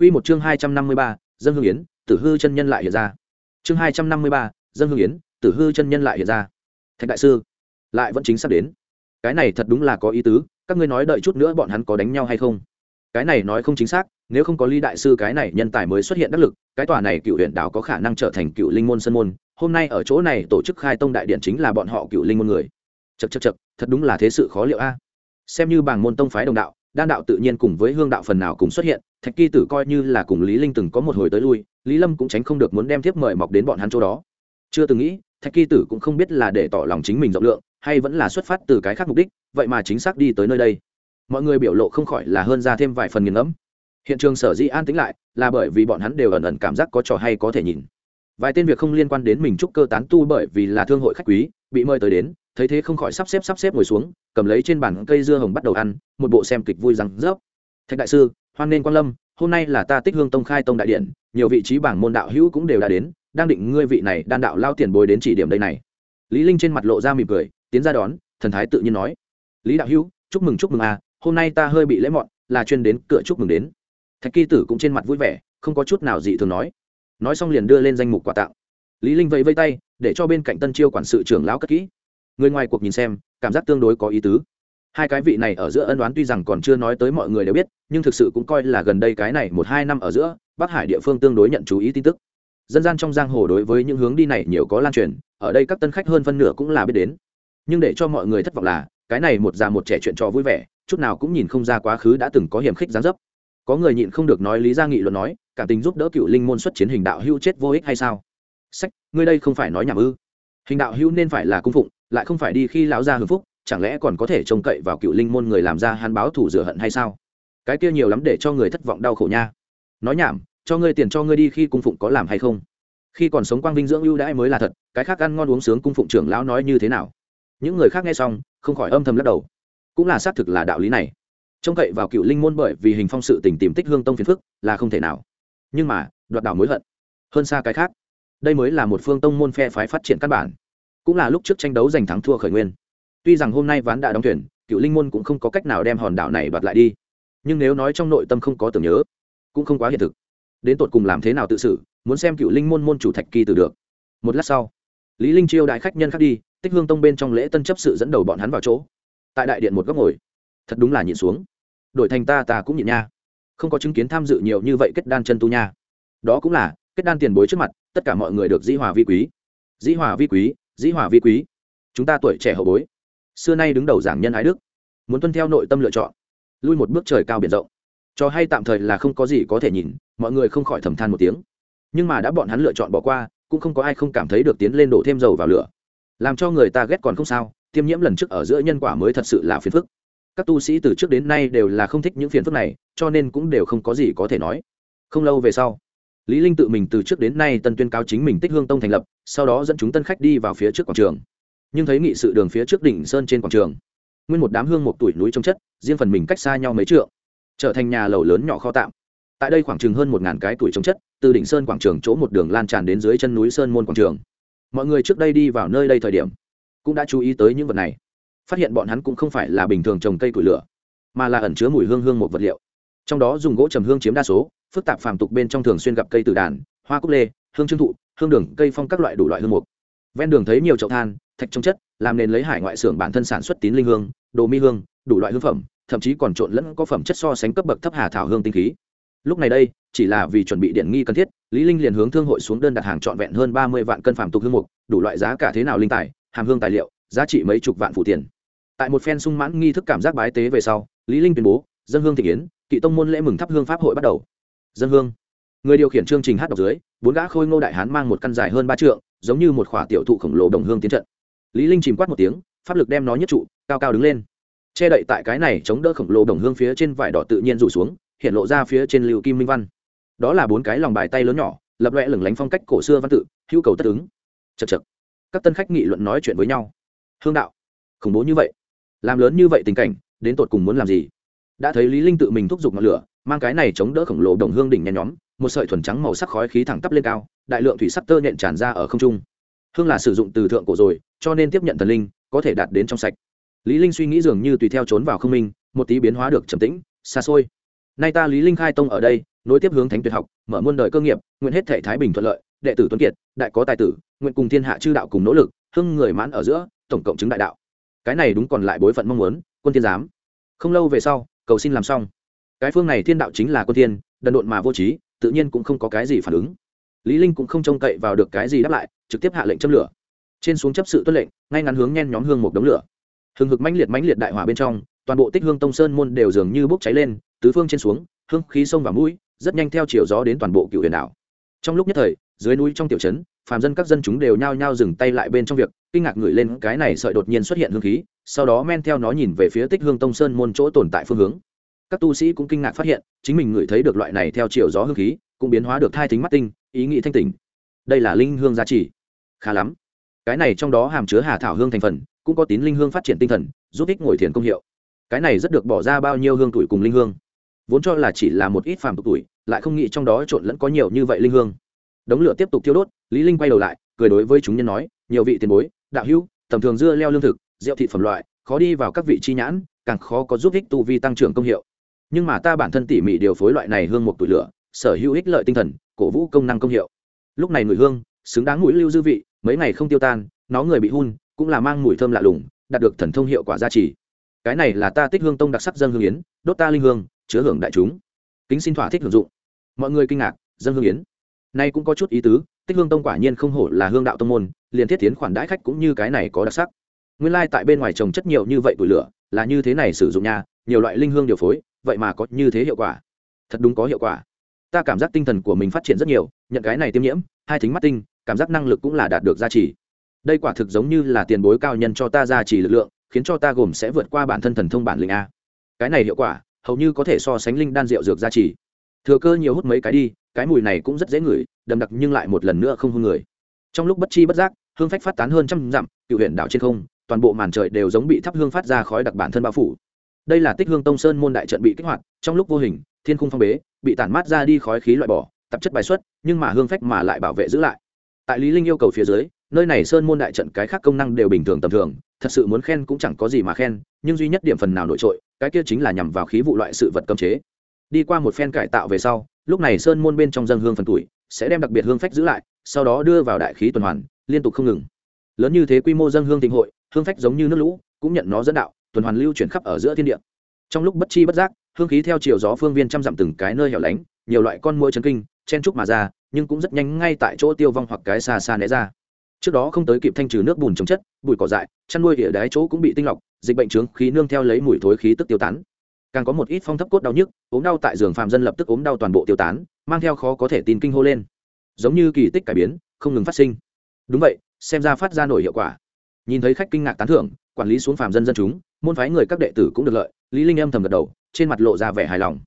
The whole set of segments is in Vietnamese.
Quy một chương hai trăm năm mươi ba, dân hương yến, Tử hư chân nhân lại hiện ra. Chương hai trăm năm mươi ba, dân hương yến, Tử hư chân nhân lại hiện ra. Thạch đại sư, lại vẫn chính xác đến. Cái này thật đúng là có ý tứ, các ngươi nói đợi chút nữa bọn hắn có đánh nhau hay không? Cái này nói không chính xác, nếu không có Lý đại sư cái này nhân tài mới xuất hiện đắc lực, cái tòa này cựu huyện đảo có khả năng trở thành cựu linh môn sân môn. Hôm nay ở chỗ này tổ chức khai tông đại điện chính là bọn họ cựu linh môn người. Chậc chậc chậc, thật đúng là thế sự khó liệu a. Xem như bảng môn tông phái đồng đạo, đan đạo tự nhiên cùng với hương đạo phần nào cùng xuất hiện, thạch kỳ tử coi như là cùng lý linh từng có một hồi tới lui, lý lâm cũng tránh không được muốn đem tiếp mời mọc đến bọn hắn chỗ đó. Chưa từng nghĩ, thạch kỳ tử cũng không biết là để tỏ lòng chính mình rộng lượng, hay vẫn là xuất phát từ cái khác mục đích, vậy mà chính xác đi tới nơi đây. Mọi người biểu lộ không khỏi là hơn ra thêm vài phần nghiền ngẫm. Hiện trường sở dĩ an tĩnh lại, là bởi vì bọn hắn đều ẩn ẩn cảm giác có trò hay có thể nhìn. Vài tên việc không liên quan đến mình trúc cơ tán tu bởi vì là thương hội khách quý, bị mời tới đến thấy thế không khỏi sắp xếp sắp xếp ngồi xuống, cầm lấy trên bàn cây dưa hồng bắt đầu ăn, một bộ xem kịch vui rằng rớp. Thạch đại sư, hoan nên quan lâm, hôm nay là ta tích hương tông khai tông đại điện, nhiều vị trí bảng môn đạo hữu cũng đều đã đến, đang định ngươi vị này đan đạo lao tiền bồi đến chỉ điểm đây này. Lý linh trên mặt lộ ra mỉm cười, tiến ra đón, thần thái tự nhiên nói. Lý đạo hữu, chúc mừng chúc mừng à hôm nay ta hơi bị lễ mọn, là chuyên đến cửa chúc mừng đến. Thạch kỳ tử cũng trên mặt vui vẻ, không có chút nào dị thường nói. Nói xong liền đưa lên danh mục quà tặng. Lý linh vẫy vây tay, để cho bên cạnh tân chiêu quản sự trưởng lão cất kỹ người ngoài cuộc nhìn xem, cảm giác tương đối có ý tứ. Hai cái vị này ở giữa ân đoán tuy rằng còn chưa nói tới mọi người đều biết, nhưng thực sự cũng coi là gần đây cái này một hai năm ở giữa, bắc hải địa phương tương đối nhận chú ý tin tức. Dân gian trong giang hồ đối với những hướng đi này nhiều có lan truyền, ở đây các tân khách hơn phân nửa cũng là biết đến. Nhưng để cho mọi người thất vọng là, cái này một già một trẻ chuyện trò vui vẻ, chút nào cũng nhìn không ra quá khứ đã từng có hiểm khích gián dấp. Có người nhịn không được nói lý gia nghị luận nói, cảm tình giúp đỡ cựu linh môn xuất chiến hình đạo hưu chết vô ích hay sao? Sách, ngươi đây không phải nói nhảm ư? Hình đạo hưu nên phải là cung phụng lại không phải đi khi lão gia hưng phúc, chẳng lẽ còn có thể trông cậy vào cựu linh môn người làm ra hắn báo thủ rửa hận hay sao? Cái kia nhiều lắm để cho người thất vọng đau khổ nha. Nói nhảm, cho ngươi tiền cho ngươi đi khi cung phụng có làm hay không? Khi còn sống quang vinh dưỡng ưu đãi mới là thật, cái khác ăn ngon uống sướng cung phụng trưởng lão nói như thế nào? Những người khác nghe xong, không khỏi âm thầm lắc đầu. Cũng là xác thực là đạo lý này. Trông cậy vào cựu linh môn bởi vì hình phong sự tình tìm tích hương tông phiền phức, là không thể nào. Nhưng mà, đoạt đảo mối hận. Hơn xa cái khác, đây mới là một phương tông môn phe phái phát triển căn bản cũng là lúc trước tranh đấu giành thắng thua khởi nguyên. Tuy rằng hôm nay ván đã đóng thuyền, cựu linh môn cũng không có cách nào đem hòn đảo này đoạt lại đi. Nhưng nếu nói trong nội tâm không có tưởng nhớ, cũng không quá hiện thực. Đến tột cùng làm thế nào tự xử, muốn xem cựu linh môn môn chủ thạch kỳ từ được. Một lát sau, lý linh chiêu đại khách nhân khác đi, tích hương tông bên trong lễ tân chấp sự dẫn đầu bọn hắn vào chỗ. Tại đại điện một góc ngồi, thật đúng là nhịn xuống. Đổi thành ta ta cũng nhịn nha. Không có chứng kiến tham dự nhiều như vậy kết đan chân tu nha. Đó cũng là, kết đan tiền bối trước mặt, tất cả mọi người được dĩ hòa vi quý. Dĩ hòa vi quý dĩ hòa vi quý. Chúng ta tuổi trẻ hậu bối. Xưa nay đứng đầu giảng nhân ái đức. Muốn tuân theo nội tâm lựa chọn. Lui một bước trời cao biển rộng. Cho hay tạm thời là không có gì có thể nhìn, mọi người không khỏi thầm than một tiếng. Nhưng mà đã bọn hắn lựa chọn bỏ qua, cũng không có ai không cảm thấy được tiến lên đổ thêm dầu vào lửa. Làm cho người ta ghét còn không sao, tiêm nhiễm lần trước ở giữa nhân quả mới thật sự là phiền phức. Các tu sĩ từ trước đến nay đều là không thích những phiền phức này, cho nên cũng đều không có gì có thể nói. Không lâu về sau lý linh tự mình từ trước đến nay tân tuyên cáo chính mình tích hương tông thành lập, sau đó dẫn chúng tân khách đi vào phía trước quảng trường. Nhưng thấy nghị sự đường phía trước đỉnh sơn trên quảng trường, nguyên một đám hương một tuổi núi trong chất, riêng phần mình cách xa nhau mấy trượng, trở thành nhà lầu lớn nhỏ kho tạm. Tại đây khoảng chừng hơn một ngàn cái tuổi trong chất, từ đỉnh sơn quảng trường chỗ một đường lan tràn đến dưới chân núi sơn môn quảng trường. Mọi người trước đây đi vào nơi đây thời điểm, cũng đã chú ý tới những vật này. Phát hiện bọn hắn cũng không phải là bình thường trồng cây củi lửa, mà là ẩn chứa mùi hương hương một vật liệu. Trong đó dùng gỗ trầm hương chiếm đa số phức tạp phàm tục bên trong thường xuyên gặp cây tử đàn, hoa cúc lê, hương trương thụ, hương đường, cây phong các loại đủ loại hương mục. Ven đường thấy nhiều chậu than, thạch trong chất, làm nền lấy hải ngoại xưởng bản thân sản xuất tín linh hương, đồ mi hương, đủ loại hương phẩm, thậm chí còn trộn lẫn có phẩm chất so sánh cấp bậc thấp hà thảo hương tinh khí. Lúc này đây, chỉ là vì chuẩn bị điện nghi cần thiết, lý linh liền hướng thương hội xuống đơn đặt hàng trọn vẹn hơn ba mươi vạn cân phàm tục hương mục, đủ loại giá cả thế nào linh tài, hàm hương tài liệu, giá trị mấy chục vạn phụ tiền. Tại một phen sung mãn nghi thức cảm giác bái tế về sau, lý linh tuyên bố, dân hương thị kiến kỵ tông môn lễ mừng thắp hương pháp hội bắt đầu dân hương. Người điều khiển chương trình hát đọc dưới, bốn gã khôi ngô đại hán mang một căn dài hơn ba trượng, giống như một khỏa tiểu thụ khổng lồ đồng hương tiến trận. Lý linh chìm quát một tiếng, pháp lực đem nó nhất trụ, cao cao đứng lên. Che đậy tại cái này chống đỡ khổng lồ đồng hương phía trên vải đỏ tự nhiên rủ xuống, hiện lộ ra phía trên lưu kim minh văn. Đó là bốn cái lòng bài tay lớn nhỏ, lập loẹ lửng lánh phong cách cổ xưa văn tự, hữu cầu tất ứng. Chật chật các tân khách nghị luận nói chuyện với nhau. Hương đạo. Khủng bố như vậy. Làm lớn như vậy tình cảnh, đến tột cùng muốn làm gì? Đã thấy lý linh tự mình thúc giục ngọn lửa mang cái này chống đỡ khổng lồ đồng hương đỉnh nhen nhóm, một sợi thuần trắng màu sắc khói khí thẳng tắp lên cao, đại lượng thủy sắc tơ nhện tràn ra ở không trung. Hương là sử dụng từ thượng cổ rồi, cho nên tiếp nhận thần linh, có thể đạt đến trong sạch. Lý linh suy nghĩ dường như tùy theo trốn vào không minh, một tí biến hóa được trầm tĩnh, xa xôi. Nay ta lý linh khai tông ở đây, nối tiếp hướng thánh tuyệt học, mở muôn đời cơ nghiệp, nguyện hết thể thái bình thuận lợi, đệ tử tuấn kiệt, đại có tài tử, nguyện cùng thiên hạ chư đạo cùng nỗ lực, hưng người mãn ở giữa, tổng cộng chứng đại đạo. Cái này đúng còn lại bối phận mong muốn, quân thiên giám. Không lâu về sau, cầu xin làm xong cái phương này thiên đạo chính là quân thiên, đần độn mà vô trí, tự nhiên cũng không có cái gì phản ứng. Lý linh cũng không trông cậy vào được cái gì đáp lại, trực tiếp hạ lệnh châm lửa. Trên xuống chấp sự tuân lệnh, ngay ngắn hướng nhen nhóm hương một đống lửa. Hừng hực mãnh liệt mãnh liệt đại hỏa bên trong, toàn bộ tích hương tông sơn môn đều dường như bốc cháy lên, tứ phương trên xuống, hương khí sông vào mũi, rất nhanh theo chiều gió đến toàn bộ cựu huyền đảo. Trong lúc nhất thời, dưới núi trong tiểu trấn, phàm dân các dân chúng đều nhao nhao dừng tay lại bên trong việc, kinh ngạc ngửi lên cái này sợi đột nhiên xuất hiện hương khí, sau đó men theo nó nhìn về phía tích hương tông sơn môn chỗ tồn tại phương hướng các tu sĩ cũng kinh ngạc phát hiện, chính mình ngửi thấy được loại này theo chiều gió hương khí, cũng biến hóa được thai thính mắt tinh, ý nghĩ thanh tỉnh. Đây là linh hương giá trị khá lắm. Cái này trong đó hàm chứa hà thảo hương thành phần, cũng có tín linh hương phát triển tinh thần, giúp ích ngồi thiền công hiệu. Cái này rất được bỏ ra bao nhiêu hương tuổi cùng linh hương. Vốn cho là chỉ là một ít phàm tục tuổi, lại không nghĩ trong đó trộn lẫn có nhiều như vậy linh hương. Đống lửa tiếp tục thiêu đốt, lý linh quay đầu lại, cười đối với chúng nhân nói, nhiều vị tiền bối, đạo hữu, tầm thường dưa leo lương thực, rượu thịt phẩm loại, khó đi vào các vị chi nhãn, càng khó có giúp ích tu vi tăng trưởng công hiệu nhưng mà ta bản thân tỉ mỉ điều phối loại này hương một tuổi lửa, sở hữu ích lợi tinh thần, cổ vũ công năng công hiệu. Lúc này mùi hương, xứng đáng mũi lưu dư vị, mấy ngày không tiêu tan, nó người bị hun, cũng là mang mùi thơm lạ lùng, đạt được thần thông hiệu quả gia trì. Cái này là ta tích hương tông đặc sắc dân hương yến, đốt ta linh hương, chứa hưởng đại chúng. Kính xin thỏa thích hưởng dụng. Mọi người kinh ngạc, dân hương yến. Nay cũng có chút ý tứ tích hương tông quả nhiên không hổ là hương đạo tông môn, liền thiết tiến khoản đãi khách cũng như cái này có đặc sắc. Nguyên lai tại bên ngoài trồng chất nhiều như vậy tuổi lửa, là như thế này sử dụng nha, nhiều loại linh hương điều phối vậy mà có như thế hiệu quả. Thật đúng có hiệu quả. Ta cảm giác tinh thần của mình phát triển rất nhiều, nhận cái này tiêm nhiễm, hai thính mắt tinh, cảm giác năng lực cũng là đạt được gia trì. Đây quả thực giống như là tiền bối cao nhân cho ta gia trì lực lượng, khiến cho ta gồm sẽ vượt qua bản thân thần thông bản lĩnh a. Cái này hiệu quả, hầu như có thể so sánh linh đan rượu dược gia trì. Thừa cơ nhiều hút mấy cái đi, cái mùi này cũng rất dễ ngửi, đậm đặc nhưng lại một lần nữa không hương người. Trong lúc bất chi bất giác, hương phách phát tán hơn trăm dặm, cựu huyện đảo trên không, toàn bộ màn trời đều giống bị thắp hương phát ra khói đặc bản thân bao phủ đây là tích hương tông sơn môn đại trận bị kích hoạt, trong lúc vô hình, thiên khung phong bế, bị tản mát ra đi khói khí loại bỏ, tạp chất bài xuất, nhưng mà hương phách mà lại bảo vệ giữ lại. Tại lý linh yêu cầu phía dưới, nơi này sơn môn đại trận cái khác công năng đều bình thường tầm thường, thật sự muốn khen cũng chẳng có gì mà khen, nhưng duy nhất điểm phần nào nổi trội, cái kia chính là nhằm vào khí vụ loại sự vật cấm chế. Đi qua một phen cải tạo về sau, lúc này sơn môn bên trong dân hương phần tuổi, sẽ đem đặc biệt hương phách giữ lại, sau đó đưa vào đại khí tuần hoàn, liên tục không ngừng. Lớn như thế quy mô dân hương tình hội, hương phách giống như nước lũ, cũng nhận nó dẫn đạo tuần hoàn lưu chuyển khắp ở giữa thiên địa. Trong lúc bất chi bất giác, hương khí theo chiều gió phương viên trăm dặm từng cái nơi hẻo lánh, nhiều loại con mũi chấn kinh, chen trúc mà ra, nhưng cũng rất nhanh ngay tại chỗ tiêu vong hoặc cái xa xa né ra. Trước đó không tới kịp thanh trừ nước bùn chống chất, bụi cỏ dại, chăn nuôi địa đái chỗ cũng bị tinh lọc, dịch bệnh trướng khí nương theo lấy mùi thối khí tức tiêu tán. Càng có một ít phong thấp cốt đau nhức, ốm đau tại giường phàm dân lập tức ốm đau toàn bộ tiêu tán, mang theo khó có thể tin kinh hô lên. Giống như kỳ tích cải biến, không ngừng phát sinh. Đúng vậy, xem ra phát ra nổi hiệu quả. Nhìn thấy khách kinh ngạc tán thưởng, quản lý xuống phàm dân dân chúng môn phái người các đệ tử cũng được lợi, lý linh âm thầm gật đầu, trên mặt lộ ra vẻ hài lòng.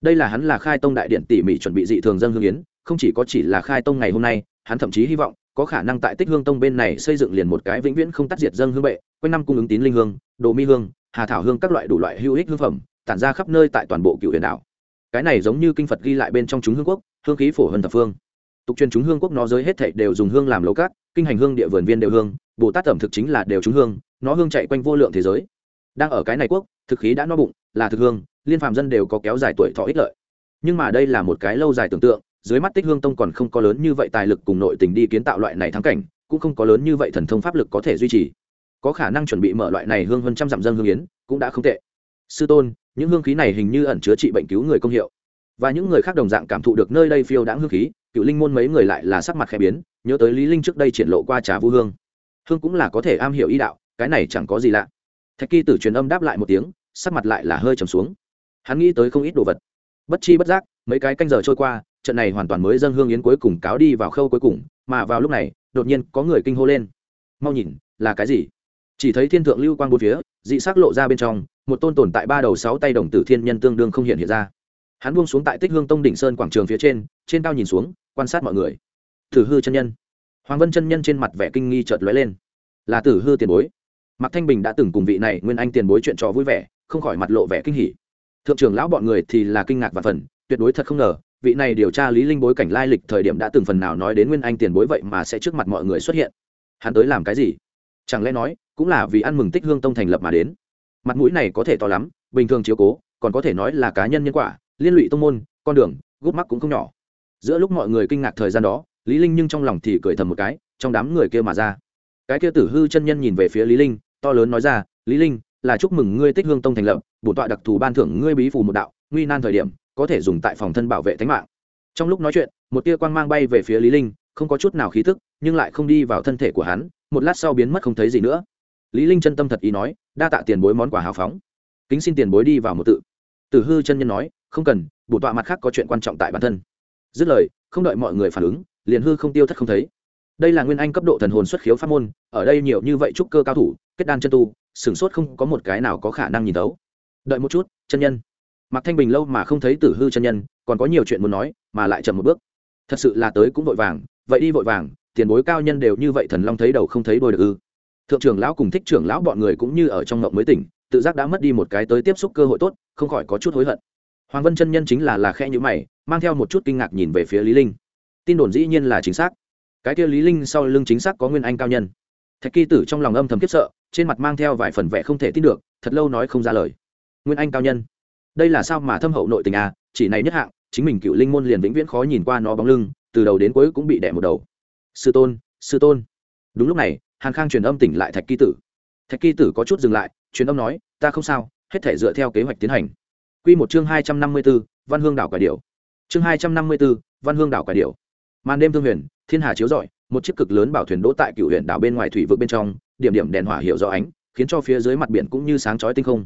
Đây là hắn là khai tông đại điện tỉ mỉ chuẩn bị dị thường dân hương yến, không chỉ có chỉ là khai tông ngày hôm nay, hắn thậm chí hy vọng, có khả năng tại tích hương tông bên này xây dựng liền một cái vĩnh viễn không tắt diệt dân hương bệ, quanh năm cung ứng tín linh hương, đồ mi hương, hà thảo hương các loại đủ loại hữu ích hương phẩm, tản ra khắp nơi tại toàn bộ cựu huyền đảo. Cái này giống như kinh phật ghi lại bên trong chúng hương quốc, hương khí phổ hơn thập phương. Tục truyền chúng hương quốc nó giới hết thảy đều dùng hương làm lấu cát, kinh hành hương địa vườn viên đều hương, bồ tát ẩm thực chính là đều chúng hương, nó hương chạy quanh vô lượng thế giới đang ở cái này quốc, thực khí đã no bụng, là thực hương, liên phạm dân đều có kéo dài tuổi thọ ích lợi. Nhưng mà đây là một cái lâu dài tưởng tượng, dưới mắt tích hương tông còn không có lớn như vậy tài lực cùng nội tình đi kiến tạo loại này thắng cảnh, cũng không có lớn như vậy thần thông pháp lực có thể duy trì. Có khả năng chuẩn bị mở loại này hương hơn trăm dặm dân hương yến, cũng đã không tệ. Sư tôn, những hương khí này hình như ẩn chứa trị bệnh cứu người công hiệu. Và những người khác đồng dạng cảm thụ được nơi đây phiêu đãng hương khí, cựu linh môn mấy người lại là sắc mặt khẽ biến, nhớ tới lý linh trước đây triển lộ qua trà vu hương. Hương cũng là có thể am hiểu ý đạo, cái này chẳng có gì lạ thạch kỳ tử truyền âm đáp lại một tiếng, sắc mặt lại là hơi trầm xuống. Hắn nghĩ tới không ít đồ vật. Bất chi bất giác, mấy cái canh giờ trôi qua, trận này hoàn toàn mới dâng hương yến cuối cùng cáo đi vào khâu cuối cùng, mà vào lúc này, đột nhiên có người kinh hô lên. Mau nhìn, là cái gì? Chỉ thấy thiên thượng lưu quang bốn phía, dị sắc lộ ra bên trong, một tôn tồn tại ba đầu sáu tay đồng tử thiên nhân tương đương không hiện hiện ra. Hắn buông xuống tại tích hương tông đỉnh sơn quảng trường phía trên trên cao nhìn xuống, quan sát mọi người. Tử hư chân nhân. Hoàng vân chân nhân trên mặt vẻ kinh nghi chợt lóe lên. Là tử hư tiền bối mạc thanh bình đã từng cùng vị này nguyên anh tiền bối chuyện trò vui vẻ, không khỏi mặt lộ vẻ kinh hỉ. Thượng trưởng lão bọn người thì là kinh ngạc và phần, tuyệt đối thật không ngờ, vị này điều tra lý linh bối cảnh lai lịch thời điểm đã từng phần nào nói đến nguyên anh tiền bối vậy mà sẽ trước mặt mọi người xuất hiện. Hắn tới làm cái gì? Chẳng lẽ nói, cũng là vì ăn mừng tích hương tông thành lập mà đến? Mặt mũi này có thể to lắm, bình thường chiếu cố, còn có thể nói là cá nhân nhân quả, liên lụy tông môn, con đường, gút mắt cũng không nhỏ. Giữa lúc mọi người kinh ngạc thời gian đó, lý linh nhưng trong lòng thì cười thầm một cái, trong đám người kia mà ra. Cái kia tử hư chân nhân nhìn về phía lý linh to lớn nói ra, lý linh, là chúc mừng ngươi tích hương tông thành lập, bổ tọa đặc thù ban thưởng ngươi bí phù một đạo, nguy nan thời điểm, có thể dùng tại phòng thân bảo vệ tính mạng. Trong lúc nói chuyện, một tia quang mang bay về phía lý linh, không có chút nào khí tức, nhưng lại không đi vào thân thể của hắn, một lát sau biến mất không thấy gì nữa. Lý linh chân tâm thật ý nói, đa tạ tiền bối món quà hào phóng. Kính xin tiền bối đi vào một tự. Tử hư chân nhân nói, không cần, bổ tọa mặt khác có chuyện quan trọng tại bản thân. Dứt lời, không đợi mọi người phản ứng, liền hư không tiêu thất không thấy đây là nguyên anh cấp độ thần hồn xuất khiếu pháp môn, ở đây nhiều như vậy trúc cơ cao thủ, kết đan chân tu, sửng sốt không có một cái nào có khả năng nhìn thấu. Đợi một chút, chân nhân. Mặc thanh bình lâu mà không thấy tử hư chân nhân, còn có nhiều chuyện muốn nói, mà lại chậm một bước. Thật sự là tới cũng vội vàng, vậy đi vội vàng, tiền bối cao nhân đều như vậy thần long thấy đầu không thấy đôi được ư? Thượng trưởng lão cùng thích trưởng lão bọn người cũng như ở trong ngộng mới tỉnh, tự giác đã mất đi một cái tới tiếp xúc cơ hội tốt, không khỏi có chút hối hận. Hoàng vân chân nhân chính là là khe nhữ mày, mang theo một chút kinh ngạc nhìn về phía lý linh. Tin đồn dĩ nhiên là chính xác cái kia lý linh sau lưng chính xác có nguyên anh cao nhân. Thạch kỳ tử trong lòng âm thầm kiếp sợ trên mặt mang theo vài phần vẻ không thể tin được thật lâu nói không ra lời. Nguyên anh cao nhân. Đây là sao mà thâm hậu nội tình à chỉ này nhất hạng chính mình cựu linh môn liền vĩnh viễn khó nhìn qua nó bóng lưng từ đầu đến cuối cũng bị đẻ một đầu. Sư tôn sư tôn. Đúng lúc này hàn khang truyền âm tỉnh lại thạch kỳ tử. Thạch kỳ tử có chút dừng lại truyền âm nói ta không sao hết thể dựa theo kế hoạch tiến hành. Quy một chương hai trăm năm mươi 254, Văn Hương đảo quả điểu. Chương hai trăm năm mươi 254, Văn Hương đảo quả điểu. Màn đêm thương huyền, thiên hà chiếu rọi, một chiếc cực lớn bảo thuyền đỗ tại cựu huyện đảo bên ngoài thủy vực bên trong, điểm điểm đèn hỏa hiệu rõ ánh, khiến cho phía dưới mặt biển cũng như sáng chói tinh không.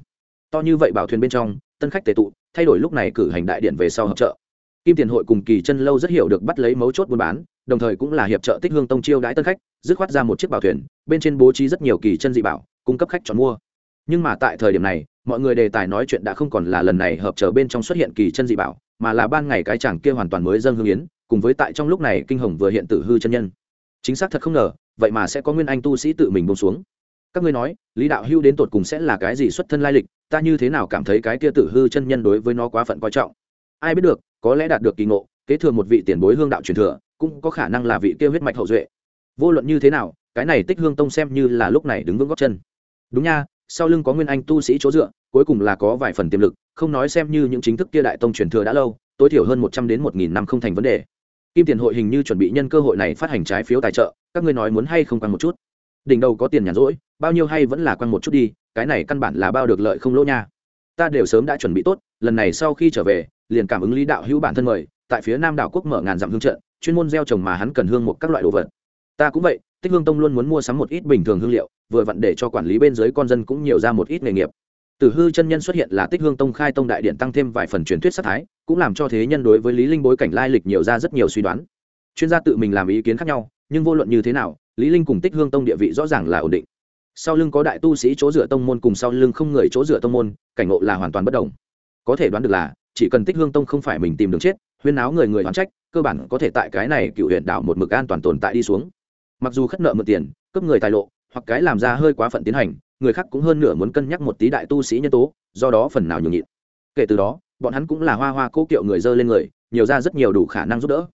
To như vậy bảo thuyền bên trong, tân khách tề tụ, thay đổi lúc này cử hành đại điện về sau hợp trợ. Kim Tiền hội cùng Kỳ Chân lâu rất hiểu được bắt lấy mấu chốt buôn bán, đồng thời cũng là hiệp trợ Tích Hương Tông chiêu đãi tân khách, dứt khoát ra một chiếc bảo thuyền, bên trên bố trí rất nhiều kỳ chân dị bảo, cung cấp khách chọn mua. Nhưng mà tại thời điểm này, mọi người đề tài nói chuyện đã không còn là lần này hợp trở bên trong xuất hiện kỳ chân dị bảo mà là ban ngày cái chàng kia hoàn toàn mới dâng hương yến cùng với tại trong lúc này kinh hồng vừa hiện tử hư chân nhân. Chính xác thật không ngờ, vậy mà sẽ có nguyên anh tu sĩ tự mình bông xuống. Các ngươi nói, lý đạo hưu đến tột cùng sẽ là cái gì xuất thân lai lịch, ta như thế nào cảm thấy cái kia tử hư chân nhân đối với nó quá phận coi trọng? Ai biết được, có lẽ đạt được kỳ ngộ, kế thừa một vị tiền bối hương đạo truyền thừa, cũng có khả năng là vị kia huyết mạch hậu duệ. Vô luận như thế nào, cái này tích hương tông xem như là lúc này đứng vững góc chân. Đúng nha, sau lưng có nguyên anh tu sĩ chỗ dựa, cuối cùng là có vài phần tiềm lực, không nói xem như những chính thức kia đại tông truyền thừa đã lâu, tối thiểu hơn một trăm đến một nghìn năm không thành vấn đề kim tiền hội hình như chuẩn bị nhân cơ hội này phát hành trái phiếu tài trợ, các ngươi nói muốn hay không quan một chút? Đỉnh đầu có tiền nhàn rỗi, bao nhiêu hay vẫn là quan một chút đi, cái này căn bản là bao được lợi không lỗ nha. Ta đều sớm đã chuẩn bị tốt, lần này sau khi trở về, liền cảm ứng lý đạo hữu bản thân mời, tại phía nam đảo quốc mở ngàn dặm hương trận, chuyên môn gieo trồng mà hắn cần hương một các loại đồ vật. Ta cũng vậy, tích hương tông luôn muốn mua sắm một ít bình thường hương liệu, vừa vặn để cho quản lý bên dưới con dân cũng nhiều ra một ít nghề nghiệp. Tử hư chân nhân xuất hiện là Tích Hương Tông khai tông đại điện tăng thêm vài phần truyền thuyết sát thái, cũng làm cho thế nhân đối với Lý Linh bối cảnh lai lịch nhiều ra rất nhiều suy đoán. Chuyên gia tự mình làm ý kiến khác nhau, nhưng vô luận như thế nào, Lý Linh cùng Tích Hương Tông địa vị rõ ràng là ổn định. Sau lưng có đại tu sĩ chỗ dựa tông môn cùng sau lưng không người chỗ dựa tông môn, cảnh ngộ là hoàn toàn bất động. Có thể đoán được là, chỉ cần Tích Hương Tông không phải mình tìm đường chết, huyên náo người người oán trách, cơ bản có thể tại cái này cựu huyện đảo một mực an toàn tồn tại đi xuống. Mặc dù khất nợ mượn tiền, cướp người tài lộ, hoặc cái làm ra hơi quá phận tiến hành, người khác cũng hơn nửa muốn cân nhắc một tí đại tu sĩ nhân tố, do đó phần nào nhường nhịn. Kể từ đó, bọn hắn cũng là hoa hoa cố kiệu người dơ lên người, nhiều ra rất nhiều đủ khả năng giúp đỡ.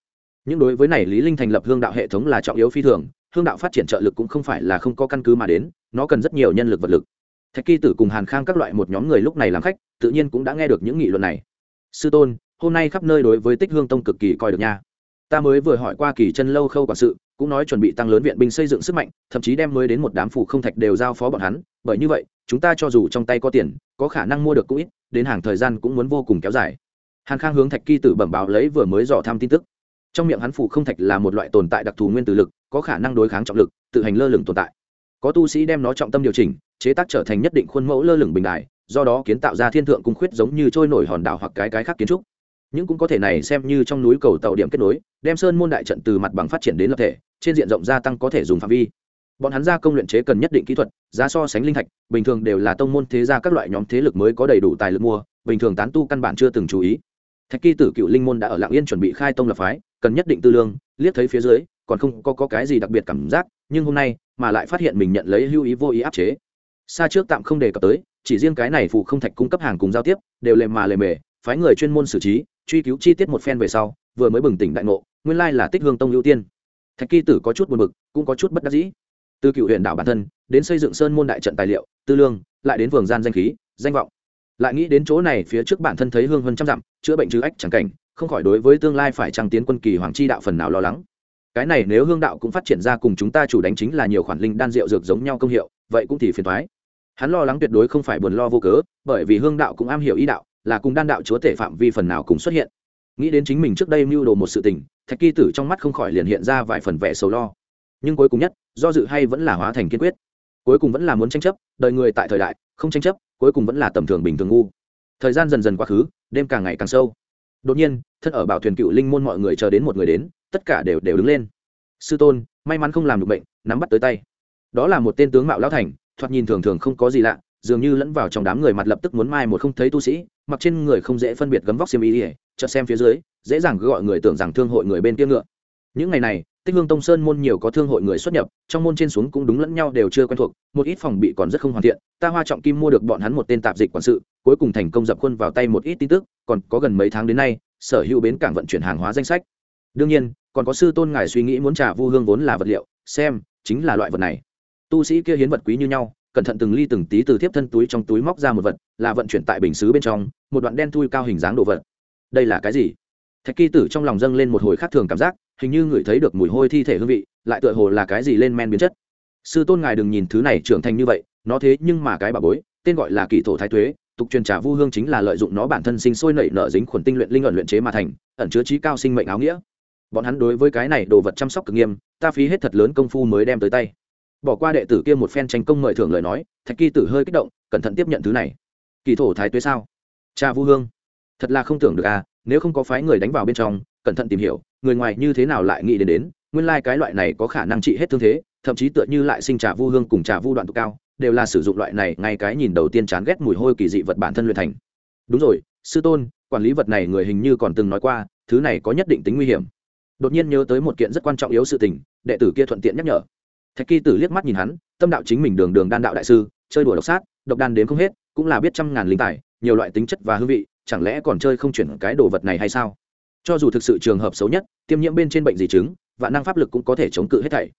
Nhưng đối với này, lý linh thành lập hương đạo hệ thống là trọng yếu phi thường, hương đạo phát triển trợ lực cũng không phải là không có căn cứ mà đến, nó cần rất nhiều nhân lực vật lực. Thạch kỳ tử cùng hàn khang các loại một nhóm người lúc này làm khách, tự nhiên cũng đã nghe được những nghị luận này. Sư tôn, hôm nay khắp nơi đối với tích hương tông cực kỳ coi được nha. Ta mới vừa hỏi qua kỳ chân lâu khâu quản sự cũng nói chuẩn bị tăng lớn viện binh xây dựng sức mạnh, thậm chí đem mới đến một đám phủ không thạch đều giao phó bọn hắn, bởi như vậy, chúng ta cho dù trong tay có tiền, có khả năng mua được cũng ít, đến hàng thời gian cũng muốn vô cùng kéo dài. Hàn khang hướng thạch kỳ tử bẩm báo lấy vừa mới dò thăm tin tức. Trong miệng hắn phủ không thạch là một loại tồn tại đặc thù nguyên tử lực, có khả năng đối kháng trọng lực, tự hành lơ lửng tồn tại. Có tu sĩ đem nó trọng tâm điều chỉnh, chế tác trở thành nhất định khuôn mẫu lơ lửng bình đại do đó kiến tạo ra thiên thượng cung khuyết giống như trôi nổi hòn đảo hoặc cái cái khác kiến trúc những cũng có thể này xem như trong núi cầu tàu điểm kết nối đem sơn môn đại trận từ mặt bằng phát triển đến lập thể trên diện rộng gia tăng có thể dùng phạm vi. Bọn hắn gia công luyện chế cần nhất định kỹ thuật giá so sánh linh thạch bình thường đều là tông môn thế gia các loại nhóm thế lực mới có đầy đủ tài lực mua bình thường tán tu căn bản chưa từng chú ý. Thạch kỳ tử cựu linh môn đã ở lạng yên chuẩn bị khai tông lập phái cần nhất định tư lương liếc thấy phía dưới còn không có, có cái gì đặc biệt cảm giác nhưng hôm nay mà lại phát hiện mình nhận lấy hưu ý vô ý áp chế. Xa trước tạm không đề cập tới chỉ riêng cái này phụ không thạch cung cấp hàng cùng giao tiếp đều lề mà lề mề phái người chuyên môn xử trí, truy cứu chi tiết một phen về sau, vừa mới bừng tỉnh đại ngộ, nguyên lai là tích hương tông ưu tiên. Thạch kỳ tử có chút buồn bực, cũng có chút bất đắc dĩ. Từ cựu huyện đảo bản thân, đến xây dựng sơn môn đại trận tài liệu, tư lương, lại đến vườn gian danh khí, danh vọng. Lại nghĩ đến chỗ này phía trước bản thân thấy hương hơn trăm dặm, chữa bệnh chứ ách chẳng cảnh, không khỏi đối với tương lai phải trăng tiến quân kỳ hoàng chi đạo phần nào lo lắng. Cái này nếu hương đạo cũng phát triển ra cùng chúng ta chủ đánh chính là nhiều khoản linh đan rượu dược giống nhau công hiệu, vậy cũng thì phiền thoái hắn lo lắng tuyệt đối không phải buồn lo vô cớ, bởi vì hương đạo cũng am hiểu ý đạo là cùng đan đạo chúa tể phạm vi phần nào cùng xuất hiện. Nghĩ đến chính mình trước đây mưu đồ một sự tình, thạch kỳ tử trong mắt không khỏi liền hiện ra vài phần vẻ sầu lo. Nhưng cuối cùng nhất, do dự hay vẫn là hóa thành kiên quyết. Cuối cùng vẫn là muốn tranh chấp, đời người tại thời đại, không tranh chấp, cuối cùng vẫn là tầm thường bình thường ngu. Thời gian dần dần quá khứ, đêm càng ngày càng sâu. Đột nhiên, thân ở bảo thuyền cựu linh môn mọi người chờ đến một người đến, tất cả đều đều đứng lên. Sư tôn, may mắn không làm được bệnh, nắm bắt tới tay. Đó là một tên tướng mạo lão thành, thoạt nhìn thường thường không có gì lạ, dường như lẫn vào trong đám người mặt lập tức muốn mai một không thấy tu sĩ mặc trên người không dễ phân biệt gấm vóc xiêm y ỉa chợt xem phía dưới, dễ dàng gọi người tưởng rằng thương hội người bên kia ngựa. Những ngày này, tích hương tông sơn môn nhiều có thương hội người xuất nhập, trong môn trên xuống cũng đúng lẫn nhau đều chưa quen thuộc, một ít phòng bị còn rất không hoàn thiện, ta hoa trọng kim mua được bọn hắn một tên tạp dịch quản sự, cuối cùng thành công dập khuôn vào tay một ít tin tức, còn có gần mấy tháng đến nay, sở hữu bến cảng vận chuyển hàng hóa danh sách. Đương nhiên, còn có sư tôn ngài suy nghĩ muốn trả vu hương vốn là vật liệu, xem, chính là loại vật này. Tu sĩ kia hiến vật quý như nhau cẩn thận từng ly từng tí từ thiếp thân túi trong túi móc ra một vật, là vận chuyển tại bình xứ bên trong, một đoạn đen thui cao hình dáng đồ vật. Đây là cái gì? Thạch kỳ tử trong lòng dâng lên một hồi khác thường cảm giác, hình như ngửi thấy được mùi hôi thi thể hương vị, lại tựa hồ là cái gì lên men biến chất. Sư tôn ngài đừng nhìn thứ này trưởng thành như vậy, nó thế nhưng mà cái bà bối, tên gọi là kỳ thổ thái tuế, tục truyền trà vu hương chính là lợi dụng nó bản thân sinh sôi nảy nở dính khuẩn tinh luyện linh ẩn luyện chế mà thành, ẩn chứa trí cao sinh mệnh áo nghĩa. Bọn hắn đối với cái này đồ vật chăm sóc cực nghiêm, ta phí hết thật lớn công phu mới đem tới tay bỏ qua đệ tử kia một phen tranh công mời thưởng lời nói, thạch kỳ tử hơi kích động, cẩn thận tiếp nhận thứ này. Kỳ thổ thái tuế sao? Cha vu hương, thật là không tưởng được à nếu không có phái người đánh vào bên trong, cẩn thận tìm hiểu, người ngoài như thế nào lại nghĩ đến đến, nguyên lai、like、cái loại này có khả năng trị hết thương thế, thậm chí tựa như lại sinh trà vu hương cùng trà vu đoạn tụ cao, đều là sử dụng loại này ngay cái nhìn đầu tiên chán ghét mùi hôi kỳ dị vật bản thân luyện thành. Đúng rồi, sư tôn, quản lý vật này người hình như còn từng nói qua, thứ này có nhất định tính nguy hiểm. Đột nhiên nhớ tới một kiện rất quan trọng yếu sự tình, đệ tử kia thuận tiện nhắc nhở thạch kỳ tử liếc mắt nhìn hắn, tâm đạo chính mình đường đường đan đạo đại sư, chơi đùa độc sát, độc đan đến không hết, cũng là biết trăm ngàn linh tài, nhiều loại tính chất và hương vị, chẳng lẽ còn chơi không chuyển cái đồ vật này hay sao? Cho dù thực sự trường hợp xấu nhất, tiêm nhiễm bên trên bệnh gì chứng, vạn năng pháp lực cũng có thể chống cự hết thảy.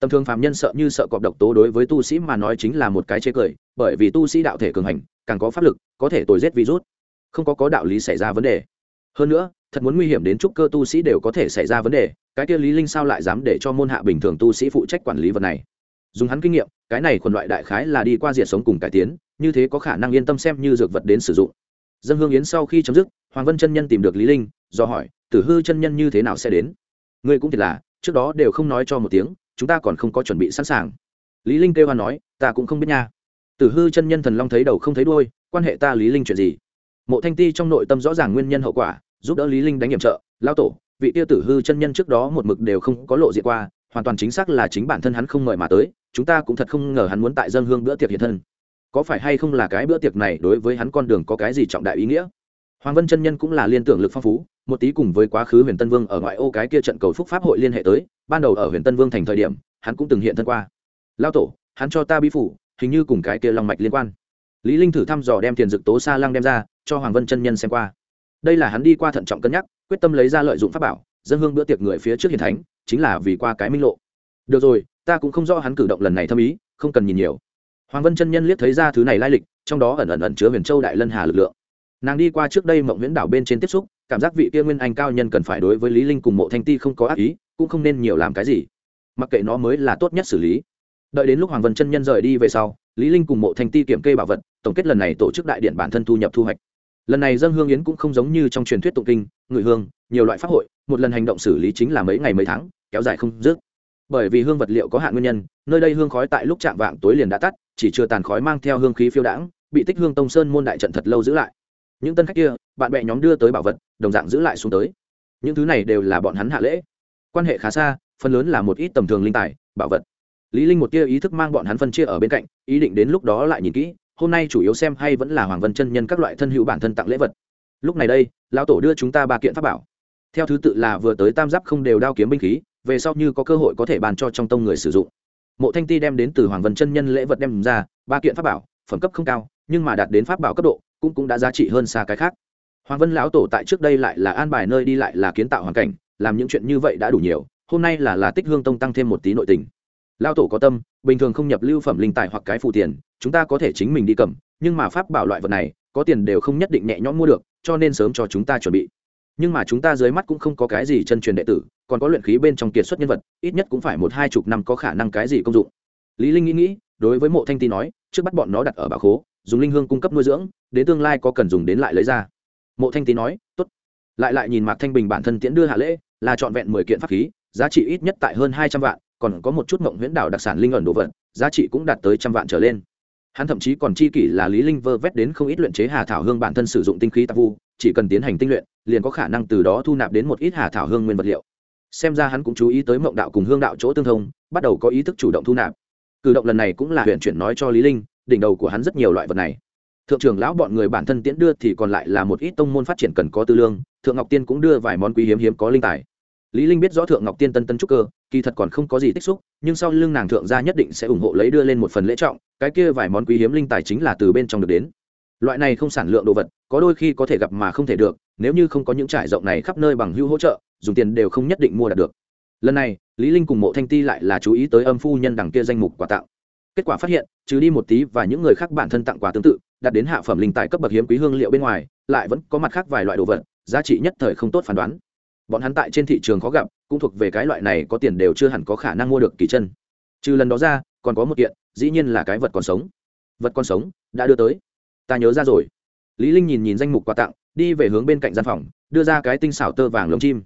Tầm thường phàm nhân sợ như sợ cọp độc tố đối với tu sĩ mà nói chính là một cái chế cười, bởi vì tu sĩ đạo thể cường hành, càng có pháp lực, có thể tồi rét virus. Không có có đạo lý xảy ra vấn đề. Hơn nữa thật muốn nguy hiểm đến trúc cơ tu sĩ đều có thể xảy ra vấn đề, cái kia lý linh sao lại dám để cho môn hạ bình thường tu sĩ phụ trách quản lý vật này? Dùng hắn kinh nghiệm, cái này khuẩn loại đại khái là đi qua diệt sống cùng cải tiến, như thế có khả năng yên tâm xem như dược vật đến sử dụng. Dân hương yến sau khi chấm dứt, hoàng vân chân nhân tìm được lý linh, do hỏi, tử hư chân nhân như thế nào sẽ đến? Ngươi cũng thiệt là, trước đó đều không nói cho một tiếng, chúng ta còn không có chuẩn bị sẵn sàng. Lý linh kêu hoan nói, ta cũng không biết nha. Tử hư chân nhân thần long thấy đầu không thấy đuôi, quan hệ ta lý linh chuyện gì? Mộ thanh ti trong nội tâm rõ ràng nguyên nhân hậu quả giúp đỡ lý linh đánh nhiệm trợ. Lao tổ, vị tiêu tử hư chân nhân trước đó một mực đều không có lộ diện qua, hoàn toàn chính xác là chính bản thân hắn không mời mà tới, chúng ta cũng thật không ngờ hắn muốn tại dân hương bữa tiệc hiện thân. Có phải hay không là cái bữa tiệc này đối với hắn con đường có cái gì trọng đại ý nghĩa? Hoàng vân chân nhân cũng là liên tưởng lực phong phú, một tí cùng với quá khứ huyền tân vương ở ngoại ô cái kia trận cầu phúc pháp hội liên hệ tới, ban đầu ở huyền tân vương thành thời điểm, hắn cũng từng hiện thân qua. Lao tổ, hắn cho ta bí phủ, hình như cùng cái kia long mạch liên quan. Lý linh thử thăm dò đem tiền dực tố sa lăng đem ra, cho hoàng vân chân nhân xem qua đây là hắn đi qua thận trọng cân nhắc, quyết tâm lấy ra lợi dụng pháp bảo dân hương bữa tiệc người phía trước hiền thánh, chính là vì qua cái minh lộ. Được rồi, ta cũng không rõ hắn cử động lần này thâm ý, không cần nhìn nhiều. Hoàng vân chân nhân liếc thấy ra thứ này lai lịch, trong đó ẩn ẩn ẩn chứa huyền châu đại lân hà lực lượng. Nàng đi qua trước đây mộng viễn đảo bên trên tiếp xúc, cảm giác vị kia nguyên anh cao nhân cần phải đối với lý linh cùng mộ thanh ti không có ác ý, cũng không nên nhiều làm cái gì. Mặc kệ nó mới là tốt nhất xử lý. Đợi đến lúc hoàng vân chân nhân rời đi về sau, lý linh cùng mộ thanh ti kiểm kê bảo vật, tổng kết lần này tổ chức đại điện bản thân thu nhập thu hoạch lần này dân hương yến cũng không giống như trong truyền thuyết tụng kinh người hương, nhiều loại pháp hội, một lần hành động xử lý chính là mấy ngày mấy tháng, kéo dài không dứt. Bởi vì hương vật liệu có hạn nguyên nhân, nơi đây hương khói tại lúc chạm vạng tối liền đã tắt, chỉ chưa tàn khói mang theo hương khí phiêu đãng, bị tích hương tông sơn môn đại trận thật lâu giữ lại. Những tân khách kia, bạn bè nhóm đưa tới bảo vật, đồng dạng giữ lại xuống tới. Những thứ này đều là bọn hắn hạ lễ. Quan hệ khá xa, phần lớn là một ít tầm thường linh tài, bảo vật. Lý linh một tia ý thức mang bọn hắn phân chia ở bên cạnh, ý định đến lúc đó lại nhìn kỹ hôm nay chủ yếu xem hay vẫn là hoàng vân chân nhân các loại thân hữu bản thân tặng lễ vật. Lúc này đây, lão tổ đưa chúng ta ba kiện pháp bảo. Theo thứ tự là vừa tới tam giáp không đều đao kiếm binh khí, về sau như có cơ hội có thể bàn cho trong tông người sử dụng. Mộ thanh ti đem đến từ hoàng vân chân nhân lễ vật đem ra, ba kiện pháp bảo, phẩm cấp không cao, nhưng mà đạt đến pháp bảo cấp độ, cũng cũng đã giá trị hơn xa cái khác. Hoàng vân lão tổ tại trước đây lại là an bài nơi đi lại là kiến tạo hoàn cảnh, làm những chuyện như vậy đã đủ nhiều, hôm nay là là tích hương tông tăng thêm một tí nội tình. Lao tổ có tâm bình thường không nhập lưu phẩm linh tài hoặc cái phụ tiền, chúng ta có thể chính mình đi cầm, nhưng mà pháp bảo loại vật này, có tiền đều không nhất định nhẹ nhõm mua được, cho nên sớm cho chúng ta chuẩn bị. Nhưng mà chúng ta dưới mắt cũng không có cái gì chân truyền đệ tử, còn có luyện khí bên trong kiệt xuất nhân vật, ít nhất cũng phải một hai chục năm có khả năng cái gì công dụng. Lý linh nghĩ nghĩ, đối với mộ thanh ti nói, trước bắt bọn nó đặt ở bảo khố, dùng linh hương cung cấp nuôi dưỡng, đến tương lai có cần dùng đến lại lấy ra. Mộ thanh ti nói, tốt. Lại lại nhìn mạc thanh bình bản thân tiễn đưa hạ lễ, là trọn vẹn mười kiện pháp khí, giá trị ít nhất tại hơn hai trăm vạn còn có một chút mộng huyễn đảo đặc sản linh ẩn đồ vật, giá trị cũng đạt tới trăm vạn trở lên. Hắn thậm chí còn chi kỷ là lý linh vơ vét đến không ít luyện chế hà thảo hương bản thân sử dụng tinh khí tạp vu, chỉ cần tiến hành tinh luyện, liền có khả năng từ đó thu nạp đến một ít hà thảo hương nguyên vật liệu. Xem ra hắn cũng chú ý tới mộng đạo cùng hương đạo chỗ tương thông, bắt đầu có ý thức chủ động thu nạp. Cử động lần này cũng là huyện chuyển nói cho lý linh, đỉnh đầu của hắn rất nhiều loại vật này. Thượng trưởng lão bọn người bản thân tiễn đưa thì còn lại là một ít tông môn phát triển cần có tư lương, thượng ngọc tiên cũng đưa vài món quý hiếm hiếm có linh tài lý linh biết rõ thượng ngọc tiên tân tân trúc cơ, kỳ thật còn không có gì tích xúc, nhưng sau lưng nàng thượng gia nhất định sẽ ủng hộ lấy đưa lên một phần lễ trọng, cái kia vài món quý hiếm linh tài chính là từ bên trong được đến. Loại này không sản lượng đồ vật, có đôi khi có thể gặp mà không thể được, nếu như không có những trải rộng này khắp nơi bằng hưu hỗ trợ, dùng tiền đều không nhất định mua đạt được. Lần này, lý linh cùng mộ thanh ti lại là chú ý tới âm phu nhân đằng kia danh mục quà tặng. Kết quả phát hiện, trừ đi một tí và những người khác bản thân tặng quà tương tự đặt đến hạ phẩm linh tài cấp bậc hiếm quý hương liệu bên ngoài, lại vẫn có mặt khác vài loại đồ vật, giá trị nhất thời không tốt phán đoán bọn hắn tại trên thị trường khó gặp, cũng thuộc về cái loại này có tiền đều chưa hẳn có khả năng mua được kỳ chân. Trừ lần đó ra, còn có một kiện, dĩ nhiên là cái vật còn sống. Vật còn sống, đã đưa tới. Ta nhớ ra rồi. Lý linh nhìn nhìn danh mục quà tặng, đi về hướng bên cạnh gian phòng, đưa ra cái tinh xảo tơ vàng lông chim.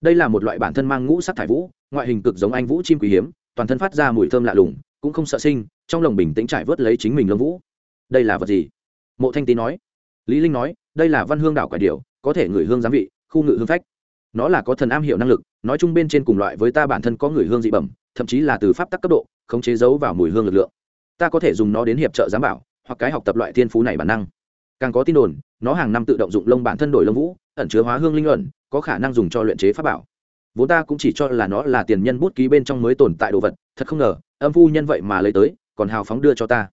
Đây là một loại bản thân mang ngũ sắc thải vũ, ngoại hình cực giống anh vũ chim quý hiếm, toàn thân phát ra mùi thơm lạ lùng, cũng không sợ sinh, trong lòng bình tĩnh trải vớt lấy chính mình lông vũ. Đây là vật gì? Mộ thanh tý nói. Lý linh nói, đây là văn hương đảo quả điểu, có thể ngửi hương giám vị, khu ngự hương phách nó là có thần am hiểu năng lực, nói chung bên trên cùng loại với ta bản thân có người hương dị bẩm, thậm chí là từ pháp tắc cấp độ, khống chế giấu vào mùi hương lực lượng. Ta có thể dùng nó đến hiệp trợ giám bảo, hoặc cái học tập loại thiên phú này bản năng. Càng có tin đồn, nó hàng năm tự động dụng lông bản thân đổi lông vũ, ẩn chứa hóa hương linh luận có khả năng dùng cho luyện chế pháp bảo. Vốn ta cũng chỉ cho là nó là tiền nhân bút ký bên trong mới tồn tại đồ vật, thật không ngờ, âm phu nhân vậy mà lấy tới, còn hào phóng đưa cho ta.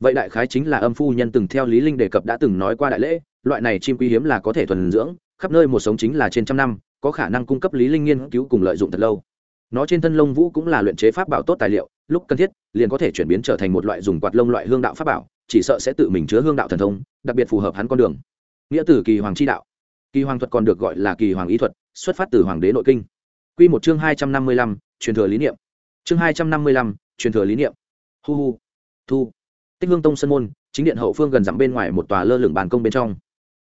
Vậy đại khái chính là âm phu nhân từng theo lý linh đề cập đã từng nói qua đại lễ, loại này chim quý hiếm là có thể thuần dưỡng, khắp nơi một sống chính là trên trăm năm có khả năng cung cấp lý linh nghiên cứu cùng lợi dụng thật lâu. Nó trên thân lông vũ cũng là luyện chế pháp bảo tốt tài liệu lúc cần thiết liền có thể chuyển biến trở thành một loại dùng quạt lông loại hương đạo pháp bảo chỉ sợ sẽ tự mình chứa hương đạo thần thông đặc biệt phù hợp hắn con đường. Nghĩa tử kỳ hoàng chi đạo. Kỳ hoàng thuật còn được gọi là kỳ hoàng ý thuật xuất phát từ hoàng đế nội kinh. Quy một chương hai trăm năm mươi lăm, truyền thừa lý niệm. Chương hai trăm năm mươi lăm, truyền thừa lý niệm. Hu hu. Thu. Tích hương tông sân môn chính điện hậu phương gần dặm bên ngoài một tòa lơ lửng bàn công bên trong.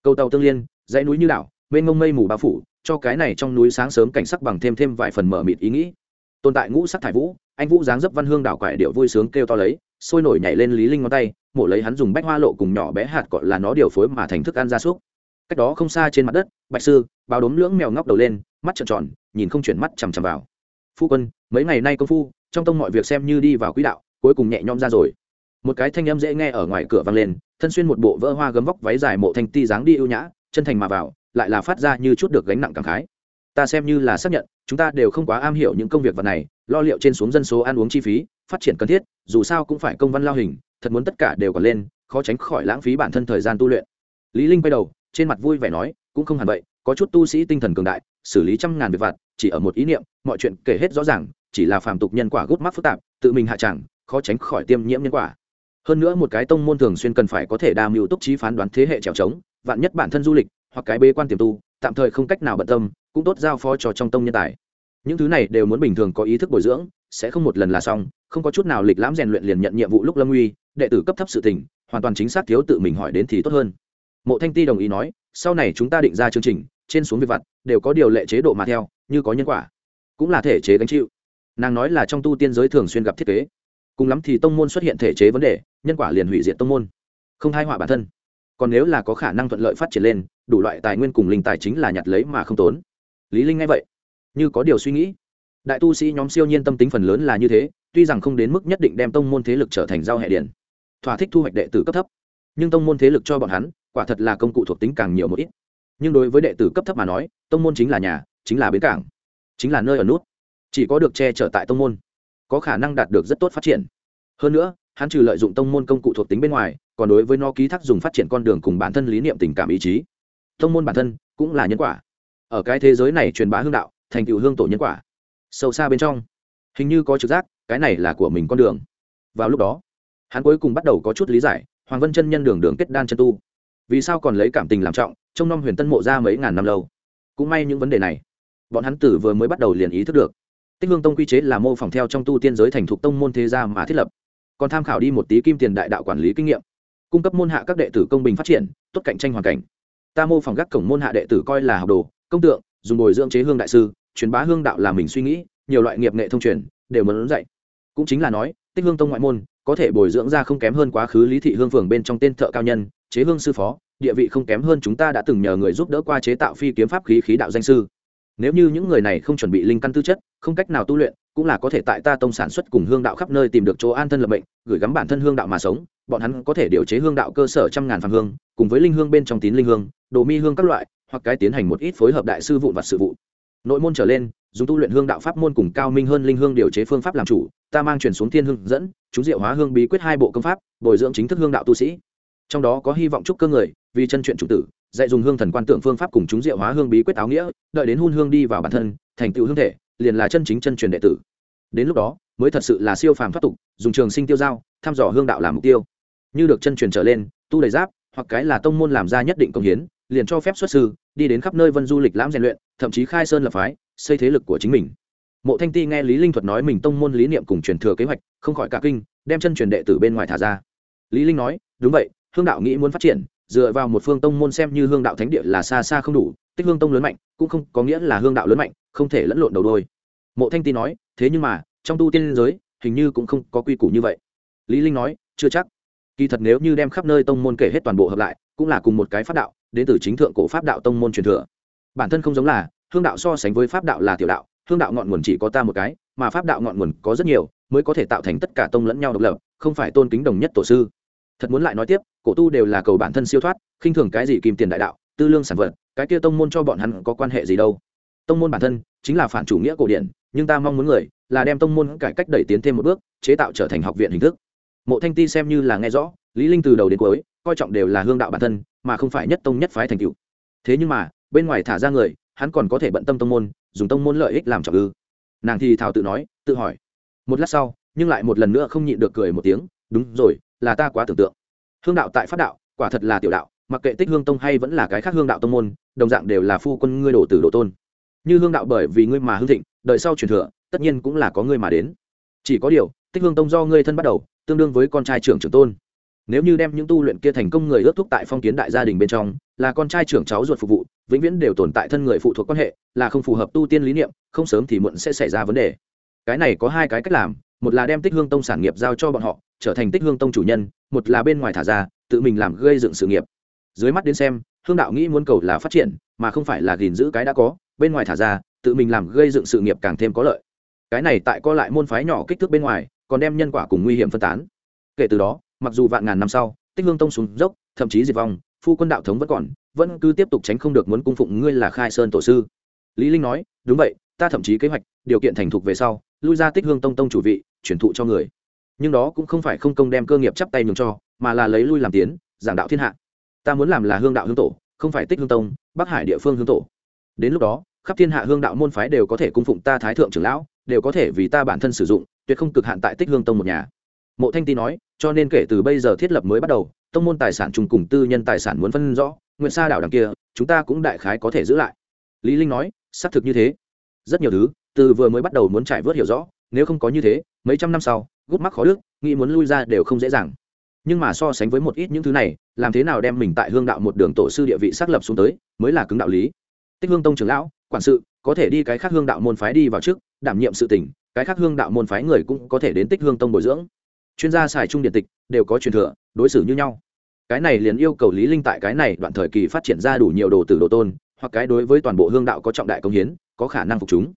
Cầu tàu tương liên dãy núi như đảo bên ngông mây mù bao phủ cho cái này trong núi sáng sớm cảnh sắc bằng thêm thêm vài phần mở mịt ý nghĩ. Tồn tại ngũ sắc thải vũ, anh vũ dáng dấp văn hương đảo quải điệu vui sướng kêu to lấy, sôi nổi nhảy lên lý linh ngón tay, mổ lấy hắn dùng bách hoa lộ cùng nhỏ bé hạt gọi là nó điều phối mà thành thức ăn gia súc. Cách đó không xa trên mặt đất, bạch sư bao đốm lưỡng mèo ngóc đầu lên, mắt trợn tròn, nhìn không chuyển mắt chằm chằm vào. Phu quân, mấy ngày nay công phu, trong tông mọi việc xem như đi vào quỹ đạo, cuối cùng nhẹ nhõm ra rồi. Một cái thanh âm dễ nghe ở ngoài cửa vang lên, thân xuyên một bộ vỡ hoa gấm vóc váy dài mộ thanh ti dáng đi ưu nhã, chân thành mà vào lại là phát ra như chút được gánh nặng cảm khái. Ta xem như là xác nhận, chúng ta đều không quá am hiểu những công việc vật này, lo liệu trên xuống dân số ăn uống chi phí, phát triển cần thiết, dù sao cũng phải công văn lao hình, thật muốn tất cả đều còn lên, khó tránh khỏi lãng phí bản thân thời gian tu luyện. Lý linh quay đầu, trên mặt vui vẻ nói, cũng không hẳn vậy, có chút tu sĩ tinh thần cường đại, xử lý trăm ngàn việc vặt, chỉ ở một ý niệm, mọi chuyện kể hết rõ ràng, chỉ là phàm tục nhân quả gút mắt phức tạp, tự mình hạ chẳng, khó tránh khỏi tiêm nhiễm nhân quả. Hơn nữa một cái tông môn thường xuyên cần phải có thể đa mưu túc trí phán đoán thế hệ trèo trống, vạn nhất bản thân du lịch hoặc cái bế quan tiềm tu, tạm thời không cách nào bận tâm, cũng tốt giao phó cho trong tông nhân tài. Những thứ này đều muốn bình thường có ý thức bồi dưỡng, sẽ không một lần là xong, không có chút nào lịch lãm rèn luyện liền nhận nhiệm vụ lúc lâm uy, đệ tử cấp thấp sự tình, hoàn toàn chính xác thiếu tự mình hỏi đến thì tốt hơn. Mộ thanh ti đồng ý nói, sau này chúng ta định ra chương trình, trên xuống việc vặt, đều có điều lệ chế độ mà theo, như có nhân quả, cũng là thể chế gánh chịu. Nàng nói là trong tu tiên giới thường xuyên gặp thiết kế. Cùng lắm thì tông môn xuất hiện thể chế vấn đề, nhân quả liền hủy diệt tông môn, không hai họa bản thân còn nếu là có khả năng thuận lợi phát triển lên, đủ loại tài nguyên cùng linh tài chính là nhặt lấy mà không tốn. Lý linh nghe vậy, như có điều suy nghĩ. Đại tu sĩ nhóm siêu nhiên tâm tính phần lớn là như thế, tuy rằng không đến mức nhất định đem tông môn thế lực trở thành giao hệ điển, thỏa thích thu hoạch đệ tử cấp thấp, nhưng tông môn thế lực cho bọn hắn, quả thật là công cụ thuộc tính càng nhiều một ít. Nhưng đối với đệ tử cấp thấp mà nói, tông môn chính là nhà, chính là bến cảng, chính là nơi ở nút. Chỉ có được che chở tại tông môn, có khả năng đạt được rất tốt phát triển. Hơn nữa hắn trừ lợi dụng tông môn công cụ thuộc tính bên ngoài, còn đối với nó ký thác dùng phát triển con đường cùng bản thân lý niệm tình cảm ý chí. Tông môn bản thân cũng là nhân quả. Ở cái thế giới này truyền bá hương đạo, thành tựu hương tổ nhân quả. Sâu xa bên trong, hình như có trực giác, cái này là của mình con đường. Vào lúc đó, hắn cuối cùng bắt đầu có chút lý giải, hoàng vân chân nhân đường đường kết đan chân tu. Vì sao còn lấy cảm tình làm trọng trong năm huyền tân mộ ra mấy ngàn năm lâu? Cũng may những vấn đề này, bọn hắn tử vừa mới bắt đầu liền ý thức được. Tích hương tông quy chế là mô phỏng theo trong tu tiên giới thành thục tông môn thế gia mà thiết lập còn tham khảo đi một tí kim tiền đại đạo quản lý kinh nghiệm. Cung cấp môn hạ các đệ tử công bình phát triển, tốt cạnh tranh hoàn cảnh. Ta mô phỏng gác cổng môn hạ đệ tử coi là học đồ, công tượng, dùng bồi dưỡng chế hương đại sư, truyền bá hương đạo là mình suy nghĩ, nhiều loại nghiệp nghệ thông truyền, đều muốn dạy. Cũng chính là nói, tích hương tông ngoại môn, có thể bồi dưỡng ra không kém hơn quá khứ lý thị hương phường bên trong tên thợ cao nhân, chế hương sư phó, địa vị không kém hơn chúng ta đã từng nhờ người giúp đỡ qua chế tạo phi kiếm pháp khí khí đạo danh sư. Nếu như những người này không chuẩn bị linh căn tư chất, không cách nào tu luyện cũng là có thể tại ta tông sản xuất cùng hương đạo khắp nơi tìm được chỗ an thân lập mệnh, gửi gắm bản thân hương đạo mà sống, bọn hắn có thể điều chế hương đạo cơ sở trăm ngàn phàm hương, cùng với linh hương bên trong tín linh hương, đồ mi hương các loại, hoặc cái tiến hành một ít phối hợp đại sư vụn và sự vụ. Nội môn trở lên, dùng tu luyện hương đạo pháp môn cùng cao minh hơn linh hương điều chế phương pháp làm chủ, ta mang truyền xuống thiên hương dẫn, chúng diệu hóa hương bí quyết hai bộ công pháp, bồi dưỡng chính thức hương đạo tu sĩ. Trong đó có hy vọng chúc cơ người, vì chân chuyện chủ tử, dạy dùng hương thần quan tượng phương pháp cùng chúng diệu hóa hương bí quyết áo nghĩa, đợi đến hun hương đi vào bản thân, thành tựu hương thể liền là chân chính chân truyền đệ tử. Đến lúc đó, mới thật sự là siêu phàm thoát tục, dùng trường sinh tiêu giao, thăm dò hương đạo làm mục tiêu. Như được chân truyền trở lên, tu đầy giáp, hoặc cái là tông môn làm ra nhất định công hiến, liền cho phép xuất sư, đi đến khắp nơi vân du lịch lãm rèn luyện, thậm chí khai sơn lập phái, xây thế lực của chính mình. Mộ thanh ti nghe lý linh thuật nói mình tông môn lý niệm cùng truyền thừa kế hoạch, không khỏi cả kinh, đem chân truyền đệ tử bên ngoài thả ra. Lý linh nói, đúng vậy, hương đạo nghĩ muốn phát triển, dựa vào một phương tông môn xem như hương đạo thánh địa là xa xa không đủ tích hương tông lớn mạnh, cũng không có nghĩa là hương đạo lớn mạnh, không thể lẫn lộn đầu đôi. Mộ thanh ti nói, thế nhưng mà, trong tu tiên giới, hình như cũng không có quy củ như vậy. Lý linh nói, chưa chắc. Kỳ thật nếu như đem khắp nơi tông môn kể hết toàn bộ hợp lại, cũng là cùng một cái pháp đạo, đến từ chính thượng cổ pháp đạo tông môn truyền thừa. Bản thân không giống là, hương đạo so sánh với pháp đạo là tiểu đạo, hương đạo ngọn nguồn chỉ có ta một cái, mà pháp đạo ngọn nguồn có rất nhiều, mới có thể tạo thành tất cả tông lẫn nhau độc lập, không phải tôn kính đồng nhất tổ sư. Thật muốn lại nói tiếp, cổ tu đều là cầu bản thân siêu thoát, khinh thường cái gì kim tiền đại đạo, tư lương sản vật cái kia tông môn cho bọn hắn có quan hệ gì đâu. Tông môn bản thân chính là phản chủ nghĩa cổ điển, nhưng ta mong muốn người là đem tông môn cải cách đẩy tiến thêm một bước, chế tạo trở thành học viện hình thức. Mộ thanh ti xem như là nghe rõ, lý linh từ đầu đến cuối, coi trọng đều là hương đạo bản thân, mà không phải nhất tông nhất phái thành cựu thế nhưng mà, bên ngoài thả ra người, hắn còn có thể bận tâm tông môn, dùng tông môn lợi ích làm trọng ư. Nàng thì thảo tự nói, tự hỏi. Một lát sau, nhưng lại một lần nữa không nhịn được cười một tiếng, đúng rồi, là ta quá tưởng tượng. Hương đạo tại pháp đạo, quả thật là tiểu đạo mặc kệ tích hương tông hay vẫn là cái khác hương đạo tông môn, đồng dạng đều là phu quân ngươi đổ tử độ tôn. Như hương đạo bởi vì ngươi mà hương thịnh đợi sau truyền thừa, tất nhiên cũng là có ngươi mà đến. Chỉ có điều, tích hương tông do ngươi thân bắt đầu, tương đương với con trai trưởng trưởng tôn. Nếu như đem những tu luyện kia thành công người ước thúc tại phong kiến đại gia đình bên trong, là con trai trưởng cháu ruột phục vụ, vĩnh viễn đều tồn tại thân người phụ thuộc quan hệ, là không phù hợp tu tiên lý niệm, không sớm thì muộn sẽ xảy ra vấn đề. Cái này có hai cái cách làm, một là đem tích hương tông sản nghiệp giao cho bọn họ, trở thành tích hương tông chủ nhân, một là bên ngoài thả ra, tự mình làm gây dựng sự nghiệp dưới mắt đến xem, hương đạo nghĩ muốn cầu là phát triển, mà không phải là gìn giữ cái đã có, bên ngoài thả ra, tự mình làm gây dựng sự nghiệp càng thêm có lợi. Cái này tại co lại môn phái nhỏ kích thước bên ngoài, còn đem nhân quả cùng nguy hiểm phân tán. Kể từ đó, mặc dù vạn ngàn năm sau, tích hương tông xuống dốc, thậm chí diệt vong, phu quân đạo thống vẫn còn, vẫn cứ tiếp tục tránh không được muốn cung phụng ngươi là khai sơn tổ sư. Lý linh nói, đúng vậy, ta thậm chí kế hoạch, điều kiện thành thục về sau, lui ra tích hương tông tông chủ vị chuyển thụ cho người. Nhưng đó cũng không phải không công đem cơ nghiệp chắp tay nhường cho, mà là lấy lui làm tiến, giảng đạo thiên hạ ta muốn làm là hương đạo hương tổ, không phải tích hương tông, bắc hải địa phương hương tổ. Đến lúc đó, khắp thiên hạ hương đạo môn phái đều có thể cung phụng ta thái thượng trưởng lão, đều có thể vì ta bản thân sử dụng, tuyệt không cực hạn tại tích hương tông một nhà. Mộ thanh ti nói, cho nên kể từ bây giờ thiết lập mới bắt đầu, tông môn tài sản chung cùng tư nhân tài sản muốn phân rõ, nguyện sa đảo đằng kia, chúng ta cũng đại khái có thể giữ lại. Lý linh nói, xác thực như thế. Rất nhiều thứ, từ vừa mới bắt đầu muốn trải vớt hiểu rõ, nếu không có như thế, mấy trăm năm sau, gút mắc khó đức nghĩ muốn lui ra đều không dễ dàng nhưng mà so sánh với một ít những thứ này, làm thế nào đem mình tại hương đạo một đường tổ sư địa vị xác lập xuống tới, mới là cứng đạo lý. Tích hương tông trưởng lão, quản sự, có thể đi cái khác hương đạo môn phái đi vào trước, đảm nhiệm sự tỉnh cái khác hương đạo môn phái người cũng có thể đến tích hương tông bồi dưỡng. Chuyên gia xài trung điện tịch, đều có truyền thừa, đối xử như nhau. Cái này liền yêu cầu lý linh tại cái này đoạn thời kỳ phát triển ra đủ nhiều đồ tử đồ tôn, hoặc cái đối với toàn bộ hương đạo có trọng đại công hiến, có khả năng phục chúng.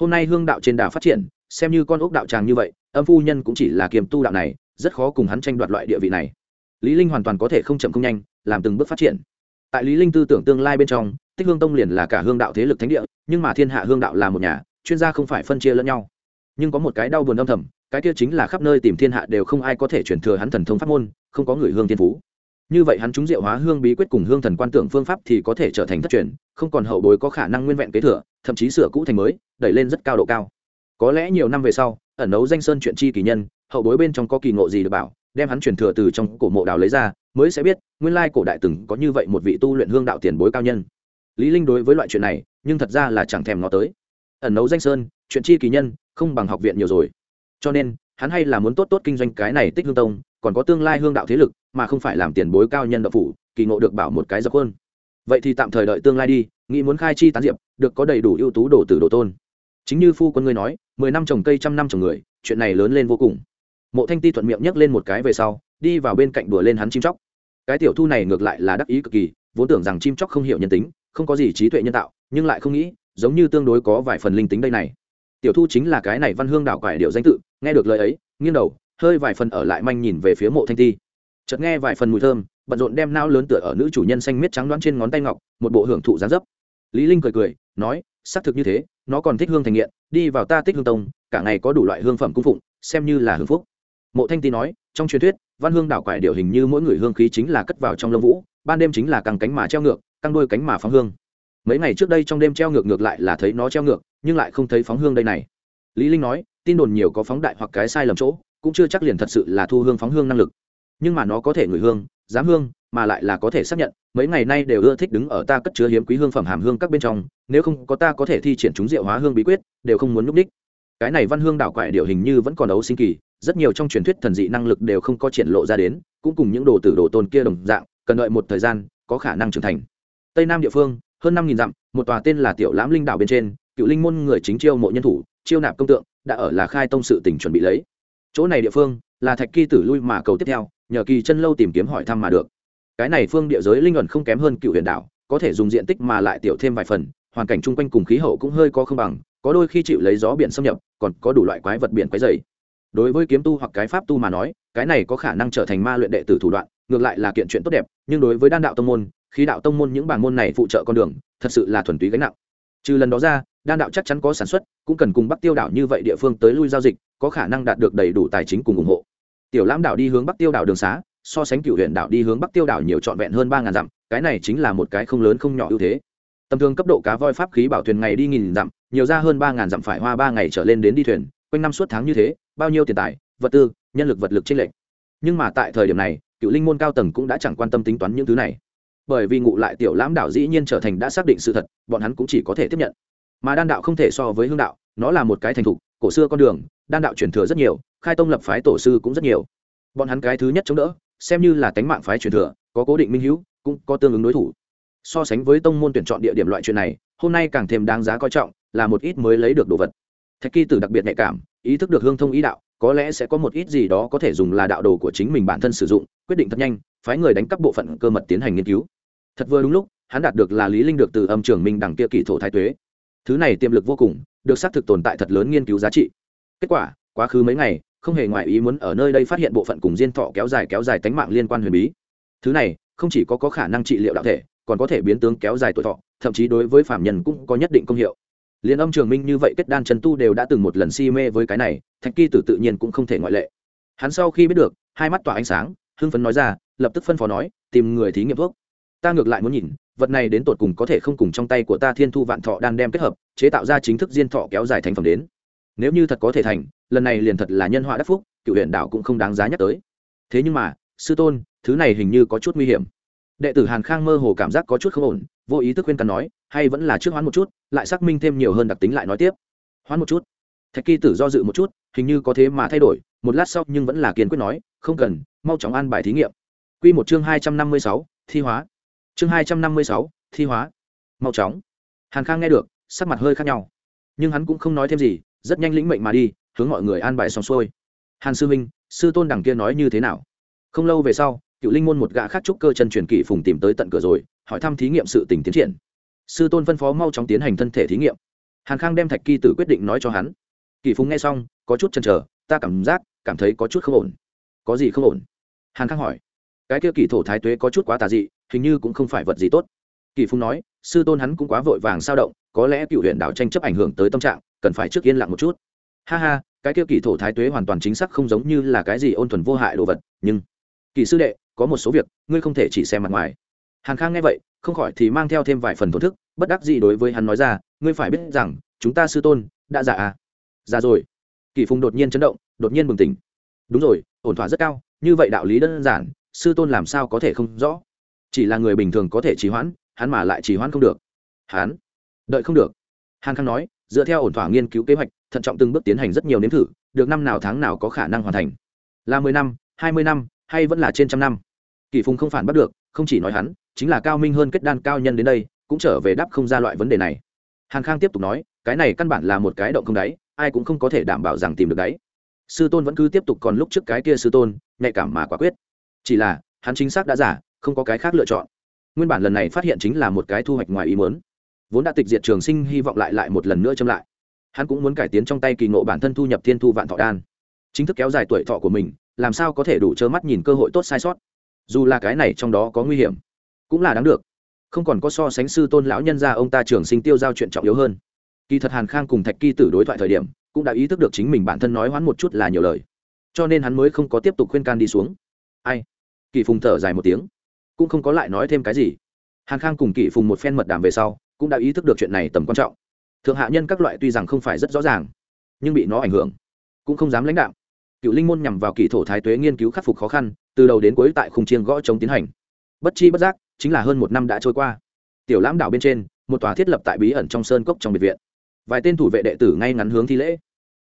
Hôm nay hương đạo trên đà phát triển, xem như con ốc đạo tràng như vậy, âm phu nhân cũng chỉ là kiềm tu đạo này rất khó cùng hắn tranh đoạt loại địa vị này. Lý linh hoàn toàn có thể không chậm không nhanh, làm từng bước phát triển. Tại lý linh tư tưởng tương lai bên trong, tích hương tông liền là cả hương đạo thế lực thánh địa, nhưng mà thiên hạ hương đạo là một nhà, chuyên gia không phải phân chia lẫn nhau. Nhưng có một cái đau buồn âm thầm, cái kia chính là khắp nơi tìm thiên hạ đều không ai có thể truyền thừa hắn thần thông pháp môn, không có người hương thiên phú. Như vậy hắn chúng diệu hóa hương bí quyết cùng hương thần quan tưởng phương pháp thì có thể trở thành thất truyền, không còn hậu bối có khả năng nguyên vẹn kế thừa, thậm chí sửa cũ thành mới, đẩy lên rất cao độ cao. Có lẽ nhiều năm về sau ẩn nấu danh sơn chuyện chi kỳ nhân, hậu bối bên trong có kỳ ngộ gì được bảo, đem hắn truyền thừa từ trong cổ mộ đào lấy ra, mới sẽ biết, nguyên lai cổ đại từng có như vậy một vị tu luyện hương đạo tiền bối cao nhân. Lý linh đối với loại chuyện này, nhưng thật ra là chẳng thèm ngó tới. Ẩn nấu danh sơn, chuyện chi kỳ nhân, không bằng học viện nhiều rồi. Cho nên, hắn hay là muốn tốt tốt kinh doanh cái này tích hương tông, còn có tương lai hương đạo thế lực, mà không phải làm tiền bối cao nhân đạo phủ, kỳ ngộ được bảo một cái dập hơn vậy thì tạm thời đợi tương lai đi, nghĩ muốn khai chi tán diệp, được có đầy đủ ưu tú đồ tử đồ tôn. Chính như phu quân ngươi nói mười năm trồng cây, trăm năm trồng người, chuyện này lớn lên vô cùng. Mộ thanh ti thuận miệng nhấc lên một cái về sau, đi vào bên cạnh đùa lên hắn chim chóc. Cái tiểu thu này ngược lại là đắc ý cực kỳ, vốn tưởng rằng chim chóc không hiểu nhân tính, không có gì trí tuệ nhân tạo, nhưng lại không nghĩ, giống như tương đối có vài phần linh tính đây này. Tiểu thu chính là cái này văn hương đảo quải điệu danh tự, nghe được lời ấy, nghiêng đầu, hơi vài phần ở lại manh nhìn về phía mộ thanh ti. Chợt nghe vài phần mùi thơm, bận rộn đem nao lớn tựa ở nữ chủ nhân xanh miết trắng đoán trên ngón tay ngọc, một bộ hưởng thụ giá dấp. Lý linh cười cười, nói, xác thực như thế nó còn thích hương thành nghiện, đi vào ta tích hương tông, cả ngày có đủ loại hương phẩm cung phụng, xem như là hưởng phúc. Mộ thanh ti nói, trong truyền thuyết, văn hương đảo quải điệu hình như mỗi người hương khí chính là cất vào trong lông vũ, ban đêm chính là căng cánh mà treo ngược, căng đôi cánh mà phóng hương. Mấy ngày trước đây trong đêm treo ngược ngược lại là thấy nó treo ngược, nhưng lại không thấy phóng hương đây này. Lý linh nói, tin đồn nhiều có phóng đại hoặc cái sai lầm chỗ, cũng chưa chắc liền thật sự là thu hương phóng hương năng lực. Nhưng mà nó có thể ngửi hương giám hương mà lại là có thể xác nhận, mấy ngày nay đều ưa thích đứng ở ta cất chứa hiếm quý hương phẩm hàm hương các bên trong, nếu không có ta có thể thi triển chúng diệu hóa hương bí quyết, đều không muốn núp đích. Cái này văn hương đảo quại điệu hình như vẫn còn đấu sinh kỳ, rất nhiều trong truyền thuyết thần dị năng lực đều không có triển lộ ra đến, cũng cùng những đồ tử đồ tôn kia đồng dạng, cần đợi một thời gian, có khả năng trưởng thành. Tây nam địa phương, hơn năm nghìn dặm, một tòa tên là tiểu lãm linh đảo bên trên, cựu linh môn người chính chiêu mộ nhân thủ, chiêu nạp công tượng, đã ở là khai tông sự tỉnh chuẩn bị lấy. Chỗ này địa phương, là thạch kỳ tử lui mà cầu tiếp theo, nhờ kỳ chân lâu tìm kiếm hỏi thăm mà được cái này phương địa giới linh ẩn không kém hơn cựu huyền đảo, có thể dùng diện tích mà lại tiểu thêm vài phần, hoàn cảnh chung quanh cùng khí hậu cũng hơi có không bằng, có đôi khi chịu lấy gió biển xâm nhập, còn có đủ loại quái vật biển quái dày đối với kiếm tu hoặc cái pháp tu mà nói, cái này có khả năng trở thành ma luyện đệ tử thủ đoạn, ngược lại là kiện chuyện tốt đẹp, nhưng đối với đan đạo tông môn, khí đạo tông môn những bảng môn này phụ trợ con đường, thật sự là thuần túy gánh nặng. Trừ lần đó ra, đan đạo chắc chắn có sản xuất, cũng cần cùng bắc tiêu đảo như vậy địa phương tới lui giao dịch, có khả năng đạt được đầy đủ tài chính cùng ủng hộ. Tiểu lãm đảo đi hướng bắc tiêu đảo đường xá so sánh cựu huyện đảo đi hướng bắc tiêu đảo nhiều trọn vẹn hơn ba ngàn dặm, cái này chính là một cái không lớn không nhỏ ưu thế. Tầm thường cấp độ cá voi pháp khí bảo thuyền ngày đi nghìn dặm, nhiều ra hơn ba ngàn dặm phải hoa ba ngày trở lên đến đi thuyền, quanh năm suốt tháng như thế, bao nhiêu tiền tài, vật tư, nhân lực vật lực trên lệnh nhưng mà tại thời điểm này, cựu linh môn cao tầng cũng đã chẳng quan tâm tính toán những thứ này. Bởi vì ngụ lại tiểu lãm đảo dĩ nhiên trở thành đã xác định sự thật, bọn hắn cũng chỉ có thể tiếp nhận. Mà đan đạo không thể so với hương đạo, nó là một cái thành thục, cổ xưa con đường, đan đạo truyền thừa rất nhiều, khai tông lập phái tổ sư cũng rất nhiều. Bọn hắn cái thứ nhất chống đỡ xem như là tánh mạng phái truyền thừa, có cố định minh hữu, cũng có tương ứng đối thủ. So sánh với tông môn tuyển chọn địa điểm loại chuyện này, hôm nay càng thêm đáng giá coi trọng, là một ít mới lấy được đồ vật. Thạch kỳ tử đặc biệt nhạy cảm, ý thức được hương thông ý đạo, có lẽ sẽ có một ít gì đó có thể dùng là đạo đồ của chính mình bản thân sử dụng, quyết định thật nhanh, phái người đánh cắp bộ phận cơ mật tiến hành nghiên cứu. Thật vừa đúng lúc, hắn đạt được là lý linh được từ âm trường minh đằng kia kỳ thổ thái tuế. Thứ này tiềm lực vô cùng, được xác thực tồn tại thật lớn nghiên cứu giá trị. Kết quả, quá khứ mấy ngày không hề ngoại ý muốn ở nơi đây phát hiện bộ phận cùng diên thọ kéo dài kéo dài tánh mạng liên quan huyền bí. Thứ này không chỉ có, có khả năng trị liệu đạo thể còn có thể biến tướng kéo dài tuổi thọ thậm chí đối với phạm nhân cũng có nhất định công hiệu. Liên âm trường minh như vậy kết đan trần tu đều đã từng một lần si mê với cái này thạch kỳ tử tự nhiên cũng không thể ngoại lệ. Hắn sau khi biết được hai mắt tỏa ánh sáng hưng phấn nói ra lập tức phân phó nói tìm người thí nghiệm thuốc. Ta ngược lại muốn nhìn vật này đến tột cùng có thể không cùng trong tay của ta thiên thu vạn thọ đan đem kết hợp chế tạo ra chính thức diên thọ kéo dài thành phẩm đến nếu như thật có thể thành, lần này liền thật là nhân họa đắc phúc, cựu huyện đảo cũng không đáng giá nhắc tới. Thế nhưng mà, sư tôn, thứ này hình như có chút nguy hiểm. Đệ tử hàn khang mơ hồ cảm giác có chút không ổn, vô ý thức khuyên cắn nói, hay vẫn là trước hoán một chút, lại xác minh thêm nhiều hơn đặc tính lại nói tiếp. Hoán một chút. Thạch kỳ tử do dự một chút, hình như có thế mà thay đổi, một lát sau nhưng vẫn là kiên quyết nói, không cần, mau chóng an bài thí nghiệm. Q một chương hai trăm năm mươi sáu, thi hóa. Chương hai trăm năm mươi sáu, thi hóa. Mau chóng. Hàn khang nghe được, sắc mặt hơi khác nhau. Nhưng hắn cũng không nói thêm gì rất nhanh lĩnh mệnh mà đi, hướng mọi người an bài xong xuôi. Hàn sư minh, sư tôn đằng kia nói như thế nào? Không lâu về sau, cựu linh môn một gã khác trúc cơ chân truyền kỷ phùng tìm tới tận cửa rồi, hỏi thăm thí nghiệm sự tình tiến triển. Sư tôn phân phó mau chóng tiến hành thân thể thí nghiệm. Hàn khang đem thạch kỳ tử quyết định nói cho hắn. Kỷ phùng nghe xong, có chút chần chờ, ta cảm giác, cảm thấy có chút không ổn. Có gì không ổn? Hàn khang hỏi. Cái kia kỳ thổ thái tuế có chút quá tà dị, hình như cũng không phải vật gì tốt kỳ Phung nói, sư tôn hắn cũng quá vội vàng sao động, có lẽ cựu huyện đảo tranh chấp ảnh hưởng tới tâm trạng, cần phải trước yên lặng một chút. Ha ha, cái kia kỳ thổ thái tuế hoàn toàn chính xác không giống như là cái gì ôn thuần vô hại đồ vật, nhưng kỳ sư đệ, có một số việc, ngươi không thể chỉ xem mặt ngoài. Hàn khang nghe vậy, không khỏi thì mang theo thêm vài phần thổn thức, bất đắc gì đối với hắn nói ra, ngươi phải biết rằng, chúng ta sư tôn đã già à? Già rồi. Kỳ phùng đột nhiên chấn động, đột nhiên bừng tỉnh. Đúng rồi, ổn thỏa rất cao, như vậy đạo lý đơn giản, sư tôn làm sao có thể không rõ? Chỉ là người bình thường có thể trì hoãn hắn mà lại chỉ hoãn không được. Hắn? Đợi không được. Hàn khang nói, dựa theo ổn thỏa nghiên cứu kế hoạch, thận trọng từng bước tiến hành rất nhiều nếm thử, được năm nào tháng nào có khả năng hoàn thành. Là mười năm, hai mươi năm, hay vẫn là trên trăm năm? Kỳ phùng không phản bắt được, không chỉ nói hắn, chính là cao minh hơn kết đan cao nhân đến đây, cũng trở về đáp không ra loại vấn đề này. Hàn khang tiếp tục nói, cái này căn bản là một cái động không đáy, ai cũng không có thể đảm bảo rằng tìm được đáy. Sư tôn vẫn cứ tiếp tục còn lúc trước cái kia sư tôn, nhạy cảm mà quả quyết. Chỉ là, hắn chính xác đã giả, không có cái khác lựa chọn nguyên bản lần này phát hiện chính là một cái thu hoạch ngoài ý muốn. Vốn đã tịch diệt trường sinh, hy vọng lại lại một lần nữa châm lại. Hắn cũng muốn cải tiến trong tay kỳ ngộ bản thân thu nhập thiên thu vạn thọ đan. Chính thức kéo dài tuổi thọ của mình, làm sao có thể đủ trơ mắt nhìn cơ hội tốt sai sót? Dù là cái này trong đó có nguy hiểm, cũng là đáng được. Không còn có so sánh sư tôn lão nhân ra ông ta trường sinh tiêu giao chuyện trọng yếu hơn. Kỳ thật hàn khang cùng thạch kỳ tử đối thoại thời điểm, cũng đã ý thức được chính mình bản thân nói hoãn một chút là nhiều lời. Cho nên hắn mới không có tiếp tục khuyên can đi xuống. Ai? Kỳ phùng thở dài một tiếng cũng không có lại nói thêm cái gì. Hàn khang cùng kỷ phùng một phen mật đàm về sau, cũng đã ý thức được chuyện này tầm quan trọng. Thượng hạ nhân các loại tuy rằng không phải rất rõ ràng, nhưng bị nó ảnh hưởng, cũng không dám lãnh đạo cựu linh môn nhằm vào kỳ thổ thái tuế nghiên cứu khắc phục khó khăn, từ đầu đến cuối tại khung chiên gõ chống tiến hành. Bất chi bất giác, chính là hơn một năm đã trôi qua. Tiểu lãm đảo bên trên, một tòa thiết lập tại bí ẩn trong sơn cốc trong biệt viện. Vài tên thủ vệ đệ tử ngay ngắn hướng thi lễ.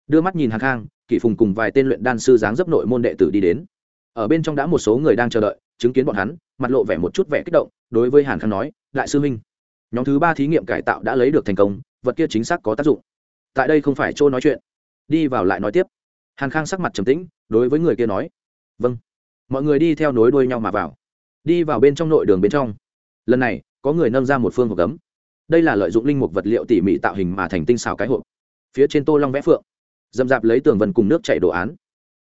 Đưa mắt nhìn hàng khang, kỷ phùng cùng vài tên luyện đan sư dáng dấp nội môn đệ tử đi đến. Ở bên trong đã một số người đang chờ đợi chứng kiến bọn hắn, mặt lộ vẻ một chút vẻ kích động, đối với hàn khang nói, đại sư minh nhóm thứ ba thí nghiệm cải tạo đã lấy được thành công, vật kia chính xác có tác dụng. Tại đây không phải chỗ nói chuyện. Đi vào lại nói tiếp. Hàn khang sắc mặt trầm tĩnh, đối với người kia nói vâng. Mọi người đi theo nối đuôi nhau mà vào. Đi vào bên trong nội đường bên trong. Lần này, có người nâng ra một phương hộp gấm. Đây là lợi dụng linh mục vật liệu tỉ mỉ tạo hình mà thành tinh xào cái hộp. Phía trên tô long vẽ phượng. Dầm dạp lấy tường vần cùng nước chảy đồ án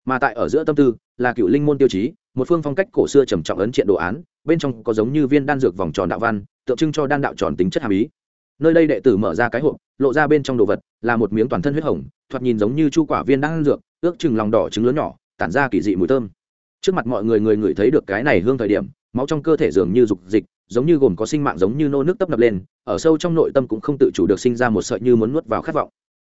mà tại ở giữa tâm tư là cựu linh môn tiêu chí, một phương phong cách cổ xưa trầm trọng ấn triện đồ án, bên trong có giống như viên đan dược vòng tròn đạo văn, tượng trưng cho đan đạo tròn tính chất hàm ý. Nơi đây đệ tử mở ra cái hộp, lộ ra bên trong đồ vật là một miếng toàn thân huyết hồng, thoạt nhìn giống như chu quả viên đan dược, ước chừng lòng đỏ trứng lớn nhỏ, tản ra kỳ dị mùi thơm. Trước mặt mọi người người người thấy được cái này hương thời điểm, máu trong cơ thể dường như dục dịch, giống như gồm có sinh mạng giống như nô nước tấp nập lên, ở sâu trong nội tâm cũng không tự chủ được sinh ra một sợi như muốn nuốt vào khát vọng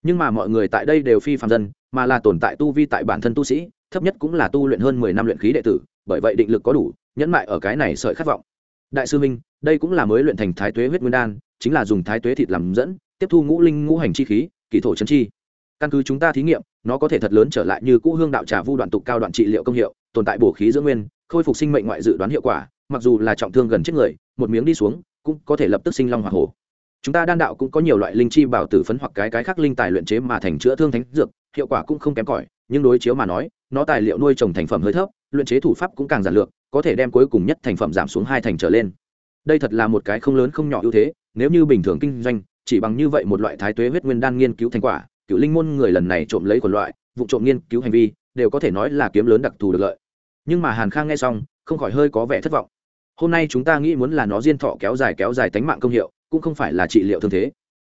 nhưng mà mọi người tại đây đều phi phạm dân, mà là tồn tại tu vi tại bản thân tu sĩ, thấp nhất cũng là tu luyện hơn mười năm luyện khí đệ tử, bởi vậy định lực có đủ, nhẫn mại ở cái này sợi khát vọng. Đại sư minh, đây cũng là mới luyện thành thái tuế huyết nguyên đan, chính là dùng thái tuế thịt làm dẫn, tiếp thu ngũ linh ngũ hành chi khí, kỳ thổ chân chi. Căn cứ chúng ta thí nghiệm, nó có thể thật lớn trở lại như cũ hương đạo trà vu đoạn tục cao đoạn trị liệu công hiệu, tồn tại bổ khí dưỡng nguyên, khôi phục sinh mệnh ngoại dự đoán hiệu quả, mặc dù là trọng thương gần chết người, một miếng đi xuống, cũng có thể lập tức sinh long h o hổ chúng ta đan đạo cũng có nhiều loại linh chi bảo tử phấn hoặc cái cái khác linh tài luyện chế mà thành chữa thương thánh dược, hiệu quả cũng không kém cỏi, nhưng đối chiếu mà nói, nó tài liệu nuôi trồng thành phẩm hơi thấp, luyện chế thủ pháp cũng càng giản lược, có thể đem cuối cùng nhất thành phẩm giảm xuống hai thành trở lên. Đây thật là một cái không lớn không nhỏ ưu thế, nếu như bình thường kinh doanh, chỉ bằng như vậy một loại thái tuế huyết nguyên đan nghiên cứu thành quả, cựu linh môn người lần này trộm lấy quần loại, vụ trộm nghiên cứu hành vi, đều có thể nói là kiếm lớn đặc thù được lợi. Nhưng mà hàn khang nghe xong, không khỏi hơi có vẻ thất vọng hôm nay chúng ta nghĩ muốn là nó diên thọ kéo dài kéo dài tánh mạng công hiệu, cũng không phải là trị liệu thương thế.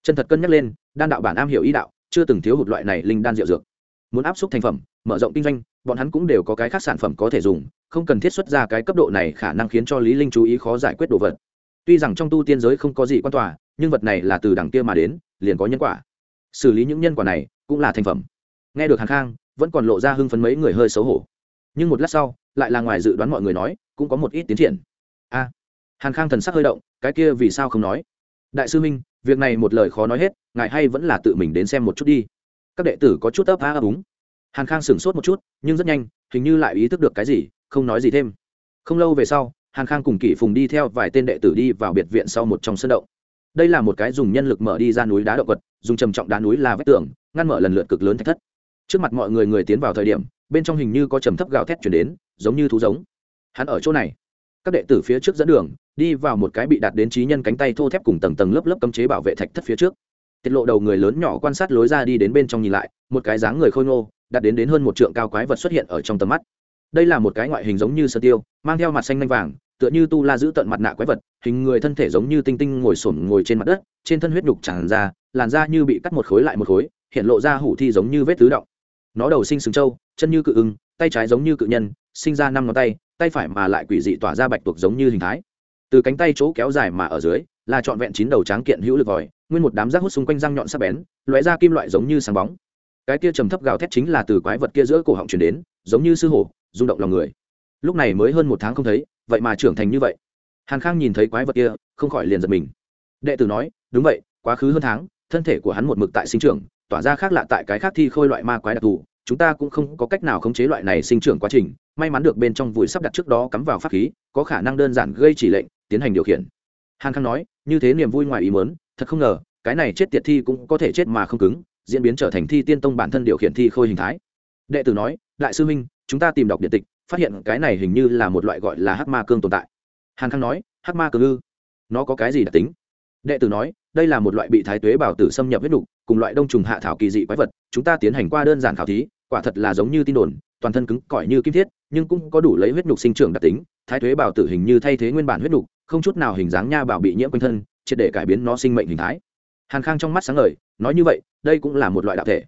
Chân thật cân nhắc lên, đan đạo bản am hiểu ý đạo, chưa từng thiếu hụt loại này linh đan rượu dược. Muốn áp suất thành phẩm, mở rộng kinh doanh, bọn hắn cũng đều có cái khác sản phẩm có thể dùng, không cần thiết xuất ra cái cấp độ này khả năng khiến cho lý linh chú ý khó giải quyết đồ vật. Tuy rằng trong tu tiên giới không có gì quan tòa, nhưng vật này là từ đằng kia mà đến, liền có nhân quả. Xử lý những nhân quả này, cũng là thành phẩm. Nghe được hàn khang, vẫn còn lộ ra hưng phấn mấy người hơi xấu hổ. Nhưng một lát sau, lại là ngoài dự đoán mọi người nói, cũng có một ít tiến triển hàn khang thần sắc hơi động, cái kia vì sao không nói? Đại sư minh, việc này một lời khó nói hết, ngài hay vẫn là tự mình đến xem một chút đi. Các đệ tử có chút ấp á ấp úng. Hàn khang sửng sốt một chút, nhưng rất nhanh, hình như lại ý thức được cái gì, không nói gì thêm. Không lâu về sau, hàn khang cùng kỷ phùng đi theo vài tên đệ tử đi vào biệt viện sau một trong sân động. Đây là một cái dùng nhân lực mở đi ra núi đá động vật, dùng trầm trọng đá núi là vách tường, ngăn mở lần lượt cực lớn thách thất. Trước mặt mọi người người tiến vào thời điểm, bên trong hình như có trầm thấp gào thét chuyển đến, giống như thú giống. Hắn ở chỗ này các đệ tử phía trước dẫn đường, đi vào một cái bị đặt đến trí nhân cánh tay thô thép cùng tầng tầng lớp lớp cấm chế bảo vệ thạch thất phía trước. Tiết lộ đầu người lớn nhỏ quan sát lối ra đi đến bên trong nhìn lại, một cái dáng người khôi ngô đặt đến đến hơn một trượng cao quái vật xuất hiện ở trong tầm mắt. Đây là một cái ngoại hình giống như sơ tiêu, mang theo mặt xanh lanh vàng, tựa như tu la giữ tận mặt nạ quái vật, hình người thân thể giống như tinh tinh ngồi sổm ngồi trên mặt đất, trên thân huyết nhục tràn ra, làn da như bị cắt một khối lại một khối, hiện lộ ra hủ thi giống như vết tứ động. Nó đầu sinh sừng trâu, chân như cự ưng, tay trái giống như cự nhân, sinh ra năm ngón tay tay phải mà lại quỷ dị tỏa ra bạch tuộc giống như hình thái. Từ cánh tay chỗ kéo dài mà ở dưới, là trọn vẹn chín đầu tráng kiện hữu lực vòi, nguyên một đám rác hút xung quanh răng nhọn sắc bén loại ra kim loại giống như sáng bóng. Cái kia trầm thấp gào thét chính là từ quái vật kia giữa cổ họng chuyển đến, giống như sư hổ, rung động lòng người. Lúc này mới hơn một tháng không thấy, vậy mà trưởng thành như vậy. Hàn khang nhìn thấy quái vật kia, không khỏi liền giật mình. Đệ tử nói, đúng vậy, quá khứ hơn tháng, thân thể của hắn một mực tại sinh trưởng, tỏa ra khác lạ tại cái khác thi khôi loại ma quái đặc thù chúng ta cũng không có cách nào khống chế loại này sinh trưởng quá trình, may mắn được bên trong vùi sắp đặt trước đó cắm vào pháp khí, có khả năng đơn giản gây chỉ lệnh, tiến hành điều khiển. Hàn khang nói, như thế niềm vui ngoài ý mớn thật không ngờ, cái này chết tiệt thi cũng có thể chết mà không cứng, diễn biến trở thành thi tiên tông bản thân điều khiển thi khôi hình thái. Đệ tử nói, đại sư huynh chúng ta tìm đọc điện tịch, phát hiện cái này hình như là một loại gọi là hắc ma cương tồn tại. Hàn khang nói, hắc ma cương ư? Nó có cái gì đặc tính? Đệ tử nói, đây là một loại bị thái tuế bảo tử xâm nhập huyết đục cùng loại đông trùng hạ thảo kỳ dị quái vật, chúng ta tiến hành qua đơn giản khảo thí quả thật là giống như tin đồn, toàn thân cứng cỏi như kim thiết, nhưng cũng có đủ lấy huyết nhục sinh trưởng đặc tính, thái thuế bảo tử hình như thay thế nguyên bản huyết nhục, không chút nào hình dáng nha bảo bị nhiễm quanh thân, triệt để cải biến nó sinh mệnh hình thái. Hàn khang trong mắt sáng ngời, nói như vậy, đây cũng là một loại đạo thể.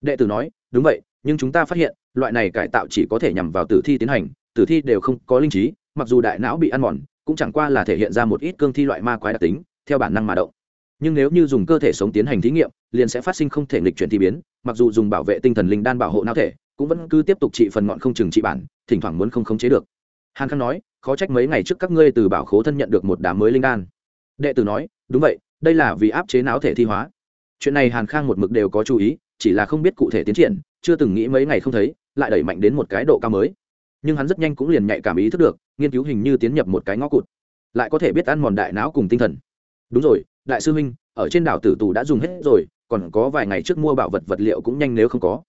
Đệ tử nói, đúng vậy, nhưng chúng ta phát hiện, loại này cải tạo chỉ có thể nhằm vào tử thi tiến hành, tử thi đều không có linh trí, mặc dù đại não bị ăn mòn, cũng chẳng qua là thể hiện ra một ít cương thi loại ma quái đặc tính, theo bản năng mà động nhưng nếu như dùng cơ thể sống tiến hành thí nghiệm, liền sẽ phát sinh không thể nghịch chuyển thi biến, mặc dù dùng bảo vệ tinh thần linh đan bảo hộ não thể, cũng vẫn cứ tiếp tục trị phần ngọn không chừng trị bản, thỉnh thoảng muốn không khống chế được. Hàn khang nói, khó trách mấy ngày trước các ngươi từ bảo khố thân nhận được một đám mới linh đan. Đệ tử nói, đúng vậy, đây là vì áp chế não thể thi hóa. Chuyện này hàn khang một mực đều có chú ý, chỉ là không biết cụ thể tiến triển, chưa từng nghĩ mấy ngày không thấy, lại đẩy mạnh đến một cái độ cao mới. Nhưng hắn rất nhanh cũng liền nhạy cảm ý thức được, nghiên cứu hình như tiến nhập một cái ngõ cụt, lại có thể biết ăn mòn đại não cùng tinh thần. Đúng rồi đại sư huynh, ở trên đảo tử tù đã dùng hết rồi, còn có vài ngày trước mua bảo vật vật liệu cũng nhanh nếu không có.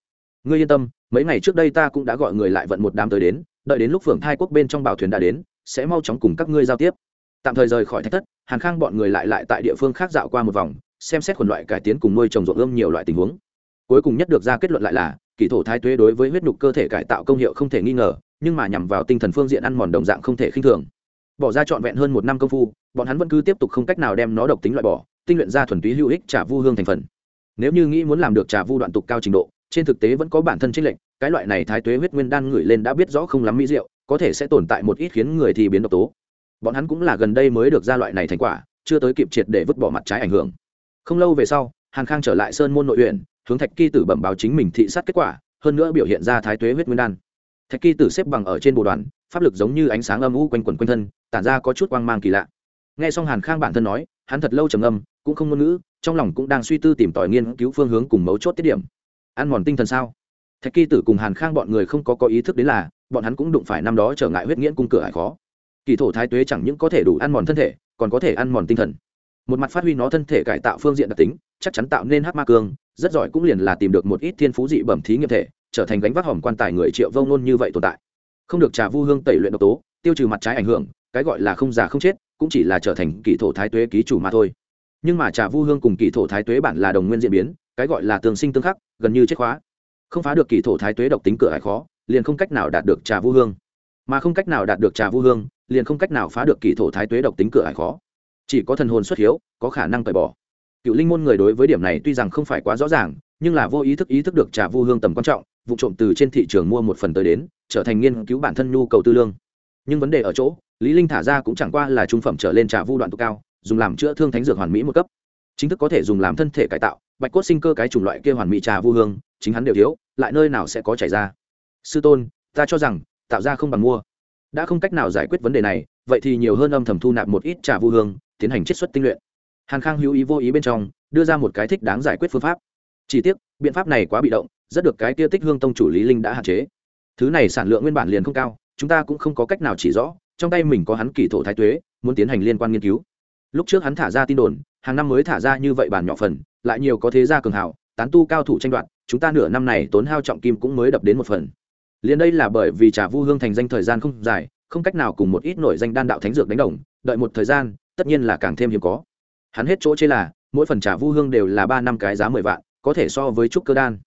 Ngươi yên tâm, mấy ngày trước đây ta cũng đã gọi người lại vận một đám tới đến, đợi đến lúc phượng thai quốc bên trong bảo thuyền đã đến, sẽ mau chóng cùng các ngươi giao tiếp. Tạm thời rời khỏi thách thất, hàn khang bọn người lại lại tại địa phương khác dạo qua một vòng, xem xét khuẩn loại cải tiến cùng nuôi trồng ruộng ươm nhiều loại tình huống. Cuối cùng nhất được ra kết luận lại là, kỳ thổ thái tuế đối với huyết nhục cơ thể cải tạo công hiệu không thể nghi ngờ, nhưng mà nhằm vào tinh thần phương diện ăn mòn đồng dạng không thể khinh thường bỏ ra trọn vẹn hơn một năm công phu, bọn hắn vẫn cứ tiếp tục không cách nào đem nó độc tính loại bỏ, tinh luyện ra thuần túy hữu ích trà vu hương thành phần. Nếu như nghĩ muốn làm được trà vu đoạn tục cao trình độ, trên thực tế vẫn có bản thân tranh lệnh cái loại này thái tuế huyết nguyên đan ngửi lên đã biết rõ không lắm mỹ rượu có thể sẽ tồn tại một ít khiến người thì biến độc tố. Bọn hắn cũng là gần đây mới được ra loại này thành quả, chưa tới kịp triệt để vứt bỏ mặt trái ảnh hưởng. Không lâu về sau hàng khang trở lại sơn môn nội huyện hướng thạch kỳ tử bẩm báo chính mình thị sát kết quả, hơn nữa biểu hiện ra thái tuế huyết nguyên đan thạch kỳ tử xếp bằng ở trên bộ đoàn, pháp lực giống như ánh sáng âm u quanh quẩn quanh thân, tản ra có chút quang mang kỳ lạ. Nghe xong hàn khang bản thân nói, hắn thật lâu trầm âm cũng không ngôn ngữ, trong lòng cũng đang suy tư tìm tòi nghiên cứu phương hướng cùng mấu chốt tiết điểm. Ăn mòn tinh thần sao? Thạch kỳ tử cùng hàn khang bọn người không có có ý thức đến là, bọn hắn cũng đụng phải năm đó trở ngại huyết nghiễn cung cửa hải khó. Kỳ thổ thái tuế chẳng những có thể đủ ăn mòn thân thể, còn có thể ăn mòn tinh thần. Một mặt phát huy nó thân thể cải tạo phương diện đặc tính, chắc chắn tạo nên hát ma cương rất giỏi cũng liền là tìm được một ít thiên phú dị bẩm thí nghiệm thể trở thành gánh vác hòm quan tài người triệu vông nôn như vậy tồn tại. Không được trà vu hương tẩy luyện độc tố, tiêu trừ mặt trái ảnh hưởng, cái gọi là không già không chết, cũng chỉ là trở thành kỳ thổ thái tuế ký chủ mà thôi. Nhưng mà trà vu hương cùng kỳ thổ thái tuế bản là đồng nguyên diễn biến, cái gọi là tương sinh tương khắc, gần như chết khóa. Không phá được kỳ thổ thái tuế độc tính cửa hải khó, liền không cách nào đạt được trà vu hương. Mà không cách nào đạt được trà vu hương, liền không cách nào phá được kỳ thổ thái tuế độc tính cửa hải khó. Chỉ có thần hồn xuất hiếu, có khả năng tẩy bỏ. Cựu linh môn người đối với điểm này tuy rằng không phải quá rõ ràng, nhưng là vô ý thức ý thức được trà vu hương tầm quan trọng vụ trộm từ trên thị trường mua một phần tới đến, trở thành nghiên cứu bản thân nhu cầu tư lương. Nhưng vấn đề ở chỗ, lý linh thả ra cũng chẳng qua là trung phẩm trở lên trà vu đoạn tụ cao, dùng làm chữa thương thánh dược hoàn mỹ một cấp. Chính thức có thể dùng làm thân thể cải tạo, bạch cốt sinh cơ cái chủng loại kia hoàn mỹ trà vu hương, chính hắn đều thiếu, lại nơi nào sẽ có chảy ra. Sư tôn, ta cho rằng, tạo ra không bằng mua. Đã không cách nào giải quyết vấn đề này, vậy thì nhiều hơn âm thầm thu nạp một ít trà vu hương, tiến hành chiết xuất tinh luyện. Hàn khang hữu ý vô ý bên trong, đưa ra một cái thích đáng giải quyết phương pháp. Chỉ tiếc, biện pháp này quá bị động rất được cái tia tích hương tông chủ lý linh đã hạn chế. Thứ này sản lượng nguyên bản liền không cao, chúng ta cũng không có cách nào chỉ rõ, trong tay mình có hắn kỳ thổ thái tuế, muốn tiến hành liên quan nghiên cứu. Lúc trước hắn thả ra tin đồn, hàng năm mới thả ra như vậy bản nhỏ phần, lại nhiều có thế gia cường hào, tán tu cao thủ tranh đoạt, chúng ta nửa năm này tốn hao trọng kim cũng mới đập đến một phần. Liền đây là bởi vì trà vu hương thành danh thời gian không dài, không cách nào cùng một ít nổi danh đan đạo thánh dược đánh đồng, đợi một thời gian, tất nhiên là càng thêm hiếm có. Hắn hết chỗ chê là, mỗi phần trà vu hương đều là ba năm cái giá mười vạn, có thể so với trúc cơ đan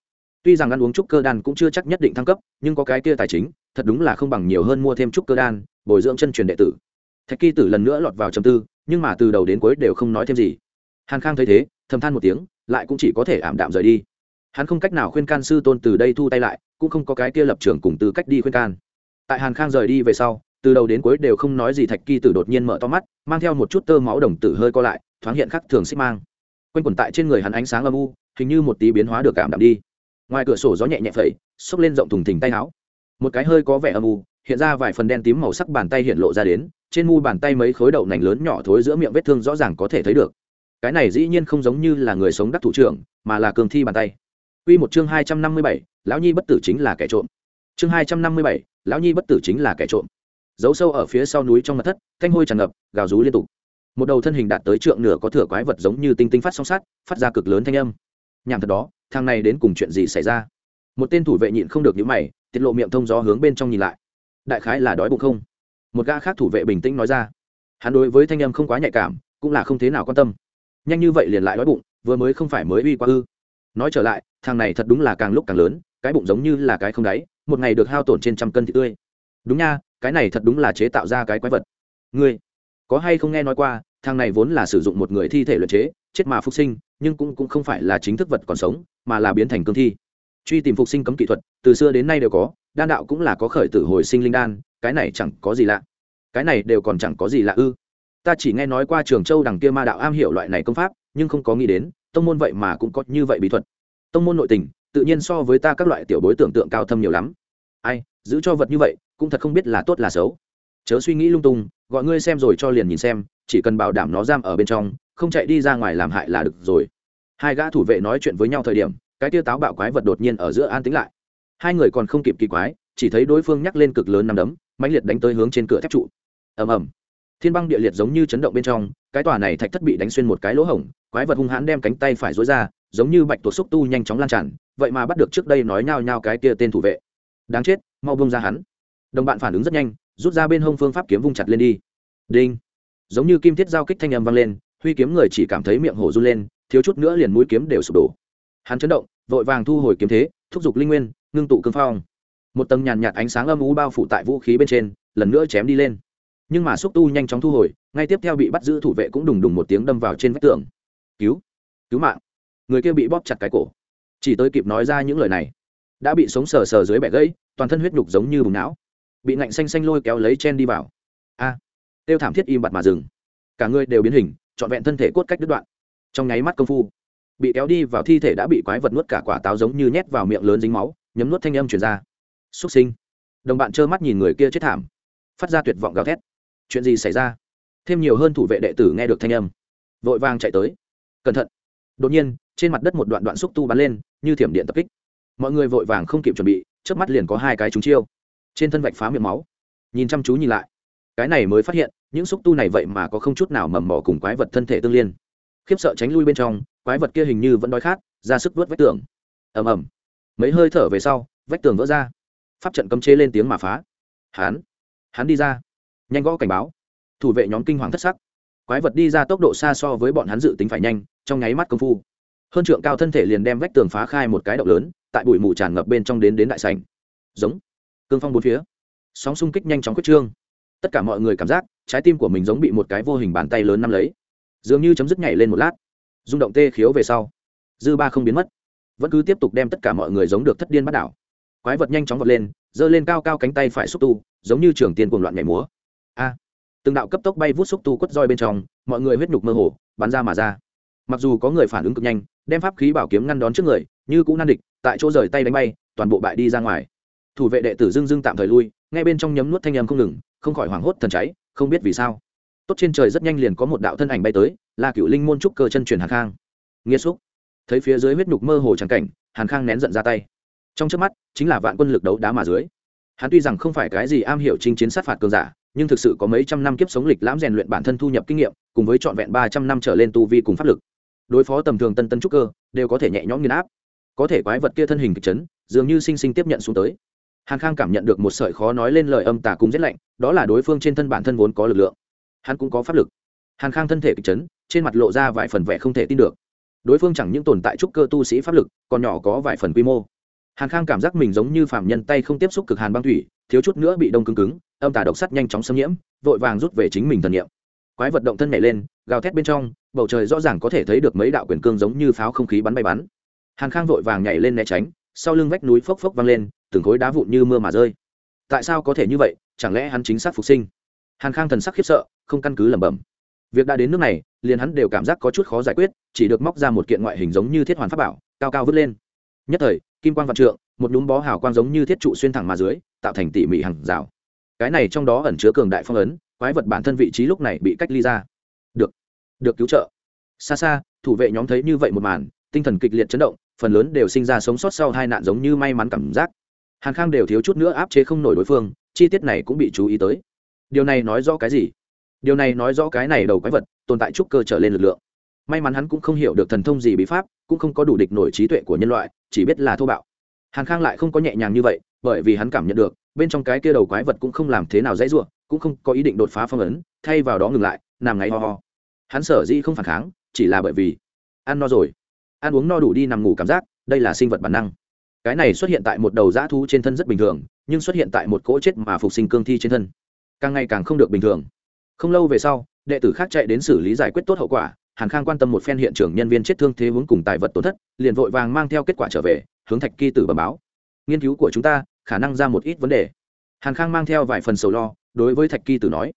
tuy rằng ăn uống trúc cơ đan cũng chưa chắc nhất định thăng cấp, nhưng có cái kia tài chính, thật đúng là không bằng nhiều hơn mua thêm trúc cơ đan, bồi dưỡng chân truyền đệ tử. Thạch kỳ tử lần nữa lọt vào trầm tư, nhưng mà từ đầu đến cuối đều không nói thêm gì. Hàn khang thấy thế, thầm than một tiếng, lại cũng chỉ có thể ảm đạm rời đi. Hắn không cách nào khuyên can sư tôn từ đây thu tay lại, cũng không có cái kia lập trường cùng tư cách đi khuyên can. Tại hàn khang rời đi về sau, từ đầu đến cuối đều không nói gì thạch kỳ tử đột nhiên mở to mắt, mang theo một chút tơ máu đồng tử hơi co lại, thoáng hiện khắc thường xích mang. Quanh quẩn tại trên người hắn ánh sáng âm u, hình như một tí biến hóa được cảm đạm đi ngoài cửa sổ gió nhẹ nhẹ phẩy xốc lên rộng thùng thình tay áo một cái hơi có vẻ âm u hiện ra vài phần đen tím màu sắc bàn tay hiện lộ ra đến trên mu bàn tay mấy khối đậu nành lớn nhỏ thối giữa miệng vết thương rõ ràng có thể thấy được cái này dĩ nhiên không giống như là người sống đắc thủ trưởng mà là cường thi bàn tay Quy một chương hai trăm năm mươi bảy, lão nhi bất tử chính là kẻ trộm. Chương hai trăm năm mươi bảy, lão nhi bất tử chính là kẻ trộm. Giấu sâu ở phía sau núi trong mật thất, thanh hôi tràn ngập, gào rú liên tục. Một đầu thân hình đạt tới trượng nửa có thừa quái vật giống như tinh tinh phát song sát, phát ra cực lớn thanh âm. Nhảm thật đó, thằng này đến cùng chuyện gì xảy ra? Một tên thủ vệ nhịn không được nhíu mày, tiết lộ miệng thông gió hướng bên trong nhìn lại. Đại khái là đói bụng không? Một gã khác thủ vệ bình tĩnh nói ra. Hắn đối với thanh âm không quá nhạy cảm, cũng là không thế nào quan tâm. Nhanh như vậy liền lại đói bụng, vừa mới không phải mới uy qua ư? nói trở lại thằng này thật đúng là càng lúc càng lớn cái bụng giống như là cái không đáy một ngày được hao tổn trên trăm cân thịt tươi đúng nha cái này thật đúng là chế tạo ra cái quái vật ngươi có hay không nghe nói qua thằng này vốn là sử dụng một người thi thể luyện chế chết mà phục sinh nhưng cũng, cũng không phải là chính thức vật còn sống mà là biến thành cương thi. Truy tìm phục sinh cấm kỹ thuật, từ xưa đến nay đều có, đan đạo cũng là có khởi tử hồi sinh linh đan, cái này chẳng có gì lạ. Cái này đều còn chẳng có gì lạ ư. Ta chỉ nghe nói qua trường châu đằng kia ma đạo am hiểu loại này công pháp, nhưng không có nghĩ đến, tông môn vậy mà cũng có như vậy bí thuật. Tông môn nội tình, tự nhiên so với ta các loại tiểu bối tưởng tượng cao thâm nhiều lắm. Ai, giữ cho vật như vậy, cũng thật không biết là tốt là xấu. Chớ suy nghĩ lung tung, gọi ngươi xem rồi cho liền nhìn xem, chỉ cần bảo đảm nó giam ở bên trong, không chạy đi ra ngoài làm hại là được rồi hai gã thủ vệ nói chuyện với nhau thời điểm, cái tia táo bạo quái vật đột nhiên ở giữa an tĩnh lại. Hai người còn không kịp kỳ quái, chỉ thấy đối phương nhắc lên cực lớn nằm đấm, mãnh liệt đánh tới hướng trên cửa thép trụ. Ầm ầm. Thiên băng địa liệt giống như chấn động bên trong, cái tòa này thạch thất bị đánh xuyên một cái lỗ hổng, quái vật hung hãn đem cánh tay phải dối ra, giống như bạch tuộc xúc tu nhanh chóng lan tràn, vậy mà bắt được trước đây nói nhao nhao cái kia tên thủ vệ. Đáng chết, mau bông ra hắn. Đồng bạn phản ứng rất nhanh, rút ra bên hông phương pháp kiếm vung chặt lên đi. Đinh. Giống như kim thiết giao kích thanh âm vang lên, huy kiếm người chỉ cảm thấy miệng hổ run lên thiếu chút nữa liền mũi kiếm đều sụp đổ. Hắn chấn động vội vàng thu hồi kiếm thế thúc giục linh nguyên ngưng tụ cương phong. Một tầng nhàn nhạt ánh sáng âm u bao phủ tại vũ khí bên trên lần nữa chém đi lên. Nhưng mà xúc tu nhanh chóng thu hồi ngay tiếp theo bị bắt giữ thủ vệ cũng đùng đùng một tiếng đâm vào trên vách tường. Cứu cứu mạng. Người kia bị bóp chặt cái cổ. Chỉ tới kịp nói ra những lời này đã bị sống sờ sờ dưới bẻ gãy toàn thân huyết nhục giống như bùng não. Bị ngạnh xanh xanh lôi kéo lấy chen đi vào. A à, tiêu thảm thiết im bặt mà dừng. Cả người đều biến hình trọn vẹn thân thể cốt cách đứt đoạn trong nháy mắt công phu. Bị kéo đi vào thi thể đã bị quái vật nuốt cả quả táo giống như nhét vào miệng lớn dính máu, nhấm nuốt thanh âm chuyển ra. Xúc sinh. Đồng bạn trơ mắt nhìn người kia chết thảm. Phát ra tuyệt vọng gào thét. Chuyện gì xảy ra? Thêm nhiều hơn thủ vệ đệ tử nghe được thanh âm. Vội vàng chạy tới. Cẩn thận. Đột nhiên, trên mặt đất một đoạn đoạn xúc tu bắn lên, như thiểm điện tập kích. Mọi người vội vàng không kịp chuẩn bị trước mắt liền có hai cái trúng chiêu. Trên thân vạch phá miệng máu. Nhìn chăm chú nhìn lại. Cái này mới phát hiện, những xúc tu này vậy mà có không chút nào mầm mỏ cùng quái vật thân thể tương liên khiếp sợ tránh lui bên trong, quái vật kia hình như vẫn đói khát, ra sức vớt vách tường. Ầm ầm. Mấy hơi thở về sau, vách tường vỡ ra. Pháp trận cấm chế lên tiếng mà phá. Hắn hắn đi ra. Nhanh gõ cảnh báo. Thủ vệ nhóm kinh hoàng thất sắc. Quái vật đi ra tốc độ xa so với bọn hắn dự tính phải nhanh, trong nháy mắt công phu. Hơn trượng cao thân thể liền đem vách tường phá khai một cái động lớn, tại bụi mù tràn ngập bên trong đến đến đại sành giống. Cương phong bốn phía. Sóng xung kích nhanh chóng quyết trương. Tất cả mọi người cảm giác, trái tim của mình giống bị một cái vô hình bàn tay lớn nắm lấy dường như chấm dứt nhảy lên một lát. Rung động tê khiếu về sau, dư ba không biến mất. Vẫn cứ tiếp tục đem tất cả mọi người giống được thất điên bắt đảo. Quái vật nhanh chóng vọt lên, giơ lên cao cao cánh tay phải xúc tu, giống như trường tiên cuồng loạn nhảy múa. A! Từng đạo cấp tốc bay vút xúc tu quất roi bên trong, mọi người huyết nhục mơ hồ, bắn ra mà ra. Mặc dù có người phản ứng cực nhanh, đem pháp khí bảo kiếm ngăn đón trước người, như cũng nan địch, tại chỗ rời tay đánh bay, toàn bộ bại đi ra ngoài. Thủ vệ đệ tử dưng dưng tạm thời lui, ngay bên trong nhấm nuốt thanh âm không ngừng, không khỏi hoảng hốt thần cháy, không biết vì sao tốt trên trời rất nhanh liền có một đạo thân ảnh bay tới, là cựu linh môn trúc cơ chân truyền hàn khang. Nghĩa xúc. Thấy phía dưới huyết nhục mơ hồ trắng cảnh, hàn khang nén giận ra tay. Trong trước mắt, chính là vạn quân lực đấu đá mà dưới. Hắn tuy rằng không phải cái gì am hiểu chinh chiến sát phạt cường giả, nhưng thực sự có mấy trăm năm kiếp sống lịch lãm rèn luyện bản thân thu nhập kinh nghiệm, cùng với trọn vẹn ba trăm năm trở lên tu vi cùng pháp lực. Đối phó tầm thường tân tân trúc cơ, đều có thể nhẹ nhõm nghiền áp. Có thể quái vật kia thân hình kịch chấn, dường như sinh sinh tiếp nhận xuống tới. Hàn khang cảm nhận được một sợi khó nói lên lời âm tà cùng rét lạnh, đó là đối phương trên thân bản thân vốn có lực lượng hắn cũng có pháp lực. Hàn khang thân thể kịch chấn, trên mặt lộ ra vài phần vẻ không thể tin được. Đối phương chẳng những tồn tại trúc cơ tu sĩ pháp lực, còn nhỏ có vài phần quy mô. Hàn khang cảm giác mình giống như phạm nhân tay không tiếp xúc cực hàn băng thủy, thiếu chút nữa bị đông cứng cứng, âm tả độc sắt nhanh chóng xâm nhiễm, vội vàng rút về chính mình thần niệm. Quái vật động thân nhảy lên, gào thét bên trong, bầu trời rõ ràng có thể thấy được mấy đạo quyền cương giống như pháo không khí bắn bay bắn. Hàn khang vội vàng nhảy lên né tránh, sau lưng vách núi phốc phốc văng lên, từng khối đá vụn như mưa mà rơi. Tại sao có thể như vậy? Chẳng lẽ hắn chính xác phục sinh? Hàn khang thần sắc khiếp sợ không căn cứ lẩm bẩm. Việc đã đến nước này, liền hắn đều cảm giác có chút khó giải quyết, chỉ được móc ra một kiện ngoại hình giống như thiết hoàn pháp bảo, cao cao vứt lên. Nhất thời, kim quang vạn trượng, một núm bó hào quang giống như thiết trụ xuyên thẳng mà dưới, tạo thành tỉ mỉ hàng rào. Cái này trong đó ẩn chứa cường đại phong ấn, quái vật bản thân vị trí lúc này bị cách ly ra. Được được cứu trợ. Xa xa, thủ vệ nhóm thấy như vậy một màn, tinh thần kịch liệt chấn động, phần lớn đều sinh ra sống sót sau hai nạn giống như may mắn cảm giác. Hàn khang đều thiếu chút nữa áp chế không nổi đối phương, chi tiết này cũng bị chú ý tới. Điều này nói rõ cái gì? Điều này nói rõ cái này đầu quái vật tồn tại trúc cơ trở lên lực lượng. May mắn hắn cũng không hiểu được thần thông gì bí pháp, cũng không có đủ địch nổi trí tuệ của nhân loại, chỉ biết là thô bạo. Hàn khang lại không có nhẹ nhàng như vậy, bởi vì hắn cảm nhận được, bên trong cái kia đầu quái vật cũng không làm thế nào dễ dụa cũng không có ý định đột phá phong ấn, thay vào đó ngừng lại, nằm ngáy ho ho. Hắn sở dĩ không phản kháng, chỉ là bởi vì ăn no rồi. Ăn uống no đủ đi nằm ngủ cảm giác, đây là sinh vật bản năng. Cái này xuất hiện tại một đầu dã thu trên thân rất bình thường, nhưng xuất hiện tại một cỗ chết mà phục sinh cương thi trên thân. Càng ngày càng không được bình thường không lâu về sau, đệ tử khác chạy đến xử lý giải quyết tốt hậu quả, hàn khang quan tâm một phen hiện trường nhân viên chết thương thế hướng cùng tài vật tổn thất, liền vội vàng mang theo kết quả trở về, hướng thạch kỳ tử bẩm báo. Nghiên cứu của chúng ta, khả năng ra một ít vấn đề. Hàn khang mang theo vài phần sầu lo, đối với thạch kỳ tử nói.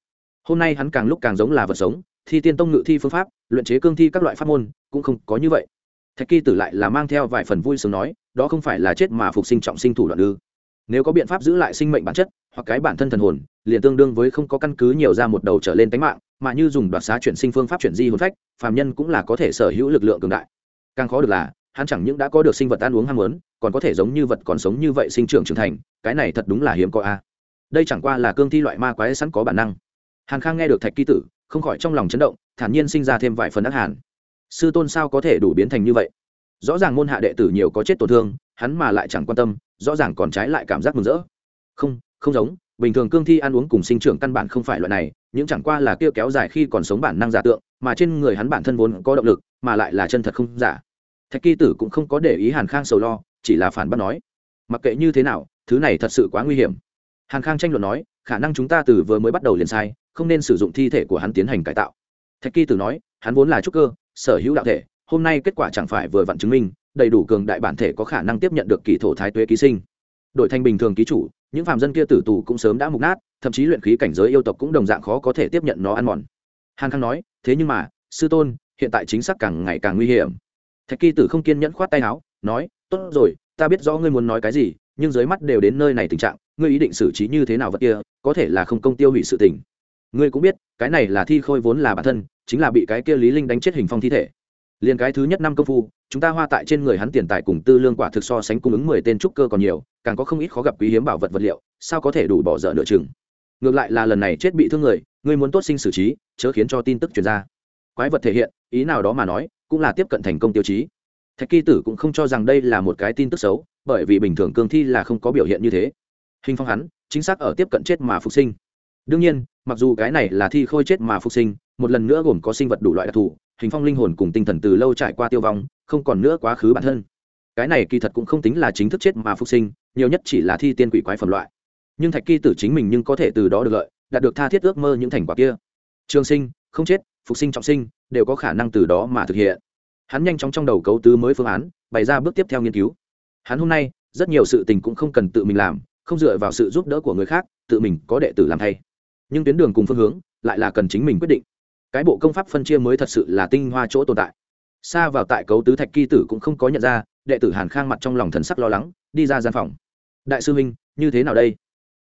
Hôm nay hắn càng lúc càng giống là vật sống, thi tiên tông ngự thi phương pháp, luyện chế cương thi các loại pháp môn, cũng không có như vậy. Thạch kỳ tử lại là mang theo vài phần vui sướng nói, đó không phải là chết mà phục sinh trọng sinh thủ đoạn ư. Nếu có biện pháp giữ lại sinh mệnh bản chất hoặc cái bản thân thần hồn, liền tương đương với không có căn cứ nhiều ra một đầu trở lên tánh mạng, mà như dùng đoạt xá chuyển sinh phương pháp chuyển di hồn phách, phàm nhân cũng là có thể sở hữu lực lượng cường đại. Càng khó được là, hắn chẳng những đã có được sinh vật ăn uống ham muốn, còn có thể giống như vật còn sống như vậy sinh trưởng trưởng thành, cái này thật đúng là hiếm có a. Đây chẳng qua là cương thi loại ma quái sẵn có bản năng. Hàn khang nghe được thạch ký tử, không khỏi trong lòng chấn động, thản nhiên sinh ra thêm vài phần ác hàn. Sư tôn sao có thể đủ biến thành như vậy? Rõ ràng môn hạ đệ tử nhiều có chết tổn thương, hắn mà lại chẳng quan tâm, rõ ràng còn trái lại cảm giác mừng rỡ. Không không giống, bình thường cương thi ăn uống cùng sinh trưởng căn bản không phải loại này, những chẳng qua là kêu kéo dài khi còn sống bản năng giả tượng, mà trên người hắn bản thân vốn có động lực, mà lại là chân thật không giả. Thạch kỳ tử cũng không có để ý hàn khang sầu lo, chỉ là phản bác nói, mặc kệ như thế nào, thứ này thật sự quá nguy hiểm. Hàn khang tranh luận nói, khả năng chúng ta từ vừa mới bắt đầu liền sai, không nên sử dụng thi thể của hắn tiến hành cải tạo. Thạch kỳ tử nói, hắn vốn là trúc cơ, sở hữu đạo thể, hôm nay kết quả chẳng phải vừa vặn chứng minh, đầy đủ cường đại bản thể có khả năng tiếp nhận được kỳ thổ thái tuế ký sinh. Đội thanh bình thường ký chủ những phàm dân kia tử tù cũng sớm đã mục nát, thậm chí luyện khí cảnh giới yêu tộc cũng đồng dạng khó có thể tiếp nhận nó ăn mòn. Hàn khang nói, thế nhưng mà, sư tôn, hiện tại chính xác càng ngày càng nguy hiểm. Thạch kỳ tử không kiên nhẫn khoát tay áo, nói, tốt rồi, ta biết rõ ngươi muốn nói cái gì, nhưng dưới mắt đều đến nơi này tình trạng, ngươi ý định xử trí như thế nào vật kia, có thể là không công tiêu hủy sự tình. Ngươi cũng biết, cái này là thi khôi vốn là bản thân, chính là bị cái kia lý linh đánh chết hình phong thi thể liền cái thứ nhất năm công phu, chúng ta hoa tại trên người hắn tiền tài cùng tư lương quả thực so sánh cung ứng mười tên trúc cơ còn nhiều, càng có không ít khó gặp quý hiếm bảo vật vật liệu, sao có thể đủ bỏ dở nửa chừng? Ngược lại là lần này chết bị thương người, ngươi muốn tốt sinh xử trí, chớ khiến cho tin tức truyền ra. Quái vật thể hiện, ý nào đó mà nói, cũng là tiếp cận thành công tiêu chí. Thạch kỳ tử cũng không cho rằng đây là một cái tin tức xấu, bởi vì bình thường cương thi là không có biểu hiện như thế. Hình phong hắn, chính xác ở tiếp cận chết mà phục sinh. Đương nhiên, mặc dù cái này là thi khôi chết mà phục sinh, một lần nữa gồm có sinh vật đủ loại đặc thù hình phong linh hồn cùng tinh thần từ lâu trải qua tiêu vong, không còn nữa quá khứ bản thân. Cái này kỳ thật cũng không tính là chính thức chết mà phục sinh, nhiều nhất chỉ là thi tiên quỷ quái phẩm loại. Nhưng thạch kỳ tử chính mình nhưng có thể từ đó được lợi, đạt được tha thiết ước mơ những thành quả kia. Trường sinh, không chết, phục sinh trọng sinh, đều có khả năng từ đó mà thực hiện. Hắn nhanh chóng trong đầu cấu tứ mới phương án, bày ra bước tiếp theo nghiên cứu. Hắn hôm nay, rất nhiều sự tình cũng không cần tự mình làm, không dựa vào sự giúp đỡ của người khác, tự mình có đệ tử làm thay. Nhưng tuyến đường cùng phương hướng, lại là cần chính mình quyết định cái bộ công pháp phân chia mới thật sự là tinh hoa chỗ tồn tại. Xa vào tại cấu tứ thạch kỳ tử cũng không có nhận ra, đệ tử hàn khang mặt trong lòng thần sắc lo lắng, đi ra gian phòng. Đại sư huynh, như thế nào đây?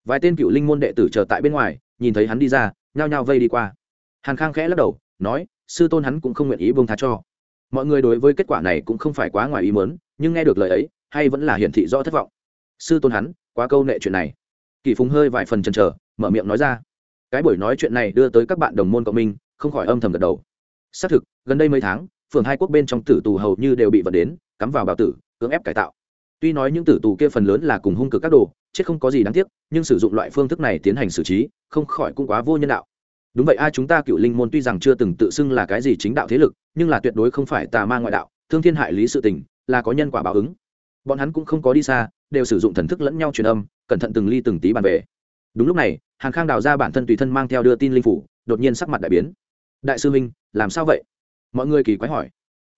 Vài tên cựu linh môn đệ tử chờ tại bên ngoài, nhìn thấy hắn đi ra, nhao nhao vây đi qua. Hàn khang khẽ lắc đầu, nói, sư tôn hắn cũng không nguyện ý bông tha cho. Mọi người đối với kết quả này cũng không phải quá ngoài ý mớn nhưng nghe được lời ấy, hay vẫn là hiển thị do thất vọng. Sư tôn hắn, quá câu nệ chuyện này. Kỳ phùng hơi vài phần chần chờ, mở miệng nói ra, cái buổi nói chuyện này đưa tới các bạn đồng môn cộng minh không khỏi âm thầm gật đầu. Xác thực, gần đây mấy tháng, phường hai quốc bên trong tử tù hầu như đều bị vận đến, cắm vào bào tử, cưỡng ép cải tạo. Tuy nói những tử tù kia phần lớn là cùng hung cực các đồ, chết không có gì đáng tiếc, nhưng sử dụng loại phương thức này tiến hành xử trí, không khỏi cũng quá vô nhân đạo. Đúng vậy ai chúng ta cựu linh môn tuy rằng chưa từng tự xưng là cái gì chính đạo thế lực, nhưng là tuyệt đối không phải tà ma ngoại đạo, thương thiên hại lý sự tình, là có nhân quả báo ứng. Bọn hắn cũng không có đi xa, đều sử dụng thần thức lẫn nhau truyền âm, cẩn thận từng ly từng tí bàn về. Đúng lúc này, hàng khang đào ra bản thân tùy thân mang theo đưa tin linh phủ, đột nhiên sắc mặt đại biến đại sư minh, làm sao vậy? Mọi người kỳ quái hỏi.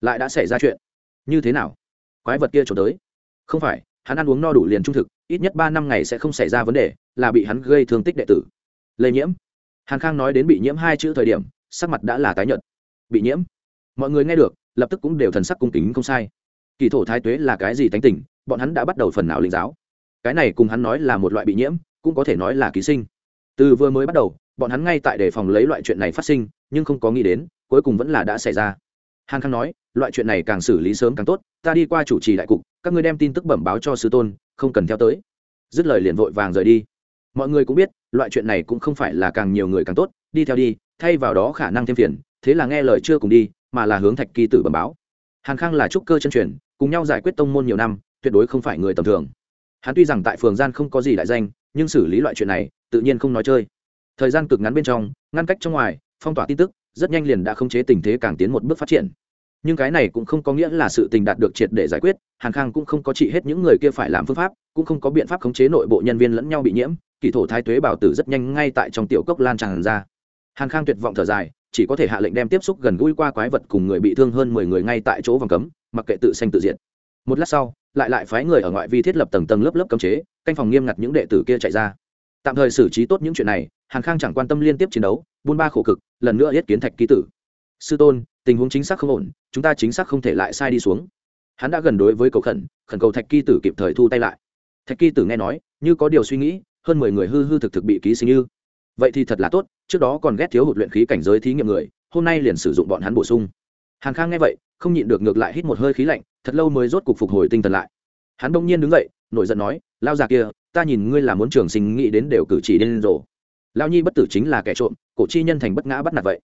Lại đã xảy ra chuyện. Như thế nào? Quái vật kia trốn tới. Không phải, hắn ăn uống no đủ liền trung thực, ít nhất ba năm ngày sẽ không xảy ra vấn đề, là bị hắn gây thương tích đệ tử. Lây nhiễm. Hàn khang nói đến bị nhiễm hai chữ thời điểm, sắc mặt đã là tái nhợt. Bị nhiễm. Mọi người nghe được, lập tức cũng đều thần sắc cung kính không sai. Kỳ thổ thái tuế là cái gì tánh tình, bọn hắn đã bắt đầu phần nào linh giáo. Cái này cùng hắn nói là một loại bị nhiễm, cũng có thể nói là ký sinh. Từ vừa mới bắt đầu, bọn hắn ngay tại đề phòng lấy loại chuyện này phát sinh nhưng không có nghĩ đến, cuối cùng vẫn là đã xảy ra. Hàn khang nói, loại chuyện này càng xử lý sớm càng tốt, ta đi qua chủ trì đại cục, các ngươi đem tin tức bẩm báo cho sư tôn, không cần theo tới. Dứt lời liền vội vàng rời đi. Mọi người cũng biết, loại chuyện này cũng không phải là càng nhiều người càng tốt, đi theo đi, thay vào đó khả năng thêm phiền, thế là nghe lời chưa cùng đi, mà là hướng thạch kỳ tử bẩm báo. Hàn khang là trúc cơ chân truyền, cùng nhau giải quyết tông môn nhiều năm, tuyệt đối không phải người tầm thường. Hắn tuy rằng tại phường gian không có gì đại danh, nhưng xử lý loại chuyện này, tự nhiên không nói chơi. Thời gian cực ngắn bên trong, ngăn cách trong ngoài phong tỏa tin tức, rất nhanh liền đã khống chế tình thế càng tiến một bước phát triển. Nhưng cái này cũng không có nghĩa là sự tình đạt được triệt để giải quyết, hàn khang cũng không có trị hết những người kia phải làm phương pháp, cũng không có biện pháp khống chế nội bộ nhân viên lẫn nhau bị nhiễm, kỳ thổ thái tuế bảo tử rất nhanh ngay tại trong tiểu cốc lan tràn ra. Hàn khang tuyệt vọng thở dài, chỉ có thể hạ lệnh đem tiếp xúc gần gũi qua quái vật cùng người bị thương hơn mười người ngay tại chỗ vòng cấm, mặc kệ tự sanh tự diệt. Một lát sau, lại lại phái người ở ngoại vi thiết lập tầng tầng lớp lớp cấm chế, canh phòng nghiêm ngặt những đệ tử kia chạy ra tạm thời xử trí tốt những chuyện này, hàn khang chẳng quan tâm liên tiếp chiến đấu, buôn ba khổ cực, lần nữa yết kiến thạch ký tử. Sư tôn, tình huống chính xác không ổn, chúng ta chính xác không thể lại sai đi xuống. Hắn đã gần đối với cầu khẩn khẩn cầu thạch ký tử kịp thời thu tay lại. Thạch ký tử nghe nói, như có điều suy nghĩ, hơn mười người hư hư thực thực bị ký sinh như. Vậy thì thật là tốt, trước đó còn ghét thiếu hụt luyện khí cảnh giới thí nghiệm người, hôm nay liền sử dụng bọn hắn bổ sung. Hàn khang nghe vậy, không nhịn được ngược lại hít một hơi khí lạnh, thật lâu mới rốt cục phục hồi tinh thần lại. Hắn bỗng nhiên đứng dậy, nổi giận nói, lao già kia ta nhìn ngươi là muốn trường sinh nghĩ đến đều cử chỉ điên rồ lao nhi bất tử chính là kẻ trộm cổ chi nhân thành bất ngã bắt nạt vậy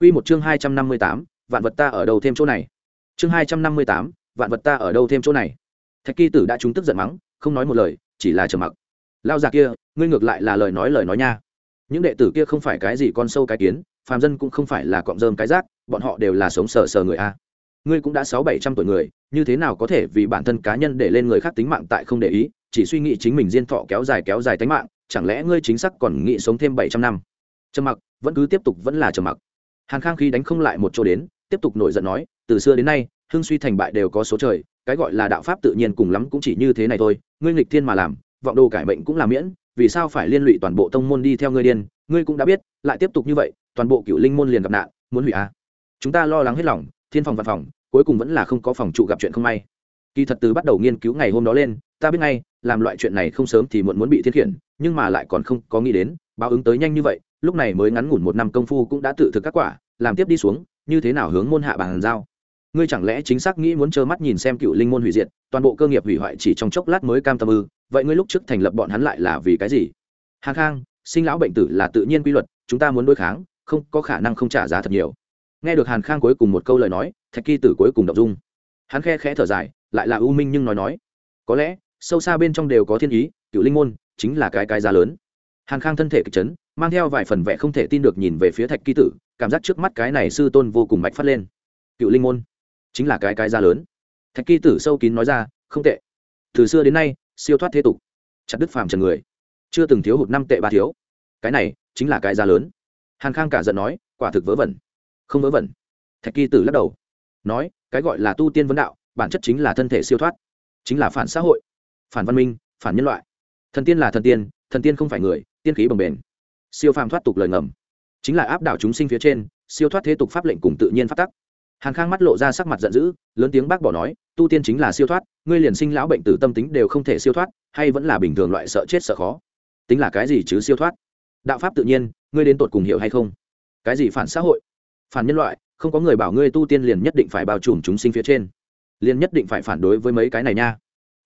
Quy một chương hai trăm năm mươi tám, vạn vật ta ở đâu thêm chỗ này. Chương hai trăm năm mươi tám, vạn vật ta ở đâu thêm chỗ này. Thạch Kỳ Tử đã trúng tức giận mắng, không nói một lời, chỉ là trầm mặc. Lao già kia, ngươi ngược lại là lời nói lời nói nha. Những đệ tử kia không phải cái gì con sâu cái kiến, phàm dân cũng không phải là cọm rơm cái rác, bọn họ đều là sống sờ sờ người a. Ngươi cũng đã sáu bảy trăm tuổi người, như thế nào có thể vì bản thân cá nhân để lên người khác tính mạng tại không để ý, chỉ suy nghĩ chính mình diên thọ kéo dài kéo dài tính mạng, chẳng lẽ ngươi chính xác còn nghĩ sống thêm bảy trăm năm? Trầm mặc, vẫn cứ tiếp tục vẫn là trầm mặc hàn khang khí đánh không lại một chỗ đến tiếp tục nổi giận nói từ xưa đến nay hưng suy thành bại đều có số trời cái gọi là đạo pháp tự nhiên cùng lắm cũng chỉ như thế này thôi ngươi nghịch thiên mà làm vọng đồ cải mệnh cũng là miễn vì sao phải liên lụy toàn bộ tông môn đi theo ngươi điên ngươi cũng đã biết lại tiếp tục như vậy toàn bộ cựu linh môn liền gặp nạn muốn hủy à. chúng ta lo lắng hết lòng thiên phòng văn phòng cuối cùng vẫn là không có phòng trụ gặp chuyện không may kỳ thật từ bắt đầu nghiên cứu ngày hôm đó lên ta biết ngay, làm loại chuyện này không sớm thì muộn muốn bị thiên khiển, nhưng mà lại còn không có nghĩ đến, báo ứng tới nhanh như vậy, lúc này mới ngắn ngủn một năm công phu cũng đã tự thực các quả, làm tiếp đi xuống, như thế nào hướng môn hạ bàn giao? Ngươi chẳng lẽ chính xác nghĩ muốn trơ mắt nhìn xem cựu linh môn hủy diệt, toàn bộ cơ nghiệp hủy hoại chỉ trong chốc lát mới cam tâm ư, vậy ngươi lúc trước thành lập bọn hắn lại là vì cái gì? Hàng khang, sinh lão bệnh tử là tự nhiên quy luật, chúng ta muốn đối kháng, không có khả năng không trả giá thật nhiều. Nghe được hàn khang cuối cùng một câu lời nói, thạch kỳ tử cuối cùng đọc dung. Hắn khe khẽ thở dài, lại là ưu minh nhưng nói nói, có lẽ sâu xa bên trong đều có thiên ý, cựu linh môn, chính là cái cái giá lớn. Hàn khang thân thể kịch chấn, mang theo vài phần vẻ không thể tin được nhìn về phía thạch kỳ tử, cảm giác trước mắt cái này sư tôn vô cùng mạch phát lên. Cựu linh môn, chính là cái cái giá lớn. Thạch kỳ tử sâu kín nói ra, không tệ. Từ xưa đến nay, siêu thoát thế tục. Chặt đứt phàm trần người. Chưa từng thiếu hụt năm tệ ba thiếu. Cái này, chính là cái giá lớn. Hàn khang cả giận nói, quả thực vớ vẩn. Không vớ vẩn. Thạch kỳ tử lắc đầu. Nói, cái gọi là tu tiên vấn đạo, bản chất chính là thân thể siêu thoát. Chính là phản xã hội phản văn minh, phản nhân loại. Thần tiên là thần tiên thần tiên không phải người, tiên khí bồng bền siêu phàm thoát tục lời ngầm. Chính là áp đảo chúng sinh phía trên, siêu thoát thế tục pháp lệnh cùng tự nhiên phát tắc. Hàn khang mắt lộ ra sắc mặt giận dữ, lớn tiếng bác bỏ nói, tu tiên chính là siêu thoát, ngươi liền sinh lão bệnh tử tâm tính đều không thể siêu thoát, hay vẫn là bình thường loại sợ chết sợ khó? Tính là cái gì chứ siêu thoát? Đạo pháp tự nhiên, ngươi đến tột cùng hiểu hay không? Cái gì phản xã hội? Phản nhân loại, không có người bảo ngươi tu tiên liền nhất định phải bao trùm chúng sinh phía trên. Liền nhất định phải phản đối với mấy cái này nha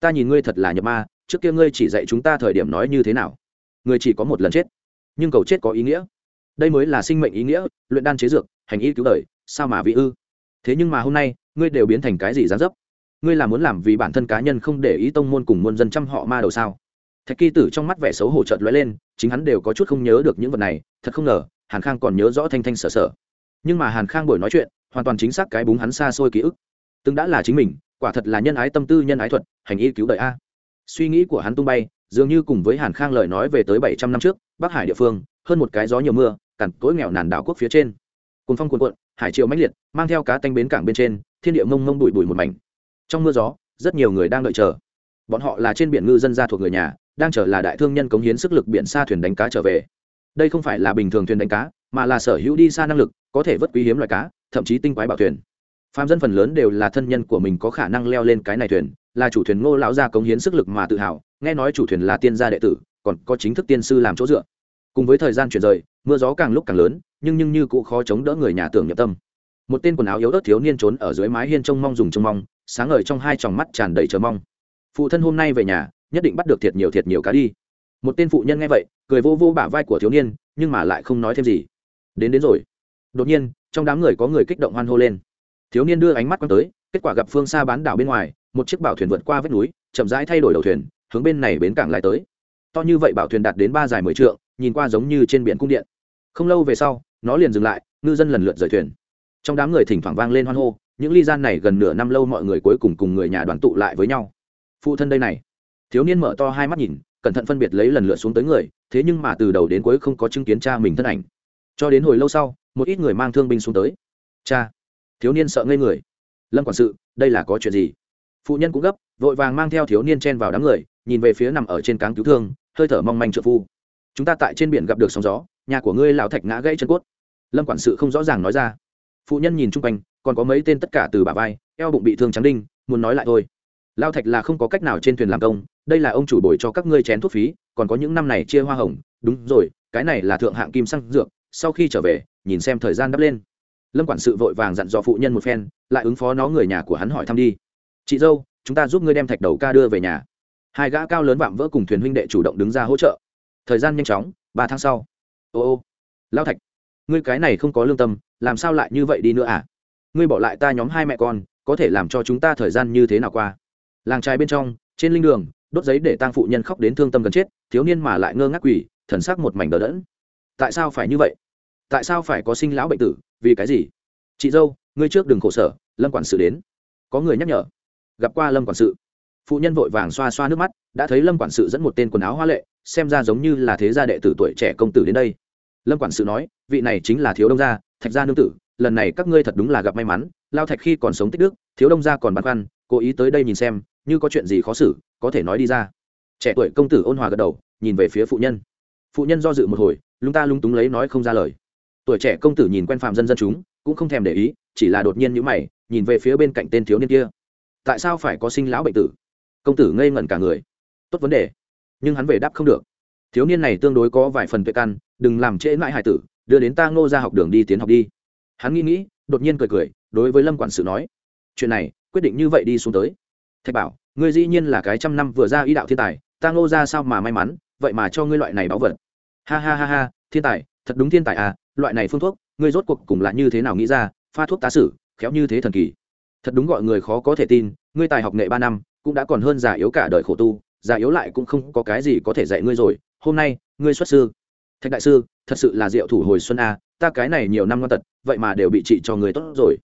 ta nhìn ngươi thật là nhập ma, trước kia ngươi chỉ dạy chúng ta thời điểm nói như thế nào. Ngươi chỉ có một lần chết, nhưng cầu chết có ý nghĩa. Đây mới là sinh mệnh ý nghĩa, luyện đan chế dược, hành y cứu đời, sao mà vị ư? Thế nhưng mà hôm nay, ngươi đều biến thành cái gì gián dấp? Ngươi là muốn làm vì bản thân cá nhân không để ý tông môn cùng muôn dân chăm họ ma đầu sao? Thạch kỳ tử trong mắt vẻ xấu hổ trợt lóe lên, chính hắn đều có chút không nhớ được những vật này, thật không ngờ, hàn khang còn nhớ rõ thanh thanh sở sở. Nhưng mà hàn khang buổi nói chuyện, hoàn toàn chính xác cái búng hắn xa xôi ký ức. Từng đã là chính mình quả thật là nhân ái tâm tư, nhân ái thuật, hành y cứu đời a. Suy nghĩ của hắn tung bay, dường như cùng với hàn khang lời nói về tới bảy trăm năm trước, bắc hải địa phương, hơn một cái gió nhiều mưa, cằn cỗi nghèo nàn đảo quốc phía trên. Cùng phong cuồn cuộn, hải triều mãnh liệt, mang theo cá tanh bến cảng bên trên, thiên địa mông mông bụi bụi một mảnh. Trong mưa gió, rất nhiều người đang đợi chờ. Bọn họ là trên biển ngư dân gia thuộc người nhà, đang chờ là đại thương nhân cống hiến sức lực biển xa thuyền đánh cá trở về. Đây không phải là bình thường thuyền đánh cá, mà là sở hữu đi xa năng lực, có thể vớt quý hiếm loài cá, thậm chí tinh quái bảo thuyền phạm dân phần lớn đều là thân nhân của mình có khả năng leo lên cái này thuyền, là chủ thuyền ngô lão gia cống hiến sức lực mà tự hào, nghe nói chủ thuyền là tiên gia đệ tử, còn có chính thức tiên sư làm chỗ dựa. Cùng với thời gian chuyển rời, mưa gió càng lúc càng lớn, nhưng nhưng như cụ khó chống đỡ người nhà tưởng nhập tâm. Một tên quần áo yếu ớt thiếu niên trốn ở dưới mái hiên trông mong dùng trông mong, sáng ngời trong hai tròng mắt tràn đầy chờ mong. Phụ thân hôm nay về nhà, nhất định bắt được thiệt nhiều thiệt nhiều cá đi. Một tên phụ nhân nghe vậy, cười vô vô bả vai của thiếu niên, nhưng mà lại không nói thêm gì. Đến đến rồi. Đột nhiên, trong đám người có người kích động hoan hô lên thiếu niên đưa ánh mắt quăng tới, kết quả gặp phương xa bán đảo bên ngoài, một chiếc bảo thuyền vượt qua vách núi, chậm rãi thay đổi đầu thuyền, hướng bên này bến cảng lại tới. To như vậy bảo thuyền đạt đến ba dài mười trượng, nhìn qua giống như trên biển cung điện. Không lâu về sau, nó liền dừng lại, ngư dân lần lượt rời thuyền. Trong đám người thỉnh thoảng vang lên hoan hô, những ly gian này gần nửa năm lâu mọi người cuối cùng cùng người nhà đoàn tụ lại với nhau. Phụ thân đây này. Thiếu niên mở to hai mắt nhìn, cẩn thận phân biệt lấy lần lượt xuống tới người, thế nhưng mà từ đầu đến cuối không có chứng kiến cha mình thân ảnh. Cho đến hồi lâu sau, một ít người mang thương binh xuống tới. Cha thiếu niên sợ ngây người. Lâm quản sự, đây là có chuyện gì? Phụ nhân cũng gấp, vội vàng mang theo thiếu niên chen vào đám người, nhìn về phía nằm ở trên cáng cứu thương, hơi thở mong manh trợ phu. Chúng ta tại trên biển gặp được sóng gió, nhà của ngươi lão thạch ngã gãy chân cốt. Lâm quản sự không rõ ràng nói ra. Phụ nhân nhìn chung quanh, còn có mấy tên tất cả từ bà vai, eo bụng bị thương trắng đinh, muốn nói lại thôi. Lao thạch là không có cách nào trên thuyền làm công, đây là ông chủ bồi cho các ngươi chén thuốc phí, còn có những năm này chia hoa hồng. Đúng rồi, cái này là thượng hạng kim xăng dược, sau khi trở về, nhìn xem thời gian đắp lên lâm quản sự vội vàng dặn dò phụ nhân một phen, lại ứng phó nó người nhà của hắn hỏi thăm đi. Chị dâu, chúng ta giúp ngươi đem thạch đầu ca đưa về nhà. Hai gã cao lớn vạm vỡ cùng thuyền huynh đệ chủ động đứng ra hỗ trợ. Thời gian nhanh chóng, ba tháng sau. Ô ô lao thạch, ngươi cái này không có lương tâm, làm sao lại như vậy đi nữa à? Ngươi bỏ lại ta nhóm hai mẹ con, có thể làm cho chúng ta thời gian như thế nào qua? Làng trai bên trong, trên linh đường, đốt giấy để tang phụ nhân khóc đến thương tâm gần chết, thiếu niên mà lại ngơ ngác quỷ thần sắc một mảnh đờ đẫn. Tại sao phải như vậy? Tại sao phải có sinh lão bệnh tử? Vì cái gì? Chị dâu, ngươi trước đừng khổ sở, lâm quản sự đến. Có người nhắc nhở. Gặp qua lâm quản sự. Phụ nhân vội vàng xoa xoa nước mắt, đã thấy lâm quản sự dẫn một tên quần áo hoa lệ, xem ra giống như là thế gia đệ tử tuổi trẻ công tử đến đây. Lâm quản sự nói, vị này chính là thiếu đông gia, thạch gia nương tử, lần này các ngươi thật đúng là gặp may mắn, lao thạch khi còn sống tích đức, thiếu đông gia còn băn khoăn, cố ý tới đây nhìn xem, như có chuyện gì khó xử, có thể nói đi ra. Trẻ tuổi công tử ôn hòa gật đầu, nhìn về phía phụ nhân. Phụ nhân do dự một hồi, lúng ta lúng túng lấy nói không ra lời tuổi trẻ công tử nhìn quen phạm dân dân chúng, cũng không thèm để ý, chỉ là đột nhiên nhữ mày, nhìn về phía bên cạnh tên thiếu niên kia. Tại sao phải có sinh lão bệnh tử? Công tử ngây ngẩn cả người. Tốt vấn đề. Nhưng hắn về đáp không được. Thiếu niên này tương đối có vài phần tuệ căn, đừng làm trễ mãi hải tử, đưa đến ta ngô ra học đường đi tiến học đi. Hắn nghĩ nghĩ, đột nhiên cười cười, đối với lâm quản sự nói, chuyện này, quyết định như vậy đi xuống tới. Thạch bảo, ngươi dĩ nhiên là cái trăm năm vừa ra ý đạo thiên tài, ta ngô ra sao mà may mắn, vậy mà cho ngươi loại này báu vật. Ha ha ha ha, thiên tài thật đúng thiên tài à loại này phương thuốc, ngươi rốt cuộc cùng là như thế nào nghĩ ra, pha thuốc tá sử, khéo như thế thần kỳ. Thật đúng gọi người khó có thể tin, ngươi tài học nghệ ba năm, cũng đã còn hơn già yếu cả đời khổ tu, già yếu lại cũng không có cái gì có thể dạy ngươi rồi, hôm nay, ngươi xuất sư. Thạch đại sư, thật sự là diệu thủ hồi xuân a ta cái này nhiều năm ngon tật, vậy mà đều bị trị cho người tốt rồi.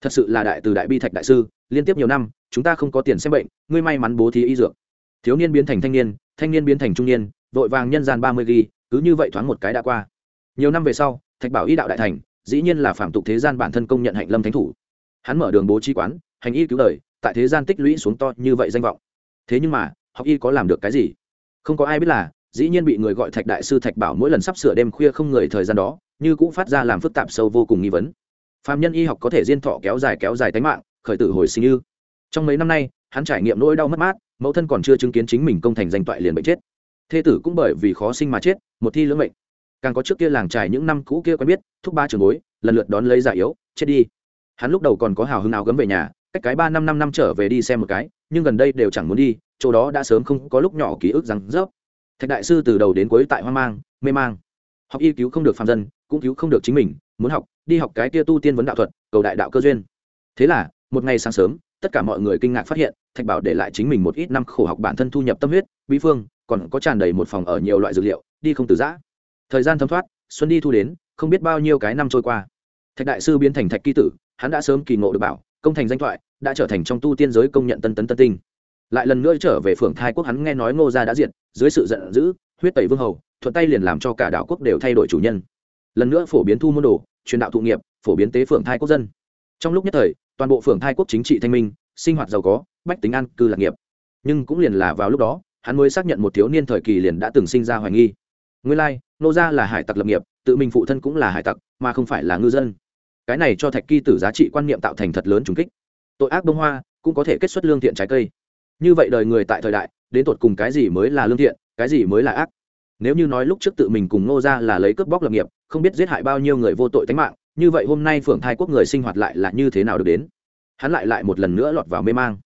Thật sự là đại từ đại bi thạch đại sư, liên tiếp nhiều năm, chúng ta không có tiền xem bệnh, ngươi may mắn bố thí y dược. Thiếu niên biến thành thanh niên thanh niên biến thành trung niên, vội vàng nhân gian ba mươi ghi, cứ như vậy thoáng một cái đã qua nhiều năm về sau, thạch bảo y đạo đại thành, dĩ nhiên là phạm tục thế gian bản thân công nhận hạnh lâm thánh thủ. Hắn mở đường bố trí quán, hành y cứu đời, tại thế gian tích lũy xuống to như vậy danh vọng. Thế nhưng mà, học y có làm được cái gì? Không có ai biết là, dĩ nhiên bị người gọi thạch đại sư thạch bảo mỗi lần sắp sửa đêm khuya không người thời gian đó, như cũng phát ra làm phức tạp sâu vô cùng nghi vấn. Phạm nhân y học có thể diên thọ kéo dài kéo dài tánh mạng, khởi tử hồi sinh như. Trong mấy năm nay, hắn trải nghiệm nỗi đau mất mát, mẫu thân còn chưa chứng kiến chính mình công thành danh toại liền bệnh chết. Thê tử cũng bởi vì khó sinh mà chết, một thi lưỡng mệnh càng có trước kia làng trải những năm cũ kia quen biết, thúc ba trường bối, lần lượt đón lấy giải yếu, chết đi. Hắn lúc đầu còn có hào hứng nào gấm về nhà, cách cái ba năm năm năm trở về đi xem một cái, nhưng gần đây đều chẳng muốn đi, chỗ đó đã sớm không có lúc nhỏ ký ức rằng rớp. Thạch đại sư từ đầu đến cuối tại hoang mang, mê mang. Học y cứu không được phạm dân, cũng cứu không được chính mình, muốn học, đi học cái kia tu tiên vấn đạo thuật, cầu đại đạo cơ duyên. Thế là, một ngày sáng sớm, tất cả mọi người kinh ngạc phát hiện, thạch bảo để lại chính mình một ít năm khổ học bản thân thu nhập tâm huyết, bí phương, còn có tràn đầy một phòng ở nhiều loại dược liệu, đi không từ giã thời gian thấm thoát, xuân đi thu đến, không biết bao nhiêu cái năm trôi qua. Thạch đại sư biến thành thạch kỳ tử, hắn đã sớm kỳ ngộ được bảo, công thành danh thoại, đã trở thành trong tu tiên giới công nhận tân tấn tân tinh. Lại lần nữa trở về phượng thai quốc hắn nghe nói ngô gia đã diệt, dưới sự giận dữ, huyết tẩy vương hầu, thuận tay liền làm cho cả đảo quốc đều thay đổi chủ nhân. Lần nữa phổ biến thu môn đồ, truyền đạo thụ nghiệp, phổ biến tế phượng thai quốc dân. Trong lúc nhất thời, toàn bộ phượng thai quốc chính trị thanh minh, sinh hoạt giàu có, bách tính an cư lạc nghiệp. Nhưng cũng liền là vào lúc đó, hắn mới xác nhận một thiếu niên thời kỳ liền đã từng sinh ra hoài nghi nguyên lai, nô gia là hải tặc lập nghiệp, tự mình phụ thân cũng là hải tặc, mà không phải là ngư dân. Cái này cho thạch kỳ tử giá trị quan niệm tạo thành thật lớn trùng kích. Tội ác bông hoa cũng có thể kết xuất lương thiện trái cây. Như vậy đời người tại thời đại, đến tột cùng cái gì mới là lương thiện, cái gì mới là ác? Nếu như nói lúc trước tự mình cùng nô gia là lấy cướp bóc lập nghiệp, không biết giết hại bao nhiêu người vô tội tính mạng, như vậy hôm nay phượng thai quốc người sinh hoạt lại là như thế nào được đến? Hắn lại lại một lần nữa lọt vào mê mang.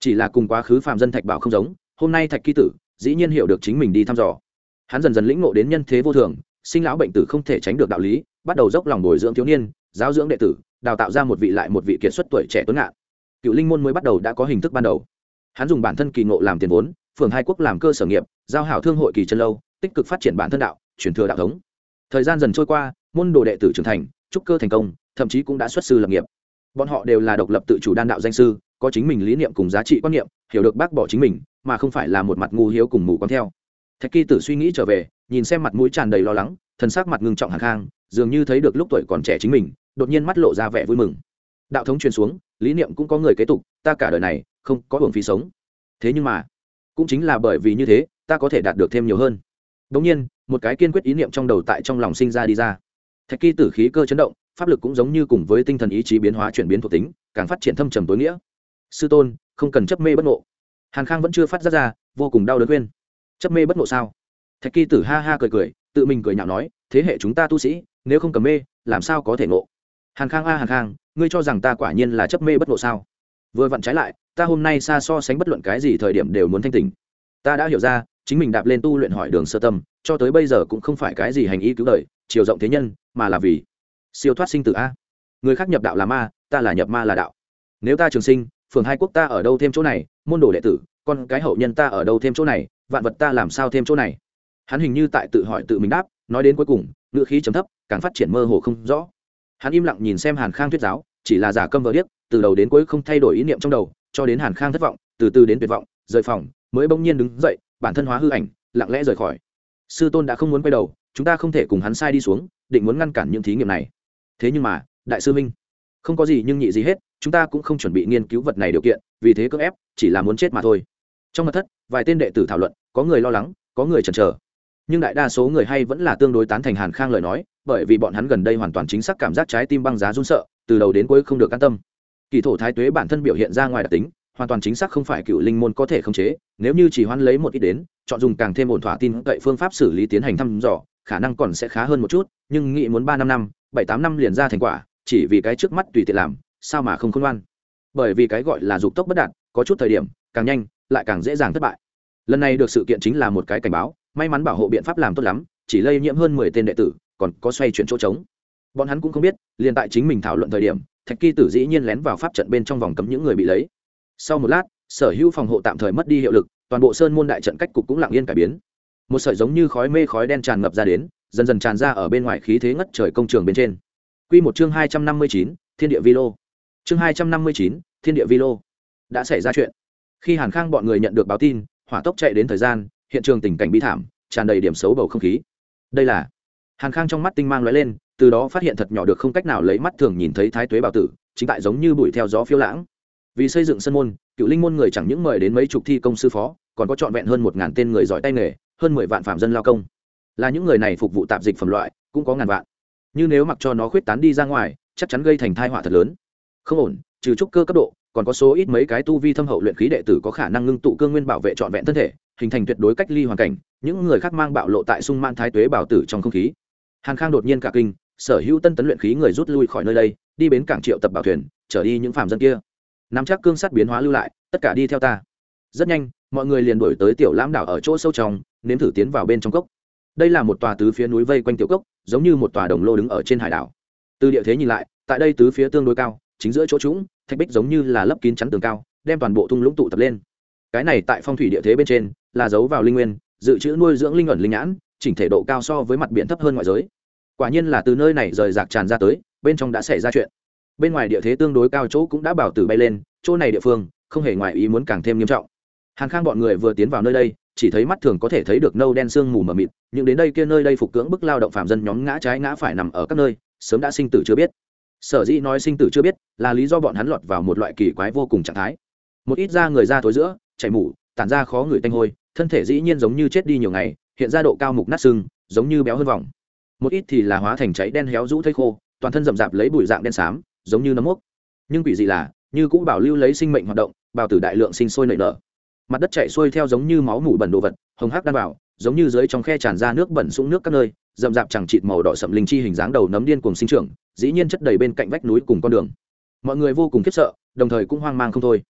Chỉ là cùng quá khứ phàm dân thạch bảo không giống, hôm nay thạch kỳ tử dĩ nhiên hiểu được chính mình đi thăm dò hắn dần dần lĩnh ngộ đến nhân thế vô thường, sinh lão bệnh tử không thể tránh được đạo lý, bắt đầu dốc lòng bồi dưỡng thiếu niên, giáo dưỡng đệ tử, đào tạo ra một vị lại một vị kiệt xuất tuổi trẻ tuấn ngạn. Cựu linh môn mới bắt đầu đã có hình thức ban đầu. Hắn dùng bản thân kỳ ngộ làm tiền vốn, phường hai quốc làm cơ sở nghiệp, giao hảo thương hội kỳ chân lâu, tích cực phát triển bản thân đạo, truyền thừa đạo thống. Thời gian dần trôi qua, môn đồ đệ tử trưởng thành, trúc cơ thành công, thậm chí cũng đã xuất sư lập nghiệp. Bọn họ đều là độc lập tự chủ đan đạo danh sư, có chính mình lý niệm cùng giá trị quan niệm, hiểu được bác bỏ chính mình, mà không phải là một mặt ngu hiếu cùng mù quáng theo thạch kỳ tử suy nghĩ trở về, nhìn xem mặt mũi tràn đầy lo lắng, thần sắc mặt ngưng trọng hàng khang dường như thấy được lúc tuổi còn trẻ chính mình, đột nhiên mắt lộ ra vẻ vui mừng. Đạo thống truyền xuống, lý niệm cũng có người kế tục, ta cả đời này không có hưởng phí sống. Thế nhưng mà, cũng chính là bởi vì như thế, ta có thể đạt được thêm nhiều hơn. Đ nhiên, một cái kiên quyết ý niệm trong đầu tại trong lòng sinh ra đi ra. Thạch kỳ tử khí cơ chấn động, pháp lực cũng giống như cùng với tinh thần ý chí biến hóa chuyển biến thuộc tính, càng phát triển thâm trầm tối nghĩa. Sư tôn, không cần chấp mê bất ngộ. Hàn khang vẫn chưa phát ra ra, vô cùng đau đớn khuyên chấp mê bất ngộ sao? Thạch kỳ tử ha ha cười cười, tự mình cười nhạo nói, thế hệ chúng ta tu sĩ, nếu không cầm mê, làm sao có thể ngộ? Hàn khang a hàn khang, ngươi cho rằng ta quả nhiên là chấp mê bất ngộ sao? Vừa vặn trái lại, ta hôm nay xa so sánh bất luận cái gì thời điểm đều muốn thanh tình ta đã hiểu ra, chính mình đạp lên tu luyện hỏi đường sơ tâm, cho tới bây giờ cũng không phải cái gì hành ý cứu đời, chiều rộng thế nhân, mà là vì siêu thoát sinh tử a. Người khác nhập đạo là ma, ta là nhập ma là đạo. Nếu ta trường sinh, phường hai quốc ta ở đâu thêm chỗ này, môn đồ đệ tử, con cái hậu nhân ta ở đâu thêm chỗ này vạn vật ta làm sao thêm chỗ này? Hắn hình như tại tự hỏi tự mình đáp, nói đến cuối cùng, ngữ khí chấm thấp, càng phát triển mơ hồ không rõ. Hắn im lặng nhìn xem hàn khang thuyết giáo, chỉ là giả câm vờ điếc, từ đầu đến cuối không thay đổi ý niệm trong đầu, cho đến hàn khang thất vọng, từ từ đến tuyệt vọng, rời phòng, mới bỗng nhiên đứng dậy, bản thân hóa hư ảnh, lặng lẽ rời khỏi. Sư tôn đã không muốn quay đầu, chúng ta không thể cùng hắn sai đi xuống, định muốn ngăn cản những thí nghiệm này. Thế nhưng mà, đại sư minh không có gì nhưng nhị gì hết, chúng ta cũng không chuẩn bị nghiên cứu vật này điều kiện, vì thế cưỡng ép, chỉ là muốn chết mà thôi trong mặt thất, vài tên đệ tử thảo luận, có người lo lắng, có người chần chờ. Nhưng đại đa số người hay vẫn là tương đối tán thành hàn khang lời nói, bởi vì bọn hắn gần đây hoàn toàn chính xác cảm giác trái tim băng giá run sợ, từ đầu đến cuối không được an tâm. Kỳ thổ thái tuế bản thân biểu hiện ra ngoài đặc tính, hoàn toàn chính xác không phải cựu linh môn có thể khống chế, nếu như chỉ hoan lấy một ít đến, chọn dùng càng thêm ổn thỏa tin cậy phương pháp xử lý tiến hành thăm dò, khả năng còn sẽ khá hơn một chút, nhưng nghĩ muốn ba năm năm, bảy tám năm liền ra thành quả, chỉ vì cái trước mắt tùy tiện làm, sao mà không khôn ngoan. Bởi vì cái gọi là dục tốc bất đạt, có chút thời điểm, càng nhanh lại càng dễ dàng thất bại. Lần này được sự kiện chính là một cái cảnh báo, may mắn bảo hộ biện pháp làm tốt lắm, chỉ lây nhiễm hơn mười tên đệ tử, còn có xoay chuyển chỗ trống. Bọn hắn cũng không biết, liền tại chính mình thảo luận thời điểm, thạch kỳ tử dĩ nhiên lén vào pháp trận bên trong vòng cấm những người bị lấy. Sau một lát, sở hữu phòng hộ tạm thời mất đi hiệu lực, toàn bộ sơn môn đại trận cách cục cũng lặng yên cải biến. Một sợi giống như khói mê khói đen tràn ngập ra đến, dần dần tràn ra ở bên ngoài khí thế ngất trời công trường bên trên. Quy một chương hai trăm năm mươi chín, thiên địa vi lô. Chương hai trăm năm mươi chín, thiên địa vi lô. Đã xảy ra chuyện khi hàn khang bọn người nhận được báo tin, hỏa tốc chạy đến thời gian, hiện trường tình cảnh bi thảm, tràn đầy điểm xấu bầu không khí. Đây là, hàn khang trong mắt tinh mang lóe lên, từ đó phát hiện thật nhỏ được không cách nào lấy mắt thường nhìn thấy thái tuế bảo tử, chính tại giống như bụi theo gió phiêu lãng. Vì xây dựng sân môn, cựu linh môn người chẳng những mời đến mấy chục thi công sư phó, còn có trọn vẹn hơn một ngàn tên người giỏi tay nghề, hơn mười vạn phạm dân lao công. Là những người này phục vụ tạp dịch phẩm loại, cũng có ngàn vạn. Nhưng nếu mặc cho nó khuyết tán đi ra ngoài, chắc chắn gây thành thai họa thật lớn. Không ổn, trừ trúc cơ cấp độ còn có số ít mấy cái tu vi thâm hậu luyện khí đệ tử có khả năng ngưng tụ cương nguyên bảo vệ trọn vẹn thân thể, hình thành tuyệt đối cách ly hoàn cảnh, những người khác mang bạo lộ tại sung man thái tuế bảo tử trong không khí. Hàn khang đột nhiên cả kinh, sở hữu tân tấn luyện khí người rút lui khỏi nơi đây, đi bến cảng triệu tập bảo thuyền trở đi những phạm dân kia. Nắm chắc cương sắt biến hóa lưu lại, tất cả đi theo ta. Rất nhanh, mọi người liền đổi tới tiểu lãm đảo ở chỗ sâu trong, nếm thử tiến vào bên trong cốc. Đây là một tòa tứ phía núi vây quanh tiểu cốc, giống như một tòa đồng lô đứng ở trên hải đảo. Từ địa thế nhìn lại, tại đây tứ phía tương đối cao, chính giữa chỗ trũng thạch bích giống như là lấp kín chắn tường cao, đem toàn bộ thung lũng tụ tập lên. Cái này tại phong thủy địa thế bên trên, là giấu vào linh nguyên, dự trữ nuôi dưỡng linh ẩn linh nhãn, chỉnh thể độ cao so với mặt biển thấp hơn ngoại giới. Quả nhiên là từ nơi này rời rạc tràn ra tới, bên trong đã xảy ra chuyện. Bên ngoài địa thế tương đối cao chỗ cũng đã bảo tử bay lên, chỗ này địa phương, không hề ngoài ý muốn càng thêm nghiêm trọng. Hàn khang bọn người vừa tiến vào nơi đây, chỉ thấy mắt thường có thể thấy được nâu đen sương mù mờ mịt, nhưng đến đây kia nơi đây phục cưỡng bức lao động phạm dân nhóm ngã trái ngã phải nằm ở các nơi, sớm đã sinh tử chưa biết sở dĩ nói sinh tử chưa biết, là lý do bọn hắn lọt vào một loại kỳ quái vô cùng trạng thái. Một ít da người da thối giữa, chảy mủ, tản ra khó người tanh hôi, thân thể dĩ nhiên giống như chết đi nhiều ngày, hiện ra độ cao mục nát sưng giống như béo hơn vòng. Một ít thì là hóa thành cháy đen héo rũ thây khô, toàn thân rậm rạp lấy bụi dạng đen xám, giống như nấm mốc. Nhưng quỷ gì là, như cũ bảo lưu lấy sinh mệnh hoạt động bào tử đại lượng sinh sôi nảy nở. Mặt đất chạy xuôi theo giống như máu mủ bẩn đồ vật, hồng hắc đan vào giống như dưới trong khe tràn ra nước bẩn sũng nước các nơi, rậm rạp chẳng chịt màu đỏ sậm linh chi hình dáng đầu nấm điên cùng sinh trưởng, dĩ nhiên chất đầy bên cạnh vách núi cùng con đường. Mọi người vô cùng khiếp sợ, đồng thời cũng hoang mang không thôi.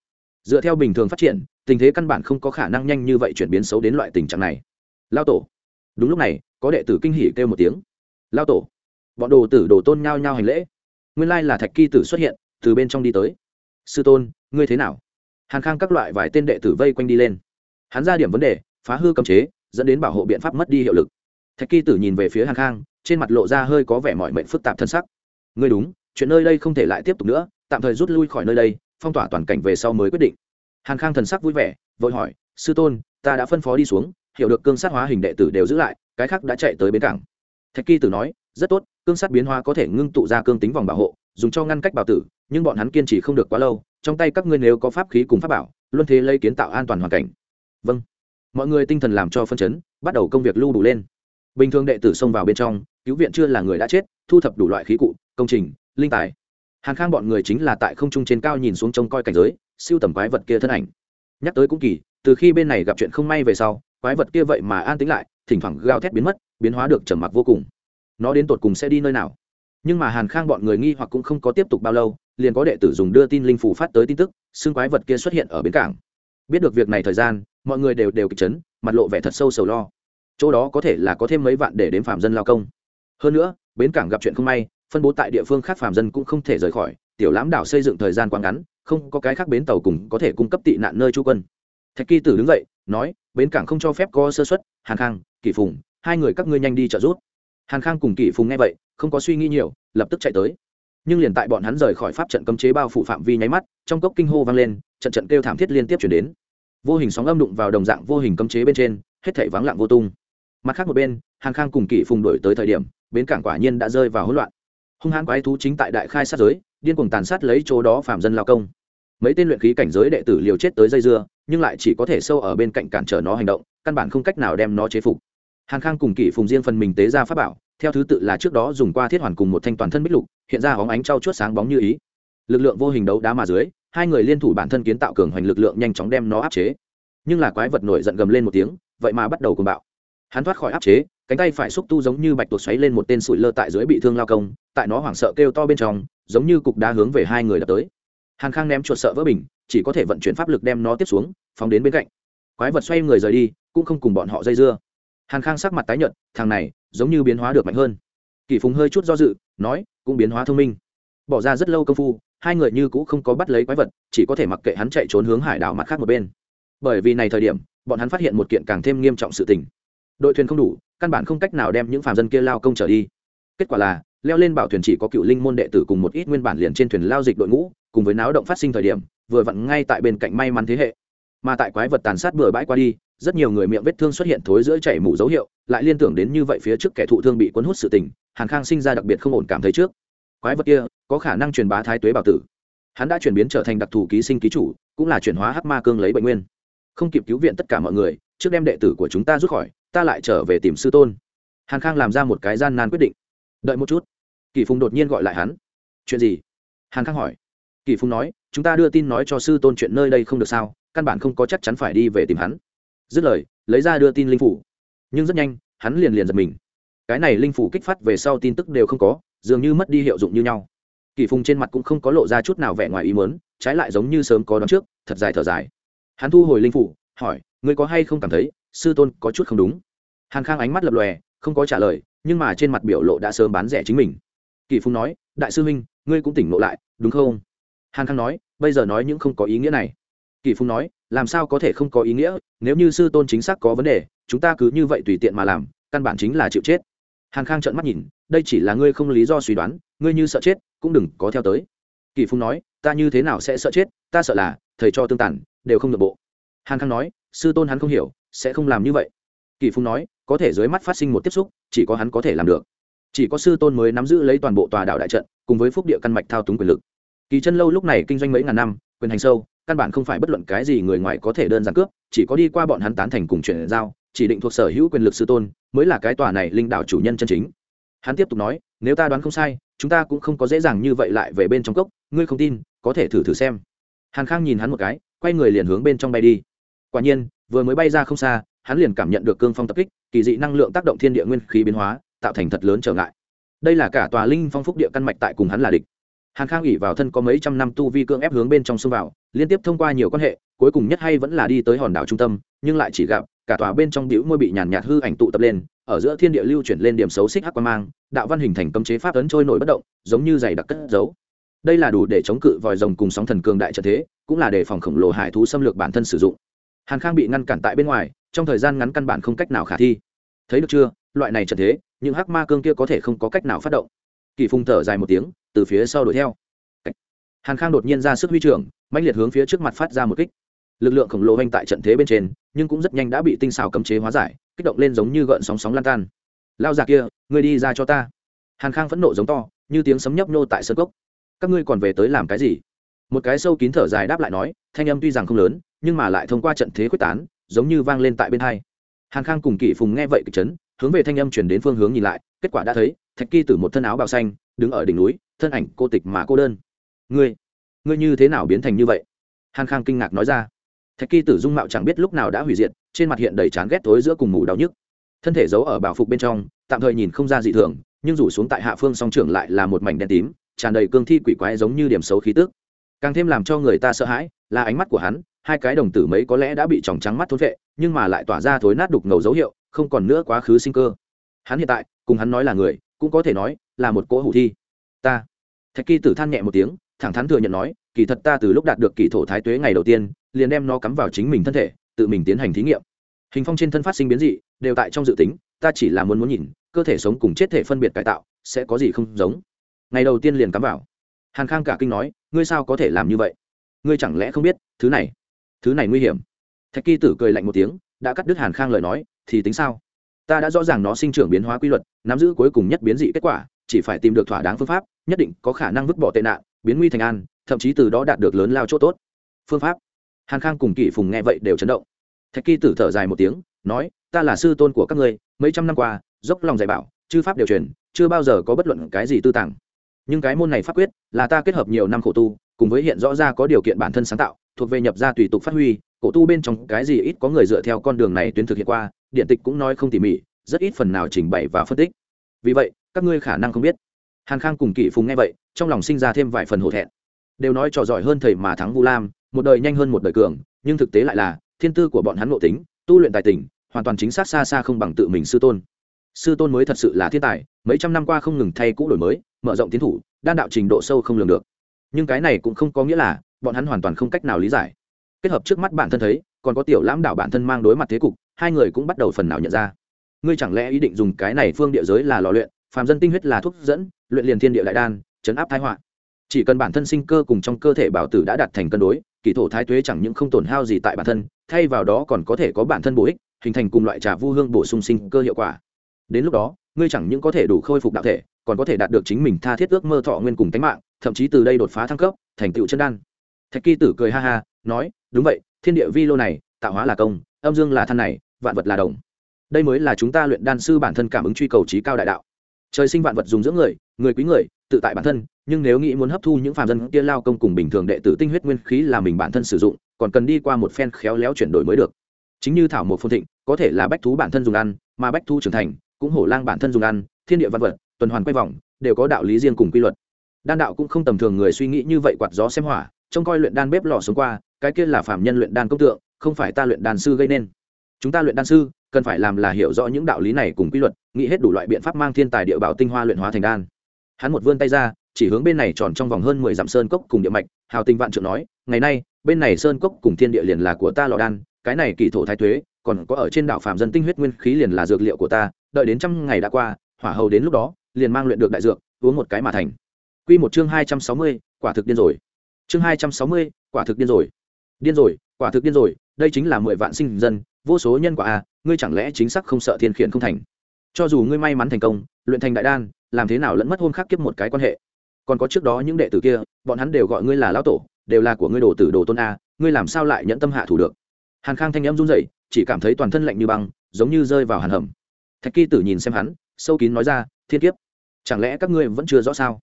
Dựa theo bình thường phát triển, tình thế căn bản không có khả năng nhanh như vậy chuyển biến xấu đến loại tình trạng này. Lao tổ. Đúng lúc này, có đệ tử kinh hỉ kêu một tiếng. Lao tổ. Bọn đồ tử đồ tôn nhao nhao hành lễ. Nguyên lai là thạch kỳ tử xuất hiện, từ bên trong đi tới. Sư tôn, ngươi thế nào? Hàn khang các loại vài tên đệ tử vây quanh đi lên. Hắn ra điểm vấn đề, phá hư cấm chế dẫn đến bảo hộ biện pháp mất đi hiệu lực. Thạch kỳ tử nhìn về phía hàn khang, trên mặt lộ ra hơi có vẻ mọi mệnh phức tạp thân sắc. Ngươi đúng, chuyện nơi đây không thể lại tiếp tục nữa, tạm thời rút lui khỏi nơi đây, phong tỏa toàn cảnh về sau mới quyết định. Hàn khang thần sắc vui vẻ, vội hỏi, sư tôn, ta đã phân phó đi xuống, hiểu được cương sát hóa hình đệ tử đều giữ lại, cái khác đã chạy tới bến cảng. Thạch kỳ tử nói, rất tốt, cương sát biến hóa có thể ngưng tụ ra cương tính vòng bảo hộ, dùng cho ngăn cách bảo tử, nhưng bọn hắn kiên trì không được quá lâu, trong tay các ngươi nếu có pháp khí cùng pháp bảo, luân thế lấy kiến tạo an toàn hoàn cảnh. Vâng mọi người tinh thần làm cho phân chấn, bắt đầu công việc lưu đủ lên. Bình thường đệ tử xông vào bên trong, cứu viện chưa là người đã chết, thu thập đủ loại khí cụ, công trình, linh tài. Hàn khang bọn người chính là tại không trung trên cao nhìn xuống trông coi cảnh giới, siêu tầm quái vật kia thân ảnh. Nhắc tới cũng kỳ, từ khi bên này gặp chuyện không may về sau, quái vật kia vậy mà an tính lại, thỉnh thoảng gào thét biến mất, biến hóa được trầm mặc vô cùng. Nó đến tột cùng sẽ đi nơi nào? Nhưng mà hàn khang bọn người nghi hoặc cũng không có tiếp tục bao lâu, liền có đệ tử dùng đưa tin linh phủ phát tới tin tức xương quái vật kia xuất hiện ở bến cảng biết được việc này thời gian, mọi người đều đều kịch chấn, mặt lộ vẻ thật sâu sầu lo. Chỗ đó có thể là có thêm mấy vạn để đến phạm dân lao công. Hơn nữa, bến cảng gặp chuyện không may, phân bố tại địa phương khác phạm dân cũng không thể rời khỏi, tiểu lãm đảo xây dựng thời gian quá ngắn, không có cái khác bến tàu cùng có thể cung cấp tị nạn nơi trú quân. Thạch kỳ tử đứng dậy, nói, bến cảng không cho phép có sơ xuất hàn khang, kỷ phùng, hai người các ngươi nhanh đi trợ giúp. Hàn khang cùng kỷ phùng nghe vậy, không có suy nghĩ nhiều, lập tức chạy tới nhưng liền tại bọn hắn rời khỏi pháp trận cấm chế bao phủ phạm vi nháy mắt, trong cốc kinh hô vang lên, trận trận kêu thảm thiết liên tiếp chuyển đến. Vô hình sóng âm đụng vào đồng dạng vô hình cấm chế bên trên, hết thảy vắng lặng vô tung. Mặt khác một bên hàn khang cùng kỷ phùng đổi tới thời điểm, bến cảng quả nhiên đã rơi vào hỗn loạn. Hung hãn quái thú chính tại đại khai sát giới, điên cuồng tàn sát lấy chỗ đó phạm dân lao công. Mấy tên luyện khí cảnh giới đệ tử liều chết tới dây dưa, nhưng lại chỉ có thể sâu ở bên cạnh cản trở nó hành động, căn bản không cách nào đem nó chế phục. Hàn khang cùng kỷ phùng riêng phần mình tế ra pháp bảo theo thứ tự là trước đó dùng qua thiết hoàn cùng một thanh toàn thân bích lục, hiện ra hóng ánh trau chuốt sáng bóng như ý. Lực lượng vô hình đấu đá mà dưới, hai người liên thủ bản thân kiến tạo cường hoành lực lượng nhanh chóng đem nó áp chế. Nhưng là quái vật nổi giận gầm lên một tiếng, vậy mà bắt đầu cùng bạo. Hắn thoát khỏi áp chế, cánh tay phải xúc tu giống như bạch tuột xoáy lên một tên sủi lơ tại dưới bị thương lao công, tại nó hoảng sợ kêu to bên trong, giống như cục đá hướng về hai người đập tới. Hàn khang ném chuột sợ vỡ bình, chỉ có thể vận chuyển pháp lực đem nó tiếp xuống, phóng đến bên cạnh. Quái vật xoay người rời đi, cũng không cùng bọn họ dây dưa. Hàn khang sắc mặt tái nhợt, thằng này giống như biến hóa được mạnh hơn. Kỳ phùng hơi chút do dự, nói, cũng biến hóa thông minh. Bỏ ra rất lâu công phu, hai người như cũ không có bắt lấy quái vật, chỉ có thể mặc kệ hắn chạy trốn hướng hải đảo mặt khác một bên. Bởi vì này thời điểm, bọn hắn phát hiện một kiện càng thêm nghiêm trọng sự tình. Đội thuyền không đủ, căn bản không cách nào đem những phàm dân kia lao công trở đi. Kết quả là, leo lên bảo thuyền chỉ có cựu linh môn đệ tử cùng một ít nguyên bản liền trên thuyền lao dịch đội ngũ, cùng với náo động phát sinh thời điểm, vừa vặn ngay tại bên cạnh may mắn thế hệ. Mà tại quái vật tàn sát bừa bãi qua đi rất nhiều người miệng vết thương xuất hiện thối giữa chảy mủ dấu hiệu, lại liên tưởng đến như vậy phía trước kẻ thụ thương bị cuốn hút sự tình, hàn khang sinh ra đặc biệt không ổn cảm thấy trước. Quái vật kia, có khả năng truyền bá thái tuế bảo tử. Hắn đã chuyển biến trở thành đặc thù ký sinh ký chủ, cũng là chuyển hóa hắc ma cương lấy bệnh nguyên. Không kịp cứu viện tất cả mọi người, trước đem đệ tử của chúng ta rút khỏi, ta lại trở về tìm sư tôn. Hàn khang làm ra một cái gian nan quyết định. Đợi một chút. Kỳ phùng đột nhiên gọi lại hắn. Chuyện gì? Hàn khang hỏi. Kỳ phùng nói, chúng ta đưa tin nói cho sư tôn chuyện nơi đây không được sao, căn bản không có chắc chắn phải đi về tìm hắn dứt lời, lấy ra đưa tin linh phủ. Nhưng rất nhanh, hắn liền liền giật mình. Cái này linh phủ kích phát về sau tin tức đều không có, dường như mất đi hiệu dụng như nhau. Kỳ phùng trên mặt cũng không có lộ ra chút nào vẻ ngoài ý mớn trái lại giống như sớm có đón trước, thật dài thở dài. Hắn thu hồi linh phủ, hỏi, ngươi có hay không cảm thấy, sư tôn có chút không đúng? Hàn khang ánh mắt lập lòe, không có trả lời, nhưng mà trên mặt biểu lộ đã sớm bán rẻ chính mình. Kỳ phùng nói, đại sư huynh, ngươi cũng tỉnh ngộ lại, đúng không? Hàn khang nói, bây giờ nói những không có ý nghĩa này kỳ phùng nói, làm sao có thể không có ý nghĩa? Nếu như sư tôn chính xác có vấn đề, chúng ta cứ như vậy tùy tiện mà làm, căn bản chính là chịu chết. Hàn khang trợn mắt nhìn, đây chỉ là ngươi không lý do suy đoán, ngươi như sợ chết, cũng đừng có theo tới. Kỳ phùng nói, ta như thế nào sẽ sợ chết? Ta sợ là, thầy cho tương tản đều không được bộ. Hàn khang nói, sư tôn hắn không hiểu, sẽ không làm như vậy. Kỳ phùng nói, có thể dưới mắt phát sinh một tiếp xúc, chỉ có hắn có thể làm được. Chỉ có sư tôn mới nắm giữ lấy toàn bộ tòa đảo đại trận, cùng với phúc địa căn mạch thao túng quyền lực. Kỳ chân lâu lúc này kinh doanh mấy ngàn năm, quyền hành sâu căn bản không phải bất luận cái gì người ngoài có thể đơn giản cướp, chỉ có đi qua bọn hắn tán thành cùng chuyển giao, chỉ định thuộc sở hữu quyền lực sư tôn, mới là cái tòa này linh đảo chủ nhân chân chính. Hắn tiếp tục nói, nếu ta đoán không sai, chúng ta cũng không có dễ dàng như vậy lại về bên trong cốc, ngươi không tin, có thể thử thử xem. Hàn khang nhìn hắn một cái, quay người liền hướng bên trong bay đi. Quả nhiên, vừa mới bay ra không xa, hắn liền cảm nhận được cương phong tập kích, kỳ dị năng lượng tác động thiên địa nguyên khí biến hóa, tạo thành thật lớn trở ngại. Đây là cả tòa linh phong phúc địa căn mạch tại cùng hắn là địch hàn khang ủy vào thân có mấy trăm năm tu vi cương ép hướng bên trong xông vào, liên tiếp thông qua nhiều quan hệ, cuối cùng nhất hay vẫn là đi tới hòn đảo trung tâm, nhưng lại chỉ gặp, cả tòa bên trong đĩu môi bị nhàn nhạt hư ảnh tụ tập lên, ở giữa thiên địa lưu chuyển lên điểm xấu xích hắc quan mang, đạo văn hình thành cấm chế pháp ấn trôi nổi bất động, giống như giày đặc cất giấu. Đây là đủ để chống cự vòi rồng cùng sóng thần cường đại trận thế, cũng là để phòng khổng lồ hải thú xâm lược bản thân sử dụng. Hàn khang bị ngăn cản tại bên ngoài, trong thời gian ngắn căn bản không cách nào khả thi. Thấy được chưa? Loại này trận thế, những hắc ma cương kia có thể không có cách nào phát động. Kỳ phùng thở dài một tiếng từ phía sau đuổi theo. Hàn khang đột nhiên ra sức huy trưởng mạnh liệt hướng phía trước mặt phát ra một kích. Lực lượng khổng lồ vanh tại trận thế bên trên, nhưng cũng rất nhanh đã bị tinh xào cấm chế hóa giải, kích động lên giống như gợn sóng sóng lan tan lao già kia, ngươi đi ra cho ta. Hàn khang phẫn nộ giống to, như tiếng sấm nhấp nhô tại sân cốc. Các ngươi còn về tới làm cái gì? Một cái sâu kín thở dài đáp lại nói, thanh âm tuy rằng không lớn, nhưng mà lại thông qua trận thế quyết tán, giống như vang lên tại bên hai. Hàn khang cùng kỵ phùng nghe vậy kịch chấn, hướng về thanh âm chuyển đến phương hướng nhìn lại, kết quả đã thấy, thạch kỳ từ một thân áo bào xanh, đứng ở đỉnh núi thân ảnh cô tịch mà cô đơn. Ngươi ngươi như thế nào biến thành như vậy? Hàn khang kinh ngạc nói ra. Thạch kỳ tử dung mạo chẳng biết lúc nào đã hủy diệt, trên mặt hiện đầy chán ghét tối giữa cùng mù đau nhức. Thân thể giấu ở bảo phục bên trong, tạm thời nhìn không ra dị thường, nhưng rủ xuống tại hạ phương song trưởng lại là một mảnh đen tím, tràn đầy cương thi quỷ quái giống như điểm xấu khí tức. Càng thêm làm cho người ta sợ hãi là ánh mắt của hắn, hai cái đồng tử mấy có lẽ đã bị tròng trắng mắt thốn vệ nhưng mà lại tỏa ra thối nát đục ngầu dấu hiệu, không còn nữa quá khứ sinh cơ. Hắn hiện tại, cùng hắn nói là người, cũng có thể nói là một cỗ hủ thi ta. Thạch kỳ tử than nhẹ một tiếng, thẳng thắn thừa nhận nói, kỳ thật ta từ lúc đạt được kỳ thổ thái tuế ngày đầu tiên, liền đem nó cắm vào chính mình thân thể, tự mình tiến hành thí nghiệm. Hình phong trên thân phát sinh biến dị, đều tại trong dự tính, ta chỉ là muốn muốn nhìn, cơ thể sống cùng chết thể phân biệt cải tạo, sẽ có gì không giống. Ngày đầu tiên liền cắm vào. Hàn khang cả kinh nói, ngươi sao có thể làm như vậy? Ngươi chẳng lẽ không biết, thứ này thứ này nguy hiểm? Thạch kỳ tử cười lạnh một tiếng, đã cắt đứt hàn khang lời nói, thì tính sao? Ta đã rõ ràng nó sinh trưởng biến hóa quy luật, nắm giữ cuối cùng nhất biến dị kết quả chỉ phải tìm được thỏa đáng phương pháp, nhất định có khả năng vứt bỏ tệ nạn, biến nguy thành an, thậm chí từ đó đạt được lớn lao chỗ tốt. Phương pháp? Hàn khang cùng kỷ phùng nghe vậy đều chấn động. Thạch kỳ tử thở dài một tiếng, nói, ta là sư tôn của các ngươi, mấy trăm năm qua, dốc lòng dạy bảo, chư pháp đều truyền, chưa bao giờ có bất luận cái gì tư tàng. Nhưng cái môn này pháp quyết là ta kết hợp nhiều năm khổ tu, cùng với hiện rõ ra có điều kiện bản thân sáng tạo, thuộc về nhập ra tùy tục phát huy, cổ tu bên trong cái gì ít có người dựa theo con đường này tuyến thực hiện qua, điện tịch cũng nói không tỉ mỉ, rất ít phần nào trình bày và phân tích. Vì vậy các ngươi khả năng không biết. Hàn khang cùng kỷ phùng nghe vậy, trong lòng sinh ra thêm vài phần hổ thẹn. Đều nói trò giỏi hơn thầy mà thắng vu lam, một đời nhanh hơn một đời cường, nhưng thực tế lại là, thiên tư của bọn hắn nội tính, tu luyện tài tình, hoàn toàn chính xác xa xa không bằng tự mình sư tôn. Sư tôn mới thật sự là thiên tài, mấy trăm năm qua không ngừng thay cũ đổi mới, mở rộng tiến thủ, đan đạo trình độ sâu không lường được. Nhưng cái này cũng không có nghĩa là, bọn hắn hoàn toàn không cách nào lý giải. Kết hợp trước mắt bản thân thấy, còn có tiểu lãm đạo bản thân mang đối mặt thế cục, hai người cũng bắt đầu phần nào nhận ra. Ngươi chẳng lẽ ý định dùng cái này phương địa giới là lò luyện phàm dân tinh huyết là thuốc dẫn, luyện liền thiên địa đại đan, chấn áp thái họa. Chỉ cần bản thân sinh cơ cùng trong cơ thể bảo tử đã đạt thành cân đối, kỳ thổ thái tuế chẳng những không tổn hao gì tại bản thân, thay vào đó còn có thể có bản thân bổ ích, hình thành cùng loại trà vu hương bổ sung sinh cơ hiệu quả. Đến lúc đó, ngươi chẳng những có thể đủ khôi phục đạo thể, còn có thể đạt được chính mình tha thiết ước mơ thọ nguyên cùng tánh mạng, thậm chí từ đây đột phá thăng cấp, thành tựu chân đan. Thạch kỳ tử cười ha ha, nói, đúng vậy, thiên địa vi lô này, tạo hóa là công, âm dương là thân này, vạn vật là đồng. Đây mới là chúng ta luyện đan sư bản thân cảm ứng truy cầu trí cao đại đạo trời sinh vạn vật dùng dưỡng người người quý người, tự tại bản thân, nhưng nếu nghĩ muốn hấp thu những phàm dân kia lao công cùng bình thường đệ tử tinh huyết nguyên khí là mình bản thân sử dụng, còn cần đi qua một phen khéo léo chuyển đổi mới được. Chính như thảo một phong thịnh, có thể là bách thú bản thân dùng ăn, mà bách thú trưởng thành, cũng hổ lang bản thân dùng ăn, thiên địa văn vật, tuần hoàn quay vòng, đều có đạo lý riêng cùng quy luật. Đan đạo cũng không tầm thường người suy nghĩ như vậy quạt gió xem hỏa, trông coi luyện đan bếp lò sống qua, cái kia là phạm nhân luyện đan công tượng, không phải ta luyện đan sư gây nên. Chúng ta luyện đan sư cần phải làm là hiểu rõ những đạo lý này cùng quy luật nghĩ hết đủ loại biện pháp mang thiên tài địa bảo tinh hoa luyện hóa thành đan hắn một vươn tay ra chỉ hướng bên này tròn trong vòng hơn mười dặm sơn cốc cùng địa mạch hào tinh vạn trượng nói ngày nay bên này sơn cốc cùng thiên địa liền là của ta lò đan cái này kỳ thổ thái thuế còn có ở trên đảo phạm dân tinh huyết nguyên khí liền là dược liệu của ta đợi đến trăm ngày đã qua hỏa hầu đến lúc đó liền mang luyện được đại dược uống một cái mà thành Quy một chương hai trăm sáu mươi, quả thực điên rồi. Chương hai trăm sáu mươi, quả thực điên rồi. Điên rồi, quả thực điên rồi, đây chính là mười vạn sinh dân, vô số nhân quả a, ngươi chẳng lẽ chính xác không sợ thiên khiển không thành? Cho dù ngươi may mắn thành công, luyện thành đại đan, làm thế nào lẫn mất hôn khắc kiếp một cái quan hệ. Còn có trước đó những đệ tử kia, bọn hắn đều gọi ngươi là lão tổ, đều là của ngươi đồ tử đồ tôn a, ngươi làm sao lại nhẫn tâm hạ thủ được? Hàn Khang thanh âm run rẩy, chỉ cảm thấy toàn thân lạnh như băng, giống như rơi vào hàn hầm. Thạch Kỳ Tử nhìn xem hắn, sâu kín nói ra, thiên kiếp, chẳng lẽ các ngươi vẫn chưa rõ sao?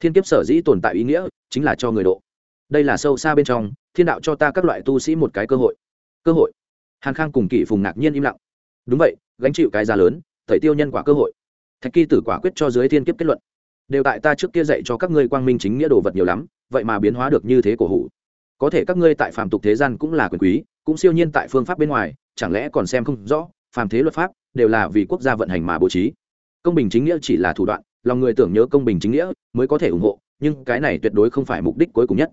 thiên kiếp sở dĩ tồn tại ý nghĩa chính là cho người độ đây là sâu xa bên trong thiên đạo cho ta các loại tu sĩ một cái cơ hội cơ hội hàn khang cùng kỷ phùng ngạc nhiên im lặng. Đúng vậy, gánh chịu cái giá lớn, thầy tiêu nhân quả cơ hội. Thạch kỳ tử quả quyết cho dưới thiên kiếp kết luận. Đều tại ta trước kia dạy cho các ngươi quang minh chính nghĩa đồ vật nhiều lắm, vậy mà biến hóa được như thế cổ hủ. Có thể các ngươi tại phàm tục thế gian cũng là quyền quý, cũng siêu nhiên tại phương pháp bên ngoài, chẳng lẽ còn xem không rõ, phàm thế luật pháp đều là vì quốc gia vận hành mà bố trí. Công bình chính nghĩa chỉ là thủ đoạn, lòng người tưởng nhớ công bình chính nghĩa mới có thể ủng hộ, nhưng cái này tuyệt đối không phải mục đích cuối cùng nhất.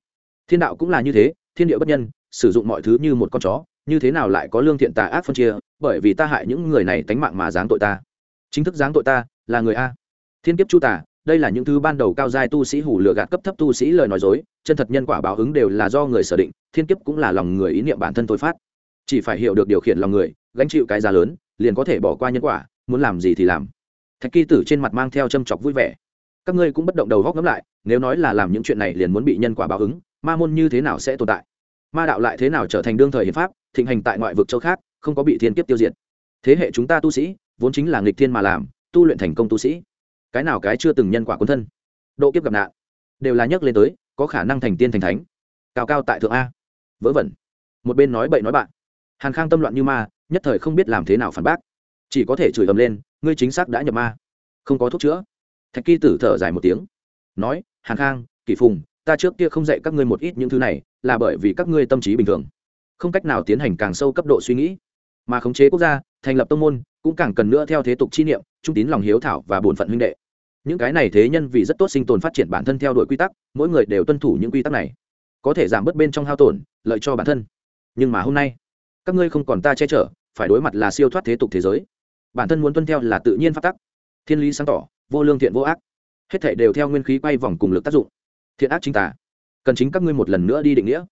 Thiên đạo cũng là như thế, thiên địa bất nhân, sử dụng mọi thứ như một con chó như thế nào lại có lương thiện tà ác phân chia, bởi vì ta hại những người này tánh mạng mà giáng tội ta. Chính thức giáng tội ta, là người a. Thiên kiếp chu tả đây là những thứ ban đầu cao giai tu sĩ hủ lừa gạt cấp thấp tu sĩ lời nói dối, chân thật nhân quả báo ứng đều là do người sở định, thiên kiếp cũng là lòng người ý niệm bản thân tôi phát. Chỉ phải hiểu được điều khiển lòng người, gánh chịu cái giá lớn, liền có thể bỏ qua nhân quả, muốn làm gì thì làm. Thạch kỳ tử trên mặt mang theo châm chọc vui vẻ. Các ngươi cũng bất động đầu góc ngẫm lại, nếu nói là làm những chuyện này liền muốn bị nhân quả báo ứng, ma môn như thế nào sẽ tồn tại? Ma đạo lại thế nào trở thành đương thời hiến pháp, thịnh hành tại ngoại vực châu khác, không có bị thiên kiếp tiêu diệt. Thế hệ chúng ta tu sĩ, vốn chính là nghịch thiên mà làm, tu luyện thành công tu sĩ. Cái nào cái chưa từng nhân quả quân thân. Độ kiếp gặp nạn, đều là nhấc lên tới, có khả năng thành tiên thành thánh. Cao cao tại thượng a. Vớ vẩn. Một bên nói bậy nói bạn. Hàn khang tâm loạn như ma, nhất thời không biết làm thế nào phản bác. Chỉ có thể chửi ầm lên, ngươi chính xác đã nhập ma. Không có thuốc chữa. Thạch kỳ tử thở dài một tiếng. Nói, hàn khang kỷ phùng ta trước kia không dạy các ngươi một ít những thứ này, là bởi vì các ngươi tâm trí bình thường. Không cách nào tiến hành càng sâu cấp độ suy nghĩ. Mà khống chế quốc gia, thành lập tông môn, cũng càng cần nữa theo thế tục chi niệm, trung tín lòng hiếu thảo và bổn phận huynh đệ. Những cái này thế nhân vì rất tốt sinh tồn phát triển bản thân theo đuổi quy tắc, mỗi người đều tuân thủ những quy tắc này. Có thể giảm bớt bên trong hao tổn, lợi cho bản thân. Nhưng mà hôm nay, các ngươi không còn ta che chở, phải đối mặt là siêu thoát thế tục thế giới. Bản thân muốn tuân theo là tự nhiên phát tắc. Thiên lý sáng tỏ, vô lương thiện vô ác. Hết thể đều theo nguyên khí quay vòng cùng lực tác dụng thiện ác chính tả cần chính các ngươi một lần nữa đi định nghĩa.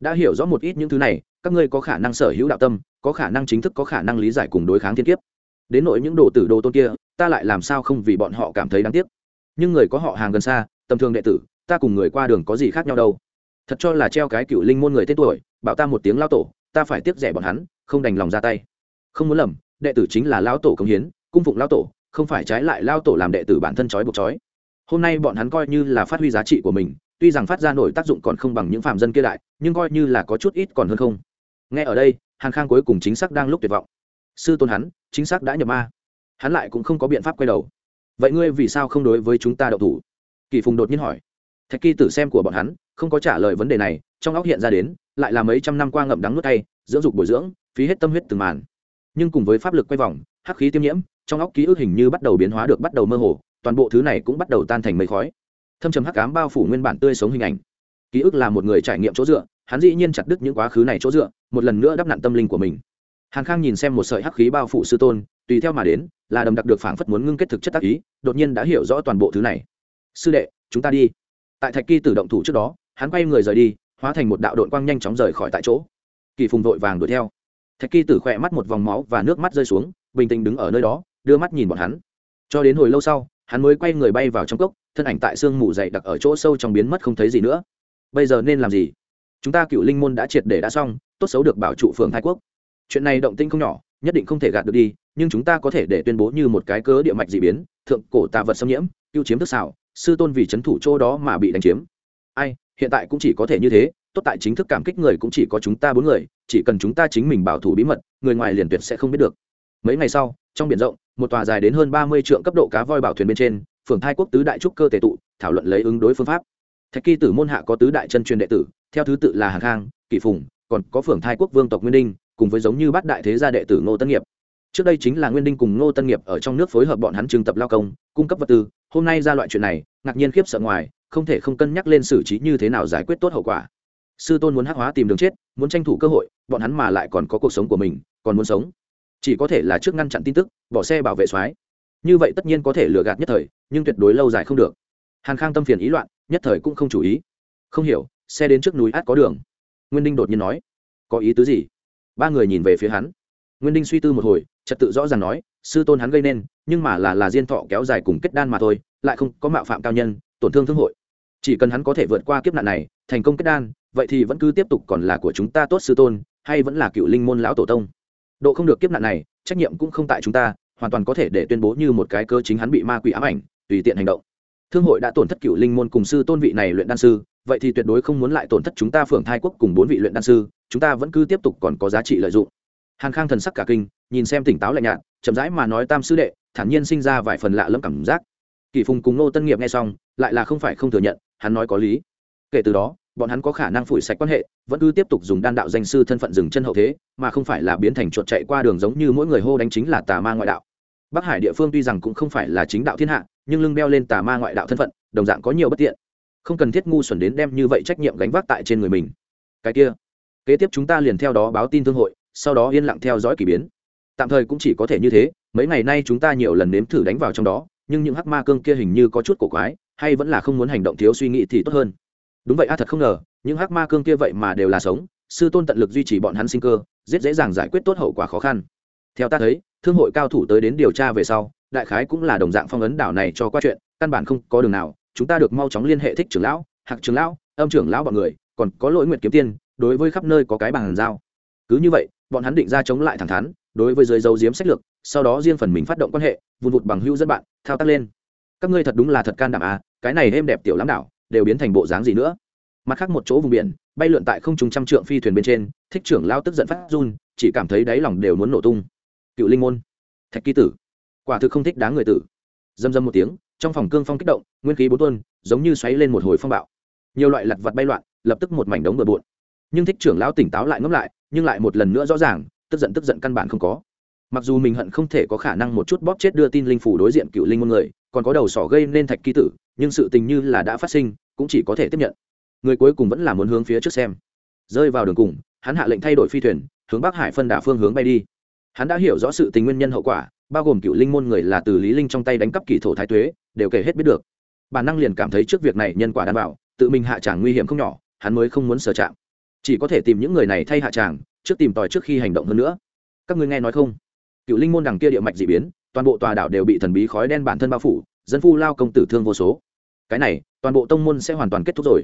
Đã hiểu rõ một ít những thứ này, các ngươi có khả năng sở hữu đạo tâm, có khả năng chính thức, có khả năng lý giải cùng đối kháng thiên kiếp. Đến nội những đồ tử đồ tôn kia, ta lại làm sao không vì bọn họ cảm thấy đáng tiếc? Nhưng người có họ hàng gần xa, tầm thường đệ tử, ta cùng người qua đường có gì khác nhau đâu? Thật cho là treo cái cựu linh môn người tên tuổi, bảo ta một tiếng lao tổ, ta phải tiếc rẻ bọn hắn, không đành lòng ra tay. Không muốn lầm, đệ tử chính là lao tổ công hiến, cung phụng lao tổ, không phải trái lại lao tổ làm đệ tử bản thân trói buộc trói hôm nay bọn hắn coi như là phát huy giá trị của mình, tuy rằng phát ra nổi tác dụng còn không bằng những phạm dân kia đại, nhưng coi như là có chút ít còn hơn không. Nghe ở đây hàn khang cuối cùng chính xác đang lúc tuyệt vọng. Sư tôn hắn, chính xác đã nhập ma. Hắn lại cũng không có biện pháp quay đầu. Vậy ngươi vì sao không đối với chúng ta đậu thủ? Kỳ phùng đột nhiên hỏi. Thạch kỳ tử xem của bọn hắn, không có trả lời vấn đề này, trong óc hiện ra đến, lại là mấy trăm năm qua ngậm đắng nuốt tay dưỡng dục bồi dưỡng, phí hết tâm huyết từng màn. Nhưng cùng với pháp lực quay vòng, hắc khí tiêm nhiễm, trong óc ký ức hình như bắt đầu biến hóa được bắt đầu mơ hồ toàn bộ thứ này cũng bắt đầu tan thành mây khói. Thâm trầm hắc ám bao phủ nguyên bản tươi sống hình ảnh. Ký ức là một người trải nghiệm chỗ dựa, hắn dĩ nhiên chặt đứt những quá khứ này chỗ dựa, một lần nữa đắp nặn tâm linh của mình. Hàn khang nhìn xem một sợi hắc khí bao phủ sư tôn, tùy theo mà đến, là đầm đặc được phảng phất muốn ngưng kết thực chất tác ý, đột nhiên đã hiểu rõ toàn bộ thứ này. Sư đệ, chúng ta đi. Tại thạch kỳ tử động thủ trước đó, hắn quay người rời đi, hóa thành một đạo đội quang nhanh chóng rời khỏi tại chỗ. Kỳ phùng vội vàng đuổi theo. Thạch kỳ tử khỏe mắt một vòng máu và nước mắt rơi xuống, bình tĩnh đứng ở nơi đó, đưa mắt nhìn bọn hắn. Cho đến hồi lâu sau hắn mới quay người bay vào trong cốc, thân ảnh tại sương mù dày đặc ở chỗ sâu trong biến mất không thấy gì nữa. Bây giờ nên làm gì? Chúng ta cựu linh môn đã triệt để đã xong, tốt xấu được bảo trụ phường thái quốc. Chuyện này động tinh không nhỏ, nhất định không thể gạt được đi, nhưng chúng ta có thể để tuyên bố như một cái cớ địa mạch dị biến, thượng cổ tà vật xâm nhiễm cứu chiếm thức xảo, sư tôn vì c h ấ n thủ chỗ đó mà bị đánh chiếm. Ai, hiện tại cũng chỉ có thể như thế, tốt tại chính thức cảm kích người cũng chỉ có chúng ta bốn người, chỉ cần chúng ta chính mình bảo thủ bí mật, người ngoài liền tuyệt sẽ không biết được. Mấy ngày sau, trong biển rộng một tòa dài đến hơn ba mươi triệu cấp độ cá voi bảo thuyền bên trên, phường thai quốc tứ đại trúc cơ tề tụ, thảo luận lấy ứng đối phương pháp. Thạch kỳ tử môn hạ có tứ đại chân truyền đệ tử, theo thứ tự là hàng khang, kỷ phùng, còn có phường thai quốc vương tộc nguyên đinh, cùng với giống như bát đại thế gia đệ tử ngô tân nghiệp. Trước đây chính là nguyên đinh cùng ngô tân nghiệp ở trong nước phối hợp bọn hắn trưng tập lao công, cung cấp vật tư. Hôm nay ra loại chuyện này, ngạc nhiên khiếp sợ ngoài, không thể không cân nhắc lên xử trí như thế nào giải quyết tốt hậu quả. Sư tôn muốn hắc hóa tìm đường chết, muốn tranh thủ cơ hội, bọn hắn mà lại còn có cuộc sống của mình, còn muốn sống chỉ có thể là trước ngăn chặn tin tức, bỏ xe bảo vệ soái. Như vậy tất nhiên có thể lừa gạt nhất thời, nhưng tuyệt đối lâu dài không được. Hàn khang tâm phiền ý loạn, nhất thời cũng không chủ ý. Không hiểu, xe đến trước núi át có đường. Nguyên đinh đột nhiên nói, có ý tứ gì? Ba người nhìn về phía hắn. Nguyên đinh suy tư một hồi, trật tự rõ ràng nói, sư tôn hắn gây nên, nhưng mà là là diên thọ kéo dài cùng kết đan mà thôi, lại không có mạo phạm cao nhân, tổn thương thương hội. Chỉ cần hắn có thể vượt qua kiếp nạn này, thành công kết đan, vậy thì vẫn cứ tiếp tục còn là của chúng ta tốt sư tôn, hay vẫn là cựu linh môn lão tổ tông độ không được kiếp nạn này, trách nhiệm cũng không tại chúng ta, hoàn toàn có thể để tuyên bố như một cái cơ chính hắn bị ma quỷ ám ảnh, tùy tiện hành động. Thương hội đã tổn thất cựu linh môn cùng sư tôn vị này luyện đan sư, vậy thì tuyệt đối không muốn lại tổn thất chúng ta phường thai quốc cùng bốn vị luyện đan sư, chúng ta vẫn cứ tiếp tục còn có giá trị lợi dụng. Hàn khang thần sắc cả kinh, nhìn xem tỉnh táo lạnh nhạt, chậm rãi mà nói tam sư đệ, thản nhiên sinh ra vài phần lạ lẫm cảm giác. Kỳ phùng cùng nô tân nghiệp nghe xong, lại là không phải không thừa nhận, hắn nói có lý. Kể từ đó bọn hắn có khả năng phủi sạch quan hệ, vẫn cứ tiếp tục dùng đan đạo danh sư thân phận dừng chân hậu thế, mà không phải là biến thành chuột chạy qua đường giống như mỗi người hô đánh chính là tà ma ngoại đạo. Bắc hải địa phương tuy rằng cũng không phải là chính đạo thiên hạ, nhưng lưng đeo lên tà ma ngoại đạo thân phận, đồng dạng có nhiều bất tiện. Không cần thiết ngu xuẩn đến đem như vậy trách nhiệm gánh vác tại trên người mình. Cái kia, kế tiếp chúng ta liền theo đó báo tin thương hội, sau đó yên lặng theo dõi k ỳ biến. Tạm thời cũng chỉ có thể như thế, mấy ngày nay chúng ta nhiều lần nếm thử đánh vào trong đó, nhưng những hắc ma cương kia hình như có chút cổ quái, hay vẫn là không muốn hành động thiếu suy nghĩ thì tốt hơn đúng vậy a, thật không ngờ, những hắc ma cương kia vậy mà đều là sống, sư tôn tận lực duy trì bọn hắn sinh cơ rất dễ dàng giải quyết tốt hậu quả khó khăn. Theo ta thấy, thương hội cao thủ tới đến điều tra về sau, đại khái cũng là đồng dạng phong ấn đảo này cho qua chuyện, căn bản không có đường nào, chúng ta được mau chóng liên hệ thích trưởng lão, hạc trưởng lão, âm trưởng lão bọn người, còn có lỗi nguyện kiếm tiên, đối với khắp nơi có cái bàn giao. Cứ như vậy, bọn hắn định ra chống lại thẳng thắn, đối với giới dấu diếm sách lược, sau đó riêng phần mình phát động quan hệ vùn vụt bằng hữu dân bạn, thao tác lên. Các ngươi thật đúng là thật can đảm à cái này êm đẹp tiểu lắm đảo đều biến thành bộ dáng gì nữa. Mặt khác một chỗ vùng biển, bay lượn tại không trung trăm trượng phi thuyền bên trên, thích trưởng lao tức giận phát run, chỉ cảm thấy đáy lòng đều muốn nổ tung. Cựu linh môn, thạch ký tử. Quả thực không thích đáng người tử. Dâm dâm một tiếng, trong phòng cương phong kích động, nguyên khí bốn tuân giống như xoáy lên một hồi phong bạo. Nhiều loại lặt vặt bay loạn, lập tức một mảnh đống bừa bộn. Nhưng thích trưởng lão tỉnh táo lại ngẫm lại, nhưng lại một lần nữa rõ ràng, tức giận tức giận căn bản không có. Mặc dù mình hận không thể có khả năng một chút bóp chết đưa tin linh phủ đối diện cựu linh môn người còn có đầu sỏ gây nên thạch ký tử, nhưng sự tình như là đã phát sinh, cũng chỉ có thể tiếp nhận. Người cuối cùng vẫn là muốn hướng phía trước xem. Rơi vào đường cùng, hắn hạ lệnh thay đổi phi thuyền, hướng bắc hải phân đả phương hướng bay đi. Hắn đã hiểu rõ sự tình nguyên nhân hậu quả, bao gồm cựu linh môn người là từ lý linh trong tay đánh cắp kỳ thổ thái tuế, đều kể hết biết được. Bản năng liền cảm thấy trước việc này nhân quả đảm bảo, tự mình hạ tràng nguy hiểm không nhỏ, hắn mới không muốn sờ chạm. Chỉ có thể tìm những người này thay hạ tràng, trước tìm tòi trước khi hành động hơn nữa. Các ngươi nghe nói không? Cựu linh môn đằng kia địa mạch dị biến toàn bộ tòa đảo đều bị thần bí khói đen bản thân bao phủ, dân phu lao công tử thương vô số. Cái này, toàn bộ tông môn sẽ hoàn toàn kết thúc rồi.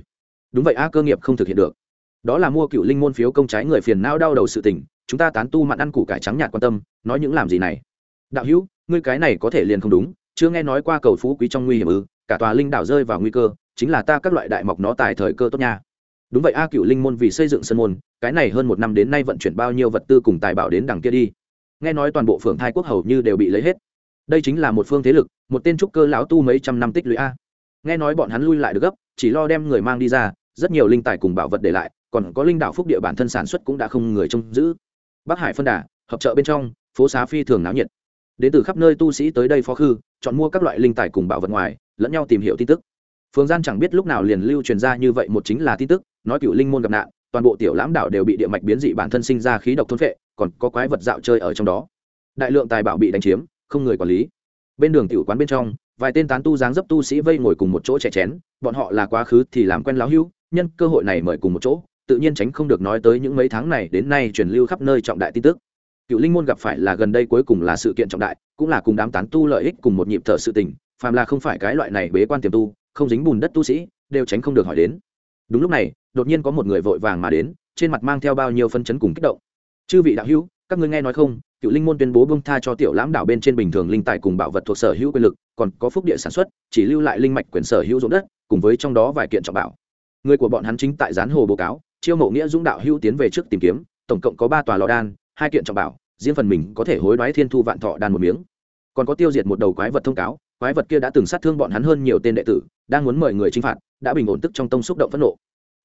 Đúng vậy, a cơ nghiệp không thực hiện được. Đó là mua cựu linh môn phiếu công trái người phiền não đau đầu sự tình, chúng ta tán tu mặn ăn củ cải trắng nhạt quan tâm, nói những làm gì này? Đạo hữu, ngươi cái này có thể liền không đúng, chưa nghe nói qua cầu phú quý trong nguy hiểm ư, cả tòa linh đảo rơi vào nguy cơ, chính là ta các loại đại mọc nó tài thời cơ tốt nha. Đúng vậy, a cựu linh môn vì xây dựng sân môn, cái này hơn một năm đến nay vận chuyển bao nhiêu vật tư cùng tài bảo đến đằng kia đi nghe nói toàn bộ phường thai quốc hầu như đều bị lấy hết. Đây chính là một phương thế lực, một tên trúc cơ lão tu mấy trăm năm tích lũy a. Nghe nói bọn hắn lui lại được gấp, chỉ lo đem người mang đi ra, rất nhiều linh tài cùng bảo vật để lại, còn có linh đạo phúc địa bản thân sản xuất cũng đã không người trông giữ. Bắc hải phân đà, hợp trợ bên trong, phố xá phi thường náo nhiệt. Đến từ khắp nơi tu sĩ tới đây phó khư, chọn mua các loại linh tài cùng bảo vật ngoài, lẫn nhau tìm hiểu tin tức. Phương gian chẳng biết lúc nào liền lưu truyền ra như vậy một chính là tin tức, nói cựu linh môn gặp nạn, toàn bộ tiểu lãm đảo đều bị địa mạch biến dị bản thân sinh ra khí độc thôn phệ còn có quái vật dạo chơi ở trong đó. Đại lượng tài bảo bị đánh chiếm, không người quản lý. Bên đường tiểu quán bên trong, vài tên tán tu dáng dấp tu sĩ vây ngồi cùng một chỗ chè chén, bọn họ là quá khứ thì làm quen láo hưu, nhân cơ hội này mời cùng một chỗ, tự nhiên tránh không được nói tới những mấy tháng này đến nay truyền lưu khắp nơi trọng đại tin tức. Cựu linh môn gặp phải là gần đây cuối cùng là sự kiện trọng đại, cũng là cùng đám tán tu lợi ích cùng một nhịp thở sự tình, phàm là không phải cái loại này bế quan tiềm tu, không dính bùn đất tu sĩ, đều tránh không được hỏi đến. Đúng lúc này, đột nhiên có một người vội vàng mà đến, trên mặt mang theo bao nhiêu phân chấn cùng kích động chư vị đạo hữu, các ngươi nghe nói không, cựu linh môn tuyên bố bông tha cho tiểu lãm đảo bên trên bình thường linh tài cùng bảo vật thuộc sở hữu quyền lực, còn có phúc địa sản xuất, chỉ lưu lại linh mạch quyền sở hữu ruộng đất, cùng với trong đó vài kiện trọng bảo. Người của bọn hắn chính tại gián hồ báo cáo, chiêu mộ nghĩa dũng đạo hữu tiến về trước tìm kiếm, tổng cộng có ba tòa lò đan, hai kiện trọng bảo, riêng phần mình có thể hối đoái thiên thu vạn thọ đan một miếng. Còn có tiêu diệt một đầu quái vật thông cáo, quái vật kia đã từng sát thương bọn hắn hơn nhiều tên đệ tử, đang muốn mời người chinh phạt, đã bình ổn tức trong tông xúc động phẫn nộ.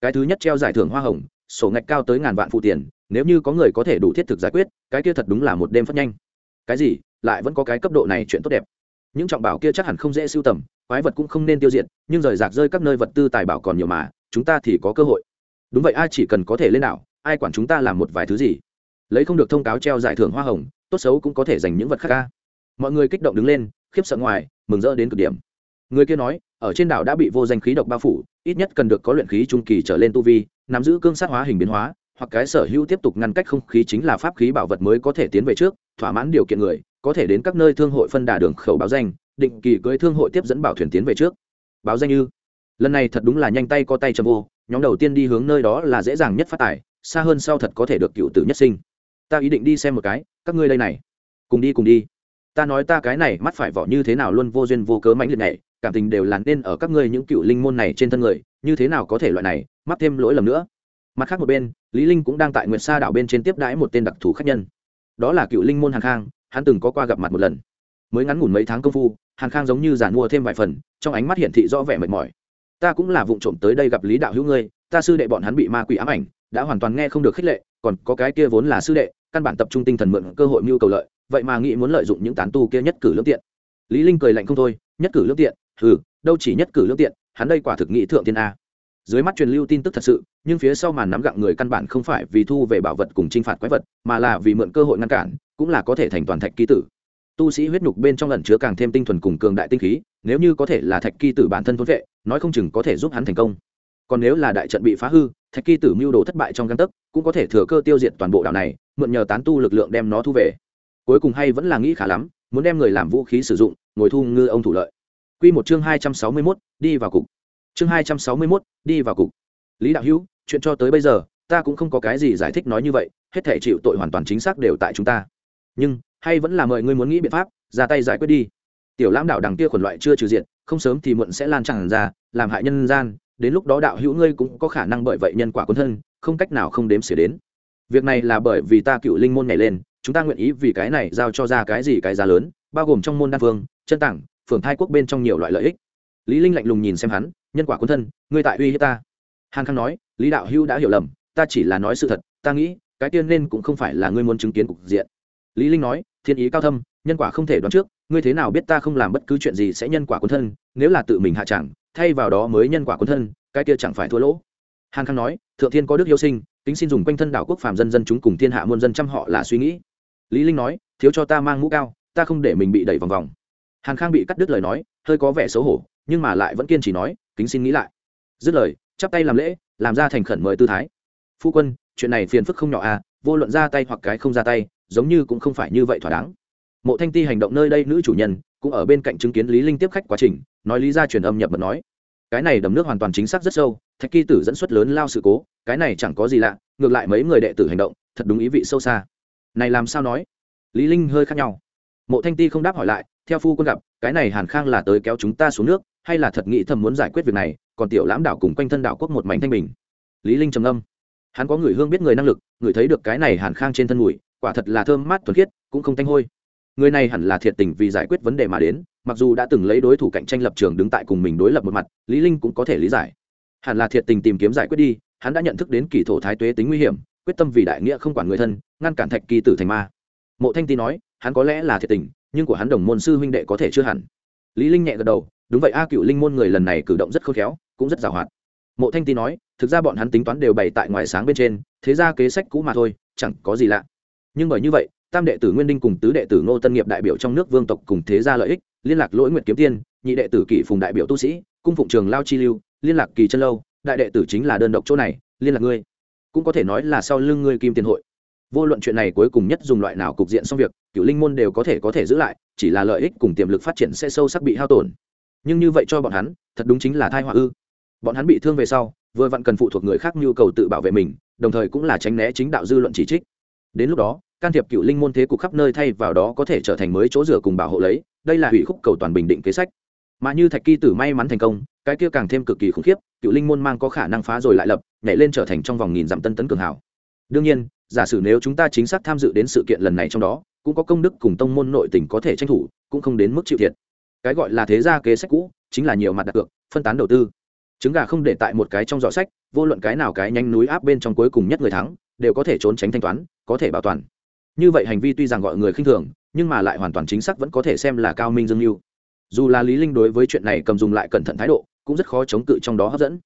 Cái thứ nhất treo giải thưởng hoa hồng sổ ngạch cao tới ngàn vạn phụ tiền, nếu như có người có thể đủ thiết thực giải quyết, cái kia thật đúng là một đêm phát nhanh. Cái gì? Lại vẫn có cái cấp độ này chuyện tốt đẹp. Những trọng bảo kia chắc hẳn không dễ sưu tầm, quái vật cũng không nên tiêu diệt, nhưng rời rạc rơi các nơi vật tư tài bảo còn nhiều mà, chúng ta thì có cơ hội. Đúng vậy, ai chỉ cần có thể lên đảo, ai quản chúng ta làm một vài thứ gì. Lấy không được thông cáo treo giải thưởng hoa hồng, tốt xấu cũng có thể dành những vật khác ca mọi người kích động đứng lên, khiếp sợ ngoài, mừng rỡ đến cực điểm. Người kia nói, ở trên đảo đã bị vô danh khí độc bao phủ ít nhất cần được có luyện khí trung kỳ trở lên tu vi, nắm giữ cương sát hóa hình biến hóa, hoặc cái sở hữu tiếp tục ngăn cách không khí chính là pháp khí bảo vật mới có thể tiến về trước, thỏa mãn điều kiện người, có thể đến các nơi thương hội phân đà đường khẩu báo danh, định kỳ cưới thương hội tiếp dẫn bảo thuyền tiến về trước. Báo danh như lần này thật đúng là nhanh tay có tay châm vô nhóm đầu tiên đi hướng nơi đó là dễ dàng nhất phát tài, xa hơn sau thật có thể được cựu tử nhất sinh. Ta ý định đi xem một cái, các ngươi đây này. Cùng đi cùng đi. Ta nói ta cái này mắt phải vỏ như thế nào luôn vô duyên vô cớ mãnh liệt này cảm tình đều làn nên ở các ngươi những cựu linh môn này trên thân người, như thế nào có thể loại này, mắc thêm lỗi lầm nữa. Mặt khác một bên, lý linh cũng đang tại nguyệt sa đảo bên trên tiếp đãi một tên đặc thù khách nhân. Đó là cựu linh môn hàn khang, hắn từng có qua gặp mặt một lần. Mới ngắn ngủn mấy tháng công phu, hàn khang giống như giàn mua thêm vài phần, trong ánh mắt hiển thị rõ vẻ mệt mỏi. Ta cũng là vụng trộm tới đây gặp lý đạo hữu ngươi, ta sư đệ bọn hắn bị ma quỷ ám ảnh, đã hoàn toàn nghe không được khích lệ, còn có cái kia vốn là sư đệ, căn bản tập trung tinh thần mượn cơ hội mưu cầu lợi, vậy mà nghĩ muốn lợi dụng những tán tu kia nhất cử lương tiện. Lý linh cười lạnh không thôi, nhất cử lương tiện hừ, đâu chỉ nhất cử lương tiện, hắn đây quả thực nghĩ thượng tiên a. Dưới mắt truyền lưu tin tức thật sự, nhưng phía sau màn nắm gặng người căn bản không phải vì thu về bảo vật cùng t r i n h phạt quái vật, mà là vì mượn cơ hội ngăn cản, cũng là có thể thành toàn thạch ký tử. Tu sĩ huyết nhục bên trong lần chứa càng thêm tinh thuần cùng cường đại tinh khí, nếu như có thể là thạch kỳ tử bản thân thốn vệ, nói không chừng có thể giúp hắn thành công. Còn nếu là đại trận bị phá hư, thạch kỳ tử mưu đồ thất bại trong găng tấc, cũng có thể thừa cơ tiêu diệt toàn bộ đảo này, mượn nhờ tán tu lực lượng đem nó thu về. Cuối cùng hay vẫn là nghĩ khá lắm, muốn đem người làm vũ khí sử dụng, ngồi thu ngư ông thủ lợi. Quy một chương hai trăm sáu mươi 261, đi vào cục. Chương hai trăm sáu mươi mốt đi vào cục. Lý đạo hữu chuyện cho tới bây giờ ta cũng không có cái gì giải thích nói như vậy hết thảy chịu tội hoàn toàn chính xác đều tại chúng ta. Nhưng hay vẫn là mời ngươi muốn nghĩ biện pháp ra tay giải quyết đi. Tiểu lãm đạo đằng kia quần loại chưa trừ diện không sớm thì muộn sẽ lan tràn ra làm hại nhân gian đến lúc đó đạo hữu ngươi cũng có khả năng bởi vậy nhân quả quân thân không cách nào không đếm xỉa đến. Việc này là bởi vì ta cựu linh môn nhảy lên chúng ta nguyện ý vì cái này giao cho ra cái gì cái giá lớn bao gồm trong môn đan phương chân tảng phường thai quốc bên trong nhiều loại lợi ích. Lý linh lạnh lùng nhìn xem hắn, nhân quả quân thân, ngươi tại uy hiếp ta. Hàn khang nói, lý đạo Hưu đã hiểu lầm, ta chỉ là nói sự thật, ta nghĩ, cái tiên nên cũng không phải là ngươi muốn chứng kiến cục diện. Lý linh nói, thiên ý cao thâm, nhân quả không thể đoán trước, ngươi thế nào biết ta không làm bất cứ chuyện gì sẽ nhân quả quân thân, nếu là tự mình hạ chẳng, thay vào đó mới nhân quả quân thân, cái kia chẳng phải thua lỗ. Hàn khang nói, thượng thiên có đức yêu sinh, kính xin dùng quanh thân đảo quốc phàm dân dân chúng cùng thiên hạ muôn dân trăm họ là suy nghĩ. Lý linh nói, thiếu cho ta mang mũ cao, ta không để mình bị đẩy vòng vòng hàn khang bị cắt đứt lời nói, hơi có vẻ xấu hổ, nhưng mà lại vẫn kiên trì nói, kính xin nghĩ lại. Dứt lời, chắp tay làm lễ, làm ra thành khẩn mời tư thái. Phu quân, chuyện này phiền phức không nhỏ à vô luận ra tay hoặc cái không ra tay, giống như cũng không phải như vậy thỏa đáng. Mộ thanh ti hành động nơi đây nữ chủ nhân, cũng ở bên cạnh chứng kiến lý linh tiếp khách quá trình, nói lý ra truyền âm nhập mật nói. Cái này đầm nước hoàn toàn chính xác rất sâu, thạch kỳ tử dẫn xuất lớn lao sự cố, cái này chẳng có gì lạ, ngược lại mấy người đệ tử hành động, thật đúng ý vị sâu xa. Này làm sao nói? Lý linh hơi khác nhau. Mộ thanh ti không đáp hỏi lại theo phu quân gặp, cái này hàn khang là tới kéo chúng ta xuống nước, hay là thật nghĩ thầm muốn giải quyết việc này, còn tiểu lãm đảo cùng quanh thân đảo quốc một mảnh thanh bình. Lý linh trầm âm hắn có người hương biết người năng lực, người thấy được cái này hàn khang trên thân mùi, quả thật là thơm mát thuần khiết, cũng không tanh hôi. Người này hẳn là thiệt tình vì giải quyết vấn đề mà đến, mặc dù đã từng lấy đối thủ cạnh tranh lập trường đứng tại cùng mình đối lập một mặt, lý linh cũng có thể lý giải. Hẳn là thiệt tình tìm kiếm giải quyết đi, hắn đã nhận thức đến kỳ thổ thái tuế tính nguy hiểm, quyết tâm vì đại nghĩa không quản người thân, ngăn cản thạch kỳ tử thành ma. Mộ thanh ti nói, hắn có lẽ là thiệt tình nhưng của hắn đồng môn sư huynh đệ có thể chưa hẳn. Lý linh nhẹ gật đầu, đúng vậy, a cựu linh môn người lần này cử động rất khôn khéo, cũng rất giàu hoạt. Mộ thanh ti nói, thực ra bọn hắn tính toán đều bày tại ngoài sáng bên trên, thế ra kế sách cũ mà thôi, chẳng có gì lạ. Nhưng bởi như vậy, tam đệ tử nguyên đinh cùng tứ đệ tử ngô tân nghiệp đại biểu trong nước vương tộc cùng thế gia lợi ích, liên lạc lỗi nguyện kiếm tiên, nhị đệ tử kỷ phùng đại biểu tu sĩ, cung phụng trường lao chi lưu, liên lạc kỳ chân lâu, đại đệ tử chính là đơn độc chỗ này, liên lạc ngươi. Cũng có thể nói là sau lưng ngươi kim tiền hội vô luận chuyện này cuối cùng nhất dùng loại nào cục diện xong việc, cựu linh môn đều có thể có thể giữ lại, chỉ là lợi ích cùng tiềm lực phát triển sẽ sâu sắc bị hao tổn. Nhưng như vậy cho bọn hắn, thật đúng chính là thai họa ư. Bọn hắn bị thương về sau, vừa vặn cần phụ thuộc người khác nhu cầu tự bảo vệ mình, đồng thời cũng là tránh né chính đạo dư luận chỉ trích. Đến lúc đó, can thiệp cựu linh môn thế cục khắp nơi thay vào đó có thể trở thành mới chỗ rửa cùng bảo hộ lấy, đây là hủy khúc cầu toàn bình định kế sách. Mà như thạch kỳ tử may mắn thành công, cái kia càng thêm cực kỳ khủng khiếp, cựu linh môn mang có khả năng phá rồi lại lập, nhảy lên trở thành trong vòng nghìn dặm tân tấn cường hảo đương nhiên giả sử nếu chúng ta chính xác tham dự đến sự kiện lần này trong đó, cũng có công đức cùng tông môn nội tình có thể tranh thủ, cũng không đến mức chịu thiệt. Cái gọi là thế gia kế sách cũ, chính là nhiều mặt đặt cược, phân tán đầu tư. Trứng gà không để tại một cái trong giỏ sách, vô luận cái nào cái nhanh núi áp bên trong cuối cùng nhất người thắng, đều có thể trốn tránh thanh toán, có thể bảo toàn. Như vậy hành vi tuy rằng gọi người khinh thường, nhưng mà lại hoàn toàn chính xác vẫn có thể xem là cao minh dương mưu dù là lý linh đối với chuyện này cầm dùng lại cẩn thận thái độ, cũng rất khó chống cự trong đó hấp dẫn.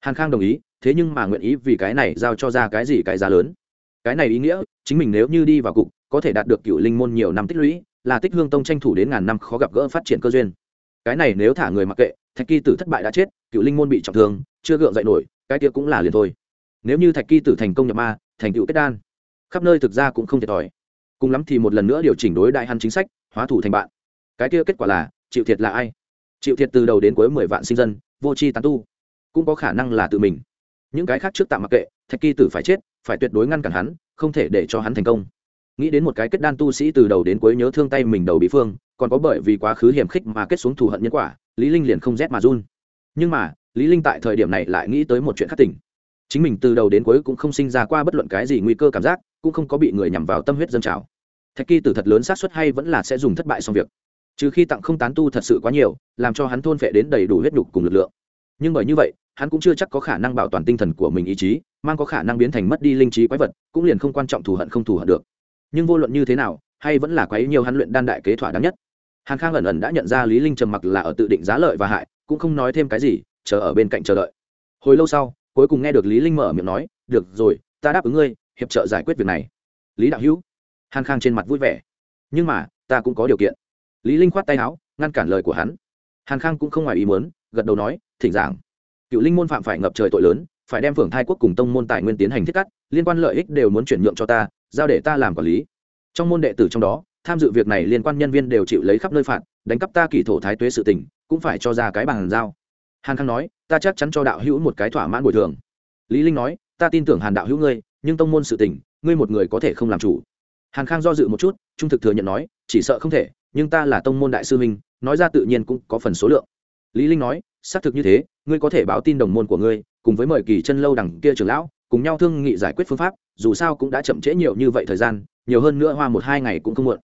Hàn khang đồng ý, thế nhưng mà nguyện ý vì cái này giao cho ra cái gì cái giá lớn cái này ý nghĩa, chính mình nếu như đi vào cục, có thể đạt được cựu linh môn nhiều năm tích lũy, là tích hương tông tranh thủ đến ngàn năm khó gặp gỡ phát triển cơ duyên. Cái này nếu thả người mặc kệ, thạch kỳ tử thất bại đã chết, cựu linh môn bị trọng thương, chưa gượng dậy nổi, cái kia cũng là liền thôi. Nếu như thạch kỳ tử thành công nhập ma, thành cựu kết đan, khắp nơi thực ra cũng không thiệt thòi. Cùng lắm thì một lần nữa điều chỉnh đối đại hắn chính sách, hóa thủ thành bạn. Cái kia kết quả là, chịu thiệt là ai? Chịu thiệt từ đầu đến cuối mười vạn sinh dân, vô tri tán tu. Cũng có khả năng là tự mình. Những cái khác trước tạm mặc kệ, thạch kỳ tử phải chết phải tuyệt đối ngăn cản hắn, không thể để cho hắn thành công. Nghĩ đến một cái kết đan tu sĩ từ đầu đến cuối nhớ thương tay mình đầu bị phương, còn có bởi vì quá khứ hiểm khích mà kết xuống thù hận nhân quả, lý linh liền không rét mà run. Nhưng mà, lý linh tại thời điểm này lại nghĩ tới một chuyện khác tỉnh chính mình từ đầu đến cuối cũng không sinh ra qua bất luận cái gì nguy cơ cảm giác, cũng không có bị người nhằm vào tâm huyết dân trào. Thạch kỳ tử thật lớn xác suất hay vẫn là sẽ dùng thất bại xong việc. Trừ khi tặng không tán tu thật sự quá nhiều, làm cho hắn thôn phệ đến đầy đủ huyết nhục cùng lực lượng. Nhưng bởi như vậy hắn cũng chưa chắc có khả năng bảo toàn tinh thần của mình ý chí, mang có khả năng biến thành mất đi linh trí quái vật, cũng liền không quan trọng thù hận không thù hận được. Nhưng vô luận như thế nào, hay vẫn là quấy nhiều hắn luyện đan đại kế thỏa đáng nhất. Hàn khang ẩn ẩn đã nhận ra lý linh trầm mặc là ở tự định giá lợi và hại, cũng không nói thêm cái gì, chờ ở bên cạnh chờ đợi. Hồi lâu sau, cuối cùng nghe được lý linh mở miệng nói, được rồi, ta đáp ứng ngươi, hiệp trợ giải quyết việc này. Lý đạo hữu. Hàn khang trên mặt vui vẻ. Nhưng mà, ta cũng có điều kiện. Lý linh khoát tay áo, ngăn cản lời của hắn. Hàn khang cũng không ngoài ý muốn, gật đầu nói, thỉnh giảng cựu linh môn phạm phải ngập trời tội lớn, phải đem phưởng thai quốc cùng tông môn tài nguyên tiến hành thiết cắt, liên quan lợi ích đều muốn chuyển nhượng cho ta, giao để ta làm quản lý. Trong môn đệ tử trong đó, tham dự việc này liên quan nhân viên đều chịu lấy khắp nơi phạt, đánh cắp ta kỳ thổ thái tuế sự tình, cũng phải cho ra cái bàn giao. Hàn khang nói, ta chắc chắn cho đạo hữu một cái thỏa mãn bồi thường. Lý linh nói, ta tin tưởng hàn đạo hữu ngươi, nhưng tông môn sự tình, ngươi một người có thể không làm chủ. Hàn khang do dự một chút, trung thực thừa nhận nói, chỉ sợ không thể, nhưng ta là tông môn đại sư minh nói ra tự nhiên cũng có phần số lượng. Lý linh nói xác thực như thế, ngươi có thể báo tin đồng môn của ngươi, cùng với mời kỳ chân lâu đằng kia trưởng lão, cùng nhau thương nghị giải quyết phương pháp, dù sao cũng đã chậm trễ nhiều như vậy thời gian, nhiều hơn nữa hoa một hai ngày cũng không muộn.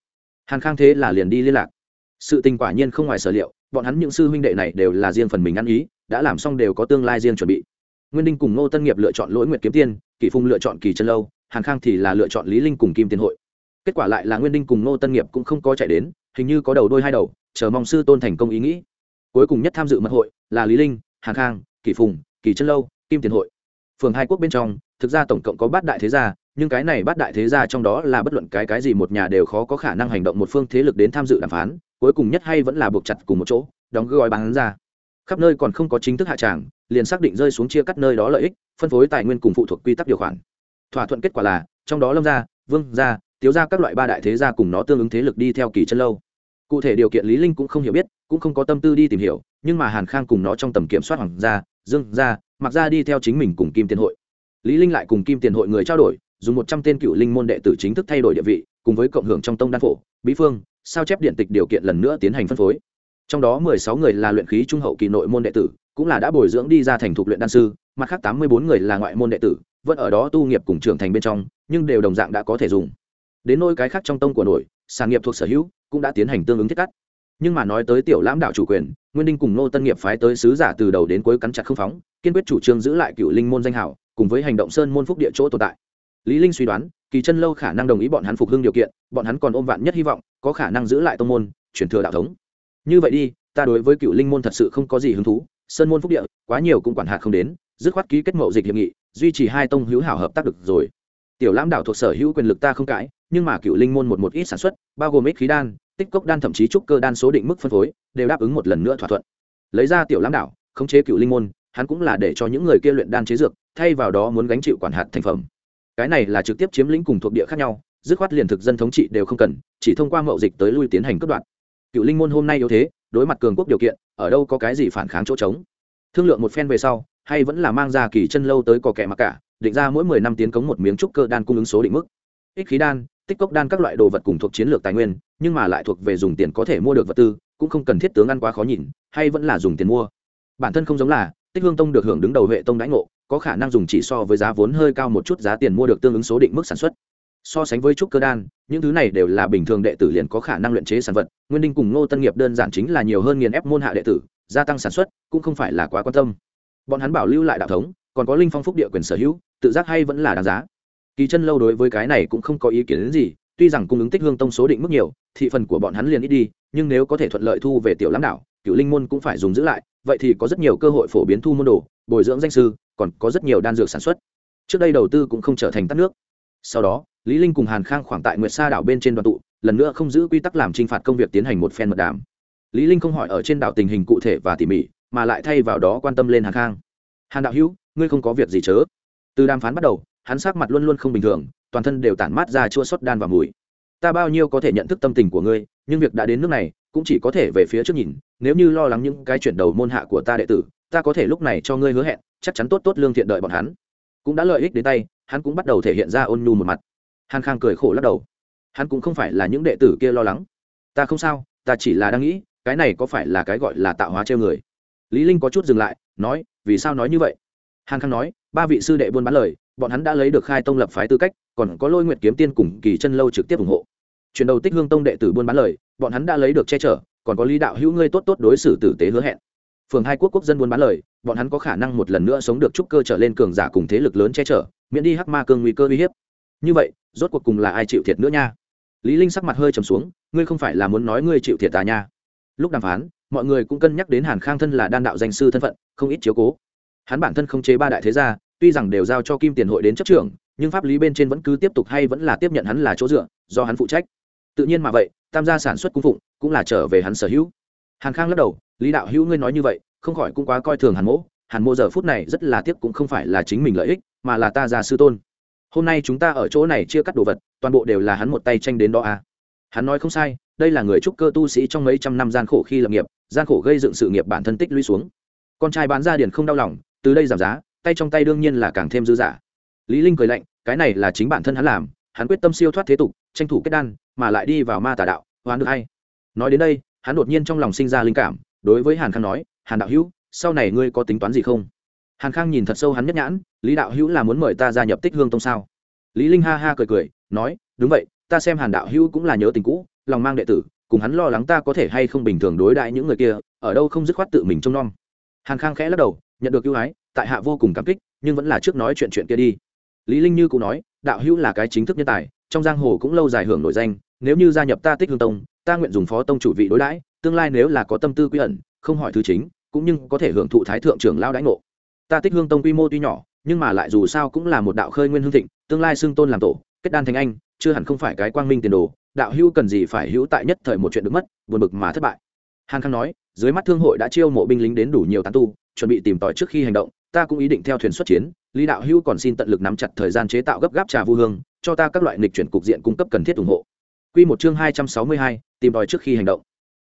Hàn khang thế là liền đi liên lạc. Sự tình quả nhiên không ngoài sở liệu, bọn hắn những sư huynh đệ này đều là riêng phần mình ăn ý, đã làm xong đều có tương lai riêng chuẩn bị. Nguyên đinh cùng ngô tân nghiệp lựa chọn lỗi nguyệt kiếm tiên, kỳ phung lựa chọn kỳ chân lâu, hàn khang thì là lựa chọn lý linh cùng kim tiên hội. Kết quả lại là nguyên đinh cùng ngô tân nghiệp cũng không có chạy đến, hình như có đầu đôi hai đầu, chờ mong sư tôn thành công ý nghĩ cuối cùng nhất tham dự mật hội là lý linh, hàn khang kỳ phùng kỳ chân lâu, kim tiền hội. Phường hai quốc bên trong, thực ra tổng cộng có bát đại thế gia, nhưng cái này bát đại thế gia trong đó là bất luận cái cái gì một nhà đều khó có khả năng hành động một phương thế lực đến tham dự đàm phán, cuối cùng nhất hay vẫn là buộc chặt cùng một chỗ, đóng gói bán ra. Khắp nơi còn không có chính thức hạ tràng, liền xác định rơi xuống chia cắt nơi đó lợi ích, phân phối tài nguyên cùng phụ thuộc quy tắc điều khoản. Thỏa thuận kết quả là, trong đó lâm gia, vương gia, tiếu gia các loại ba đại thế gia cùng nó tương ứng thế lực đi theo kỳ chân lâu cụ thể điều kiện lý linh cũng không hiểu biết, cũng không có tâm tư đi tìm hiểu, nhưng mà hàn khang cùng nó trong tầm kiểm soát hoàng gia, dương gia mặc gia đi theo chính mình cùng kim tiền hội. Lý linh lại cùng kim tiền hội người trao đổi, dùng một trăm tên cựu linh môn đệ tử chính thức thay đổi địa vị, cùng với cộng hưởng trong tông đan phổ, bí phương, sao chép điện tịch điều kiện lần nữa tiến hành phân phối. Trong đó mười sáu người là luyện khí trung hậu kỳ nội môn đệ tử, cũng là đã bồi dưỡng đi ra thành thục luyện đan sư, mặt khác tám mươi bốn người là ngoại môn đệ tử, vẫn ở đó tu nghiệp cùng trưởng thành bên trong, nhưng đều đồng dạng đã có thể dùng. Đến nỗi cái khác trong tông của nội sản nghiệp thuộc sở hữu, cũng đã tiến hành tương ứng thiết cắt. Nhưng mà nói tới tiểu lãm đạo chủ quyền, nguyên đinh cùng nô tân nghiệp phái tới sứ giả từ đầu đến cuối cắn chặt không phóng, kiên quyết chủ trương giữ lại cựu linh môn danh hảo, cùng với hành động sơn môn phúc địa chỗ tồn tại. Lý linh suy đoán, kỳ chân lâu khả năng đồng ý bọn hắn phục hưng điều kiện, bọn hắn còn ôm vạn nhất hy vọng, có khả năng giữ lại tông môn, chuyển thừa đạo thống. Như vậy đi, ta đối với cựu linh môn thật sự không có gì hứng thú, sơn môn phúc địa, quá nhiều cũng quản hạt không đến, dứt khoát ký kết mậu dịch hiệp nghị, duy trì hai tông hữu hảo hợp tác được rồi tiểu lãm đảo thuộc sở hữu quyền lực ta không cãi, nhưng mà cựu linh môn một một ít sản xuất, bao gồm ít khí đan, tích cốc đan thậm chí trúc cơ đan số định mức phân phối, đều đáp ứng một lần nữa thỏa thuận. Lấy ra tiểu lãm đảo, khống chế cựu linh môn, hắn cũng là để cho những người kia luyện đan chế dược, thay vào đó muốn gánh chịu quản hạt thành phẩm. Cái này là trực tiếp chiếm lĩnh cùng thuộc địa khác nhau, dứt khoát liền thực dân thống trị đều không cần, chỉ thông qua mậu dịch tới lui tiến hành cất đoạn cựu linh môn hôm nay yếu thế, đối mặt cường quốc điều kiện, ở đâu có cái gì phản kháng chỗ trống. Thương lượng một phen về sau, hay vẫn là mang ra kỳ chân lâu tới cò kẻ mặc cả định ra mỗi mười năm tiến cống một miếng trúc cơ đan cung ứng số định mức. Ích khí đan, tích cốc đan các loại đồ vật cùng thuộc chiến lược tài nguyên, nhưng mà lại thuộc về dùng tiền có thể mua được vật tư, cũng không cần thiết tướng ăn quá khó nhìn, hay vẫn là dùng tiền mua. Bản thân không giống là, tích hương tông được hưởng đứng đầu hệ tông đãi ngộ, có khả năng dùng chỉ so với giá vốn hơi cao một chút giá tiền mua được tương ứng số định mức sản xuất. So sánh với trúc cơ đan, những thứ này đều là bình thường đệ tử liền có khả năng luyện chế sản vật, nguyên đinh cùng ngô tân nghiệp đơn giản chính là nhiều hơn nghiền ép môn hạ đệ tử, gia tăng sản xuất cũng không phải là quá quan tâm. Bọn hắn bảo lưu lại đạo thống, còn có linh phong phúc địa quyền sở hữu tự giác hay vẫn là đáng giá. Kỳ chân lâu đối với cái này cũng không có ý kiến đến gì, tuy rằng cung ứng tích hương tông số định mức nhiều, thị phần của bọn hắn liền ít đi, nhưng nếu có thể thuận lợi thu về tiểu lãm đảo, cựu linh môn cũng phải dùng giữ lại, vậy thì có rất nhiều cơ hội phổ biến thu môn đồ, bồi dưỡng danh sư, còn có rất nhiều đan dược sản xuất. Trước đây đầu tư cũng không trở thành tắt nước. Sau đó, lý linh cùng hàn khang khoảng tại nguyệt sa đảo bên trên đoàn tụ, lần nữa không giữ quy tắc làm trinh phạt công việc tiến hành một phen mật đàm. Lý linh không hỏi ở trên đảo tình hình cụ thể và tỉ mỉ, mà lại thay vào đó quan tâm lên hàn khang. Hàn đạo hữu, ngươi không có việc gì chớ từ đàm phán bắt đầu, hắn sắc mặt luôn luôn không bình thường, toàn thân đều tản mát ra chua xót đan và mùi. Ta bao nhiêu có thể nhận thức tâm tình của ngươi, nhưng việc đã đến nước này, cũng chỉ có thể về phía trước nhìn, nếu như lo lắng những cái chuyển đầu môn hạ của ta đệ tử, ta có thể lúc này cho ngươi hứa hẹn, chắc chắn tốt tốt lương thiện đợi bọn hắn. Cũng đã lợi ích đến tay, hắn cũng bắt đầu thể hiện ra ôn nhu một mặt. Hàn khang cười khổ lắc đầu. Hắn cũng không phải là những đệ tử kia lo lắng. Ta không sao, ta chỉ là đang nghĩ, cái này có phải là cái gọi là tạo hóa treo người? Lý linh có chút dừng lại, nói, vì sao nói như vậy? Hàn khang nói, ba vị sư đệ buôn bán lời, bọn hắn đã lấy được khai tông lập phái tư cách, còn có lôi nguyệt kiếm tiên cùng kỳ chân lâu trực tiếp ủng hộ. Chuyển đầu tích hương tông đệ tử buôn bán lời, bọn hắn đã lấy được che chở, còn có lý đạo hữu ngươi tốt tốt đối xử tử tế hứa hẹn. Phường hai quốc quốc dân buôn bán lời, bọn hắn có khả năng một lần nữa sống được trúc cơ trở lên cường giả cùng thế lực lớn che chở, miễn đi hắc ma cương nguy cơ uy hiếp. Như vậy, rốt cuộc cùng là ai chịu thiệt nữa nha? Lý linh sắc mặt hơi trầm xuống, ngươi không phải là muốn nói ngươi chịu thiệt ta nha? Lúc đàm phán, mọi người cũng cân nhắc đến hàn khang thân là đan đạo danh sư thân phận, không ít chiếu cố hắn bản thân không chế ba đại thế gia, tuy rằng đều giao cho kim tiền hội đến chấp trưởng, nhưng pháp lý bên trên vẫn cứ tiếp tục hay vẫn là tiếp nhận hắn là chỗ dựa, do hắn phụ trách. Tự nhiên mà vậy, tam gia sản xuất cung phụng, cũng là trở về hắn sở hữu. Hàn khang lắc đầu, lý đạo hữu ngươi nói như vậy, không khỏi cũng quá coi thường hàn mỗ. Hàn mỗ giờ phút này rất là tiếc cũng không phải là chính mình lợi ích, mà là ta gia sư tôn. Hôm nay chúng ta ở chỗ này chia cắt đồ vật, toàn bộ đều là hắn một tay tranh đến đó à? Hắn nói không sai, đây là người trúc cơ tu sĩ trong mấy trăm năm gian khổ khi lập nghiệp, gian khổ gây dựng sự nghiệp bản thân tích lũy xuống. Con trai bán ra điền không đau lòng từ đây giảm giá, tay trong tay đương nhiên là càng thêm dư giả lý linh cười lạnh, cái này là chính bản thân hắn làm, hắn quyết tâm siêu thoát thế tục, tranh thủ kết đan, mà lại đi vào ma tà đạo, hoán được hay. Nói đến đây, hắn đột nhiên trong lòng sinh ra linh cảm, đối với hàn khang nói, hàn đạo hữu, sau này ngươi có tính toán gì không? Hàn khang nhìn thật sâu hắn nhất nhãn, lý đạo hữu là muốn mời ta gia nhập tích hương tông sao? Lý linh ha ha cười cười, nói, đúng vậy, ta xem hàn đạo hữu cũng là nhớ tình cũ, lòng mang đệ tử, cùng hắn lo lắng ta có thể hay không bình thường đối đãi những người kia, ở đâu không dứt khoát tự mình trông nom. Hàn khang khẽ lắc đầu nhận được ưu ái, tại hạ vô cùng cảm kích, nhưng vẫn là trước nói chuyện chuyện kia đi. Lý linh như cũng nói, đạo hữu là cái chính thức nhân tài, trong giang hồ cũng lâu dài hưởng nổi danh, nếu như gia nhập ta tích hương tông, ta nguyện dùng phó tông chủ vị đối đãi, tương lai nếu là có tâm tư quy ẩn, không hỏi thứ chính, cũng nhưng có thể hưởng thụ thái thượng trưởng lao đãi ngộ. Ta tích hương tông quy mô tuy nhỏ, nhưng mà lại dù sao cũng là một đạo khơi nguyên hương thịnh, tương lai xưng tôn làm tổ, kết đan thành anh, chưa hẳn không phải cái quang minh tiền đồ, đạo hữu cần gì phải hữu tại nhất thời một chuyện được mất, buồn bực mà thất bại. Hàn khang nói, dưới mắt thương hội đã chiêu mộ binh lính đến đủ nhiều tán tu chuẩn bị tìm tòi trước khi hành động ta cũng ý định theo thuyền xuất chiến lý đạo hữu còn xin tận lực nắm chặt thời gian chế tạo gấp gáp trà vu hương cho ta các loại lịch chuyển cục diện cung cấp cần thiết ủng hộ Quy một chương hai trăm sáu mươi hai, tìm tòi trước khi hành động.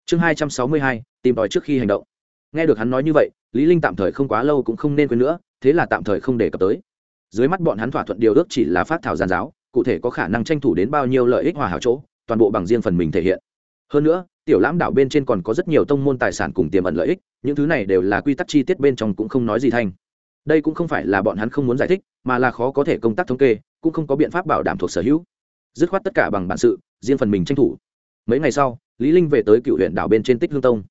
Chương hai trăm sáu mươi hai, tìm tòi trước khi hành động. Nghe được hắn nói như vậy, Lý Linh tạm thời không quá lâu cũng không nên quên nữa, thế là tạm thời không để cập tới. Dưới mắt bọn hắn thỏa thuận điều ước chỉ là phát thảo giàn giáo, cụ thể có khả năng tranh thủ đến bao nhiêu lợi ích hòa hảo chỗ, toàn bộ bằng riêng phần mình thể hiện. Hơn nữa, tiểu lãm đảo bên trên còn có rất nhiều tông môn tài sản cùng tiềm ẩn lợi ích, những thứ này đều là quy tắc chi tiết bên trong cũng không nói gì thành. Đây cũng không phải là bọn hắn không muốn giải thích, mà là khó có thể công tác thống kê, cũng không có biện pháp bảo đảm thuộc sở hữu. Dứt khoát tất cả bằng bản sự, riêng phần mình tranh thủ mấy ngày sau lý linh về tới cựu huyện đảo bên trên tích hương tông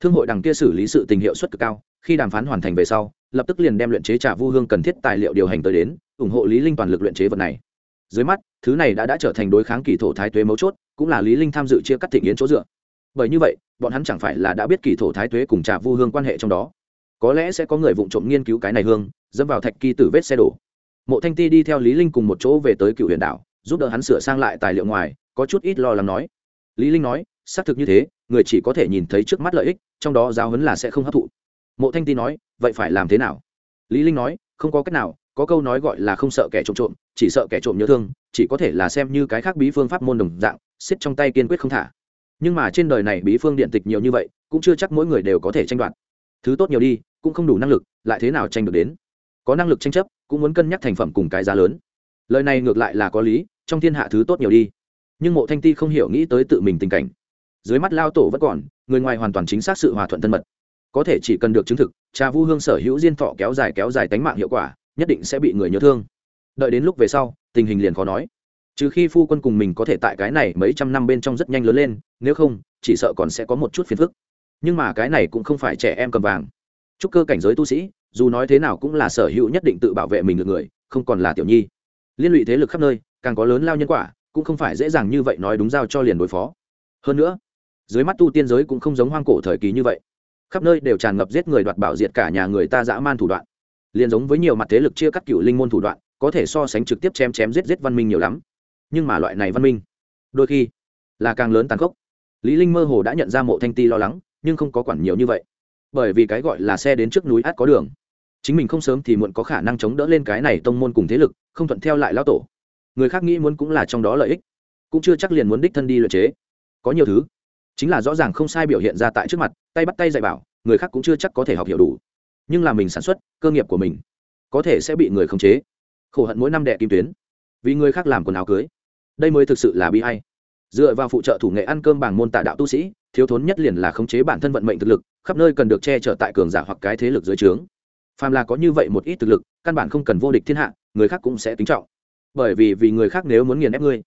thương hội đằng kia xử lý sự tình hiệu suất cực cao khi đàm phán hoàn thành về sau lập tức liền đem luyện chế trà vu hương cần thiết tài liệu điều hành tới đến ủng hộ lý linh toàn lực luyện chế vật này dưới mắt thứ này đã đã trở thành đối kháng kỳ thổ thái tuế mấu chốt cũng là lý linh tham dự chia cắt thịnh yến chỗ dựa bởi như vậy, bọn hắn chẳng phải là đã biết kỳ thổ thái tuế cùng trà vu hương quan hệ trong đó. Có lẽ sẽ có người vụng trộm nghiên cứu cái này hương dâm vào thạch kỳ tử vết xe đổ. Mộ thanh ti đi theo lý linh cùng một chỗ về tới cựu huyền đảo, giúp đỡ hắn sửa sang lại tài liệu ngoài, có chút ít lo lắng nói. Lý linh nói, xác thực như thế, người chỉ có thể nhìn thấy trước mắt lợi ích, trong đó giáo huấn là sẽ không hấp thụ. Mộ thanh ti nói, vậy phải làm thế nào? Lý linh nói, không có cách nào, có câu nói gọi là không sợ kẻ trộm trộm, chỉ sợ kẻ trộm nhớ thương, chỉ có thể là xem như cái khác bí phương pháp môn đồng dạng xiết trong tay kiên quyết không thả nhưng mà trên đời này bí phương điện tịch nhiều như vậy, cũng chưa chắc mỗi người đều có thể tranh đoạt. Thứ tốt nhiều đi, cũng không đủ năng lực, lại thế nào tranh được đến? Có năng lực tranh chấp, cũng muốn cân nhắc thành phẩm cùng cái giá lớn. Lời này ngược lại là có lý, trong thiên hạ thứ tốt nhiều đi. Nhưng mộ thanh ti không hiểu nghĩ tới tự mình tình cảnh. Dưới mắt lao tổ vẫn còn, người ngoài hoàn toàn chính xác sự hòa thuận thân mật. Có thể chỉ cần được chứng thực trà vu hương sở hữu diên thọ kéo dài kéo dài tánh mạng hiệu quả, nhất định sẽ bị người nhớ thương. Đợi đến lúc về sau, tình hình liền khó nói trừ khi phu quân cùng mình có thể tại cái này mấy trăm năm bên trong rất nhanh lớn lên, nếu không, chỉ sợ còn sẽ có một chút phiền phức. Nhưng mà cái này cũng không phải trẻ em cầm vàng. Chúc cơ cảnh giới tu sĩ, dù nói thế nào cũng là sở hữu nhất định tự bảo vệ mình được người, không còn là tiểu nhi. Liên lụy thế lực khắp nơi, càng có lớn lao nhân quả, cũng không phải dễ dàng như vậy nói đúng giao cho liền đối phó. Hơn nữa, dưới mắt tu tiên giới cũng không giống hoang cổ thời kỳ như vậy. Khắp nơi đều tràn ngập giết người đoạt bảo diệt cả nhà người ta dã man thủ đoạn. Liền giống với nhiều mặt thế lực chia cắt cựu linh môn thủ đoạn, có thể so sánh trực tiếp chém chém giết giết văn minh nhiều lắm nhưng mà loại này văn minh, đôi khi là càng lớn tàn khốc. Lý linh mơ hồ đã nhận ra mộ thanh ti lo lắng, nhưng không có quản nhiều như vậy. Bởi vì cái gọi là xe đến trước núi át có đường. Chính mình không sớm thì muộn có khả năng chống đỡ lên cái này tông môn cùng thế lực, không thuận theo lại lao tổ. Người khác nghĩ muốn cũng là trong đó lợi ích. Cũng chưa chắc liền muốn đích thân đi luyện chế. Có nhiều thứ chính là rõ ràng không sai biểu hiện ra tại trước mặt, tay bắt tay dạy bảo, người khác cũng chưa chắc có thể học hiểu đủ. Nhưng là mình sản xuất, cơ nghiệp của mình có thể sẽ bị người khống chế. Khổ hận mỗi năm đệ kim tuyến. Vì người khác làm quần áo cưới đây mới thực sự là bi hay dựa vào phụ trợ thủ nghệ ăn cơm bằng môn tả đạo tu sĩ, thiếu thốn nhất liền là khống chế bản thân vận mệnh thực lực, khắp nơi cần được che chở tại cường giả hoặc cái thế lực dưới trướng. Phàm là có như vậy một ít thực lực, căn bản không cần vô địch thiên hạ, người khác cũng sẽ kính trọng. Bởi vì vì người khác nếu muốn nghiền ép ngươi,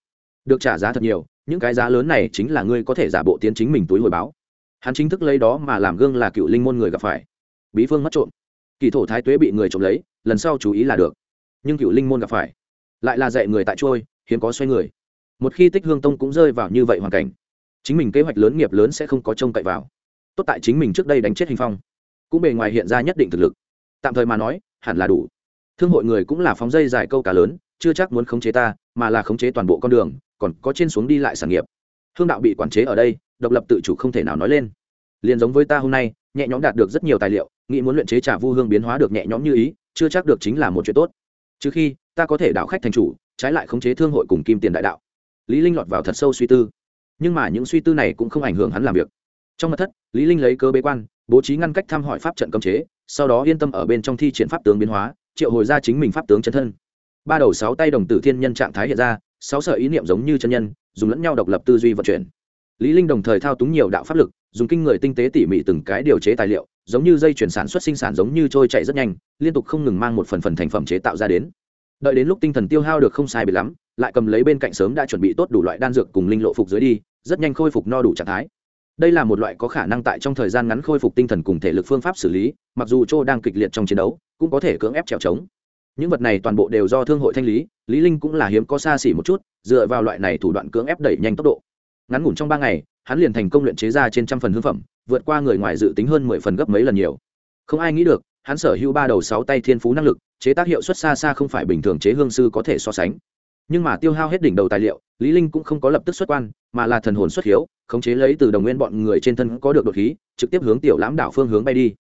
được trả giá thật nhiều, những cái giá lớn này chính là ngươi có thể giả bộ tiến chính mình túi hồi báo. Hắn chính thức lấy đó mà làm gương là cựu linh môn người gặp phải. Bí phương mất trộm. Kỳ thổ thái tuế bị người trộm lấy, lần sau chú ý là được. Nhưng cựu linh môn gặp phải, lại là dạy người tại trôi, hiếm có xoay người một khi tích hương tông cũng rơi vào như vậy hoàn cảnh, chính mình kế hoạch lớn nghiệp lớn sẽ không có trông cậy vào. Tốt tại chính mình trước đây đánh chết hình phong, cũng bề ngoài hiện ra nhất định thực lực. Tạm thời mà nói, hẳn là đủ. Thương hội người cũng là phóng dây dài câu cá lớn, chưa chắc muốn khống chế ta, mà là khống chế toàn bộ con đường, còn có trên xuống đi lại sản nghiệp. Hương đạo bị quản chế ở đây, độc lập tự chủ không thể nào nói lên. Liền giống với ta hôm nay, nhẹ nhõm đạt được rất nhiều tài liệu, nghĩ muốn luyện chế trà vu hương biến hóa được nhẹ nhõm như ý, chưa chắc được chính là một chuyện tốt. Trừ khi, ta có thể đạo khách thành chủ, trái lại khống chế thương hội cùng kim tiền đại đạo lý linh lọt vào thật sâu suy tư. Nhưng mà những suy tư này cũng không ảnh hưởng hắn làm việc. Trong mật thất, lý linh lấy cơ bế quan, bố trí ngăn cách thăm hỏi pháp trận cấm chế, sau đó yên tâm ở bên trong thi triển pháp tướng biến hóa, triệu hồi ra chính mình pháp tướng chân thân. Ba đầu sáu tay đồng tử thiên nhân trạng thái hiện ra, sáu sở ý niệm giống như chân nhân, dùng lẫn nhau độc lập tư duy vận chuyển. Lý linh đồng thời thao túng nhiều đạo pháp lực, dùng kinh người tinh tế tỉ mỉ từng cái điều chế tài liệu, giống như dây chuyển sản xuất sinh sản giống như trôi chảy rất nhanh, liên tục không ngừng mang một phần phần thành phẩm chế tạo ra đến. Đợi đến lúc tinh thần tiêu hao được không sai biệt lắm lại cầm lấy bên cạnh sớm đã chuẩn bị tốt đủ loại đan dược cùng linh lộ phục dưới đi, rất nhanh khôi phục no đủ trạng thái. Đây là một loại có khả năng tại trong thời gian ngắn khôi phục tinh thần cùng thể lực phương pháp xử lý, mặc dù châu đang kịch liệt trong chiến đấu, cũng có thể cưỡng ép trèo trống. Những vật này toàn bộ đều do thương hội thanh lý lý linh cũng là hiếm có xa xỉ một chút, dựa vào loại này thủ đoạn cưỡng ép đẩy nhanh tốc độ. Ngắn ngủn trong ba ngày, hắn liền thành công luyện chế ra trên trăm phần hương phẩm, vượt qua người ngoài dự tính hơn mười phần gấp mấy lần nhiều. Không ai nghĩ được, hắn sở hữu ba đầu sáu tay thiên phú năng lực, chế tác hiệu suất xa xa không phải bình thường chế hương sư có thể so sánh nhưng mà tiêu hao hết đỉnh đầu tài liệu, lý linh cũng không có lập tức xuất quan, mà là thần hồn xuất hiếu, khống chế lấy từ đồng nguyên bọn người trên thân có được đột khí, trực tiếp hướng tiểu lãm đảo phương hướng bay đi.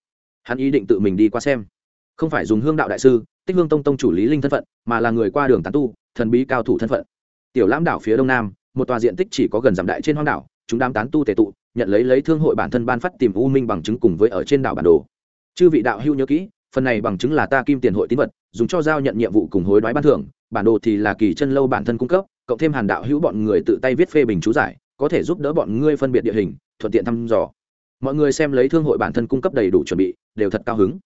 Hắn ý định tự mình đi qua xem. Không phải dùng hương đạo đại sư, tích hương tông tông chủ lý linh thân phận, mà là người qua đường tán tu, thần bí cao thủ thân phận. Tiểu lãm đảo phía đông nam, một tòa diện tích chỉ có gần dặm đại trên hoang đảo, chúng đám tán tu tề tụ, nhận lấy lấy thương hội bản thân ban phát tìm u minh bằng chứng cùng với ở trên đảo bản đồ. Chư vị đạo hưu nhớ kỹ phần này bằng chứng là ta kim tiền hội tín vật, dùng cho giao nhận nhiệm vụ cùng hối đoái ban thưởng, bản đồ thì là kỳ chân lâu bản thân cung cấp, cộng thêm hàn đạo hữu bọn người tự tay viết phê bình chú giải, có thể giúp đỡ bọn ngươi phân biệt địa hình, thuận tiện thăm dò. Mọi người xem lấy thương hội bản thân cung cấp đầy đủ chuẩn bị, đều thật cao hứng.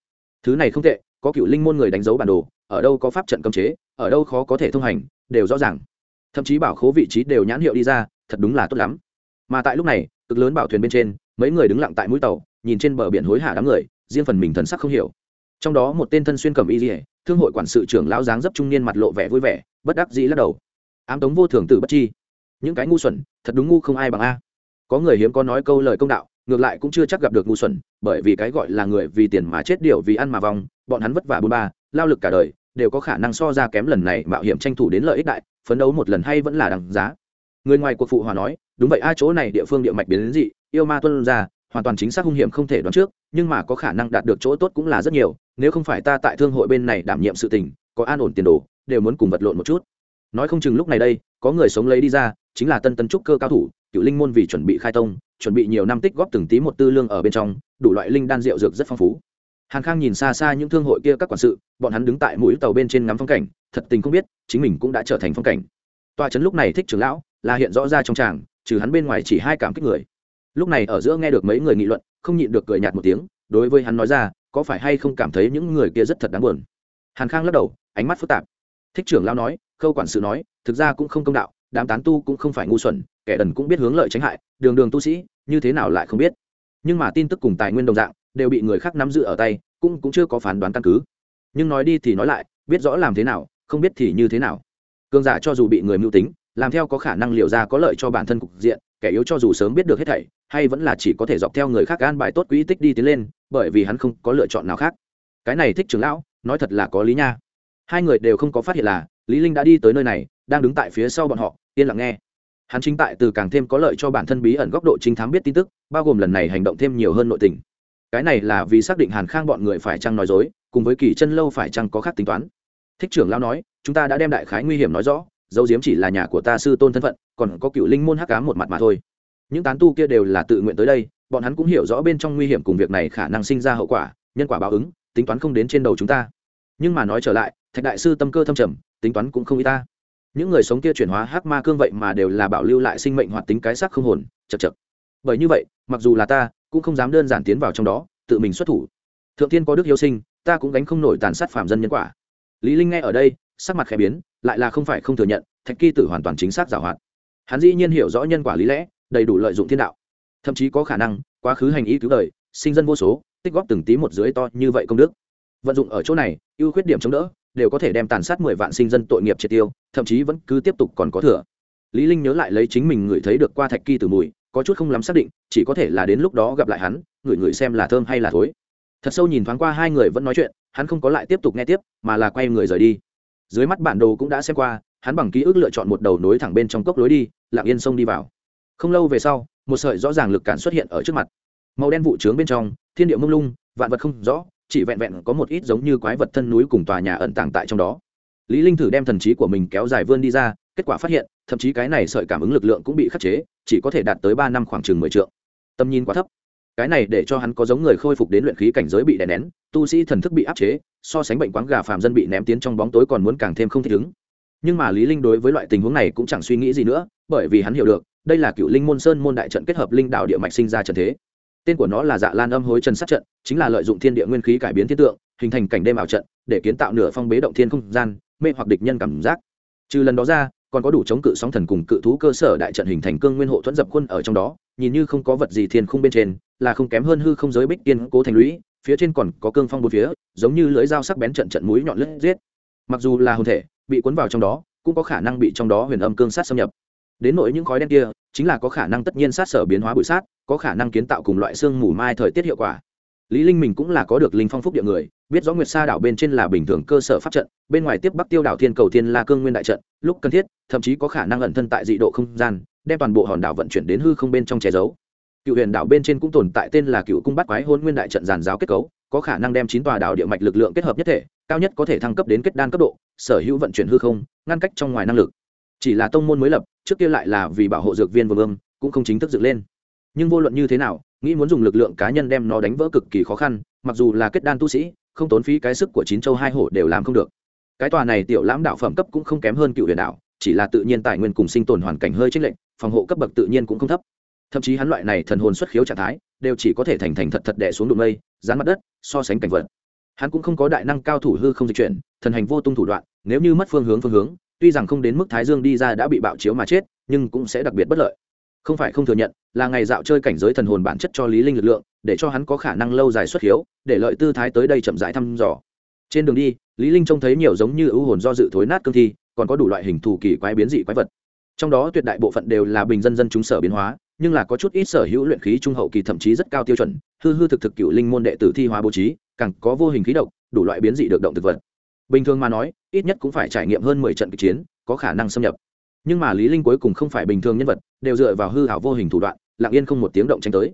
Thứ này không tệ, có cựu linh môn người đánh dấu bản đồ, ở đâu có pháp trận cấm chế, ở đâu khó có thể thông hành, đều rõ ràng. Thậm chí bảo khố vị trí đều nhãn hiệu đi ra, thật đúng là tốt lắm. Mà tại lúc này, cực lớn bảo thuyền bên trên, mấy người đứng lặng tại mũi tàu, nhìn trên bờ biển hối hả đám người, riêng phần mình thần sắc không hiểu trong đó một tên thân xuyên cầm y dỉa thương hội quản sự trưởng lão dáng dấp trung niên mặt lộ vẻ vui vẻ, bất đắc dĩ lắc đầu. Ám tống vô thường tử bất chi. Những cái ngu xuẩn, thật đúng ngu không ai bằng a. Có người hiếm có nói câu lời công đạo, ngược lại cũng chưa chắc gặp được ngu xuẩn, bởi vì cái gọi là người vì tiền mà chết điều vì ăn mà vòng bọn hắn vất vả bôn ba, lao lực cả đời, đều có khả năng so ra kém lần này mạo hiểm tranh thủ đến lợi ích đại, phấn đấu một lần hay vẫn là đằng giá. Người ngoài cuộc phụ hòa nói, đúng vậy a, chỗ này địa phương địa mạch biến đến dị, yêu ma tuân ra hoàn toàn chính xác hung hiểm không thể đoán trước, nhưng mà có khả năng đạt được chỗ tốt cũng là rất nhiều, nếu không phải ta tại thương hội bên này đảm nhiệm sự tình, có an ổn tiền đồ, đều muốn cùng vật lộn một chút. Nói không chừng lúc này đây, có người sống lấy đi ra, chính là tân tân trúc cơ cao thủ, cựu linh môn vì chuẩn bị khai tông, chuẩn bị nhiều năm tích góp từng tí một tư lương ở bên trong, đủ loại linh đan rượu dược rất phong phú. Hàn khang nhìn xa xa những thương hội kia các quản sự, bọn hắn đứng tại mũi tàu bên trên ngắm phong cảnh, thật tình không biết, chính mình cũng đã trở thành phong cảnh. Tòa trấn lúc này thích trưởng lão, là hiện rõ ra trong tràng, trừ hắn bên ngoài chỉ hai cảm kích người lúc này ở giữa nghe được mấy người nghị luận, không nhịn được cười nhạt một tiếng, đối với hắn nói ra, có phải hay không cảm thấy những người kia rất thật đáng buồn? Hàn khang lắc đầu, ánh mắt phức tạp. Thích trưởng lao nói, khâu quản sự nói, thực ra cũng không công đạo, đám tán tu cũng không phải ngu xuẩn, kẻ đần cũng biết hướng lợi tránh hại, đường đường tu sĩ, như thế nào lại không biết? Nhưng mà tin tức cùng tài nguyên đồng dạng, đều bị người khác nắm giữ ở tay, cũng cũng chưa có phán đoán căn cứ. Nhưng nói đi thì nói lại, biết rõ làm thế nào, không biết thì như thế nào. Cương giả cho dù bị người mưu tính, làm theo có khả năng liệu ra có lợi cho bản thân cục diện, kẻ yếu cho dù sớm biết được hết thảy hay vẫn là chỉ có thể dọc theo người khác an bài tốt quỹ tích đi tiến lên, bởi vì hắn không có lựa chọn nào khác. Cái này thích trưởng lão, nói thật là có lý nha. Hai người đều không có phát hiện là, lý linh đã đi tới nơi này, đang đứng tại phía sau bọn họ, yên lặng nghe. Hắn chính tại từ càng thêm có lợi cho bản thân bí ẩn góc độ chính thám biết tin tức, bao gồm lần này hành động thêm nhiều hơn nội tình. Cái này là vì xác định hàn khang bọn người phải chăng nói dối, cùng với kỳ chân lâu phải chăng có khác tính toán. Thích trưởng lão nói, chúng ta đã đem đại khái nguy hiểm nói rõ, dấu diếm chỉ là nhà của ta sư tôn thân phận, còn có cựu linh môn hắc ám một mặt mà thôi những tán tu kia đều là tự nguyện tới đây, bọn hắn cũng hiểu rõ bên trong nguy hiểm cùng việc này khả năng sinh ra hậu quả, nhân quả báo ứng, tính toán không đến trên đầu chúng ta. Nhưng mà nói trở lại, thạch đại sư tâm cơ thâm trầm, tính toán cũng không y ta. Những người sống kia chuyển hóa hắc ma cương vậy mà đều là bảo lưu lại sinh mệnh hoạt tính cái xác không hồn, chật chật. Bởi như vậy, mặc dù là ta, cũng không dám đơn giản tiến vào trong đó, tự mình xuất thủ. Thượng tiên có đức hiếu sinh, ta cũng gánh không nổi tàn sát phạm dân nhân quả. Lý linh nghe ở đây, sắc mặt khẽ biến, lại là không phải không thừa nhận, thạch kỳ tử hoàn toàn chính xác giảo hoạt. Hắn dĩ nhiên hiểu rõ nhân quả lý lẽ đầy đủ lợi dụng thiên đạo. Thậm chí có khả năng, quá khứ hành ý cứu đời, sinh dân vô số, tích góp từng tí một dưới to như vậy công đức. Vận dụng ở chỗ này, ưu khuyết điểm chống đỡ, đều có thể đem tàn sát mười vạn sinh dân tội nghiệp triệt tiêu, thậm chí vẫn cứ tiếp tục còn có thừa. Lý linh nhớ lại lấy chính mình ngửi thấy được qua thạch kỳ từ mùi, có chút không lắm xác định, chỉ có thể là đến lúc đó gặp lại hắn, ngửi ngửi xem là thơm hay là thối. Thật sâu nhìn thoáng qua hai người vẫn nói chuyện, hắn không có lại tiếp tục nghe tiếp, mà là quay người rời đi. Dưới mắt bản đồ cũng đã xem qua, hắn bằng ký ức lựa chọn một đầu nối thẳng bên trong cốc lối đi, lặng yên sông đi vào không lâu về sau, một sợi rõ ràng lực cản xuất hiện ở trước mặt. Màu đen vụ trướng bên trong, thiên địa mông lung, vạn vật không rõ, chỉ vẹn vẹn có một ít giống như quái vật thân núi cùng tòa nhà ẩn tàng tại trong đó. Lý linh thử đem thần trí của mình kéo dài vươn đi ra, kết quả phát hiện, thậm chí cái này sợi cảm ứng lực lượng cũng bị khắc chế, chỉ có thể đạt tới ba năm khoảng chừng mười trượng. Tầm nhìn quá thấp. Cái này để cho hắn có giống người khôi phục đến luyện khí cảnh giới bị đè nén, tu sĩ thần thức bị áp chế, so sánh bệnh quáng gà phàm dân bị ném tiến trong bóng tối còn muốn càng thêm không thích ứng. Nhưng mà lý linh đối với loại tình huống này cũng chẳng suy nghĩ gì nữa, bởi vì hắn hiểu được đây là cựu linh môn sơn môn đại trận kết hợp linh đạo địa mạch sinh ra trận thế. Tên của nó là dạ lan âm hối trần sát trận, chính là lợi dụng thiên địa nguyên khí cải biến thiên tượng, hình thành cảnh đêm ảo trận, để kiến tạo nửa phong bế động thiên không gian, mê hoặc địch nhân cảm giác. Trừ lần đó ra, còn có đủ chống cự sóng thần cùng cự thú cơ sở đại trận hình thành cương nguyên hộ thuẫn dập quân ở trong đó, nhìn như không có vật gì thiên khung bên trên, là không kém hơn hư không giới bích tiên cố thành lũy, phía trên còn có cương phong bốn phía, giống như lưỡi dao sắc bén trận trận mũi nhọn lướt giết. Mặc dù là hồn thể bị cuốn vào trong đó, cũng có khả năng bị trong đó huyền âm cương sát xâm nhập đến nỗi những khói đen kia, chính là có khả năng tất nhiên sát sở biến hóa bụi sát, có khả năng kiến tạo cùng loại xương mù mai thời tiết hiệu quả. Lý linh mình cũng là có được linh phong phúc địa người, biết rõ nguyệt sa đảo bên trên là bình thường cơ sở pháp trận, bên ngoài tiếp bắc tiêu đảo thiên cầu thiên la cương nguyên đại trận, lúc cần thiết, thậm chí có khả năng ẩn thân tại dị độ không gian, đem toàn bộ hòn đảo vận chuyển đến hư không bên trong che giấu. Cựu huyền đảo bên trên cũng tồn tại tên là cựu cung bắt quái hôn nguyên đại trận giàn giáo kết cấu, có khả năng đem chín tòa đảo địa mạch lực lượng kết hợp nhất thể, cao nhất có thể thăng cấp đến kết đan cấp độ, sở hữu vận chuyển hư không, ngăn cách trong ngoài năng lực. Chỉ là tông môn mới lập trước kia lại là vì bảo hộ dược viên vương ương, cũng không chính thức dựng lên. Nhưng vô luận như thế nào, nghĩ muốn dùng lực lượng cá nhân đem nó đánh vỡ cực kỳ khó khăn, mặc dù là kết đan tu sĩ, không tốn phí cái sức của chín châu hai hổ đều làm không được. Cái tòa này tiểu lãm đạo phẩm cấp cũng không kém hơn cựu huyền đạo, chỉ là tự nhiên tài nguyên cùng sinh tồn hoàn cảnh hơi chênh lệch, phòng hộ cấp bậc tự nhiên cũng không thấp. Thậm chí hắn loại này thần hồn xuất khiếu trạng thái, đều chỉ có thể thành thành thật thật đẻ xuống đụng mây, dán mặt đất, so sánh cảnh vật. Hắn cũng không có đại năng cao thủ hư không dịch chuyển, thần hành vô tung thủ đoạn, nếu như mất phương hướng phương hướng tuy rằng không đến mức thái dương đi ra đã bị bạo chiếu mà chết, nhưng cũng sẽ đặc biệt bất lợi. Không phải không thừa nhận, là ngày dạo chơi cảnh giới thần hồn bản chất cho lý linh lực lượng, để cho hắn có khả năng lâu dài xuất hiếu, để lợi tư thái tới đây chậm rãi thăm dò. Trên đường đi, lý linh trông thấy nhiều giống như ưu hồn do dự thối nát cương thi, còn có đủ loại hình thù kỳ quái biến dị quái vật. Trong đó tuyệt đại bộ phận đều là bình dân dân chúng sở biến hóa, nhưng là có chút ít sở hữu luyện khí trung hậu kỳ thậm chí rất cao tiêu chuẩn, hư hư thực thực cựu linh môn đệ tử thi hóa bố trí, càng có vô hình khí độc, đủ loại biến dị được động thực vật bình thường mà nói ít nhất cũng phải trải nghiệm hơn mười trận kịch chiến có khả năng xâm nhập. Nhưng mà lý linh cuối cùng không phải bình thường nhân vật đều dựa vào hư hảo vô hình thủ đoạn lặng yên không một tiếng động tranh tới.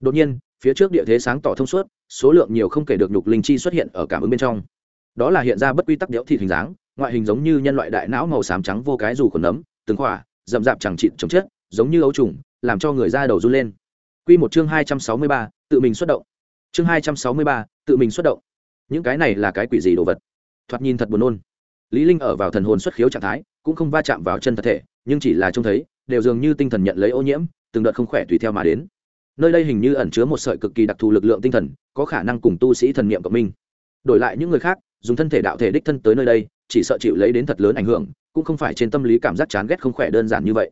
Đột nhiên phía trước địa thế sáng tỏ thông suốt số lượng nhiều không kể được nhục linh chi xuất hiện ở cảm ứng bên trong. Đó là hiện ra bất quy tắc đẽo thịt hình dáng ngoại hình giống như nhân loại đại não màu xám trắng vô cái dù còn nấm từng khỏa rậm rạp chẳng chịt chống chết giống như ấu trùng làm cho người da đầu run lên. Quy một chương hai trăm sáu mươi ba, tự mình xuất động. Chương hai trăm sáu mươi ba, tự mình xuất động. Những cái này là cái quỷ gì đồ vật? Thoạt nhìn thật buồn nôn. Lý linh ở vào thần hồn xuất khiếu trạng thái, cũng không va chạm vào chân thật thể, nhưng chỉ là trông thấy, đều dường như tinh thần nhận lấy ô nhiễm, từng đợt không khỏe tùy theo mà đến. Nơi đây hình như ẩn chứa một sợi cực kỳ đặc thù lực lượng tinh thần, có khả năng cùng tu sĩ thần niệm cộng minh. Đổi lại những người khác, dùng thân thể đạo thể đích thân tới nơi đây, chỉ sợ chịu lấy đến thật lớn ảnh hưởng, cũng không phải trên tâm lý cảm giác chán ghét không khỏe đơn giản như vậy.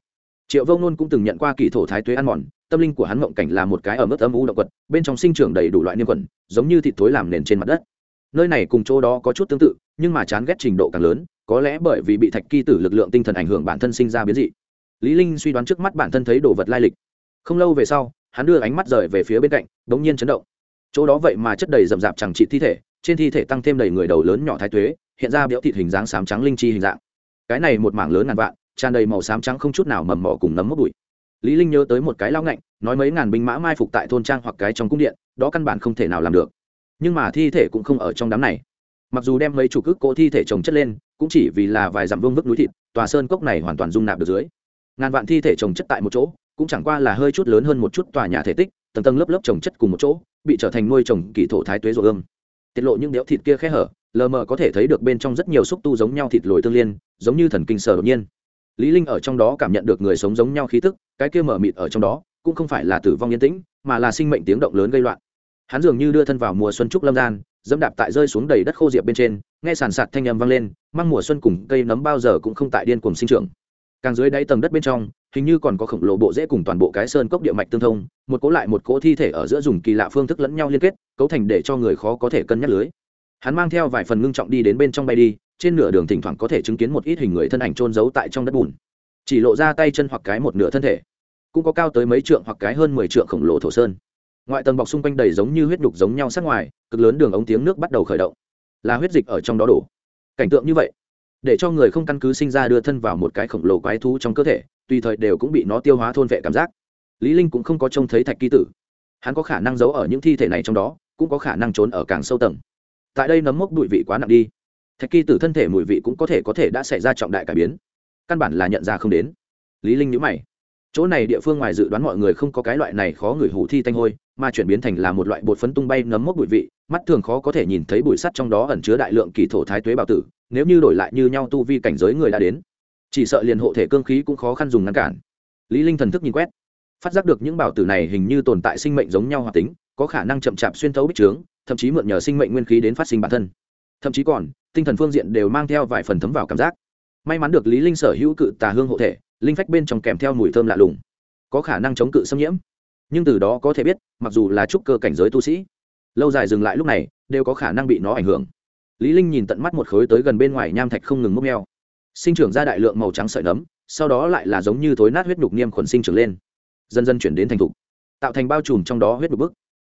Triệu Vô nôn cũng từng nhận qua kỳ thổ thái tuế ăn mòn, tâm linh của hắn mộng cảnh là một cái ở mức âm u động vật, bên trong sinh trưởng đầy đủ loại niêm quẩn giống như thịt thối làm nền trên mặt đất. Nơi này cùng chỗ đó có chút tương tự nhưng mà chán ghét trình độ càng lớn, có lẽ bởi vì bị thạch kỳ tử lực lượng tinh thần ảnh hưởng bản thân sinh ra biến dị. Lý linh suy đoán trước mắt bản thân thấy đồ vật lai lịch. Không lâu về sau, hắn đưa ánh mắt rời về phía bên cạnh đống nhiên chấn động. Chỗ đó vậy mà chất đầy rậm rạp chẳng trị thi thể, trên thi thể tăng thêm đầy người đầu lớn nhỏ thái tuế, hiện ra biểu thịt hình dáng xám trắng linh chi hình dạng. Cái này một mảng lớn ngàn vạn, tràn đầy màu xám trắng không chút nào mầm mỏ cùng nấm mốc bụi. Lý linh nhớ tới một cái lao ngạnh, nói mấy ngàn binh mã mai phục tại thôn trang hoặc cái trong cung điện, đó căn bản không thể nào làm được. Nhưng mà thi thể cũng không ở trong đám này mặc dù đem mấy chủ cước cỗ thi thể chồng chất lên, cũng chỉ vì là vài dặm vương vức núi thịt, tòa sơn cốc này hoàn toàn dung nạp được dưới. Ngàn vạn thi thể chồng chất tại một chỗ, cũng chẳng qua là hơi chút lớn hơn một chút tòa nhà thể tích, tầng tầng lớp lớp chồng chất cùng một chỗ, bị trở thành nuôi trồng kỳ thổ thái tuế rồi ương tiết lộ những đẽo thịt kia khe hở, lờ mờ có thể thấy được bên trong rất nhiều xúc tu giống nhau thịt lồi tương liên, giống như thần kinh sở đột nhiên. Lý linh ở trong đó cảm nhận được người sống giống nhau khí tức, cái kia mở mịt ở trong đó, cũng không phải là tử vong yên tĩnh, mà là sinh mệnh tiếng động lớn gây loạn. Hắn dường như đưa thân vào mùa xuân trúc lâm gian dẫm đạp tại rơi xuống đầy đất khô diệp bên trên, nghe sàn sạt thanh âm vang lên mang mùa xuân cùng cây nấm bao giờ cũng không tại điên cuồng sinh trưởng. Càng dưới đáy tầng đất bên trong, hình như còn có khổng lồ bộ rễ cùng toàn bộ cái sơn cốc địa mạch tương thông, một cố lại một cố thi thể ở giữa dùng kỳ lạ phương thức lẫn nhau liên kết, cấu thành để cho người khó có thể cân nhắc lưới. Hắn mang theo vài phần ngưng trọng đi đến bên trong bay đi, trên nửa đường thỉnh thoảng có thể chứng kiến một ít hình người thân ảnh trôn giấu tại trong đất bùn. Chỉ lộ ra tay chân hoặc cái một nửa thân thể, cũng có cao tới mấy trượng hoặc cái hơn mười trượng khổng lồ thổ sơn ngoại tầng bọc xung quanh đầy giống như huyết đục giống nhau sát ngoài, cực lớn đường ống tiếng nước bắt đầu khởi động. Là huyết dịch ở trong đó đổ. Cảnh tượng như vậy, để cho người không căn cứ sinh ra đưa thân vào một cái khổng lồ quái thú trong cơ thể, tùy thời đều cũng bị nó tiêu hóa thôn vệ cảm giác. Lý linh cũng không có trông thấy thạch kỳ tử. Hắn có khả năng giấu ở những thi thể này trong đó, cũng có khả năng trốn ở càng sâu tầng. Tại đây nấm mốc bụi vị quá nặng đi. Thạch kỳ tử thân thể mùi vị cũng có thể có thể đã xảy ra trọng đại cải biến. Căn bản là nhận ra không đến. Lý linh nhíu mày. Chỗ này địa phương ngoài dự đoán mọi người không có cái loại này khó người hủ thi tanh hôi mà chuyển biến thành là một loại bột phấn tung bay nấm mốc bụi vị, mắt thường khó có thể nhìn thấy bụi sắt trong đó ẩn chứa đại lượng kỳ thổ thái tuế bảo tử, nếu như đổi lại như nhau tu vi cảnh giới người đã đến. Chỉ sợ liền hộ thể cương khí cũng khó khăn dùng ngăn cản. Lý linh thần thức nhìn quét, phát giác được những bảo tử này hình như tồn tại sinh mệnh giống nhau hoạt tính, có khả năng chậm chạp xuyên thấu bích trướng, thậm chí mượn nhờ sinh mệnh nguyên khí đến phát sinh bản thân. Thậm chí còn, tinh thần phương diện đều mang theo vài phần thấm vào cảm giác. May mắn được lý linh sở hữu cự tà hương hộ thể, linh phách bên trong kèm theo mùi thơm lạ lùng, có khả năng chống cự xâm nhiễm nhưng từ đó có thể biết, mặc dù là trúc cơ cảnh giới tu sĩ, lâu dài dừng lại lúc này, đều có khả năng bị nó ảnh hưởng. Lý linh nhìn tận mắt một khối tới gần bên ngoài nham thạch không ngừng mốc meo. Sinh trưởng ra đại lượng màu trắng sợi nấm, sau đó lại là giống như thối nát huyết nhục niêm khuẩn sinh trưởng lên. Dần dần chuyển đến thành thục, tạo thành bao trùm trong đó huyết nhục bức.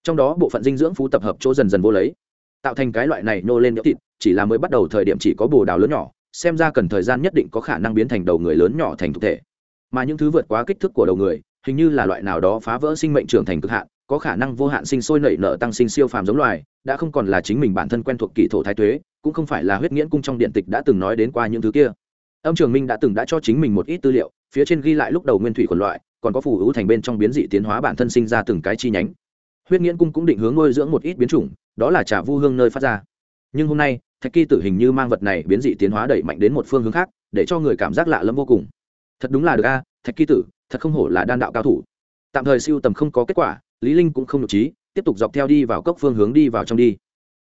Trong đó bộ phận dinh dưỡng phú tập hợp chỗ dần dần vô lấy. Tạo thành cái loại này nô lên nhỡ thịt, chỉ là mới bắt đầu thời điểm chỉ có bồ đào lớn nhỏ, xem ra cần thời gian nhất định có khả năng biến thành đầu người lớn nhỏ thành thực thể. Mà những thứ vượt quá kích thước của đầu người hình như là loại nào đó phá vỡ sinh mệnh trưởng thành cực hạn, có khả năng vô hạn sinh sôi nảy nở tăng sinh siêu phàm giống loài, đã không còn là chính mình bản thân quen thuộc kỳ thổ thái tuế, cũng không phải là huyết nghiễn cung trong điện tịch đã từng nói đến qua những thứ kia. Âm trường minh đã từng đã cho chính mình một ít tư liệu, phía trên ghi lại lúc đầu nguyên thủy quần loại, còn có phù hữu thành bên trong biến dị tiến hóa bản thân sinh ra từng cái chi nhánh. Huyết nghiễn cung cũng định hướng nuôi dưỡng một ít biến chủng, đó là trà vu hương nơi phát ra. Nhưng hôm nay, thạch kỳ tử hình như mang vật này biến dị tiến hóa đẩy mạnh đến một phương hướng khác, để cho người cảm giác lạ lẫm vô cùng. Thật đúng là được a, thạch kỳ tử thật không hổ là đan đạo cao thủ. Tạm thời siêu tầm không có kết quả, lý linh cũng không nhục trí, tiếp tục dọc theo đi vào cốc phương hướng đi vào trong đi.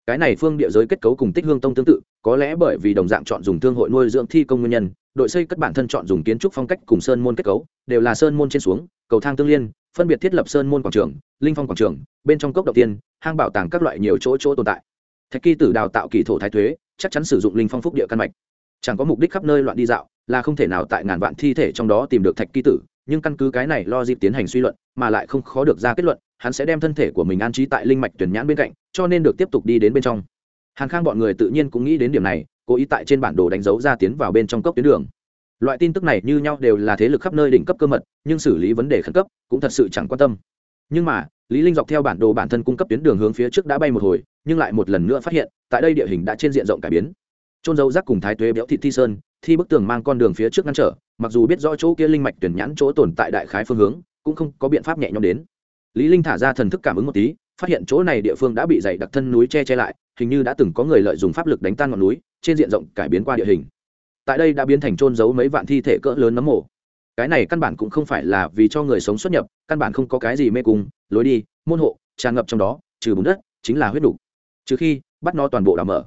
Cái này phương địa giới kết cấu cùng tích hương tông tương tự, có lẽ bởi vì đồng dạng chọn dùng thương hội nuôi dưỡng thi công nguyên nhân, đội xây cất bản thân chọn dùng kiến trúc phong cách cùng sơn môn kết cấu, đều là sơn môn trên xuống, cầu thang tương liên, phân biệt thiết lập sơn môn quảng trường, linh phong quảng trường, bên trong cốc đầu tiên, hang bảo tàng các loại nhiều chỗ chỗ tồn tại. Thạch kỳ tử đào tạo kỳ thổ thái thuế, chắc chắn sử dụng linh phong phúc địa căn mạch. Chẳng có mục đích khắp nơi loạn đi dạo, là không thể nào tại ngàn vạn thi thể trong đó tìm được thạch kỳ tử nhưng căn cứ cái này lo dịp tiến hành suy luận, mà lại không khó được ra kết luận, hắn sẽ đem thân thể của mình an trí tại linh mạch tuyển nhãn bên cạnh, cho nên được tiếp tục đi đến bên trong. Hàn khang bọn người tự nhiên cũng nghĩ đến điểm này, cố ý tại trên bản đồ đánh dấu ra tiến vào bên trong cốc tuyến đường. Loại tin tức này như nhau đều là thế lực khắp nơi đỉnh cấp cơ mật, nhưng xử lý vấn đề khẩn cấp, cũng thật sự chẳng quan tâm. Nhưng mà, lý linh dọc theo bản đồ bản thân cung cấp tuyến đường hướng phía trước đã bay một hồi, nhưng lại một lần nữa phát hiện, tại đây địa hình đã trên diện rộng cải biến. Trôn dấu rác cùng thái tuế béo thị thi sơn thi bức tường mang con đường phía trước ngăn trở, mặc dù biết rõ chỗ kia linh mạch tuyển nhãn chỗ tồn tại đại khái phương hướng, cũng không có biện pháp nhẹ nhõm đến. Lý linh thả ra thần thức cảm ứng một tí, phát hiện chỗ này địa phương đã bị dày đặc thân núi che che lại, hình như đã từng có người lợi dụng pháp lực đánh tan ngọn núi, trên diện rộng cải biến qua địa hình. Tại đây đã biến thành trôn giấu mấy vạn thi thể cỡ lớn nấm mộ cái này căn bản cũng không phải là vì cho người sống xuất nhập, căn bản không có cái gì mê cung, lối đi, môn hộ, tràn ngập trong đó, trừ bùn đất, chính là huyết đủ. Trừ khi bắt nó toàn bộ đã mở.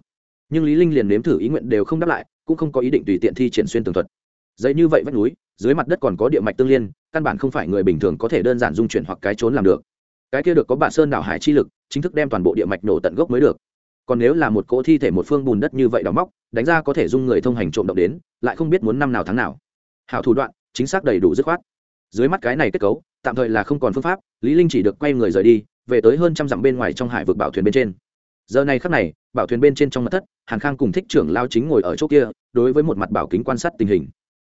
Nhưng lý linh liền nếm thử ý nguyện đều không đáp lại cũng không có ý định tùy tiện thi triển xuyên tường thuật. Dây như vậy vách núi, dưới mặt đất còn có địa mạch tương liên, căn bản không phải người bình thường có thể đơn giản dung chuyển hoặc cái trốn làm được. Cái kia được có bạn sơn đảo hải chi lực, chính thức đem toàn bộ địa mạch nổ tận gốc mới được. Còn nếu là một cỗ thi thể một phương bùn đất như vậy đóng móc, đánh ra có thể dung người thông hành trộm động đến, lại không biết muốn năm nào tháng nào. Hảo thủ đoạn, chính xác đầy đủ dứt khoát. Dưới mắt cái này kết cấu, tạm thời là không còn phương pháp, lý linh chỉ được quay người rời đi, về tới hơn trăm dặm bên ngoài trong hải vực bảo thuyền bên trên giờ này khắc này, bảo thuyền bên trên trong mặt thất, hàn khang cùng thích trưởng lao chính ngồi ở chỗ kia, đối với một mặt bảo kính quan sát tình hình.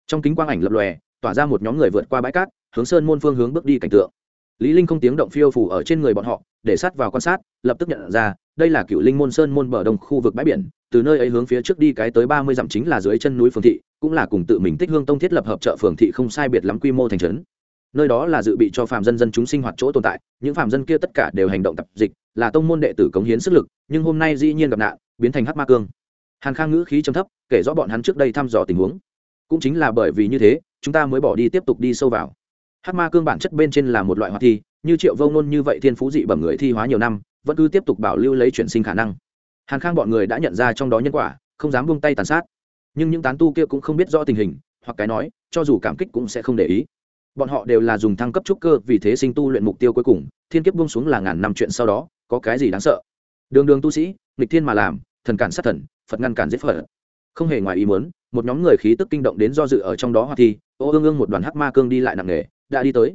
Trong kính quang ảnh lập lòe, tỏa ra một nhóm người vượt qua bãi cát, hướng sơn môn phương hướng bước đi cảnh tượng. Lý linh không tiếng động phiêu phủ ở trên người bọn họ, để sát vào quan sát, lập tức nhận ra, đây là cựu linh môn sơn môn bờ đông khu vực bãi biển, từ nơi ấy hướng phía trước đi cái tới ba mươi dặm chính là dưới chân núi phường thị, cũng là cùng tự mình tích hương tông thiết lập hợp trợ phường thị không sai biệt lắm quy mô thành trấn nơi đó là dự bị cho phạm dân dân chúng sinh hoạt chỗ tồn tại, những phạm dân kia tất cả đều hành động tập dịch, là tông môn đệ tử cống hiến sức lực, nhưng hôm nay dĩ nhiên gặp nạn, biến thành hắc ma cương. Hàn khang ngữ khí trầm thấp, kể rõ bọn hắn trước đây thăm dò tình huống. Cũng chính là bởi vì như thế, chúng ta mới bỏ đi tiếp tục đi sâu vào. Hắc ma cương bản chất bên trên là một loại hoạt thi, như triệu vông nôn như vậy thiên phú dị bẩm người thi hóa nhiều năm, vẫn cứ tiếp tục bảo lưu lấy chuyển sinh khả năng. Hàn khang bọn người đã nhận ra trong đó nhân quả, không dám buông tay tàn sát. Nhưng những tán tu kia cũng không biết rõ tình hình, hoặc cái nói, cho dù cảm kích cũng sẽ không để ý bọn họ đều là dùng thăng cấp trúc cơ, vì thế sinh tu luyện mục tiêu cuối cùng, thiên kiếp buông xuống là ngàn năm chuyện sau đó, có cái gì đáng sợ? Đường đường tu sĩ, nghịch thiên mà làm, thần cản sát thần, phật ngăn cản giết phật. Không hề ngoài ý muốn, một nhóm người khí tức kinh động đến do dự ở trong đó hoặc thi, ô ương ương một đoàn hắc ma cương đi lại nặng nề, đã đi tới.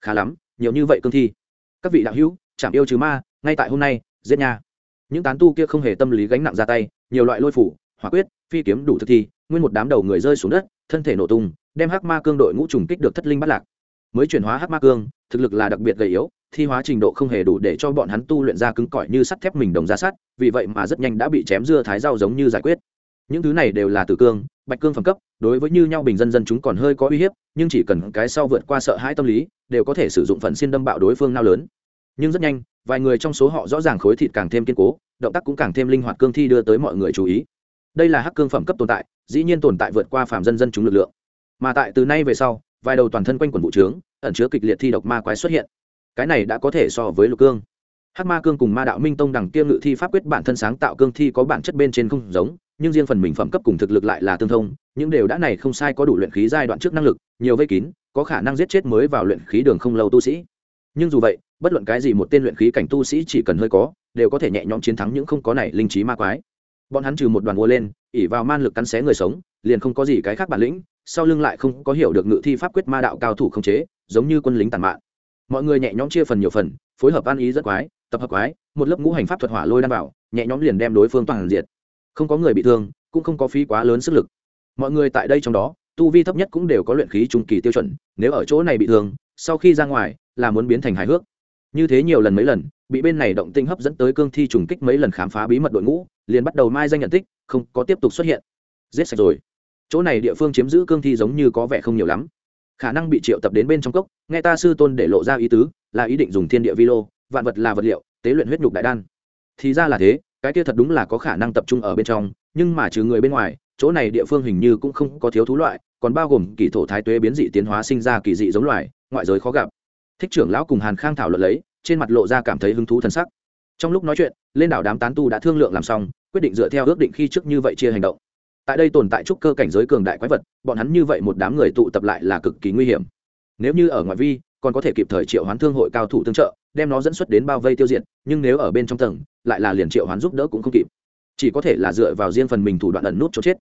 Khá lắm, nhiều như vậy cương thi. Các vị đạo hữu chạm yêu trừ ma, ngay tại hôm nay, giết nha. Những tán tu kia không hề tâm lý gánh nặng ra tay, nhiều loại lôi phủ, hỏa quyết, phi kiếm đủ thực thi, nguyên một đám đầu người rơi xuống đất, thân thể nổ tung đem hắc ma cương đội ngũ trùng kích được thất linh bắt lạc. Mới chuyển hóa hắc ma cương, thực lực là đặc biệt gầy yếu, thi hóa trình độ không hề đủ để cho bọn hắn tu luyện ra cứng cỏi như sắt thép mình đồng ra sắt vì vậy mà rất nhanh đã bị chém dưa thái rau giống như giải quyết. Những thứ này đều là tử cương, bạch cương phẩm cấp, đối với như nhau bình dân dân chúng còn hơi có uy hiếp, nhưng chỉ cần cái sau vượt qua sợ hãi tâm lý, đều có thể sử dụng phần xin đâm bạo đối phương nao lớn. Nhưng rất nhanh, vài người trong số họ rõ ràng khối thịt càng thêm kiên cố, động tác cũng càng thêm linh hoạt cương thi đưa tới mọi người chú ý. Đây là hắc cương phẩm cấp tồn tại, dĩ nhiên tồn tại vượt qua phàm dân dân chúng lực lượng mà tại từ nay về sau, vài đầu toàn thân quanh quần vụ trướng, ẩn chứa kịch liệt thi độc ma quái xuất hiện. Cái này đã có thể so với lục cương. Hắc ma cương cùng ma đạo minh tông đằng kia ngự thi pháp quyết bản thân sáng tạo cương thi có bản chất bên trên không giống, nhưng riêng phần mình phẩm cấp cùng thực lực lại là tương thông, những đều đã này không sai có đủ luyện khí giai đoạn trước năng lực, nhiều vây kín, có khả năng giết chết mới vào luyện khí đường không lâu tu sĩ. Nhưng dù vậy, bất luận cái gì một tên luyện khí cảnh tu sĩ chỉ cần hơi có, đều có thể nhẹ nhõm chiến thắng những không có này linh trí ma quái. Bọn hắn trừ một đoàn vua lên ỉ vào man lực cắn xé người sống liền không có gì cái khác bản lĩnh, sau lưng lại không có hiểu được ngự thi pháp quyết ma đạo cao thủ không chế, giống như quân lính tàn mạng. mọi người nhẹ nhõm chia phần nhiều phần, phối hợp ăn ý rất quái, tập hợp quái, một lớp ngũ hành pháp thuật hỏa lôi đan vào nhẹ nhõm liền đem đối phương toàn diệt. Không có người bị thương, cũng không có phí quá lớn sức lực. Mọi người tại đây trong đó, tu vi thấp nhất cũng đều có luyện khí trung kỳ tiêu chuẩn, nếu ở chỗ này bị thương, sau khi ra ngoài, là muốn biến thành hài hước. Như thế nhiều lần mấy lần, bị bên này động tinh hấp dẫn tới cương thi trùng kích mấy lần khám phá bí mật đội ngũ, liền bắt đầu mai danh nhận tích, không có tiếp tục xuất hiện. Giết sạch rồi chỗ này địa phương chiếm giữ cương thi giống như có vẻ không nhiều lắm. Khả năng bị triệu tập đến bên trong cốc, nghe ta sư tôn để lộ ra ý tứ, là ý định dùng thiên địa vi lô, vạn vật là vật liệu, tế luyện huyết nhục đại đan. Thì ra là thế, cái kia thật đúng là có khả năng tập trung ở bên trong, nhưng mà trừ người bên ngoài, chỗ này địa phương hình như cũng không có thiếu thú loại, còn bao gồm kỳ thổ thái tuế biến dị tiến hóa sinh ra kỳ dị giống loài, ngoại giới khó gặp. Thích trưởng lão cùng hàn khang thảo luận lấy, trên mặt lộ ra cảm thấy hứng thú thân sắc. Trong lúc nói chuyện, lên đảo đám tán tu đã thương lượng làm xong, quyết định dựa theo ước định khi trước như vậy chia hành động tại đây tồn tại trúc cơ cảnh giới cường đại quái vật, bọn hắn như vậy một đám người tụ tập lại là cực kỳ nguy hiểm. Nếu như ở ngoại vi, còn có thể kịp thời triệu hoán thương hội cao thủ tương trợ, đem nó dẫn xuất đến bao vây tiêu diệt, nhưng nếu ở bên trong tầng, lại là liền triệu hoán giúp đỡ cũng không kịp. Chỉ có thể là dựa vào riêng phần mình thủ đoạn ẩn nút cho chết.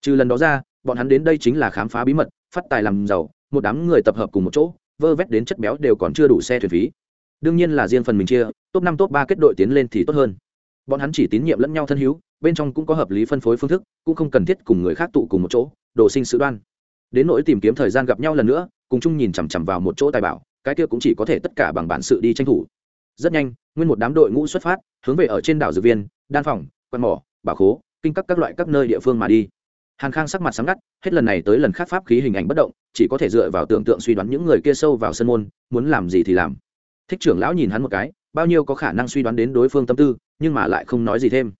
Trừ lần đó ra, bọn hắn đến đây chính là khám phá bí mật, phát tài làm giàu, một đám người tập hợp cùng một chỗ, vơ vét đến chất béo đều còn chưa đủ xe thuyền phí. Đương nhiên là riêng phần mình chia, top năm, top ba kết đội tiến lên thì tốt hơn bọn hắn chỉ tín nhiệm lẫn nhau thân hữu, bên trong cũng có hợp lý phân phối phương thức, cũng không cần thiết cùng người khác tụ cùng một chỗ, đồ sinh sự đoan. Đến nỗi tìm kiếm thời gian gặp nhau lần nữa, cùng chung nhìn chằm chằm vào một chỗ tài bảo, cái kia cũng chỉ có thể tất cả bằng bản sự đi tranh thủ. Rất nhanh, nguyên một đám đội ngũ xuất phát, hướng về ở trên đảo dược viên, đan phòng, quan mỏ, bảo khố, kinh các các loại các nơi địa phương mà đi. Hàn khang sắc mặt sáng ngắt, hết lần này tới lần khác pháp khí hình ảnh bất động, chỉ có thể dựa vào tưởng tượng suy đoán những người kia sâu vào sân môn, muốn làm gì thì làm. Thích trưởng lão nhìn hắn một cái, bao nhiêu có khả năng suy đoán đến đối phương tâm tư nhưng mà lại không nói gì thêm.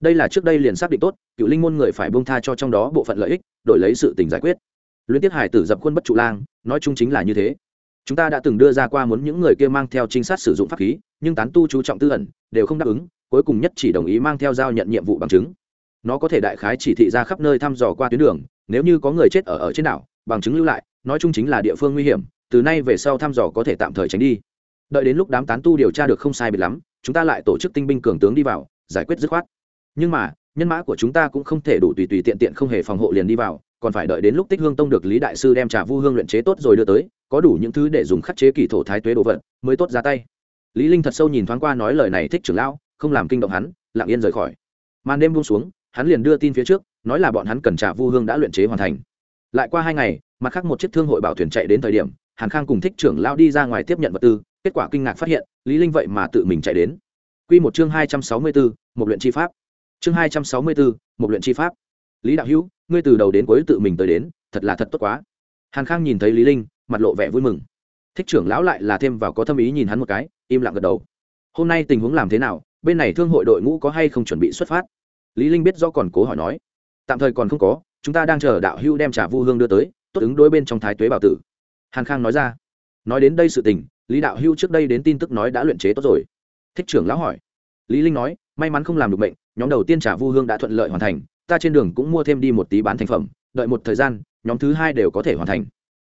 Đây là trước đây liền xác định tốt, cựu linh môn người phải bông tha cho trong đó bộ phận lợi ích, đổi lấy sự tình giải quyết. Luyến tiết hải tử dập khuôn bất trụ lang, nói chung chính là như thế. Chúng ta đã từng đưa ra qua muốn những người kia mang theo trinh sát sử dụng pháp khí, nhưng tán tu chú trọng tư ẩn, đều không đáp ứng, cuối cùng nhất chỉ đồng ý mang theo giao nhận nhiệm vụ bằng chứng. Nó có thể đại khái chỉ thị ra khắp nơi thăm dò qua tuyến đường, nếu như có người chết ở ở trên đảo, bằng chứng lưu lại, nói chung chính là địa phương nguy hiểm, từ nay về sau thăm dò có thể tạm thời tránh đi. Đợi đến lúc đám tán tu điều tra được không sai biệt lắm chúng ta lại tổ chức tinh binh cường tướng đi vào, giải quyết dứt khoát. Nhưng mà, nhân mã của chúng ta cũng không thể đủ tùy tùy tiện tiện không hề phòng hộ liền đi vào, còn phải đợi đến lúc tích hương tông được lý đại sư đem trà vu hương luyện chế tốt rồi đưa tới, có đủ những thứ để dùng khắc chế kỳ thổ thái tuế đồ vật mới tốt ra tay. Lý linh thật sâu nhìn thoáng qua nói lời này thích trưởng lão, không làm kinh động hắn, lặng yên rời khỏi. Màn đêm buông xuống, hắn liền đưa tin phía trước, nói là bọn hắn cần trà vu hương đã luyện chế hoàn thành. Lại qua hai ngày, mặt khác một chiếc thương hội bảo thuyền chạy đến thời điểm, hàn khang cùng thích trưởng lão đi ra ngoài tiếp nhận vật tư kết quả kinh ngạc phát hiện lý linh vậy mà tự mình chạy đến. Quy một chương hai trăm sáu mươi 264, một luyện chi pháp. Chương hai trăm sáu mươi bốn một luyện chi pháp. Lý đạo hữu ngươi từ đầu đến cuối tự mình tới đến thật là thật tốt quá. Hàn khang nhìn thấy lý linh mặt lộ vẻ vui mừng. Thích trưởng lão lại là thêm vào có thâm ý nhìn hắn một cái im lặng gật đầu. Hôm nay tình huống làm thế nào bên này thương hội đội ngũ có hay không chuẩn bị xuất phát? Lý linh biết do còn cố hỏi nói. Tạm thời còn không có chúng ta đang chờ đạo hữu đem trà vu hương đưa tới tốt ứng đối bên trong thái tuế bảo tử. Hàn khang nói ra. Nói đến đây sự tình lý đạo hưu trước đây đến tin tức nói đã luyện chế tốt rồi. Thích trưởng lão hỏi. Lý linh nói, may mắn không làm được bệnh, nhóm đầu tiên trả vu hương đã thuận lợi hoàn thành, ta trên đường cũng mua thêm đi một tí bán thành phẩm, đợi một thời gian, nhóm thứ hai đều có thể hoàn thành.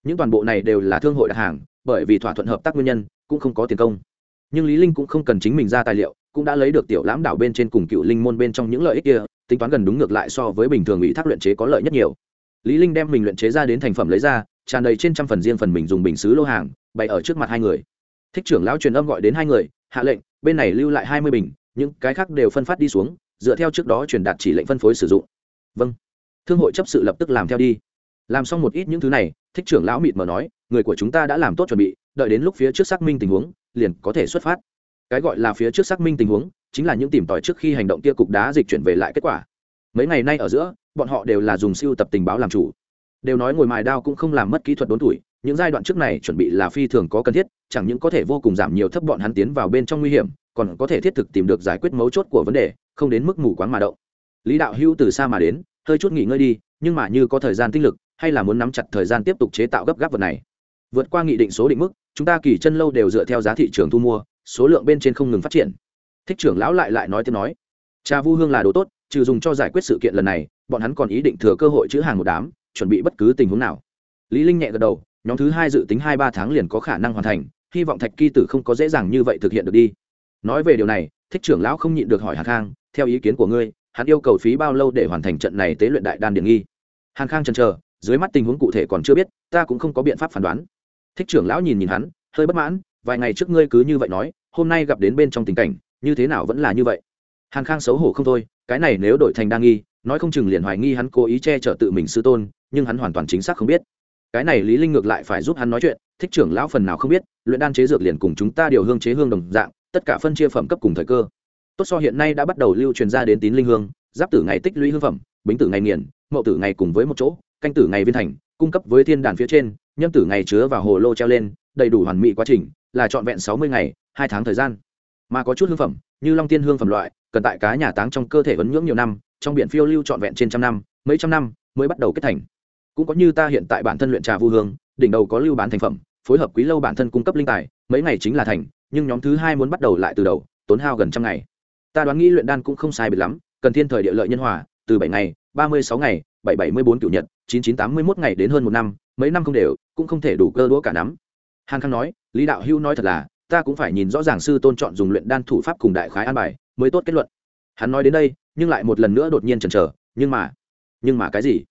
Những toàn bộ này đều là thương hội đặt hàng, bởi vì thỏa thuận hợp tác nguyên nhân, cũng không có tiền công. Nhưng lý linh cũng không cần chính mình ra tài liệu, cũng đã lấy được tiểu lãm đảo bên trên cùng cựu linh môn bên trong những lợi ích kia, tính toán gần đúng ngược lại so với bình thường ủy thác luyện chế có lợi nhất nhiều. Lý linh đem mình luyện chế ra đến thành phẩm lấy ra, tràn đầy trên trăm phần riêng phần mình dùng bình sứ lô hàng bày ở trước mặt hai người. Thích trưởng lão truyền âm gọi đến hai người, hạ lệnh, bên này lưu lại hai mươi bình, những cái khác đều phân phát đi xuống, dựa theo trước đó truyền đạt chỉ lệnh phân phối sử dụng. Vâng. Thương hội chấp sự lập tức làm theo đi. Làm xong một ít những thứ này, thích trưởng lão mịt mờ nói, người của chúng ta đã làm tốt chuẩn bị, đợi đến lúc phía trước xác minh tình huống, liền có thể xuất phát. Cái gọi là phía trước xác minh tình huống, chính là những tìm tòi trước khi hành động kia cục đá dịch chuyển về lại kết quả. Mấy ngày nay ở giữa, bọn họ đều là dùng siêu tập tình báo làm chủ. Đều nói ngồi mài đao cũng không làm mất kỹ thuật đốn tuổi những giai đoạn trước này chuẩn bị là phi thường có cần thiết, chẳng những có thể vô cùng giảm nhiều thấp bọn hắn tiến vào bên trong nguy hiểm, còn có thể thiết thực tìm được giải quyết mấu chốt của vấn đề, không đến mức mù quáng mà động. Lý đạo hữu từ xa mà đến, hơi chút nghỉ ngơi đi, nhưng mà như có thời gian tinh lực, hay là muốn nắm chặt thời gian tiếp tục chế tạo gấp gáp vật này. Vượt qua nghị định số định mức, chúng ta kỳ chân lâu đều dựa theo giá thị trường thu mua, số lượng bên trên không ngừng phát triển. Thích trưởng lão lại lại nói tiếp nói trà vu hương là đồ tốt, trừ dùng cho giải quyết sự kiện lần này, bọn hắn còn ý định thừa cơ hội chữ hàng một đám, chuẩn bị bất cứ tình huống nào. Lý linh nhẹ gật đầu nhóm thứ hai dự tính hai ba tháng liền có khả năng hoàn thành, hy vọng thạch kỳ tử không có dễ dàng như vậy thực hiện được đi. Nói về điều này, thích trưởng lão không nhịn được hỏi hàn khang, theo ý kiến của ngươi, hắn yêu cầu phí bao lâu để hoàn thành trận này tế luyện đại đan điện nghi? Hàn khang chần chờ, dưới mắt tình huống cụ thể còn chưa biết, ta cũng không có biện pháp phán đoán. Thích trưởng lão nhìn nhìn hắn, hơi bất mãn, vài ngày trước ngươi cứ như vậy nói, hôm nay gặp đến bên trong tình cảnh, như thế nào vẫn là như vậy? Hàn khang xấu hổ không thôi, cái này nếu đổi thành đa nghi, nói không chừng liền hoài nghi hắn cố ý che chở tự mình sư tôn, nhưng hắn hoàn toàn chính xác không biết cái này lý linh ngược lại phải giúp hắn nói chuyện, thích trưởng lão phần nào không biết, luyện đan chế dược liền cùng chúng ta điều hương chế hương đồng dạng, tất cả phân chia phẩm cấp cùng thời cơ. Tốt so hiện nay đã bắt đầu lưu truyền ra đến tín linh hương, giáp tử ngày tích lũy hương phẩm, bính tử ngày nghiền, mậu tử ngày cùng với một chỗ, canh tử ngày viên thành, cung cấp với thiên đàn phía trên, nhâm tử ngày chứa vào hồ lô treo lên, đầy đủ hoàn mỹ quá trình, là trọn vẹn sáu mươi ngày, hai tháng thời gian. Mà có chút hương phẩm, như long tiên hương phẩm loại, cần tại cá nhà táng trong cơ thể vấn nhưỡng nhiều năm, trong biển phiêu lưu trọn vẹn trên trăm năm, mấy trăm năm mới bắt đầu kết thành cũng có như ta hiện tại bản thân luyện trà vu hương, đỉnh đầu có lưu bán thành phẩm, phối hợp quý lâu bản thân cung cấp linh tài, mấy ngày chính là thành, nhưng nhóm thứ hai muốn bắt đầu lại từ đầu, tốn hao gần trăm ngày. Ta đoán nghĩ luyện đan cũng không sai biệt lắm, cần thiên thời địa lợi nhân hòa, từ bảy ngày, ba mươi sáu ngày, bảy bảy mươi bốn cựu nhật, chín chín tám mươi mốt ngày đến hơn một năm, mấy năm không đều, cũng không thể đủ cơ đũa cả nắm. Hàn khang nói, lý đạo hưu nói thật là, ta cũng phải nhìn rõ ràng sư tôn chọn dùng luyện đan thủ pháp cùng đại khái an bài, mới tốt kết luận. Hắn nói đến đây, nhưng lại một lần nữa đột nhiên chần chờ, nhưng mà nhưng mà cái gì?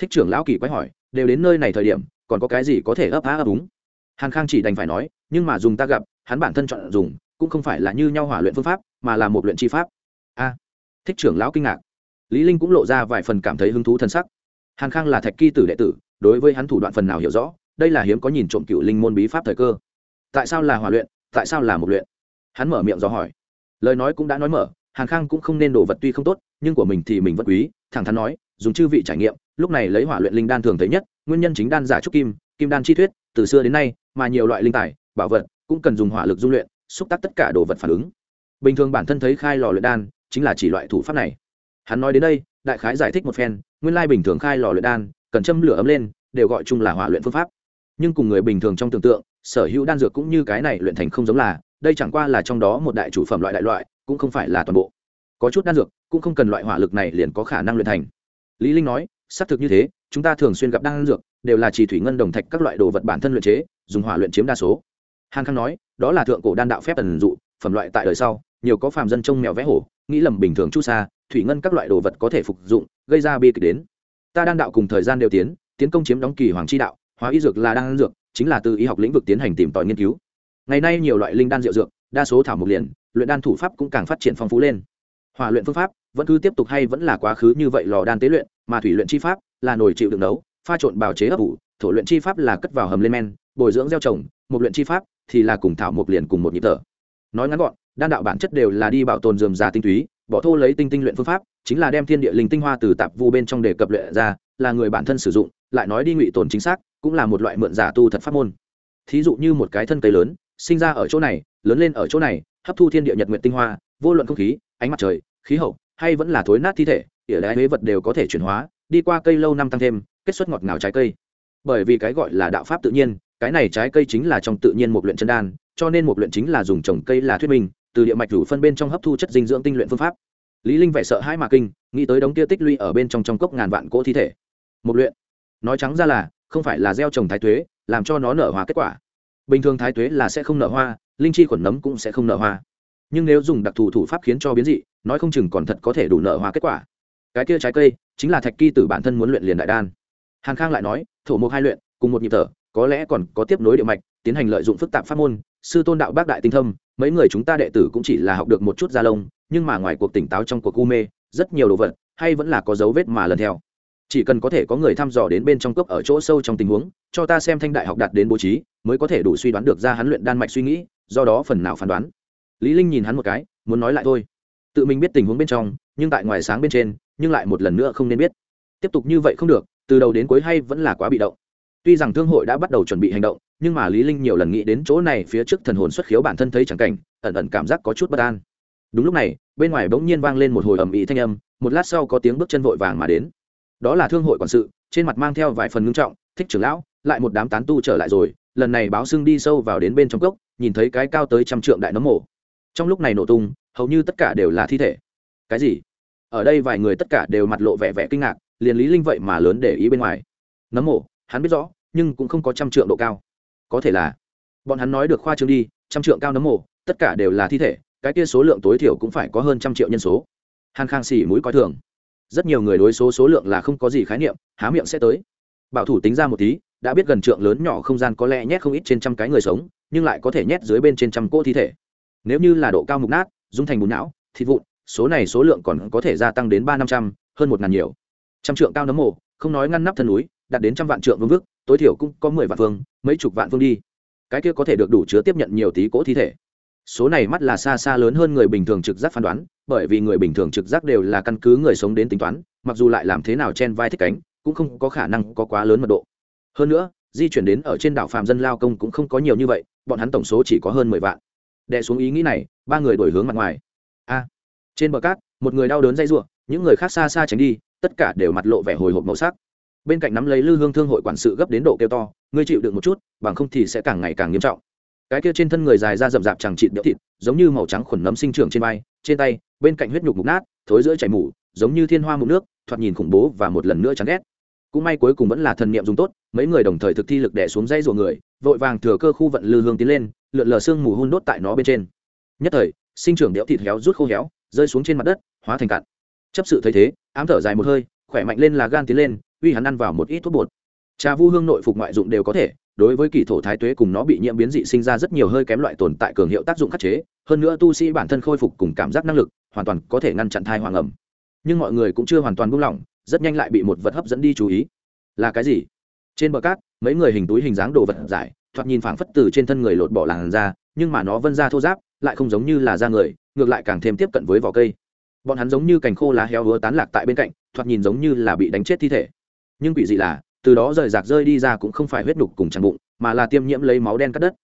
Thích trưởng lão kỳ quái hỏi, đều đến nơi này thời điểm, còn có cái gì có thể ấp á ấp úng? Hàn khang chỉ đành phải nói, nhưng mà dùng ta gặp, hắn bản thân chọn dùng, cũng không phải là như nhau hỏa luyện phương pháp, mà là một luyện chi pháp. A, thích trưởng lão kinh ngạc. Lý linh cũng lộ ra vài phần cảm thấy hứng thú thân sắc. Hàn khang là thạch kỳ tử đệ tử, đối với hắn thủ đoạn phần nào hiểu rõ, đây là hiếm có nhìn trộm cựu linh môn bí pháp thời cơ. Tại sao là hỏa luyện, tại sao là một luyện? Hắn mở miệng do hỏi. Lời nói cũng đã nói mở, hàn khang cũng không nên đổ vật tuy không tốt, nhưng của mình thì mình vẫn quý, thẳng thắn nói, dùng chư vị trải nghiệm lúc này lấy hỏa luyện linh đan thường thấy nhất, nguyên nhân chính đan giả trúc kim kim đan chi thuyết, từ xưa đến nay, mà nhiều loại linh tài, bảo vật, cũng cần dùng hỏa lực dung luyện, xúc tác tất cả đồ vật phản ứng. Bình thường bản thân thấy khai lò luyện đan, chính là chỉ loại thủ pháp này. Hắn nói đến đây, đại khái giải thích một phen, nguyên lai bình thường khai lò luyện đan, cần châm lửa ấm lên, đều gọi chung là hỏa luyện phương pháp. Nhưng cùng người bình thường trong tưởng tượng, sở hữu đan dược cũng như cái này luyện thành không giống là, đây chẳng qua là trong đó một đại chủ phẩm loại đại loại, cũng không phải là toàn bộ. Có chút đan dược, cũng không cần loại hỏa lực này liền có khả năng luyện thành. Lý linh nói xác thực như thế, chúng ta thường xuyên gặp đan dược, đều là chỉ thủy ngân đồng thạch các loại đồ vật bản thân luyện chế, dùng hỏa luyện chiếm đa số. Hàn khang nói, đó là thượng cổ đan đạo phép tần dụ, phẩm loại tại đời sau, nhiều có phàm dân trông mèo vẽ hổ, nghĩ lầm bình thường chu xa thủy ngân các loại đồ vật có thể phục dụng, gây ra bi kịch đến. Ta đan đạo cùng thời gian đều tiến tiến công chiếm đóng kỳ hoàng chi đạo, hóa y dược là đan dược, chính là từ y học lĩnh vực tiến hành tìm tòi nghiên cứu. Ngày nay nhiều loại linh đan diệu dược, đa số thảo mộc liền, luyện đan thủ pháp cũng càng phát triển phong phú lên. Hòa luyện phương pháp, vẫn cứ tiếp tục hay vẫn là quá khứ như vậy lò đan tế luyện mà thủy luyện chi pháp là nồi chịu đựng nấu, pha trộn bào chế ấp ủ, thổ luyện chi pháp là cất vào hầm lên men, bồi dưỡng gieo trồng một luyện chi pháp thì là cùng thảo một liền cùng một nhịp thở. Nói ngắn gọn, đan đạo bản chất đều là đi bảo tồn dườm già tinh túy, bỏ thô lấy tinh tinh luyện phương pháp, chính là đem thiên địa linh tinh hoa từ tạp vu bên trong để cập luyện ra, là người bản thân sử dụng, lại nói đi ngụy tồn chính xác, cũng là một loại mượn giả tu thật pháp môn. Thí dụ như một cái thân cây lớn, sinh ra ở chỗ này, lớn lên ở chỗ này, hấp thu thiên địa nhật nguyện tinh hoa, vô luận không khí, ánh mặt trời, khí hậu, hay vẫn là thối nát thi thể ỉa đái huế vật đều có thể chuyển hóa, đi qua cây lâu năm tăng thêm, kết xuất ngọt ngào trái cây. Bởi vì cái gọi là đạo pháp tự nhiên, cái này trái cây chính là trong tự nhiên một luyện chân đan, cho nên một luyện chính là dùng trồng cây là thuyết minh, từ địa mạch rủ phân bên trong hấp thu chất dinh dưỡng tinh luyện phương pháp. Lý linh vẻ sợ hãi mà kinh, nghĩ tới đống kia tích lũy ở bên trong trong cốc ngàn vạn cỗ thi thể. Một luyện. Nói trắng ra là, không phải là gieo trồng thái tuế, làm cho nó nở hoa kết quả. Bình thường thái tuế là sẽ không nở hoa, linh chi khuẩn nấm cũng sẽ không nở hoa. Nhưng nếu dùng đặc thù thủ pháp khiến cho biến dị, nói không chừng còn thật có thể đủ nở hoa kết quả cái kia trái cây chính là thạch kỳ tử bản thân muốn luyện liền đại đan. Hàn khang lại nói, thổ mục hai luyện, cùng một nhịp thở, có lẽ còn có tiếp nối địa mạch, tiến hành lợi dụng phức tạp pháp môn, sư tôn đạo bác đại tinh thâm, mấy người chúng ta đệ tử cũng chỉ là học được một chút gia lông, nhưng mà ngoài cuộc tỉnh táo trong cuộc u mê, rất nhiều đồ vật, hay vẫn là có dấu vết mà lần theo. Chỉ cần có thể có người thăm dò đến bên trong cốc ở chỗ sâu trong tình huống, cho ta xem thanh đại học đạt đến bố trí, mới có thể đủ suy đoán được ra hắn luyện đan mạch suy nghĩ, do đó phần nào phán đoán. Lý linh nhìn hắn một cái, muốn nói lại thôi. Tự mình biết tình huống bên trong, nhưng tại ngoài sáng bên trên nhưng lại một lần nữa không nên biết. Tiếp tục như vậy không được, từ đầu đến cuối hay vẫn là quá bị động. Tuy rằng thương hội đã bắt đầu chuẩn bị hành động, nhưng mà lý linh nhiều lần nghĩ đến chỗ này phía trước thần hồn xuất khiếu bản thân thấy chẳng cảnh, ẩn ẩn cảm giác có chút bất an. Đúng lúc này, bên ngoài bỗng nhiên vang lên một hồi ầm ĩ thanh âm, một lát sau có tiếng bước chân vội vàng mà đến. Đó là thương hội quản sự, trên mặt mang theo vài phần ngưng trọng, thích trưởng lão, lại một đám tán tu trở lại rồi, lần này báo xương đi sâu vào đến bên trong cốc, nhìn thấy cái cao tới trăm trượng đại nấm mổ trong lúc này nổ tung, hầu như tất cả đều là thi thể. Cái gì? Ở đây vài người tất cả đều mặt lộ vẻ vẻ kinh ngạc, liền lý linh vậy mà lớn để ý bên ngoài. Nấm mộ, hắn biết rõ, nhưng cũng không có trăm trượng độ cao. Có thể là, bọn hắn nói được khoa trương đi, trăm trượng cao nấm mộ, tất cả đều là thi thể, cái kia số lượng tối thiểu cũng phải có hơn trăm triệu nhân số. Hàn khang xỉ mũi coi thường. Rất nhiều người đối số số lượng là không có gì khái niệm, há miệng sẽ tới. Bảo thủ tính ra một tí, đã biết gần trượng lớn nhỏ không gian có lẽ nhét không ít trên trăm cái người sống, nhưng lại có thể nhét dưới bên trên trăm cỗ thi thể. Nếu như là độ cao mục nát, dung thành bùn não, thịt vụn số này số lượng còn có thể gia tăng đến ba năm trăm, hơn một ngàn nhiều. Trăm trượng cao nấm mộ không nói ngăn nắp thân núi, đạt đến trăm vạn trượng vương vức, tối thiểu cũng có mười vạn phương mấy chục vạn phương đi. Cái kia có thể được đủ chứa tiếp nhận nhiều tí cỗ thi thể. Số này mắt là xa xa lớn hơn người bình thường trực giác phán đoán, bởi vì người bình thường trực giác đều là căn cứ người sống đến tính toán, mặc dù lại làm thế nào chen vai thích cánh, cũng không có khả năng có quá lớn mật độ. Hơn nữa, di chuyển đến ở trên đảo phạm dân lao công cũng không có nhiều như vậy, bọn hắn tổng số chỉ có hơn mười vạn. Đè xuống ý nghĩ này, ba người đổi hướng mặt ngoài. A trên bờ cát, một người đau đớn dây ruộng những người khác xa xa tránh đi, tất cả đều mặt lộ vẻ hồi hộp màu sắc. Bên cạnh nắm lấy lư hương thương hội quản sự gấp đến độ kêu to, ngươi chịu được một chút, bằng không thì sẽ càng ngày càng nghiêm trọng. Cái kia trên thân người dài ra rậm rạp chẳng chịt béo thịt, giống như màu trắng khuẩn nấm sinh trưởng trên vai, trên tay, bên cạnh huyết nhục mục nát, thối giữa chảy mủ, giống như thiên hoa mục nước, thoạt nhìn khủng bố và một lần nữa chán ghét. Cũng may cuối cùng vẫn là thần niệm dùng tốt, mấy người đồng thời thực thi lực đè xuống dây ruộng người, vội vàng thừa cơ khu vận lư hương tiến lên, lượn lờ xương mù hun đốt tại nó bên trên. Nhất thời, sinh trưởng đẽo thịt héo rút khô héo rơi xuống trên mặt đất, hóa thành cạn. Chấp sự thấy thế, ám thở dài một hơi, khỏe mạnh lên là gan tiến lên, uy hắn ăn vào một ít thuốc bột. Trà vu hương nội phục ngoại dụng đều có thể, đối với kỳ thổ thái tuế cùng nó bị nhiễm biến dị sinh ra rất nhiều hơi kém loại tồn tại cường hiệu tác dụng khắc chế, hơn nữa tu sĩ bản thân khôi phục cùng cảm giác năng lực, hoàn toàn có thể ngăn chặn thai hoàng ẩm. Nhưng mọi người cũng chưa hoàn toàn buông lỏng, rất nhanh lại bị một vật hấp dẫn đi chú ý. Là cái gì? Trên bờ cát, mấy người hình túi hình dáng đồ vật giải, thoạt nhìn phảng phất từ trên thân người lột bỏ làn ra nhưng mà nó vân ra thô giáp, lại không giống như là da người ngược lại càng thêm tiếp cận với vỏ cây. Bọn hắn giống như cành khô lá heo hứa tán lạc tại bên cạnh, thoạt nhìn giống như là bị đánh chết thi thể. Nhưng quỷ dị là, từ đó rời rạc rơi đi ra cũng không phải huyết đục cùng tràn bụng, mà là tiêm nhiễm lấy máu đen cắt đất.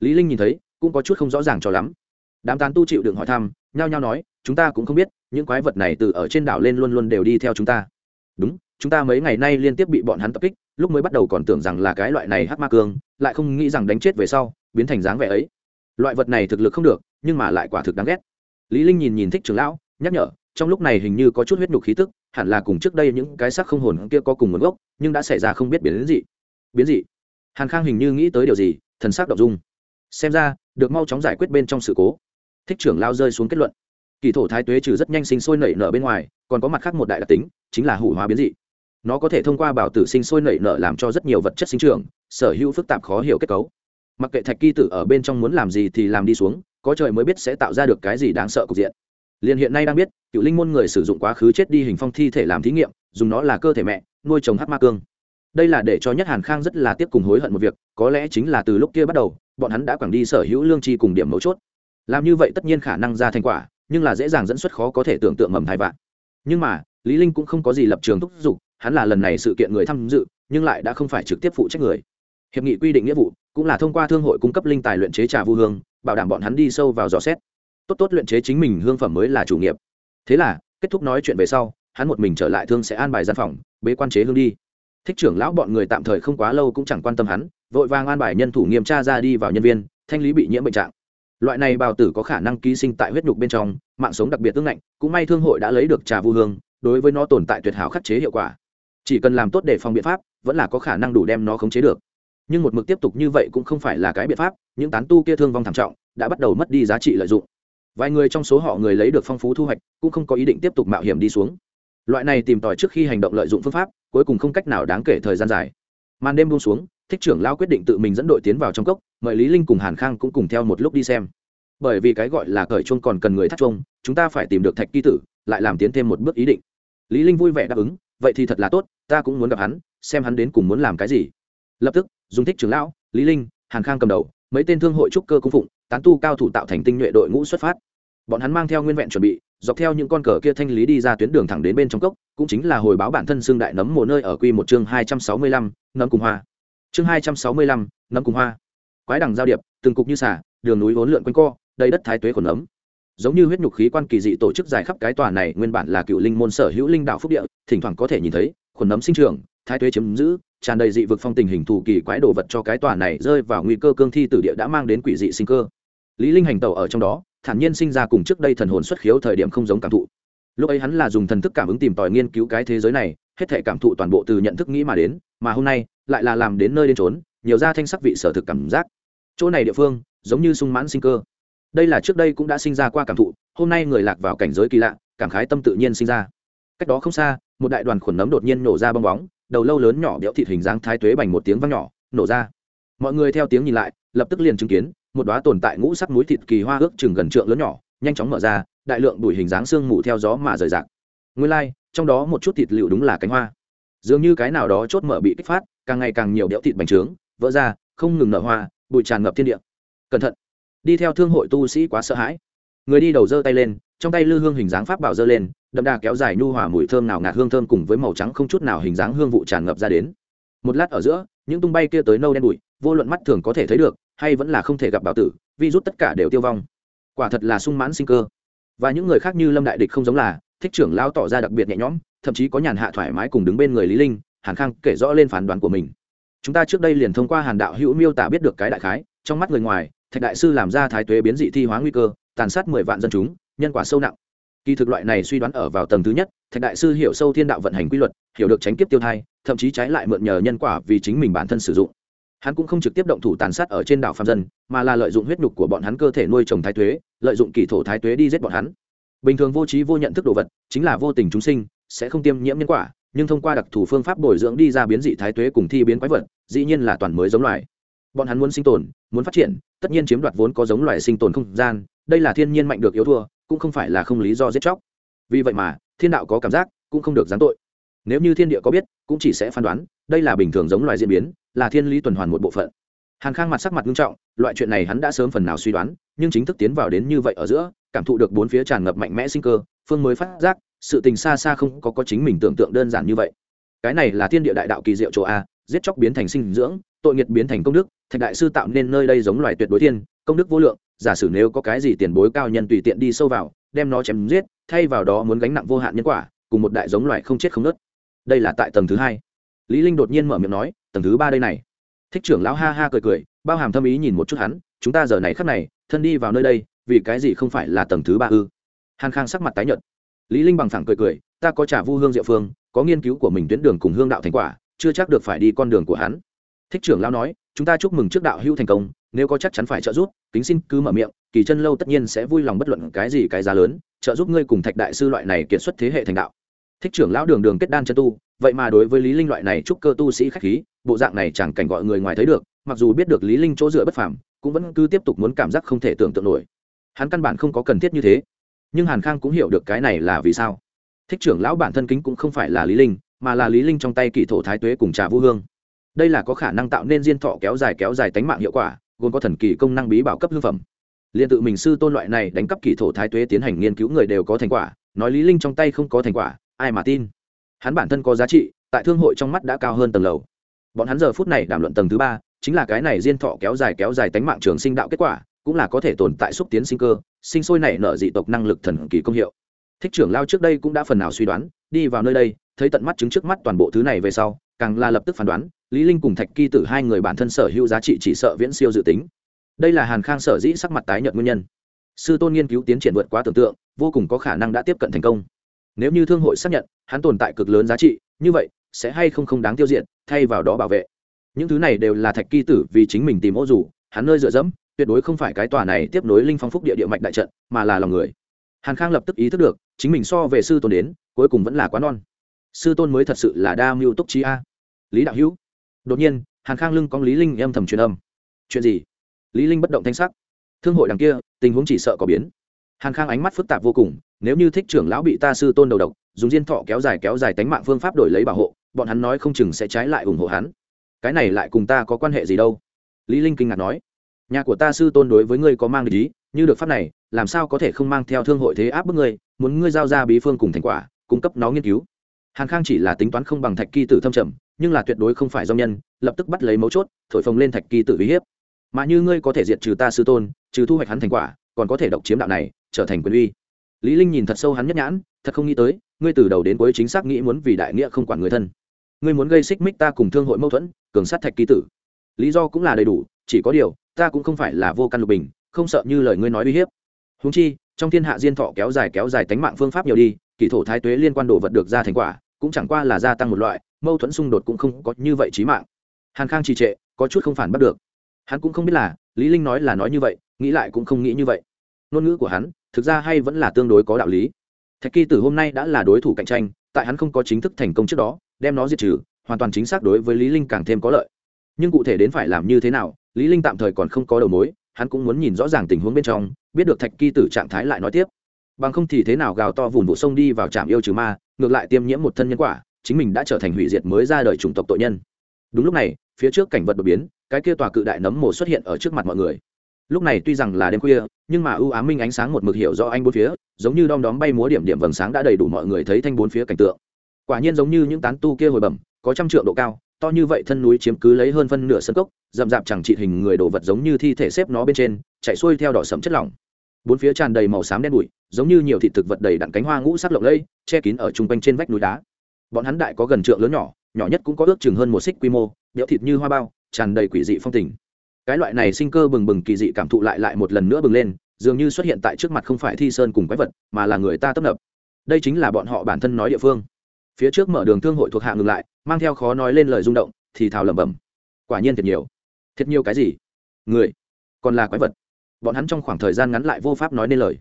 Lý linh nhìn thấy, cũng có chút không rõ ràng cho lắm. Đám tán tu chịu đựng hỏi thăm, nhao nhao nói, chúng ta cũng không biết, những quái vật này từ ở trên đảo lên luôn luôn đều đi theo chúng ta. Đúng, chúng ta mấy ngày nay liên tiếp bị bọn hắn tập kích, lúc mới bắt đầu còn tưởng rằng là cái loại này hắc ma cương, lại không nghĩ rằng đánh chết về sau, biến thành dáng vẻ ấy. Loại vật này thực lực không được, nhưng mà lại quả thực đáng ghét lý linh nhìn nhìn thích trưởng lão, nhắc nhở, trong lúc này hình như có chút huyết nhục khí tức, hẳn là cùng trước đây những cái xác không hồn kia có cùng nguồn gốc, nhưng đã xảy ra không biết biến gì biến gì hàn khang hình như nghĩ tới điều gì, thần sắc động dung. Xem ra, được mau chóng giải quyết bên trong sự cố. Thích trưởng lao rơi xuống kết luận. Kỳ thổ thái tuế trừ rất nhanh sinh sôi nảy nở bên ngoài, còn có mặt khác một đại đặc tính, chính là hủ hóa biến dị. Nó có thể thông qua bảo tử sinh sôi nảy nở làm cho rất nhiều vật chất sinh trưởng, sở hữu phức tạp khó hiểu kết cấu. Mặc kệ thạch kỳ tử ở bên trong muốn làm gì thì làm đi xuống có trời mới biết sẽ tạo ra được cái gì đáng sợ cục diện. Liền hiện nay đang biết, cựu linh môn người sử dụng quá khứ chết đi hình phong thi thể làm thí nghiệm, dùng nó là cơ thể mẹ, nuôi trồng hát ma cương. Đây là để cho nhất hàn khang rất là tiếp cùng hối hận một việc, có lẽ chính là từ lúc kia bắt đầu, bọn hắn đã quẳng đi sở hữu lương chi cùng điểm mấu chốt. Làm như vậy tất nhiên khả năng ra thành quả, nhưng là dễ dàng dẫn xuất khó có thể tưởng tượng mầm thai vạn. Nhưng mà, lý linh cũng không có gì lập trường thúc giục, hắn là lần này sự kiện người tham dự, nhưng lại đã không phải trực tiếp phụ trách người. Hiệp nghị quy định nghĩa vụ cũng là thông qua thương hội cung cấp linh tài luyện chế trà vu hương, bảo đảm bọn hắn đi sâu vào dò xét. Tốt tốt luyện chế chính mình hương phẩm mới là chủ nghiệp. Thế là, kết thúc nói chuyện về sau, hắn một mình trở lại thương sẽ an bài gian phòng, bế quan chế hương đi. Thích trưởng lão bọn người tạm thời không quá lâu cũng chẳng quan tâm hắn, vội vàng an bài nhân thủ nghiêm tra ra đi vào nhân viên, thanh lý bị nhiễm bệnh trạng. Loại này bào tử có khả năng ký sinh tại huyết nhục bên trong, mạng sống đặc biệt tương lạnh cũng may thương hội đã lấy được trà vu hương, đối với nó tồn tại tuyệt hảo khắc chế hiệu quả. Chỉ cần làm tốt để phòng biện pháp, vẫn là có khả năng đủ đem nó khống chế được nhưng một mực tiếp tục như vậy cũng không phải là cái biện pháp, những tán tu kia thương vong thảm trọng, đã bắt đầu mất đi giá trị lợi dụng. Vài người trong số họ người lấy được phong phú thu hoạch, cũng không có ý định tiếp tục mạo hiểm đi xuống. Loại này tìm tòi trước khi hành động lợi dụng phương pháp, cuối cùng không cách nào đáng kể thời gian dài. Màn đêm buông xuống, thích trưởng lao quyết định tự mình dẫn đội tiến vào trong cốc, mời lý linh cùng hàn khang cũng cùng theo một lúc đi xem. Bởi vì cái gọi là cởi chuông còn cần người thắt chuông, chúng ta phải tìm được thạch kỳ tử, lại làm tiến thêm một bước ý định. Lý linh vui vẻ đáp ứng, vậy thì thật là tốt, ta cũng muốn gặp hắn, xem hắn đến cùng muốn làm cái gì. Lập tức dùng thích trưởng lão, lý linh, hàn khang cầm đầu, mấy tên thương hội trúc cơ cung phụng, tán tu cao thủ tạo thành tinh nhuệ đội ngũ xuất phát. Bọn hắn mang theo nguyên vẹn chuẩn bị, dọc theo những con cờ kia thanh lý đi ra tuyến đường thẳng đến bên trong cốc, cũng chính là hồi báo bản thân xương đại nấm mùa nơi ở quy một chương hai trăm sáu mươi lăm, nấm cùng hoa. Chương hai trăm sáu mươi lăm, nấm cùng hoa. Quái đằng giao điệp, từng cục như xả đường núi vốn lượn quanh co, đầy đất thái tuế khuẩn nấm. Giống như huyết nhục khí quan kỳ dị tổ chức dài khắp cái tòa này, nguyên bản là cựu linh môn sở hữu linh đạo phúc địa, thỉnh thoảng có thể nhìn thấy, khuẩn nấm sinh trường thái tuế chiếm giữ tràn đầy dị vực phong tình hình thù kỳ quái đồ vật cho cái tòa này rơi vào nguy cơ cương thi tử địa đã mang đến quỷ dị sinh cơ. Lý linh hành tẩu ở trong đó, thản nhiên sinh ra cùng trước đây thần hồn xuất khiếu thời điểm không giống cảm thụ. Lúc ấy hắn là dùng thần thức cảm ứng tìm tòi nghiên cứu cái thế giới này, hết thể cảm thụ toàn bộ từ nhận thức nghĩ mà đến, mà hôm nay, lại là làm đến nơi đến trốn nhiều ra thanh sắc vị sở thực cảm giác. Chỗ này địa phương, giống như sung mãn sinh cơ. Đây là trước đây cũng đã sinh ra qua cảm thụ, hôm nay người lạc vào cảnh giới kỳ lạ, cảm khái tâm tự nhiên sinh ra. Cách đó không xa, một đại đoàn khuẩn nấm đột nhiên nổ ra bong bóng đầu lâu lớn nhỏ béo thịt hình dáng thái tuế bành một tiếng vang nhỏ, nổ ra. Mọi người theo tiếng nhìn lại, lập tức liền chứng kiến, một đóa tồn tại ngũ sắc núi thịt kỳ hoa ước chừng gần trượng lớn nhỏ, nhanh chóng mở ra, đại lượng bụi hình dáng xương mù theo gió mà rời rạc. Nguyên lai, trong đó một chút thịt liệu đúng là cánh hoa. Dường như cái nào đó chốt mở bị kích phát, càng ngày càng nhiều đẽo thịt bành trướng, vỡ ra, không ngừng nở hoa, bụi tràn ngập thiên địa. Cẩn thận. Đi theo thương hội tu sĩ quá sợ hãi. Người đi đầu giơ tay lên, trong tay lư hương hình dáng pháp bảo giơ lên đậm đà kéo dài nhu hòa mùi thơm nào ngạt hương thơm cùng với màu trắng không chút nào hình dáng hương vụ tràn ngập ra đến. Một lát ở giữa, những tung bay kia tới nâu đen bụi, vô luận mắt thường có thể thấy được, hay vẫn là không thể gặp bảo tử vi rút tất cả đều tiêu vong. Quả thật là sung mãn sinh cơ. Và những người khác như lâm đại địch không giống là, thích trưởng lao tỏ ra đặc biệt nhẹ nhõm, thậm chí có nhàn hạ thoải mái cùng đứng bên người lý linh, hàn khang kể rõ lên phán đoán của mình. Chúng ta trước đây liền thông qua hàn đạo hữu miêu tả biết được cái đại khái, trong mắt người ngoài, thạch đại sư làm ra thái tuế biến dị thi hóa nguy cơ, tàn sát mười vạn dân chúng, nhân quả sâu nặng kỳ thực loại này suy đoán ở vào tầng thứ nhất, thạch đại sư hiểu sâu thiên đạo vận hành quy luật, hiểu được tránh kiếp tiêu thai, thậm chí trái lại mượn nhờ nhân quả vì chính mình bản thân sử dụng. Hắn cũng không trực tiếp động thủ tàn sát ở trên đảo phạm dân, mà là lợi dụng huyết nhục của bọn hắn cơ thể nuôi trồng thái tuế, lợi dụng kỳ thổ thái tuế đi giết bọn hắn. Bình thường vô trí vô nhận thức đồ vật, chính là vô tình chúng sinh, sẽ không tiêm nhiễm nhân quả, nhưng thông qua đặc thù phương pháp bồi dưỡng đi ra biến dị thái tuế cùng thi biến quái vật, dĩ nhiên là toàn mới giống loài. Bọn hắn muốn sinh tồn, muốn phát triển, tất nhiên chiếm đoạt vốn có giống loài sinh tồn không gian, đây là thiên nhiên mạnh được yếu thua cũng không phải là không lý do giết chóc. Vì vậy mà, thiên đạo có cảm giác, cũng không được giáng tội. Nếu như thiên địa có biết, cũng chỉ sẽ phán đoán, đây là bình thường giống loài diễn biến, là thiên lý tuần hoàn một bộ phận. Hàn khang mặt sắc mặt nghiêm trọng, loại chuyện này hắn đã sớm phần nào suy đoán, nhưng chính thức tiến vào đến như vậy ở giữa, cảm thụ được bốn phía tràn ngập mạnh mẽ sinh cơ, phương mới phát giác, sự tình xa xa không có có chính mình tưởng tượng đơn giản như vậy. Cái này là thiên địa đại đạo kỳ diệu chỗ a, giết chóc biến thành sinh dưỡng, tội nghiệt biến thành công đức, thạch đại sư tạo nên nơi đây giống loài tuyệt đối thiên công đức vô lượng, giả sử nếu có cái gì tiền bối cao nhân tùy tiện đi sâu vào, đem nó chém giết, thay vào đó muốn gánh nặng vô hạn nhân quả, cùng một đại giống loài không chết không nớt đây là tại tầng thứ hai. Lý linh đột nhiên mở miệng nói, tầng thứ ba đây này. Thích trưởng lão ha ha cười cười, bao hàm thâm ý nhìn một chút hắn, chúng ta giờ này khắc này, thân đi vào nơi đây, vì cái gì không phải là tầng thứ ba ư? Hàn khang sắc mặt tái nhợt. Lý linh bằng phẳng cười cười, ta có trả vu hương diệu phương, có nghiên cứu của mình tuyến đường cùng hương đạo thành quả, chưa chắc được phải đi con đường của hắn. Thích trưởng lão nói, chúng ta chúc mừng trước đạo hữu thành công nếu có chắc chắn phải trợ giúp, kính xin cứ mở miệng, kỳ chân lâu tất nhiên sẽ vui lòng bất luận cái gì cái giá lớn, trợ giúp ngươi cùng thạch đại sư loại này kiệt xuất thế hệ thành đạo. Thích trưởng lão đường đường kết đan chân tu, vậy mà đối với lý linh loại này trúc cơ tu sĩ khách khí, bộ dạng này chẳng cảnh gọi người ngoài thấy được, mặc dù biết được lý linh chỗ dựa bất phàm, cũng vẫn cứ tiếp tục muốn cảm giác không thể tưởng tượng nổi. Hắn căn bản không có cần thiết như thế. Nhưng hàn khang cũng hiểu được cái này là vì sao. Thích trưởng lão bản thân kính cũng không phải là lý linh, mà là lý linh trong tay kỳ thổ thái tuế cùng trà vũ hương. Đây là có khả năng tạo nên diên thọ kéo dài kéo dài tánh mạng hiệu quả gồm có thần kỳ công năng bí bảo cấp hư phẩm. Liên tự mình sư tôn loại này đánh cắp kỳ thổ thái tuế tiến hành nghiên cứu người đều có thành quả, nói lý linh trong tay không có thành quả, ai mà tin? Hắn bản thân có giá trị, tại thương hội trong mắt đã cao hơn tầng lầu. Bọn hắn giờ phút này đàm luận tầng thứ ba, chính là cái này diên thọ kéo dài kéo dài tánh mạng trường sinh đạo kết quả, cũng là có thể tồn tại xúc tiến sinh cơ, sinh sôi nảy nở dị tộc năng lực thần kỳ công hiệu. Thích trưởng lao trước đây cũng đã phần nào suy đoán, đi vào nơi đây, thấy tận mắt chứng trước mắt toàn bộ thứ này về sau, càng là lập tức phán đoán lý linh cùng thạch kỳ tử hai người bản thân sở hữu giá trị chỉ sợ viễn siêu dự tính. Đây là hàn khang sở dĩ sắc mặt tái nhợt nguyên nhân. Sư tôn nghiên cứu tiến triển vượt quá tưởng tượng, vô cùng có khả năng đã tiếp cận thành công. Nếu như thương hội xác nhận, hắn tồn tại cực lớn giá trị, như vậy, sẽ hay không không đáng tiêu diệt, thay vào đó bảo vệ. Những thứ này đều là thạch kỳ tử vì chính mình tìm ô dù, hắn nơi dựa dẫm, tuyệt đối không phải cái tòa này tiếp nối linh phong phúc địa địa mạch đại trận, mà là lòng người. Hàn khang lập tức ý thức được, chính mình so về sư tôn đến, cuối cùng vẫn là quá non. Sư tôn mới thật sự là đa mưu túc trí a. Lý đạo hữu đột nhiên, hàn khang lưng cong lý linh âm thầm truyền âm. Chuyện gì? Lý linh bất động thanh sắc. Thương hội đằng kia, tình huống chỉ sợ có biến. Hàn khang ánh mắt phức tạp vô cùng, nếu như thích trưởng lão bị ta sư tôn đầu độc, dùng diên thọ kéo dài kéo dài tánh mạng phương pháp đổi lấy bảo hộ, bọn hắn nói không chừng sẽ trái lại ủng hộ hắn. Cái này lại cùng ta có quan hệ gì đâu? Lý linh kinh ngạc nói. Nhà của ta sư tôn đối với ngươi có mang ý, như được pháp này, làm sao có thể không mang theo thương hội thế áp bức ngươi, muốn ngươi giao ra bí phương cùng thành quả, cung cấp nó nghiên cứu. Hàn khang chỉ là tính toán không bằng thạch kỳ tử thâm trầm nhưng là tuyệt đối không phải do nhân, lập tức bắt lấy mấu chốt, thổi phồng lên thạch kỳ tử uy hiếp. Mà như ngươi có thể diệt trừ ta sư tôn, trừ thu hoạch hắn thành quả, còn có thể độc chiếm đạo này, trở thành quyền uy. Lý linh nhìn thật sâu hắn nhất nhãn, thật không nghĩ tới, ngươi từ đầu đến cuối chính xác nghĩ muốn vì đại nghĩa không quản người thân. Ngươi muốn gây xích mích ta cùng thương hội mâu thuẫn, cường sát thạch ký tử. Lý do cũng là đầy đủ, chỉ có điều, ta cũng không phải là vô căn lục bình, không sợ như lời ngươi nói uy hiếp. Huống chi, trong thiên hạ diên thọ kéo dài kéo dài tánh mạng phương pháp nhiều đi, kỳ thổ thái tuế liên quan đồ vật được ra thành quả, cũng chẳng qua là gia tăng một loại mâu thuẫn xung đột cũng không có như vậy chí mạng. Hàn khang trì trệ, có chút không phản bắt được. Hắn cũng không biết là lý linh nói là nói như vậy, nghĩ lại cũng không nghĩ như vậy. Ngôn ngữ của hắn, thực ra hay vẫn là tương đối có đạo lý. Thạch kỳ tử hôm nay đã là đối thủ cạnh tranh, tại hắn không có chính thức thành công trước đó, đem nó diệt trừ, hoàn toàn chính xác đối với lý linh càng thêm có lợi. Nhưng cụ thể đến phải làm như thế nào, lý linh tạm thời còn không có đầu mối, hắn cũng muốn nhìn rõ ràng tình huống bên trong, biết được thạch kỳ tử trạng thái lại nói tiếp. Bằng không thì thế nào gào to vùn vụ sông đi vào trạm yêu trừ ma, ngược lại tiêm nhiễm một thân nhân quả chính mình đã trở thành hủy diệt mới ra đời chủng tộc tội nhân. Đúng lúc này, phía trước cảnh vật đột biến, cái kia tòa cự đại nấm mồ xuất hiện ở trước mặt mọi người. Lúc này tuy rằng là đêm khuya, nhưng mà ưu ám minh ánh sáng một mực hiểu do anh bốn phía, giống như đom đóm bay múa điểm điểm vầng sáng đã đầy đủ mọi người thấy thanh bốn phía cảnh tượng. Quả nhiên giống như những tán tu kia hồi bẩm, có trăm trượng độ cao, to như vậy thân núi chiếm cứ lấy hơn phân nửa sân cốc, rậm rạp chẳng trị hình người đồ vật giống như thi thể xếp nó bên trên, chạy xuôi theo đỏ sẫm chất lỏng. Bốn phía tràn đầy màu xám đen bụi, giống như nhiều thị thực vật đầy đặn cánh hoa ngũ sắc lộng lẫy, che kín ở trung quanh trên vách núi đá bọn hắn đại có gần trượng lớn nhỏ nhỏ nhất cũng có ước chừng hơn một xích quy mô đẽo thịt như hoa bao, tràn đầy quỷ dị phong tình. Cái loại này sinh cơ bừng bừng kỳ dị cảm thụ lại lại một lần nữa bừng lên, dường như xuất hiện tại trước mặt không phải thi sơn cùng quái vật, mà là người ta tấp nập. Đây chính là bọn họ bản thân nói địa phương. Phía trước mở đường thương hội thuộc hạ ngừng lại, mang theo khó nói lên lời rung động, thì thào lẩm bẩm. Quả nhiên thiệt nhiều. Thiệt nhiều cái gì? Người? Còn là quái vật. Bọn hắn trong khoảng thời gian ngắn lại vô pháp nói nên lời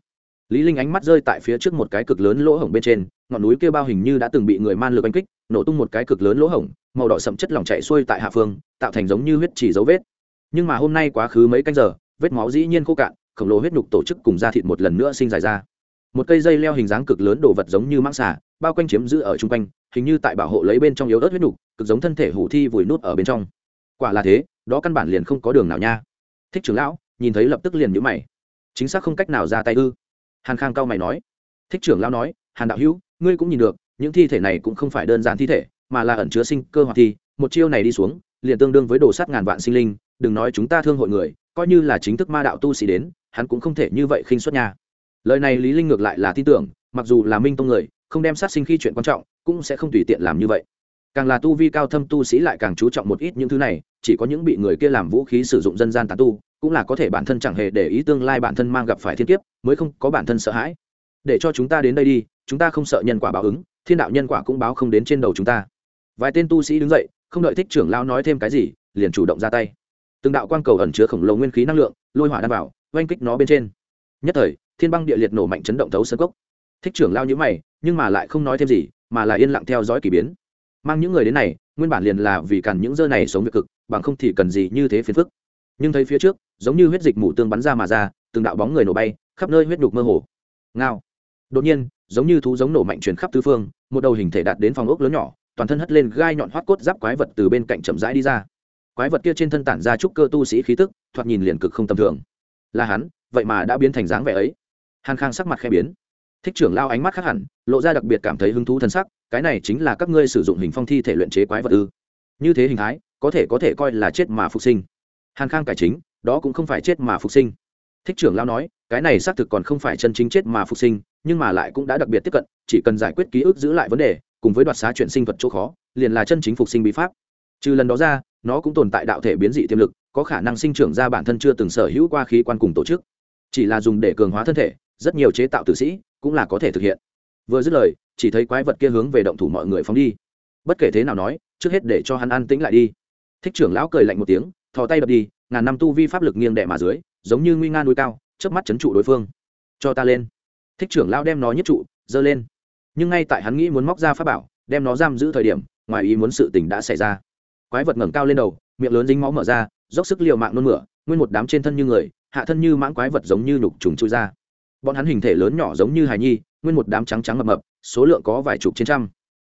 lý linh ánh mắt rơi tại phía trước một cái cực lớn lỗ hổng bên trên, ngọn núi kia bao hình như đã từng bị người man lực đánh kích, nổ tung một cái cực lớn lỗ hổng, màu đỏ sậm chất lỏng chảy xuôi tại hạ phương, tạo thành giống như huyết chỉ dấu vết. Nhưng mà hôm nay quá khứ mấy canh giờ, vết máu dĩ nhiên khô cạn, khổng lồ huyết nhục tổ chức cùng da thịt một lần nữa sinh dài ra. Một cây dây leo hình dáng cực lớn đồ vật giống như mãng xà, bao quanh chiếm giữ ở chung quanh, hình như tại bảo hộ lấy bên trong yếu ớt huyết nhục, cực giống thân thể hủ thi vùi nút ở bên trong. Quả là thế, đó căn bản liền không có đường nào nha. Thích trưởng lão, nhìn thấy lập tức liền nhíu mày. Chính xác không cách nào ra tay ư hàn khang cao mày nói, thích trưởng lão nói, hàn đạo hữu, ngươi cũng nhìn được, những thi thể này cũng không phải đơn giản thi thể, mà là ẩn chứa sinh cơ hoạt thi, một chiêu này đi xuống, liền tương đương với đồ sát ngàn vạn sinh linh, đừng nói chúng ta thương hội người, coi như là chính thức ma đạo tu sĩ đến, hắn cũng không thể như vậy khinh xuất nha. Lời này lý linh ngược lại là tin tưởng, mặc dù là minh tông người, không đem sát sinh khi chuyện quan trọng, cũng sẽ không tùy tiện làm như vậy. Càng là tu vi cao thâm tu sĩ lại càng chú trọng một ít những thứ này, chỉ có những bị người kia làm vũ khí sử dụng dân gian tán tu cũng là có thể bản thân chẳng hề để ý tương lai bản thân mang gặp phải thiên kiếp, mới không có bản thân sợ hãi. Để cho chúng ta đến đây đi, chúng ta không sợ nhân quả báo ứng, thiên đạo nhân quả cũng báo không đến trên đầu chúng ta. Vài tên tu sĩ đứng dậy, không đợi thích trưởng lão nói thêm cái gì, liền chủ động ra tay. Từng đạo quang cầu ẩn chứa khổng lồ nguyên khí năng lượng, lôi hỏa đan vào, oanh kích nó bên trên. Nhất thời, thiên băng địa liệt nổ mạnh chấn động thấu sân cốc. Thích trưởng lao nhữ mày, nhưng mà lại không nói thêm gì, mà là yên lặng theo dõi k ỳ biến. Mang những người đến này, nguyên bản liền là vì cản những dơ này sống việc cực, bằng không thì cần gì như thế phiền phức nhưng thấy phía trước, giống như huyết dịch mủ tương bắn ra mà ra, từng đạo bóng người nổ bay, khắp nơi huyết đục mơ hồ. Ngao. Đột nhiên, giống như thú giống nổ mạnh truyền khắp tứ phương, một đầu hình thể đạt đến phòng ốc lớn nhỏ, toàn thân hất lên gai nhọn hoắt cốt giáp quái vật từ bên cạnh chậm rãi đi ra. Quái vật kia trên thân tản ra trúc cơ tu sĩ khí tức, thoạt nhìn liền cực không tầm thường. Là hắn, vậy mà đã biến thành dáng vẻ ấy. Hàn khang sắc mặt khẽ biến. Thích trưởng lao ánh mắt khác hẳn, lộ ra đặc biệt cảm thấy hứng thú thân sắc, cái này chính là các ngươi sử dụng hình phong thi thể luyện chế quái vật ư. Như thế hình thái, có thể có thể coi là chết mà phục sinh hàn khang cải chính, đó cũng không phải chết mà phục sinh. Thích trưởng lao nói, cái này xác thực còn không phải chân chính chết mà phục sinh, nhưng mà lại cũng đã đặc biệt tiếp cận, chỉ cần giải quyết ký ức giữ lại vấn đề, cùng với đoạt xá chuyển sinh thuật chỗ khó, liền là chân chính phục sinh bí pháp. Trừ lần đó ra, nó cũng tồn tại đạo thể biến dị tiềm lực, có khả năng sinh trưởng ra bản thân chưa từng sở hữu qua khí quan cùng tổ chức. Chỉ là dùng để cường hóa thân thể, rất nhiều chế tạo tử sĩ cũng là có thể thực hiện. Vừa dứt lời, chỉ thấy quái vật kia hướng về động thủ mọi người phóng đi. Bất kể thế nào nói, trước hết để cho hắn an tĩnh lại đi. Thích trưởng lão cười lạnh một tiếng thò tay đập đi, ngàn năm tu vi pháp lực nghiêng đẻ mà dưới, giống như nguy nga núi cao, chớp mắt chấn trụ đối phương. Cho ta lên. Thích trưởng lão đem nó nhất trụ, giơ lên. Nhưng ngay tại hắn nghĩ muốn móc ra pháp bảo, đem nó giam giữ thời điểm, ngoài ý muốn sự tình đã xảy ra. Quái vật ngẩng cao lên đầu, miệng lớn dính máu mở ra, dốc sức liều mạng nôn mửa, nguyên một đám trên thân như người, hạ thân như mãng quái vật giống như nhục trùng chui ra. Bọn hắn hình thể lớn nhỏ giống như hài nhi, nguyên một đám trắng trắng mập mập, số lượng có vài chục trên trăm.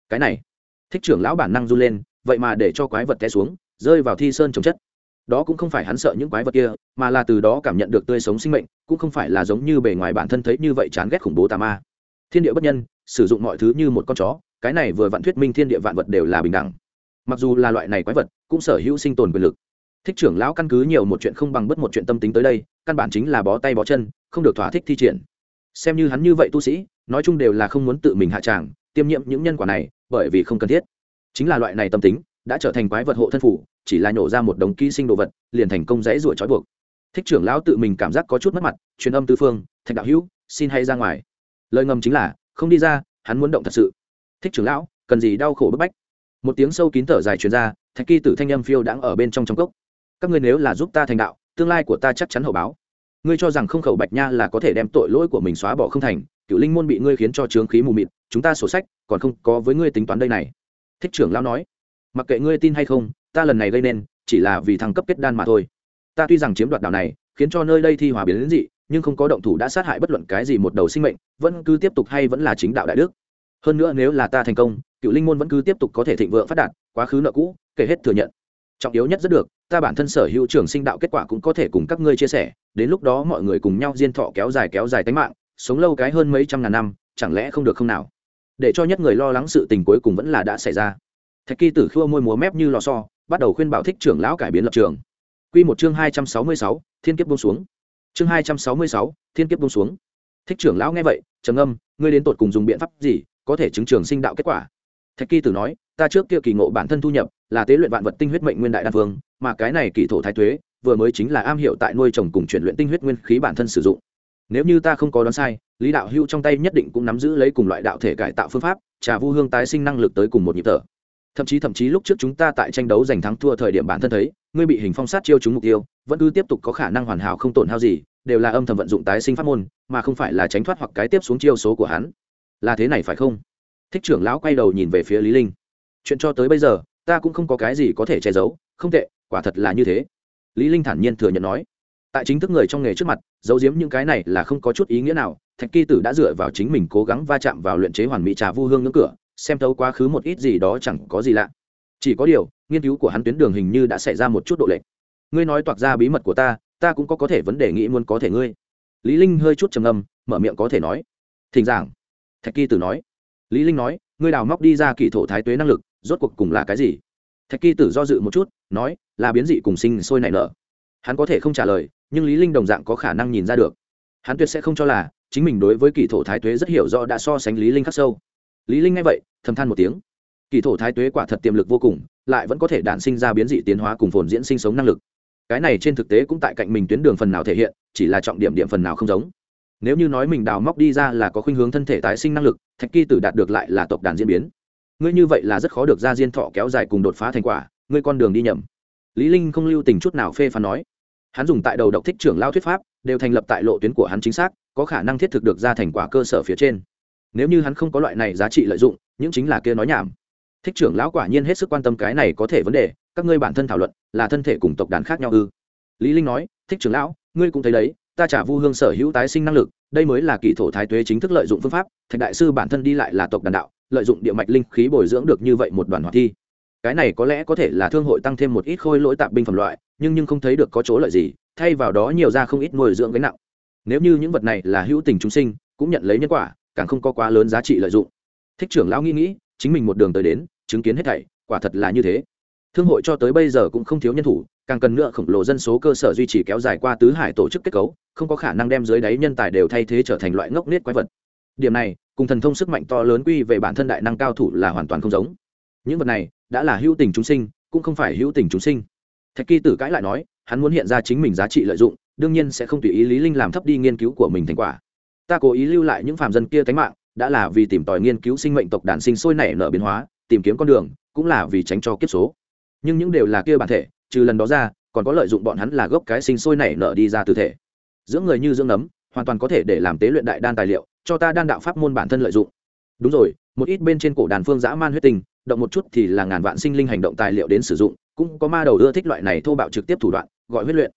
Cái này, thích trưởng lão bản năng run lên, vậy mà để cho quái vật té xuống, rơi vào thi sơn trồng chất đó cũng không phải hắn sợ những quái vật kia, mà là từ đó cảm nhận được tươi sống sinh mệnh, cũng không phải là giống như bề ngoài bản thân thấy như vậy chán ghét khủng bố tà ma. Thiên địa bất nhân, sử dụng mọi thứ như một con chó, cái này vừa vạn thuyết minh thiên địa vạn vật đều là bình đẳng. Mặc dù là loại này quái vật, cũng sở hữu sinh tồn quyền lực. Thích trưởng lão căn cứ nhiều một chuyện không bằng bất một chuyện tâm tính tới đây, căn bản chính là bó tay bó chân, không được thỏa thích thi triển. Xem như hắn như vậy tu sĩ, nói chung đều là không muốn tự mình hạ tràng, tiêm nhiễm những nhân quả này, bởi vì không cần thiết. Chính là loại này tâm tính, đã trở thành quái vật hộ thân phủ chỉ là nhổ ra một đống ký sinh đồ vật, liền thành công dãy ruổi trói buộc. Thích trưởng lão tự mình cảm giác có chút mất mặt, truyền âm tư phương, thạch đạo hữu, xin hay ra ngoài. Lời ngầm chính là, không đi ra, hắn muốn động thật sự. Thích trưởng lão, cần gì đau khổ bức bách? Một tiếng sâu kín thở dài truyền ra, thạch kỳ tử thanh âm phiêu đang ở bên trong trong cốc. Các ngươi nếu là giúp ta thành đạo, tương lai của ta chắc chắn hậu báo. Ngươi cho rằng không khẩu bạch nha là có thể đem tội lỗi của mình xóa bỏ không thành, cựu linh môn bị ngươi khiến cho trướng khí mù mịt, chúng ta sổ sách còn không có với ngươi tính toán đây này. Thích trưởng lão nói, mặc kệ ngươi tin hay không ta lần này gây nên, chỉ là vì thăng cấp kết đan mà thôi. Ta tuy rằng chiếm đoạt đảo này, khiến cho nơi đây thi hòa biến đến dị, nhưng không có động thủ đã sát hại bất luận cái gì một đầu sinh mệnh, vẫn cứ tiếp tục hay vẫn là chính đạo đại đức. Hơn nữa nếu là ta thành công, cựu linh môn vẫn cứ tiếp tục có thể thịnh vượng phát đạt, quá khứ nợ cũ, kể hết thừa nhận. Trọng yếu nhất rất được, ta bản thân sở hữu trường sinh đạo kết quả cũng có thể cùng các ngươi chia sẻ, đến lúc đó mọi người cùng nhau diên thọ kéo dài kéo dài tính mạng, sống lâu cái hơn mấy trăm ngàn năm, chẳng lẽ không được không nào? Để cho nhất người lo lắng sự tình cuối cùng vẫn là đã xảy ra. Thạch kỳ tử khua môi múa mép như lò xo bắt đầu khuyên bảo thích trưởng lão cải biến lập trường. Quy một chương hai trăm sáu mươi sáu, thiên kiếp buông xuống. Chương hai trăm sáu mươi sáu, thiên kiếp buông xuống. Thích trưởng lão nghe vậy, trầm âm ngươi đến tột cùng dùng biện pháp gì có thể chứng trường sinh đạo kết quả? Thạch kỳ tử nói, ta trước kia kỳ ngộ bản thân thu nhập là tế luyện vạn vật tinh huyết mệnh nguyên đại đan vương, mà cái này kỳ thổ thái thuế vừa mới chính là am hiểu tại nuôi trồng cùng chuyển luyện tinh huyết nguyên khí bản thân sử dụng. Nếu như ta không có đoán sai, lý đạo hưu trong tay nhất định cũng nắm giữ lấy cùng loại đạo thể cải tạo phương pháp, trà vu hương tái sinh năng lực tới cùng một nhịp thở thậm chí thậm chí lúc trước chúng ta tại tranh đấu giành thắng thua thời điểm bản thân thấy, ngươi bị hình phong sát chiêu chúng mục tiêu, vẫn cứ tiếp tục có khả năng hoàn hảo không tổn hao gì, đều là âm thầm vận dụng tái sinh pháp môn, mà không phải là tránh thoát hoặc cái tiếp xuống chiêu số của hắn. Là thế này phải không? Thích trưởng lão quay đầu nhìn về phía lý linh. Chuyện cho tới bây giờ, ta cũng không có cái gì có thể che giấu, không tệ, quả thật là như thế. Lý linh thản nhiên thừa nhận nói. Tại chính thức người trong nghề trước mặt, giấu giếm những cái này là không có chút ý nghĩa nào, thạch kỳ tử đã dựa vào chính mình cố gắng va chạm vào luyện chế hoàn mỹ trà vu hương ngưỡng cửa xem thấu quá khứ một ít gì đó chẳng có gì lạ. Chỉ có điều, nghiên cứu của hắn tuyến đường hình như đã xảy ra một chút độ lệch. Ngươi nói toạc ra bí mật của ta ta cũng có có thể vấn đề nghĩ muốn có thể ngươi. Lý linh hơi chút trầm ngâm, mở miệng có thể nói. Thỉnh giảng. Thạch kỳ tử nói. Lý linh nói, ngươi đào móc đi ra kỳ thổ thái tuế năng lực, rốt cuộc cùng là cái gì? Thạch kỳ tử do dự một chút, nói, là biến dị cùng sinh sôi nảy nở. Hắn có thể không trả lời, nhưng lý linh đồng dạng có khả năng nhìn ra được. Hắn tuyệt sẽ không cho là, chính mình đối với kỳ thổ thái tuế rất hiểu rõ đã so sánh lý linh khắc sâu lý linh nghe vậy, thầm than một tiếng. Kỳ thổ thái tuế quả thật tiềm lực vô cùng, lại vẫn có thể đản sinh ra biến dị tiến hóa cùng phồn diễn sinh sống năng lực. Cái này trên thực tế cũng tại cạnh mình tuyến đường phần nào thể hiện, chỉ là trọng điểm điểm phần nào không giống. Nếu như nói mình đào móc đi ra là có khuynh hướng thân thể tái sinh năng lực, thạch kỳ tử đạt được lại là tộc đàn diễn biến. Ngươi như vậy là rất khó được ra diên thọ kéo dài cùng đột phá thành quả, ngươi con đường đi nhầm. Lý linh không lưu tình chút nào phê phán nói. Hắn dùng tại đầu độc thích trưởng lao thuyết pháp, đều thành lập tại lộ tuyến của hắn chính xác, có khả năng thiết thực được ra thành quả cơ sở phía trên nếu như hắn không có loại này giá trị lợi dụng, những chính là kia nói nhảm. Thích trưởng lão quả nhiên hết sức quan tâm cái này có thể vấn đề, các ngươi bản thân thảo luận, là thân thể cùng tộc đàn khác nhau ư? Lý linh nói, thích trưởng lão, ngươi cũng thấy đấy, ta trả vu hương sở hữu tái sinh năng lực, đây mới là kỳ thổ thái tuế chính thức lợi dụng phương pháp, thạch đại sư bản thân đi lại là tộc đàn đạo, lợi dụng địa mạch linh khí bồi dưỡng được như vậy một đoàn hoạt thi. Cái này có lẽ có thể là thương hội tăng thêm một ít khôi lỗi tạp binh phẩm loại, nhưng nhưng không thấy được có chỗ lợi gì, thay vào đó nhiều ra không ít nuôi dưỡng gánh nặng. Nếu như những vật này là hữu tình chúng sinh, cũng nhận lấy nhân quả càng không có quá lớn giá trị lợi dụng. Thích trưởng lão nghĩ nghĩ, chính mình một đường tới đến, chứng kiến hết thảy, quả thật là như thế. Thương hội cho tới bây giờ cũng không thiếu nhân thủ, càng cần nữa khổng lồ dân số cơ sở duy trì kéo dài qua tứ hải tổ chức kết cấu, không có khả năng đem dưới đáy nhân tài đều thay thế trở thành loại ngốc nết quái vật. Điểm này, cùng thần thông sức mạnh to lớn quy về bản thân đại năng cao thủ là hoàn toàn không giống. Những vật này, đã là hữu tình chúng sinh, cũng không phải hữu tình chúng sinh. Thạch kỳ tử cãi lại nói, hắn muốn hiện ra chính mình giá trị lợi dụng, đương nhiên sẽ không tùy ý lý linh làm thấp đi nghiên cứu của mình thành quả ta cố ý lưu lại những phàm dân kia tánh mạng, đã là vì tìm tòi nghiên cứu sinh mệnh tộc đàn sinh sôi nảy nở biến hóa, tìm kiếm con đường, cũng là vì tránh cho kiếp số. Nhưng những đều là kia bản thể, trừ lần đó ra, còn có lợi dụng bọn hắn là gốc cái sinh sôi nảy nở đi ra từ thể. Dưỡng người như dưỡng nấm, hoàn toàn có thể để làm tế luyện đại đan tài liệu, cho ta đan đạo pháp môn bản thân lợi dụng. Đúng rồi, một ít bên trên cổ đàn phương dã man huyết tình động một chút thì là ngàn vạn sinh linh hành động tài liệu đến sử dụng, cũng có ma đầu ưa thích loại này thô bạo trực tiếp thủ đoạn, gọi huyết luyện.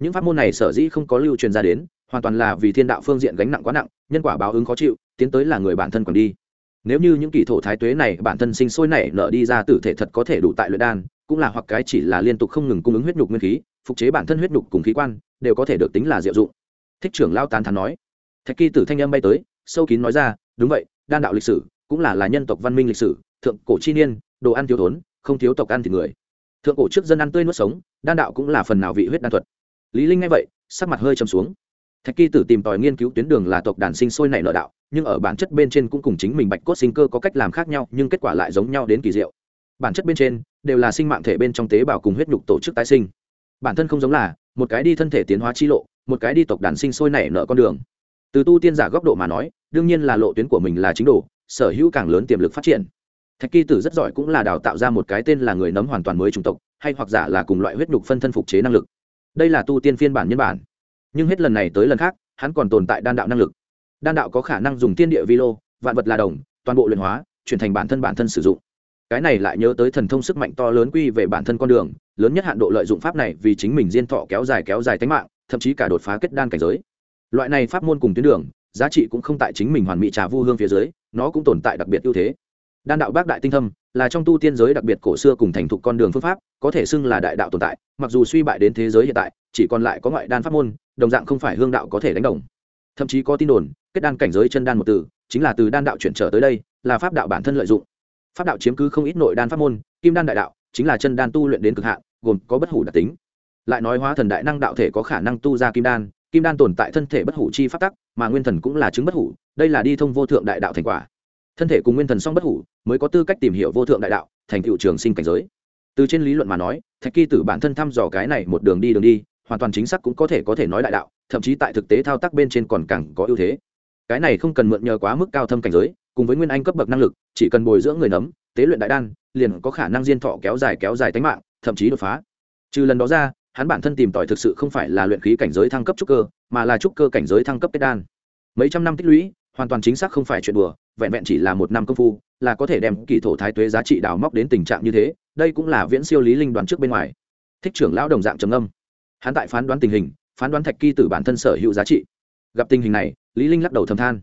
Những pháp môn này sở dĩ không có lưu truyền ra đến hoàn toàn là vì thiên đạo phương diện gánh nặng quá nặng, nhân quả báo ứng khó chịu, tiến tới là người bản thân còn đi. Nếu như những kỳ thổ thái tuế này bản thân sinh sôi nảy nở đi ra tử thể thật có thể đủ tại luyện đan, cũng là hoặc cái chỉ là liên tục không ngừng cung ứng huyết nhục nguyên khí, phục chế bản thân huyết nhục cùng khí quan, đều có thể được tính là diệu dụng. Thích trưởng lao tán thán nói. Thạch kỳ tử thanh âm bay tới, sâu kín nói ra, đúng vậy, đan đạo lịch sử cũng là là nhân tộc văn minh lịch sử, thượng cổ chi niên, đồ ăn thiếu thốn, không thiếu tộc ăn thì người. Thượng cổ trước dân ăn tươi nuốt sống, đan đạo cũng là phần nào vị huyết đan thuật. Lý linh nghe vậy, sắc mặt hơi trầm xuống thạch kỳ tử tìm tòi nghiên cứu tuyến đường là tộc đàn sinh sôi nảy nở đạo, nhưng ở bản chất bên trên cũng cùng chính mình bạch cốt sinh cơ có cách làm khác nhau, nhưng kết quả lại giống nhau đến kỳ diệu. Bản chất bên trên, đều là sinh mạng thể bên trong tế bào cùng huyết nhục tổ chức tái sinh. Bản thân không giống là, một cái đi thân thể tiến hóa chi lộ, một cái đi tộc đàn sinh sôi nảy nở con đường. Từ tu tiên giả góc độ mà nói, đương nhiên là lộ tuyến của mình là chính đồ, sở hữu càng lớn tiềm lực phát triển. Thạch kỳ tử rất giỏi cũng là đào tạo ra một cái tên là người nấm hoàn toàn mới chủng tộc, hay hoặc giả là cùng loại huyết nhục phân thân phục chế năng lực. Đây là tu tiên phiên bản nhân bản nhưng hết lần này tới lần khác, hắn còn tồn tại đan đạo năng lực. Đan đạo có khả năng dùng tiên địa vi lô, vạn vật là đồng, toàn bộ luyện hóa, chuyển thành bản thân bản thân sử dụng. Cái này lại nhớ tới thần thông sức mạnh to lớn quy về bản thân con đường, lớn nhất hạn độ lợi dụng pháp này vì chính mình diên thọ kéo dài kéo dài tính mạng, thậm chí cả đột phá kết đan cảnh giới. Loại này pháp môn cùng tuyến đường, giá trị cũng không tại chính mình hoàn mỹ trà vu hương phía dưới, nó cũng tồn tại đặc biệt ưu thế. Đan đạo bác đại tinh thâm, là trong tu tiên giới đặc biệt cổ xưa cùng thành thục con đường phương pháp, có thể xưng là đại đạo tồn tại, mặc dù suy bại đến thế giới hiện tại chỉ còn lại có ngoại đan pháp môn, đồng dạng không phải hương đạo có thể đánh đồng. Thậm chí có tin đồn, kết đan cảnh giới chân đan một từ, chính là từ đan đạo chuyển trở tới đây, là pháp đạo bản thân lợi dụng. Pháp đạo chiếm cứ không ít nội đan pháp môn, kim đan đại đạo, chính là chân đan tu luyện đến cực hạn, gồm có bất hủ đặc tính. Lại nói hóa thần đại năng đạo thể có khả năng tu ra kim đan kim đan tồn tại thân thể bất hủ chi pháp tắc, mà nguyên thần cũng là chứng bất hủ, đây là đi thông vô thượng đại đạo thành quả. Thân thể cùng nguyên thần song bất hủ, mới có tư cách tìm hiểu vô thượng đại đạo, thành tựu trường sinh cảnh giới. Từ trên lý luận mà nói, thạch kỳ tử bản thân thăm dò cái này một đường đi đường đi hoàn toàn chính xác cũng có thể có thể nói đại đạo, thậm chí tại thực tế thao tác bên trên còn càng có ưu thế. Cái này không cần mượn nhờ quá mức cao thâm cảnh giới, cùng với nguyên anh cấp bậc năng lực, chỉ cần bồi dưỡng người nấm, tế luyện đại đan, liền có khả năng diên thọ kéo dài kéo dài tính mạng, thậm chí đột phá. Trừ lần đó ra, hắn bản thân tìm tòi thực sự không phải là luyện khí cảnh giới thăng cấp trúc cơ, mà là trúc cơ cảnh giới thăng cấp kết đan. Mấy trăm năm tích lũy, hoàn toàn chính xác không phải chuyện đùa, vẹn vẹn chỉ là một năm công phu, là có thể đem kỳ thổ thái tuế giá trị đào móc đến tình trạng như thế, đây cũng là viễn siêu lý linh đoàn trước bên ngoài. Thích trưởng lão đồng dạng trầm âm hắn tại phán đoán tình hình, phán đoán thạch kỳ tử bản thân sở hữu giá trị. Gặp tình hình này, lý linh lắc đầu thầm than.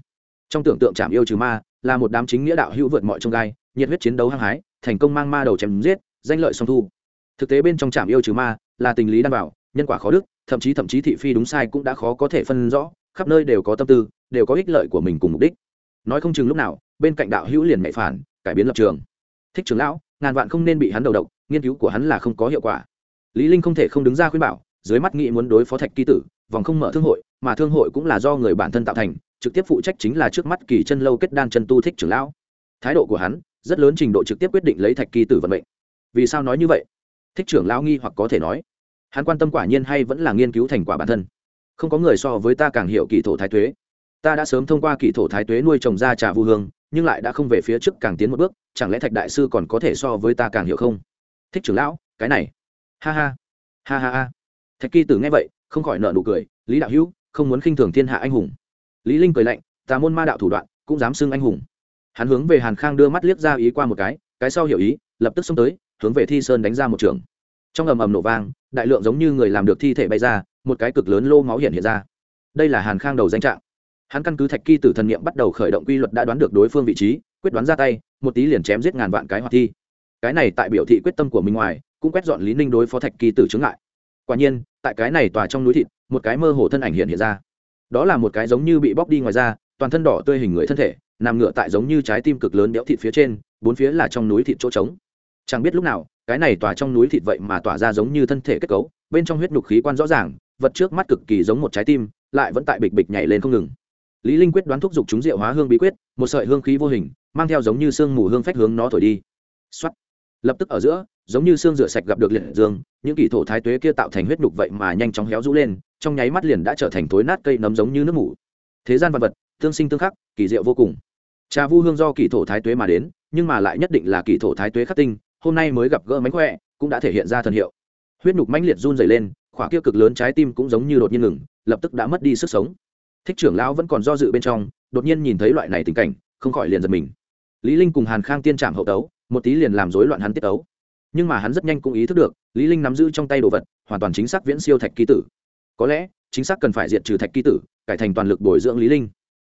Trong tưởng tượng chạm yêu trừ ma là một đám chính nghĩa đạo hữu vượt mọi trông gai, nhiệt huyết chiến đấu hăng hái, thành công mang ma đầu chém giết, danh lợi song thu. Thực tế bên trong trạm yêu trừ ma là tình lý đảm bảo, nhân quả khó đức, thậm chí thậm chí thị phi đúng sai cũng đã khó có thể phân rõ, khắp nơi đều có tâm tư, đều có ích lợi của mình cùng mục đích. Nói không chừng lúc nào, bên cạnh đạo hữu liền mẹ phản, cải biến lập trường. Thích trưởng lão, ngàn vạn không nên bị hắn đầu độc, nghiên cứu của hắn là không có hiệu quả. Lý linh không thể không đứng ra khuyên bảo dưới mắt nghĩ muốn đối phó thạch kỳ tử, vòng không mở thương hội, mà thương hội cũng là do người bản thân tạo thành, trực tiếp phụ trách chính là trước mắt kỳ chân lâu kết đan chân tu thích trưởng lão. Thái độ của hắn, rất lớn trình độ trực tiếp quyết định lấy thạch kỳ tử vận mệnh. Vì sao nói như vậy? Thích trưởng lão nghi hoặc có thể nói. Hắn quan tâm quả nhiên hay vẫn là nghiên cứu thành quả bản thân. Không có người so với ta càng hiểu kỳ thổ thái tuế. Ta đã sớm thông qua kỳ thổ thái tuế nuôi trồng ra trà vu hương, nhưng lại đã không về phía trước càng tiến một bước, chẳng lẽ thạch đại sư còn có thể so với ta càng hiểu không? Thích trưởng lão, cái này. Ha ha. Ha ha ha thạch kỳ tử nghe vậy, không khỏi nợ nụ cười, lý đạo hữu, không muốn khinh thường thiên hạ anh hùng. Lý linh cười lạnh, tà môn ma đạo thủ đoạn, cũng dám xưng anh hùng. Hắn hướng về hàn khang đưa mắt liếc ra ý qua một cái cái sau hiểu ý, lập tức xông tới, hướng về thi sơn đánh ra một trường. Trong ầm ầm nổ vang, đại lượng giống như người làm được thi thể bay ra, một cái cực lớn lô máu hiện hiện ra. Đây là hàn khang đầu danh trạng. Hắn căn cứ thạch kỳ tử thần niệm bắt đầu khởi động quy luật đã đoán được đối phương vị trí, quyết đoán ra tay, một tí liền chém giết ngàn vạn cái hoạt thi. Cái này tại biểu thị quyết tâm của mình ngoài, cũng quét dọn lý ninh đối phó thạch kỳ tử chứng lại quả nhiên, tại cái này tòa trong núi thịt, một cái mơ hồ thân ảnh hiện hiện ra. Đó là một cái giống như bị bóc đi ngoài ra, toàn thân đỏ tươi hình người thân thể, nằm ngựa tại giống như trái tim cực lớn đẽo thịt phía trên, bốn phía là trong núi thịt chỗ trống. Chẳng biết lúc nào, cái này tỏa trong núi thịt vậy mà tỏa ra giống như thân thể kết cấu, bên trong huyết nhục khí quan rõ ràng, vật trước mắt cực kỳ giống một trái tim, lại vẫn tại bịch bịch nhảy lên không ngừng. Lý linh quyết đoán thúc giục chúng rượu hóa hương bí quyết, một sợi hương khí vô hình, mang theo giống như sương mù hương phách hướng nó thổi đi. Soát. lập tức ở giữa giống như xương rửa sạch gặp được liệt dương, những kỳ thổ thái tuế kia tạo thành huyết nhục vậy mà nhanh chóng héo rũ lên, trong nháy mắt liền đã trở thành thối nát cây nấm giống như nước mủ. Thế gian vật vật, tương sinh tương khắc, kỳ diệu vô cùng. Trà vu hương do kỳ thổ thái tuế mà đến, nhưng mà lại nhất định là kỳ thổ thái tuế khắc tinh, hôm nay mới gặp gỡ mánh khỏe, cũng đã thể hiện ra thần hiệu. Huyết nhục mãnh liệt run dày lên, khỏa kia cực lớn trái tim cũng giống như đột nhiên ngừng, lập tức đã mất đi sức sống. Thích trưởng lão vẫn còn do dự bên trong, đột nhiên nhìn thấy loại này tình cảnh, không khỏi liền giật mình. Lý linh cùng hàn khang tiên trạm hậu tấu, một tí liền làm rối loạn hắn tiết tấu nhưng mà hắn rất nhanh cũng ý thức được, lý linh nắm giữ trong tay đồ vật, hoàn toàn chính xác viễn siêu thạch ký tử. Có lẽ, chính xác cần phải diệt trừ thạch ký tử, cải thành toàn lực bồi dưỡng lý linh.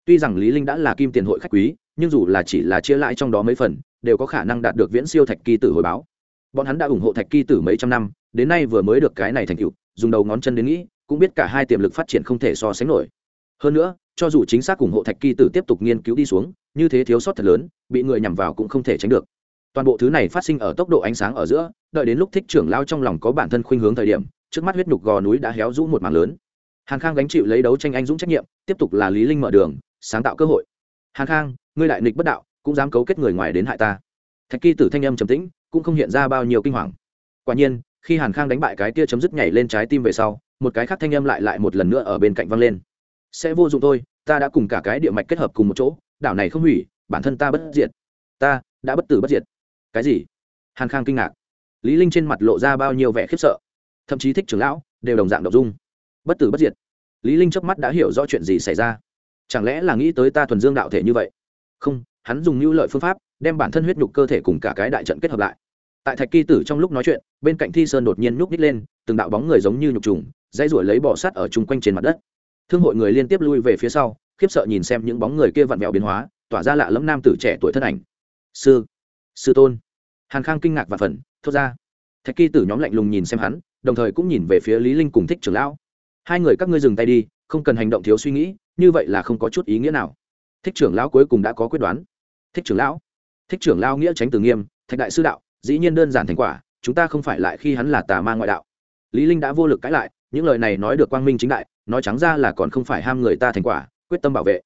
Tuy rằng lý linh đã là kim tiền hội khách quý, nhưng dù là chỉ là chia lãi trong đó mấy phần, đều có khả năng đạt được viễn siêu thạch kỳ tử hồi báo. Bọn hắn đã ủng hộ thạch kỳ tử mấy trăm năm, đến nay vừa mới được cái này thành tựu, dùng đầu ngón chân đến nghĩ, cũng biết cả hai tiềm lực phát triển không thể so sánh nổi. Hơn nữa, cho dù chính xác ủng hộ thạch kỳ tử tiếp tục nghiên cứu đi xuống, như thế thiếu sót thật lớn, bị người nhằm vào cũng không thể tránh được toàn bộ thứ này phát sinh ở tốc độ ánh sáng ở giữa, đợi đến lúc thích trưởng lao trong lòng có bản thân khuynh hướng thời điểm, trước mắt huyết nhục gò núi đã héo rũ một mảng lớn. Hàn khang gánh chịu lấy đấu tranh anh dũng trách nhiệm, tiếp tục là lý linh mở đường, sáng tạo cơ hội. Hàn khang, ngươi đại nghịch bất đạo, cũng dám cấu kết người ngoài đến hại ta. Thạch kỳ tử thanh âm trầm tĩnh, cũng không hiện ra bao nhiêu kinh hoàng. Quả nhiên, khi hàn khang đánh bại cái kia chấm dứt nhảy lên trái tim về sau, một cái khác thanh âm lại lại một lần nữa ở bên cạnh văng lên. Sẽ vô dụng thôi, ta đã cùng cả cái địa mạch kết hợp cùng một chỗ, đảo này không hủy, bản thân ta bất diệt. Ta đã bất tử bất diệt cái gì? Hàn khang kinh ngạc. Lý linh trên mặt lộ ra bao nhiêu vẻ khiếp sợ. Thậm chí thích trưởng lão, đều đồng dạng đ dung. Bất tử bất diệt. Lý linh chớp mắt đã hiểu rõ chuyện gì xảy ra. Chẳng lẽ là nghĩ tới ta thuần dương đạo thể như vậy? Không, hắn dùng như lợi phương pháp, đem bản thân huyết nhục cơ thể cùng cả cái đại trận kết hợp lại. Tại thạch kỳ tử trong lúc nói chuyện, bên cạnh thi sơn đột nhiên nhúc nít lên, từng đạo bóng người giống như nhục trùng dây ruổi lấy bọ sắt ở chung quanh trên mặt đất. Thương hội người liên tiếp lui về phía sau, khiếp sợ nhìn xem những bóng người kia vặn vẹo biến hóa, tỏa ra lạ lẫm nam tử trẻ tuổi thân ảnh. Sư sư tôn. Hàn khang kinh ngạc và phần thốt ra. Thạch kỳ tử nhóm lạnh lùng nhìn xem hắn, đồng thời cũng nhìn về phía lý linh cùng thích trưởng lão. Hai người các ngươi dừng tay đi, không cần hành động thiếu suy nghĩ, như vậy là không có chút ý nghĩa nào. Thích trưởng lão cuối cùng đã có quyết đoán. Thích trưởng lão. Thích trưởng lão nghĩa tránh từ nghiêm, thạch đại sư đạo, dĩ nhiên đơn giản thành quả, chúng ta không phải lại khi hắn là tà ma ngoại đạo. Lý linh đã vô lực cãi lại, những lời này nói được quang minh chính đại, nói trắng ra là còn không phải ham người ta thành quả, quyết tâm bảo vệ.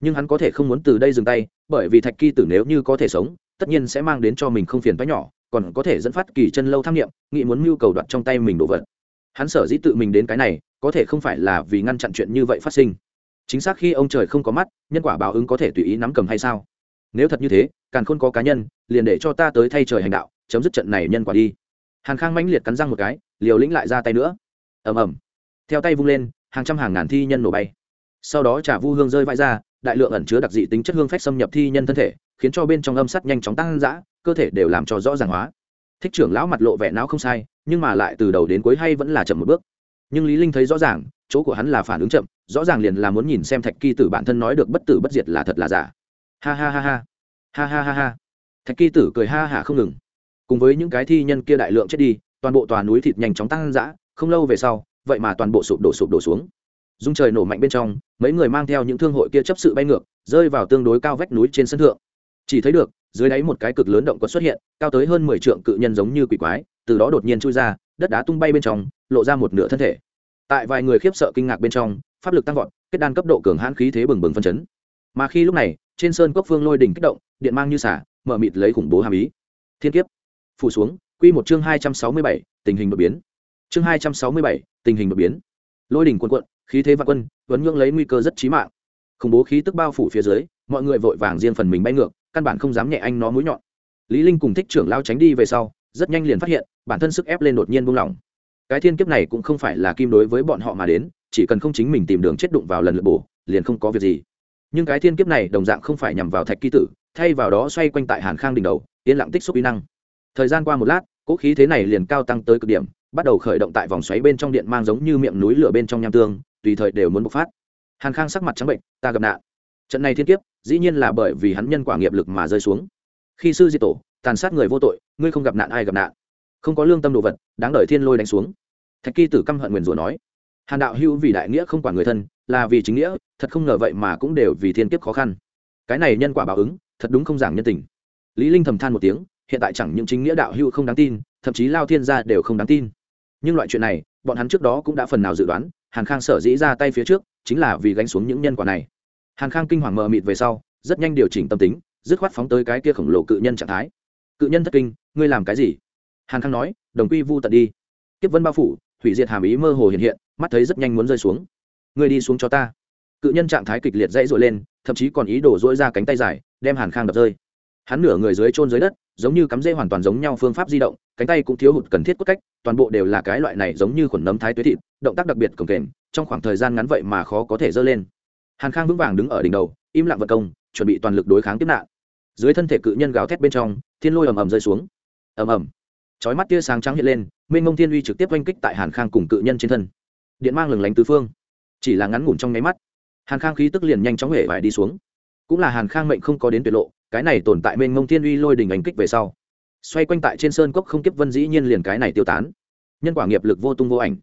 Nhưng hắn có thể không muốn từ đây dừng tay, bởi vì thạch kỳ tử nếu như có thể sống tất nhiên sẽ mang đến cho mình không phiền toái nhỏ, còn có thể dẫn phát kỳ chân lâu tham nghiệm nghĩ muốn mưu cầu đoạt trong tay mình đồ vật. Hắn sở dĩ tự mình đến cái này, có thể không phải là vì ngăn chặn chuyện như vậy phát sinh. Chính xác khi ông trời không có mắt, nhân quả báo ứng có thể tùy ý nắm cầm hay sao? Nếu thật như thế càng không có cá nhân, liền để cho ta tới thay trời hành đạo, chấm dứt trận này nhân quả đi. Hàn khang mãnh liệt cắn răng một cái, liều lĩnh lại ra tay nữa. Ầm ầm. Theo tay vung lên, hàng trăm hàng ngàn thi nhân nổ bay sau đó trả vu hương rơi vãi ra, đại lượng ẩn chứa đặc dị tính chất hương phách xâm nhập thi nhân thân thể, khiến cho bên trong âm sắt nhanh chóng tăng dã, cơ thể đều làm cho rõ ràng hóa. Thích trưởng lão mặt lộ vẻ não không sai, nhưng mà lại từ đầu đến cuối hay vẫn là chậm một bước. Nhưng lý linh thấy rõ ràng, chỗ của hắn là phản ứng chậm, rõ ràng liền là muốn nhìn xem thạch kỳ tử bản thân nói được bất tử bất diệt là thật là giả. Ha ha ha ha. Ha ha ha ha. Thạch kỳ tử cười ha hả không ngừng. Cùng với những cái thi nhân kia đại lượng chết đi, toàn bộ tòa núi thịt nhanh chóng tăng dã, không lâu về sau, vậy mà toàn bộ sụp đổ sụp đổ xuống dung trời nổ mạnh bên trong, mấy người mang theo những thương hội kia chấp sự bay ngược, rơi vào tương đối cao vách núi trên sân thượng. Chỉ thấy được, dưới đáy một cái cực lớn động quật xuất hiện, cao tới hơn mười trượng cự nhân giống như quỷ quái, từ đó đột nhiên chui ra, đất đá tung bay bên trong, lộ ra một nửa thân thể. Tại vài người khiếp sợ kinh ngạc bên trong, pháp lực tăng vọt, kết đan cấp độ cường hãn khí thế bừng bừng phân chấn. Mà khi lúc này, trên sơn cốc phương lôi đỉnh kích động, điện mang như xả, mở mịt lấy khủng bố hàm ý. Thiên kiếp. Phủ xuống, quy một chương hai trăm sáu mươi bảy, tình hình đột biến. Chương hai trăm sáu mươi bảy, tình hình đột biến lôi đỉnh quần cuộn khí thế vạn quân vẫn ngưỡng lấy nguy cơ rất chí mạng. Khủng bố khí tức bao phủ phía dưới, mọi người vội vàng riêng phần mình bay ngược, căn bản không dám nhẹ anh nó mũi nhọn. Lý linh cùng thích trưởng lao tránh đi về sau, rất nhanh liền phát hiện, bản thân sức ép lên đột nhiên buông lỏng. Cái thiên kiếp này cũng không phải là kim đối với bọn họ mà đến, chỉ cần không chính mình tìm đường chết đụng vào lần lượt bổ, liền không có việc gì. Nhưng cái thiên kiếp này đồng dạng không phải nhằm vào thạch ký tử, thay vào đó xoay quanh tại hàn khang đỉnh đầu, yên lặng tích xúc uy năng. Thời gian qua một lát cỗ khí thế này liền cao tăng tới cực điểm bắt đầu khởi động tại vòng xoáy bên trong điện mang giống như miệng núi lửa bên trong nham tương, tùy thời đều muốn bộc phát. Hàn khang sắc mặt trắng bệnh, ta gặp nạn. Trận này thiên kiếp, dĩ nhiên là bởi vì hắn nhân quả nghiệp lực mà rơi xuống. Khi sư di tổ, tàn sát người vô tội, ngươi không gặp nạn ai gặp nạn. Không có lương tâm đồ vật, đáng đợi thiên lôi đánh xuống. Thạch kỳ tử căm hận nguyền rủa nói, hàn đạo hưu vì đại nghĩa không quản người thân, là vì chính nghĩa, thật không ngờ vậy mà cũng đều vì thiên kiếp khó khăn. Cái này nhân quả báo ứng, thật đúng không giảng nhân tình. Lý linh thầm than một tiếng, hiện tại chẳng những chính nghĩa đạo hưu không đáng tin, thậm chí lao thiên gia đều không đáng tin nhưng loại chuyện này, bọn hắn trước đó cũng đã phần nào dự đoán, hàn khang sở dĩ ra tay phía trước, chính là vì gánh xuống những nhân quả này. Hàn khang kinh hoàng mờ mịt về sau, rất nhanh điều chỉnh tâm tính, dứt khoát phóng tới cái kia khổng lồ cự nhân trạng thái. Cự nhân thất kinh, ngươi làm cái gì? Hàn khang nói, đồng quy vu tận đi. Kiếp vân bao phủ, hủy diệt hàm ý mơ hồ hiện hiện, mắt thấy rất nhanh muốn rơi xuống. Ngươi đi xuống cho ta. Cự nhân trạng thái kịch liệt dãy dội lên, thậm chí còn ý đổ dỗi ra cánh tay dài, đem hàn khang đập rơi. Hắn nửa người dưới trôn dưới đất, giống như cắm rễ hoàn toàn giống nhau phương pháp di động, cánh tay cũng thiếu hụt cần thiết cốt cách toàn bộ đều là cái loại này giống như khuẩn nấm thái tuế thịt, động tác đặc biệt cồng kềnh, trong khoảng thời gian ngắn vậy mà khó có thể dơ lên. Hàn khang vững vàng đứng ở đỉnh đầu, im lặng vật công, chuẩn bị toàn lực đối kháng tiếp nạn. Dưới thân thể cự nhân gào thét bên trong, thiên lôi ầm ầm rơi xuống. Ầm ầm. Chói mắt tia sáng trắng hiện lên minh mông thiên uy trực tiếp oanh kích tại hàn khang cùng cự nhân trên thân. Điện mang lừng lánh tứ phương. Chỉ là ngắn ngủn trong nháy mắt, hàn khang khí tức liền nhanh chóng hể vải đi xuống. Cũng là hàn khang mệnh không có đến tuyệt lộ, cái này tồn tại minh mông thiên uy lôi đình ảnh kích về sau xoay quanh tại trên sơn cốc không kiếp vân dĩ nhiên liền cái này tiêu tán. Nhân quả nghiệp lực vô tung vô ảnh.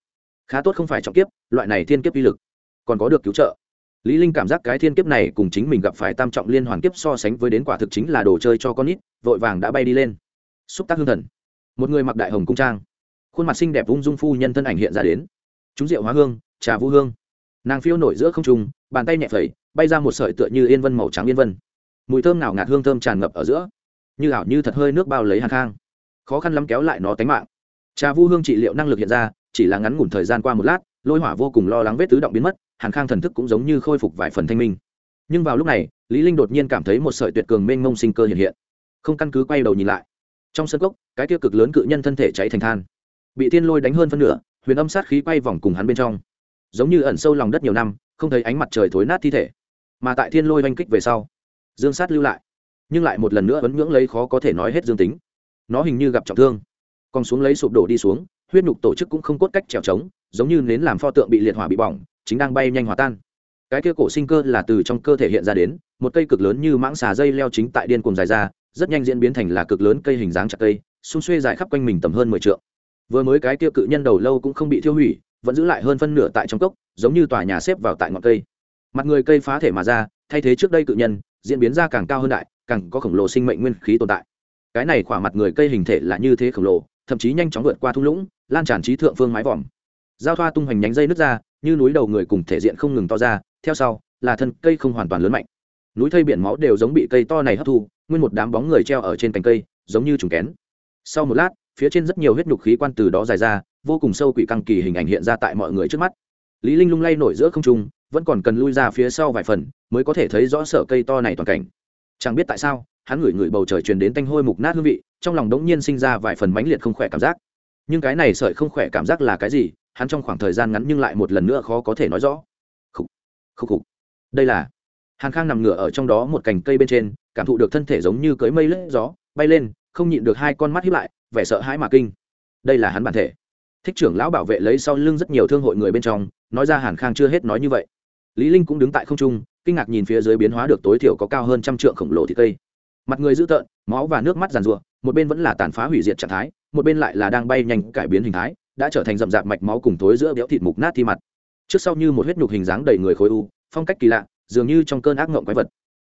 Khá tốt không phải trọng kiếp, loại này thiên kiếp uy lực. Còn có được cứu trợ. Lý linh cảm giác cái thiên kiếp này cùng chính mình gặp phải tam trọng liên hoàn kiếp so sánh với đến quả thực chính là đồ chơi cho con nít, vội vàng đã bay đi lên. Xúc tác hương thần. Một người mặc đại hồng cung trang. Khuôn mặt xinh đẹp ung dung phu nhân thân ảnh hiện ra đến. Chúng rượu hóa hương, trà vũ hương. Nàng phiêu nổi giữa không trung, bàn tay nhẹ phẩy, bay ra một sợi tựa như yên vân màu trắng yên vân. Mùi thơm nào ngạt hương thơm tràn ngập ở giữa như ảo như thật hơi nước bao lấy hàn khang. Khó khăn lắm kéo lại nó tánh mạng. Trà vu hương trị liệu năng lực hiện ra, chỉ là ngắn ngủn thời gian qua một lát, lôi hỏa vô cùng lo lắng vết tứ động biến mất, hàn khang thần thức cũng giống như khôi phục vài phần thanh minh. Nhưng vào lúc này, lý linh đột nhiên cảm thấy một sợi tuyệt cường mênh mông sinh cơ hiện hiện. Không căn cứ quay đầu nhìn lại, trong sân cốc, cái tiêu cực lớn cự nhân thân thể cháy thành than. Bị thiên lôi đánh hơn phân nửa, huyền âm sát khí quay vòng cùng hắn bên trong. Giống như ẩn sâu lòng đất nhiều năm, không thấy ánh mặt trời thối nát thi thể, mà tại thiên lôi oanh kích về sau, dương sát lưu lại nhưng lại một lần nữa vẫn ngưỡng lấy khó có thể nói hết dương tính. Nó hình như gặp trọng thương. Còn xuống lấy sụp đổ đi xuống, huyết nhục tổ chức cũng không cốt cách trèo trống, giống như nến làm pho tượng bị liệt hỏa bị bỏng, chính đang bay nhanh hòa tan. Cái kia cổ sinh cơ là từ trong cơ thể hiện ra đến, một cây cực lớn như mãng xà dây leo chính tại điên cuồng dài ra, rất nhanh diễn biến thành là cực lớn cây hình dáng chặt cây, xung xuê dài khắp quanh mình tầm hơn mười t vừa mới cái kia cự nhân đầu lâu cũng không bị thiêu hủy, vẫn giữ lại hơn phân nửa tại trong cốc, giống như tòa nhà xếp vào tại ngọn cây. Mặt người cây phá thể mà ra, thay thế trước đây cự nhân, diễn biến ra càng cao hơn đại càng có khổng lồ sinh mệnh nguyên khí tồn tại. Cái này khỏa mặt người cây hình thể là như thế khổng lồ, thậm chí nhanh chóng vượt qua thung lũng, lan tràn trí thượng phương mái vòm. Giao thoa tung hoành nhánh dây nước ra, như núi đầu người cùng thể diện không ngừng to ra, theo sau, là thân cây không hoàn toàn lớn mạnh. Núi thây biển máu đều giống bị cây to này hấp thu, nguyên một đám bóng người treo ở trên cành cây, giống như trùng kén. Sau một lát, phía trên rất nhiều huyết nhục khí quan từ đó dài ra, vô cùng sâu quỷ căng kỳ hình ảnh hiện ra tại mọi người trước mắt. Lý linh lung lay nổi giữa không trung, vẫn còn cần lui ra phía sau vài phần, mới có thể thấy rõ sở cây to này toàn cảnh chẳng biết tại sao, hắn ngửi ngửi bầu trời truyền đến tanh hôi mục nát hương vị, trong lòng đống nhiên sinh ra vài phần mãnh liệt không khỏe cảm giác. Nhưng cái này sợi không khỏe cảm giác là cái gì, hắn trong khoảng thời gian ngắn nhưng lại một lần nữa khó có thể nói rõ. Khúc khúc khúc đây là, hàn khang nằm ngửa ở trong đó một cành cây bên trên, cảm thụ được thân thể giống như cưới mây lướt gió, bay lên, không nhịn được hai con mắt hiếp lại, vẻ sợ hãi mà kinh. Đây là hắn bản thể. Thích trưởng lão bảo vệ lấy sau lưng rất nhiều thương hội người bên trong, nói ra hàn khang chưa hết nói như vậy lý linh cũng đứng tại không trung, kinh ngạc nhìn phía dưới biến hóa được tối thiểu có cao hơn trăm trượng khổng lồ thịt cây. Mặt người dữ tợn, máu và nước mắt giàn rủa một bên vẫn là tàn phá hủy diệt trạng thái, một bên lại là đang bay nhanh cải biến hình thái, đã trở thành rậm rạp mạch máu cùng tối giữa béo thịt mục nát thi mặt. Trước sau như một huyết nhục hình dáng đầy người khối u, phong cách kỳ lạ, dường như trong cơn ác ngộng quái vật.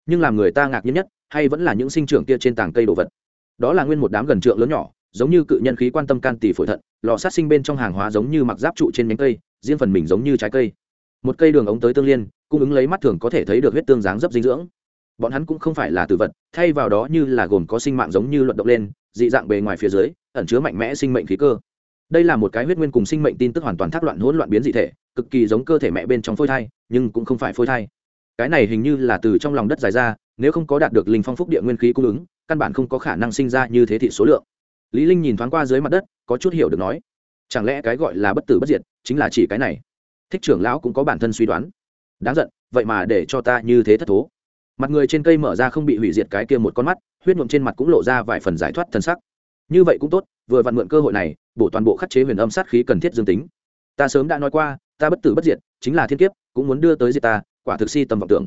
Nhưng làm người ta ngạc nhiên nhất, hay vẫn là những sinh trưởng kia trên tảng cây đồ vật. Đó là nguyên một đám gần trượng lớn nhỏ, giống như cự nhân khí quan tâm can tỷ phổi thận, lò sát sinh bên trong hàng hóa giống như mặc giáp trụ trên nhánh cây, riêng phần mình giống như trái cây một cây đường ống tới tương liên, cung ứng lấy mắt thường có thể thấy được huyết tương dáng dấp dinh dưỡng. Bọn hắn cũng không phải là tử vật, thay vào đó như là gồm có sinh mạng giống như luận động lên, dị dạng bề ngoài phía dưới, ẩn chứa mạnh mẽ sinh mệnh khí cơ. Đây là một cái huyết nguyên cùng sinh mệnh tin tức hoàn toàn thác loạn hỗn loạn biến dị thể, cực kỳ giống cơ thể mẹ bên trong phôi thai, nhưng cũng không phải phôi thai. Cái này hình như là từ trong lòng đất dài ra, nếu không có đạt được linh phong phúc địa nguyên khí cung ứng, căn bản không có khả năng sinh ra như thế thị số lượng. Lý linh nhìn thoáng qua dưới mặt đất, có chút hiểu được nói, chẳng lẽ cái gọi là bất tử bất diệt chính là chỉ cái này? Thích trưởng lão cũng có bản thân suy đoán. Đáng giận, vậy mà để cho ta như thế thất thố. Mặt người trên cây mở ra không bị hủy diệt cái kia một con mắt, huyết nhuộm trên mặt cũng lộ ra vài phần giải thoát thân sắc. Như vậy cũng tốt, vừa vặn mượn cơ hội này, bổ toàn bộ khắc chế huyền âm sát khí cần thiết dương tính. Ta sớm đã nói qua, ta bất tử bất diệt, chính là thiên kiếp, cũng muốn đưa tới diệt ta, quả thực si tầm vọng tưởng.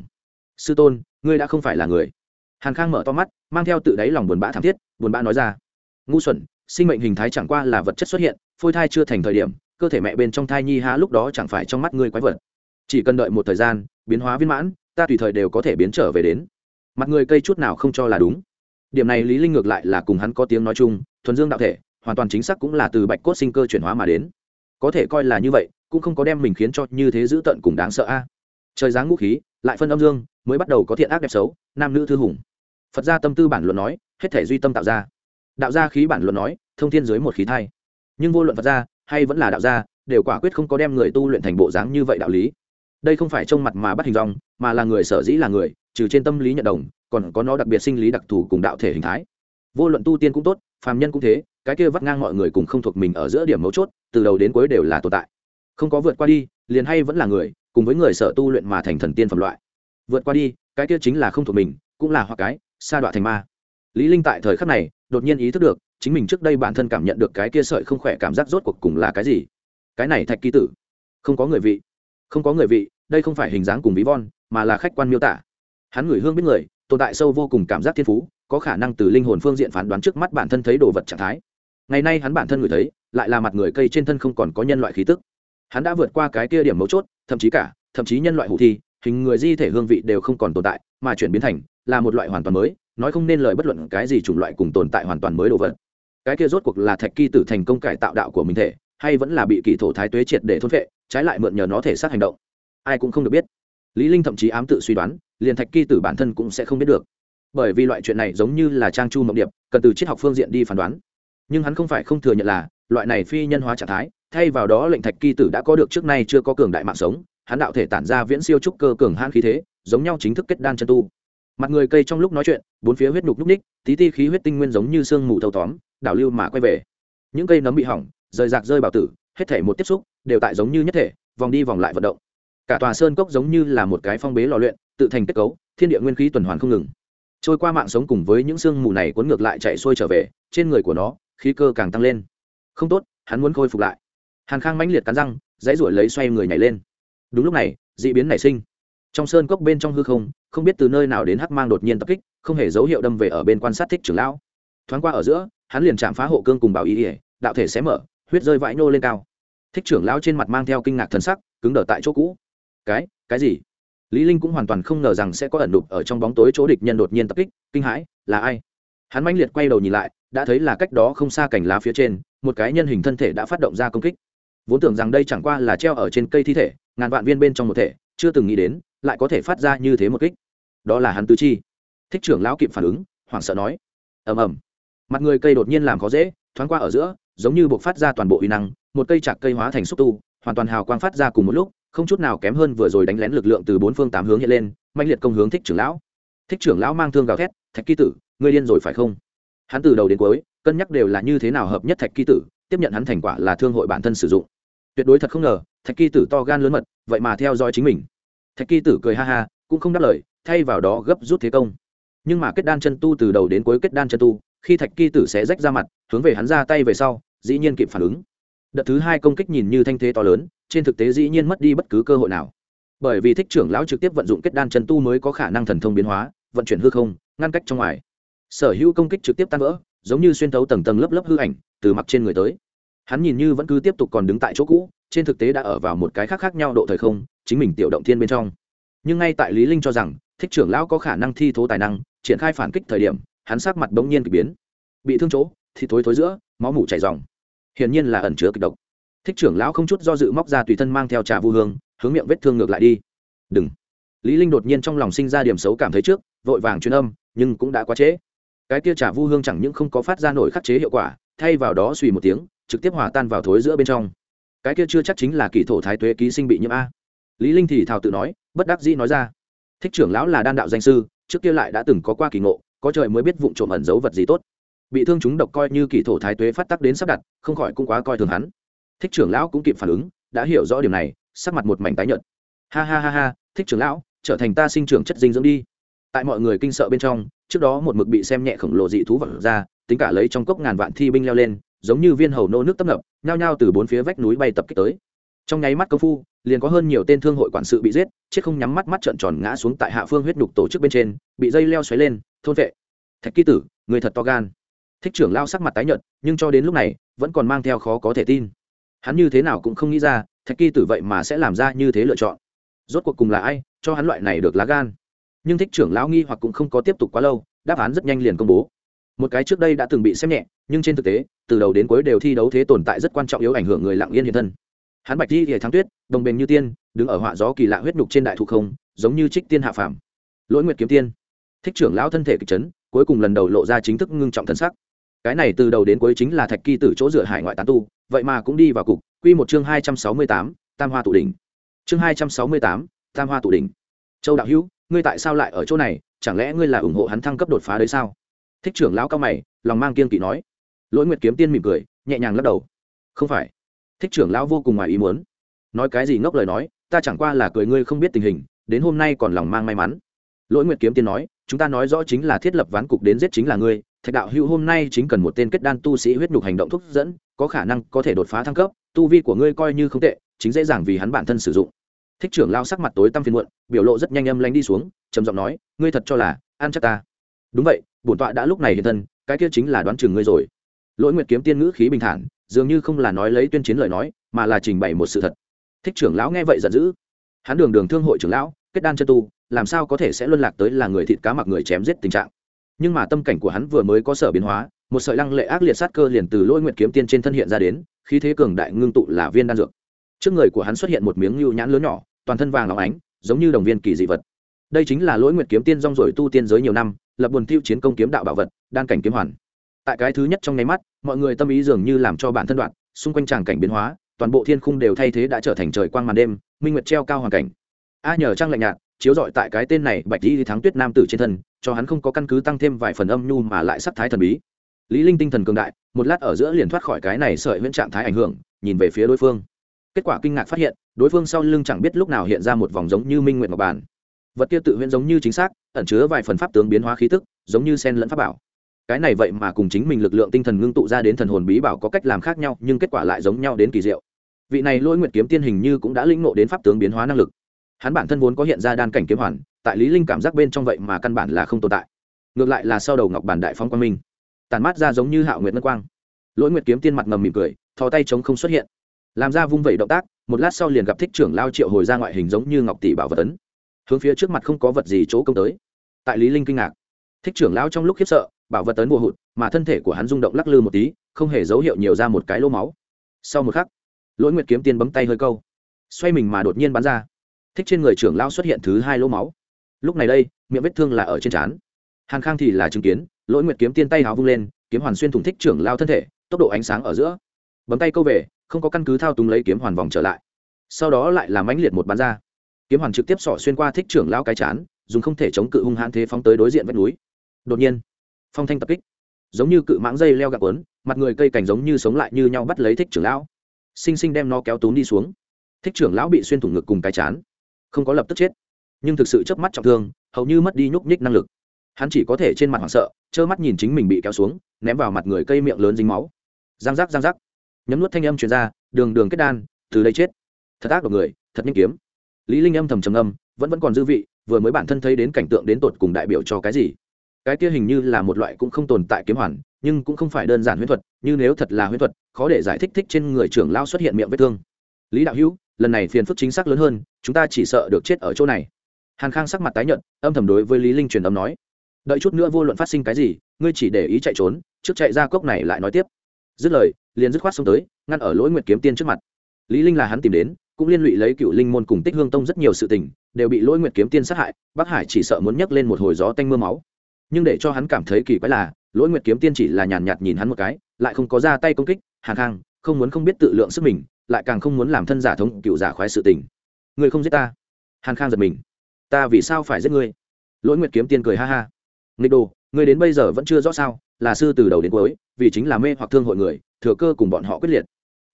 Sư tôn, ngươi đã không phải là người. Hàn khang mở to mắt, mang theo tự đáy lòng buồn bã thảm thiết, buồn bã nói ra. Ngu xuẩn, sinh mệnh hình thái chẳng qua là vật chất xuất hiện, phôi thai chưa thành thời điểm cơ thể mẹ bên trong thai nhi há lúc đó chẳng phải trong mắt ngươi quái vật. Chỉ cần đợi một thời gian, biến hóa viên mãn, ta tùy thời đều có thể biến trở về đến. Mặt người cây chút nào không cho là đúng. Điểm này lý linh ngược lại là cùng hắn có tiếng nói chung, thuần dương đạo thể, hoàn toàn chính xác cũng là từ bạch cốt sinh cơ chuyển hóa mà đến. Có thể coi là như vậy, cũng không có đem mình khiến cho như thế dữ tận cùng đáng sợ a. Trời giáng ngũ khí, lại phân âm dương, mới bắt đầu có thiện ác đẹp xấu, nam nữ thư hùng. Phật gia tâm tư bản luận nói, hết thể duy tâm tạo ra. Đạo gia khí bản luận nói, thông thiên dưới một khí thai. Nhưng vô luận phật gia hay vẫn là đạo gia, đều quả quyết không có đem người tu luyện thành bộ dáng như vậy đạo lý. Đây không phải trông mặt mà bắt hình dong, mà là người sở dĩ là người, trừ trên tâm lý nhận đồng, còn có nó đặc biệt sinh lý đặc thù cùng đạo thể hình thái. Vô luận tu tiên cũng tốt, phàm nhân cũng thế, cái kia vắt ngang mọi người cùng không thuộc mình ở giữa điểm mấu chốt, từ đầu đến cuối đều là tồn tại. Không có vượt qua đi, liền hay vẫn là người, cùng với người sở tu luyện mà thành thần tiên phẩm loại. Vượt qua đi, cái kia chính là không thuộc mình, cũng là hoặc cái, sa đọa thành ma. Lý linh tại thời khắc này, đột nhiên ý thức được chính mình trước đây bản thân cảm nhận được cái kia sợi không khỏe cảm giác rốt cuộc cùng là cái gì? Cái này thạch ký tử. Không có người vị. Không có người vị, đây không phải hình dáng cùng ví von, mà là khách quan miêu tả. Hắn người hương biết người, tồn tại sâu vô cùng cảm giác thiên phú, có khả năng từ linh hồn phương diện phán đoán trước mắt bản thân thấy đồ vật trạng thái. Ngày nay hắn bản thân người thấy, lại là mặt người cây trên thân không còn có nhân loại khí tức. Hắn đã vượt qua cái kia điểm mấu chốt, thậm chí cả, thậm chí nhân loại hủ thi, hình người di thể hương vị đều không còn tồn tại, mà chuyển biến thành, là một loại hoàn toàn mới, nói không nên lời bất luận cái gì chủng loại cùng tồn tại hoàn toàn mới đồ vật cái kia rốt cuộc là thạch kỳ tử thành công cải tạo đạo của mình thể, hay vẫn là bị kỳ thổ thái tuế triệt để thôn vệ trái lại mượn nhờ nó thể xác hành động. Ai cũng không được biết. Lý linh thậm chí ám tự suy đoán, liền thạch kỳ tử bản thân cũng sẽ không biết được. Bởi vì loại chuyện này giống như là trang chu mộng điệp, cần từ triết học phương diện đi phán đoán. Nhưng hắn không phải không thừa nhận là, loại này phi nhân hóa trạng thái, thay vào đó lệnh thạch kỳ tử đã có được trước nay chưa có cường đại mạng sống, hắn đạo thể tản ra viễn siêu trúc cơ cường hãn khí thế, giống nhau chính thức kết đan chân tu mặt người cây trong lúc nói chuyện, bốn phía huyết nhục nhúc ních tí ti khí huyết tinh nguyên giống như sương mù thâu tóm, đảo lưu mà quay về. Những cây nấm bị hỏng, rời rạc rơi bảo tử, hết thể một tiếp xúc, đều tại giống như nhất thể, vòng đi vòng lại vận động. Cả tòa sơn cốc giống như là một cái phong bế lò luyện, tự thành kết cấu, thiên địa nguyên khí tuần hoàn không ngừng. Trôi qua mạng sống cùng với những sương mù này cuốn ngược lại chạy xuôi trở về, trên người của nó, khí cơ càng tăng lên. Không tốt, hắn muốn khôi phục lại. Hàn khang mãnh liệt cắn răng, dãy ruổi lấy xoay người nhảy lên. Đúng lúc này d ị biến nảy sinh trong sơn cốc bên trong hư không không biết từ nơi nào đến hắc mang đột nhiên tập kích, không hề dấu hiệu đâm về ở bên quan sát thích trưởng lão. Thoáng qua ở giữa, hắn liền chạm phá hộ cương cùng bảo ý ỉa đạo thể xé mở, huyết rơi vãi nô lên cao. Thích trưởng lão trên mặt mang theo kinh ngạc thần sắc, cứng đờ tại chỗ cũ. Cái cái gì? Lý linh cũng hoàn toàn không ngờ rằng sẽ có ẩn đục ở trong bóng tối chỗ địch nhân đột nhiên tập kích, kinh hãi, là ai? Hắn mãnh liệt quay đầu nhìn lại, đã thấy là cách đó không xa cành lá phía trên, một cái nhân hình thân thể đã phát động ra công kích. Vốn tưởng rằng đây chẳng qua là treo ở trên cây thi thể, ngàn vạn viên bên trong một thể, chưa từng nghĩ đến lại có thể phát ra như thế một kích. Đó là hắn tứ chi. Thích trưởng lão kịp phản ứng, hoảng sợ nói. Ầm ầm. Mặt người cây đột nhiên làm khó dễ, thoáng qua ở giữa, giống như buộc phát ra toàn bộ uy năng, một cây chạc cây hóa thành xúc tu, hoàn toàn hào quang phát ra cùng một lúc, không chút nào kém hơn vừa rồi đánh lén lực lượng từ bốn phương tám hướng hiện lên mạnh liệt công hướng thích trưởng lão. Thích trưởng lão mang thương gào thét, thạch ký tử, ngươi điên rồi phải không? Hắn từ đầu đến cuối, cân nhắc đều là như thế nào hợp nhất thạch ký tử, tiếp nhận hắn thành quả là thương hội bản thân sử dụng. Tuyệt đối thật không ngờ, thạch ký tử to gan lớn mật, vậy mà theo dõi chính mình thạch kỳ tử cười ha ha, cũng không đáp lời, thay vào đó gấp rút thế công. Nhưng mà kết đan chân tu từ đầu đến cuối kết đan chân tu, khi thạch kỳ tử sẽ rách ra mặt, hướng về hắn ra tay về sau, dĩ nhiên kịp phản ứng. Đợt thứ hai công kích nhìn như thanh thế to lớn, trên thực tế dĩ nhiên mất đi bất cứ cơ hội nào. Bởi vì thích trưởng lão trực tiếp vận dụng kết đan chân tu mới có khả năng thần thông biến hóa, vận chuyển hư không, ngăn cách trong ngoài. Sở hữu công kích trực tiếp tan vỡ, giống như xuyên thấu tầng tầng lớp lớp hư ảnh, từ mặt trên người tới. Hắn nhìn như vẫn cứ tiếp tục còn đứng tại chỗ cũ trên thực tế đã ở vào một cái khác khác nhau độ thời không, chính mình tiểu động thiên bên trong. Nhưng ngay tại lý linh cho rằng, thích trưởng lão có khả năng thi thố tài năng, triển khai phản kích thời điểm, hắn sắc mặt bỗng nhiên kỳ biến. Bị thương chỗ, thì thối thối giữa, máu mủ chảy ròng. Hiển nhiên là ẩn chứa kịch độc. Thích trưởng lão không chút do dự móc ra tùy thân mang theo trà vu hương, hướng miệng vết thương ngược lại đi. Đừng. Lý linh đột nhiên trong lòng sinh ra điểm xấu cảm thấy trước, vội vàng truyền âm, nhưng cũng đã quá trễ. Cái kia trà vu hương chẳng những không có phát ra nổi khắc chế hiệu quả, thay vào đó suy một tiếng, trực tiếp hòa tan vào thối giữa bên trong cái kia chưa chắc chính là kỳ thổ thái tuế ký sinh bị nhiễm a. Lý linh thì thào tự nói, bất đắc dĩ nói ra. Thích trưởng lão là đan đạo danh sư, trước kia lại đã từng có qua kỳ ngộ, có trời mới biết vụng trộm ẩn giấu vật gì tốt. Bị thương chúng độc coi như kỳ thổ thái tuế phát tắc đến sắp đặt, không khỏi cũng quá coi thường hắn. Thích trưởng lão cũng kịp phản ứng, đã hiểu rõ điều này, sắc mặt một mảnh tái nhợt. Ha ha ha ha, thích trưởng lão, trở thành ta sinh trưởng chất dinh dưỡng đi. Tại mọi người kinh sợ bên trong, trước đó một mực bị xem nhẹ khổng lồ dị thú vật ra, tính cả lấy trong cốc ngàn vạn thi binh leo lên giống như viên hầu nô nước tấp nập, nhao nhao từ bốn phía vách núi bay tập kích tới. Trong nháy mắt công phu, liền có hơn nhiều tên thương hội quản sự bị giết, chết không nhắm mắt mắt trợn tròn ngã xuống tại hạ phương huyết đục tổ chức bên trên, bị dây leo xoáy lên, thôn vệ. Thạch ký tử, người thật to gan. Thích trưởng lao sắc mặt tái nhợt, nhưng cho đến lúc này, vẫn còn mang theo khó có thể tin. Hắn như thế nào cũng không nghĩ ra, thạch kỳ tử vậy mà sẽ làm ra như thế lựa chọn. Rốt cuộc cùng là ai, cho hắn loại này được lá gan. Nhưng thích trưởng lão nghi hoặc cũng không có tiếp tục quá lâu, đáp án rất nhanh liền công bố. Một cái trước đây đã từng bị xem nhẹ, nhưng trên thực tế từ đầu đến cuối đều thi đấu thế tồn tại rất quan trọng yếu ảnh hưởng người lặng yên hiện thân. Hắn bạch thi về thắng tuyết, đồng bền như tiên, đứng ở họa gió kỳ lạ huyết nhục trên đại thụ không, giống như trích tiên hạ phàm. Lỗi nguyệt kiếm tiên. Thích trưởng lão thân thể kịch chấn, cuối cùng lần đầu lộ ra chính thức ngưng trọng thân sắc. Cái này từ đầu đến cuối chính là thạch kỳ tử chỗ dựa hải ngoại tán tu, vậy mà cũng đi vào cục, quy một chương hai trăm sáu mươi tám, tam hoa tụ đỉnh. Chương hai trăm sáu mươi tám, tam hoa tụ đỉnh. Châu đạo hữu, ngươi tại sao lại ở chỗ này, chẳng lẽ ngươi là ủng hộ hắn thăng cấp đột phá đấy sao? Thích trưởng lão cao mày, lòng mang kiên kỵ nói lỗi nguyệt kiếm tiên mỉm cười, nhẹ nhàng lắc đầu. Không phải. Thích trưởng lão vô cùng ngoài ý muốn. Nói cái gì ngốc lời nói, ta chẳng qua là cười ngươi không biết tình hình, đến hôm nay còn lòng mang may mắn. Lỗi nguyệt kiếm tiên nói, chúng ta nói rõ chính là thiết lập ván cục đến giết chính là ngươi, thạch đạo hữu hôm nay chính cần một tên kết đan tu sĩ huyết nhục hành động thúc dẫn, có khả năng có thể đột phá thăng cấp, tu vi của ngươi coi như không tệ, chính dễ dàng vì hắn bản thân sử dụng. Thích trưởng lao sắc mặt tối tăm phiền muộn, biểu lộ rất nhanh âm lanh đi xuống, trầm giọng nói, ngươi thật cho là an chắc ta. Đúng vậy, bổn tọa đã lúc này hiện thân, cái kia chính là đoán chừng ngươi rồi lỗi nguyệt kiếm tiên ngữ khí bình thản, dường như không là nói lấy tuyên chiến lời nói, mà là trình bày một sự thật. Thích trưởng lão nghe vậy giận dữ. Hắn đường đường thương hội trưởng lão, kết đan chân tu, làm sao có thể sẽ luân lạc tới là người thịt cá mặc người chém giết tình trạng? Nhưng mà tâm cảnh của hắn vừa mới có sở biến hóa, một sợi lăng lệ ác liệt sát cơ liền từ lỗi nguyệt kiếm tiên trên thân hiện ra đến khi thế cường đại ngưng tụ là viên đan dược. Trước người của hắn xuất hiện một miếng lưu nhãn lớn nhỏ, toàn thân vàng óng ánh, giống như đồng viên kỳ dị vật. Đây chính là lỗi nguyệt kiếm tiên rong rồi tu tiên giới nhiều năm, lập buồn tiêu chiến công kiếm đạo bảo vật, đan cảnh kiếm hoàn tại cái thứ nhất trong nháy mắt, mọi người tâm ý dường như làm cho bản thân đoạn, xung quanh tràng cảnh biến hóa, toàn bộ thiên khung đều thay thế đã trở thành trời quang màn đêm, minh nguyệt treo cao hoàn cảnh. A nhờ trang lạnh nhạt, chiếu dọi tại cái tên này bạch đi thắng tuyết nam tử trên thân, cho hắn không có căn cứ tăng thêm vài phần âm nhu mà lại sắc thái thần bí. Lý linh tinh thần cường đại, một lát ở giữa liền thoát khỏi cái này sợi huyễn trạng thái ảnh hưởng, nhìn về phía đối phương. Kết quả kinh ngạc phát hiện, đối phương sau lưng chẳng biết lúc nào hiện ra một vòng giống như minh nguyện ngọc bản. Vật kia tự huyễn giống như chính xác, ẩn chứa vài phần pháp tướng biến hóa khí tức, giống như sen lẫn pháp bảo cái này vậy mà cùng chính mình lực lượng tinh thần ngưng tụ ra đến thần hồn bí bảo có cách làm khác nhau, nhưng kết quả lại giống nhau đến kỳ diệu. Vị này lôi nguyệt kiếm tiên hình như cũng đã lĩnh ngộ đến pháp tướng biến hóa năng lực. Hắn bản thân vốn có hiện ra đan cảnh kiếm hoàn, tại lý linh cảm giác bên trong vậy mà căn bản là không tồn tại. Ngược lại là sau đầu ngọc bản đại phong quang minh, tàn mát ra giống như hạo nguyệt ngân quang. Lỗi nguyệt kiếm tiên mặt ngầm mỉm cười, thò tay chống không xuất hiện. Làm ra vung vẩy động tác, một lát sau liền gặp thích trưởng lao triệu hồi ra ngoại hình giống như ngọc tỷ bảo vật ấn. Hướng phía trước mặt không có vật gì chỗ công tới. Tại lý linh kinh ngạc, thích trưởng lao trong lúc khiếp sợ bảo vật tấn mùa hụt, mà thân thể của hắn rung động lắc lư một tí, không hề dấu hiệu nhiều ra một cái lỗ máu. Sau một khắc, lỗi nguyệt kiếm tiên bấm tay hơi câu. Xoay mình mà đột nhiên bắn ra. Thích trên người trưởng lao xuất hiện thứ hai lỗ máu. Lúc này đây, miệng vết thương là ở trên trán. Hàn khang thì là chứng kiến, lỗi nguyệt kiếm tiên tay háo vung lên, kiếm hoàn xuyên thủng thích trưởng lao thân thể, tốc độ ánh sáng ở giữa. Bấm tay câu về, không có căn cứ thao túng lấy kiếm hoàn vòng trở lại. Sau đó lại làm mãnh liệt một bắn ra. Kiếm hoàn trực tiếp xỏ xuyên qua thích trưởng lao cái chán, dùng không thể chống cự hung hãn thế phóng tới đối diện vách núi. Đột nhiên phong thanh tập kích. Giống như cự mãng dây leo gạc quấn mặt người cây cảnh giống như sống lại như nhau bắt lấy thích trưởng lão. Sinh sinh đem nó kéo túm đi xuống. Thích trưởng lão bị xuyên thủng ngực cùng cái chán. Không có lập tức chết nhưng thực sự chớp mắt trọng thương hầu như mất đi nhúc nhích năng lực. Hắn chỉ có thể trên mặt hoảng sợ trơ mắt nhìn chính mình bị kéo xuống ném vào mặt người cây miệng lớn dính máu. Giang giác giang giác, nhấm nuốt thanh âm truyền ra đường đường kết đan từ đây chết. Thật ác độc người thật nhanh kiếm. Lý linh âm thầm trầm âm vẫn vẫn còn dư vị vừa mới bản thân thấy đến cảnh tượng đến tột cùng đại biểu cho cái gì? Cái kia hình như là một loại cũng không tồn tại kiếm hoàn, nhưng cũng không phải đơn giản huyễn thuật, như nếu thật là huyễn thuật, khó để giải thích thích trên người trưởng lao xuất hiện miệng vết thương. Lý đạo hữu, lần này phiền phức chính xác lớn hơn, chúng ta chỉ sợ được chết ở chỗ này. Hàn khang sắc mặt tái nhợt, âm thầm đối với lý linh truyền âm nói, đợi chút nữa vô luận phát sinh cái gì, ngươi chỉ để ý chạy trốn, trước chạy ra cốc này lại nói tiếp. Dứt lời, liền dứt khoát xông tới, ngăn ở lỗi nguyệt kiếm tiên trước mặt. Lý linh là hắn tìm đến, cũng liên lụy lấy cựu linh môn cùng tích hương tông rất nhiều sự tình, đều bị lỗi nguyệt kiếm tiên sát hại, bắc hải chỉ sợ muốn nhấc lên một hồi gió tanh mưa máu nhưng để cho hắn cảm thấy kỳ quái là, lỗi nguyệt kiếm tiên chỉ là nhàn nhạt nhìn hắn một cái, lại không có ra tay công kích, hàn khang, không muốn không biết tự lượng sức mình, lại càng không muốn làm thân giả thống cựu giả khoái sự tình. Người không giết ta? Hàn khang giật mình. Ta vì sao phải giết ngươi? Lỗi nguyệt kiếm tiên cười ha ha. Nghịch đồ, ngươi đến bây giờ vẫn chưa rõ sao, là sư từ đầu đến cuối, vì chính là mê hoặc thương hội người, thừa cơ cùng bọn họ quyết liệt.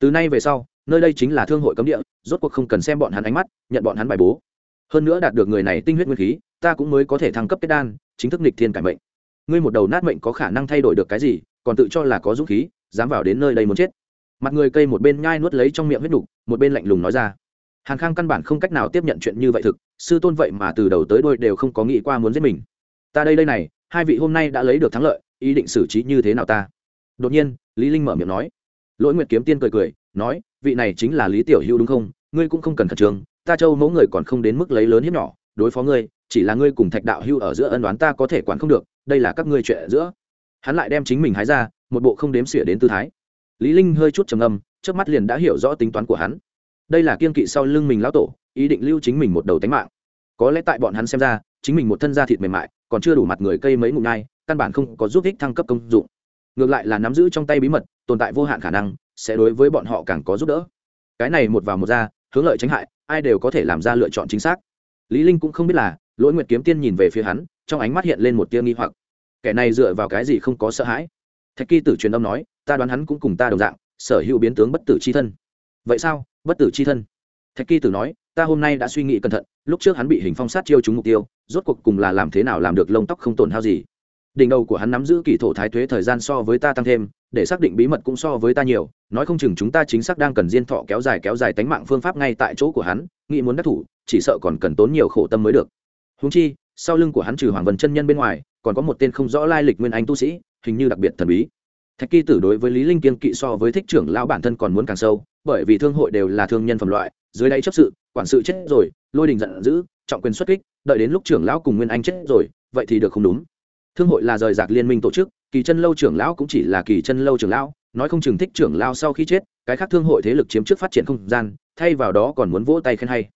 Từ nay về sau, nơi đây chính là thương hội cấm địa, rốt cuộc không cần xem bọn hắn ánh mắt, nhận bọn hắn bài bố. Hơn nữa đạt được người này tinh huyết nguyên khí ta cũng mới có thể thăng cấp kết đan, chính thức nịch thiên cải mệnh. Ngươi một đầu nát mệnh có khả năng thay đổi được cái gì, còn tự cho là có dũng khí, dám vào đến nơi đây muốn chết. Mặt người cây một bên nhai nuốt lấy trong miệng huyết đục một bên lạnh lùng nói ra. Hàn khang căn bản không cách nào tiếp nhận chuyện như vậy thực, sư tôn vậy mà từ đầu tới đôi đều không có nghĩ qua muốn giết mình. Ta đây đây này, hai vị hôm nay đã lấy được thắng lợi, ý định xử trí như thế nào ta? Đột nhiên, lý linh mở miệng nói. Lỗi nguyệt kiếm tiên cười cười, nói, vị này chính là lý tiểu hưu đúng không? Ngươi cũng không cần khẩn trương, ta châu mẫu người còn không đến mức lấy lớn hiếp nhỏ, đối phó ngươi chỉ là ngươi cùng thạch đạo hưu ở giữa ân đoán ta có thể quản không được, đây là các ngươi chuyện giữa. Hắn lại đem chính mình hái ra, một bộ không đếm xỉa đến tư thái. Lý linh hơi chút trầm âm trước mắt liền đã hiểu rõ tính toán của hắn. Đây là kiên kỵ sau lưng mình lão tổ, ý định lưu chính mình một đầu tánh mạng. Có lẽ tại bọn hắn xem ra, chính mình một thân da thịt mềm mại, còn chưa đủ mặt người cây mấy ngụm nhai căn bản không có giúp ích thăng cấp công dụng. Ngược lại là nắm giữ trong tay bí mật, tồn tại vô hạn khả năng, sẽ đối với bọn họ càng có giúp đỡ. Cái này một vào một ra, hướng lợi tránh hại, ai đều có thể làm ra lựa chọn chính xác. Lý linh cũng không biết là lỗi nguyệt kiếm tiên nhìn về phía hắn, trong ánh mắt hiện lên một tia nghi hoặc. Kẻ này dựa vào cái gì không có sợ hãi? Thạch kỳ tử truyền âm nói, ta đoán hắn cũng cùng ta đồng dạng, sở hữu biến tướng bất tử c h i thân. Vậy sao? Bất tử c h i thân? Thạch kỳ tử nói, ta hôm nay đã suy nghĩ cẩn thận, lúc trước hắn bị hình phong sát chiêu trúng mục tiêu, rốt cuộc cùng là làm thế nào làm được lông tóc không tổn hao gì. Đỉnh đầu của hắn nắm giữ kỳ thổ thái thuế thời gian so với ta tăng thêm, để xác định bí mật cũng so với ta nhiều, nói không chừng chúng ta chính xác đang cần diên thọ kéo dài kéo dài tánh mạng phương pháp ngay tại chỗ của hắn, nghĩ muốn đắc thủ, chỉ sợ còn cần tốn nhiều khổ tâm mới được húng chi, sau lưng của hắn trừ hoàng vân chân nhân bên ngoài, còn có một tên không rõ lai lịch nguyên anh tu sĩ, hình như đặc biệt thần bí. Thạch kỳ tử đối với lý linh kiên kỵ so với thích trưởng lão bản thân còn muốn càng sâu, bởi vì thương hội đều là thương nhân phẩm loại, dưới đáy chấp sự, quản sự chết rồi, lôi đình giận dữ, trọng quyền xuất kích, đợi đến lúc trưởng lão cùng nguyên anh chết rồi, vậy thì được không đúng. Thương hội là rời rạc liên minh tổ chức, kỳ chân lâu trưởng lão cũng chỉ là kỳ chân lâu trưởng lão, nói không chừng thích trưởng lão sau khi chết, cái khác thương hội thế lực chiếm trước phát triển không gian, thay vào đó còn muốn vỗ tay khen hay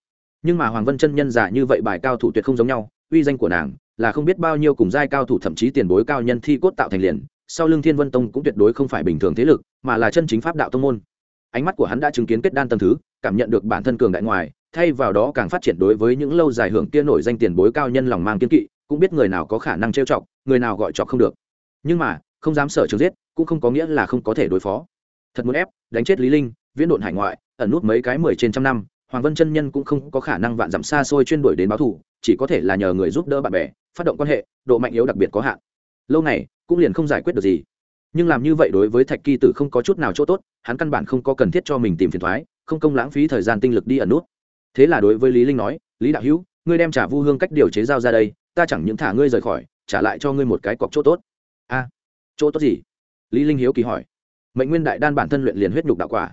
nhưng mà hoàng vân chân nhân giả như vậy bài cao thủ tuyệt không giống nhau, uy danh của nàng là không biết bao nhiêu cùng giai cao thủ thậm chí tiền bối cao nhân thi cốt tạo thành liền, sau lưng thiên vân tông cũng tuyệt đối không phải bình thường thế lực, mà là chân chính pháp đạo tông môn. Ánh mắt của hắn đã chứng kiến kết đan tâm thứ, cảm nhận được bản thân cường đại ngoài, thay vào đó càng phát triển đối với những lâu dài hưởng kia nổi danh tiền bối cao nhân lòng mang kiên kỵ, cũng biết người nào có khả năng trêu chọc, người nào gọi chọc không được. Nhưng mà, không dám sở trường giết, cũng không có nghĩa là không có thể đối phó. Thật muốn ép, đánh chết lý linh, viễn độn hải ngoại, ẩn nút mấy cái mười trên trăm năm hoàng vân chân nhân cũng không có khả năng vạn dặm xa xôi chuyên đuổi đến báo thù, chỉ có thể là nhờ người giúp đỡ bạn bè, phát động quan hệ, độ mạnh yếu đặc biệt có hạn. Lâu này cũng liền không giải quyết được gì. Nhưng làm như vậy đối với thạch kỳ tử không có chút nào chỗ tốt, hắn căn bản không có cần thiết cho mình tìm phiền thoái, không công lãng phí thời gian tinh lực đi ẩn nút. Thế là đối với lý linh nói, lý đạo hữu, ngươi đem trả vu hương cách điều chế giao ra đây, ta chẳng những thả ngươi rời khỏi, trả lại cho ngươi một cái cọc chỗ tốt. A, chỗ tốt gì? Lý linh hiếu kỳ hỏi. Mệnh nguyên đại đan bản thân luyện liền huyết nhục đạo quả.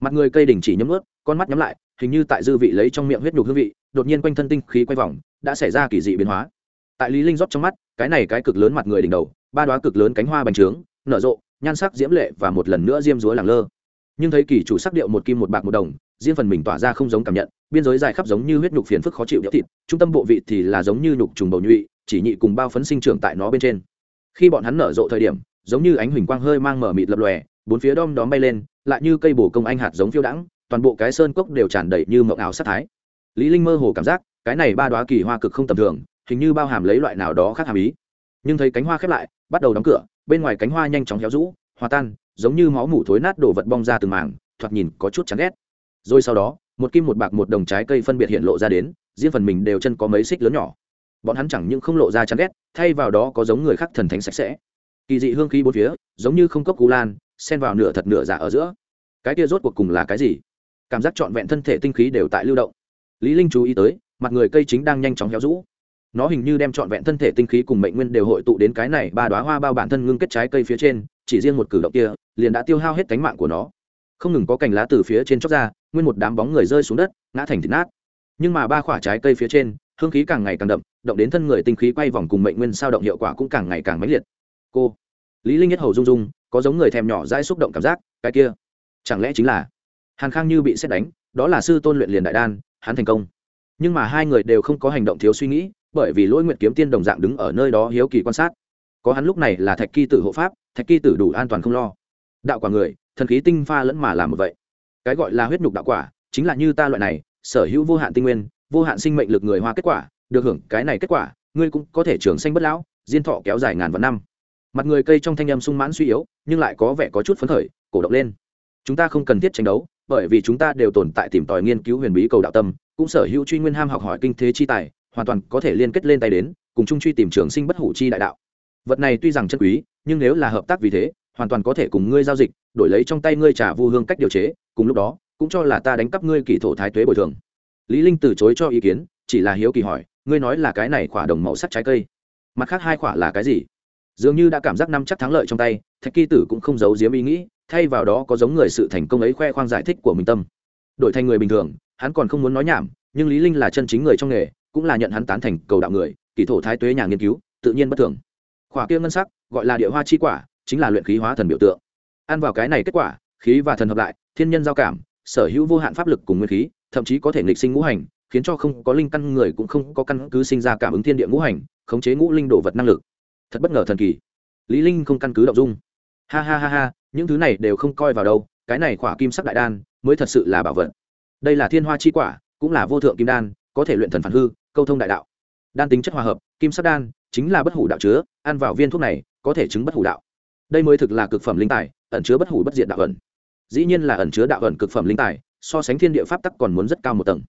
Mặt người cây đỉnh chỉ nhấm ướt con mắt nhắm lại hình như tại dư vị lấy trong miệng huyết nhục hương vị, đột nhiên quanh thân tinh khí quay vòng, đã xảy ra kỳ dị biến hóa. Tại lý linh rót trong mắt, cái này cái cực lớn mặt người đỉnh đầu, ba đóa cực lớn cánh hoa bành trướng, nở rộ, nhan sắc diễm lệ và một lần nữa diêm dúa lẳng lơ. Nhưng thấy kỳ chủ sắc điệu một kim một bạc một đồng, riêng phần mình tỏa ra không giống cảm nhận, biên giới dài khắp giống như huyết nhục phiền phức khó chịu đĩa thịt, trung tâm bộ vị thì là giống như nhục trùng bầu nhụy, chỉ nhị cùng bao phấn sinh trưởng tại nó bên trên. Khi bọn hắn nở rộ thời điểm, giống như ánh huỳnh quang hơi mang mở mịt lập lòe, bốn phía đom đóm bay lên, lại như cây bổ công anh hạt giống phiêu đãng toàn bộ cái sơn cốc đều tràn đầy như mộng ảo sát thái. Lý linh mơ hồ cảm giác, cái này ba đóa kỳ hoa cực không tầm thường, hình như bao hàm lấy loại nào đó khác hàm ý. Nhưng thấy cánh hoa khép lại, bắt đầu đóng cửa, bên ngoài cánh hoa nhanh chóng héo rũ, hòa tan, giống như máu mủ thối nát đổ vật bong ra từng mảng, thoạt nhìn có chút chán ghét. Rồi sau đó, một kim một bạc một đồng trái cây phân biệt hiện lộ ra đến, riêng phần mình đều chân có mấy xích lớn nhỏ. Bọn hắn chẳng những không lộ ra chán ghét, thay vào đó có giống người khác thần thánh sạch sẽ. Kỳ dị hương khí bốn phía, giống như không cốc cú lan, xen vào nửa thật nửa giả ở giữa. Cái kia rốt cuộc cùng là cái gì? Cảm giác trọn vẹn thân thể tinh khí đều tại lưu động. Lý linh chú ý tới, mặt người cây chính đang nhanh chóng héo rũ. Nó hình như đem trọn vẹn thân thể tinh khí cùng mệnh nguyên đều hội tụ đến cái này ba đóa hoa bao bản thân ngưng kết trái cây phía trên, chỉ riêng một cử động kia, liền đã tiêu hao hết cánh mạng của nó. Không ngừng có cành lá từ phía trên chóc ra, nguyên một đám bóng người rơi xuống đất, ngã thành thịt nát. Nhưng mà ba quả trái cây phía trên, hương khí càng ngày càng đậm, động đến thân người tinh khí quay vòng cùng mệnh nguyên sao động hiệu quả cũng càng ngày càng mãnh liệt. Cô, lý linh nhất hầu rung rung, có giống người thèm nhỏ dãi xúc động cảm giác, cái kia, chẳng lẽ chính là hàn khang như bị xét đánh, đó là sư tôn luyện liền đại đan, hắn thành công. Nhưng mà hai người đều không có hành động thiếu suy nghĩ, bởi vì lỗi nguyện kiếm tiên đồng dạng đứng ở nơi đó hiếu kỳ quan sát. Có hắn lúc này là thạch kỳ tử hộ pháp, thạch kỳ tử đủ an toàn không lo. Đạo quả người, thần khí tinh pha lẫn mà làm một vậy. Cái gọi là huyết nhục đạo quả, chính là như ta loại này, sở hữu vô hạn tinh nguyên, vô hạn sinh mệnh lực người hoa kết quả, được hưởng cái này kết quả, ngươi cũng có thể trường sanh bất lão, diên thọ kéo dài ngàn vạn năm. Mặt người cây trong thanh âm sung mãn suy yếu, nhưng lại có vẻ có chút phấn khởi, cổ động lên. Chúng ta không cần thiết tranh đấu bởi vì chúng ta đều tồn tại tìm tòi nghiên cứu huyền bí cầu đạo tâm, cũng sở hữu truy nguyên ham học hỏi kinh thế chi tài, hoàn toàn có thể liên kết lên tay đến, cùng chung truy tìm trường sinh bất hủ chi đại đạo. Vật này tuy rằng chân quý, nhưng nếu là hợp tác vì thế, hoàn toàn có thể cùng ngươi giao dịch, đổi lấy trong tay ngươi trả vu hương cách điều chế, cùng lúc đó, cũng cho là ta đánh cắp ngươi kỳ thổ thái tuế bồi thường. Lý linh từ chối cho ý kiến, chỉ là hiếu kỳ hỏi, ngươi nói là cái này khỏa đồng màu sắc trái cây. Mặt khác hai khỏa là cái gì? Dường như đã cảm giác năm chắc thắng lợi trong tay, thạch kỳ tử cũng không giấu giếm ý nghĩ, thay vào đó có giống người sự thành công ấy khoe khoang giải thích của mình tâm. Đổi thành người bình thường, hắn còn không muốn nói nhảm, nhưng lý linh là chân chính người trong nghề, cũng là nhận hắn tán thành cầu đạo người, kỳ thổ thái tuế nhà nghiên cứu, tự nhiên bất thường. Khỏa kia ngân sắc, gọi là địa hoa chi quả, chính là luyện khí hóa thần biểu tượng. Ăn vào cái này kết quả, khí và thần hợp lại, thiên nhân giao cảm, sở hữu vô hạn pháp lực cùng nguyên khí, thậm chí có thể nghịch sinh ngũ hành, khiến cho không có linh căn người cũng không có căn cứ sinh ra cảm ứng thiên địa ngũ hành, khống chế ngũ linh đồ vật năng lực thật bất ngờ thần kỳ. Lý linh không căn cứ động dung. Ha ha ha ha, những thứ này đều không coi vào đâu, cái này quả kim sắc đại đan mới thật sự là bảo vật. Đây là thiên hoa chi quả, cũng là vô thượng kim đan, có thể luyện thần phản hư, câu thông đại đạo. Đan tính chất hòa hợp, kim sắc đan chính là bất hủ đạo chứa, ăn vào viên thuốc này có thể chứng bất hủ đạo. Đây mới thực là cực phẩm linh tài, ẩn chứa bất hủ bất diệt đạo ẩn. Dĩ nhiên là ẩn chứa đạo ẩn cực phẩm linh tài, so sánh thiên địa pháp tắc còn muốn rất cao một tầng.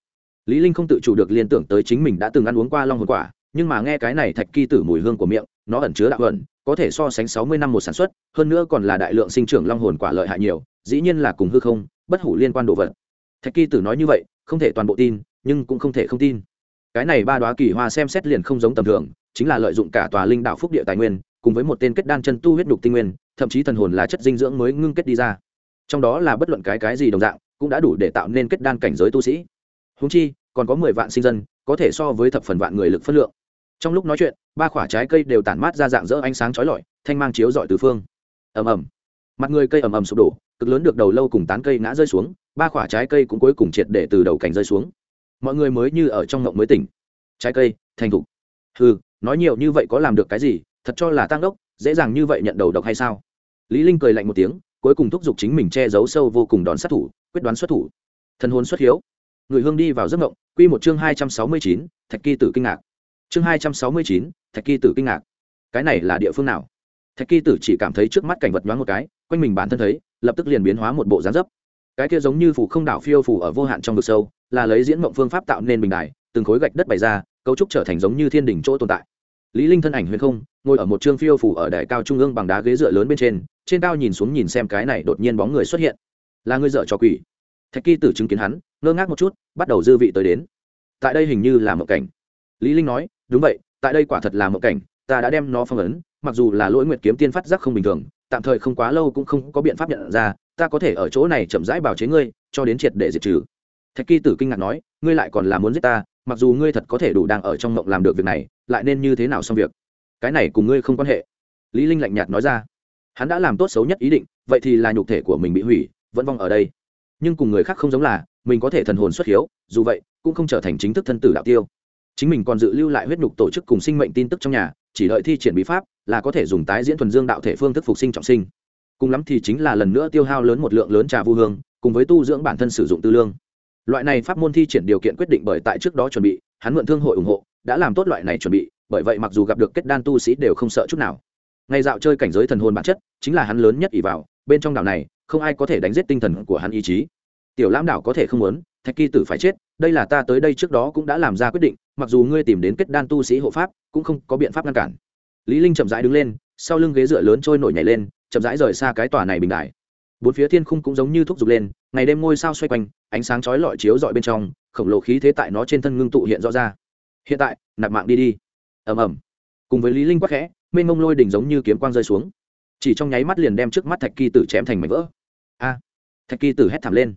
Lý linh không tự chủ được liên tưởng tới chính mình đã từng ăn uống qua long hồn quả nhưng mà nghe cái này thạch kỳ tử mùi hương của miệng, nó ẩn chứa đạo ẩn có thể so sánh sáu mươi năm một sản xuất, hơn nữa còn là đại lượng sinh trưởng long hồn quả lợi hại nhiều, dĩ nhiên là cùng hư không, bất hủ liên quan đồ vật. Thạch kỳ tử nói như vậy, không thể toàn bộ tin, nhưng cũng không thể không tin. Cái này ba đoá kỳ hoa xem xét liền không giống tầm thường, chính là lợi dụng cả tòa linh đạo phúc địa tài nguyên, cùng với một tên kết đan chân tu huyết đục tinh nguyên, thậm chí thần hồn là chất dinh dưỡng mới ngưng kết đi ra. Trong đó là bất luận cái cái gì đồng dạng, cũng đã đủ để tạo nên kết đan cảnh giới tu sĩ. Húng chi, còn có mười vạn sinh dân, có thể so với thập phần vạn người lực phân lượng trong lúc nói chuyện ba quả trái cây đều tản mát ra dạng dỡ ánh sáng chói lọi thanh mang chiếu dọi từ phương. Ầm ầm. Mặt người cây ầm ầm sụp đổ cực lớn được đầu lâu cùng tán cây ngã rơi xuống ba quả trái cây cũng cuối cùng triệt để từ đầu cành rơi xuống. Mọi người mới như ở trong ngộng mới tỉnh. Trái cây thành thục. Hừ nói nhiều như vậy có làm được cái gì thật cho là tăng đốc dễ dàng như vậy nhận đầu độc hay sao? Lý linh cười lạnh một tiếng cuối cùng thúc giục chính mình che giấu sâu vô cùng đón sát thủ quyết đoán xuất thủ. Thần hồn xuất hiếu. Người hương đi vào giấc ngộng quy một chương hai trăm sáu mươi chín, thạch kỳ tử kinh ngạc chương hai trăm sáu mươi chín, thạch kỳ tử kinh ngạc. Cái này là địa phương nào? Thạch kỳ tử chỉ cảm thấy trước mắt cảnh vật nhoáng một cái quanh mình bản thân thấy lập tức liền biến hóa một bộ dáng dấp. Cái kia giống như phủ không đảo phiêu phủ ở vô hạn trong vực sâu là lấy diễn mộng phương pháp tạo nên bình đài từng khối gạch đất bày ra cấu trúc trở thành giống như thiên đỉnh chỗ tồn tại. Lý linh thân ảnh huyền không ngồi ở một trương phiêu phủ ở đài cao trung ương bằng đá ghế dựa lớn bên trên trên cao nhìn xuống nhìn xem cái này đột nhiên bóng người xuất hiện. Là người dợ cho quỷ. Thạch kỳ tử chứng kiến hắn ngơ ngác một chút bắt đầu dư vị tới đến. Tại đây hình như là một cảnh. Lý linh nói đúng vậy, tại đây quả thật là một cảnh, ta đã đem nó phong ấn, mặc dù là lỗi nguyệt kiếm tiên phát giác không bình thường, tạm thời không quá lâu cũng không có biện pháp nhận ra, ta có thể ở chỗ này chậm rãi bảo chế ngươi, cho đến triệt để diệt trừ. Thạch kỳ tử kinh ngạc nói, ngươi lại còn là muốn giết ta, mặc dù ngươi thật có thể đủ đang ở trong mộng làm được việc này, lại nên như thế nào xong việc? Cái này cùng ngươi không quan hệ. Lý linh lạnh nhạt nói ra. Hắn đã làm tốt xấu nhất ý định, vậy thì là nhục thể của mình bị hủy, vẫn vong ở đây. Nhưng cùng người khác không giống là, mình có thể thần hồn xuất hiếu, dù vậy, cũng không trở thành chính thức thân tử đạo tiêu chính mình còn dự lưu lại huyết nhục tổ chức cùng sinh mệnh tin tức trong nhà, chỉ đợi thi triển bí pháp là có thể dùng tái diễn thuần dương đạo thể phương thức phục sinh trọng sinh. Cùng lắm thì chính là lần nữa tiêu hao lớn một lượng lớn trà vu hương, cùng với tu dưỡng bản thân sử dụng tư lương. Loại này pháp môn thi triển điều kiện quyết định bởi tại trước đó chuẩn bị, hắn mượn thương hội ủng hộ, đã làm tốt loại này chuẩn bị, bởi vậy mặc dù gặp được kết đan tu sĩ đều không sợ chút nào. Ngày dạo chơi cảnh giới thần hồn bản chất, chính là hắn lớn nhất ỷ vào, bên trong đảo này, không ai có thể đánh giết tinh thần của hắn ý chí. Tiểu lãm đảo có thể không muốn, thạch kỳ tử phải chết, đây là ta tới đây trước đó cũng đã làm ra quyết định mặc dù ngươi tìm đến kết đan tu sĩ hộ pháp, cũng không có biện pháp ngăn cản. Lý linh chậm rãi đứng lên, sau lưng ghế dựa lớn trôi nổi nhảy lên, chậm rãi rời xa cái tòa này bình đại. Bốn phía thiên khung cũng giống như thúc giục lên, ngày đêm ngôi sao xoay quanh, ánh sáng chói lọi chiếu dọi bên trong, khổng lồ khí thế tại nó trên thân ngưng tụ hiện rõ ra. Hiện tại, nạp mạng đi đi. Ầm ầm. Cùng với lý linh quắc khẽ, mênh mông lôi đỉnh giống như kiếm quang rơi xuống. Chỉ trong nháy mắt liền đem trước mắt thạch kỳ tử chém thành mảnh vỡ. A. Thạch kỳ tử hét thảm lên.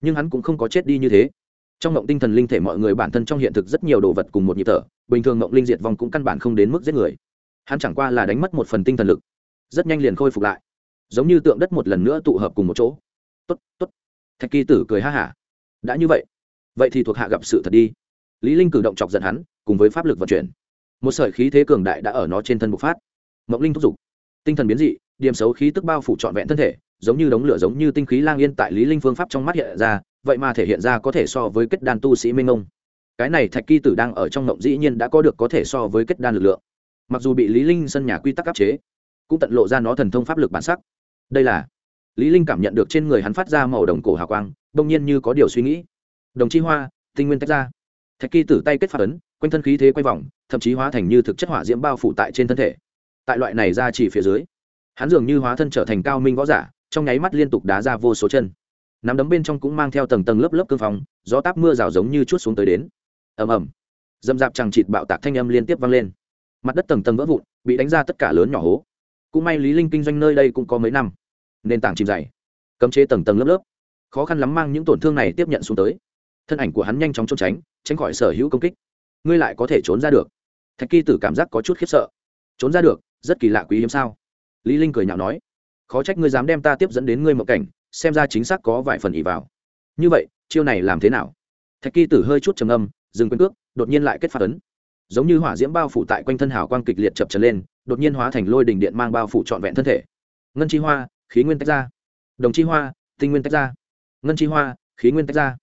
Nhưng hắn cũng không có chết đi như thế trong mộng tinh thần linh thể mọi người bản thân trong hiện thực rất nhiều đồ vật cùng một nhịp thở, bình thường mộng linh diệt vong cũng căn bản không đến mức giết người. Hắn chẳng qua là đánh mất một phần tinh thần lực, rất nhanh liền khôi phục lại, giống như tượng đất một lần nữa tụ hợp cùng một chỗ. Tốt tốt. Thạch kỳ tử cười ha hả. Đã như vậy vậy thì thuộc hạ gặp sự thật đi. Lý linh cử động chọc giận hắn, cùng với pháp lực vận chuyển. Một sợi khí thế cường đại đã ở nó trên thân bộc phát. Mộng linh thúc giục. Tinh thần biến dị, điểm xấu khí tức bao phủ trọn vẹn thân thể giống như đống lửa giống như tinh khí lang yên tại lý linh phương pháp trong mắt hiện ra, vậy mà thể hiện ra có thể so với kết đan tu sĩ minh ông. Cái này thạch kỳ tử đang ở trong ngộng dĩ nhiên đã có được có thể so với kết đan lực lượng. Mặc dù bị lý linh sân nhà quy tắc áp chế, cũng tận lộ ra nó thần thông pháp lực bản sắc. Đây là, lý linh cảm nhận được trên người hắn phát ra màu đồng cổ hào quang, đông nhiên như có điều suy nghĩ. Đồng chi hoa, tinh nguyên tách ra. Thạch kỳ tử tay kết phát ấn, quanh thân khí thế quay vòng, thậm chí hóa thành như thực chất hỏa diễm bao phủ tại trên thân thể. Tại loại này ra chỉ phía dưới, hắn dường như hóa thân trở thành cao minh võ giả trong nháy mắt liên tục đá ra vô số chân. Nắm đấm bên trong cũng mang theo tầng tầng lớp lớp cương phong, gió táp mưa rào giống như chút xuống tới đến. Ầm ầm. Dầm dạp chẳng chịt bạo tạc thanh âm liên tiếp vang lên. Mặt đất tầng tầng vỡ vụn, bị đánh ra tất cả lớn nhỏ hố. Cũng may lý linh kinh doanh nơi đây cũng có mấy năm, nền tảng chìm dày, cấm chế tầng tầng lớp lớp. Khó khăn lắm mang những tổn thương này tiếp nhận xuống tới. Thân ảnh của hắn nhanh chóng trốn tránh tránh khỏi sở hữu công kích. Ngươi lại có thể trốn ra được. Thạch kỳ tử cảm giác có chút khiếp sợ. Trốn ra được, rất kỳ lạ quý hiếm sao? Lý linh cười nhạo nói khó trách ngươi dám đem ta tiếp dẫn đến ngươi mộng cảnh, xem ra chính xác có vài phần ỉ vào. Như vậy, chiêu này làm thế nào? Thạch kỳ tử hơi chút trầm âm dừng quên cước, đột nhiên lại kết phạt ấn. Giống như hỏa diễm bao phủ tại quanh thân hào quang kịch liệt chập trần lên, đột nhiên hóa thành lôi đình điện mang bao phủ trọn vẹn thân thể. Ngân chi hoa, khí nguyên tách ra. Đồng chi hoa, tinh nguyên tách ra. Ngân chi hoa, khí nguyên tách ra.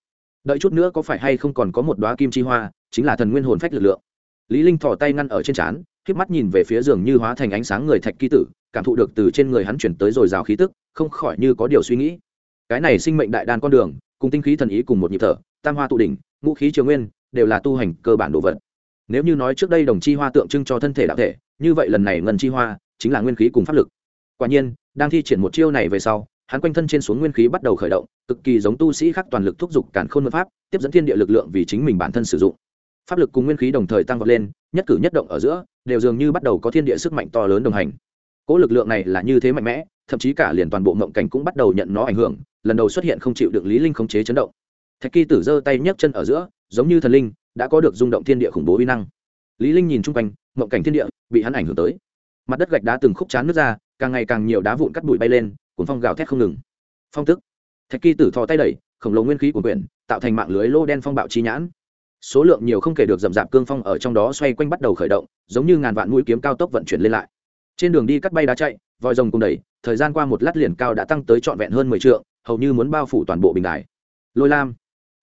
Đợi chút nữa có phải hay không còn có một đoá kim chi hoa, chính là thần nguyên hồn phách lực lượng. Lý linh thò tay ngăn ở trên trán khiếp mắt nhìn về phía giường như hóa thành ánh sáng người thạch kỳ tử cảm thụ được từ trên người hắn chuyển tới dồi dào khí tức, không khỏi như có điều suy nghĩ. Cái này sinh mệnh đại đan con đường, cùng tinh khí thần ý cùng một nhịp thở, tam hoa tụ đỉnh, ngũ khí triều nguyên, đều là tu hành cơ bản đồ vật. Nếu như nói trước đây đồng chi hoa tượng trưng cho thân thể đạo thể, như vậy lần này ngân chi hoa chính là nguyên khí cùng pháp lực. Quả nhiên, đang thi triển một chiêu này về sau, hắn quanh thân trên xuống nguyên khí bắt đầu khởi động, cực kỳ giống tu sĩ khác toàn lực thúc giục cản khôn mật pháp, tiếp dẫn thiên địa lực lượng vì chính mình bản thân sử dụng. Pháp lực cùng nguyên khí đồng thời tăng vọt lên, nhất cử nhất động ở giữa, đều dường như bắt đầu có thiên địa sức mạnh to lớn đồng hành cỗ lực lượng này là như thế mạnh mẽ, thậm chí cả liền toàn bộ mộng cảnh cũng bắt đầu nhận nó ảnh hưởng, lần đầu xuất hiện không chịu được lý linh khống chế chấn động. Thạch kỳ tử giơ tay nhấc chân ở giữa, giống như thần linh, đã có được rung động thiên địa khủng bố uy năng. Lý linh nhìn chung quanh mộng cảnh thiên địa bị hắn ảnh hưởng tới. Mặt đất gạch đá từng khúc chán nước ra, càng ngày càng nhiều đá vụn cắt bụi bay lên, cuốn phong gào thét không ngừng. Phong tức. Thạch kỳ tử thò tay đẩy, khổng lồ nguyên khí của quyển, tạo thành mạng lưới lô đen phong bạo chi nhãn. Số lượng nhiều không kể được dầm rạp cương phong ở trong đó xoay quanh bắt đầu khởi động, giống như ngàn vạn mũi kiếm cao tốc vận chuyển lên lại trên đường đi cắt bay đá chạy, vòi rồng cùng đẩy, thời gian qua một lát liền cao đã tăng tới trọn vẹn hơn mười trượng, hầu như muốn bao phủ toàn bộ bình đài. Lôi lam.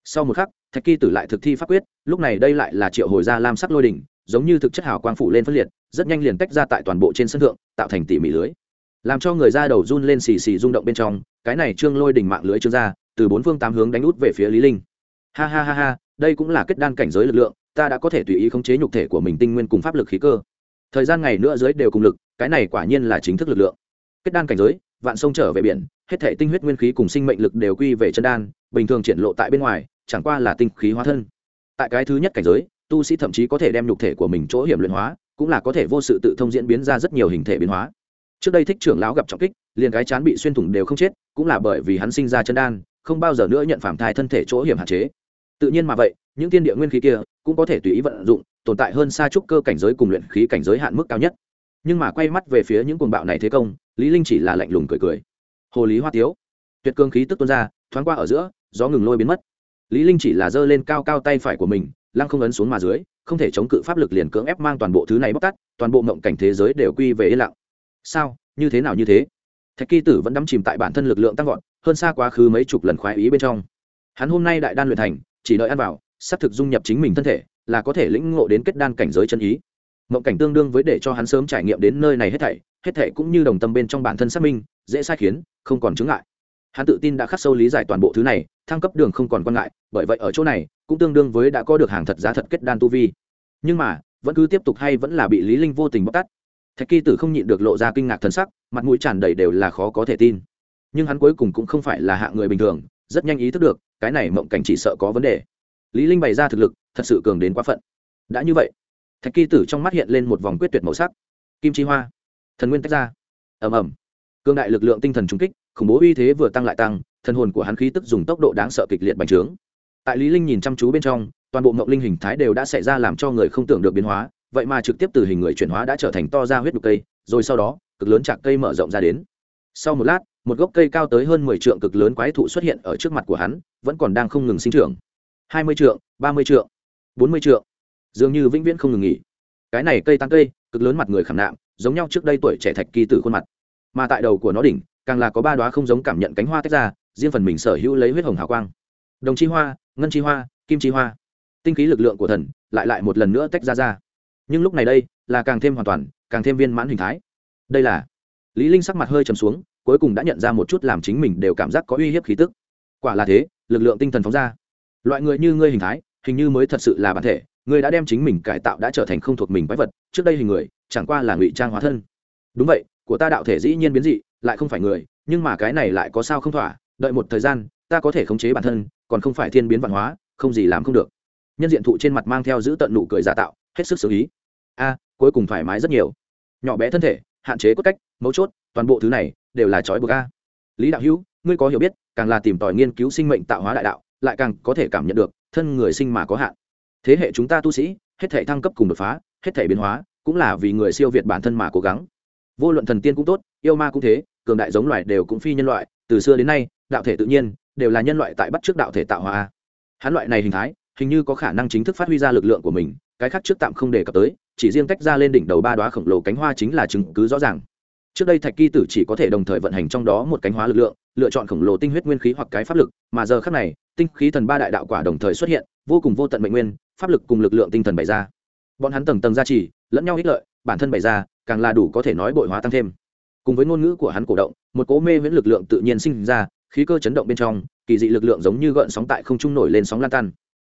Sau một khắc, thạch kỳ tử lại thực thi pháp quyết, lúc này đây lại là triệu hồi ra lam sắc lôi đỉnh, giống như thực chất hào quang phủ lên phân liệt, rất nhanh liền tách ra tại toàn bộ trên sân thượng, tạo thành tỉ mỉ lưới. Làm cho người ra đầu run lên xì xì rung động bên trong, cái này trương lôi đỉnh mạng lưới trương ra, từ bốn phương tám hướng đánh út về phía lý linh. Ha ha ha ha, đây cũng là kết đan cảnh giới lực lượng, ta đã có thể tùy ý khống chế nhục thể của mình tinh nguyên cùng pháp lực khí cơ thời gian ngày nữa dưới đều cùng lực, cái này quả nhiên là chính thức lực lượng. Kết đan cảnh giới, vạn sông trở về biển, hết thể tinh huyết nguyên khí cùng sinh mệnh lực đều quy về chân đan, bình thường triển lộ tại bên ngoài, chẳng qua là tinh khí hóa thân. Tại cái thứ nhất cảnh giới, tu sĩ thậm chí có thể đem nhục thể của mình chỗ hiểm luyện hóa, cũng là có thể vô sự tự thông diễn biến ra rất nhiều hình thể biến hóa. Trước đây thích trưởng lão gặp trọng kích, liền cái chán bị xuyên thủng đều không chết, cũng là bởi vì hắn sinh ra chân đan, không bao giờ nữa nhận phạm thai thân thể chỗ hiểm hạn chế. Tự nhiên mà vậy, những tiên địa nguyên khí kia cũng có thể tùy ý vận dụng tồn tại hơn xa trúc cơ cảnh giới cùng luyện khí cảnh giới hạn mức cao nhất. Nhưng mà quay mắt về phía những cuồng bạo này thế công, lý linh chỉ là lạnh lùng cười cười. Hồ lý hoa tiếu, tuyệt cương khí tức tuôn ra, thoáng qua ở giữa, gió ngừng lôi biến mất. Lý linh chỉ là giơ lên cao cao tay phải của mình, lăng không ấn xuống mà dưới, không thể chống cự pháp lực liền cưỡng ép mang toàn bộ thứ này bóc tát, toàn bộ mộng cảnh thế giới đều quy về yên lặng. Sao? Như thế nào như thế? Thạch kỳ tử vẫn đắm chìm tại bản thân lực lượng tăng vọt, hơn xa quá khứ mấy chục lần khoái ý bên trong. Hắn hôm nay đại đan luyện thành, chỉ đợi ăn vào, sắp thực dung nhập chính mình thân thể là có thể lĩnh ngộ đến kết đan cảnh giới chân ý. Mộng cảnh tương đương với để cho hắn sớm trải nghiệm đến nơi này hết thảy hết thảy cũng như đồng tâm bên trong bản thân xác minh, dễ sai khiến, không còn chứng ngại. Hắn tự tin đã khắc sâu lý giải toàn bộ thứ này, thăng cấp đường không còn quan ngại, bởi vậy ở chỗ này, cũng tương đương với đã có được hàng thật giá thật kết đan tu vi. Nhưng mà, vẫn cứ tiếp tục hay vẫn là bị lý linh vô tình bóc tát. Thạch kỳ tử không nhịn được lộ ra kinh ngạc thần sắc, mặt mũi tràn đầy đều là khó có thể tin. Nhưng hắn cuối cùng cũng không phải là hạng người bình thường, rất nhanh ý thức được, cái này mộng cảnh chỉ sợ có vấn đề. Lý linh bày ra thực lực thật sự cường đến quá phận. Đã như vậy, thạch kỳ tử trong mắt hiện lên một vòng quyết tuyệt màu sắc. Kim chi hoa, thần nguyên tách ra. Ầm ầm. Cương đại lực lượng tinh thần trung kích, khủng bố uy thế vừa tăng lại tăng, thần hồn của hắn khí tức dùng tốc độ đáng sợ kịch liệt bành trướng. Tại lý linh nhìn chăm chú bên trong, toàn bộ mộng linh hình thái đều đã xảy ra làm cho người không tưởng được biến hóa, vậy mà trực tiếp từ hình người chuyển hóa đã trở thành to ra huyết đục cây, rồi sau đó, cực lớn chạc cây mở rộng ra đến. Sau một lát, một gốc cây cao tới hơn mười trượng cực lớn quái thụ xuất hiện ở trước mặt của hắn, vẫn còn đang không ngừng sinh trưởng. Hai mươi trượng, ba mươi trượng bốn mươi trượng dường như vĩnh viễn không ngừng nghỉ. Cái này cây tăng cây, cực lớn mặt người khảm nạm, giống nhau trước đây tuổi trẻ thạch kỳ tử khuôn mặt. Mà tại đầu của nó đỉnh, càng là có ba đoá không giống cảm nhận cánh hoa tách ra, riêng phần mình sở hữu lấy huyết hồng hào quang. Đồng chi hoa, ngân chi hoa, kim chi hoa. Tinh khí lực lượng của thần lại lại một lần nữa tách ra ra. Nhưng lúc này đây là càng thêm hoàn toàn, càng thêm viên mãn hình thái. Đây là lý linh sắc mặt hơi trầm xuống, cuối cùng đã nhận ra một chút làm chính mình đều cảm giác có uy hiếp khí tức. Quả là thế, lực lượng tinh thần phóng ra. Loại người như ngươi hình thái hình như mới thật sự là bản thể ngươi đã đem chính mình cải tạo đã trở thành không thuộc mình quái vật, trước đây hình người, chẳng qua là ngụy trang hóa thân. Đúng vậy, của ta đạo thể dĩ nhiên biến dị, lại không phải người, nhưng mà cái này lại có sao không thỏa, đợi một thời gian, ta có thể khống chế bản thân, còn không phải thiên biến văn hóa, không gì làm không được. Nhân diện thụ trên mặt mang theo giữ tận nụ cười giả tạo, hết sức xử ý a, cuối cùng thoải mái rất nhiều. Nhỏ bé thân thể, hạn chế cốt cách, mấu chốt, toàn bộ thứ này đều là trói buộc a. Lý đạo hữu, ngươi có hiểu biết, càng là tìm tòi nghiên cứu sinh mệnh tạo hóa đại đạo, lại càng có thể cảm nhận được thân người sinh mà có hạn. Thế hệ chúng ta tu sĩ, hết thể thăng cấp cùng đột phá, hết thể biến hóa, cũng là vì người siêu việt bản thân mà cố gắng. Vô luận thần tiên cũng tốt, yêu ma cũng thế, cường đại giống loài đều cũng phi nhân loại, từ xưa đến nay, đạo thể tự nhiên, đều là nhân loại tại bắt trước đạo thể tạo hóa. Hắn loại này hình thái, hình như có khả năng chính thức phát huy ra lực lượng của mình, cái khác trước tạm không đề cập tới, chỉ riêng tách ra lên đỉnh đầu ba đoá khổng lồ cánh hoa chính là chứng cứ rõ ràng. Trước đây thạch kỳ tử chỉ có thể đồng thời vận hành trong đó một cánh hóa lực lượng lựa chọn khổng lồ tinh huyết nguyên khí hoặc cái pháp lực, mà giờ khác này, tinh khí thần ba đại đạo quả đồng thời xuất hiện, vô cùng vô tận mệnh nguyên, pháp lực cùng lực lượng tinh thần bày ra. Bọn hắn tầng tầng gia trì, lẫn nhau ích lợi, bản thân bày ra, càng là đủ có thể nói bội hóa tăng thêm. Cùng với ngôn ngữ của hắn cổ động, một cỗ mê viễn lực lượng tự nhiên sinh ra, khí cơ chấn động bên trong, kỳ dị lực lượng giống như gợn sóng tại không trung nổi lên sóng lan tan.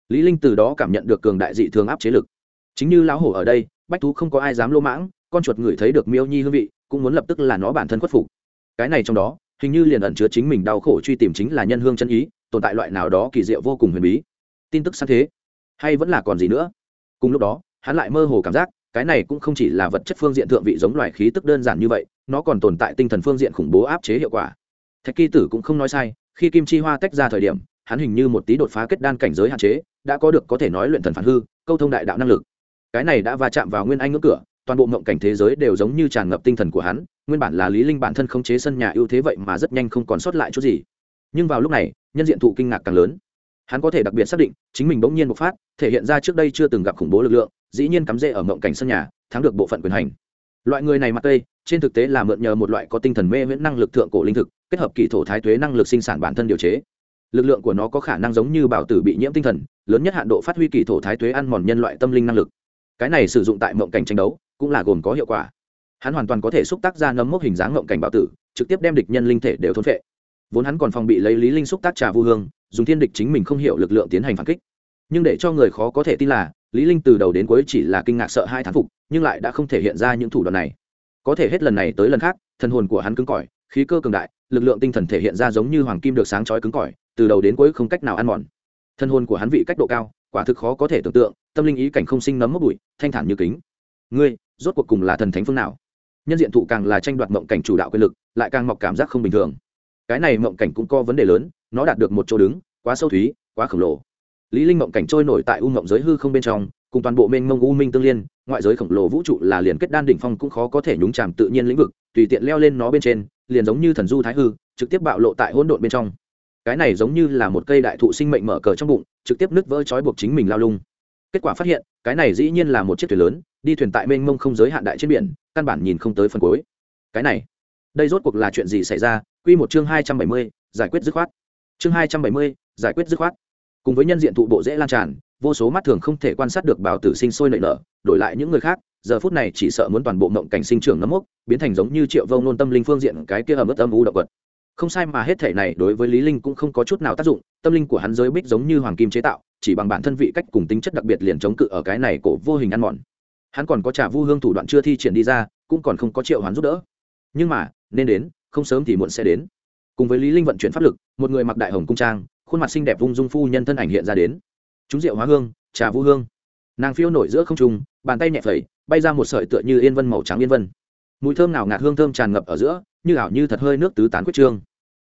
Lý linh từ đó cảm nhận được cường đại dị thường áp chế lực. Chính như lão hổ ở đây, bách thú không có ai dám lô mãng, con chuột ngửi thấy được miêu nhi hương vị, cũng muốn lập tức là nó bản thân khuất phục. Cái này trong đó hình như liền ẩn chứa chính mình đau khổ truy tìm chính là nhân hương chân ý, tồn tại loại nào đó kỳ diệu vô cùng huyền bí. Tin tức sáng thế. Hay vẫn là còn gì nữa? Cùng lúc đó, hắn lại mơ hồ cảm giác, cái này cũng không chỉ là vật chất phương diện thượng vị giống loài khí tức đơn giản như vậy, nó còn tồn tại tinh thần phương diện khủng bố áp chế hiệu quả. Thạch kỳ tử cũng không nói sai, khi kim chi hoa tách ra thời điểm, hắn hình như một tí đột phá kết đan cảnh giới hạn chế, đã có được có thể nói luyện thần phản hư, câu thông đại đạo năng lực. Cái này đã va chạm vào nguyên anh ngưỡng cửa, toàn bộ mộng cảnh thế giới đều giống như tràn ngập tinh thần của hắn nguyên bản là lý linh bản thân không chế sân nhà ưu thế vậy mà rất nhanh không còn sót lại chút gì. Nhưng vào lúc này, nhân diện thụ kinh ngạc càng lớn. Hắn có thể đặc biệt xác định, chính mình bỗng nhiên bộc phát, thể hiện ra trước đây chưa từng gặp khủng bố lực lượng, dĩ nhiên cắm rễ ở mộng cảnh sân nhà, thắng được bộ phận quyền hành. Loại người này mặt tây, trên thực tế là mượn nhờ một loại có tinh thần mê miễn năng lực thượng cổ linh thực, kết hợp kỳ thổ thái tuế năng lực sinh sản bản thân điều chế. Lực lượng của nó có khả năng giống như bảo tử bị nhiễm tinh thần, lớn nhất hạn độ phát huy kỳ thổ thái tuế ăn mòn nhân loại tâm linh năng lực. Cái này sử dụng tại mộng cảnh tranh đấu, cũng là gồm có hiệu quả hắn hoàn toàn có thể xúc tác ra nấm mốc hình dáng ngộng cảnh bảo tử, trực tiếp đem địch nhân linh thể đều thôn phệ. Vốn hắn còn phòng bị lấy lý linh xúc tác trà vu hương, dùng thiên địch chính mình không hiểu lực lượng tiến hành phản kích. Nhưng để cho người khó có thể tin là, lý linh từ đầu đến cuối chỉ là kinh ngạc sợ hai thán phục, nhưng lại đã không thể hiện ra những thủ đoạn này. Có thể hết lần này tới lần khác, thần hồn của hắn cứng cỏi, khí cơ cường đại, lực lượng tinh thần thể hiện ra giống như hoàng kim được sáng chói cứng cỏi, từ đầu đến cuối không cách nào ăn mòn. Thân hồn của hắn vị cách độ cao, quả thực khó có thể tưởng tượng, tâm linh ý cảnh không sinh nấm mốc bụi, thanh thản như kính. Ngươi, rốt cuộc cùng là thần thánh phương nào? Nhân diện thụ càng là tranh đoạt mộng cảnh chủ đạo quyền lực, lại càng mọc cảm giác không bình thường. Cái này mộng cảnh cũng có vấn đề lớn, nó đạt được một chỗ đứng, quá sâu thúy, quá khổng lồ. Lý linh mộng cảnh trôi nổi tại u mộng giới hư không bên trong, cùng toàn bộ mênh mông u minh tương liên, ngoại giới khổng lồ vũ trụ là liền kết đan đỉnh phong cũng khó có thể nhúng chàm tự nhiên lĩnh vực, tùy tiện leo lên nó bên trên, liền giống như thần du thái hư, trực tiếp bạo lộ tại hỗn độn bên trong. Cái này giống như là một cây đại thụ sinh mệnh mở cờ trong bụng, trực tiếp nứt vỡ trói buộc chính mình lao lung kết quả phát hiện, cái này dĩ nhiên là một chiếc thuyền lớn, đi thuyền tại mênh mông không giới hạn đại trên biển, căn bản nhìn không tới phần cuối. Cái này, đây rốt cuộc là chuyện gì xảy ra? Quy một chương hai trăm bảy mươi, giải quyết dứt khoát. Chương hai trăm bảy mươi, giải quyết dứt khoát. Cùng với nhân diện thụ bộ dễ lan tràn, vô số mắt thường không thể quan sát được bảo tử sinh sôi nảy nở, đổi lại những người khác, giờ phút này chỉ sợ muốn toàn bộ mộng cảnh sinh trưởng nấm mốc, biến thành giống như triệu vông nôn tâm linh phương diện cái kia ẩm ướt âm u động vật không sai mà hết thể này đối với lý linh cũng không có chút nào tác dụng, tâm linh của hắn giới bích giống như hoàng kim chế tạo, chỉ bằng bản thân vị cách cùng tính chất đặc biệt liền chống cự ở cái này cổ vô hình ăn mòn. Hắn còn có trả vu hương thủ đoạn chưa thi triển đi ra, cũng còn không có triệu hắn giúp đỡ. Nhưng mà, nên đến, không sớm thì muộn sẽ đến. Cùng với lý linh vận chuyển pháp lực, một người mặc đại hồng cung trang, khuôn mặt xinh đẹp vung dung phu nhân thân ảnh hiện ra đến. Chúng rượu hóa hương, trà vu hương. Nàng phiêu nổi giữa không trung, bàn tay nhẹ phẩy, bay ra một sợi tựa như yên vân màu trắng yên vân. Mùi thơm nào ngạt hương thơm tràn ngập ở giữa, như ảo như thật hơi nước tứ tán quyết trương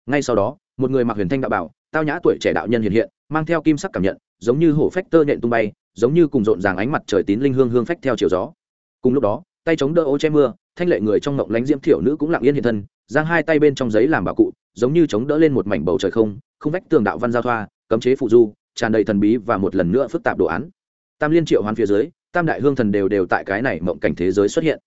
ngay sau đó, một người mặc huyền thanh đạo bảo, tao nhã tuổi trẻ đạo nhân hiện hiện, mang theo kim sắc cảm nhận, giống như hổ phách tơ nhện tung bay, giống như cùng rộn ràng ánh mặt trời tín linh hương hương phách theo chiều gió. Cùng lúc đó, tay chống đỡ ô che mưa, thanh lệ người trong ngộng lánh diễm thiểu nữ cũng lặng yên hiện thân, giang hai tay bên trong giấy làm bảo cụ, giống như chống đỡ lên một mảnh bầu trời không không vách tường đạo văn giao thoa, cấm chế phụ du, tràn đầy thần bí và một lần nữa phức tạp đồ án. Tam liên triệu hoán phía dưới, tam đại hương thần đều đều tại cái này mộng cảnh thế giới xuất hiện.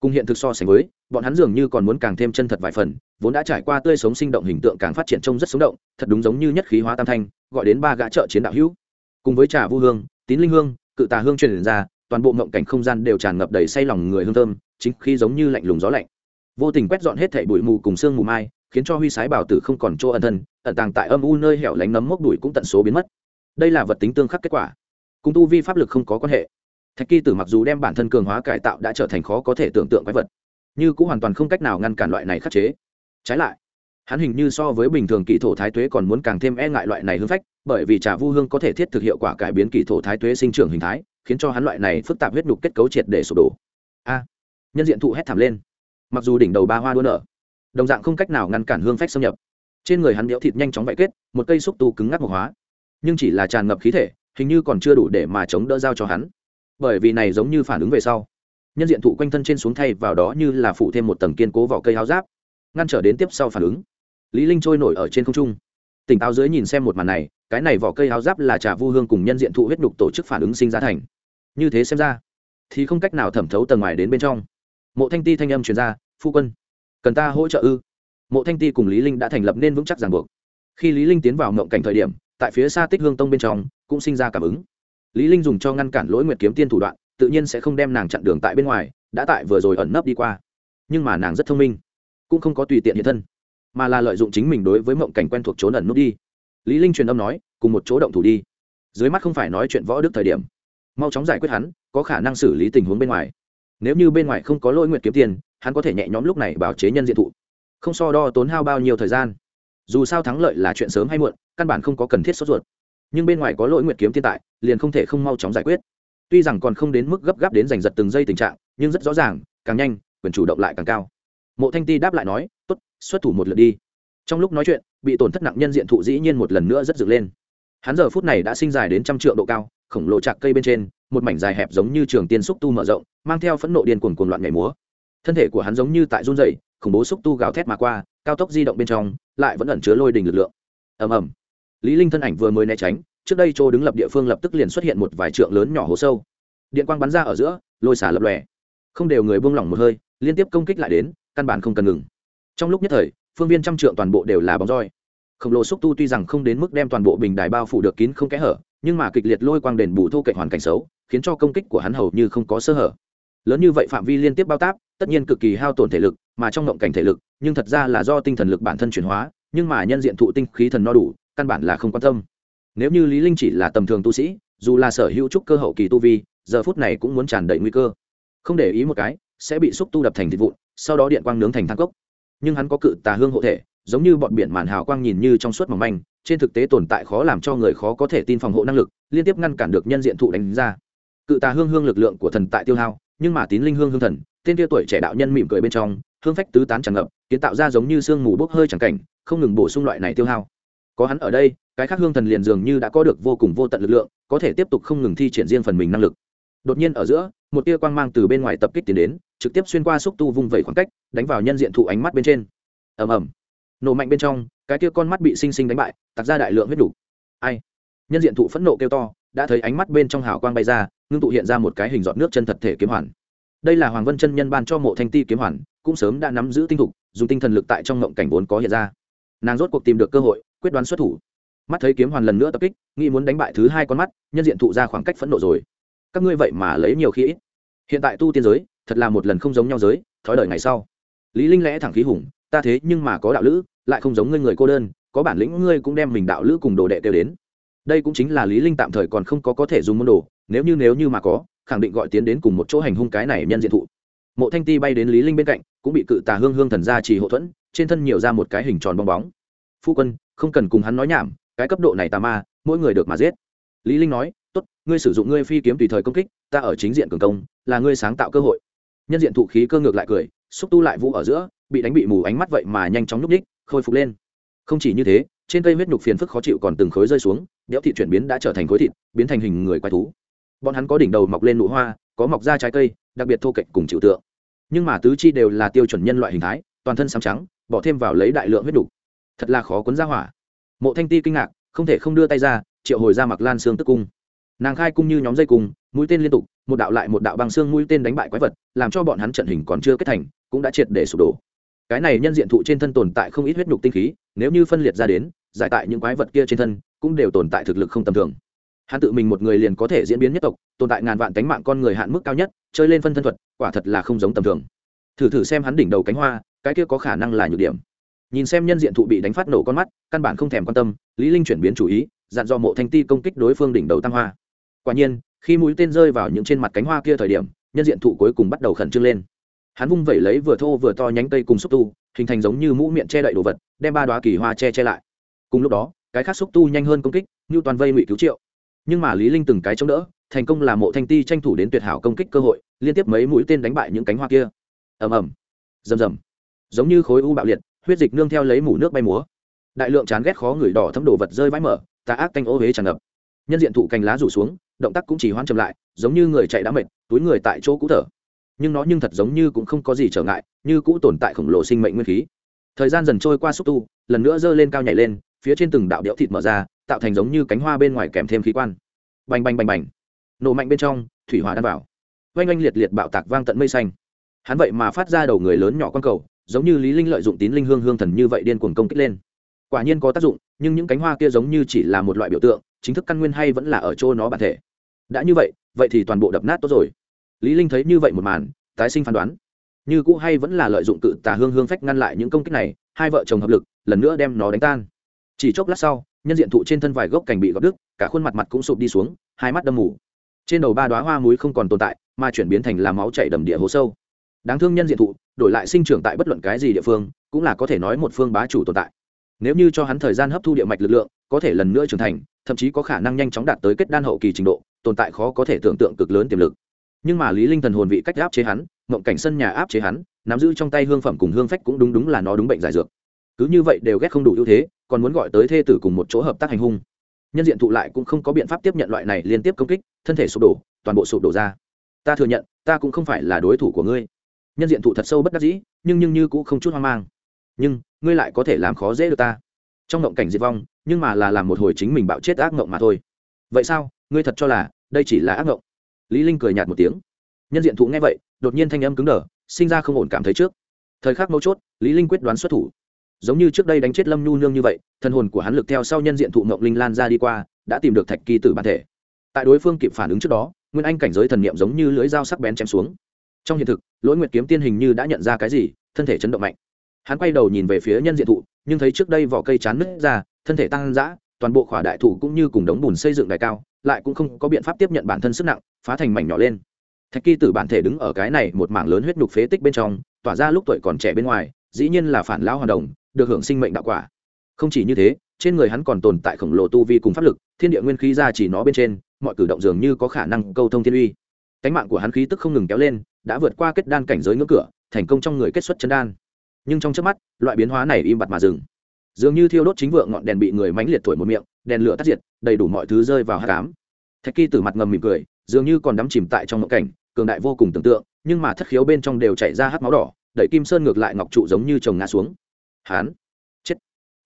Cùng hiện thực so sánh với, bọn hắn dường như còn muốn càng thêm chân thật vài phần vốn đã trải qua tươi sống sinh động hình tượng càng phát triển trông rất sống động, thật đúng giống như nhất khí hóa tam thanh, gọi đến ba gã trợ chiến đạo hữu. Cùng với trà vu hương, tín linh hương, cự tà hương truyền ra, toàn bộ mộng cảnh không gian đều tràn ngập đầy say lòng người hương thơm, chính khi giống như lạnh lùng gió lạnh. Vô tình quét dọn hết thảy bụi mù cùng sương mù mai, khiến cho huy sái bảo tử không còn chỗ ẩn thân, ẩn tàng tại âm u nơi hẻo lánh nấm mốc đùi cũng tận số biến mất. Đây là vật tính tương khắc kết quả. Cùng tu vi pháp lực không có quan hệ. Thạch kỳ tử mặc dù đem bản thân cường hóa cải tạo đã trở thành khó có thể tưởng tượng quái vật như cũng hoàn toàn không cách nào ngăn cản loại này khắc chế trái lại, hắn hình như so với bình thường kỳ thổ thái tuế còn muốn càng thêm e ngại loại này hương phách, bởi vì trà vu hương có thể thiết thực hiệu quả cải biến kỳ thổ thái tuế sinh trưởng hình thái, khiến cho hắn loại này phức tạp huyết nhục kết cấu triệt để sụp đổ. A, nhân diện thụ hét thảm lên. Mặc dù đỉnh đầu ba hoa đua nở, đồng dạng không cách nào ngăn cản hương phách xâm nhập. Trên người hắn đẽo thịt nhanh chóng vạy kết, một cây xúc tu cứng ngắc mộc hóa. Nhưng chỉ là tràn ngập khí thể, hình như còn chưa đủ để mà chống đỡ giao cho hắn. Bởi vì này giống như phản ứng về sau, nhân diện thụ quanh thân trên xuống thay vào đó như là phụ thêm một tầng kiên cố vào cây háo giáp ngăn trở đến tiếp sau phản ứng. Lý linh trôi nổi ở trên không trung. Tỉnh táo dưới nhìn xem một màn này, cái này vỏ cây áo giáp là trà vu hương cùng nhân diện thụ huyết đục tổ chức phản ứng sinh ra thành. Như thế xem ra, thì không cách nào thẩm thấu tầng ngoài đến bên trong. Mộ thanh ti thanh âm truyền ra, phu quân, cần ta hỗ trợ ư? Mộ thanh ti cùng lý linh đã thành lập nên vững chắc ràng buộc. Khi lý linh tiến vào mộng cảnh thời điểm, tại phía xa tích hương tông bên trong, cũng sinh ra cảm ứng. Lý linh dùng cho ngăn cản lỗi nguyệt kiếm tiên thủ đoạn, tự nhiên sẽ không đem nàng chặn đường tại bên ngoài, đã tại vừa rồi ẩn nấp đi qua. Nhưng mà nàng rất thông minh cũng không có tùy tiện hiện thân, mà là lợi dụng chính mình đối với mộng cảnh quen thuộc trốn ẩn nút đi. Lý linh truyền âm nói, cùng một chỗ động thủ đi. Dưới mắt không phải nói chuyện võ đức thời điểm, mau chóng giải quyết hắn, có khả năng xử lý tình huống bên ngoài. Nếu như bên ngoài không có lỗi nguyện kiếm tiền, hắn có thể nhẹ nhõm lúc này bảo chế nhân diện thụ. Không so đo tốn hao bao nhiêu thời gian. Dù sao thắng lợi là chuyện sớm hay muộn, căn bản không có cần thiết sốt ruột. Nhưng bên ngoài có lỗi nguyện kiếm thiên tại, liền không thể không mau chóng giải quyết. Tuy rằng còn không đến mức gấp gáp đến giành giật từng giây tình trạng, nhưng rất rõ ràng, càng nhanh, quyền chủ động lại càng cao mộ thanh ti đáp lại nói tốt xuất thủ một lượt đi. Trong lúc nói chuyện, bị tổn thất nặng nhân diện thụ dĩ nhiên một lần nữa rất dựng lên. Hắn giờ phút này đã sinh dài đến trăm triệu độ cao, khổng lồ chạc cây bên trên, một mảnh dài hẹp giống như trường tiên xúc tu mở rộng, mang theo phẫn nộ điên cuồng cuồng loạn nhảy múa. Thân thể của hắn giống như tại run dày khủng bố xúc tu gào thét mà qua, cao tốc di động bên trong, lại vẫn ẩn chứa lôi đình lực lượng. Ầm ầm. Lý linh thân ảnh vừa mới né tránh, trước đây chỗ đứng lập địa phương lập tức liền xuất hiện một vài trượng lớn nhỏ hố sâu. Điện quang bắn ra ở giữa, lôi xả lập lòe. Không đều người buông lỏng một hơi, liên tiếp công kích lại đến căn bản không cần ngừng. Trong lúc nhất thời, phương viên trăm trượng toàn bộ đều là bóng roi. Khổng lồ xúc tu tuy rằng không đến mức đem toàn bộ bình đài bao phủ được kín không kẽ hở, nhưng mà kịch liệt lôi quang đền bù thô cạnh hoàn cảnh xấu, khiến cho công kích của hắn hầu như không có sơ hở. Lớn như vậy phạm vi liên tiếp bao táp, tất nhiên cực kỳ hao tổn thể lực, mà trong ngộng cảnh thể lực, nhưng thật ra là do tinh thần lực bản thân chuyển hóa, nhưng mà nhân diện thụ tinh khí thần no đủ, căn bản là không quan tâm. Nếu như lý linh chỉ là tầm thường tu sĩ, dù là sở hữu trúc cơ hậu kỳ tu vi, giờ phút này cũng muốn tràn đầy nguy cơ. Không để ý một cái, sẽ bị xúc tu đập thành thịt vụn sau đó điện quang nướng thành thang cốc. Nhưng hắn có cự tà hương hộ thể, giống như bọn biển màn hào quang nhìn như trong suốt mỏng manh, trên thực tế tồn tại khó làm cho người khó có thể tin phòng hộ năng lực, liên tiếp ngăn cản được nhân diện thụ đánh ra. Cự tà hương hương lực lượng của thần tại tiêu hao, nhưng mà tín linh hương hương thần, tên kia tuổi trẻ đạo nhân mỉm cười bên trong, hương phách tứ tán tràn ngập, kiến tạo ra giống như sương mù bốc hơi chẳng cảnh, không ngừng bổ sung loại này tiêu hao. Có hắn ở đây, cái khác hương thần liền dường như đã có được vô cùng vô tận lực lượng, có thể tiếp tục không ngừng thi triển riêng phần mình năng lực. Đột nhiên ở giữa, một tia quang mang từ bên ngoài tập kích tiến đến trực tiếp xuyên qua xúc tu vung vẩy khoảng cách, đánh vào nhân diện thụ ánh mắt bên trên. Ầm ầm. Nổ mạnh bên trong, cái kia con mắt bị sinh sinh đánh bại tặc ra đại lượng huyết đủ. Ai? Nhân diện thụ phẫn nộ kêu to, đã thấy ánh mắt bên trong hào quang bay ra, ngưng tụ hiện ra một cái hình giọt nước chân thật thể kiếm hoàn. Đây là hoàng vân chân nhân ban cho mộ thanh ti kiếm hoàn, cũng sớm đã nắm giữ tinh thục, dùng tinh thần lực tại trong ngộng cảnh vốn có hiện ra. Nàng rốt cuộc tìm được cơ hội, quyết đoán xuất thủ. Mắt thấy kiếm hoàn lần nữa tập kích, nghĩ muốn đánh bại thứ hai con mắt, nhân diện thụ ra khoảng cách phẫn nộ rồi. Các ngươi vậy mà lấy nhiều khi ít hiện tại tu tiên giới, thật là một lần không giống nhau giới, thói đời ngày sau. Lý linh lẽ thẳng khí hùng, ta thế nhưng mà có đạo lữ, lại không giống ngươi người cô đơn, có bản lĩnh ngươi cũng đem mình đạo lữ cùng đồ đệ tiêu đến. Đây cũng chính là lý linh tạm thời còn không có có thể dùng môn đồ, nếu như nếu như mà có, khẳng định gọi tiến đến cùng một chỗ hành hung cái này nhân diện thụ. Mộ thanh ti bay đến lý linh bên cạnh, cũng bị cự tà hương hương thần gia trì hộ thuẫn, trên thân nhiều ra một cái hình tròn bong bóng. Phu quân, không cần cùng hắn nói nhảm, cái cấp độ này tà ma, mỗi người được mà giết. Lý linh nói tốt, ngươi sử dụng ngươi phi kiếm tùy thời công kích, ta ở chính diện cường công, là ngươi sáng tạo cơ hội. Nhân diện thụ khí cơ ngược lại cười, xúc tu lại vũ ở giữa, bị đánh bị mù ánh mắt vậy mà nhanh chóng núp đích khôi phục lên. Không chỉ như thế, trên cây huyết nhục phiền phức khó chịu còn từng khối rơi xuống đẽo thịt chuyển biến đã trở thành khối thịt, biến thành hình người quái thú. Bọn hắn có đỉnh đầu mọc lên nụ hoa, có mọc ra trái cây, đặc biệt thô kệch cùng chịu tượng. Nhưng mà tứ chi đều là tiêu chuẩn nhân loại hình thái, toàn thân xám trắng, bỏ thêm vào lấy đại lượng huyết nhục. Thật là khó cuốn ra hỏa. Mộ thanh ti kinh ngạc, không thể không đưa tay ra, triệu hồi ra mặc lan xương tức cung nàng khai cung như nhóm dây cung, mũi tên liên tục, một đạo lại một đạo bằng xương mũi tên đánh bại quái vật, làm cho bọn hắn trận hình còn chưa kết thành, cũng đã triệt để sụp đổ. Cái này nhân diện thụ trên thân tồn tại không ít huyết nhục tinh khí, nếu như phân liệt ra đến, giải tại những quái vật kia trên thân, cũng đều tồn tại thực lực không tầm thường. Hắn tự mình một người liền có thể diễn biến nhất tộc, tồn tại ngàn vạn cánh mạng con người hạn mức cao nhất, chơi lên phân thân thuật, quả thật là không giống tầm thường. Thử thử xem hắn đỉnh đầu cánh hoa, cái kia có khả năng là nhược điểm. Nhìn xem nhân diện thụ bị đánh phát nổ con mắt, căn bản không thèm quan tâm, lý linh chuyển biến chủ ý, dặn dò mộ thanh ti công kích đối phương đỉnh đầu tam hoa quả nhiên, khi mũi tên rơi vào những trên mặt cánh hoa kia thời điểm, nhân diện thụ cuối cùng bắt đầu khẩn trương lên. Hắn vung vẩy lấy vừa thô vừa to nhánh cây cùng xúc tu, hình thành giống như mũ miệng che đậy đồ vật, đem ba đoá kỳ hoa che che lại. Cùng lúc đó, cái khác xúc tu nhanh hơn công kích như toàn vây ngụy cứu triệu. Nhưng mà lý linh từng cái chống đỡ, thành công là mộ thanh ti tranh thủ đến tuyệt hảo công kích cơ hội, liên tiếp mấy mũi tên đánh bại những cánh hoa kia. Ầm ầm. Rầm rầm. Giống như khối u bạo liệt, huyết dịch nương theo lấy mủ nước bay múa. Đại lượng chán ghét khó người đỏ thấm đồ vật rơi vãi mở, tà ác tanh ô huế tràn ngập. Nhân diện thụ cành lá rủ xuống động tác cũng chỉ hoan chậm lại, giống như người chạy đã mệt, túi người tại chỗ cũ thở. Nhưng nó nhưng thật giống như cũng không có gì trở ngại, như cũ tồn tại khổng lồ sinh mệnh nguyên khí. Thời gian dần trôi qua xúc tu, lần nữa giơ lên cao nhảy lên, phía trên từng đạo đẽo thịt mở ra, tạo thành giống như cánh hoa bên ngoài kèm thêm khí quan. Bành bành bành bành. Nổ mạnh bên trong, thủy hỏa đan vào. Oanh oanh liệt liệt bạo tạc vang tận mây xanh. Hắn vậy mà phát ra đầu người lớn nhỏ quan cầu, giống như lý linh lợi dụng tín linh hương hương thần như vậy điên cuồng công kích lên quả nhiên có tác dụng, nhưng những cánh hoa kia giống như chỉ là một loại biểu tượng, chính thức căn nguyên hay vẫn là ở chỗ nó bản thể. Đã như vậy vậy thì toàn bộ đập nát tốt rồi. Lý linh thấy như vậy một màn, tái sinh phán đoán. Như cũ hay vẫn là lợi dụng cự tà hương hương phách ngăn lại những công kích này, hai vợ chồng hợp lực, lần nữa đem nó đánh tan. Chỉ chốc lát sau, nhân diện thụ trên thân vài gốc cành bị gọt đứt, cả khuôn mặt mặt cũng sụp đi xuống, hai mắt đâm mù. Trên đầu ba đóa hoa muối không còn tồn tại, mà chuyển biến thành là máu chảy đầm địa hố sâu. Đáng thương nhân diện thụ, đổi lại sinh trưởng tại bất luận cái gì địa phương, cũng là có thể nói một phương bá chủ tồn tại nếu như cho hắn thời gian hấp thu địa mạch lực lượng, có thể lần nữa trưởng thành, thậm chí có khả năng nhanh chóng đạt tới kết đan hậu kỳ trình độ, tồn tại khó có thể tưởng tượng cực lớn tiềm lực. Nhưng mà lý linh thần hồn vị cách áp chế hắn, mộng cảnh sân nhà áp chế hắn, nắm giữ trong tay hương phẩm cùng hương phách cũng đúng đúng là nó đúng bệnh giải dược. Cứ như vậy đều ghét không đủ ưu thế, còn muốn gọi tới thê tử cùng một chỗ hợp tác hành hung. Nhân diện thụ lại cũng không có biện pháp tiếp nhận loại này liên tiếp công kích, thân thể sụp đổ, toàn bộ sụp đổ ra. Ta thừa nhận, ta cũng không phải là đối thủ của ngươi. Nhân diện thụ thật sâu bất đắc dĩ, nhưng nhưng như cũng không chút hoang mang. Nhưng ngươi lại có thể làm khó dễ được ta. Trong ngộng cảnh diệt vong, nhưng mà là làm một hồi chính mình bạo chết ác ngộng mà thôi. Vậy sao? Ngươi thật cho là đây chỉ là ác ngộng? Lý linh cười nhạt một tiếng. Nhân diện thụ nghe vậy, đột nhiên thanh âm cứng đờ, sinh ra không ổn cảm thấy trước. Thời khắc mấu chốt, lý linh quyết đoán xuất thủ. Giống như trước đây đánh chết lâm nhu nương như vậy thân hồn của hắn lực theo sau nhân diện thụ ngộng linh lan ra đi qua, đã tìm được thạch kỳ tử bản thể. Tại đối phương kịp phản ứng trước đó, nguyên anh cảnh giới thần niệm giống như lưỡi dao sắc bén chém xuống. Trong hiện thực, lỗi nguyệt kiếm tiên hình như đã nhận ra cái gì, thân thể chấn động mạnh hắn quay đầu nhìn về phía nhân diện thụ, nhưng thấy trước đây vỏ cây chán nứt ra, thân thể tăng dã, toàn bộ khỏa đại thụ cũng như cùng đống bùn xây dựng đài cao, lại cũng không có biện pháp tiếp nhận bản thân sức nặng, phá thành mảnh nhỏ lên. Thạch kỳ tử bản thể đứng ở cái này một mảng lớn huyết nhục phế tích bên trong, tỏa ra lúc tuổi còn trẻ bên ngoài, dĩ nhiên là phản lao hoàn đồng, được hưởng sinh mệnh đạo quả. Không chỉ như thế, trên người hắn còn tồn tại khổng lồ tu vi cùng pháp lực, thiên địa nguyên khí ra chỉ nó bên trên, mọi cử động dường như có khả năng câu thông thiên uy. Cánh mạng của hắn khí tức không ngừng kéo lên, đã vượt qua kết đan cảnh giới ngưỡng cửa, thành công trong người kết xuất chân đan nhưng trong trước mắt, loại biến hóa này im bặt mà dừng. Dường như thiêu đốt chính vượng ngọn đèn bị người mánh liệt thổi một miệng, đèn lửa tắt diệt, đầy đủ mọi thứ rơi vào hát cám thạch kỳ từ mặt ngầm mỉm cười, dường như còn đắm chìm tại trong ngộ cảnh, cường đại vô cùng tưởng tượng, nhưng mà thất khiếu bên trong đều chảy ra hát máu đỏ, đẩy kim sơn ngược lại ngọc trụ giống như chồng ngã xuống. Hán. Chết.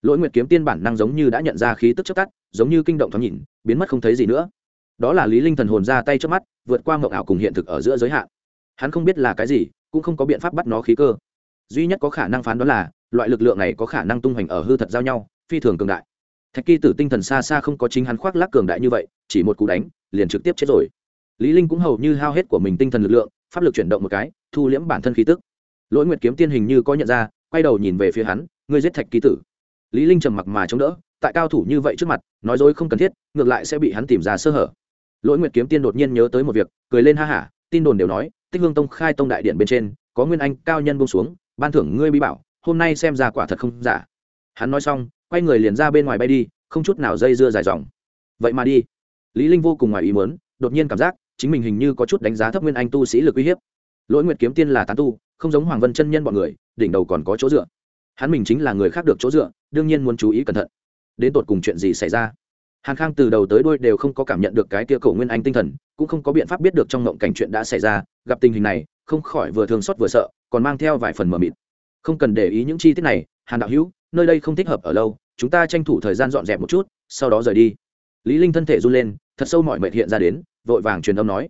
Lỗi nguyệt kiếm tiên bản năng giống như đã nhận ra khí tức chất tắt, giống như kinh động thoáng nhìn, biến mất không thấy gì nữa. Đó là lý linh thần hồn ra tay trước mắt, vượt qua mộng ảo cùng hiện thực ở giữa giới hạn. Hắn không biết là cái gì, cũng không có biện pháp bắt nó khí cơ duy nhất có khả năng phán đoán là, loại lực lượng này có khả năng tung hoành ở hư thật giao nhau, phi thường cường đại. Thạch kỳ tử tinh thần xa xa không có chính hắn khoác lác cường đại như vậy, chỉ một cú đánh, liền trực tiếp chết rồi. Lý linh cũng hầu như hao hết của mình tinh thần lực lượng, pháp lực chuyển động một cái, thu liễm bản thân khí tức. Lỗi nguyệt kiếm tiên hình như có nhận ra, quay đầu nhìn về phía hắn, ngươi giết thạch kỳ tử. Lý linh trầm mặc mà chống đỡ, tại cao thủ như vậy trước mặt, nói dối không cần thiết, ngược lại sẽ bị hắn tìm ra sơ hở. Lỗi nguyệt kiếm tiên đột nhiên nhớ tới một việc, cười lên ha hả, tin đồn đều nói, tích hương tông khai tông đại điện bên trên, có nguyên anh cao nhân buông xuống ban thưởng ngươi bí bảo, hôm nay xem ra quả thật không giả. Hắn nói xong, quay người liền ra bên ngoài bay đi, không chút nào dây dưa dài dòng. Vậy mà đi. Lý linh vô cùng ngoài ý muốn, đột nhiên cảm giác, chính mình hình như có chút đánh giá thấp nguyên anh tu sĩ lực uy hiếp. Lỗi nguyệt kiếm tiên là tán tu, không giống hoàng vân chân nhân bọn người, đỉnh đầu còn có chỗ dựa. Hắn mình chính là người khác được chỗ dựa, đương nhiên muốn chú ý cẩn thận. Đến tột cùng chuyện gì xảy ra? Hàn khang từ đầu tới đuôi đều không có cảm nhận được cái tia cổ nguyên anh tinh thần, cũng không có biện pháp biết được trong ngộng cảnh chuyện đã xảy ra, gặp tình hình này không khỏi vừa thương xót vừa sợ còn mang theo vài phần mờ mịt. Không cần để ý những chi tiết này hàn đạo hữu nơi đây không thích hợp ở lâu chúng ta tranh thủ thời gian dọn dẹp một chút sau đó rời đi. Lý linh thân thể run lên thật sâu mọi mệt hiện ra đến vội vàng truyền âm nói.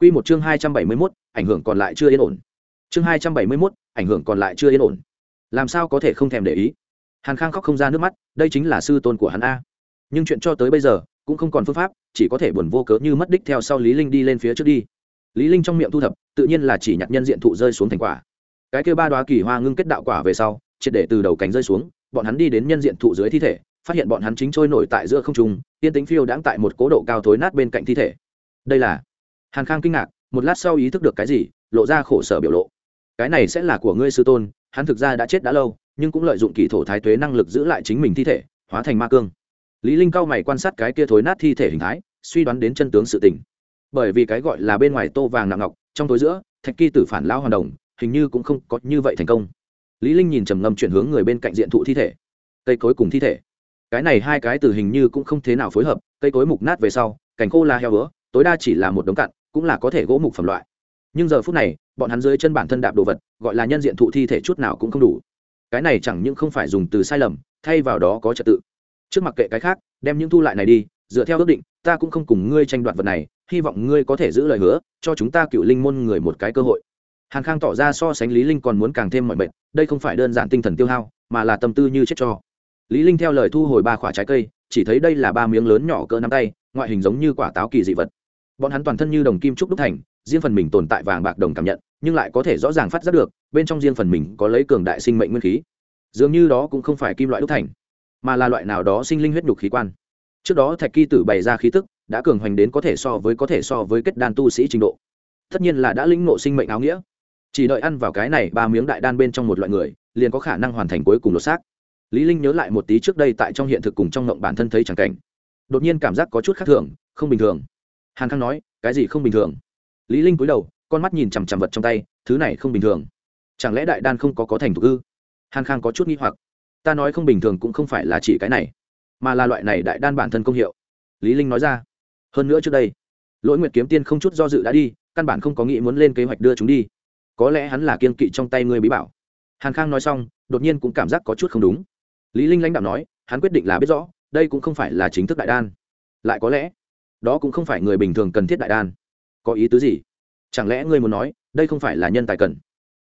Quy một chương hai trăm bảy mươi 271, ảnh hưởng còn lại chưa yên ổn. Chương hai trăm bảy mươi 271, ảnh hưởng còn lại chưa yên ổn. Làm sao có thể không thèm để ý? Hàn khang khóc không ra nước mắt đây chính là sư tôn của hắn a. Nhưng chuyện cho tới bây giờ cũng không còn phương pháp chỉ có thể buồn vô cớ như mất đích theo sau lý linh đi lên phía trước đi lý linh trong miệng thu thập, tự nhiên là chỉ nhặt nhân diện thụ rơi xuống thành quả. Cái kia ba đoá kỳ hoa ngưng kết đạo quả về sau, triệt để từ đầu cánh rơi xuống, bọn hắn đi đến nhân diện thụ dưới thi thể, phát hiện bọn hắn chính trôi nổi tại giữa không trung, tiên tính phiêu đãng tại một cố độ cao thối nát bên cạnh thi thể. Đây là hàn khang kinh ngạc, một lát sau ý thức được cái gì, lộ ra khổ sở biểu lộ. Cái này sẽ là của ngươi sư tôn, hắn thực ra đã chết đã lâu, nhưng cũng lợi dụng kỳ thổ thái tuế năng lực giữ lại chính mình thi thể, hóa thành ma cương. Lý linh cao mày quan sát cái kia thối nát thi thể hình thái, suy đoán đến chân tướng sự tình bởi vì cái gọi là bên ngoài tô vàng nặng ngọc, trong tối giữa, thạch kỳ tử phản lao hoàn đồng, hình như cũng không có như vậy thành công. Lý linh nhìn trầm ngâm chuyển hướng người bên cạnh diện thụ thi thể. Cây cối cùng thi thể. Cái này hai cái từ hình như cũng không thế nào phối hợp, cây cối mục nát về sau, cành khô là heo bữa tối đa chỉ là một đống cặn, cũng là có thể gỗ mục phẩm loại. Nhưng giờ phút này, bọn hắn dưới chân bản thân đạp đồ vật, gọi là nhân diện thụ thi thể chút nào cũng không đủ. Cái này chẳng những không phải dùng từ sai lầm, thay vào đó có trật tự. Trước mặt kệ cái khác, đem những thu lại này đi, dựa theo ước định, ta cũng không cùng ngươi tranh đoạt vật này hy vọng ngươi có thể giữ lời hứa, cho chúng ta cựu linh môn người một cái cơ hội. Hàn khang tỏ ra so sánh lý linh còn muốn càng thêm mọi mệt, đây không phải đơn giản tinh thần tiêu hao, mà là tâm tư như chết cho. Lý linh theo lời thu hồi ba quả trái cây, chỉ thấy đây là ba miếng lớn nhỏ cỡ nắm tay, ngoại hình giống như quả táo kỳ dị vật. Bọn hắn toàn thân như đồng kim trúc đúc thành, riêng phần mình tồn tại vàng bạc đồng cảm nhận, nhưng lại có thể rõ ràng phát giác được, bên trong riêng phần mình có lấy cường đại sinh mệnh nguyên khí. Dường như đó cũng không phải kim loại đúc thành, mà là loại nào đó sinh linh huyết nhục khí quan. Trước đó thạch kỳ tử bày ra khí tức đã cường hoành đến có thể so với có thể so với kết đan tu sĩ trình độ. Tất nhiên là đã lĩnh ngộ sinh mệnh áo nghĩa. Chỉ đợi ăn vào cái này ba miếng đại đan bên trong một loại người, liền có khả năng hoàn thành cuối cùng lột xác. Lý linh nhớ lại một tí trước đây tại trong hiện thực cùng trong ngộng bản thân thấy chẳng cảnh. Đột nhiên cảm giác có chút khác thường, không bình thường. Hàn khang nói, cái gì không bình thường? Lý linh cúi đầu, con mắt nhìn chằm chằm vật trong tay, thứ này không bình thường. Chẳng lẽ đại đan không có có thành thục ư? Hàn khang có chút nghi hoặc. Ta nói không bình thường cũng không phải là chỉ cái này, mà là loại này đại đan bản thân công hiệu. Lý linh nói ra hơn nữa trước đây, lỗi nguyệt kiếm tiên không chút do dự đã đi, căn bản không có nghĩ muốn lên kế hoạch đưa chúng đi. Có lẽ hắn là kiên kỵ trong tay ngươi bí bảo. Hàn khang nói xong, đột nhiên cũng cảm giác có chút không đúng. Lý linh lãnh đạo nói, hắn quyết định là biết rõ, đây cũng không phải là chính thức đại đan. Lại có lẽ, đó cũng không phải người bình thường cần thiết đại đan. Có ý tứ gì? Chẳng lẽ ngươi muốn nói, đây không phải là nhân tài cần?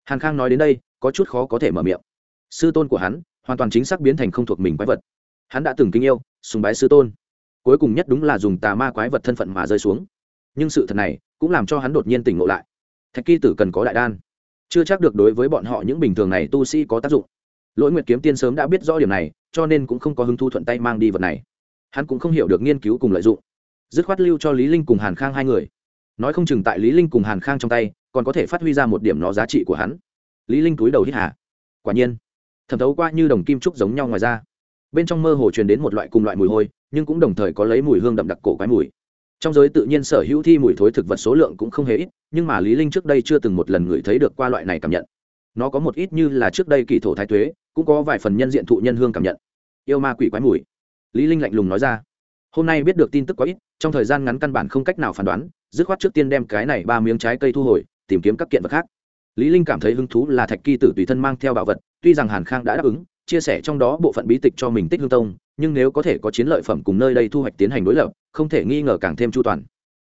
Hàn khang nói đến đây, có chút khó có thể mở miệng. Sư tôn của hắn, hoàn toàn chính xác biến thành không thuộc mình quái vật. Hắn đã từng kinh yêu, sùng bái sư tôn cuối cùng nhất đúng là dùng tà ma quái vật thân phận mà rơi xuống. Nhưng sự thật này cũng làm cho hắn đột nhiên tỉnh ngộ lại. Thạch kỳ tử cần có đại đan. Chưa chắc được đối với bọn họ những bình thường này tu sĩ có tác dụng. Lỗi nguyệt kiếm tiên sớm đã biết rõ điểm này, cho nên cũng không có hứng thu thuận tay mang đi vật này. Hắn cũng không hiểu được nghiên cứu cùng lợi dụng. Dứt khoát lưu cho lý linh cùng hàn khang hai người. Nói không chừng tại lý linh cùng hàn khang trong tay, còn có thể phát huy ra một điểm nó giá trị của hắn. Lý linh túi đầu hít hà. Quả nhiên, thẩm thấu qua như đồng kim trúc giống nhau ngoài ra bên trong mơ hồ truyền đến một loại cùng loại mùi hôi, nhưng cũng đồng thời có lấy mùi hương đậm đặc cổ quái mùi. Trong giới tự nhiên sở hữu thi mùi thối thực vật số lượng cũng không hề ít, nhưng mà lý linh trước đây chưa từng một lần ngửi thấy được qua loại này cảm nhận. Nó có một ít như là trước đây kỳ thổ thái tuế, cũng có vài phần nhân diện thụ nhân hương cảm nhận. Yêu ma quỷ quái mùi. Lý linh lạnh lùng nói ra. Hôm nay biết được tin tức quá ít, trong thời gian ngắn căn bản không cách nào phán đoán, dứt khoát trước tiên đem cái này ba miếng trái cây thu hồi, tìm kiếm các kiện vật khác. Lý linh cảm thấy hứng thú là thạch kỳ tử tùy thân mang theo bảo vật, tuy rằng hàn khang đã đáp ứng chia sẻ trong đó bộ phận bí tịch cho mình tích hương tông, nhưng nếu có thể có chiến lợi phẩm cùng nơi đây thu hoạch tiến hành đối lập, không thể nghi ngờ càng thêm chu toàn.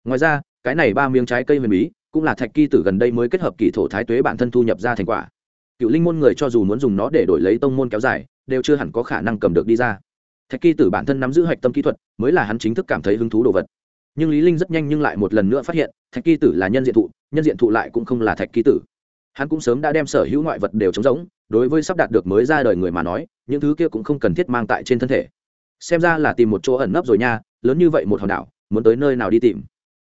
Ngoài ra, cái này ba miếng trái cây huyền bí, cũng là thạch kỳ tử gần đây mới kết hợp kỳ thổ thái tuế bản thân thu nhập ra thành quả. Cựu linh môn người cho dù muốn dùng nó để đổi lấy tông môn kéo dài, đều chưa hẳn có khả năng cầm được đi ra. Thạch kỳ tử bản thân nắm giữ hạch tâm kỹ thuật, mới là hắn chính thức cảm thấy hứng thú đồ vật. Nhưng lý linh rất nhanh nhưng lại một lần nữa phát hiện, thạch kỳ tử là nhân diện thụ, nhân diện thụ lại cũng không là thạch kỳ tử. Hắn cũng sớm đã đem sở hữu ngoại vật đều chống rỗng đối với sắp đạt được mới ra đời người mà nói, những thứ kia cũng không cần thiết mang tại trên thân thể. Xem ra là tìm một chỗ ẩn nấp rồi nha, lớn như vậy một hòn đảo, muốn tới nơi nào đi tìm?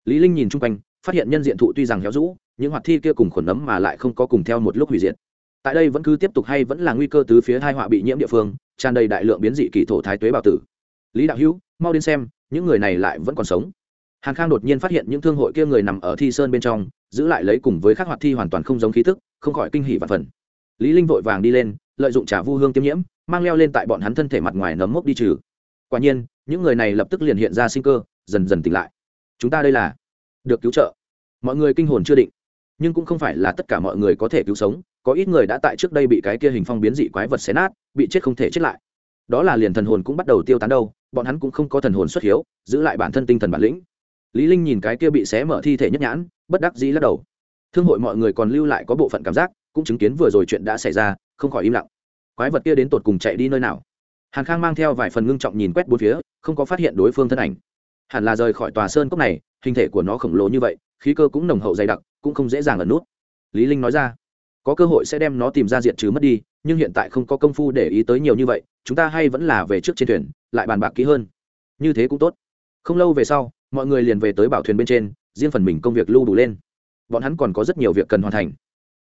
Lý linh nhìn chung quanh, phát hiện nhân diện thụ tuy rằng héo rũ, những hoạt thi kia cùng khuẩn nấm mà lại không có cùng theo một lúc hủy diệt. Tại đây vẫn cứ tiếp tục hay vẫn là nguy cơ từ phía hai họa bị nhiễm địa phương, tràn đầy đại lượng biến dị kỳ thổ thái tuế bảo tử. Lý đạo hữu, mau đến xem, những người này lại vẫn còn sống. Hàn khang đột nhiên phát hiện những thương hội kia người nằm ở thi sơn bên trong, giữ lại lấy cùng với các hoạt thi hoàn toàn không giống khí thức, không khỏi kinh hỉ và phần lý linh vội vàng đi lên, lợi dụng trà vu hương tiêm nhiễm, mang leo lên tại bọn hắn thân thể mặt ngoài nấm mốc đi trừ. Quả nhiên, những người này lập tức liền hiện ra sinh cơ, dần dần tỉnh lại. Chúng ta đây là được cứu trợ. Mọi người kinh hồn chưa định. Nhưng cũng không phải là tất cả mọi người có thể cứu sống, có ít người đã tại trước đây bị cái kia hình phong biến dị quái vật xé nát, bị chết không thể chết lại. Đó là liền thần hồn cũng bắt đầu tiêu tán đâu, bọn hắn cũng không có thần hồn xuất hiếu, giữ lại bản thân tinh thần bản lĩnh. Lý linh nhìn cái kia bị xé mở thi thể nhất nhãn, bất đắc dĩ lắc đầu. Thương hội mọi người còn lưu lại có bộ phận cảm giác cũng chứng kiến vừa rồi chuyện đã xảy ra, không khỏi im lặng. Quái vật kia đến tột cùng chạy đi nơi nào? Hàn khang mang theo vài phần ngưng trọng nhìn quét bốn phía, không có phát hiện đối phương thân ảnh. Hẳn là rời khỏi tòa sơn cốc này, hình thể của nó khổng lồ như vậy, khí cơ cũng nồng hậu dày đặc, cũng không dễ dàng ẩn nút. Lý linh nói ra, có cơ hội sẽ đem nó tìm ra diện trừ mất đi, nhưng hiện tại không có công phu để ý tới nhiều như vậy, chúng ta hay vẫn là về trước trên thuyền, lại bàn bạc kỹ hơn. Như thế cũng tốt. Không lâu về sau, mọi người liền về tới bảo thuyền bên trên, riêng phần mình công việc lưu đủ lên. Bọn hắn còn có rất nhiều việc cần hoàn thành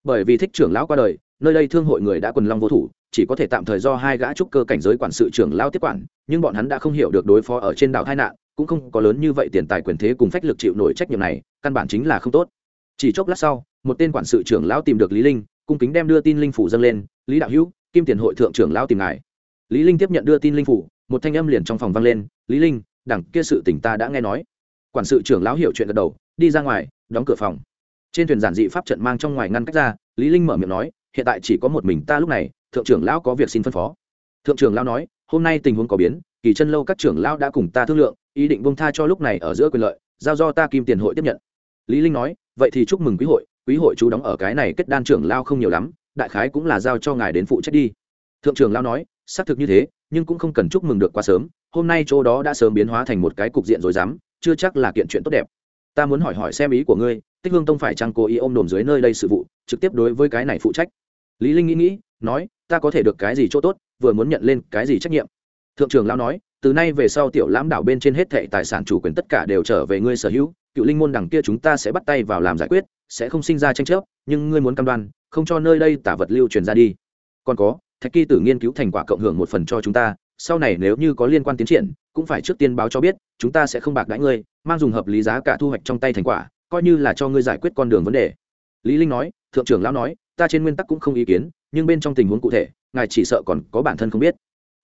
bởi vì thích trưởng lão qua đời, nơi đây thương hội người đã quần long vô thủ, chỉ có thể tạm thời do hai gã trúc cơ cảnh giới quản sự trưởng lão tiếp quản, nhưng bọn hắn đã không hiểu được đối phó ở trên đảo tai nạn, cũng không có lớn như vậy tiền tài quyền thế cùng phách lực chịu nổi trách nhiệm này, căn bản chính là không tốt. Chỉ chốc lát sau, một tên quản sự trưởng lão tìm được lý linh, cung kính đem đưa tin linh phủ dâng lên, lý đạo hữu, kim tiền hội thượng trưởng lão tìm ngài. Lý linh tiếp nhận đưa tin linh phủ, một thanh âm liền trong phòng vang lên, lý linh đẳng kia sự tình ta đã nghe nói. Quản sự trưởng lão hiểu chuyện gật đầu, đi ra ngoài, đóng cửa phòng trên thuyền giản dị pháp trận mang trong ngoài ngăn cách ra, lý linh mở miệng nói, hiện tại chỉ có một mình ta lúc này, thượng trưởng lão có việc xin phân phó. Thượng trưởng lão nói, hôm nay tình huống có biến, kỳ chân lâu các trưởng lão đã cùng ta thương lượng, ý định bông tha cho lúc này ở giữa quyền lợi, giao do ta kim tiền hội tiếp nhận. Lý linh nói, vậy thì chúc mừng quý hội quý hội chú đóng ở cái này kết đan trưởng lão không nhiều lắm, đại khái cũng là giao cho ngài đến phụ trách đi. Thượng trưởng lão nói, xác thực như thế, nhưng cũng không cần chúc mừng được quá sớm, hôm nay chỗ đó đã sớm biến hóa thành một cái cục diện rồi dám chưa chắc là kiện chuyện tốt đẹp. Ta muốn hỏi hỏi xem ý của ngươi tích hương tông phải chăng cố ý ôm đồm dưới nơi đây sự vụ, trực tiếp đối với cái này phụ trách? Lý linh nghĩ nghĩ, nói, ta có thể được cái gì chỗ tốt, vừa muốn nhận lên cái gì trách nhiệm? Thượng trưởng lão nói, từ nay về sau tiểu lãm đảo bên trên hết thệ tài sản chủ quyền tất cả đều trở về ngươi sở hữu, cựu linh môn đằng kia chúng ta sẽ bắt tay vào làm giải quyết, sẽ không sinh ra tranh chấp, nhưng ngươi muốn cam đoan, không cho nơi đây tả vật lưu truyền ra đi. Còn có, thạch kỳ tử nghiên cứu thành quả cộng hưởng một phần cho chúng ta, sau này nếu như có liên quan tiến triển, cũng phải trước tiên báo cho biết, chúng ta sẽ không bạc đãi ngươi, mang dùng hợp lý giá cả thu hoạch trong tay thành quả coi như là cho ngươi giải quyết con đường vấn đề. Lý linh nói, thượng trưởng lão nói, ta trên nguyên tắc cũng không ý kiến, nhưng bên trong tình huống cụ thể, ngài chỉ sợ còn có bản thân không biết.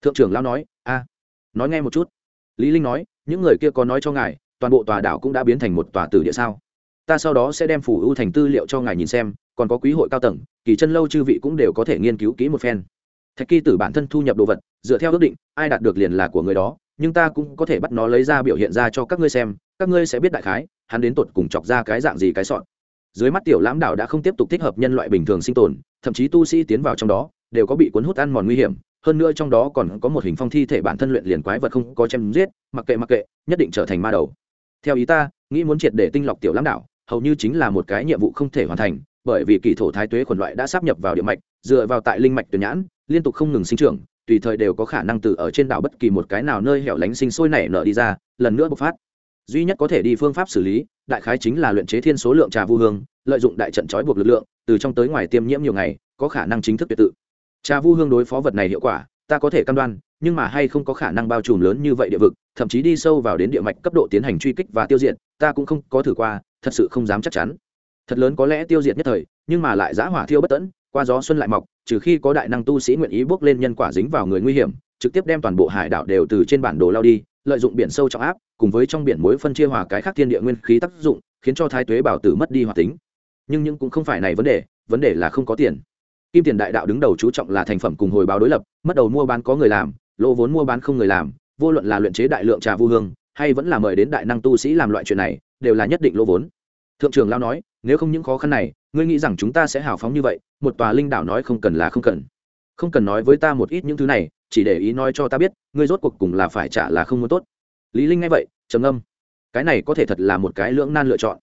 Thượng trưởng lão nói, a, nói nghe một chút. Lý linh nói, những người kia có nói cho ngài, toàn bộ tòa đảo cũng đã biến thành một tòa tử địa sao? Ta sau đó sẽ đem phủ ưu thành tư liệu cho ngài nhìn xem, còn có quý hội cao tầng, kỳ chân lâu chư vị cũng đều có thể nghiên cứu kỹ một phen. Thạch kỳ tử bản thân thu nhập đồ vật, dựa theo ước định, ai đạt được liền là của người đó nhưng ta cũng có thể bắt nó lấy ra biểu hiện ra cho các ngươi xem, các ngươi sẽ biết đại khái, hắn đến tột cùng chọc ra cái dạng gì cái sọn. Dưới mắt tiểu lãm đảo đã không tiếp tục thích hợp nhân loại bình thường sinh tồn, thậm chí tu sĩ tiến vào trong đó, đều có bị cuốn hút ăn mòn nguy hiểm, hơn nữa trong đó còn có một hình phong thi thể bản thân luyện liền quái vật không có chém giết, mặc kệ mặc kệ, nhất định trở thành ma đầu. Theo ý ta, nghĩ muốn triệt để tinh lọc tiểu lãm đảo, hầu như chính là một cái nhiệm vụ không thể hoàn thành, bởi vì kỳ thổ thái tuế khuẩn loại đã sắp nhập vào địa mạch, dựa vào tại linh mạch tuyển nhãn, liên tục không ngừng sinh trưởng tùy thời đều có khả năng từ ở trên đảo bất kỳ một cái nào nơi hẻo lánh sinh sôi nảy nở đi ra, lần nữa bộc phát. Duy nhất có thể đi phương pháp xử lý, đại khái chính là luyện chế thiên số lượng trà vu hương, lợi dụng đại trận trói buộc lực lượng, từ trong tới ngoài tiêm nhiễm nhiều ngày, có khả năng chính thức tuyệt tự. Trà vu hương đối phó vật này hiệu quả, ta có thể cam đoan, nhưng mà hay không có khả năng bao trùm lớn như vậy địa vực, thậm chí đi sâu vào đến địa mạch cấp độ tiến hành truy kích và tiêu diệt, ta cũng không có thử qua, thật sự không dám chắc chắn. Thật lớn có lẽ tiêu diệt nhất thời, nhưng mà lại giã hỏa thiêu bất tẫn, qua gió xuân lại mọc trừ khi có đại năng tu sĩ nguyện ý bước lên nhân quả dính vào người nguy hiểm, trực tiếp đem toàn bộ hải đảo đều từ trên bản đồ lao đi, lợi dụng biển sâu trọng áp, cùng với trong biển mối phân chia hòa cái khác thiên địa nguyên khí tác dụng, khiến cho thái tuế bảo tử mất đi hoạt tính. Nhưng những cũng không phải này vấn đề vấn đề là không có tiền. Kim tiền đại đạo đứng đầu chú trọng là thành phẩm cùng hồi báo đối lập, mất đầu mua bán có người làm, lỗ vốn mua bán không người làm, vô luận là luyện chế đại lượng trà vu hương, hay vẫn là mời đến đại năng tu sĩ làm loại chuyện này, đều là nhất định lỗ vốn. Thượng trưởng lao nói, nếu không những khó khăn này ngươi nghĩ rằng chúng ta sẽ hào phóng như vậy, một tòa linh đảo nói không cần là không cần. Không cần nói với ta một ít những thứ này, chỉ để ý nói cho ta biết, ngươi rốt cuộc cùng là phải trả là không muốn tốt. Lý linh nghe vậy, trầm âm cái này có thể thật là một cái lưỡng nan lựa chọn.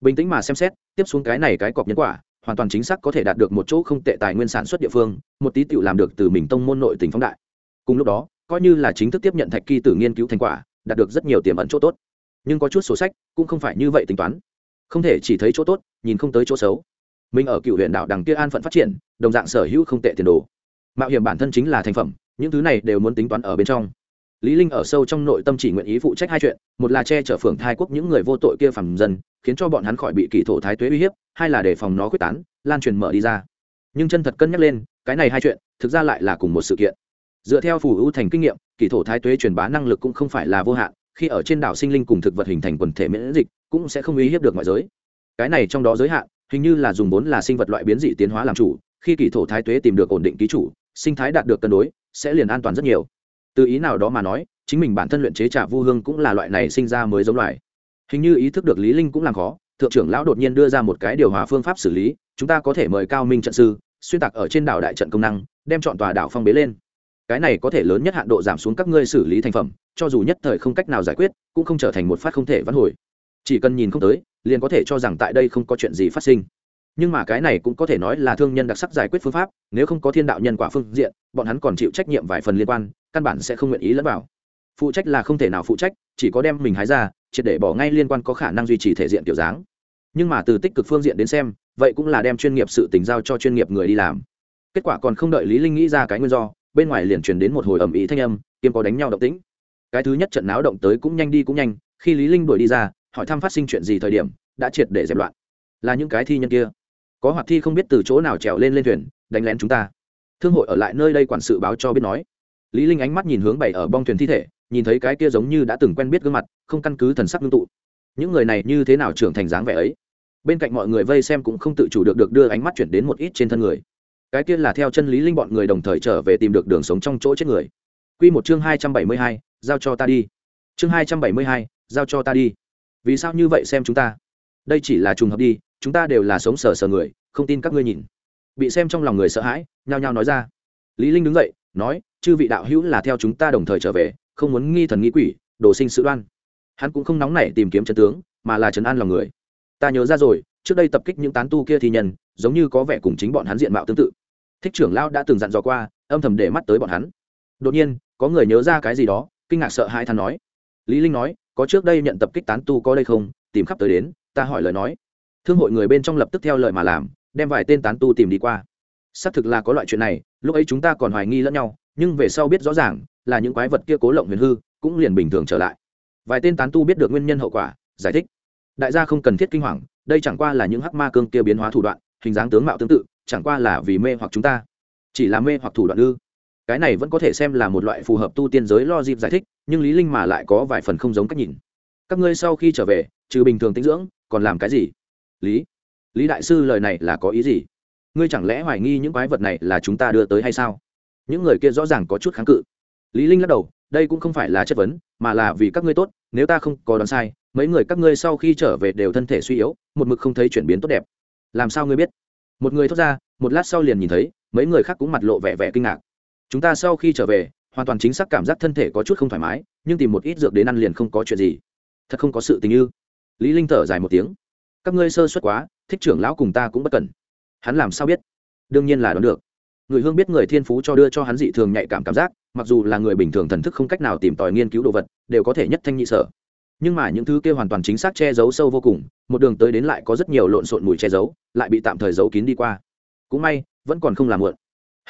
Bình tĩnh mà xem xét, tiếp xuống cái này cái cọc nhân quả, hoàn toàn chính xác có thể đạt được một chỗ không tệ tài nguyên sản xuất địa phương, một tí tựu làm được từ mình tông môn nội tỉnh phóng đại. Cùng lúc đó, coi như là chính thức tiếp nhận thạch kỳ tử nghiên cứu thành quả, đạt được rất nhiều tiềm ẩn chỗ tốt. Nhưng có chút sổ sách cũng không phải như vậy tính toán. Không thể chỉ thấy chỗ tốt, nhìn không tới chỗ xấu mình ở cựu huyện đảo đằng kia an phận phát triển, đồng dạng sở hữu không tệ tiền đồ. Mạo hiểm bản thân chính là thành phẩm, những thứ này đều muốn tính toán ở bên trong. Lý linh ở sâu trong nội tâm chỉ nguyện ý phụ trách hai chuyện, một là che chở phường thái quốc những người vô tội kia phàm dân, khiến cho bọn hắn khỏi bị kỳ thổ thái tuế uy hiếp, hai là để phòng nó quyết tán, lan truyền mở đi ra. Nhưng chân thật cân nhắc lên, cái này hai chuyện, thực ra lại là cùng một sự kiện. Dựa theo phù ưu thành kinh nghiệm, kỳ thổ thái tuế truyền bá năng lực cũng không phải là vô hạn, khi ở trên đảo sinh linh cùng thực vật hình thành quần thể miễn dịch, cũng sẽ không uy hiếp được ngoại giới. Cái này trong đó giới hạn hình như là dùng vốn là sinh vật loại biến dị tiến hóa làm chủ, khi kỳ thổ thái tuế tìm được ổn định ký chủ, sinh thái đạt được cân đối, sẽ liền an toàn rất nhiều. Từ ý nào đó mà nói, chính mình bản thân luyện chế trà vu hương cũng là loại này sinh ra mới giống loài. Hình như ý thức được lý linh cũng làm khó, thượng trưởng lão đột nhiên đưa ra một cái điều hòa phương pháp xử lý, chúng ta có thể mời cao minh trận sư, xuyên tạc ở trên đảo đại trận công năng, đem chọn tòa đảo phong bế lên. Cái này có thể lớn nhất hạn độ giảm xuống các ngươi xử lý thành phẩm, cho dù nhất thời không cách nào giải quyết, cũng không trở thành một phát không thể vãn hồi chỉ cần nhìn không tới, liền có thể cho rằng tại đây không có chuyện gì phát sinh. Nhưng mà cái này cũng có thể nói là thương nhân đặc sắc giải quyết phương pháp, nếu không có thiên đạo nhân quả phương diện, bọn hắn còn chịu trách nhiệm vài phần liên quan, căn bản sẽ không nguyện ý lẫn vào. Phụ trách là không thể nào phụ trách, chỉ có đem mình hái ra, triệt để bỏ ngay liên quan có khả năng duy trì thể diện kiểu dáng. Nhưng mà từ tích cực phương diện đến xem, vậy cũng là đem chuyên nghiệp sự tình giao cho chuyên nghiệp người đi làm. Kết quả còn không đợi lý linh nghĩ ra cái nguyên do, bên ngoài liền truyền đến một hồi ầm ĩ thanh âm kiêm có đánh nhau động tĩnh. Cái thứ nhất trận náo động tới cũng nhanh đi cũng nhanh, khi lý linh đuổi đi ra hỏi thăm phát sinh chuyện gì thời điểm đã triệt để dẹp loạn. Là những cái thi nhân kia. Có hoạt thi không biết từ chỗ nào trèo lên lên thuyền đánh lén chúng ta. Thương hội ở lại nơi đây quản sự báo cho biết nói. Lý linh ánh mắt nhìn hướng bảy ở bong thuyền thi thể nhìn thấy cái kia giống như đã từng quen biết gương mặt không căn cứ thần sắc ngưng tụ. Những người này như thế nào trưởng thành dáng vẻ ấy? Bên cạnh mọi người vây xem cũng không tự chủ được được đưa ánh mắt chuyển đến một ít trên thân người. Cái kia là theo chân lý linh bọn người đồng thời trở về tìm được đường sống trong chỗ chết người. Quy một chương hai trăm bảy mươi hai, giao cho ta đi. Chương hai trăm bảy mươi hai, giao cho ta đi vì sao như vậy xem chúng ta? Đây chỉ là trùng hợp đi, chúng ta đều là sống sờ sờ người, không tin các ngươi nhìn. Bị xem trong lòng người sợ hãi, nhao nhao nói ra. Lý linh đứng dậy, nói, chư vị đạo hữu là theo chúng ta đồng thời trở về, không muốn nghi thần nghi quỷ, đồ sinh sự đoan. Hắn cũng không nóng nảy tìm kiếm chân tướng, mà là trấn an lòng người. Ta nhớ ra rồi, trước đây tập kích những tán tu kia thì nhân, giống như có vẻ cùng chính bọn hắn diện mạo tương tự. Thích trưởng lão đã từng dặn dò qua, âm thầm để mắt tới bọn hắn. Đột nhiên, có người nhớ ra cái gì đó, kinh ngạc sợ hai than nói. Lý linh nói có trước đây nhận tập kích tán tu có đây không, tìm khắp tới đến, ta hỏi lời nói. Thương hội người bên trong lập tức theo lời mà làm, đem vài tên tán tu tìm đi qua. Xác thực là có loại chuyện này, lúc ấy chúng ta còn hoài nghi lẫn nhau, nhưng về sau biết rõ ràng, là những quái vật kia cố lộng huyền hư, cũng liền bình thường trở lại. Vài tên tán tu biết được nguyên nhân hậu quả, giải thích. Đại gia không cần thiết kinh hoàng, đây chẳng qua là những hắc ma cương kia biến hóa thủ đoạn, hình dáng tướng mạo tương tự, chẳng qua là vì mê hoặc chúng ta. Chỉ là mê hoặc thủ đoạn ư cái này vẫn có thể xem là một loại phù hợp tu tiên giới lo dịp giải thích, nhưng lý linh mà lại có vài phần không giống cách nhìn. Các ngươi sau khi trở về, trừ bình thường tinh dưỡng, còn làm cái gì? Lý lý đại sư lời này là có ý gì? Ngươi chẳng lẽ hoài nghi những quái vật này là chúng ta đưa tới hay sao? Những người kia rõ ràng có chút kháng cự. Lý linh lắc đầu, đây cũng không phải là chất vấn, mà là vì các ngươi tốt, nếu ta không có đoán sai, mấy người các ngươi sau khi trở về đều thân thể suy yếu, một mực không thấy chuyển biến tốt đẹp. Làm sao ngươi biết? Một người thoát ra, một lát sau liền nhìn thấy, mấy người khác cũng mặt lộ vẻ vẻ kinh ngạc chúng ta sau khi trở về, hoàn toàn chính xác cảm giác thân thể có chút không thoải mái, nhưng tìm một ít dược đến ăn liền không có chuyện gì. Thật không có sự tình yêu lý linh thở dài một tiếng. Các ngươi sơ suất quá, thích trưởng lão cùng ta cũng bất cẩn hắn làm sao biết? Đương nhiên là đoán được. Người hương biết người thiên phú cho đưa cho hắn dị thường nhạy cảm cảm giác, mặc dù là người bình thường thần thức không cách nào tìm tòi nghiên cứu đồ vật, đều có thể nhất thanh nhị sở. Nhưng mà những thứ kia hoàn toàn chính xác che giấu sâu vô cùng, một đường tới đến lại có rất nhiều lộn xộn mùi che giấu, lại bị tạm thời giấu kín đi qua. Cũng may, vẫn còn không làm muộn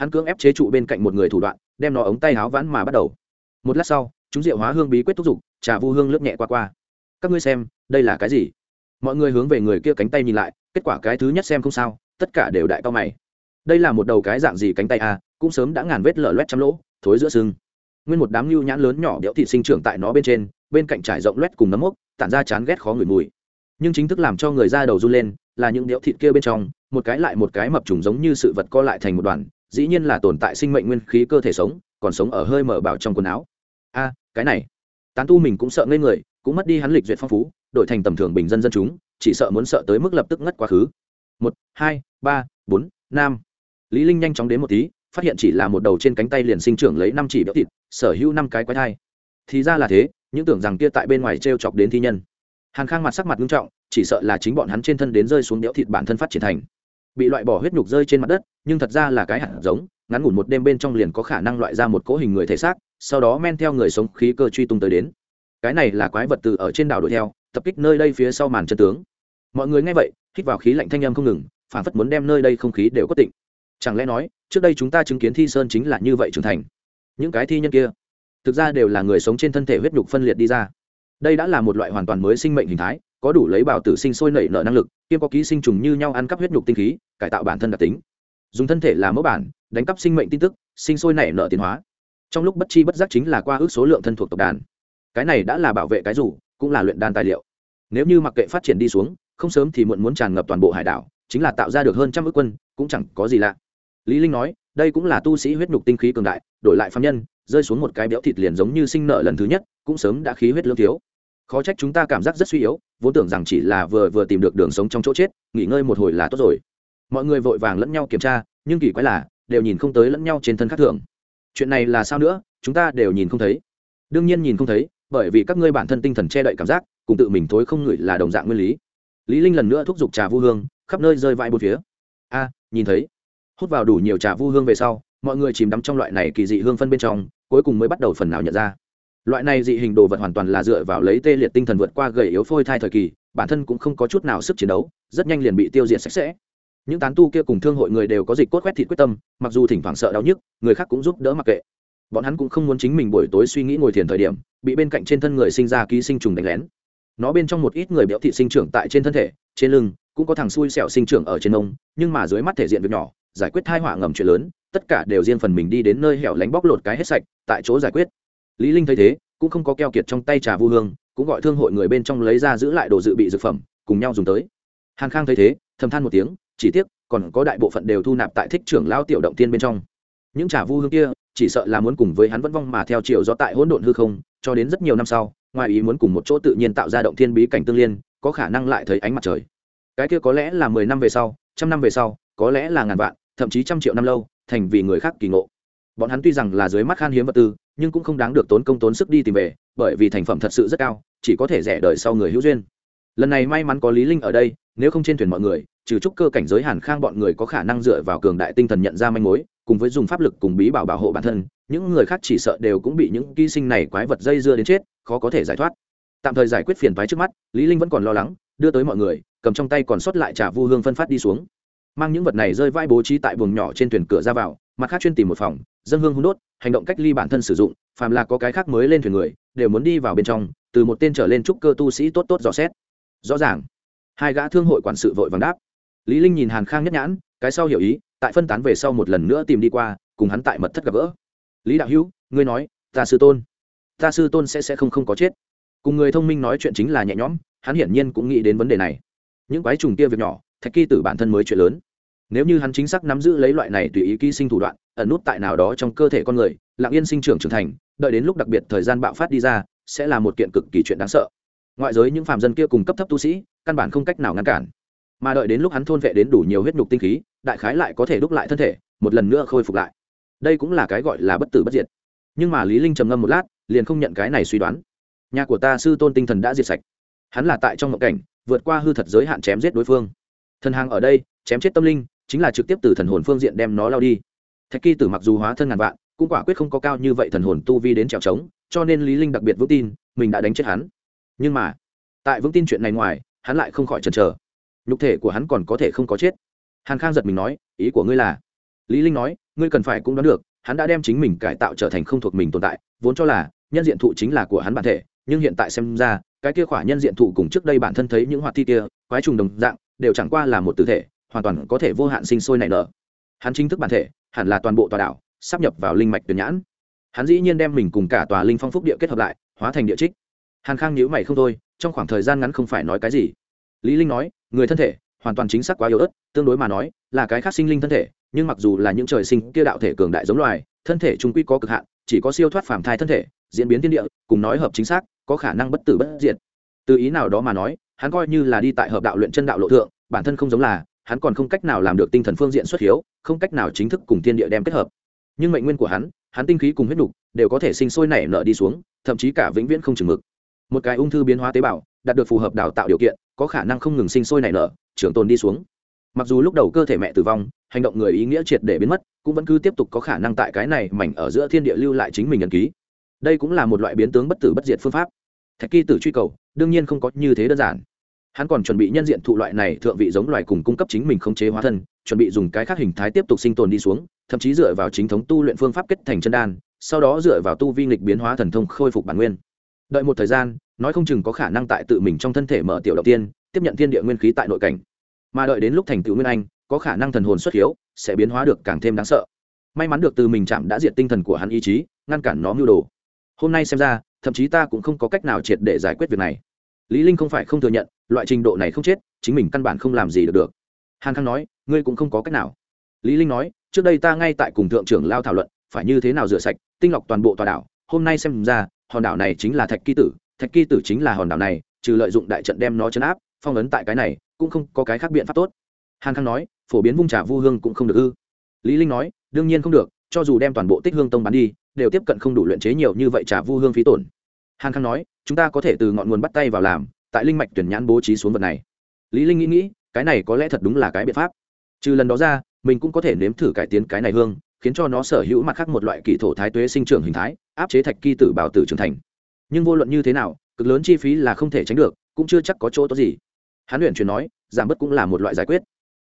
hắn cưỡng ép chế trụ bên cạnh một người thủ đoạn đem nó ống tay háo vãn mà bắt đầu. Một lát sau chúng diệu hóa hương bí quyết thúc giục trà vu hương lướt nhẹ qua qua. Các ngươi xem đây là cái gì? Mọi người hướng về người kia cánh tay nhìn lại kết quả cái thứ nhất xem không sao tất cả đều đại cao mày. Đây là một đầu cái dạng gì cánh tay à, cũng sớm đã ngàn vết lở loét trăm lỗ thối giữa sưng nguyên một đám lưu nhãn lớn nhỏ đẽo thị sinh trưởng tại nó bên trên bên cạnh trải rộng loét cùng nấm mốc tản ra chán ghét khó ngửi mùi. Nhưng chính thức làm cho người da đầu run lên là những đẽo thịt kia bên trong một cái lại một cái mập trùng giống như sự vật co lại thành một đoàn dĩ nhiên là tồn tại sinh mệnh nguyên khí cơ thể sống, còn sống ở hơi mở bảo trong quần áo. A, cái này. Tán tu mình cũng sợ ngây người, cũng mất đi hắn lịch duyệt phong phú, đổi thành tầm thường bình dân dân chúng, chỉ sợ muốn sợ tới mức lập tức ngất quá khứ. Một, hai, ba, bốn, năm. Lý linh nhanh chóng đến một tí, phát hiện chỉ là một đầu trên cánh tay liền sinh trưởng lấy năm chỉ béo thịt, sở hữu năm cái quái thai. Thì ra là thế, những tưởng rằng kia tại bên ngoài treo chọc đến thi nhân. Hàn khang mặt sắc mặt nghiêm trọng, chỉ sợ là chính bọn hắn trên thân đến rơi xuống béo thịt bản thân phát triển thành bị loại bỏ huyết nhục rơi trên mặt đất, nhưng thật ra là cái hạt giống, ngắn ngủn một đêm bên trong liền có khả năng loại ra một cỗ hình người thể xác, sau đó men theo người sống khí cơ truy tung tới đến. Cái này là quái vật từ ở trên đảo đuổi theo, tập kích nơi đây phía sau màn chân tướng. Mọi người nghe vậy, hít vào khí lạnh thanh âm không ngừng, phản phất muốn đem nơi đây không khí đều có tịnh. Chẳng lẽ nói, trước đây chúng ta chứng kiến thi sơn chính là như vậy trưởng thành? Những cái thi nhân kia, thực ra đều là người sống trên thân thể huyết nhục phân liệt đi ra. Đây đã là một loại hoàn toàn mới sinh mệnh hình thái có đủ lấy bảo tử sinh sôi nảy nở năng lực kiêm có ký sinh trùng như nhau ăn cắp huyết nhục tinh khí, cải tạo bản thân đặc tính. Dùng thân thể làm mẫu bản, đánh cắp sinh mệnh tin tức, sinh sôi nảy nở tiến hóa. Trong lúc bất chi bất giác chính là qua ước số lượng thân thuộc tộc đàn. Cái này đã là bảo vệ cái rủ, cũng là luyện đan tài liệu. Nếu như mặc kệ phát triển đi xuống, không sớm thì muộn muốn tràn ngập toàn bộ hải đảo, chính là tạo ra được hơn trăm ước quân, cũng chẳng có gì lạ. Lý linh nói, đây cũng là tu sĩ huyết nhục tinh khí cường đại, đổi lại phàm nhân, rơi xuống một cái béo thịt liền giống như sinh nợ lần thứ nhất, cũng sớm đã khí huyết lương thiếu khó trách chúng ta cảm giác rất suy yếu, vốn tưởng rằng chỉ là vừa vừa tìm được đường sống trong chỗ chết, nghỉ ngơi một hồi là tốt rồi. Mọi người vội vàng lẫn nhau kiểm tra, nhưng kỳ quái là, đều nhìn không tới lẫn nhau trên thân khác thường. Chuyện này là sao nữa, chúng ta đều nhìn không thấy. Đương nhiên nhìn không thấy, bởi vì các ngươi bản thân tinh thần che đậy cảm giác, cùng tự mình thối không ngửi là đồng dạng nguyên lý. Lý linh lần nữa thúc giục trà vu hương, khắp nơi rơi vãi bốn phía. A, nhìn thấy. Hút vào đủ nhiều trà vu hương về sau, mọi người chìm đắm trong loại này kỳ dị hương phân bên trong, cuối cùng mới bắt đầu phần nào nhận ra loại này dị hình đồ vật hoàn toàn là dựa vào lấy tê liệt tinh thần vượt qua gầy yếu phôi thai thời kỳ, bản thân cũng không có chút nào sức chiến đấu, rất nhanh liền bị tiêu diệt sạch sẽ. Những tán tu kia cùng thương hội người đều có dịch cốt quét thịt quyết tâm, mặc dù thỉnh thoảng sợ đau nhức, người khác cũng giúp đỡ mặc kệ. Bọn hắn cũng không muốn chính mình buổi tối suy nghĩ ngồi thiền thời điểm, bị bên cạnh trên thân người sinh ra ký sinh trùng đánh lén. Nó bên trong một ít người béo thị sinh trưởng tại trên thân thể, trên lưng, cũng có thằng xui xẻo sinh trưởng ở trên ông, nhưng mà dưới mắt thể diện việc nhỏ, giải quyết thai họa ngầm chuyện lớn, tất cả đều riêng phần mình đi đến nơi hẻo lánh bóc lột cái hết sạch, tại chỗ giải quyết lý linh thấy thế, cũng không có keo kiệt trong tay trà vu hương, cũng gọi thương hội người bên trong lấy ra giữ lại đồ dự bị dược phẩm, cùng nhau dùng tới. Hàn khang thấy thế, thầm than một tiếng, chỉ tiếc, còn có đại bộ phận đều thu nạp tại thích trưởng lao tiểu động tiên bên trong. Những trà vu hương kia, chỉ sợ là muốn cùng với hắn vẫn vong mà theo chiều do tại hỗn độn hư không, cho đến rất nhiều năm sau, ngoài ý muốn cùng một chỗ tự nhiên tạo ra động thiên bí cảnh tương liên, có khả năng lại thấy ánh mặt trời. Cái kia có lẽ là mười năm về sau, trăm năm về sau, có lẽ là ngàn vạn, thậm chí trăm triệu năm lâu, thành vì người khác kỳ ngộ. Bọn hắn tuy rằng là dưới mắt khan hiếm vật tư nhưng cũng không đáng được tốn công tốn sức đi tìm về, bởi vì thành phẩm thật sự rất cao, chỉ có thể rẻ đời sau người hữu duyên. Lần này may mắn có lý linh ở đây, nếu không trên thuyền mọi người, trừ trúc cơ cảnh giới hàn khang bọn người có khả năng dựa vào cường đại tinh thần nhận ra manh mối, cùng với dùng pháp lực cùng bí bảo bảo hộ bản thân, những người khác chỉ sợ đều cũng bị những ký sinh này quái vật dây dưa đến chết, khó có thể giải thoát. Tạm thời giải quyết phiền toái trước mắt, lý linh vẫn còn lo lắng, đưa tới mọi người, cầm trong tay còn sót lại trà vu hương phân phát đi xuống. Mang những vật này rơi vãi bố trí tại buồng nhỏ trên thuyền cửa ra vào mặt khác chuyên tìm một phòng, dân hương hung đốt, hành động cách ly bản thân sử dụng, phàm là có cái khác mới lên thuyền người, đều muốn đi vào bên trong, từ một tên trở lên trúc cơ tu sĩ tốt tốt dò xét. Rõ ràng, hai gã thương hội quản sự vội vàng đáp. Lý linh nhìn hàn khang nhất nhãn, cái sau hiểu ý, tại phân tán về sau một lần nữa tìm đi qua, cùng hắn tại mật thất gặp gỡ. Lý đạo hữu, ngươi nói, ta sư tôn, ta sư tôn sẽ sẽ không không có chết. Cùng người thông minh nói chuyện chính là nhẹ nhõm, hắn hiển nhiên cũng nghĩ đến vấn đề này. Những quái trùng kia việc nhỏ, thạch kỳ tử bản thân mới chuyện lớn nếu như hắn chính xác nắm giữ lấy loại này tùy ý ký sinh thủ đoạn, ẩn nút tại nào đó trong cơ thể con người, lặng yên sinh trưởng trưởng thành, đợi đến lúc đặc biệt thời gian bạo phát đi ra, sẽ là một kiện cực kỳ chuyện đáng sợ. Ngoại giới những phàm dân kia cùng cấp thấp tu sĩ, căn bản không cách nào ngăn cản. Mà đợi đến lúc hắn thôn vệ đến đủ nhiều huyết nhục tinh khí, đại khái lại có thể đúc lại thân thể, một lần nữa khôi phục lại. Đây cũng là cái gọi là bất tử bất diệt. Nhưng mà lý linh trầm ngâm một lát, liền không nhận cái này suy đoán. Nhà của ta sư tôn tinh thần đã diệt sạch. Hắn là tại trong mộng cảnh, vượt qua hư thật giới hạn chém giết đối phương. Thần hàng ở đây, chém chết tâm linh chính là trực tiếp từ thần hồn phương diện đem nó lao đi. Thạch kỳ tử mặc dù hóa thân ngàn vạn, cũng quả quyết không có cao như vậy thần hồn tu vi đến trèo trống, cho nên lý linh đặc biệt vững tin, mình đã đánh chết hắn. Nhưng mà, tại vững tin chuyện này ngoài, hắn lại không khỏi chần chờ. Nhục thể của hắn còn có thể không có chết. Hàn khang giật mình nói, ý của ngươi là? Lý linh nói, ngươi cần phải cũng đoán được, hắn đã đem chính mình cải tạo trở thành không thuộc mình tồn tại, vốn cho là nhân diện thụ chính là của hắn bản thể, nhưng hiện tại xem ra, cái kia khỏa nhân diện thụ cùng trước đây bản thân thấy những hoạt thi kia, quái trùng đồng dạng, đều chẳng qua là một tử thể hoàn toàn có thể vô hạn sinh sôi nảy nở. Hắn chính thức bản thể, hẳn là toàn bộ tòa đảo, sắp nhập vào linh mạch tuyển nhãn. Hắn dĩ nhiên đem mình cùng cả tòa linh phong phúc địa kết hợp lại, hóa thành địa trích. Hàn khang nhíu mày không thôi, trong khoảng thời gian ngắn không phải nói cái gì. Lý linh nói, người thân thể, hoàn toàn chính xác quá yếu ớt, tương đối mà nói, là cái khác sinh linh thân thể, nhưng mặc dù là những trời sinh kia đạo thể cường đại giống loài, thân thể trung quy có cực hạn, chỉ có siêu thoát phàm thai thân thể, diễn biến thiên địa, cùng nói hợp chính xác, có khả năng bất tử bất diệt. Từ ý nào đó mà nói, hắn coi như là đi tại hợp đạo luyện chân đạo lộ thượng, bản thân không giống là hắn còn không cách nào làm được tinh thần phương diện xuất hiếu, không cách nào chính thức cùng thiên địa đem kết hợp. Nhưng mệnh nguyên của hắn hắn tinh khí cùng huyết nục đều có thể sinh sôi nảy nở đi xuống, thậm chí cả vĩnh viễn không chừng mực. Một cái ung thư biến hóa tế bào, đạt được phù hợp đào tạo điều kiện, có khả năng không ngừng sinh sôi nảy nở trường tồn đi xuống. Mặc dù lúc đầu cơ thể mẹ tử vong, hành động người ý nghĩa triệt để biến mất, cũng vẫn cứ tiếp tục có khả năng tại cái này mảnh ở giữa thiên địa lưu lại chính mình ấn ký. Đây cũng là một loại biến tướng bất tử bất diệt phương pháp. Thạch kỳ tử truy cầu, đương nhiên không có như thế đơn giản hắn còn chuẩn bị nhân diện thụ loại này thượng vị giống loài cùng cung cấp chính mình không chế hóa thân, chuẩn bị dùng cái khác hình thái tiếp tục sinh tồn đi xuống, thậm chí dựa vào chính thống tu luyện phương pháp kết thành chân đan, sau đó dựa vào tu vi nghịch biến hóa thần thông khôi phục bản nguyên. Đợi một thời gian, nói không chừng có khả năng tại tự mình trong thân thể mở tiểu đầu tiên, tiếp nhận thiên địa nguyên khí tại nội cảnh. Mà đợi đến lúc thành tựu nguyên anh, có khả năng thần hồn xuất hiếu, sẽ biến hóa được càng thêm đáng sợ. May mắn được từ mình chạm đã diệt tinh thần của hắn ý chí, ngăn cản nó mưu đồ. Hôm nay xem ra, thậm chí ta cũng không có cách nào triệt để giải quyết việc này. Lý linh không phải không thừa nhận loại trình độ này không chết, chính mình căn bản không làm gì được được. Hàn khang nói, ngươi cũng không có cách nào. Lý linh nói, trước đây ta ngay tại cùng thượng trưởng lao thảo luận, phải như thế nào rửa sạch, tinh lọc toàn bộ tòa đảo, hôm nay xem ra, hòn đảo này chính là thạch kỳ tử, thạch kỳ tử chính là hòn đảo này, trừ lợi dụng đại trận đem nó chấn áp, phong ấn tại cái này, cũng không có cái khác biện pháp tốt. Hàn khang nói, phổ biến vung trà vu hương cũng không được ư? Lý linh nói, đương nhiên không được, cho dù đem toàn bộ tích hương tông bán đi, đều tiếp cận không đủ luyện chế nhiều như vậy trà vu hương phí tổn. Hàn khang nói, chúng ta có thể từ ngọn nguồn bắt tay vào làm tại linh mạch tuyển nhãn bố trí xuống vật này. Lý linh nghĩ nghĩ, cái này có lẽ thật đúng là cái biện pháp. Trừ lần đó ra, mình cũng có thể nếm thử cải tiến cái này hương, khiến cho nó sở hữu mặt khác một loại kỳ thổ thái tuế sinh trưởng hình thái, áp chế thạch kỳ tử bảo tử trưởng thành. Nhưng vô luận như thế nào, cực lớn chi phí là không thể tránh được, cũng chưa chắc có chỗ tốt gì. Hắn luyện truyền nói, giảm bớt cũng là một loại giải quyết.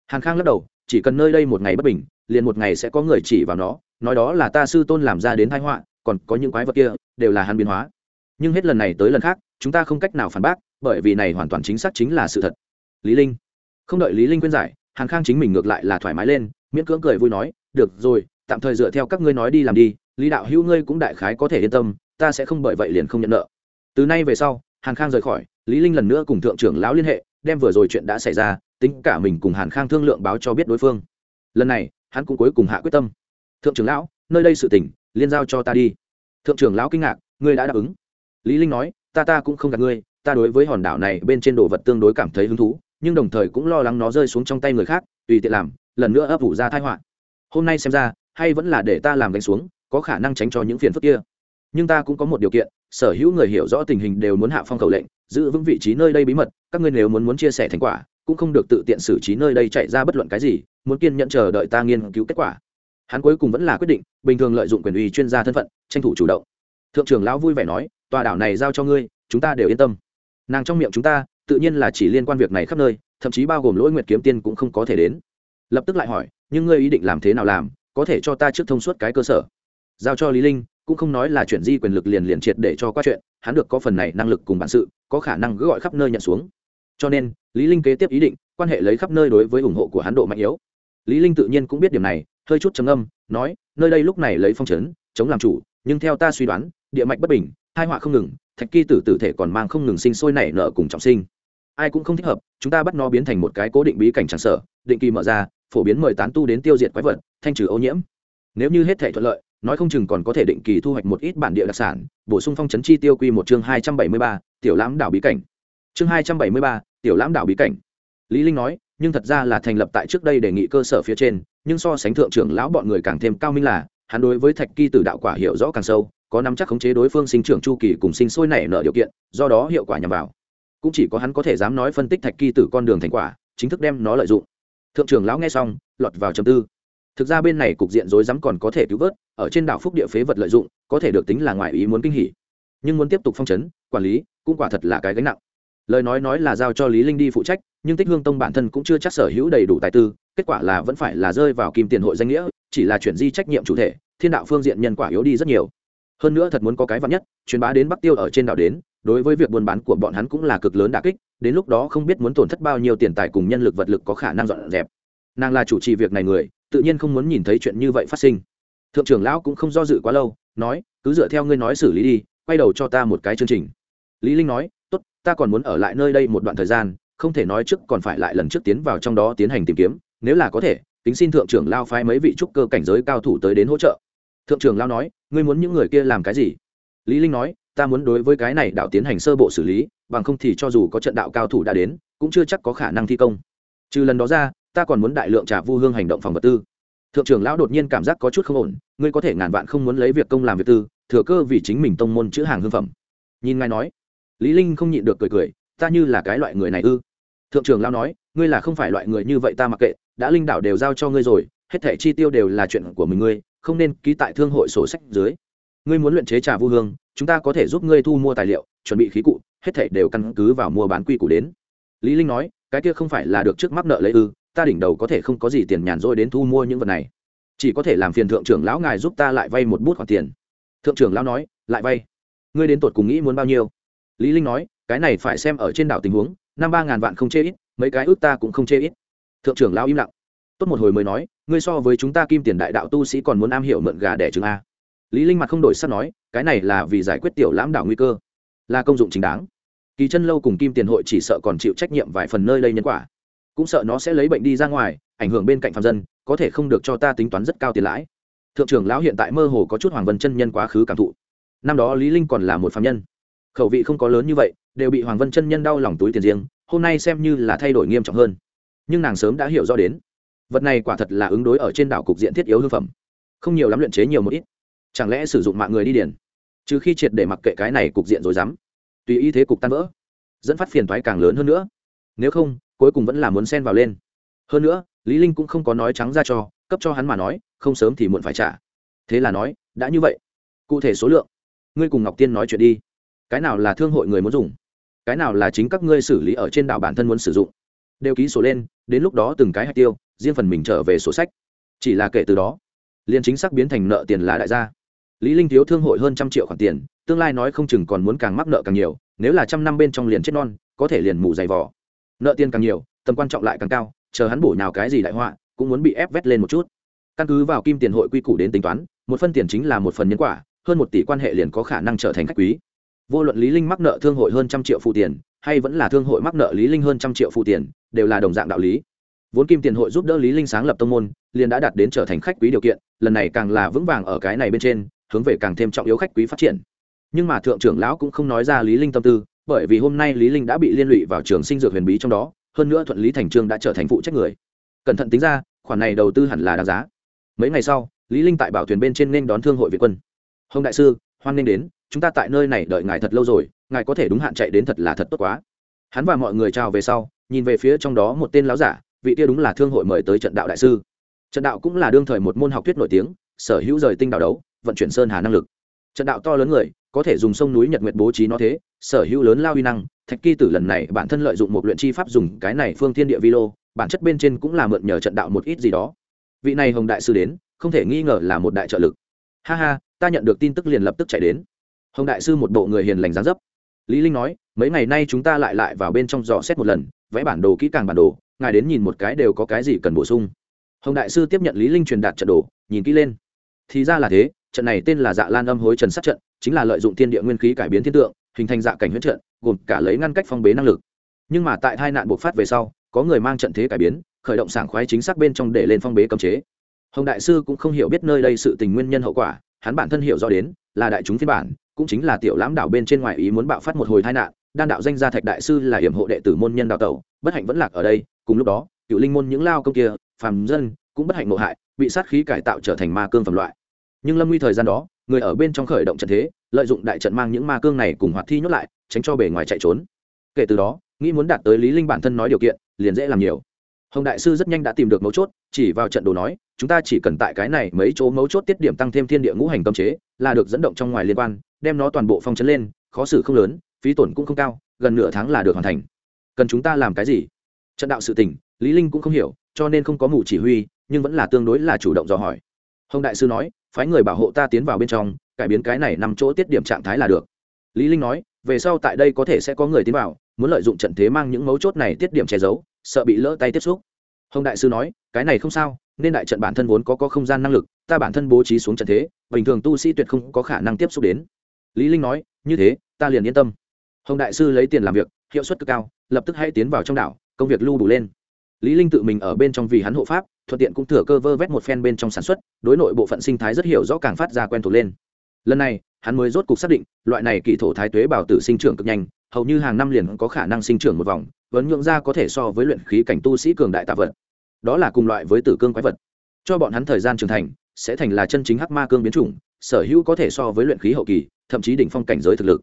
Hàn khang lắc đầu, chỉ cần nơi đây một ngày bất bình, liền một ngày sẽ có người chỉ vào nó, nói đó là ta sư tôn làm ra đến thái họa, còn có những quái vật kia, đều là hắn biến hóa. Nhưng hết lần này tới lần khác, chúng ta không cách nào phản bác bởi vì này hoàn toàn chính xác chính là sự thật. Lý linh. Không đợi lý linh khuyên giải, hàn khang chính mình ngược lại là thoải mái lên, miễn cưỡng cười vui nói, được rồi, tạm thời dựa theo các ngươi nói đi làm đi, lý đạo hữu ngươi cũng đại khái có thể yên tâm, ta sẽ không bởi vậy liền không nhận nợ. Từ nay về sau, hàn khang rời khỏi, lý linh lần nữa cùng thượng trưởng lão liên hệ, đem vừa rồi chuyện đã xảy ra, tính cả mình cùng hàn khang thương lượng báo cho biết đối phương. Lần này, hắn cũng cuối cùng hạ quyết tâm. Thượng trưởng lão, nơi đây sự tình, liên giao cho ta đi. Thượng trưởng lão kinh ngạc, ngươi đã đáp ứng. Lý linh nói, ta ta cũng không gạt ngươi ta đối với hòn đảo này bên trên đồ vật tương đối cảm thấy hứng thú, nhưng đồng thời cũng lo lắng nó rơi xuống trong tay người khác, tùy tiện làm, lần nữa ấp ủ ra tai họa. Hôm nay xem ra, hay vẫn là để ta làm gánh xuống, có khả năng tránh cho những phiền phức kia. Nhưng ta cũng có một điều kiện, sở hữu người hiểu rõ tình hình đều muốn hạ phong khẩu lệnh, giữ vững vị trí nơi đây bí mật, các ngươi nếu muốn muốn chia sẻ thành quả, cũng không được tự tiện xử trí nơi đây chạy ra bất luận cái gì, muốn kiên nhận chờ đợi ta nghiên cứu kết quả. Hắn cuối cùng vẫn là quyết định, bình thường lợi dụng quyền uy chuyên gia thân phận, tranh thủ chủ động. Thượng trưởng lão vui vẻ nói, tòa đảo này giao cho ngươi, chúng ta đều yên tâm nàng trong miệng chúng ta tự nhiên là chỉ liên quan việc này khắp nơi, thậm chí bao gồm lỗi nguyệt kiếm tiên cũng không có thể đến. Lập tức lại hỏi, nhưng ngươi ý định làm thế nào làm, có thể cho ta trước thông suốt cái cơ sở? Giao cho lý linh, cũng không nói là chuyện di quyền lực liền liền triệt để cho qua chuyện, hắn được có phần này năng lực cùng bản sự, có khả năng cứ gọi khắp nơi nhận xuống. Cho nên, lý linh kế tiếp ý định, quan hệ lấy khắp nơi đối với ủng hộ của hắn độ mạnh yếu. Lý linh tự nhiên cũng biết điểm này, hơi chút trầm âm nói, nơi đây lúc này lấy phong trấn chống làm chủ, nhưng theo ta suy đoán, địa mạch bất bình hai họa không ngừng thạch kỳ tử tử thể còn mang không ngừng sinh sôi nảy nở cùng trọng sinh. Ai cũng không thích hợp, chúng ta bắt nó biến thành một cái cố định bí cảnh tràn sở định kỳ mở ra, phổ biến mời tán tu đến tiêu diệt quái vật, thanh trừ ô nhiễm. Nếu như hết thể thuận lợi, nói không chừng còn có thể định kỳ thu hoạch một ít bản địa đặc sản, bổ sung phong trấn chi tiêu quy một chương hai trăm bảy mươi ba, tiểu lãm đảo bí cảnh. Chương hai trăm bảy mươi ba, tiểu lãm đảo bí cảnh. Lý linh nói, nhưng thật ra là thành lập tại trước đây đề nghị cơ sở phía trên, nhưng so sánh thượng trưởng lão bọn người càng thêm cao minh là, hắn đối với thạch kỳ tử đạo quả hiểu rõ càng sâu có nắm chắc khống chế đối phương sinh trưởng chu kỳ cùng sinh sôi nảy nở điều kiện, do đó hiệu quả nhằm vào. Cũng chỉ có hắn có thể dám nói phân tích thạch kỳ tử con đường thành quả, chính thức đem nó lợi dụng. Thượng trưởng lão nghe xong, lọt vào trầm tư. Thực ra bên này cục diện rối rắm còn có thể cứu vớt, ở trên đảo phúc địa phế vật lợi dụng, có thể được tính là ngoài ý muốn kinh hỉ. Nhưng muốn tiếp tục phong chấn, quản lý, cũng quả thật là cái gánh nặng. Lời nói nói là giao cho lý linh đi phụ trách, nhưng tích hương tông bản thân cũng chưa chắc sở hữu đầy đủ tài tư, kết quả là vẫn phải là rơi vào kim tiền hội danh nghĩa, chỉ là chuyển di trách nhiệm chủ thể, thiên đạo phương diện nhân quả yếu đi rất nhiều hơn nữa thật muốn có cái vắn nhất, truyền bá đến bắc tiêu ở trên đảo đến, đối với việc buôn bán của bọn hắn cũng là cực lớn đả kích, đến lúc đó không biết muốn tổn thất bao nhiêu tiền tài cùng nhân lực vật lực có khả năng dọn dẹp. Nàng là chủ trì việc này người, tự nhiên không muốn nhìn thấy chuyện như vậy phát sinh. Thượng trưởng lão cũng không do dự quá lâu, nói, cứ dựa theo ngươi nói xử lý đi, quay đầu cho ta một cái chương trình. Lý linh nói, tốt, ta còn muốn ở lại nơi đây một đoạn thời gian, không thể nói trước còn phải lại lần trước tiến vào trong đó tiến hành tìm kiếm, nếu là có thể tính xin thượng trưởng lao phái mấy vị trúc cơ cảnh giới cao thủ tới đến hỗ trợ thượng trưởng lao nói, ngươi muốn những người kia làm cái gì? Lý linh nói, ta muốn đối với cái này đạo tiến hành sơ bộ xử lý, bằng không thì cho dù có trận đạo cao thủ đã đến, cũng chưa chắc có khả năng thi công. Trừ lần đó ra, ta còn muốn đại lượng trả vu hương hành động phòng vật tư. Thượng trưởng lão đột nhiên cảm giác có chút không ổn, ngươi có thể ngàn vạn không muốn lấy việc công làm việc tư, thừa cơ vì chính mình tông môn chữ hàng hương phẩm. Nhìn ngài nói, lý linh không nhịn được cười cười, ta như là cái loại người này ư? Thượng trưởng lão nói, ngươi là không phải loại người như vậy ta mặc kệ, đã linh đạo đều giao cho ngươi rồi, hết thẻ chi tiêu đều là chuyện của mình ngươi không nên ký tại thương hội sổ sách dưới. Ngươi muốn luyện chế trà vu hương, chúng ta có thể giúp ngươi thu mua tài liệu, chuẩn bị khí cụ, hết thảy đều căn cứ vào mua bán quy củ đến. Lý linh nói, cái kia không phải là được trước mắc nợ lấy ư, ta đỉnh đầu có thể không có gì tiền nhàn rỗi đến thu mua những vật này. Chỉ có thể làm phiền thượng trưởng lão ngài giúp ta lại vay một bút khoản tiền. Thượng trưởng lão nói, lại vay? Ngươi đến tột cùng nghĩ muốn bao nhiêu? Lý linh nói, cái này phải xem ở trên đảo tình huống, năm ba ngàn vạn không chê ít, mấy cái ước ta cũng không chê ít. Thượng trưởng lão im lặng. Tốt một hồi mới nói ngươi so với chúng ta kim tiền đại đạo tu sĩ còn muốn am hiểu mượn gà đẻ trứng a. Lý linh mặt không đổi sắc nói, cái này là vì giải quyết tiểu lãm đảo nguy cơ. Là công dụng chính đáng. Kỳ chân lâu cùng kim tiền hội chỉ sợ còn chịu trách nhiệm vài phần nơi đây nhân quả. Cũng sợ nó sẽ lấy bệnh đi ra ngoài, ảnh hưởng bên cạnh phạm dân, có thể không được cho ta tính toán rất cao tiền lãi. Thượng trưởng lão hiện tại mơ hồ có chút hoàng vân chân nhân quá khứ cảm thụ. Năm đó lý linh còn là một phạm nhân. Khẩu vị không có lớn như vậy, đều bị hoàng vân chân nhân đau lòng túi tiền riêng, hôm nay xem như là thay đổi nghiêm trọng hơn. Nhưng nàng sớm đã hiểu rõ đến vật này quả thật là ứng đối ở trên đảo cục diện thiết yếu hư phẩm. Không nhiều lắm luyện chế nhiều một ít. Chẳng lẽ sử dụng mạng người đi điển trừ khi triệt để mặc kệ cái này cục diện rồi dám. Tùy ý thế cục tan vỡ, dẫn phát phiền thoái càng lớn hơn nữa. Nếu không, cuối cùng vẫn là muốn xen vào lên. Hơn nữa, lý linh cũng không có nói trắng ra cho, cấp cho hắn mà nói, không sớm thì muộn phải trả. Thế là nói, đã như vậy, cụ thể số lượng, ngươi cùng ngọc tiên nói chuyện đi. Cái nào là thương hội người muốn dùng? Cái nào là chính các ngươi xử lý ở trên đảo bản thân muốn sử dụng? Đều ký sổ lên, đến lúc đó từng cái hạch tiêu, riêng phần mình trở về sổ sách. Chỉ là kể từ đó, liền chính xác biến thành nợ tiền là đại gia. Lý linh thiếu thương hội hơn trăm triệu khoản tiền, tương lai nói không chừng còn muốn càng mắc nợ càng nhiều, nếu là trăm năm bên trong liền chết non, có thể liền mù dày vỏ nợ tiền càng nhiều, tầm quan trọng lại càng cao, chờ hắn bổ nhào cái gì đại họa, cũng muốn bị ép vét lên một chút. Căn cứ vào kim tiền hội quy củ đến tính toán, một phân tiền chính là một phần nhân quả, hơn một tỷ quan hệ liền có khả năng trở thành khách quý. Vô luận lý linh mắc nợ thương hội hơn trăm triệu phụ tiền hay vẫn là thương hội mắc nợ lý linh hơn trăm triệu phụ tiền, đều là đồng dạng đạo lý. Vốn kim tiền hội giúp đỡ lý linh sáng lập tông môn, liền đã đạt đến trở thành khách quý điều kiện, lần này càng là vững vàng ở cái này bên trên, hướng về càng thêm trọng yếu khách quý phát triển. Nhưng mà thượng trưởng lão cũng không nói ra lý linh tâm tư, bởi vì hôm nay lý linh đã bị liên lụy vào trường sinh dược huyền bí trong đó, hơn nữa thuận lý thành trương đã trở thành phụ trách người. Cẩn thận tính ra, khoản này đầu tư hẳn là đáng giá. Mấy ngày sau, lý linh tại bảo thuyền bên trên nên đón thương hội việt quân. Hồng đại sư, hoan nghênh đến, chúng ta tại nơi này đợi ngài thật lâu rồi ngài có thể đúng hạn chạy đến thật là thật tốt quá. Hắn và mọi người chào về sau, nhìn về phía trong đó một tên láo giả, vị kia đúng là thương hội mời tới trận đạo đại sư. Trận đạo cũng là đương thời một môn học thuyết nổi tiếng, sở hữu rời tinh đạo đấu, vận chuyển sơn hà năng lực. Trận đạo to lớn người, có thể dùng sông núi nhật nguyệt bố trí nó thế, sở hữu lớn lao uy năng, thạch kỳ tử lần này bản thân lợi dụng một luyện chi pháp dùng cái này phương thiên địa vi lô bản chất bên trên cũng là mượn nhờ trận đạo một ít gì đó. Vị này hồng đại sư đến, không thể nghi ngờ là một đại trợ lực. Ha ha, ta nhận được tin tức liền lập tức chạy đến. Hồng đại sư một bộ người hiền lành gián dấp lý linh nói, mấy ngày nay chúng ta lại lại vào bên trong dò xét một lần, vẽ bản đồ kỹ càng bản đồ, ngài đến nhìn một cái đều có cái gì cần bổ sung. Hồng đại sư tiếp nhận lý linh truyền đạt trận đồ, nhìn kỹ lên. Thì ra là thế, trận này tên là dạ lan âm hối trần sát trận, chính là lợi dụng thiên địa nguyên khí cải biến thiên tượng, hình thành dạ cảnh huyết trận, gồm cả lấy ngăn cách phong bế năng lực. Nhưng mà tại hai nạn bộc phát về sau, có người mang trận thế cải biến, khởi động sảng khoái chính xác bên trong để lên phong bế cấm chế. Hồng đại sư cũng không hiểu biết nơi đây sự tình nguyên nhân hậu quả, hắn bản thân hiểu rõ đến là đại chúng phiên bản, cũng chính là tiểu lãm đảo bên trên ngoài ý muốn bạo phát một hồi tai nạn, đan đạo danh gia thạch đại sư là hiểm hộ đệ tử môn nhân đạo tẩu, bất hạnh vẫn lạc ở đây, cùng lúc đó, cựu linh môn những lao công kia, phàm dân, cũng bất hạnh ngộ hại, bị sát khí cải tạo trở thành ma cương phẩm loại. Nhưng lâm nguy thời gian đó, người ở bên trong khởi động trận thế, lợi dụng đại trận mang những ma cương này cùng hoạt thi nhốt lại, tránh cho bề ngoài chạy trốn. Kể từ đó, nghĩ muốn đạt tới lý linh bản thân nói điều kiện, liền dễ làm nhiều. Hồng đại sư rất nhanh đã tìm được mấu chốt, chỉ vào trận đồ nói chúng ta chỉ cần tại cái này mấy chỗ mấu chốt tiết điểm tăng thêm thiên địa ngũ hành cấm chế, là được dẫn động trong ngoài liên quan, đem nó toàn bộ phong chấn lên, khó xử không lớn, phí tổn cũng không cao, gần nửa tháng là được hoàn thành. Cần chúng ta làm cái gì? Trận đạo sự tình, lý linh cũng không hiểu, cho nên không có mù chỉ huy, nhưng vẫn là tương đối là chủ động dò hỏi. Hồng đại sư nói, phái người bảo hộ ta tiến vào bên trong, cải biến cái này nằm chỗ tiết điểm trạng thái là được. Lý linh nói, về sau tại đây có thể sẽ có người tiến vào, muốn lợi dụng trận thế mang những mấu chốt này tiết điểm che giấu, sợ bị lỡ tay tiếp xúc hồng đại sư nói, cái này không sao, nên đại trận bản thân vốn có có không gian năng lực, ta bản thân bố trí xuống trận thế, bình thường tu sĩ tuyệt không có khả năng tiếp xúc đến. Lý linh nói, như thế, ta liền yên tâm. Hồng đại sư lấy tiền làm việc, hiệu suất cực cao, lập tức hãy tiến vào trong đảo, công việc lưu đủ lên. Lý linh tự mình ở bên trong vì hắn hộ pháp, thuận tiện cũng thừa cơ vơ vét một phen bên trong sản xuất, đối nội bộ phận sinh thái rất hiểu rõ càng phát ra quen thuộc lên. Lần này, hắn mới rốt cục xác định, loại này kỳ thổ thái tuế bảo tử sinh trưởng cực nhanh, hầu như hàng năm liền có khả năng sinh trưởng một vòng, vẫn nhượng ra có thể so với luyện khí cảnh tu sĩ cường đại tạ vật đó là cùng loại với tử cương quái vật. Cho bọn hắn thời gian trưởng thành, sẽ thành là chân chính hắc ma cương biến chủng, sở hữu có thể so với luyện khí hậu kỳ, thậm chí đỉnh phong cảnh giới thực lực.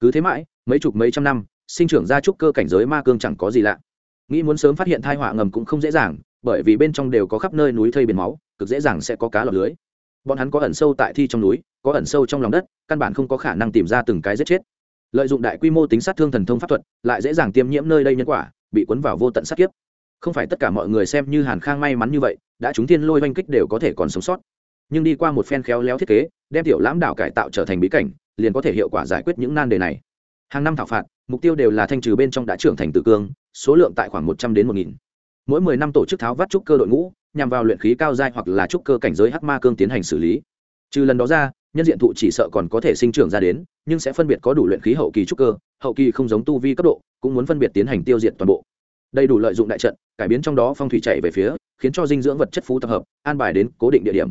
Cứ thế mãi, mấy chục mấy trăm năm, sinh trưởng ra trúc cơ cảnh giới ma cương chẳng có gì lạ. Nghĩ muốn sớm phát hiện thai họa ngầm cũng không dễ dàng, bởi vì bên trong đều có khắp nơi núi thây biển máu, cực dễ dàng sẽ có cá lọc lưới. Bọn hắn có ẩn sâu tại thi trong núi, có ẩn sâu trong lòng đất, căn bản không có khả năng tìm ra từng cái giết chết. Lợi dụng đại quy mô tính sát thương thần thông pháp thuật, lại dễ dàng tiêm nhiễm nơi đây nhân quả, bị cuốn vào vô tận sát kiếp không phải tất cả mọi người xem như hàn khang may mắn như vậy, đã chúng thiên lôi oanh kích đều có thể còn sống sót. Nhưng đi qua một phen khéo léo thiết kế, đem tiểu lãm đảo cải tạo trở thành bí cảnh, liền có thể hiệu quả giải quyết những nan đề này. Hàng năm thảo phạt, mục tiêu đều là thanh trừ bên trong đã trưởng thành tự cương, số lượng tại khoảng một trăm đến một nghìn. Mỗi mười năm tổ chức tháo vắt trúc cơ đội ngũ, nhằm vào luyện khí cao giai hoặc là trúc cơ cảnh giới hắc ma cương tiến hành xử lý. Trừ lần đó ra, nhân diện thụ chỉ sợ còn có thể sinh trưởng ra đến, nhưng sẽ phân biệt có đủ luyện khí hậu kỳ trúc cơ, hậu kỳ không giống tu vi cấp độ, cũng muốn phân biệt tiến hành tiêu diệt toàn bộ đầy đủ lợi dụng đại trận, cải biến trong đó phong thủy chạy về phía, khiến cho dinh dưỡng vật chất phú tập hợp, an bài đến cố định địa điểm.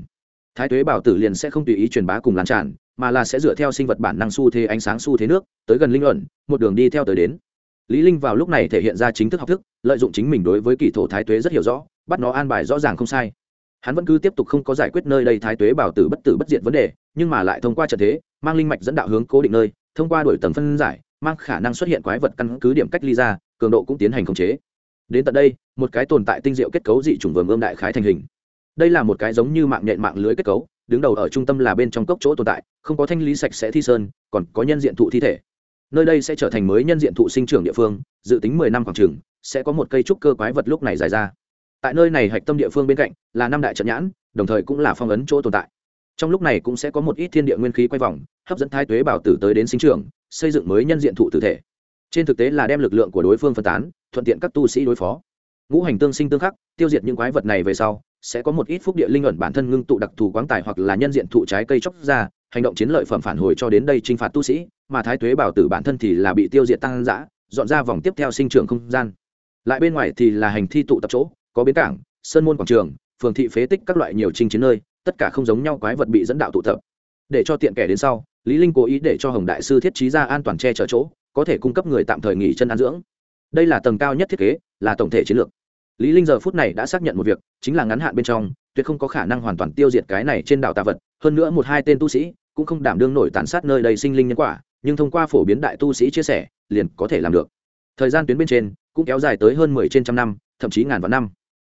Thái tuế bảo tử liền sẽ không tùy ý truyền bá cùng lan tràn, mà là sẽ dựa theo sinh vật bản năng xu thế ánh sáng xu thế nước, tới gần linh luận, một đường đi theo tới đến. Lý linh vào lúc này thể hiện ra chính thức học thức, lợi dụng chính mình đối với kỳ thổ thái tuế rất hiểu rõ, bắt nó an bài rõ ràng không sai. Hắn vẫn cứ tiếp tục không có giải quyết nơi đây thái tuế bảo tử bất tử bất diệt vấn đề, nhưng mà lại thông qua trận thế, mang linh mạch dẫn đạo hướng cố định nơi, thông qua đổi tầng phân giải, mang khả năng xuất hiện quái vật căn cứ điểm cách ly ra, cường độ cũng tiến hành khống chế đến tận đây, một cái tồn tại tinh diệu kết cấu dị chủng vườn ươm đại khái thành hình. Đây là một cái giống như mạng nhện mạng lưới kết cấu, đứng đầu ở trung tâm là bên trong cốc chỗ tồn tại, không có thanh lý sạch sẽ thi sơn, còn có nhân diện thụ thi thể. Nơi đây sẽ trở thành mới nhân diện thụ sinh trưởng địa phương, dự tính mười năm khoảng trường sẽ có một cây trúc cơ quái vật lúc này dài ra. Tại nơi này hạch tâm địa phương bên cạnh, là năm đại trận nhãn, đồng thời cũng là phong ấn chỗ tồn tại. Trong lúc này cũng sẽ có một ít thiên địa nguyên khí quay vòng, hấp dẫn thái tuế bảo tử tới đến sinh trường xây dựng mới nhân diện thụ tử thể trên thực tế là đem lực lượng của đối phương phân tán, thuận tiện các tu sĩ đối phó. Ngũ hành tương sinh tương khắc, tiêu diệt những quái vật này về sau, sẽ có một ít phúc địa linh ẩn bản thân ngưng tụ đặc thù quáng tài hoặc là nhân diện thụ trái cây chóc ra, hành động chiến lợi phẩm phản hồi cho đến đây t r i n h phạt tu sĩ, mà thái tuế bảo tử bản thân thì là bị tiêu diệt tăng giã dọn ra vòng tiếp theo sinh trưởng không gian. Lại bên ngoài thì là hành thi tụ tập chỗ, có bến cảng, sơn môn quảng trường, phường thị phế tích các loại nhiều trinh chiến nơi, tất cả không giống nhau quái vật bị dẫn đạo tụ tập. Để cho tiện kẻ đến sau, lý linh cố ý để cho hồng đại sư thiết trí ra an toàn che chở chỗ có thể cung cấp người tạm thời nghỉ chân ăn dưỡng. Đây là tầng cao nhất thiết kế, là tổng thể chiến lược. Lý linh giờ phút này đã xác nhận một việc, chính là ngắn hạn bên trong, tuyệt không có khả năng hoàn toàn tiêu diệt cái này trên đảo tà vật. Hơn nữa một hai tên tu sĩ cũng không đảm đương nổi tàn sát nơi đây sinh linh nhân quả, nhưng thông qua phổ biến đại tu sĩ chia sẻ, liền có thể làm được. Thời gian tuyến bên trên cũng kéo dài tới hơn mười trên trăm năm, thậm chí ngàn vạn năm.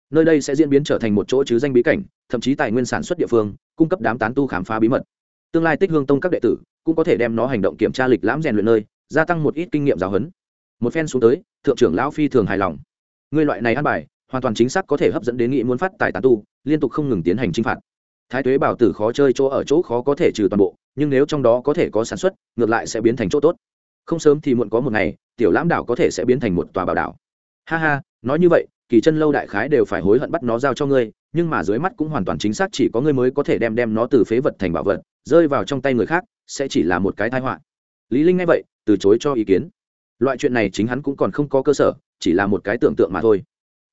Nơi đây sẽ diễn biến trở thành một chỗ chứ danh bí cảnh, thậm chí tài nguyên sản xuất địa phương, cung cấp đám tán tu khám phá bí mật. Tương lai tích hương tông các đệ tử cũng có thể đem nó hành động kiểm tra lịch lãm rèn luyện nơi gia tăng một ít kinh nghiệm giáo huấn. Một phen xuống tới, thượng trưởng lão phi thường hài lòng. Người loại này ăn bài, hoàn toàn chính xác có thể hấp dẫn đến nghị muốn phát tài tán tu, liên tục không ngừng tiến hành chinh phạt. Thái tuế bảo tử khó chơi chỗ ở chỗ khó có thể trừ toàn bộ, nhưng nếu trong đó có thể có sản xuất, ngược lại sẽ biến thành chỗ tốt. Không sớm thì muộn có một ngày, tiểu lãm đảo có thể sẽ biến thành một tòa bảo đảo. Ha ha, nói như vậy, kỳ chân lâu đại khái đều phải hối hận bắt nó giao cho ngươi, nhưng mà dưới mắt cũng hoàn toàn chính xác chỉ có ngươi mới có thể đem đem nó từ phế vật thành bảo vật, rơi vào trong tay người khác, sẽ chỉ là một cái tai họa. Lý linh nghe vậy từ chối cho ý kiến. Loại chuyện này chính hắn cũng còn không có cơ sở, chỉ là một cái tưởng tượng mà thôi.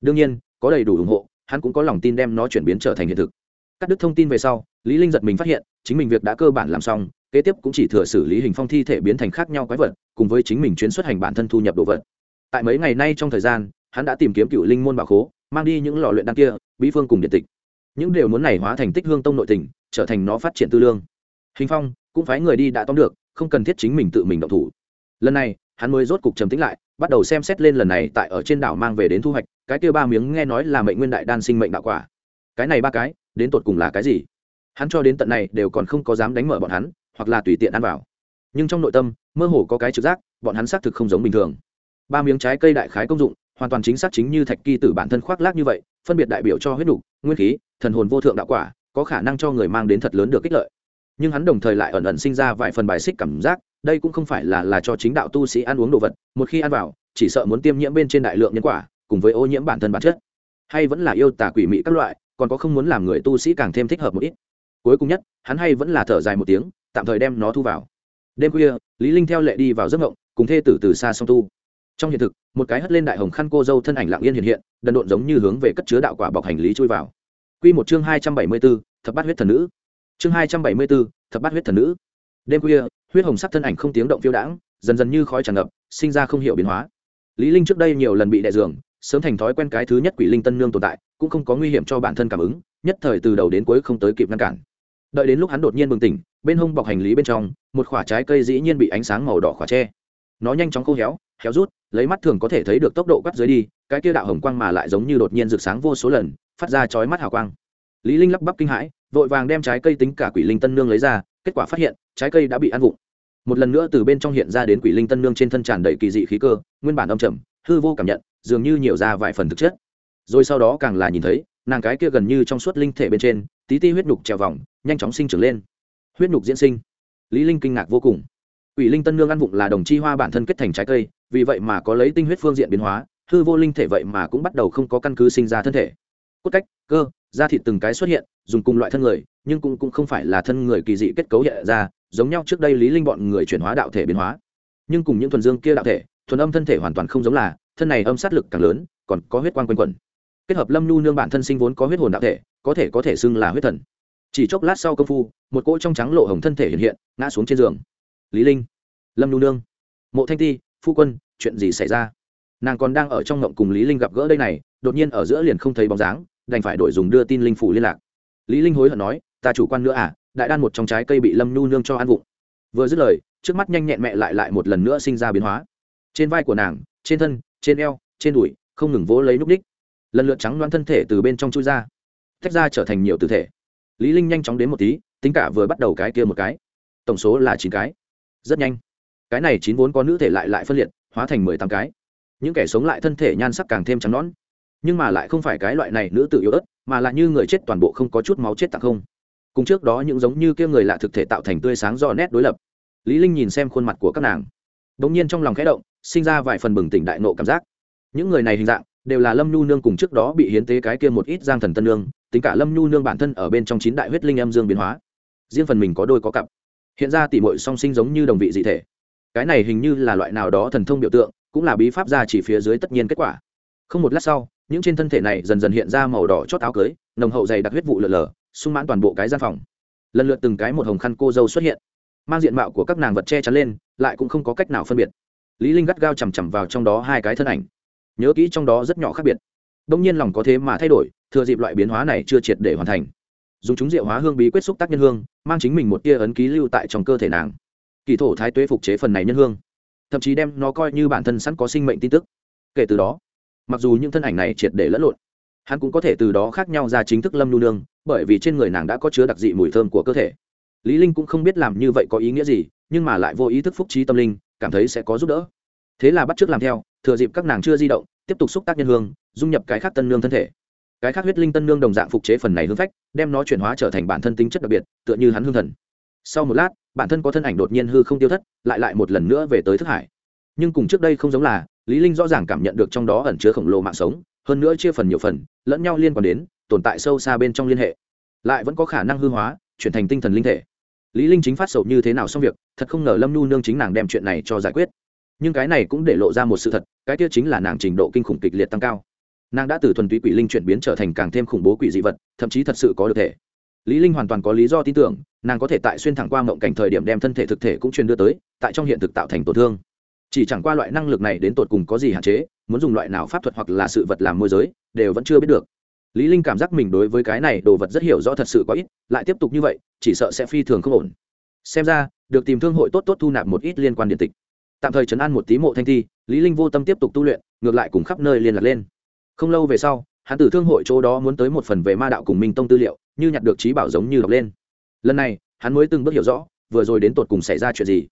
Đương nhiên, có đầy đủ ủng hộ, hắn cũng có lòng tin đem nó chuyển biến trở thành hiện thực. Cắt đứt thông tin về sau, lý linh giật mình phát hiện, chính mình việc đã cơ bản làm xong, kế tiếp cũng chỉ thừa xử lý hình phong thi thể biến thành khác nhau quái vật, cùng với chính mình chuyến xuất hành bản thân thu nhập đồ vật. Tại mấy ngày nay trong thời gian, hắn đã tìm kiếm cựu linh môn bảo khố, mang đi những lò luyện đan kia, bí phương cùng điện tịch. Những điều muốn này hóa thành tích hương tông nội tình, trở thành nó phát triển tư lương. Hình phong, cũng phái người đi đã tóm được, không cần thiết chính mình tự mình động thủ lần này, hắn mới rốt cục trầm tĩnh lại, bắt đầu xem xét lên lần này tại ở trên đảo mang về đến thu hoạch, cái kia ba miếng nghe nói là mệnh nguyên đại đan sinh mệnh đạo quả. Cái này ba cái, đến tột cùng là cái gì? Hắn cho đến tận này đều còn không có dám đánh mở bọn hắn, hoặc là tùy tiện ăn vào. Nhưng trong nội tâm, mơ hồ có cái trực giác, bọn hắn xác thực không giống bình thường. Ba miếng trái cây đại khái công dụng, hoàn toàn chính xác chính như thạch kỳ tử bản thân khoác lác như vậy, phân biệt đại biểu cho huyết đủ nguyên khí, thần hồn vô thượng đạo quả, có khả năng cho người mang đến thật lớn được kích lợi nhưng hắn đồng thời lại ẩn ẩn sinh ra vài phần bài xích cảm giác đây cũng không phải là là cho chính đạo tu sĩ ăn uống đồ vật một khi ăn vào chỉ sợ muốn tiêm nhiễm bên trên đại lượng nhân quả cùng với ô nhiễm bản thân bản chất. Hay vẫn là yêu tà quỷ mị các loại còn có không muốn làm người tu sĩ càng thêm thích hợp một ít. Cuối cùng nhất hắn hay vẫn là thở dài một tiếng tạm thời đem nó thu vào. Đêm khuya lý linh theo lệ đi vào giấc ngộng cùng thê tử từ xa song tu. Trong hiện thực một cái hất lên đại hồng khăn cô dâu thân ảnh lặng yên hiện hiện đần độn giống như hướng về cất chứa đạo quả bọc hành lý chui vào. Quy một chương hai trăm bảy mươi 274, thập bát huyết thần nữ chương hai trăm bảy mươi bốn, thập bát huyết thần nữ. Đêm khuya huyết hồng sắc thân ảnh không tiếng động phiêu đãng dần dần như khói tràn ngập sinh ra không hiểu biến hóa. Lý linh trước đây nhiều lần bị đè giường sớm thành thói quen cái thứ nhất quỷ linh tân nương tồn tại cũng không có nguy hiểm cho bản thân cảm ứng nhất thời từ đầu đến cuối không tới kịp ngăn cản. Đợi đến lúc hắn đột nhiên bừng tỉnh bên hông bọc hành lý bên trong một khoả trái cây dĩ nhiên bị ánh sáng màu đỏ khỏa tre nó nhanh chóng khô héo héo rút lấy mắt thường có thể thấy được tốc độ cắt dưới đi cái kia đạo hồng quang mà lại giống như đột nhiên rực sáng vô số lần phát ra chói mắt hào quang. Lý linh lắp bắp kinh hãi vội vàng đem trái cây tính cả quỷ linh tân nương lấy ra kết quả phát hiện trái cây đã bị ăn vụng một lần nữa từ bên trong hiện ra đến quỷ linh tân nương trên thân tràn đầy kỳ dị khí cơ nguyên bản âm trầm hư vô cảm nhận dường như nhiều ra vài phần thực chất. Rồi sau đó càng là nhìn thấy nàng cái kia gần như trong suốt linh thể bên trên tí ti huyết nhục trèo vòng nhanh chóng sinh trưởng lên. Huyết nhục diễn sinh. Lý linh kinh ngạc vô cùng. Quỷ linh tân nương ăn vụng là đồng chi hoa bản thân kết thành trái cây, vì vậy mà có lấy tinh huyết phương diện biến hóa, hư vô linh thể vậy mà cũng bắt đầu không có căn cứ sinh ra thân thể. Cốt cách, cơ, da thịt từng cái xuất hiện, dùng cùng loại thân người, nhưng cũng cũng không phải là thân người kỳ dị kết cấu hiện ra, giống nhau trước đây lý linh bọn người chuyển hóa đạo thể biến hóa. Nhưng cùng những thuần dương kia đạo thể, thuần âm thân thể hoàn toàn không giống là, thân này âm sát lực càng lớn, còn có huyết quang quanh quẩn. Kết hợp Lâm Nhu nương bản thân sinh vốn có huyết hồn đạo thể, có thể có thể xưng là huyết thần. Chỉ chốc lát sau công phu, một cỗ trong trắng lộ hồng thân thể hiện hiện, ngã xuống trên giường lý linh lâm nhu nương mộ thanh ti phu quân chuyện gì xảy ra nàng còn đang ở trong ngộng cùng lý linh gặp gỡ đây này đột nhiên ở giữa liền không thấy bóng dáng đành phải đổi dùng đưa tin linh phủ liên lạc. Lý linh hối hận nói, ta chủ quan nữa à đại đan một trong trái cây bị lâm nhu nương cho ăn vụng. Vừa dứt lời, trước mắt nhanh nhẹn mẹ lại lại một lần nữa sinh ra biến hóa. Trên vai của nàng, trên thân, trên eo, trên đùi, không ngừng vỗ lấy núc đích lần lượt trắng loáng thân thể từ bên trong chui ra, tách ra trở thành nhiều tử thể. Lý linh nhanh chóng đến một tí, tính cả vừa bắt đầu cái kia một cái. Tổng số là chín cái. Rất nhanh. Cái này chín vốn có nữ thể lại lại phân liệt, hóa thành mười tám cái. Những kẻ sống lại thân thể nhan sắc càng thêm trắng nõn nhưng mà lại không phải cái loại này nữ tự yếu ớt, mà là như người chết toàn bộ không có chút máu chết tặng không. Cùng trước đó những giống như kia người lạ thực thể tạo thành tươi sáng do nét đối lập. Lý linh nhìn xem khuôn mặt của các nàng. Đống nhiên trong lòng khẽ động, sinh ra vài phần bừng tỉnh đại nộ cảm giác. Những người này hình dạng, đều là lâm nhu nương cùng trước đó bị hiến tế cái kia một ít giang thần tân nương, tính cả lâm nhu nương bản thân ở bên trong chín đại huyết linh âm dương biến hóa. Riêng phần mình có đôi có cặp. Hiện ra tỷ muội song sinh giống như đồng vị dị thể. Cái này hình như là loại nào đó thần thông biểu tượng, cũng là bí pháp gia chỉ phía dưới tất nhiên kết quả. Không một lát sau những trên thân thể này dần dần hiện ra màu đỏ chót áo cưới, nồng hậu dày đặc huyết vụ lở lở, sung mãn toàn bộ cái gian phòng. Lần lượt từng cái một hồng khăn cô dâu xuất hiện. Mang diện mạo của các nàng vật che chắn lên, lại cũng không có cách nào phân biệt. Lý linh gắt gao chằm chằm vào trong đó hai cái thân ảnh. Nhớ kỹ trong đó rất nhỏ khác biệt. Đông nhiên lòng có thế mà thay đổi, thừa dịp loại biến hóa này chưa triệt để hoàn thành. Dùng chúng diệu hóa hương bí quyết xúc tác nhân hương, mang chính mình một tia ấn ký lưu tại trong cơ thể nàng. Kỳ thổ thái tuế phục chế phần này nhân hương. Thậm chí đem nó coi như bản thân sẵn có sinh mệnh tin tức. Kể từ đó mặc dù những thân ảnh này triệt để lẫn lộn, hắn cũng có thể từ đó khác nhau ra chính thức lâm nu nương, bởi vì trên người nàng đã có chứa đặc dị mùi thơm của cơ thể. Lý linh cũng không biết làm như vậy có ý nghĩa gì, nhưng mà lại vô ý thức phúc trí tâm linh, cảm thấy sẽ có giúp đỡ. Thế là bắt trước làm theo, thừa dịp các nàng chưa di động, tiếp tục xúc tác nhân hương, dung nhập cái khác tân nương thân thể. Cái khác huyết linh tân nương đồng dạng phục chế phần này hương phách, đem nó chuyển hóa trở thành bản thân tính chất đặc biệt, tựa như hắn hương thần. Sau một lát, bản thân có thân ảnh đột nhiên hư không tiêu thất, lại lại một lần nữa về tới thức hải. Nhưng cùng trước đây không giống là lý linh rõ ràng cảm nhận được trong đó ẩn chứa khổng lồ mạng sống, hơn nữa chia phần nhiều phần, lẫn nhau liên quan đến, tồn tại sâu xa bên trong liên hệ. Lại vẫn có khả năng hư hóa, chuyển thành tinh thần linh thể. Lý linh chính phát sầu như thế nào xong việc, thật không ngờ lâm nu nương chính nàng đem chuyện này cho giải quyết. Nhưng cái này cũng để lộ ra một sự thật, cái kia chính là nàng trình độ kinh khủng kịch liệt tăng cao. Nàng đã từ thuần túy quỷ linh chuyển biến trở thành càng thêm khủng bố quỷ dị vật, thậm chí thật sự có được thể. Lý linh hoàn toàn có lý do tin tưởng, nàng có thể tại xuyên thẳng qua mộng cảnh thời điểm đem thân thể thực thể cũng truyền đưa tới, tại trong hiện thực tạo thành tổn thương chỉ chẳng qua loại năng lực này đến tột cùng có gì hạn chế, muốn dùng loại nào pháp thuật hoặc là sự vật làm môi giới, đều vẫn chưa biết được. Lý linh cảm giác mình đối với cái này đồ vật rất hiểu rõ thật sự có ít, lại tiếp tục như vậy, chỉ sợ sẽ phi thường không ổn. Xem ra, được tìm thương hội tốt tốt thu nạp một ít liên quan điện tịch. Tạm thời chấn an một tí mộ thanh thi, lý linh vô tâm tiếp tục tu luyện, ngược lại cùng khắp nơi liên lạc lên. Không lâu về sau, hắn từ thương hội chỗ đó muốn tới một phần về ma đạo cùng minh tông tư liệu, như nhặt được trí bảo giống như đọc lên. Lần này, hắn mới từng bước hiểu rõ, vừa rồi đến tột cùng xảy ra chuyện gì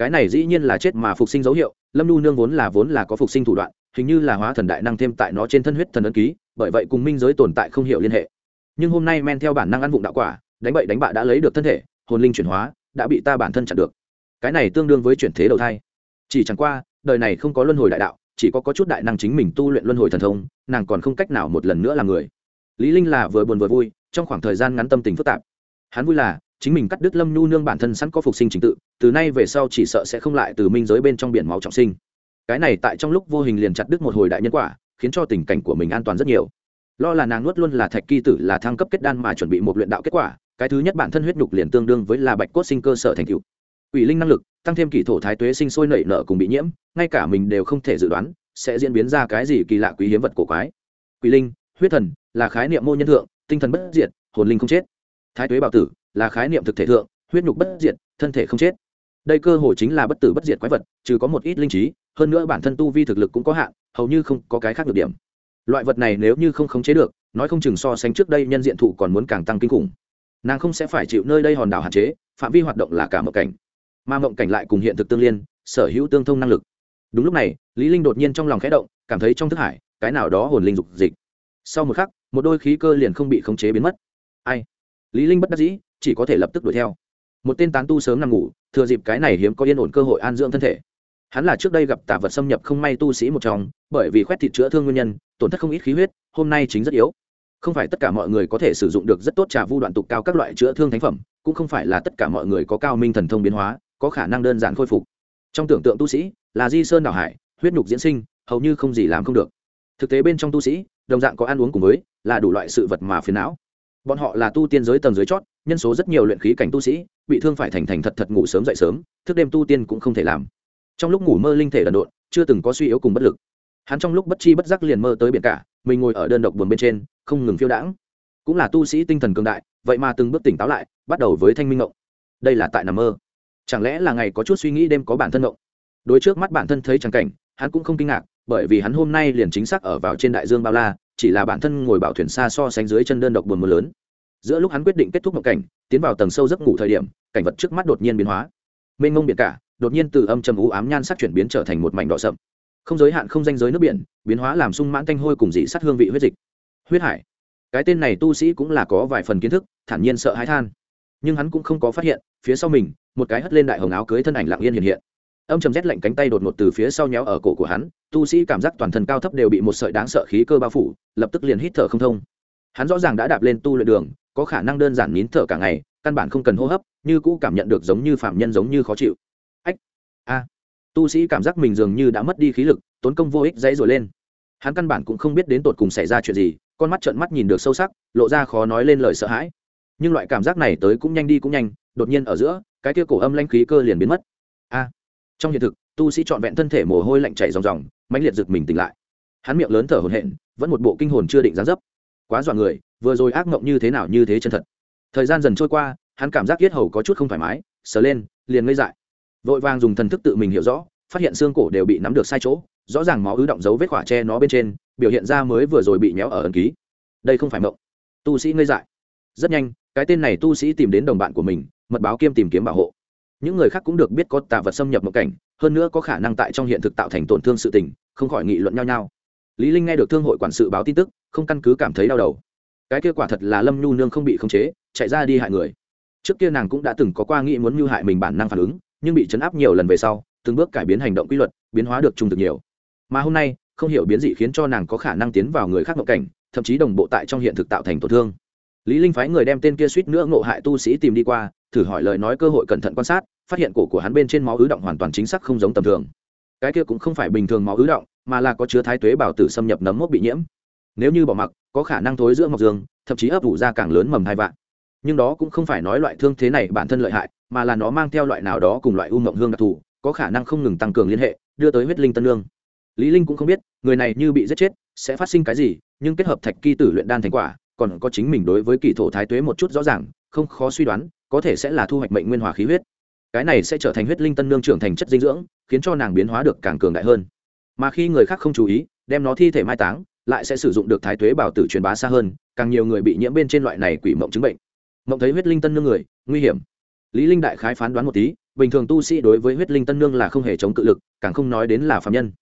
cái này dĩ nhiên là chết mà phục sinh dấu hiệu, lâm nu nương vốn là vốn là có phục sinh thủ đoạn, hình như là hóa thần đại năng thêm tại nó trên thân huyết thần ấn ký, bởi vậy cùng minh giới tồn tại không hiểu liên hệ. Nhưng hôm nay men theo bản năng ăn vụng đạo quả, đánh bậy đánh bạ đã lấy được thân thể, hồn linh chuyển hóa, đã bị ta bản thân chặn được. Cái này tương đương với chuyển thế đầu thai. Chỉ chẳng qua, đời này không có luân hồi đại đạo, chỉ có có chút đại năng chính mình tu luyện luân hồi thần thông, nàng còn không cách nào một lần nữa là người. Lý linh là vừa buồn vừa vui, trong khoảng thời gian ngắn tâm tình phức tạp. Hắn vui là chính mình cắt đứt lâm nhu nương bản thân sẵn có phục sinh trình tự, từ nay về sau chỉ sợ sẽ không lại từ minh giới bên trong biển máu trọng sinh. Cái này tại trong lúc vô hình liền chặt đứt một hồi đại nhân quả, khiến cho tình cảnh của mình an toàn rất nhiều. Lo là nàng nuốt luôn là thạch kỳ tử là thăng cấp kết đan mà chuẩn bị một luyện đạo kết quả, cái thứ nhất bản thân huyết nhục liền tương đương với là bạch cốt sinh cơ sở thành cựu ủy linh năng lực, tăng thêm kỷ thổ thái tuế sinh sôi nảy nở cùng bị nhiễm, ngay cả mình đều không thể dự đoán, sẽ diễn biến ra cái gì kỳ lạ quý hiếm vật cổ quái. Quỷ linh, huyết thần, là khái niệm mô nhân thượng, tinh thần bất diệt, hồn linh không chết. Thái tuế bảo tử là khái niệm thực thể thượng, huyết nhục bất diệt, thân thể không chết. Đây cơ hội chính là bất tử bất diệt quái vật, trừ có một ít linh trí, hơn nữa bản thân tu vi thực lực cũng có hạn, hầu như không có cái khác được điểm. Loại vật này nếu như không khống chế được, nói không chừng so sánh trước đây nhân diện thụ còn muốn càng tăng kinh khủng. Nàng không sẽ phải chịu nơi đây hòn đảo hạn chế, phạm vi hoạt động là cả mộng cảnh. Mà mộng cảnh lại cùng hiện thực tương liên, sở hữu tương thông năng lực. Đúng lúc này, lý linh đột nhiên trong lòng khẽ động, cảm thấy trong thức hải, cái nào đó hồn linh dục dịch. Sau một khắc, một đôi khí cơ liền không bị khống chế biến mất. Ai? Lý linh bất đắc dĩ chỉ có thể lập tức đuổi theo. Một tên tán tu sớm nằm ngủ, thừa dịp cái này hiếm có yên ổn cơ hội an dưỡng thân thể. Hắn là trước đây gặp tà vật xâm nhập không may tu sĩ một trong, bởi vì khoét thịt chữa thương nguyên nhân, tổn thất không ít khí huyết, hôm nay chính rất yếu. Không phải tất cả mọi người có thể sử dụng được rất tốt trà vu đoạn tục cao các loại chữa thương thánh phẩm, cũng không phải là tất cả mọi người có cao minh thần thông biến hóa, có khả năng đơn giản khôi phục. Trong tưởng tượng tu sĩ, là di sơn đảo hải, huyết nhục diễn sinh, hầu như không gì làm không được. Thực tế bên trong tu sĩ, đồng dạng có ăn uống cùng với, là đủ loại sự vật mà phiền não. Bọn họ là tu tiên giới tầng dưới chót nhân số rất nhiều luyện khí cảnh tu sĩ, bị thương phải thành thành thật thật ngủ sớm dậy sớm, thức đêm tu tiên cũng không thể làm. Trong lúc ngủ mơ linh thể đần độn, chưa từng có suy yếu cùng bất lực. Hắn trong lúc bất chi bất giác liền mơ tới biển cả, mình ngồi ở đơn độc buồn bên trên, không ngừng phiêu đãng. Cũng là tu sĩ tinh thần cường đại, vậy mà từng bước tỉnh táo lại, bắt đầu với thanh minh ngộng. Đây là tại nằm mơ. Chẳng lẽ là ngày có chút suy nghĩ đêm có bản thân ngộng? Đối trước mắt bản thân thấy trắng cảnh, hắn cũng không kinh ngạc, bởi vì hắn hôm nay liền chính xác ở vào trên đại dương bao la, chỉ là bản thân ngồi bảo thuyền xa so sánh dưới chân đơn độc buồn mưa lớn giữa lúc hắn quyết định kết thúc mộng cảnh, tiến vào tầng sâu giấc ngủ thời điểm, cảnh vật trước mắt đột nhiên biến hóa. Mênh mông biển cả, đột nhiên từ âm trầm u ám nhan sắc chuyển biến trở thành một mảnh đỏ sậm. Không giới hạn không danh giới nước biển, biến hóa làm sung mãn thanh hôi cùng dị sát hương vị huyết dịch. Huyết hải. Cái tên này tu sĩ cũng là có vài phần kiến thức, thản nhiên sợ hãi than. Nhưng hắn cũng không có phát hiện, phía sau mình, một cái hất lên đại hồng áo cưới thân ảnh lặng yên hiện hiện. Âm trầm rét lạnh cánh tay đột ngột từ phía sau nhéo ở cổ của hắn, tu sĩ cảm giác toàn thân cao thấp đều bị một sợi đáng sợ khí cơ bao phủ, lập tức liền hít thở không thông. Hắn rõ ràng đã đạp lên tu luyện đường có khả năng đơn giản nín thở cả ngày, căn bản không cần hô hấp, như cũ cảm nhận được giống như phạm nhân giống như khó chịu. Ách, a. Tu sĩ cảm giác mình dường như đã mất đi khí lực, tốn công vô ích dãy rồi lên. Hắn căn bản cũng không biết đến tột cùng xảy ra chuyện gì, con mắt trợn mắt nhìn được sâu sắc, lộ ra khó nói lên lời sợ hãi. Nhưng loại cảm giác này tới cũng nhanh đi cũng nhanh, đột nhiên ở giữa, cái kia cổ âm lanh khí cơ liền biến mất. A. Trong hiện thực, tu sĩ trọn vẹn thân thể mồ hôi lạnh chảy ròng ròng, mãnh liệt giật mình tỉnh lại. Hắn miệng lớn thở hổn hển, vẫn một bộ kinh hồn chưa định dáng dấp. Quá dọa người vừa rồi ác mộng như thế nào như thế chân thật. Thời gian dần trôi qua, hắn cảm giác yết hầu có chút không thoải mái, sờ lên, liền ngây dại. Vội vàng dùng thần thức tự mình hiểu rõ, phát hiện xương cổ đều bị nắm được sai chỗ, rõ ràng máu ứ động dấu vết khỏa tre nó bên trên, biểu hiện ra mới vừa rồi bị nhéo ở ẩn ký. Đây không phải mộng. Tu sĩ ngây dại. Rất nhanh, cái tên này tu sĩ tìm đến đồng bạn của mình, mật báo kiêm tìm kiếm bảo hộ. Những người khác cũng được biết có tà vật xâm nhập mộng cảnh, hơn nữa có khả năng tại trong hiện thực tạo thành tổn thương sự tình, không khỏi nghị luận nhau nhau. Lý linh nghe được thương hội quản sự báo tin tức, không căn cứ cảm thấy đau đầu cái kia quả thật là lâm nhu nương không bị khống chế, chạy ra đi hại người. Trước kia nàng cũng đã từng có qua nghĩ muốn mưu hại mình bản năng phản ứng, nhưng bị chấn áp nhiều lần về sau, từng bước cải biến hành động quy luật, biến hóa được trung thực nhiều. Mà hôm nay, không hiểu biến dị khiến cho nàng có khả năng tiến vào người khác ngộ cảnh, thậm chí đồng bộ tại trong hiện thực tạo thành tổn thương. Lý linh phái người đem tên kia suýt nữa ngộ hại tu sĩ tìm đi qua, thử hỏi lời nói cơ hội cẩn thận quan sát, phát hiện cổ của hắn bên trên máu ứ động hoàn toàn chính xác không giống tầm thường. Cái kia cũng không phải bình thường máu ứ động, mà là có chứa thái tuế bảo tử xâm nhập nấm mốc bị nhiễm nếu như bỏ mặc, có khả năng thối giữa mọc dương, thậm chí ấp ủ ra càng lớn mầm hai vạn. Nhưng đó cũng không phải nói loại thương thế này bản thân lợi hại, mà là nó mang theo loại nào đó cùng loại u mộng hương đặc thù, có khả năng không ngừng tăng cường liên hệ, đưa tới huyết linh tân lương. Lý linh cũng không biết, người này như bị giết chết, sẽ phát sinh cái gì, nhưng kết hợp thạch kỳ tử luyện đan thành quả, còn có chính mình đối với kỳ thổ thái tuế một chút rõ ràng, không khó suy đoán, có thể sẽ là thu hoạch mệnh nguyên hòa khí huyết. Cái này sẽ trở thành huyết linh tân nương trưởng thành chất dinh dưỡng, khiến cho nàng biến hóa được càng cường đại hơn. Mà khi người khác không chú ý, đem nó thi thể mai táng lại sẽ sử dụng được thái tuế bảo tử truyền bá xa hơn, càng nhiều người bị nhiễm bên trên loại này quỷ mộng chứng bệnh. Mộng thấy huyết linh tân nương người, nguy hiểm. Lý linh đại khái phán đoán một tí, bình thường tu sĩ đối với huyết linh tân nương là không hề chống cự lực, càng không nói đến là phạm nhân.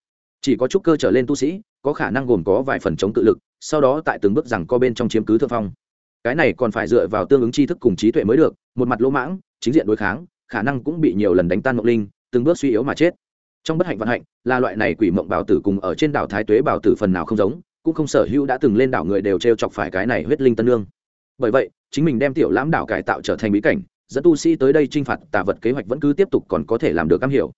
Chỉ có chút cơ trở lên tu sĩ, có khả năng gồm có vài phần chống cự lực, sau đó tại từng bước rằng co bên trong chiếm cứ thượng phong. Cái này còn phải dựa vào tương ứng tri thức cùng trí tuệ mới được, một mặt lỗ mãng, chính diện đối kháng, khả năng cũng bị nhiều lần đánh tan mộng linh, từng bước suy yếu mà chết. Trong bất hạnh vận hạnh, là loại này quỷ mộng bảo tử cùng ở trên đảo thái tuế bảo tử phần nào không giống cũng không sở hữu đã từng lên đảo người đều t r e o chọc phải cái này huyết linh tân lương bởi vậy, chính mình đem tiểu lãm đảo cải tạo trở thành bí cảnh, dẫn tu sĩ tới đây t r i n h phạt tà vật kế hoạch vẫn cứ tiếp tục còn có thể làm được cam hiểu.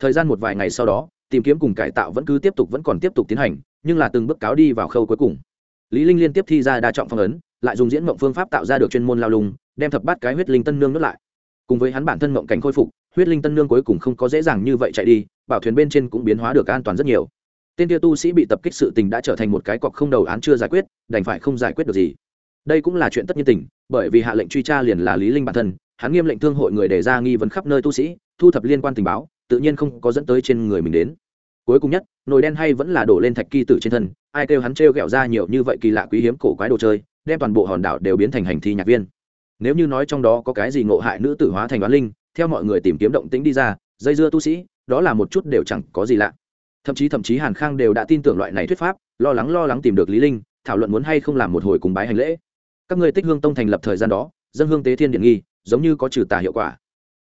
Thời gian một vài ngày sau đó, tìm kiếm cùng cải tạo vẫn cứ tiếp tục vẫn còn tiếp tục tiến hành, nhưng là từng bước cáo đi vào khâu cuối cùng. Lý linh liên tiếp thi ra đa trọng phong ấn, lại dùng diễn mộng phương pháp tạo ra được chuyên môn lao lùng đem thập bát cái huyết linh tân nương nuốt lại. Cùng với hắn bản thân mộng cảnh khôi phục, huyết linh tân nương cuối cùng không có dễ dàng như vậy chạy đi, bảo thuyền bên trên cũng biến hóa được an toàn rất nhiều tên kia tu sĩ bị tập kích sự tình đã trở thành một cái cọc không đầu án chưa giải quyết, đành phải không giải quyết được gì. Đây cũng là chuyện tất nhiên tình, bởi vì hạ lệnh truy tra liền là lý linh bản thân, hắn nghiêm lệnh thương hội người đề ra nghi vấn khắp nơi tu sĩ, thu thập liên quan tình báo, tự nhiên không có dẫn tới trên người mình đến. Cuối cùng nhất, nồi đen hay vẫn là đổ lên thạch kỳ tử trên thân, ai kêu hắn trêu ghẹo ra nhiều như vậy kỳ lạ quý hiếm cổ quái đồ chơi, đem toàn bộ hòn đảo đều biến thành hành thi nhạc viên. Nếu như nói trong đó có cái gì ngộ hại nữ tử hóa thành đoán linh, theo mọi người tìm kiếm động tĩnh đi ra, dây dưa tu sĩ, đó là một chút đều chẳng có gì lạ thậm chí thậm chí hàn khang đều đã tin tưởng loại này thuyết pháp, lo lắng lo lắng tìm được lý linh, thảo luận muốn hay không làm một hồi cùng bái hành lễ. Các người tích hương tông thành lập thời gian đó, dân hương tế thiên điện nghi, giống như có trừ tà hiệu quả.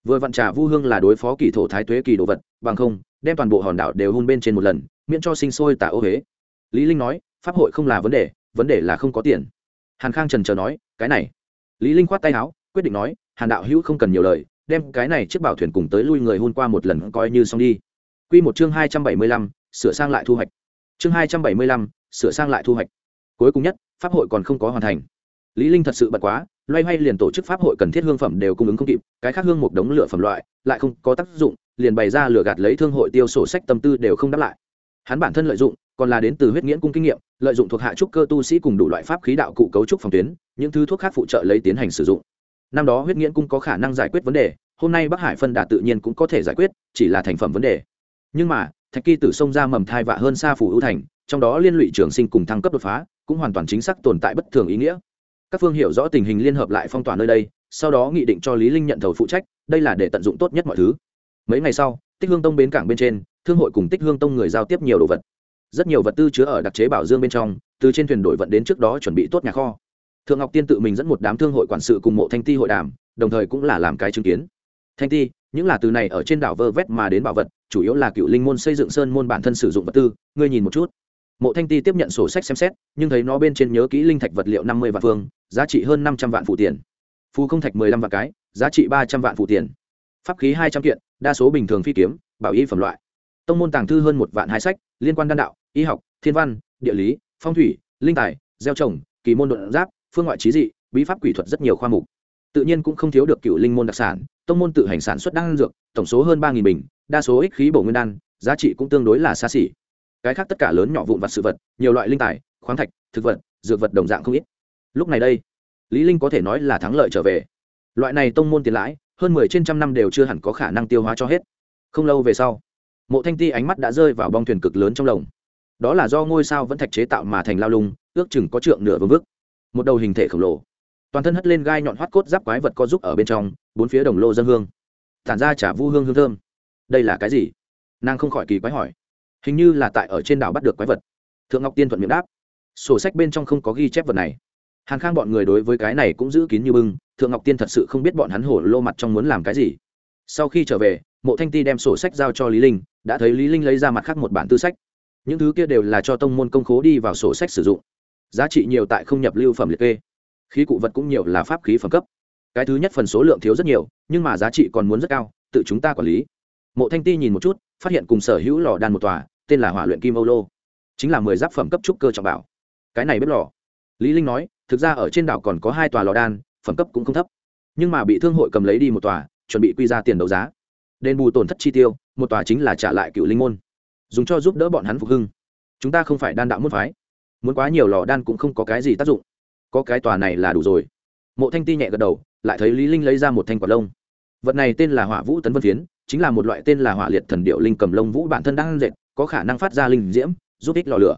Vừa vặn trà vu hương là đối phó kỳ thổ thái tuế kỳ đồ vật, bằng không, đem toàn bộ hòn đảo đều hôn bên trên một lần, miễn cho sinh sôi tà ô huế. Lý linh nói, pháp hội không là vấn đề vấn đề là không có tiền. Hàn khang trần chờ nói, cái này. Lý linh khoát tay áo, quyết định nói, hàn đạo hữu không cần nhiều lời, đem cái này chiếc bảo thuyền cùng tới lui người hôn qua một lần coi như xong đi. Quy một chương 275, sửa sang lại thu hoạch. Chương 275, sửa sang lại thu hoạch. Cuối cùng nhất, pháp hội còn không có hoàn thành. Lý Linh thật sự bận quá, loay hoay liền tổ chức pháp hội cần thiết hương phẩm đều cung ứng không kịp, cái khác hương một đống lửa phẩm loại, lại không có tác dụng, liền bày ra lửa gạt lấy thương hội tiêu sổ sách tâm tư đều không đáp lại. Hắn bản thân lợi dụng, còn là đến từ huyết nghiễn cung kinh nghiệm, lợi dụng thuộc hạ trúc cơ tu sĩ cùng đủ loại pháp khí đạo cụ cấu trúc phòng tuyến, những thứ thuốc khác phụ trợ lấy tiến hành sử dụng. Năm đó huyết nghiễn cung có khả năng giải quyết vấn đề, hôm nay Bắc Hải phân đà tự nhiên cũng có thể giải quyết, chỉ là thành phẩm vấn đề nhưng mà, thạch kỳ tử xông ra mầm thai vạ hơn xa phủ ưu thành, trong đó liên lụy trường sinh cùng thăng cấp đột phá, cũng hoàn toàn chính xác tồn tại bất thường ý nghĩa. Các phương hiểu rõ tình hình liên hợp lại phong tỏa nơi đây, sau đó nghị định cho lý linh nhận thầu phụ trách, đây là để tận dụng tốt nhất mọi thứ. Mấy ngày sau, tích hương tông bến cảng bên trên, thương hội cùng tích hương tông người giao tiếp nhiều đồ vật. Rất nhiều vật tư chứa ở đặc chế bảo dương bên trong, từ trên thuyền đổi vận đến trước đó chuẩn bị tốt nhà kho. Thượng ngọc tiên tự mình dẫn một đám thương hội quản sự cùng mộ thanh ti hội đàm, đồng thời cũng là làm cái chứng kiến. Thanh ti những là từ này ở trên đảo vơ vét mà đến bảo vật, chủ yếu là cựu linh môn xây dựng sơn môn bản thân sử dụng vật tư, ngươi nhìn một chút. Mộ thanh ti tiếp nhận sổ sách xem xét, nhưng thấy nó bên trên nhớ kỹ linh thạch vật liệu năm mươi vạn phương giá trị hơn năm trăm vạn phụ tiền. Phù không thạch mười lăm vạn cái, giá trị ba trăm vạn phụ tiền. Pháp khí hai trăm kiện, đa số bình thường phi kiếm, bảo y phẩm loại. Tông môn tàng thư hơn một vạn hai sách, liên quan đan đạo, y học, thiên văn, địa lý, phong thủy, linh tài, gieo trồng, kỳ môn đột giáp, phương ngoại trí dị, bí pháp quỷ thuật rất nhiều khoa mục. Tự nhiên cũng không thiếu được cựu linh môn đặc sản tông môn tự hành sản xuất đan dược, tổng số hơn ba bình, đa số ích khí bổ nguyên đan, giá trị cũng tương đối là xa xỉ. Cái khác tất cả lớn nhỏ vụn vặt sự vật, nhiều loại linh tài, khoáng thạch, thực vật, dược vật đồng dạng không ít. Lúc này đây, lý linh có thể nói là thắng lợi trở về. Loại này tông môn tiền lãi, hơn mười trên trăm năm đều chưa hẳn có khả năng tiêu hóa cho hết. Không lâu về sau, mộ thanh ti ánh mắt đã rơi vào bong thuyền cực lớn trong lồng. Đó là do ngôi sao vẫn thạch chế tạo mà thành lao lung, ước chừng có trượng nửa vương vức. Một đầu hình thể khổng lồ. Toàn thân hất lên gai nhọn hoắt cốt giáp quái vật có giúp ở bên trong bốn phía đồng lô dân hương, tản ra trả vu hương hương thơm. Đây là cái gì? Nàng không khỏi kỳ quái hỏi. Hình như là tại ở trên đảo bắt được quái vật. Thượng ngọc tiên thuận miệng đáp. Sổ sách bên trong không có ghi chép vật này. Hàn khang bọn người đối với cái này cũng giữ kín như bưng, thượng ngọc tiên thật sự không biết bọn hắn hổ lô mặt trong muốn làm cái gì. Sau khi trở về, mộ thanh ti đem sổ sách giao cho lý linh, đã thấy lý linh lấy ra mặt khác một bản tư sách. Những thứ kia đều là cho tông môn công khố đi vào sổ sách sử dụng. Giá trị nhiều tại không nhập lưu phẩm liệt kê. Khí cụ vật cũng nhiều là pháp khí phẩm cấp cái thứ nhất phần số lượng thiếu rất nhiều, nhưng mà giá trị còn muốn rất cao, tự chúng ta quản lý. Mộ thanh ti nhìn một chút, phát hiện cùng sở hữu lò đan một tòa, tên là hỏa luyện kim âu lô. Chính là mười giáp phẩm cấp trúc cơ trọng bảo. Cái này bếp lò. Lý linh nói, thực ra ở trên đảo còn có hai tòa lò đan, phẩm cấp cũng không thấp. Nhưng mà bị thương hội cầm lấy đi một tòa, chuẩn bị quy ra tiền đấu giá. Đền bù tổn thất chi tiêu, một tòa chính là trả lại cựu linh môn. Dùng cho giúp đỡ bọn hắn phục hưng. Chúng ta không phải đan đạo muốn phái. Muốn quá nhiều lò đan cũng không có cái gì tác dụng. Có cái tòa này là đủ rồi. Mộ thanh ti nhẹ gật đầu lại thấy lý linh lấy ra một thanh quạt lông. Vật này tên là hỏa vũ tấn vân phiến, chính là một loại tên là hỏa liệt thần điệu linh cầm lông vũ bản thân đang dệt, có khả năng phát ra linh diễm, giúp ích lò lửa.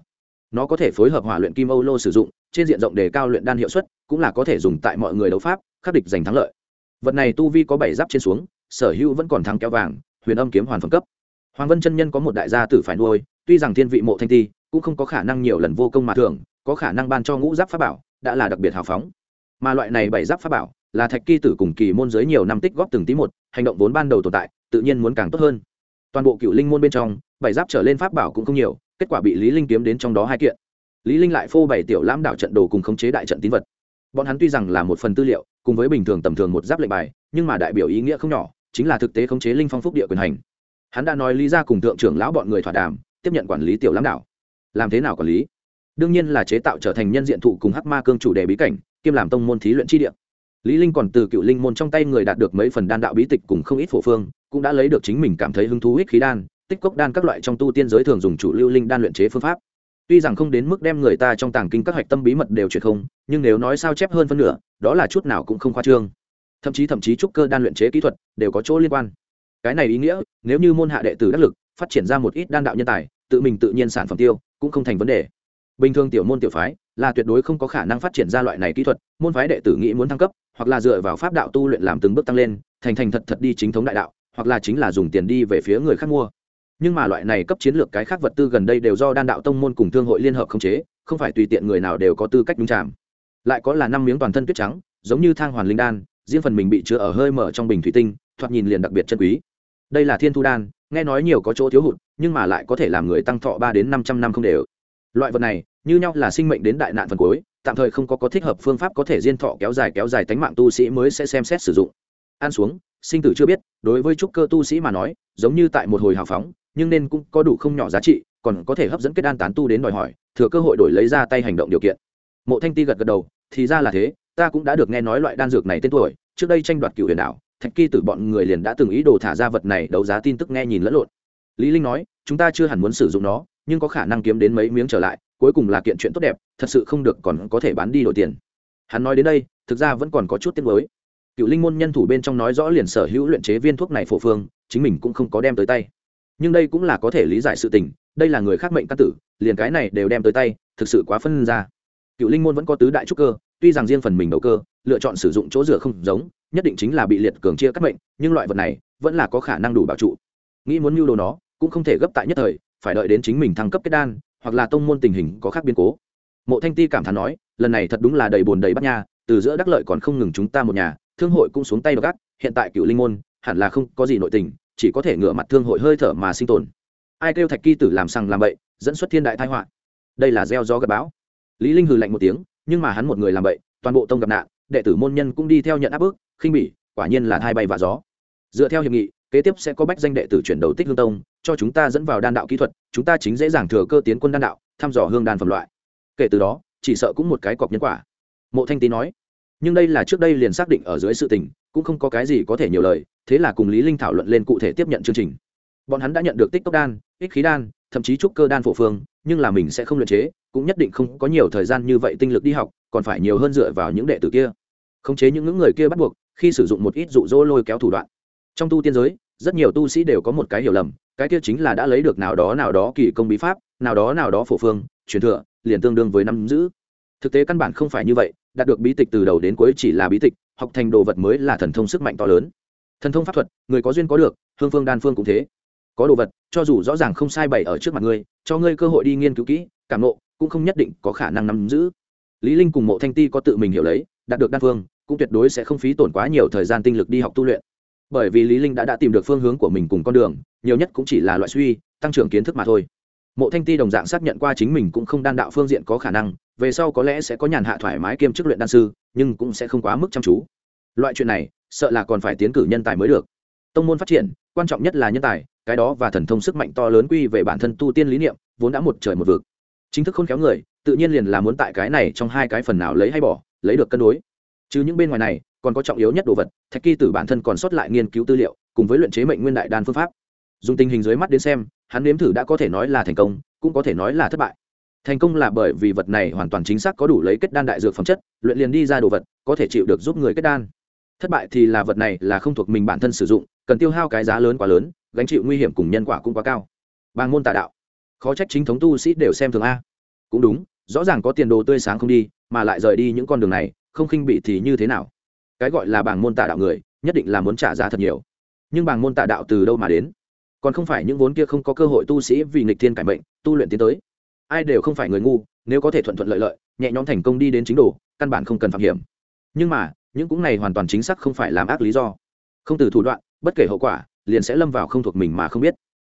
Nó có thể phối hợp hỏa luyện kim âu lô sử dụng, trên diện rộng để cao luyện đan hiệu suất, cũng là có thể dùng tại mọi người đấu pháp, khắc địch giành thắng lợi. Vật này tu vi có bảy giáp trên xuống, sở hữu vẫn còn thắng kéo vàng, huyền âm kiếm hoàn phẩm cấp. Hoàng vân chân nhân có một đại gia tử phải nuôi, tuy rằng thiên vị mộ thanh ti, cũng không có khả năng nhiều lần vô công mà thường có khả năng ban cho ngũ giáp pháp bảo, đã là đặc biệt hào phóng. Mà loại này bảy giáp pháp bảo là thạch kỳ tử cùng kỳ môn giới nhiều năm tích góp từng tí một, hành động vốn ban đầu tồn tại, tự nhiên muốn càng tốt hơn. Toàn bộ cựu linh môn bên trong, bảy giáp trở lên pháp bảo cũng không nhiều, kết quả bị lý linh kiếm đến trong đó hai kiện. Lý linh lại phô bảy tiểu lãm đạo trận đồ cùng khống chế đại trận tín vật. Bọn hắn tuy rằng là một phần tư liệu, cùng với bình thường tầm thường một giáp lệnh bài, nhưng mà đại biểu ý nghĩa không nhỏ, chính là thực tế khống chế linh phong phúc địa quyền hành. Hắn đã nói lý ra cùng thượng trưởng lão bọn người thỏa đàm, tiếp nhận quản lý tiểu lãm đạo. Làm thế nào quản lý? Đương nhiên là chế tạo trở thành nhân diện thụ cùng hắc ma cương chủ đề bí cảnh, kiêm làm tông môn thí luyện chi địa lý linh còn từ cựu linh môn trong tay người đạt được mấy phần đan đạo bí tịch cùng không ít phổ phương, cũng đã lấy được chính mình cảm thấy hứng thú ít khí đan, tích cốc đan các loại trong tu tiên giới thường dùng chủ lưu linh đan luyện chế phương pháp. Tuy rằng không đến mức đem người ta trong tàng kinh các hạch tâm bí mật đều truyền không, nhưng nếu nói sao chép hơn phân nửa, đó là chút nào cũng không khoa trương. Thậm chí thậm chí trúc cơ đan luyện chế kỹ thuật đều có chỗ liên quan. Cái này ý nghĩa, nếu như môn hạ đệ tử đắc lực, phát triển ra một ít đan đạo nhân tài, tự mình tự nhiên sản phẩm tiêu, cũng không thành vấn đề. Bình thường tiểu môn tiểu phái là tuyệt đối không có khả năng phát triển ra loại này kỹ thuật, môn phái đệ tử nghĩ muốn thăng cấp hoặc là dựa vào pháp đạo tu luyện làm từng bước tăng lên, thành thành thật thật đi chính thống đại đạo, hoặc là chính là dùng tiền đi về phía người khác mua. Nhưng mà loại này cấp chiến lược cái khác vật tư gần đây đều do đan đạo tông môn cùng thương hội liên hợp khống chế, không phải tùy tiện người nào đều có tư cách đúng chạm lại có là năm miếng toàn thân tuyết trắng, giống như thang hoàn linh đan, riêng phần mình bị chứa ở hơi mở trong bình thủy tinh, thoạt nhìn liền đặc biệt chân quý. Đây là thiên thu đan, nghe nói nhiều có chỗ thiếu hụt, nhưng mà lại có thể làm người tăng thọ ba đến năm trăm năm không đều loại vật này, như nhau là sinh mệnh đến đại nạn phần cuối, tạm thời không có có thích hợp phương pháp có thể diên thọ kéo dài kéo dài tánh mạng tu sĩ mới sẽ xem xét sử dụng. Ăn xuống, sinh tử chưa biết, đối với trúc cơ tu sĩ mà nói, giống như tại một hồi hào phóng, nhưng nên cũng có đủ không nhỏ giá trị, còn có thể hấp dẫn kết đan tán tu đến đòi hỏi, thừa cơ hội đổi lấy ra tay hành động điều kiện. Mộ thanh ti gật gật đầu, thì ra là thế, ta cũng đã được nghe nói loại đan dược này tên tuổi, trước đây tranh đoạt cựu huyền đảo thạch kỳ tử bọn người liền đã từng ý đồ thả ra vật này đấu giá tin tức nghe nhìn lẫn lộn. Lý linh nói, chúng ta chưa hẳn muốn sử dụng nó nhưng có khả năng kiếm đến mấy miếng trở lại, cuối cùng là kiện chuyện tốt đẹp, thật sự không được còn có thể bán đi đổi tiền. Hắn nói đến đây, thực ra vẫn còn có chút tiếng mới cựu linh môn nhân thủ bên trong nói rõ liền sở hữu luyện chế viên thuốc này phổ phương, chính mình cũng không có đem tới tay. Nhưng đây cũng là có thể lý giải sự tình, đây là người khác mệnh căn tử, liền cái này đều đem tới tay, thực sự quá phân ra. Cựu linh môn vẫn có tứ đại trúc cơ, tuy rằng riêng phần mình đầu cơ, lựa chọn sử dụng chỗ rửa không giống, nhất định chính là bị liệt cường chia cắt mệnh, nhưng loại vật này vẫn là có khả năng đủ bảo trụ. Nghĩ muốn mưu đồ nó, cũng không thể gấp tại nhất thời phải đợi đến chính mình thăng cấp kết đan, hoặc là tông môn tình hình có khác biến cố. Mộ thanh ti cảm thán nói, lần này thật đúng là đầy bồn đầy bắt nha, từ giữa đắc lợi còn không ngừng chúng ta một nhà, thương hội cũng xuống tay gắt hiện tại cựu linh môn, hẳn là không có gì nội tình, chỉ có thể ngửa mặt thương hội hơi thở mà sinh tồn. Ai kêu thạch kỳ tử làm sằng làm bậy, dẫn xuất thiên đại thái họa. Đây là gieo gió gặp bão. Lý linh hừ lạnh một tiếng, nhưng mà hắn một người làm bậy, toàn bộ tông gặp nạn, đệ tử môn nhân cũng đi theo nhận áp bức, khinh bỉ, quả nhiên là thai bay và gió. Dựa theo hiệp nghị kế tiếp sẽ có bách danh đệ tử chuyển đầu tích hương tông, cho chúng ta dẫn vào đan đạo kỹ thuật, chúng ta chính dễ dàng thừa cơ tiến quân đan đạo, thăm dò hương đan phẩm loại. Kể từ đó, chỉ sợ cũng một cái cọc nhân quả. Mộ thanh tý nói. Nhưng đây là trước đây liền xác định ở dưới sự tình, cũng không có cái gì có thể nhiều lời, thế là cùng lý linh thảo luận lên cụ thể tiếp nhận chương trình. Bọn hắn đã nhận được tích tốc đan, ích khí đan, thậm chí trúc cơ đan phổ phương, nhưng là mình sẽ không luyện chế, cũng nhất định không có nhiều thời gian như vậy tinh lực đi học, còn phải nhiều hơn dựa vào những đệ tử kia. Khống chế những người kia bắt buộc, khi sử dụng một ít dụ dỗ lôi kéo thủ đoạn. Trong tu tiên giới rất nhiều tu sĩ đều có một cái hiểu lầm, cái kia chính là đã lấy được nào đó nào đó kỳ công bí pháp, nào đó nào đó phổ phương, truyền thừa, liền tương đương với năm giữ. Thực tế căn bản không phải như vậy, đạt được bí tịch từ đầu đến cuối chỉ là bí tịch, học thành đồ vật mới là thần thông sức mạnh to lớn. Thần thông pháp thuật, người có duyên có được, hương phương đan phương cũng thế. Có đồ vật, cho dù rõ ràng không sai bày ở trước mặt ngươi, cho ngươi cơ hội đi nghiên cứu kỹ, cảm nộ cũng không nhất định có khả năng nắm giữ. Lý linh cùng mộ thanh ti có tự mình hiểu lấy, đạt được đan phương, cũng tuyệt đối sẽ không phí tổn quá nhiều thời gian tinh lực đi học tu luyện bởi vì lý linh đã đã tìm được phương hướng của mình cùng con đường, nhiều nhất cũng chỉ là loại suy, tăng trưởng kiến thức mà thôi. Mộ thanh ti đồng dạng xác nhận qua chính mình cũng không đan đạo phương diện có khả năng, về sau có lẽ sẽ có nhàn hạ thoải mái kiêm chức luyện đan sư, nhưng cũng sẽ không quá mức chăm chú. Loại chuyện này, sợ là còn phải tiến cử nhân tài mới được. Tông môn phát triển, quan trọng nhất là nhân tài, cái đó và thần thông sức mạnh to lớn quy về bản thân tu tiên lý niệm, vốn đã một trời một vực. Chính thức khôn khéo người, tự nhiên liền là muốn tại cái này trong hai cái phần nào lấy hay bỏ, lấy được cân đối. Chứ những bên ngoài này còn có trọng yếu nhất đồ vật, thạch kỳ tử bản thân còn sót lại nghiên cứu tư liệu, cùng với luyện chế mệnh nguyên đại đan phương pháp. Dùng tình hình dưới mắt đến xem, hắn nếm thử đã có thể nói là thành công, cũng có thể nói là thất bại. Thành công là bởi vì vật này hoàn toàn chính xác có đủ lấy kết đan đại dược phẩm chất, luyện liền đi ra đồ vật, có thể chịu được giúp người kết đan. Thất bại thì là vật này là không thuộc mình bản thân sử dụng, cần tiêu hao cái giá lớn quá lớn, gánh chịu nguy hiểm cùng nhân quả cũng quá cao. Bang môn tà đạo. Khó trách chính thống tu sĩ đều xem thường a. Cũng đúng, rõ ràng có tiền đồ tươi sáng không đi, mà lại rời đi những con đường này, không khinh bị thì như thế nào? Cái gọi là bảng môn tà đạo người, nhất định là muốn trả giá thật nhiều. Nhưng bảng môn tà đạo từ đâu mà đến? Còn không phải những vốn kia không có cơ hội tu sĩ vì nghịch thiên cải mệnh, tu luyện tiến tới. Ai đều không phải người ngu, nếu có thể thuận thuận lợi lợi, nhẹ nhõm thành công đi đến chính đồ, căn bản không cần phạm hiểm. Nhưng mà, những cũng này hoàn toàn chính xác không phải làm ác lý do. Không từ thủ đoạn, bất kể hậu quả, liền sẽ lâm vào không thuộc mình mà không biết.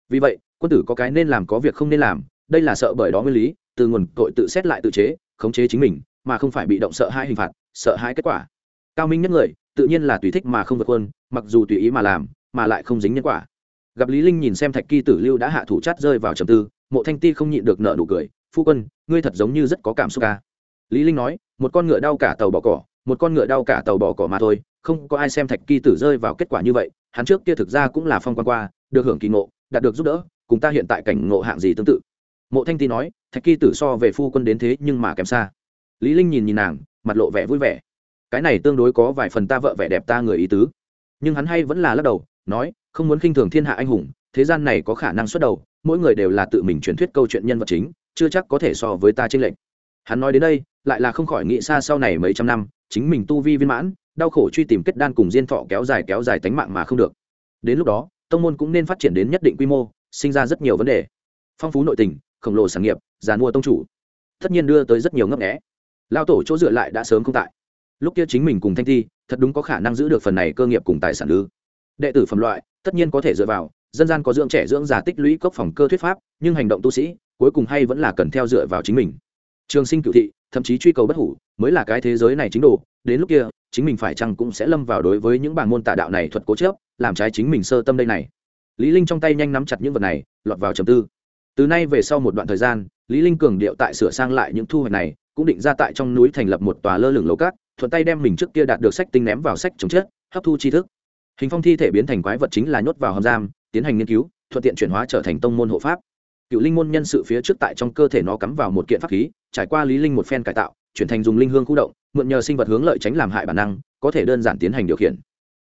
Vì vậy, quân tử có cái nên làm có việc không nên làm, đây là sợ bởi đó nguyên lý, từ nguồn tội tự xét lại tự chế, khống chế chính mình, mà không phải bị động sợ hãi hình phạt, sợ hãi kết quả cao minh nhất người, tự nhiên là tùy thích mà không vượt quân mặc dù tùy ý mà làm, mà lại không dính nhân quả. Gặp lý linh nhìn xem thạch kỳ tử lưu đã hạ thủ chát rơi vào trầm tư, mộ thanh ti không nhịn được nợ nụ cười, phu quân, ngươi thật giống như rất có cảm xúc ca lý linh nói, một con ngựa đau cả tàu bỏ cỏ, một con ngựa đau cả tàu bỏ cỏ mà thôi, không có ai xem thạch kỳ tử rơi vào kết quả như vậy, hắn trước kia thực ra cũng là phong quan qua, được hưởng kỳ ngộ, đạt được giúp đỡ, cùng ta hiện tại cảnh ngộ hạng gì tương tự. Mộ thanh ti nói, thạch kỳ tử so về phu quân đến thế nhưng mà kém xa. Lý linh nhìn nhìn nàng, mặt lộ vẻ vui vẻ cái này tương đối có vài phần ta vợ vẻ đẹp ta người ý tứ. Nhưng hắn hay vẫn là lắc đầu, nói, không muốn khinh thường thiên hạ anh hùng, thế gian này có khả năng xuất đầu, mỗi người đều là tự mình truyền thuyết câu chuyện nhân vật chính, chưa chắc có thể so với ta tranh lệnh hắn nói đến đây, lại là không khỏi nghĩ xa sau này mấy trăm năm, chính mình tu vi viên mãn, đau khổ truy tìm kết đan cùng diên thọ kéo dài kéo dài tánh mạng mà không được. Đến lúc đó, tông môn cũng nên phát triển đến nhất định quy mô, sinh ra rất nhiều vấn đề. Phong phú nội tình, khổng lồ sản nghiệp giàn mua tông chủ. Tất nhiên đưa tới rất nhiều ngấp nghẽ lao tổ chỗ dựa lại đã sớm không tại lúc kia chính mình cùng thanh thi thật đúng có khả năng giữ được phần này cơ nghiệp cùng tài sản lư đệ tử phẩm loại, tất nhiên có thể dựa vào, dân gian có dưỡng trẻ dưỡng già tích lũy cốc phòng cơ thuyết pháp, nhưng hành động tu sĩ, cuối cùng hay vẫn là cần theo dựa vào chính mình. Trường sinh cựu thị, thậm chí truy cầu bất hủ, mới là cái thế giới này chính đồ, đến lúc kia, chính mình phải chăng cũng sẽ lâm vào đối với những bảng môn tà đạo này thuật cố chớp làm trái chính mình sơ tâm đây này. Lý linh trong tay nhanh nắm chặt những vật này, lọt vào trầm tư. Từ nay về sau một đoạn thời gian, lý linh cường điệu tại sửa sang lại những thu hoạch này, cũng định ra tại trong núi thành lập một tòa lơ lửng lầu cát thuận tay đem mình trước kia đạt được sách tinh ném vào sách chống chết, hấp thu tri thức. Hình phong thi thể biến thành quái vật chính là nhốt vào hầm giam, tiến hành nghiên cứu, thuận tiện chuyển hóa trở thành tông môn hộ pháp. Cựu linh môn nhân sự phía trước tại trong cơ thể nó cắm vào một kiện pháp khí, trải qua lý linh một phen cải tạo, chuyển thành dùng linh hương khu động, mượn nhờ sinh vật hướng lợi tránh làm hại bản năng, có thể đơn giản tiến hành điều khiển.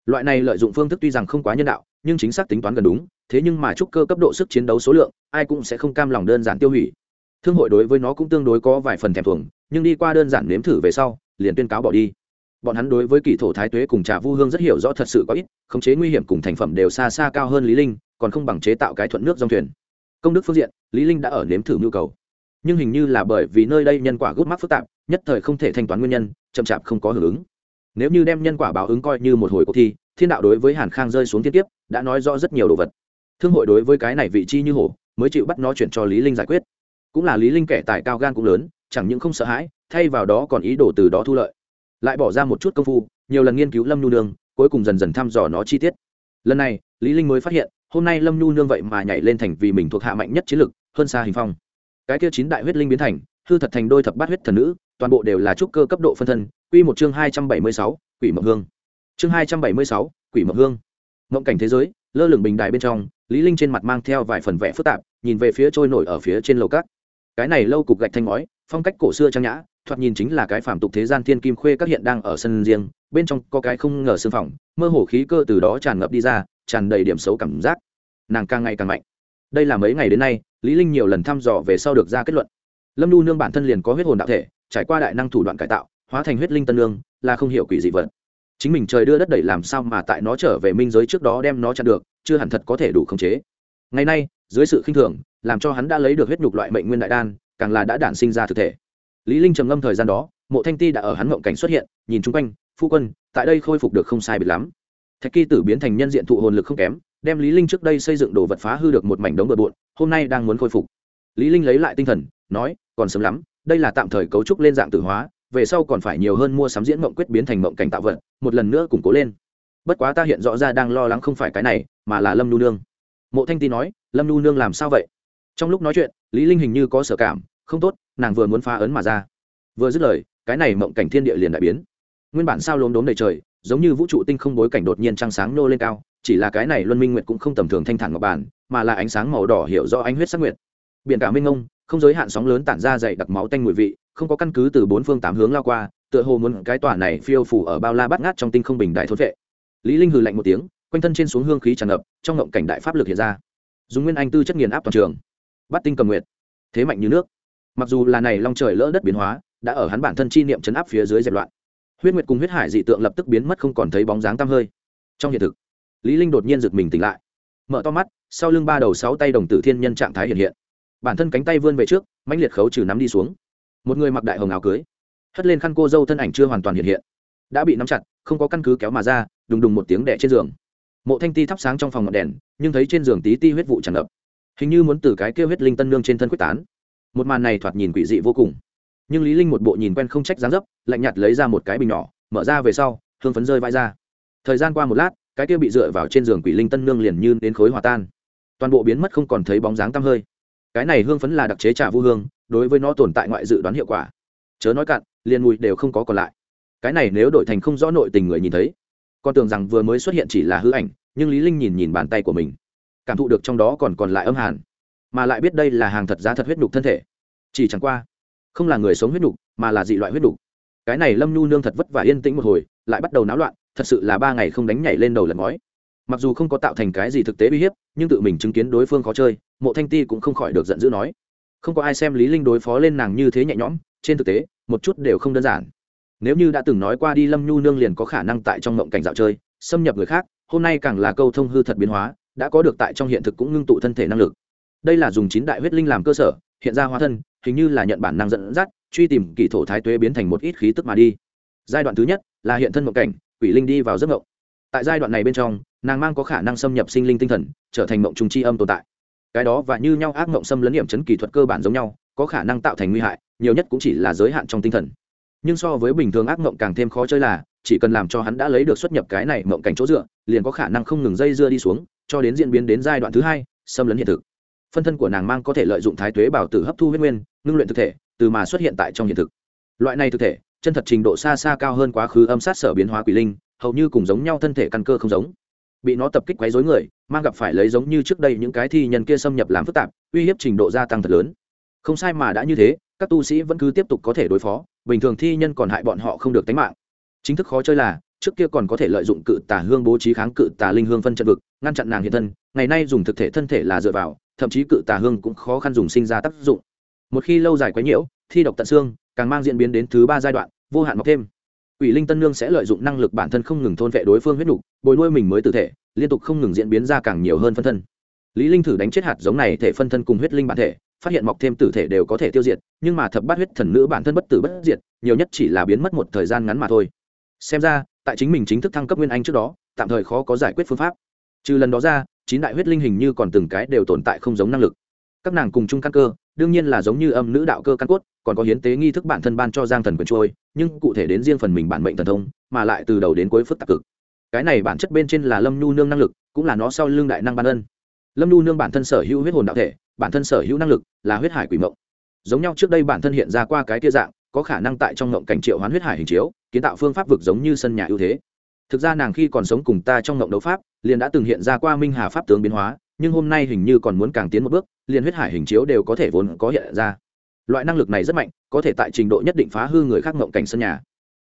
Loại này lợi dụng phương thức tuy rằng không quá nhân đạo, nhưng chính xác tính toán gần đúng, thế nhưng mà trúc cơ cấp độ sức chiến đấu số lượng, ai cũng sẽ không cam lòng đơn giản tiêu hủy. Thương hội đối với nó cũng tương đối có vài phần thèm thuồng, nhưng đi qua đơn giản nếm thử về sau liền tuyên cáo bỏ đi. Bọn hắn đối với kỳ thổ thái tuế cùng trà vu hương rất hiểu rõ thật sự có ít, khống chế nguy hiểm cùng thành phẩm đều xa xa cao hơn lý linh, còn không bằng chế tạo cái thuận nước dòng thuyền. Công đức phương diện, lý linh đã ở nếm thử nhu cầu. Nhưng hình như là bởi vì nơi đây nhân quả gút mắc phức tạp, nhất thời không thể thanh toán nguyên nhân, chậm chạp không có hưởng ứng. Nếu như đem nhân quả báo ứng coi như một hồi cuộc thi, thiên đạo đối với hàn khang rơi xuống thiên tiếp đã nói rõ rất nhiều đồ vật. Thương hội đối với cái này vị chi như hổ, mới chịu bắt nó chuyển cho lý linh giải quyết. Cũng là lý linh kẻ tài cao gan cũng lớn, chẳng những không sợ hãi thay vào đó còn ý đồ từ đó thu lợi. Lại bỏ ra một chút công phu nhiều lần nghiên cứu lâm nhu nương cuối cùng dần dần thăm dò nó chi tiết. Lần này lý linh mới phát hiện hôm nay lâm nhu nương vậy mà nhảy lên thành vì mình thuộc hạ mạnh nhất chiến lực hơn xa hình phong. Cái kia chín đại huyết linh biến thành hư thật thành đôi thập bát huyết thần nữ toàn bộ đều là trúc cơ cấp độ phân thân quy một chương hai trăm bảy mươi sáu, quỷ mộng hương. Chương hai trăm bảy mươi sáu, quỷ mộng hương. Mộng cảnh thế giới lơ lửng bình đài bên trong lý linh trên mặt mang theo vài phần vẽ phức tạp nhìn về phía trôi nổi ở phía trên lầu cát cái này lâu cục gạch thanh ngói phong cách cổ xưa trang nhã thoạt nhìn chính là cái phàm tục thế gian thiên kim khuê các hiện đang ở sân riêng, bên trong có cái không ngờ xương phòng, mơ hồ khí cơ từ đó tràn ngập đi ra, tràn đầy điểm xấu cảm giác. Nàng càng ngày càng mạnh. Đây là mấy ngày đến nay, lý linh nhiều lần thăm dò về sau được ra kết luận. Lâm nu nương bản thân liền có huyết hồn đạo thể, trải qua đại năng thủ đoạn cải tạo, hóa thành huyết linh tân nương, là không hiểu quỷ dị vật. Chính mình trời đưa đất đẩy làm sao mà tại nó trở về minh giới trước đó đem nó chặn được, chưa hẳn thật có thể đủ khống chế. Ngày nay, dưới sự khinh thường, làm cho hắn đã lấy được huyết nhục loại mệnh nguyên đại đan, càng là đã đản sinh ra thực thể lý linh trầm ngâm thời gian đó, mộ thanh ti đã ở hắn mộng cảnh xuất hiện, nhìn chung quanh, phu quân, tại đây khôi phục được không sai biệt lắm. Thạch kỳ tử biến thành nhân diện thụ hồn lực không kém, đem lý linh trước đây xây dựng đồ vật phá hư được một mảnh đống bừa bộn, hôm nay đang muốn khôi phục. Lý linh lấy lại tinh thần, nói, còn sớm lắm, đây là tạm thời cấu trúc lên dạng tử hóa, về sau còn phải nhiều hơn mua sắm diễn mộng quyết biến thành mộng cảnh tạo vật, một lần nữa củng cố lên. Bất quá ta hiện rõ ra đang lo lắng không phải cái này, mà là lâm nu nương. Mộ thanh ti nói, lâm nu nương làm sao vậy? Trong lúc nói chuyện, lý linh hình như có sở cảm không tốt, nàng vừa muốn phá ấn mà ra. Vừa dứt lời, cái này mộng cảnh thiên địa liền đại biến. Nguyên bản sao lốm đốm đầy trời, giống như vũ trụ tinh không bối cảnh đột nhiên trăng sáng nô lên cao, chỉ là cái này luân minh nguyệt cũng không tầm thường thanh thản ngọc bản, mà là ánh sáng màu đỏ hiểu do ánh huyết sắc nguyệt. Biển cả minh ngông không giới hạn sóng lớn tản ra dày đặc máu tanh mùi vị, không có căn cứ từ bốn phương tám hướng lao qua, tựa hồ muốn cái tòa này phiêu phủ ở bao la bát ngát trong tinh không bình đại thốt vệ. Lý linh hừ lạnh một tiếng, quanh thân trên xuống hương khí tràn ngập, trong ngộng cảnh đại pháp lực hiện ra. Dùng nguyên anh tư chất nghiền áp toàn trường. Bắt tinh cầm nguyệt. Thế mạnh như nước mặc dù là này long trời lỡ đất biến hóa, đã ở hắn bản thân chi niệm chấn áp phía dưới dẹp loạn. Huyết nguyệt cùng huyết hải dị tượng lập tức biến mất không còn thấy bóng dáng tăm hơi. Trong hiện thực, lý linh đột nhiên giật mình tỉnh lại. Mở to mắt, sau lưng ba đầu sáu tay đồng tử thiên nhân trạng thái hiện hiện. Bản thân cánh tay vươn về trước, mãnh liệt khấu trừ nắm đi xuống. Một người mặc đại hồng áo cưới, hất lên khăn cô dâu thân ảnh chưa hoàn toàn hiện hiện. Đã bị nắm chặt, không có căn cứ kéo mà ra, đùng đùng một tiếng đẻ trên giường. Mộ thanh ti thắp sáng trong phòng ngọn đèn, nhưng thấy trên giường tí ti huyết vụ tràn ngập. Hình như muốn từ cái kêu huyết linh tân nương trên thân quyết tán một màn này thoạt nhìn quỷ dị vô cùng. Nhưng lý linh một bộ nhìn quen không trách dáng dấp, lạnh nhạt lấy ra một cái bình nhỏ, mở ra về sau, hương phấn rơi vãi ra. Thời gian qua một lát, cái kia bị dựa vào trên giường quỷ linh tân nương liền như đến khối hòa tan. Toàn bộ biến mất không còn thấy bóng dáng tăm hơi. Cái này hương phấn là đặc chế trà vu hương, đối với nó tồn tại ngoại dự đoán hiệu quả. Chớ nói cạn, liền mùi đều không có còn lại. Cái này nếu đổi thành không rõ nội tình người nhìn thấy, con tưởng rằng vừa mới xuất hiện chỉ là hư ảnh, nhưng lý linh nhìn nhìn bàn tay của mình, cảm thụ được trong đó còn còn lại âm hàn mà lại biết đây là hàng thật giá thật huyết nhục thân thể. Chỉ chẳng qua, không là người sống huyết nhục, mà là dị loại huyết nhục. Cái này lâm nhu nương thật vất vả yên tĩnh một hồi, lại bắt đầu náo loạn, thật sự là ba ngày không đánh nhảy lên đầu lần ngói. Mặc dù không có tạo thành cái gì thực tế uy hiếp, nhưng tự mình chứng kiến đối phương khó chơi, mộ thanh ti cũng không khỏi được giận dữ nói. Không có ai xem lý linh đối phó lên nàng như thế nhẹ nhõm, trên thực tế, một chút đều không đơn giản. Nếu như đã từng nói qua đi, lâm nhu nương liền có khả năng tại trong mộng cảnh dạo chơi, xâm nhập người khác, hôm nay càng là câu thông hư thật biến hóa, đã có được tại trong hiện thực cũng ngưng tụ thân thể năng lực đây là dùng chín đại huyết linh làm cơ sở, hiện ra hóa thân, hình như là nhận bản năng dẫn dắt, truy tìm kỳ thổ thái tuế biến thành một ít khí tức mà đi. Giai đoạn thứ nhất là hiện thân mộng cảnh, quỷ linh đi vào giấc mộng. Tại giai đoạn này bên trong, nàng mang có khả năng xâm nhập sinh linh tinh thần, trở thành mộng trùng chi âm tồn tại. Cái đó và như nhau ác mộng xâm lấn điểm chấn kỳ thuật cơ bản giống nhau, có khả năng tạo thành nguy hại, nhiều nhất cũng chỉ là giới hạn trong tinh thần. Nhưng so với bình thường ác mộng càng thêm khó chơi là, chỉ cần làm cho hắn đã lấy được xuất nhập cái này mộng cảnh chỗ dựa, liền có khả năng không ngừng dây dưa đi xuống, cho đến diễn biến đến giai đoạn thứ hai, xâm lấn hiện thực phân thân của nàng mang có thể lợi dụng thái tuế bảo tử hấp thu huyết nguyên, ngưng luyện thực thể, từ mà xuất hiện tại trong hiện thực. Loại này thực thể, chân thật trình độ xa xa cao hơn quá khứ âm sát sở biến hóa quỷ linh, hầu như cùng giống nhau thân thể căn cơ không giống. Bị nó tập kích quấy rối người, mang gặp phải lấy giống như trước đây những cái thi nhân kia xâm nhập làm phức tạp, uy hiếp trình độ gia tăng thật lớn. Không sai mà đã như thế, các tu sĩ vẫn cứ tiếp tục có thể đối phó, bình thường thi nhân còn hại bọn họ không được tính mạng. Chính thức khó chơi là, trước kia còn có thể lợi dụng cự tà hương bố trí kháng cự tà linh hương phân trận vực, ngăn chặn nàng hiện thân, ngày nay dùng thực thể thân thể là dựa vào thậm chí cự tà hương cũng khó khăn dùng sinh ra tác dụng. Một khi lâu dài quấy nhiễu, thi độc tận xương, càng mang diễn biến đến thứ ba giai đoạn, vô hạn mọc thêm. Quỷ linh tân nương sẽ lợi dụng năng lực bản thân không ngừng thôn vệ đối phương huyết nục, bồi nuôi mình mới tự thể, liên tục không ngừng diễn biến ra càng nhiều hơn phân thân. Lý linh thử đánh chết hạt giống này, thể phân thân cùng huyết linh bản thể, phát hiện mọc thêm tử thể đều có thể tiêu diệt, nhưng mà thập bát huyết thần nữ bản thân bất tử bất diệt, nhiều nhất chỉ là biến mất một thời gian ngắn mà thôi. Xem ra, tại chính mình chính thức thăng cấp nguyên anh trước đó, tạm thời khó có giải quyết phương pháp. Trừ lần đó ra chín đại huyết linh hình như còn từng cái đều tồn tại không giống năng lực. Các nàng cùng chung căn cơ, đương nhiên là giống như âm nữ đạo cơ căn cốt, còn có hiến tế nghi thức bản thân ban cho giang thần quyền trôi, nhưng cụ thể đến riêng phần mình bản mệnh thần thông, mà lại từ đầu đến cuối phức tạp cực. Cái này bản chất bên trên là lâm nhu nương năng lực, cũng là nó sau lương đại năng ban ân. Lâm nhu nương bản thân sở hữu huyết hồn đạo thể, bản thân sở hữu năng lực là huyết hải quỷ mộng. Giống nhau trước đây bản thân hiện ra qua cái tia dạng, có khả năng tại trong mộng cảnh triệu hoán huyết hải hình chiếu, kiến tạo phương pháp vực giống như sân nhà ưu thế thực ra nàng khi còn sống cùng ta trong ngộng đấu pháp, liền đã từng hiện ra qua minh hà pháp tướng biến hóa, nhưng hôm nay hình như còn muốn càng tiến một bước, liền huyết hải hình chiếu đều có thể vốn có hiện ra. Loại năng lực này rất mạnh, có thể tại trình độ nhất định phá hư người khác ngộng cảnh sân nhà.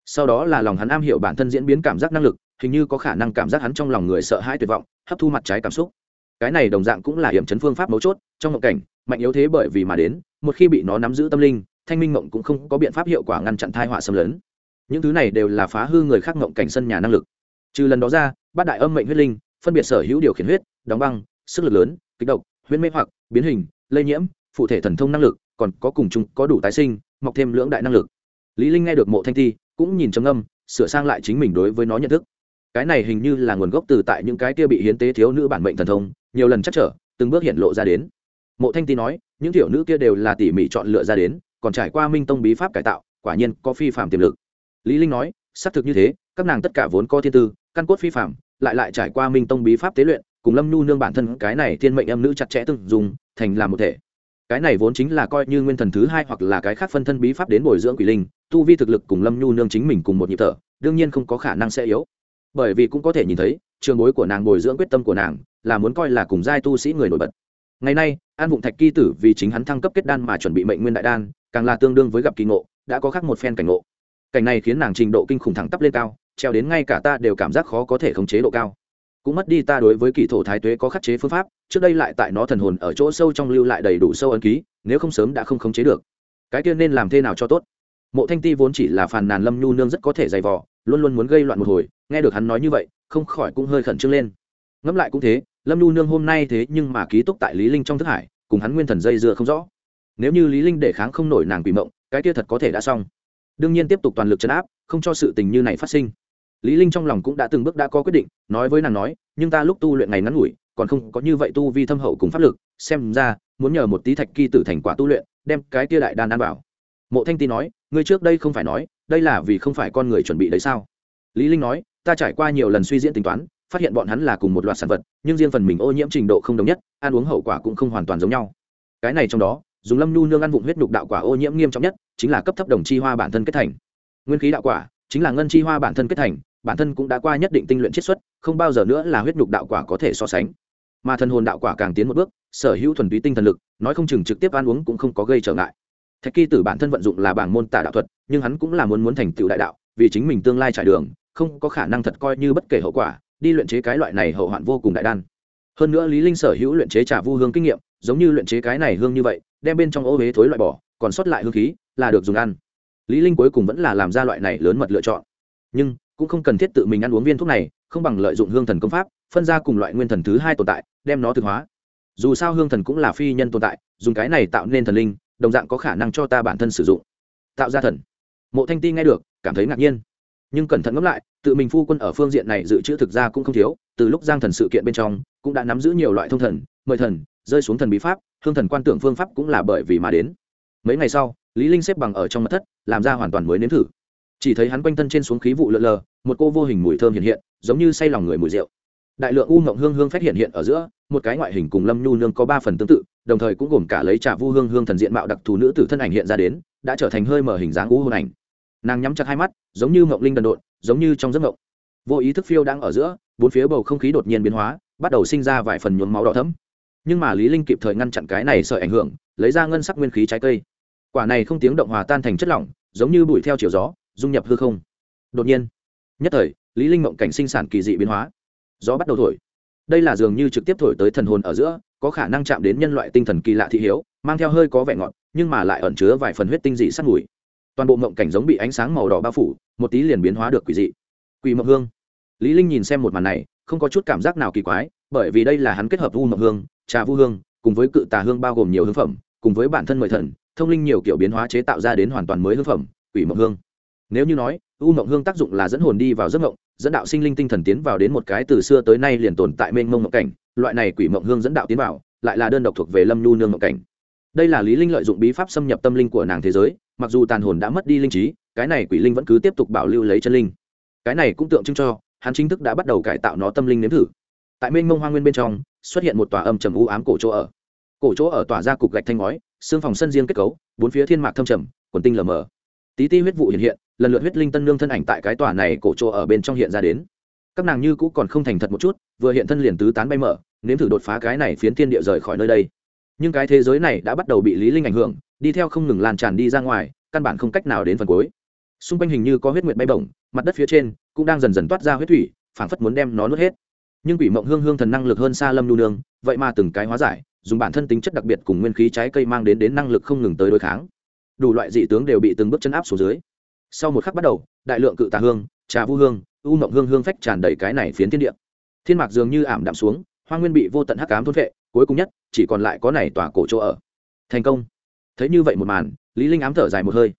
Sau đó là lòng hắn am hiểu bản thân diễn biến cảm giác năng lực, hình như có khả năng cảm giác hắn trong lòng người sợ hãi tuyệt vọng, hấp thu mặt trái cảm xúc. Cái này đồng dạng cũng là hiểm chấn phương pháp mấu chốt, trong ngộng cảnh, mạnh yếu thế bởi vì mà đến, một khi bị nó nắm giữ tâm linh, thanh minh mộng cũng không có biện pháp hiệu quả ngăn chặn thai họa xâm lấn. Những thứ này đều là phá hư người khác ngộng cảnh sân nhà năng lực trừ lần đó ra, bát đại âm mệnh huyết linh, phân biệt sở hữu điều khiển huyết, đóng băng, sức lực lớn, kích độc, huyết mê hoặc, biến hình, lây nhiễm, phụ thể thần thông năng lực, còn có cùng chung có đủ tái sinh, mọc thêm lưỡng đại năng lực. Lý linh nghe được mộ thanh thi, cũng nhìn trầm âm sửa sang lại chính mình đối với nó nhận thức. Cái này hình như là nguồn gốc từ tại những cái kia bị hiến tế thiếu nữ bản mệnh thần thông, nhiều lần chắc trở, từng bước hiện lộ ra đến. Mộ thanh ti nói, những tiểu nữ kia đều là tỉ mỉ chọn lựa ra đến, còn trải qua minh tông bí pháp cải tạo, quả nhiên có phi phạm tiềm lực. Lý linh nói, xác thực như thế, các nàng tất cả vốn có thiên tư căn cốt phi phạm, lại lại trải qua minh tông bí pháp tế luyện, cùng lâm nhu nương bản thân cái này thiên mệnh âm nữ chặt chẽ từng dùng, thành làm một thể. Cái này vốn chính là coi như nguyên thần thứ hai hoặc là cái khác phân thân bí pháp đến bồi dưỡng quỷ linh, tu vi thực lực cùng lâm nhu nương chính mình cùng một nhịp thở, đương nhiên không có khả năng sẽ yếu. Bởi vì cũng có thể nhìn thấy, trường bối của nàng bồi dưỡng quyết tâm của nàng, là muốn coi là cùng giai tu sĩ người nổi bật. Ngày nay, an vụng thạch kỳ tử vì chính hắn thăng cấp kết đan mà chuẩn bị mệnh nguyên đại đan, càng là tương đương với gặp kỳ ngộ, đã có khác một phen cảnh ngộ. Cảnh này khiến nàng trình độ kinh khủng thẳng tắp lên cao treo đến ngay cả ta đều cảm giác khó có thể khống chế độ cao. Cũng mất đi ta đối với kỳ thổ thái tuế có khắc chế phương pháp, trước đây lại tại nó thần hồn ở chỗ sâu trong lưu lại đầy đủ sâu ấn ký, nếu không sớm đã không khống chế được. Cái kia nên làm thế nào cho tốt? Mộ thanh ti vốn chỉ là phàn nàn lâm nhu nương rất có thể dày vò, luôn luôn muốn gây loạn một hồi, nghe được hắn nói như vậy, không khỏi cũng hơi khẩn trương lên. Ngẫm lại cũng thế, lâm nhu nương hôm nay thế nhưng mà ký túc tại lý linh trong thức hải, cùng hắn nguyên thần dây dưa không rõ. Nếu như lý linh để kháng không nổi nàng quỷ mộng, cái kia thật có thể đã xong. Đương nhiên tiếp tục toàn lực chấn áp, không cho sự tình như này phát sinh lý linh trong lòng cũng đã từng bước đã có quyết định, nói với nàng nói, nhưng ta lúc tu luyện ngày ngắn ngủi, còn không có như vậy tu vi thâm hậu cùng pháp lực, xem ra, muốn nhờ một tí thạch kỳ tử thành quả tu luyện, đem cái kia đại đan ăn bảo mộ thanh ti nói, ngươi trước đây không phải nói, đây là vì không phải con người chuẩn bị đấy sao? Lý linh nói, ta trải qua nhiều lần suy diễn tính toán, phát hiện bọn hắn là cùng một loạt sản vật, nhưng riêng phần mình ô nhiễm trình độ không đồng nhất, ăn uống hậu quả cũng không hoàn toàn giống nhau. Cái này trong đó, dùng lâm nhu nương ăn vụng huyết nhục đạo quả ô nhiễm nghiêm trọng nhất, chính là cấp thấp đồng chi hoa bản thân kết thành. Nguyên khí đạo quả, chính là ngân chi hoa bản thân kết thành bản thân cũng đã qua nhất định tinh luyện chiết xuất, không bao giờ nữa là huyết nhục đạo quả có thể so sánh. Mà thần hồn đạo quả càng tiến một bước, sở hữu thuần túy tinh thần lực, nói không chừng trực tiếp ăn uống cũng không có gây trở ngại. Thạch kỳ tử bản thân vận dụng là bảng môn tả đạo thuật, nhưng hắn cũng là muốn muốn thành tựu đại đạo, vì chính mình tương lai trải đường, không có khả năng thật coi như bất kể hậu quả, đi luyện chế cái loại này hậu hoạn vô cùng đại đan. Hơn nữa lý linh sở hữu luyện chế trà vu hương kinh nghiệm, giống như luyện chế cái này hương như vậy, đem bên trong ô huế thối loại bỏ, còn sót lại hương khí, là được dùng ăn. Lý linh cuối cùng vẫn là làm ra loại này lớn mật lựa chọn. Nhưng cũng không cần thiết tự mình ăn uống viên thuốc này, không bằng lợi dụng hương thần công pháp, phân ra cùng loại nguyên thần thứ hai tồn tại, đem nó thực hóa. Dù sao hương thần cũng là phi nhân tồn tại, dùng cái này tạo nên thần linh, đồng dạng có khả năng cho ta bản thân sử dụng. Tạo ra thần. Mộ thanh ti nghe được, cảm thấy ngạc nhiên. Nhưng cẩn thận ngẫm lại, tự mình phu quân ở phương diện này dự trữ thực ra cũng không thiếu, từ lúc giang thần sự kiện bên trong, cũng đã nắm giữ nhiều loại thông thần, mời thần, rơi xuống thần bí pháp, hương thần quan tưởng phương pháp cũng là bởi vì mà đến. Mấy ngày sau, lý linh xếp bằng ở trong mật thất, làm ra hoàn toàn mới nếm thử chỉ thấy hắn quanh thân trên xuống khí vụ lượn lờ, một cô vô hình mùi thơm hiện hiện, giống như say lòng người mùi rượu. Đại lượng u ngộng hương hương phát hiện hiện ở giữa, một cái ngoại hình cùng lâm nhu nương có ba phần tương tự, đồng thời cũng gồm cả lấy trà vu hương hương thần diện mạo đặc thù nữ tử thân ảnh hiện ra đến, đã trở thành hơi mở hình dáng u hôn ảnh. Nàng nhắm chặt hai mắt, giống như mộng linh đần độn, giống như trong giấc mộng. Vô ý thức phiêu đang ở giữa, bốn phía bầu không khí đột nhiên biến hóa, bắt đầu sinh ra vài phần nhuốm máu đỏ thấm nhưng mà lý linh kịp thời ngăn chặn cái này sợi ảnh hưởng, lấy ra ngân sắc nguyên khí trái cây. Quả này không tiếng động hòa tan thành chất lỏng, giống như bụi theo chiều gió dung nhập hư không. Đột nhiên, nhất thời, lý linh mộng cảnh sinh sản kỳ dị biến hóa. Gió bắt đầu thổi. Đây là dường như trực tiếp thổi tới thần hồn ở giữa, có khả năng chạm đến nhân loại tinh thần kỳ lạ thị hiếu, mang theo hơi có vẻ ngọt, nhưng mà lại ẩn chứa vài phần huyết tinh dị sát mùi. Toàn bộ mộng cảnh giống bị ánh sáng màu đỏ bao phủ, một tí liền biến hóa được quỷ dị. Quỷ mộng hương. Lý linh nhìn xem một màn này, không có chút cảm giác nào kỳ quái, bởi vì đây là hắn kết hợp u mộng hương, trà vu hương, cùng với cự tà hương bao gồm nhiều hương phẩm, cùng với bản thân mời thần, thông linh nhiều kiểu biến hóa chế tạo ra đến hoàn toàn mới hương phẩm, quỷ mộng hương nếu như nói, u mộng hương tác dụng là dẫn hồn đi vào giấc mộng dẫn đạo sinh linh tinh thần tiến vào đến một cái từ xưa tới nay liền tồn tại mênh mông mộng cảnh, loại này quỷ mộng hương dẫn đạo tiến vào, lại là đơn độc thuộc về lâm nhu nương mộng cảnh. Đây là lý linh lợi dụng bí pháp xâm nhập tâm linh của nàng thế giới, mặc dù tàn hồn đã mất đi linh trí, cái này quỷ linh vẫn cứ tiếp tục bảo lưu lấy chân linh. Cái này cũng tượng trưng cho, hắn chính thức đã bắt đầu cải tạo nó tâm linh nếm thử. Tại mênh mông hoa nguyên bên trong, xuất hiện một tòa âm trầm u ám cổ chỗ ở. Cổ chỗ ở tỏa ra cục gạch thanh ngói, xương phòng sân riêng kết cấu, bốn phía thiên mạc thâm trầm, quần tinh lờ mờ. Tí ti huyết vụ hiện hiện lần lượt huyết linh tân nương thân ảnh tại cái tòa này cổ chỗ ở bên trong hiện ra đến. Các nàng như cũ còn không thành thật một chút, vừa hiện thân liền tứ tán bay mở, nếm thử đột phá cái này phiến thiên địa rời khỏi nơi đây. Nhưng cái thế giới này đã bắt đầu bị lý linh ảnh hưởng, đi theo không ngừng lan tràn đi ra ngoài, căn bản không cách nào đến phần cuối. Xung quanh hình như có huyết nguyệt bay bổng, mặt đất phía trên cũng đang dần dần toát ra huyết thủy, phảng phất muốn đem nó nuốt hết. Nhưng quỷ mộng hương hương thần năng lực hơn xa lâm nhu nương, vậy mà từng cái hóa giải, dùng bản thân tính chất đặc biệt cùng nguyên khí trái cây mang đến đến năng lực không ngừng tới đối kháng. Đủ loại dị tướng đều bị từng bước chân áp xuống dưới sau một khắc bắt đầu, đại lượng cự tà hương, trà vu hương, u mộng hương hương phách tràn đầy cái này phiến thiên địa. Thiên mạc dường như ảm đạm xuống, hoa nguyên bị vô tận hắc cám thôn vệ, cuối cùng nhất, chỉ còn lại có này tòa cổ chỗ ở. Thành công. Thấy như vậy một màn, lý linh ám thở dài một hơi.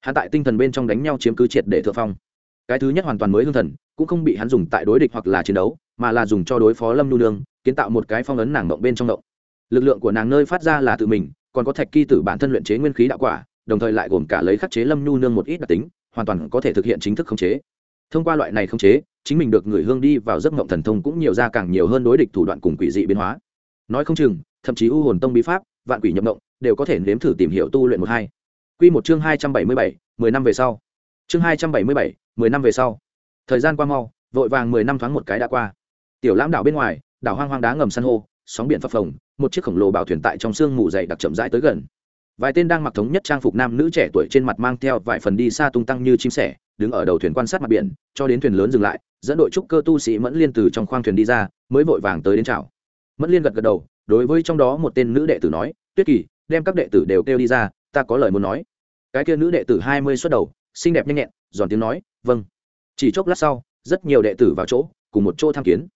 Hắn tại tinh thần bên trong đánh nhau chiếm cứ triệt để thượng phong. Cái thứ nhất hoàn toàn mới hương thần, cũng không bị hắn dùng tại đối địch hoặc là chiến đấu, mà là dùng cho đối phó lâm nu nương, kiến tạo một cái phong ấn nàng động bên trong động lực lượng của nàng nơi phát ra là tự mình, còn có thạch kỳ tử bản thân luyện chế nguyên khí đạo quả, đồng thời lại gồm cả lấy khắc chế lâm nhu nương một ít đặc tính hoàn toàn có thể thực hiện chính thức khống chế. Thông qua loại này khống chế, chính mình được người hương đi vào giấc mộng thần thông cũng nhiều ra càng nhiều hơn đối địch thủ đoạn cùng quỷ dị biến hóa. Nói không chừng, thậm chí u hồn tông bí pháp, vạn quỷ nhập mộng, đều có thể nếm thử tìm hiểu tu luyện một hai. Quy một chương hai trăm bảy mươi bảy, mười năm về sau. Chương hai trăm bảy mươi bảy, mười năm về sau. Thời gian qua mau, vội vàng mười năm thoáng một cái đã qua. Tiểu lãm đảo bên ngoài, đảo hoang hoang đá ngầm san hô, sóng biển phập phồng, một chiếc khổng lồ bảo thuyền tại trong sương mù dày đặc chậm rãi tới gần vài tên đang mặc thống nhất trang phục nam nữ trẻ tuổi trên mặt mang theo vài phần đi xa tung tăng như chim sẻ, đứng ở đầu thuyền quan sát mặt biển, cho đến thuyền lớn dừng lại, dẫn đội trúc cơ tu sĩ mẫn liên từ trong khoang thuyền đi ra, mới vội vàng tới đến chào. Mẫn liên gật gật đầu, đối với trong đó một tên nữ đệ tử nói, tuyết kỳ, đem các đệ tử đều kêu đi ra, ta có lời muốn nói. Cái kia nữ đệ tử hai mươi xuất đầu, xinh đẹp nhanh nhẹn, giòn tiếng nói vâng. Chỉ chốc lát sau, rất nhiều đệ tử vào chỗ, cùng một chỗ tham kiến.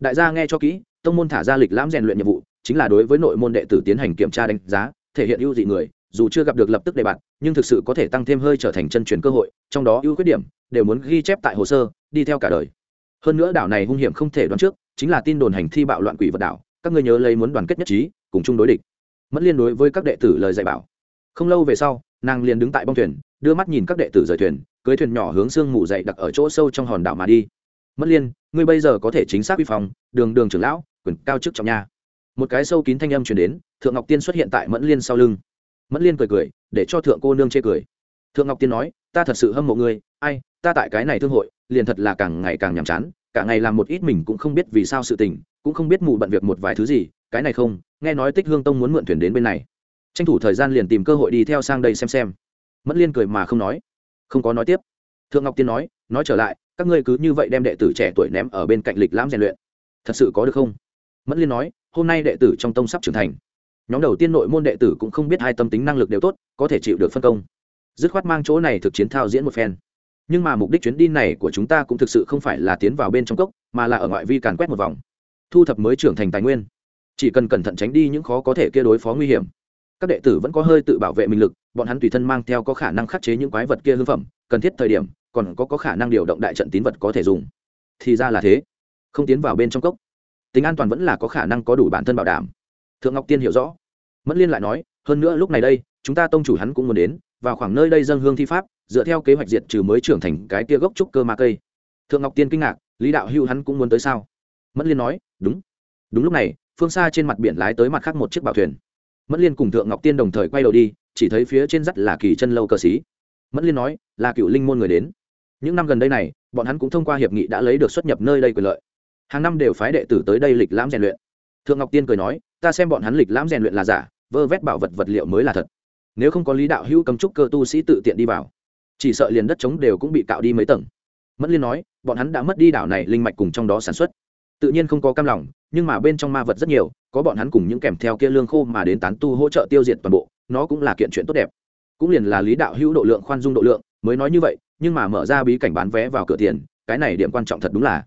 Đại gia nghe cho kỹ, tông môn thả ra lịch lãm rèn luyện nhiệm vụ, chính là đối với nội môn đệ tử tiến hành kiểm tra đánh giá thể hiện ưu dị người, dù chưa gặp được lập tức đề bạt, nhưng thực sự có thể tăng thêm hơi trở thành chân truyền cơ hội, trong đó ưu khuyết điểm, đều muốn ghi chép tại hồ sơ, đi theo cả đời. Hơn nữa đảo này hung hiểm không thể đoán trước, chính là tin đồn hành thi bạo loạn quỷ vật đảo, các ngươi nhớ lấy muốn đoàn kết nhất trí, cùng chung đối địch. Mất liên đối với các đệ tử lời dạy bảo. Không lâu về sau, nàng liền đứng tại bong thuyền, đưa mắt nhìn các đệ tử rời thuyền, cưới thuyền nhỏ hướng sương mù dậy đặc ở chỗ sâu trong hòn đảo mà đi. Mất liên, ngươi bây giờ có thể chính xác quy phòng, đường đường trưởng lão, quyền cao chức trọng nha một cái sâu kín thanh âm chuyển đến, thượng ngọc tiên xuất hiện tại mẫn liên sau lưng. Mẫn liên cười cười, để cho thượng cô nương chê cười. Thượng ngọc tiên nói, ta thật sự hâm mộ ngươi, ai, ta tại cái này thương hội, liền thật là càng ngày càng nhàm chán, cả ngày làm một ít mình cũng không biết vì sao sự tình, cũng không biết mù bận việc một vài thứ gì, cái này không, nghe nói tích hương tông muốn mượn thuyền đến bên này. Tranh thủ thời gian liền tìm cơ hội đi theo sang đây xem xem. Mẫn liên cười mà không nói. Không có nói tiếp. Thượng ngọc tiên nói nói trở lại, các ngươi cứ như vậy đem đệ tử trẻ tuổi ném ở bên cạnh lịch lãm rèn luyện. Thật sự có được không? Mẫn liên nói hôm nay đệ tử trong tông sắp trưởng thành. Nhóm đầu tiên nội môn đệ tử cũng không biết hai tâm tính năng lực đều tốt có thể chịu được phân công. Dứt khoát mang chỗ này thực chiến thao diễn một phen. Nhưng mà mục đích chuyến đi này của chúng ta cũng thực sự không phải là tiến vào bên trong cốc mà là ở ngoại vi càn quét một vòng. Thu thập mới trưởng thành tài nguyên. Chỉ cần cẩn thận tránh đi những khó có thể kia đối phó nguy hiểm. Các đệ tử vẫn có hơi tự bảo vệ mình lực bọn hắn tùy thân mang theo có khả năng khắc chế những quái vật kia hư phẩm cần thiết thời điểm còn có, có khả năng điều động đại trận tín vật có thể dùng. Thì ra là thế. Không tiến vào bên trong cốc tính an toàn vẫn là có khả năng có đủ bản thân bảo đảm. Thượng ngọc tiên hiểu rõ. Mẫn liên lại nói, hơn nữa lúc này đây, chúng ta tông chủ hắn cũng muốn đến, vào khoảng nơi đây dân hương thi pháp, dựa theo kế hoạch diệt trừ mới trưởng thành cái tia gốc trúc cơ ma cây. Thượng ngọc tiên kinh ngạc, lý đạo hưu hắn cũng muốn tới sao? Mẫn liên nói, đúng. Đúng lúc này, phương xa trên mặt biển lái tới mặt khác một chiếc bảo thuyền. Mẫn liên cùng thượng ngọc tiên đồng thời quay đầu đi, chỉ thấy phía trên dắt là kỳ chân lâu cờ xí. Mẫn liên nói, là cựu linh môn người đến. Những năm gần đây này, bọn hắn cũng thông qua hiệp nghị đã lấy được xuất nhập nơi đây quyền lợi hàng năm đều phái đệ tử tới đây lịch lãm rèn luyện. Thượng ngọc tiên cười nói, ta xem bọn hắn lịch lãm rèn luyện là giả, vơ vét bảo vật vật liệu mới là thật. Nếu không có lý đạo hữu cấm trúc cơ tu sĩ tự tiện đi vào, chỉ sợ liền đất trống đều cũng bị cạo đi mấy tầng. Mẫn liên nói, bọn hắn đã mất đi đảo này linh mạch cùng trong đó sản xuất. Tự nhiên không có cam lòng, nhưng mà bên trong ma vật rất nhiều, có bọn hắn cùng những kèm theo kia lương khô mà đến tán tu hỗ trợ tiêu diệt toàn bộ, nó cũng là kiện chuyện tốt đẹp. Cũng liền là lý đạo hữu độ lượng khoan dung độ lượng, mới nói như vậy, nhưng mà mở ra bí cảnh bán vé vào cửa tiền, cái này điểm quan trọng thật đúng là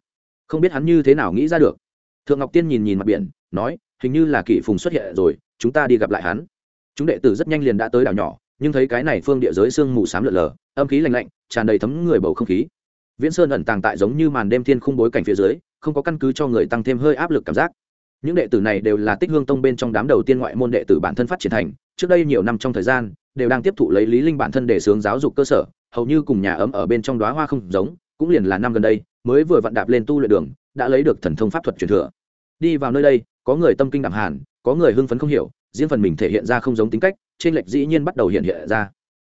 không biết hắn như thế nào nghĩ ra được. Thượng ngọc tiên nhìn nhìn mặt biển, nói, hình như là kỷ phùng xuất hiện rồi, chúng ta đi gặp lại hắn. Chúng đệ tử rất nhanh liền đã tới đảo nhỏ, nhưng thấy cái này phương địa giới sương mù s á m lợn lờ, âm khí lạnh lạnh, tràn đầy thấm người bầu không khí. Viễn sơn ẩn tàng tại giống như màn đêm thiên khung bối cảnh phía dưới, không có căn cứ cho người tăng thêm hơi áp lực cảm giác. Những đệ tử này đều là tích hương tông bên trong đám đầu tiên ngoại môn đệ tử bản thân phát triển thành, trước đây nhiều năm trong thời gian, đều đang tiếp thụ lấy lý linh bản thân để sướng giáo dục cơ sở, hầu như cùng nhà ấm ở bên trong đóa hoa không giống, cũng liền là năm gần đây mới vừa vặn đạp lên tu luyện đường, đã lấy được thần thông pháp thuật truyền thừa. Đi vào nơi đây, có người tâm kinh đẳng hàn, có người hưng phấn không hiểu, riêng phần mình thể hiện ra không giống tính cách, trên lệch dĩ nhiên bắt đầu hiện hiện ra.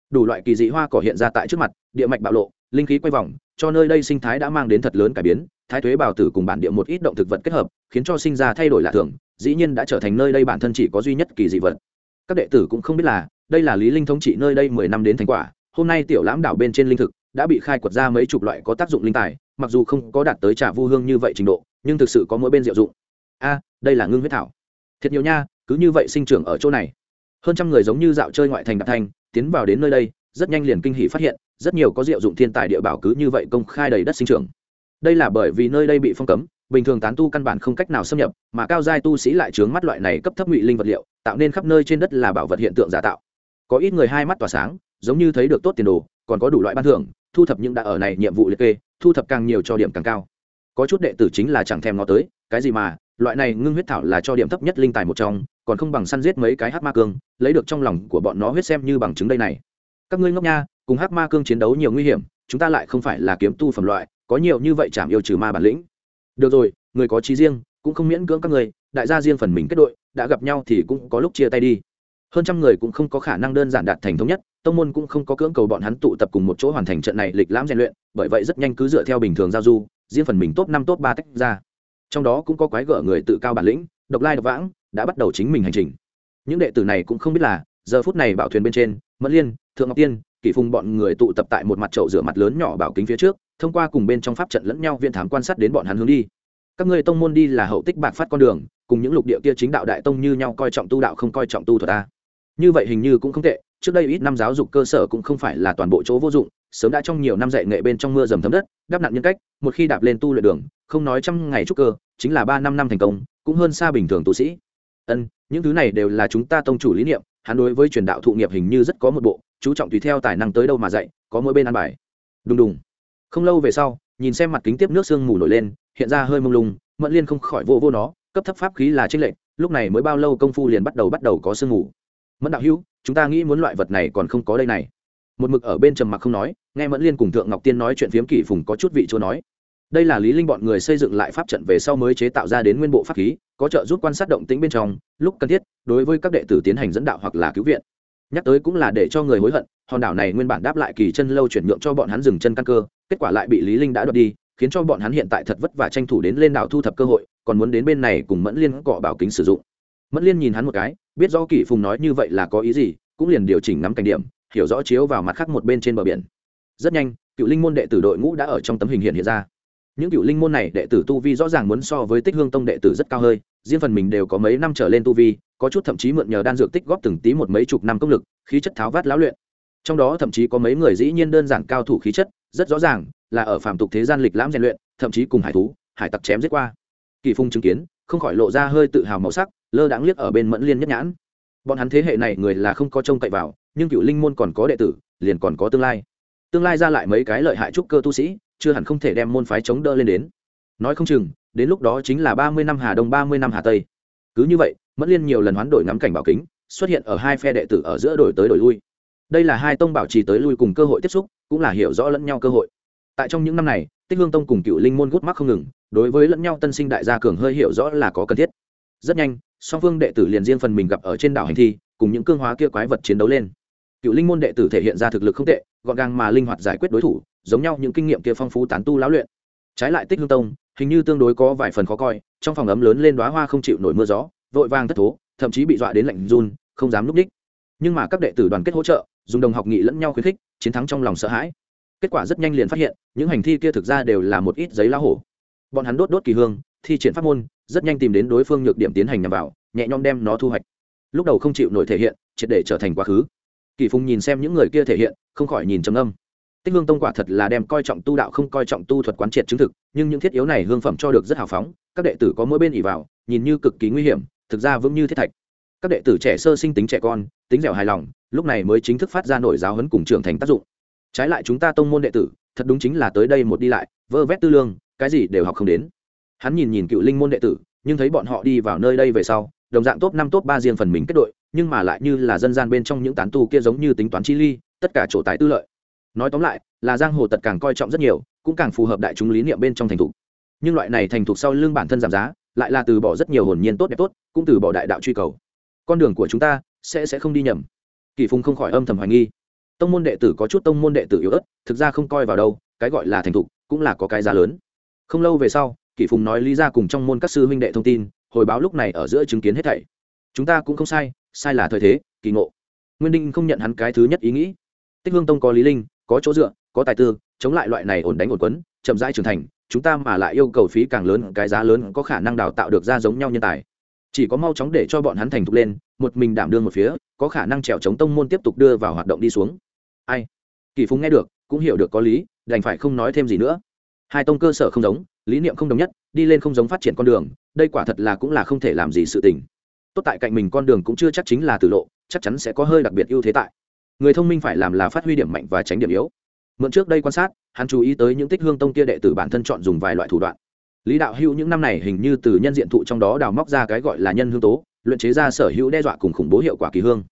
Đủ loại kỳ dị hoa cỏ hiện ra tại trước mặt, địa mạch bạo lộ, linh khí quay vòng, cho nơi đây sinh thái đã mang đến thật lớn cải biến, thái thuế bào tử cùng bản địa một ít động thực vật kết hợp, khiến cho sinh ra thay đổi lạ thường, dĩ nhiên đã trở thành nơi đây bản thân chỉ có duy nhất kỳ dị vật. Các đệ tử cũng không biết là, đây là lý linh thống trị nơi đây mười năm đến thành quả, hôm nay tiểu lãm đảo bên trên linh thực đã bị khai quật ra mấy chục loại có tác dụng linh tài mặc dù không có đạt tới trà vu hương như vậy trình độ, nhưng thực sự có mỗi bên diệu dụng. A, đây là ngưng huyết thảo. Thiệt nhiều nha, cứ như vậy sinh trưởng ở chỗ này. Hơn trăm người giống như dạo chơi ngoại thành đạp thanh tiến vào đến nơi đây, rất nhanh liền kinh hỉ phát hiện, rất nhiều có diệu dụng thiên tài địa bảo cứ như vậy công khai đầy đất sinh trưởng. Đây là bởi vì nơi đây bị phong cấm, bình thường tán tu căn bản không cách nào xâm nhập, mà cao giai tu sĩ lại chướng mắt loại này cấp thấp ngụy linh vật liệu, tạo nên khắp nơi trên đất là bảo vật hiện tượng giả tạo. Có ít người hai mắt tỏa sáng, giống như thấy được tốt tiền đồ, còn có đủ loại ban thưởng thu thập những đã ở này nhiệm vụ liệt kê, thu thập càng nhiều cho điểm càng cao. Có chút đệ tử chính là chẳng thèm ngó tới, cái gì mà, loại này ngưng huyết thảo là cho điểm thấp nhất linh tài một trong, còn không bằng săn giết mấy cái hát ma cương, lấy được trong lòng của bọn nó huyết xem như bằng chứng đây này. Các ngươi ngốc nha, cùng hát ma cương chiến đấu nhiều nguy hiểm, chúng ta lại không phải là kiếm tu phẩm loại, có nhiều như vậy chảm yêu trừ ma bản lĩnh. Được rồi, người có trí riêng, cũng không miễn cưỡng các người đại gia riêng phần mình kết đội, đã gặp nhau thì cũng có lúc chia tay đi hơn trăm người cũng không có khả năng đơn giản đạt thành thống nhất, tông môn cũng không có cưỡng cầu bọn hắn tụ tập cùng một chỗ hoàn thành trận này lịch lãm rèn luyện, bởi vậy rất nhanh cứ dựa theo bình thường giao du, riêng phần mình top năm, top ba tách ra. Trong đó cũng có quái gở người tự cao bản lĩnh, độc lai độc vãng, đã bắt đầu chính mình hành trình. Những đệ tử này cũng không biết là, giờ phút này bảo thuyền bên trên, mẫn liên, thượng ngọc tiên, kỷ phùng bọn người tụ tập tại một mặt chậu rửa mặt lớn nhỏ bảo kính phía trước, thông qua cùng bên trong pháp trận lẫn nhau viên thám quan sát đến bọn hắn hướng đi. Các ngươi tông môn đi là hậu tích bạc phát con đường, cùng những lục địa kia chính đạo đại tông như nhau coi trọng tu đạo không coi trọng tu thuật ta như vậy hình như cũng không tệ, trước đây ít năm giáo dục cơ sở cũng không phải là toàn bộ chỗ vô dụng, sớm đã trong nhiều năm dạy nghệ bên trong mưa dầm thấm đất, đắp nặng nhân cách, một khi đạp lên tu luyện đường, không nói trăm ngày trúc cơ, chính là ba năm năm thành công, cũng hơn xa bình thường tu sĩ. Ân, những thứ này đều là chúng ta tông chủ lý niệm, hắn đối với truyền đạo thụ nghiệp hình như rất có một bộ, chú trọng tùy theo tài năng tới đâu mà dạy, có mỗi bên ăn bài. Đùng đùng. Không lâu về sau, nhìn xem mặt kính tiếp nước sương mù nổi lên, hiện ra hơi mông lung, mẫn liên không khỏi vô vô nó, cấp thấp pháp khí là trích lệnh lúc này mới bao lâu công phu liền bắt đầu bắt đầu có sương mù mẫn đạo hữu, chúng ta nghĩ muốn loại vật này còn không có đây này. Một mực ở bên trầm mặc không nói, nghe mẫn liên cùng thượng ngọc tiên nói chuyện phiếm kỷ phùng có chút vị chúa nói. Đây là lý linh bọn người xây dựng lại pháp trận về sau mới chế tạo ra đến nguyên bộ pháp khí, có trợ giúp quan sát động tĩnh bên trong, lúc cần thiết, đối với các đệ tử tiến hành dẫn đạo hoặc là cứu viện. Nhắc tới cũng là để cho người hối hận, hòn đảo này nguyên bản đáp lại kỳ chân lâu chuyển nhượng cho bọn hắn dừng chân căn cơ, kết quả lại bị lý linh đã đoạt đi, khiến cho bọn hắn hiện tại thật vất vả tranh thủ đến lên đảo thu thập cơ hội, còn muốn đến bên này cùng mẫn liên cọ bảo kính sử dụng mẫn liên nhìn hắn một cái, biết do kỷ phùng nói như vậy là có ý gì, cũng liền điều chỉnh ngắm cảnh điểm, hiểu rõ chiếu vào mặt khác một bên trên bờ biển. Rất nhanh, cựu linh môn đệ tử đội ngũ đã ở trong tấm hình hiện hiện ra. Những cựu linh môn này đệ tử tu vi rõ ràng muốn so với tích hương tông đệ tử rất cao hơi, riêng phần mình đều có mấy năm trở lên tu vi, có chút thậm chí mượn nhờ đan dược tích góp từng tí một mấy chục năm công lực, khí chất tháo vát lão luyện. Trong đó thậm chí có mấy người dĩ nhiên đơn giản cao thủ khí chất, rất rõ ràng là ở phạm tục thế gian lịch lãm rèn luyện, thậm chí cùng hải thú, hải tặc chém giết qua. Kỳ phung chứng kiến, không khỏi lộ ra hơi tự hào màu sắc lơ đãng liếc ở bên mẫn liên nhất nhãn. Bọn hắn thế hệ này người là không có trông cậy vào, nhưng cựu linh môn còn có đệ tử, liền còn có tương lai. Tương lai ra lại mấy cái lợi hại trúc cơ tu sĩ, chưa hẳn không thể đem môn phái chống đỡ lên đến. Nói không chừng, đến lúc đó chính là ba mươi năm hà đông, ba mươi năm hà tây. Cứ như vậy, mẫn liên nhiều lần hoán đổi ngắm cảnh bảo kính, xuất hiện ở hai phe đệ tử ở giữa đổi tới đổi lui. Đây là hai tông bảo trì tới lui cùng cơ hội tiếp xúc, cũng là hiểu rõ lẫn nhau cơ hội. Tại trong những năm này, tích hương tông cùng cựu linh môn gút mắc không ngừng, đối với lẫn nhau tân sinh đại gia cường hơi hiểu rõ là có cần thiết. Rất nhanh song phương đệ tử liền riêng phần mình gặp ở trên đảo hành thi, cùng những cương hóa kia quái vật chiến đấu lên. Cựu linh môn đệ tử thể hiện ra thực lực không tệ, gọn gàng mà linh hoạt giải quyết đối thủ, giống nhau những kinh nghiệm kia phong phú tán tu lão luyện. Trái lại tích hương tông, hình như tương đối có vài phần khó coi, trong phòng ấm lớn lên đoá hoa không chịu nổi mưa gió, vội vàng thất thố, thậm chí bị dọa đến lạnh run, không dám núp đích. Nhưng mà các đệ tử đoàn kết hỗ trợ, dùng đồng học nghị lẫn nhau khuyến khích, chiến thắng trong lòng sợ hãi. Kết quả rất nhanh liền phát hiện, những hành thi kia thực ra đều là một ít giấy lá hổ. Bọn hắn đốt đốt kỳ hương, thi triển pháp môn rất nhanh tìm đến đối phương nhược điểm tiến hành nhằm vào, nhẹ nhõm đem nó thu hoạch. Lúc đầu không chịu nổi thể hiện, triệt để trở thành quá khứ. Kỳ phùng nhìn xem những người kia thể hiện, không khỏi nhìn trầm âm tích hương tông quả thật là đem coi trọng tu đạo không coi trọng tu thuật quán triệt chứng thực, nhưng những thiết yếu này hương phẩm cho được rất hào phóng, các đệ tử có mỗi bên ỉ vào, nhìn như cực kỳ nguy hiểm, thực ra vững như thiết thạch. Các đệ tử trẻ sơ sinh tính trẻ con, tính dẻo hài lòng, lúc này mới chính thức phát ra nổi giáo huấn cùng trưởng thành tác dụng. Trái lại chúng ta tông môn đệ tử, thật đúng chính là tới đây một đi lại, vơ vét tư lương, cái gì đều học không đến hắn nhìn nhìn cựu linh môn đệ tử, nhưng thấy bọn họ đi vào nơi đây về sau, đồng dạng top năm, top ba riêng phần mình kết đội, nhưng mà lại như là dân gian bên trong những tán tu kia giống như tính toán chi ly, tất cả chỗ tài tư lợi. Nói tóm lại, là giang hồ tật càng coi trọng rất nhiều, cũng càng phù hợp đại chúng lý niệm bên trong thành thục. Nhưng loại này thành thục sau lưng bản thân giảm giá, lại là từ bỏ rất nhiều hồn nhiên tốt đẹp tốt, cũng từ bỏ đại đạo truy cầu. Con đường của chúng ta sẽ sẽ không đi nhầm. Kỳ phùng không khỏi âm thầm hoài nghi. Tông môn đệ tử có chút tông môn đệ tử yếu ớt, thực ra không coi vào đâu, cái gọi là thành thục cũng là có cái giá lớn. Không lâu về sau kỷ phùng nói lý ra cùng trong môn các sư huynh đệ thông tin, hồi báo lúc này ở giữa chứng kiến hết thảy. Chúng ta cũng không sai sai là thời thế, kỳ ngộ. Nguyên đinh không nhận hắn cái thứ nhất ý nghĩ. Tích hương tông có lý linh, có chỗ dựa, có tài tư, chống lại loại này ổn đánh ổn quấn, chậm rãi trưởng thành, chúng ta mà lại yêu cầu phí càng lớn, cái giá lớn có khả năng đào tạo được ra giống nhau nhân tài. Chỉ có mau chóng để cho bọn hắn thành thục lên, một mình đảm đương một phía, có khả năng trèo chống tông môn tiếp tục đưa vào hoạt động đi xuống. Ai? Kỳ Phùng nghe được, cũng hiểu được có lý, đành phải không nói thêm gì nữa. Hai tông cơ sở không giống lý niệm không đồng nhất, đi lên không giống phát triển con đường, đây quả thật là cũng là không thể làm gì sự tình. Tốt tại cạnh mình con đường cũng chưa chắc chính là tử lộ, chắc chắn sẽ có hơi đặc biệt ưu thế tại. Người thông minh phải làm là phát huy điểm mạnh và tránh điểm yếu. Mượn trước đây quan sát, hắn chú ý tới những tích hương tông kia đệ tử bản thân chọn dùng vài loại thủ đoạn. Lý đạo hữu những năm này hình như từ nhân diện thụ trong đó đào móc ra cái gọi là nhân hương tố, luyện chế ra sở hữu đe dọa cùng khủng bố hiệu quả kỳ hương.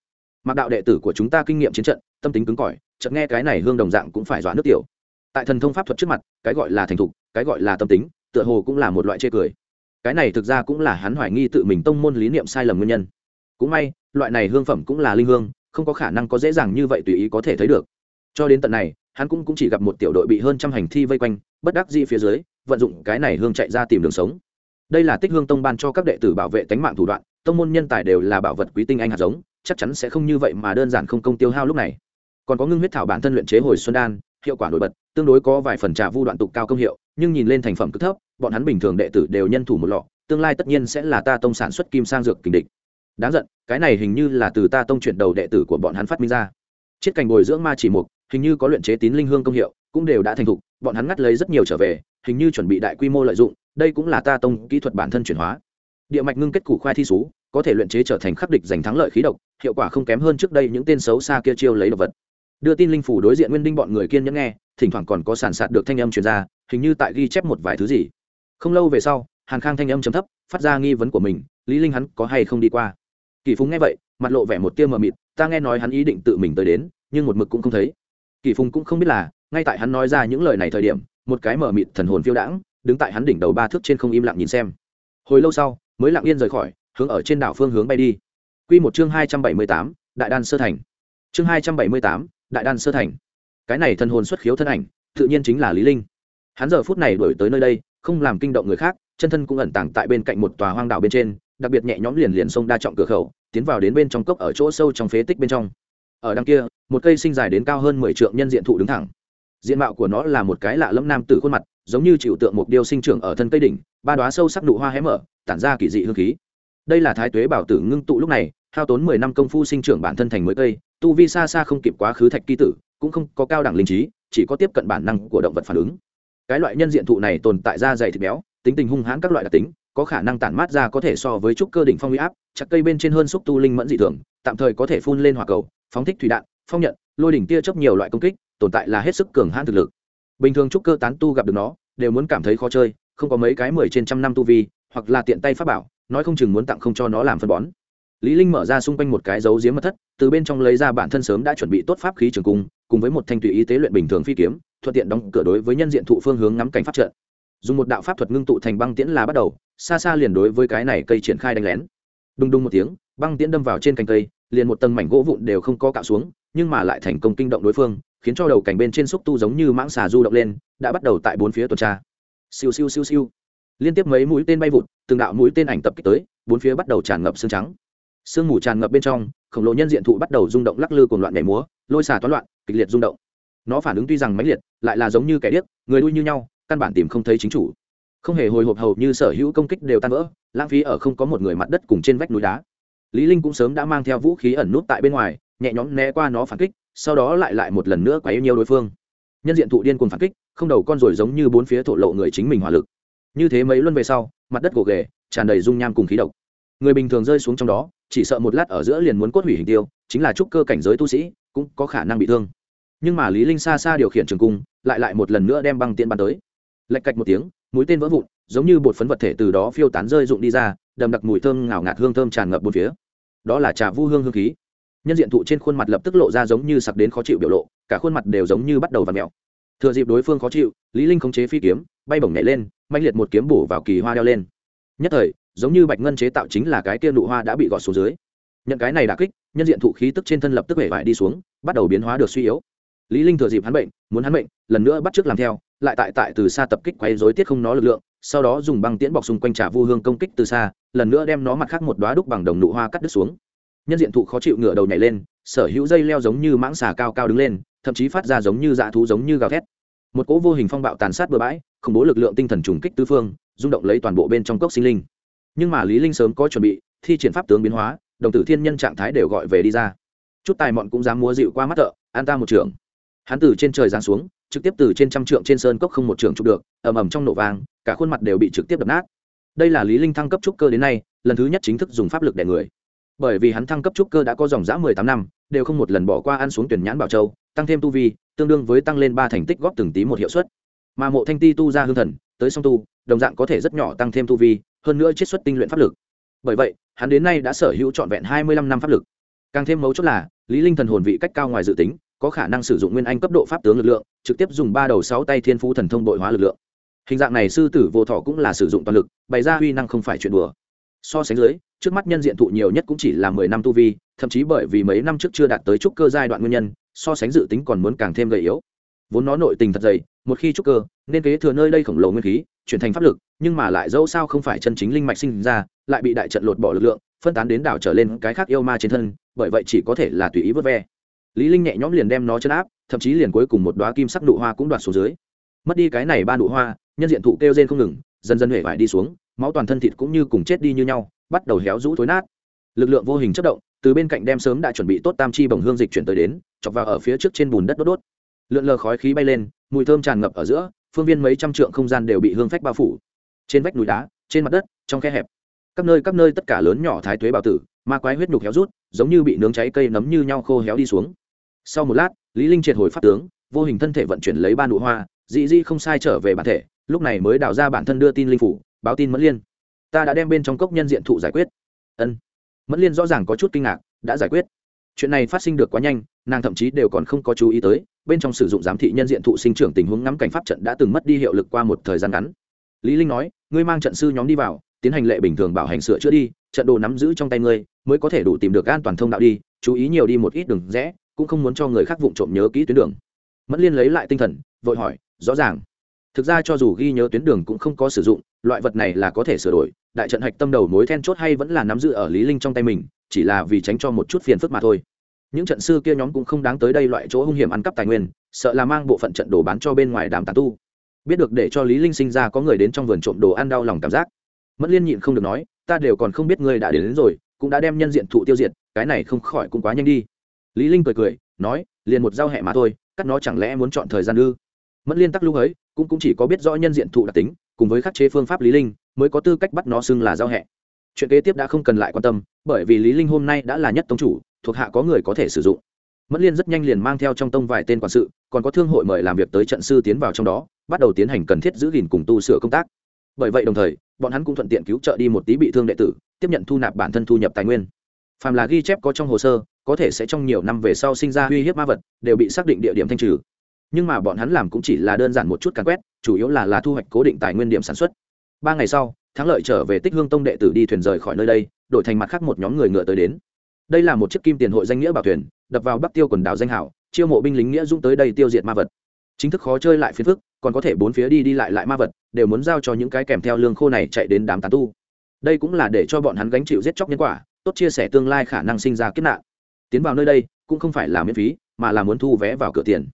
Mặc đạo đệ tử của chúng ta kinh nghiệm chiến trận, tâm tính cứng cỏi, chợt nghe cái này hương đồng dạng cũng phải dọa nước tiểu. Tại thần thông pháp thuật trước mặt, cái gọi là thành thục cái gọi là tâm tính tựa hồ cũng là một loại chê cười. Cái này thực ra cũng là hắn hoài nghi tự mình tông môn lý niệm sai lầm nguyên nhân. Cũng may loại này hương phẩm cũng là linh hương không có khả năng có dễ dàng như vậy tùy ý có thể thấy được. Cho đến tận này hắn cũng, cũng chỉ gặp một tiểu đội bị hơn trăm hành thi vây quanh bất đắc dĩ phía dưới vận dụng cái này hương chạy ra tìm đường sống. Đây là tích hương tông ban cho các đệ tử bảo vệ tánh mạng thủ đoạn tông môn nhân tài đều là bảo vật quý tinh anh hạt giống chắc chắn sẽ không như vậy mà đơn giản không công tiêu hao lúc này. Còn có ngưng huyết thảo bản thân luyện chế hồi xuân đan hiệu quả nổi bật, tương đối có vài phần trà vu đoạn tục cao công hiệu, nhưng nhìn lên thành phẩm cực thấp, bọn hắn bình thường đệ tử đều nhân thủ một lọ, tương lai tất nhiên sẽ là ta tông sản xuất kim sang dược kình địch. Đáng giận, cái này hình như là từ ta tông chuyển đầu đệ tử của bọn hắn phát minh ra. Chiết cành bồi dưỡng ma chỉ mục, hình như có luyện chế tín linh hương công hiệu, cũng đều đã thành thục, bọn hắn ngắt lấy rất nhiều trở về, hình như chuẩn bị đại quy mô lợi dụng, đây cũng là ta tông kỹ thuật bản thân chuyển hóa. Địa mạch ngưng kết củ khoai thi sú, có thể luyện chế trở thành khắc địch giành thắng lợi khí độc, hiệu quả không kém hơn trước đây những tên xấu xa kia chiêu lấy độc vật đưa tin linh phủ đối diện nguyên đinh bọn người kiên nhẫn nghe, thỉnh thoảng còn có sản sạt được thanh âm truyền ra, hình như tại ghi chép một vài thứ gì. Không lâu về sau, hàn khang thanh âm chấm thấp, phát ra nghi vấn của mình, lý linh hắn có hay không đi qua? Kỳ phùng nghe vậy, mặt lộ vẻ một tia mờ mịt, ta nghe nói hắn ý định tự mình tới đến, nhưng một mực cũng không thấy. Kỳ phùng cũng không biết là, ngay tại hắn nói ra những lời này thời điểm, một cái mờ mịt thần hồn phiêu đãng, đứng tại hắn đỉnh đầu ba thước trên không im lặng nhìn xem. Hồi lâu sau, mới lặng yên rời khỏi, hướng ở trên đảo phương hướng bay đi. Quy một chương hai trăm bảy mươi tám, đại đan sơ thành. Chương hai trăm bảy mươi tám đại đan sơ thành. Cái này thần hồn xuất khiếu thân ảnh, tự nhiên chính là lý linh. Hắn giờ phút này đuổi tới nơi đây, không làm kinh động người khác, chân thân cũng ẩn tàng tại bên cạnh một tòa hoang đảo bên trên, đặc biệt nhẹ nhõm liền liền sông đa trọng cửa khẩu, tiến vào đến bên trong cốc ở chỗ sâu trong phế tích bên trong. Ở đằng kia, một cây sinh dài đến cao hơn mười trượng nhân diện thụ đứng thẳng. Diện mạo của nó là một cái lạ lẫm nam tử khuôn mặt, giống như chịu tượng một điêu sinh trưởng ở thân cây đỉnh, ba đóa sâu sắc nụ hoa hé mở, tản ra kỳ dị hương khí. Đây là thái tuế bảo tử ngưng tụ lúc này hao tốn mười năm công phu sinh trưởng bản thân thành mới cây, tu vi xa xa không kịp quá khứ thạch kỳ tử, cũng không có cao đẳng linh trí, chỉ có tiếp cận bản năng của động vật phản ứng. Cái loại nhân diện thụ này tồn tại da dày thịt béo, tính tình hung hãn các loại đặc tính, có khả năng tản mát ra có thể so với trúc cơ đỉnh phong huy áp, chặt cây bên trên hơn xúc tu linh mẫn dị thường, tạm thời có thể phun lên hỏa cầu, phóng thích thủy đạn, phong nhận, lôi đỉnh tia chớp nhiều loại công kích, tồn tại là hết sức cường hãn thực lực. Bình thường trúc cơ tán tu gặp được nó, đều muốn cảm thấy khó chơi, không có mấy cái mười trên trăm năm tu vi, hoặc là tiện tay pháp bảo, nói không chừng muốn tặng không cho nó làm phân bón lý linh mở ra xung quanh một cái dấu giếm mật thất, từ bên trong lấy ra bản thân sớm đã chuẩn bị tốt pháp khí trường cung, cùng với một thanh tùy y tế luyện bình thường phi kiếm, thuận tiện đóng cửa đối với nhân diện thụ phương hướng ngắm cảnh pháp trận. Dùng một đạo pháp thuật ngưng tụ thành băng tiễn là bắt đầu, xa xa liền đối với cái này cây triển khai đánh lén. Đùng đùng một tiếng, băng tiễn đâm vào trên cành cây, liền một tầng mảnh gỗ vụn đều không có cạo xuống, nhưng mà lại thành công kinh động đối phương, khiến cho đầu cảnh bên trên xúc tu giống như mãng xà du động lên, đã bắt đầu tại bốn phía tuần tra. Siêu siêu siêu siêu. Liên tiếp mấy mũi tên bay vụt, từng đạo mũi tên ảnh tập kích tới, bốn phía bắt đầu tràn ngập xương trắng sương mù tràn ngập bên trong, khổng lồ nhân diện thụ bắt đầu rung động lắc lư cuồng loạn nhảy múa, lôi xà toán loạn, kịch liệt rung động. Nó phản ứng tuy rằng mãnh liệt, lại là giống như kẻ điếc, người đuôi như nhau, căn bản tìm không thấy chính chủ. Không hề hồi hộp hầu như sở hữu công kích đều tan vỡ, lãng phí ở không có một người mặt đất cùng trên vách núi đá. Lý linh cũng sớm đã mang theo vũ khí ẩn nút tại bên ngoài, nhẹ nhõm né qua nó phản kích, sau đó lại lại một lần nữa quấy yêu nhiều đối phương. Nhân diện thụ điên cuồng phản kích, không đầu con rồi giống như bốn phía thổ lộ người chính mình hỏa lực. Như thế mấy luân về sau, mặt đất gồ ghề, tràn đầy dung nham cùng khí độc người bình thường rơi xuống trong đó, chỉ sợ một lát ở giữa liền muốn cốt hủy hình tiêu, chính là trúc cơ cảnh giới tu sĩ, cũng có khả năng bị thương. Nhưng mà lý linh xa xa điều khiển trường cung, lại lại một lần nữa đem băng tiện bắn tới. Lệch cạch một tiếng, mũi tên vỡ vụn, giống như bột phấn vật thể từ đó phiêu tán rơi rụng đi ra, đầm đặc mùi thơm ngào ngạt hương thơm tràn ngập bốn phía. Đó là trà vu hương hương khí. Nhân diện thụ trên khuôn mặt lập tức lộ ra giống như sặc đến khó chịu biểu lộ, cả khuôn mặt đều giống như bắt đầu vặn mèo. thừa dịp đối phương khó chịu, lý linh khống chế phi kiếm, bay bổng nhảy lên mạnh liệt một kiếm bổ vào kỳ hoa đeo lên. Nhất thời giống như bạch ngân chế tạo chính là cái kia nụ hoa đã bị gọt xuống dưới. Nhận cái này đà kích, nhân diện thụ khí tức trên thân lập tức hể vải đi xuống, bắt đầu biến hóa được suy yếu. Lý linh thừa dịp hắn bệnh, muốn hắn bệnh lần nữa bắt trước làm theo, lại tại tại từ xa tập kích quay rối tiết không nó lực lượng, sau đó dùng băng tiễn bọc xung quanh trà vu hương công kích từ xa, lần nữa đem nó mặt khác một đóa đúc bằng đồng nụ hoa cắt đứt xuống. Nhân diện thụ khó chịu ngửa đầu nhảy lên, sở hữu dây leo giống như mãng xà cao cao đứng lên, thậm chí phát ra giống như dạ thú giống như gào thét. Một cỗ vô hình phong bạo tàn sát bừa bãi, khủng bố lực lượng tinh thần trùng kích tứ phương, rung động lấy toàn bộ bên trong cốc sinh linh nhưng mà lý linh sớm có chuẩn bị, thi triển pháp tướng biến hóa, đồng tử thiên nhân trạng thái đều gọi về đi ra. Chút tài mọn cũng dám múa dịu qua mắt thợ, an ta một trưởng hắn từ trên trời giáng xuống, trực tiếp từ trên trăm trượng trên sơn cốc không một trường chụp được, ầm ầm trong nổ vàng cả khuôn mặt đều bị trực tiếp đập nát. Đây là lý linh thăng cấp trúc cơ đến nay, lần thứ nhất chính thức dùng pháp lực đè người. Bởi vì hắn thăng cấp trúc cơ đã có dòng dã mười tám năm, đều không một lần bỏ qua ăn xuống tuyển nhãn bảo châu, tăng thêm tu vi, tương đương với tăng lên ba thành tích góp từng tí một hiệu suất. Mà mộ thanh ti tu ra hương thần, tới song tu, đồng dạng có thể rất nhỏ tăng thêm tu vi hơn nữa chiết xuất tinh luyện pháp lực. Bởi vậy, hắn đến nay đã sở hữu trọn vẹn hai mươi lăm năm pháp lực. Càng thêm mấu chốt là, lý linh thần hồn vị cách cao ngoài dự tính, có khả năng sử dụng nguyên anh cấp độ pháp tướng lực lượng, trực tiếp dùng ba đầu sáu tay thiên phú thần thông bội hóa lực lượng. Hình dạng này sư tử vô thọ cũng là sử dụng toàn lực, bày ra huy năng không phải chuyện đùa. So sánh dưới, trước mắt nhân diện thụ nhiều nhất cũng chỉ là mười năm tu vi, thậm chí bởi vì mấy năm trước chưa đạt tới trúc cơ giai đoạn nguyên nhân, so sánh dự tính còn muốn càng thêm gầy yếu. Vốn nó nội tình thật dày một khi trúc cơ, nên kế thừa nơi đây khổng lồ nguyên khí, chuyển thành pháp lực, nhưng mà lại dẫu sao không phải chân chính linh mạch sinh ra, lại bị đại trận lột bỏ lực lượng, phân tán đến đảo trở lên cái khác yêu ma trên thân, bởi vậy chỉ có thể là tùy ý vớt ve. Lý linh nhẹ nhõm liền đem nó chân áp, thậm chí liền cuối cùng một đóa kim sắc nụ hoa cũng đoạt xuống dưới. Mất đi cái này ba nụ hoa, nhân diện thụ kêu rên không ngừng, dần dần huệ vải đi xuống, máu toàn thân thịt cũng như cùng chết đi như nhau, bắt đầu héo rũ thối nát. Lực lượng vô hình chất động, từ bên cạnh đem sớm đã chuẩn bị tốt tam chi bồng hương dịch chuyển tới đến, chọc vào ở phía trước trên bùn đất đốt đốt lượn lờ khói khí bay lên, mùi thơm tràn ngập ở giữa, phương viên mấy trăm trượng không gian đều bị hương phách bao phủ. Trên vách núi đá, trên mặt đất, trong khe hẹp, các nơi các nơi tất cả lớn nhỏ thái tuế bào tử, ma quái huyết nhục héo rút, giống như bị nướng cháy cây nấm như nhau khô héo đi xuống. Sau một lát, lý linh triệt hồi pháp tướng, vô hình thân thể vận chuyển lấy ba nụ hoa, dị dị không sai trở về bản thể, lúc này mới đào ra bản thân đưa tin linh phủ, báo tin mẫn liên. Ta đã đem bên trong cốc nhân diện thụ giải quyết. Ân. Mẫn liên rõ ràng có chút kinh ngạc, đã giải quyết chuyện này phát sinh được quá nhanh, nàng thậm chí đều còn không có chú ý tới, bên trong sử dụng giám thị nhân diện thụ sinh trưởng tình huống ngắm cảnh pháp trận đã từng mất đi hiệu lực qua một thời gian ngắn. Lý linh nói, ngươi mang trận sư nhóm đi vào, tiến hành lệ bình thường bảo hành sửa chữa đi, trận đồ nắm giữ trong tay ngươi, mới có thể đủ tìm được an toàn thông đạo đi, chú ý nhiều đi một ít đường rẽ, cũng không muốn cho người khác vụng trộm nhớ kỹ tuyến đường. Mẫn liên lấy lại tinh thần, vội hỏi, rõ ràng. Thực ra cho dù ghi nhớ tuyến đường cũng không có sử dụng, loại vật này là có thể sửa đổi, đại trận hạch tâm đầu mối then chốt hay vẫn là nắm giữ ở lý linh trong tay mình, chỉ là vì tránh cho một chút phiền phức mà thôi những trận sư kia nhóm cũng không đáng tới đây loại chỗ hung hiểm ăn cắp tài nguyên sợ là mang bộ phận trận đồ bán cho bên ngoài đám tàn tu. Biết được để cho lý linh sinh ra có người đến trong vườn trộm đồ ăn đau lòng cảm giác. Mẫn liên nhịn không được nói ta đều còn không biết ngươi đã đến, đến rồi cũng đã đem nhân diện thụ tiêu diệt cái này không khỏi cũng quá nhanh đi. Lý linh cười cười nói liền một giao hẹ mà thôi cắt nó chẳng lẽ muốn chọn thời gian ư? Mẫn liên tắc lúc ấy cũng cũng chỉ có biết rõ nhân diện thụ đặc tính cùng với khắc chế phương pháp lý linh mới có tư cách bắt nó xưng là giao hẹ. Chuyện kế tiếp đã không cần lại quan tâm bởi vì lý linh hôm nay đã là nhất tông chủ thuộc hạ có người có thể sử dụng. Mẫn liên rất nhanh liền mang theo trong tông vài tên quản sự, còn có thương hội mời làm việc tới trận sư tiến vào trong đó, bắt đầu tiến hành cần thiết giữ gìn cùng tu sửa công tác. Bởi vậy đồng thời, bọn hắn cũng thuận tiện cứu trợ đi một tí bị thương đệ tử, tiếp nhận thu nạp bản thân thu nhập tài nguyên. Phàm là ghi chép có trong hồ sơ, có thể sẽ trong nhiều năm về sau sinh ra uy hiếp ma vật, đều bị xác định địa điểm thanh trừ. Nhưng mà bọn hắn làm cũng chỉ là đơn giản một chút càn quét, chủ yếu là là thu hoạch cố định tài nguyên điểm sản xuất. Ba ngày sau, thắng lợi trở về tích hương tông đệ tử đi thuyền rời khỏi nơi đây, đổi thành mặt khác một nhóm người ngựa tới đến đây là một chiếc kim tiền hội danh nghĩa bảo thuyền, đập vào bắc tiêu quần đảo danh hảo, chiêu mộ binh lính nghĩa dũng tới đây tiêu diệt ma vật. Chính thức khó chơi lại phiền phức, còn có thể bốn phía đi đi lại lại ma vật, đều muốn giao cho những cái kèm theo lương khô này chạy đến đám tán tu. Đây cũng là để cho bọn hắn gánh chịu giết chóc nhân quả, tốt chia sẻ tương lai khả năng sinh ra kết nạn. Tiến vào nơi đây, cũng không phải là miễn phí, mà là muốn thu vé vào cửa tiền.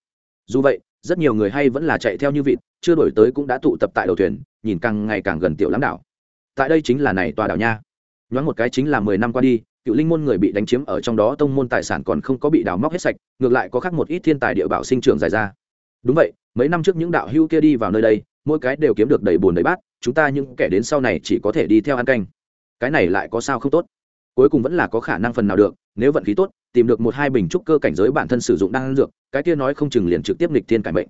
Dù vậy, rất nhiều người hay vẫn là chạy theo như vịt, chưa đổi tới cũng đã tụ tập tại đầu thuyền, nhìn càng ngày càng gần tiểu lãm đảo. Tại đây chính là này tòa đảo nha. Nhoáng một cái chính là mười năm qua đi cựu linh môn người bị đánh chiếm ở trong đó tông môn tài sản còn không có bị đào móc hết sạch, ngược lại có khác một ít thiên tài địa bảo sinh trưởng dài ra. Đúng vậy, mấy năm trước những đạo hưu kia đi vào nơi đây, mỗi cái đều kiếm được đầy bùn đầy bát, chúng ta những kẻ đến sau này chỉ có thể đi theo ăn canh. Cái này lại có sao không tốt? Cuối cùng vẫn là có khả năng phần nào được, nếu vận khí tốt, tìm được một hai bình trúc cơ cảnh giới bản thân sử dụng đang ăn dược, cái kia nói không chừng liền trực tiếp nghịch thiên cải mệnh.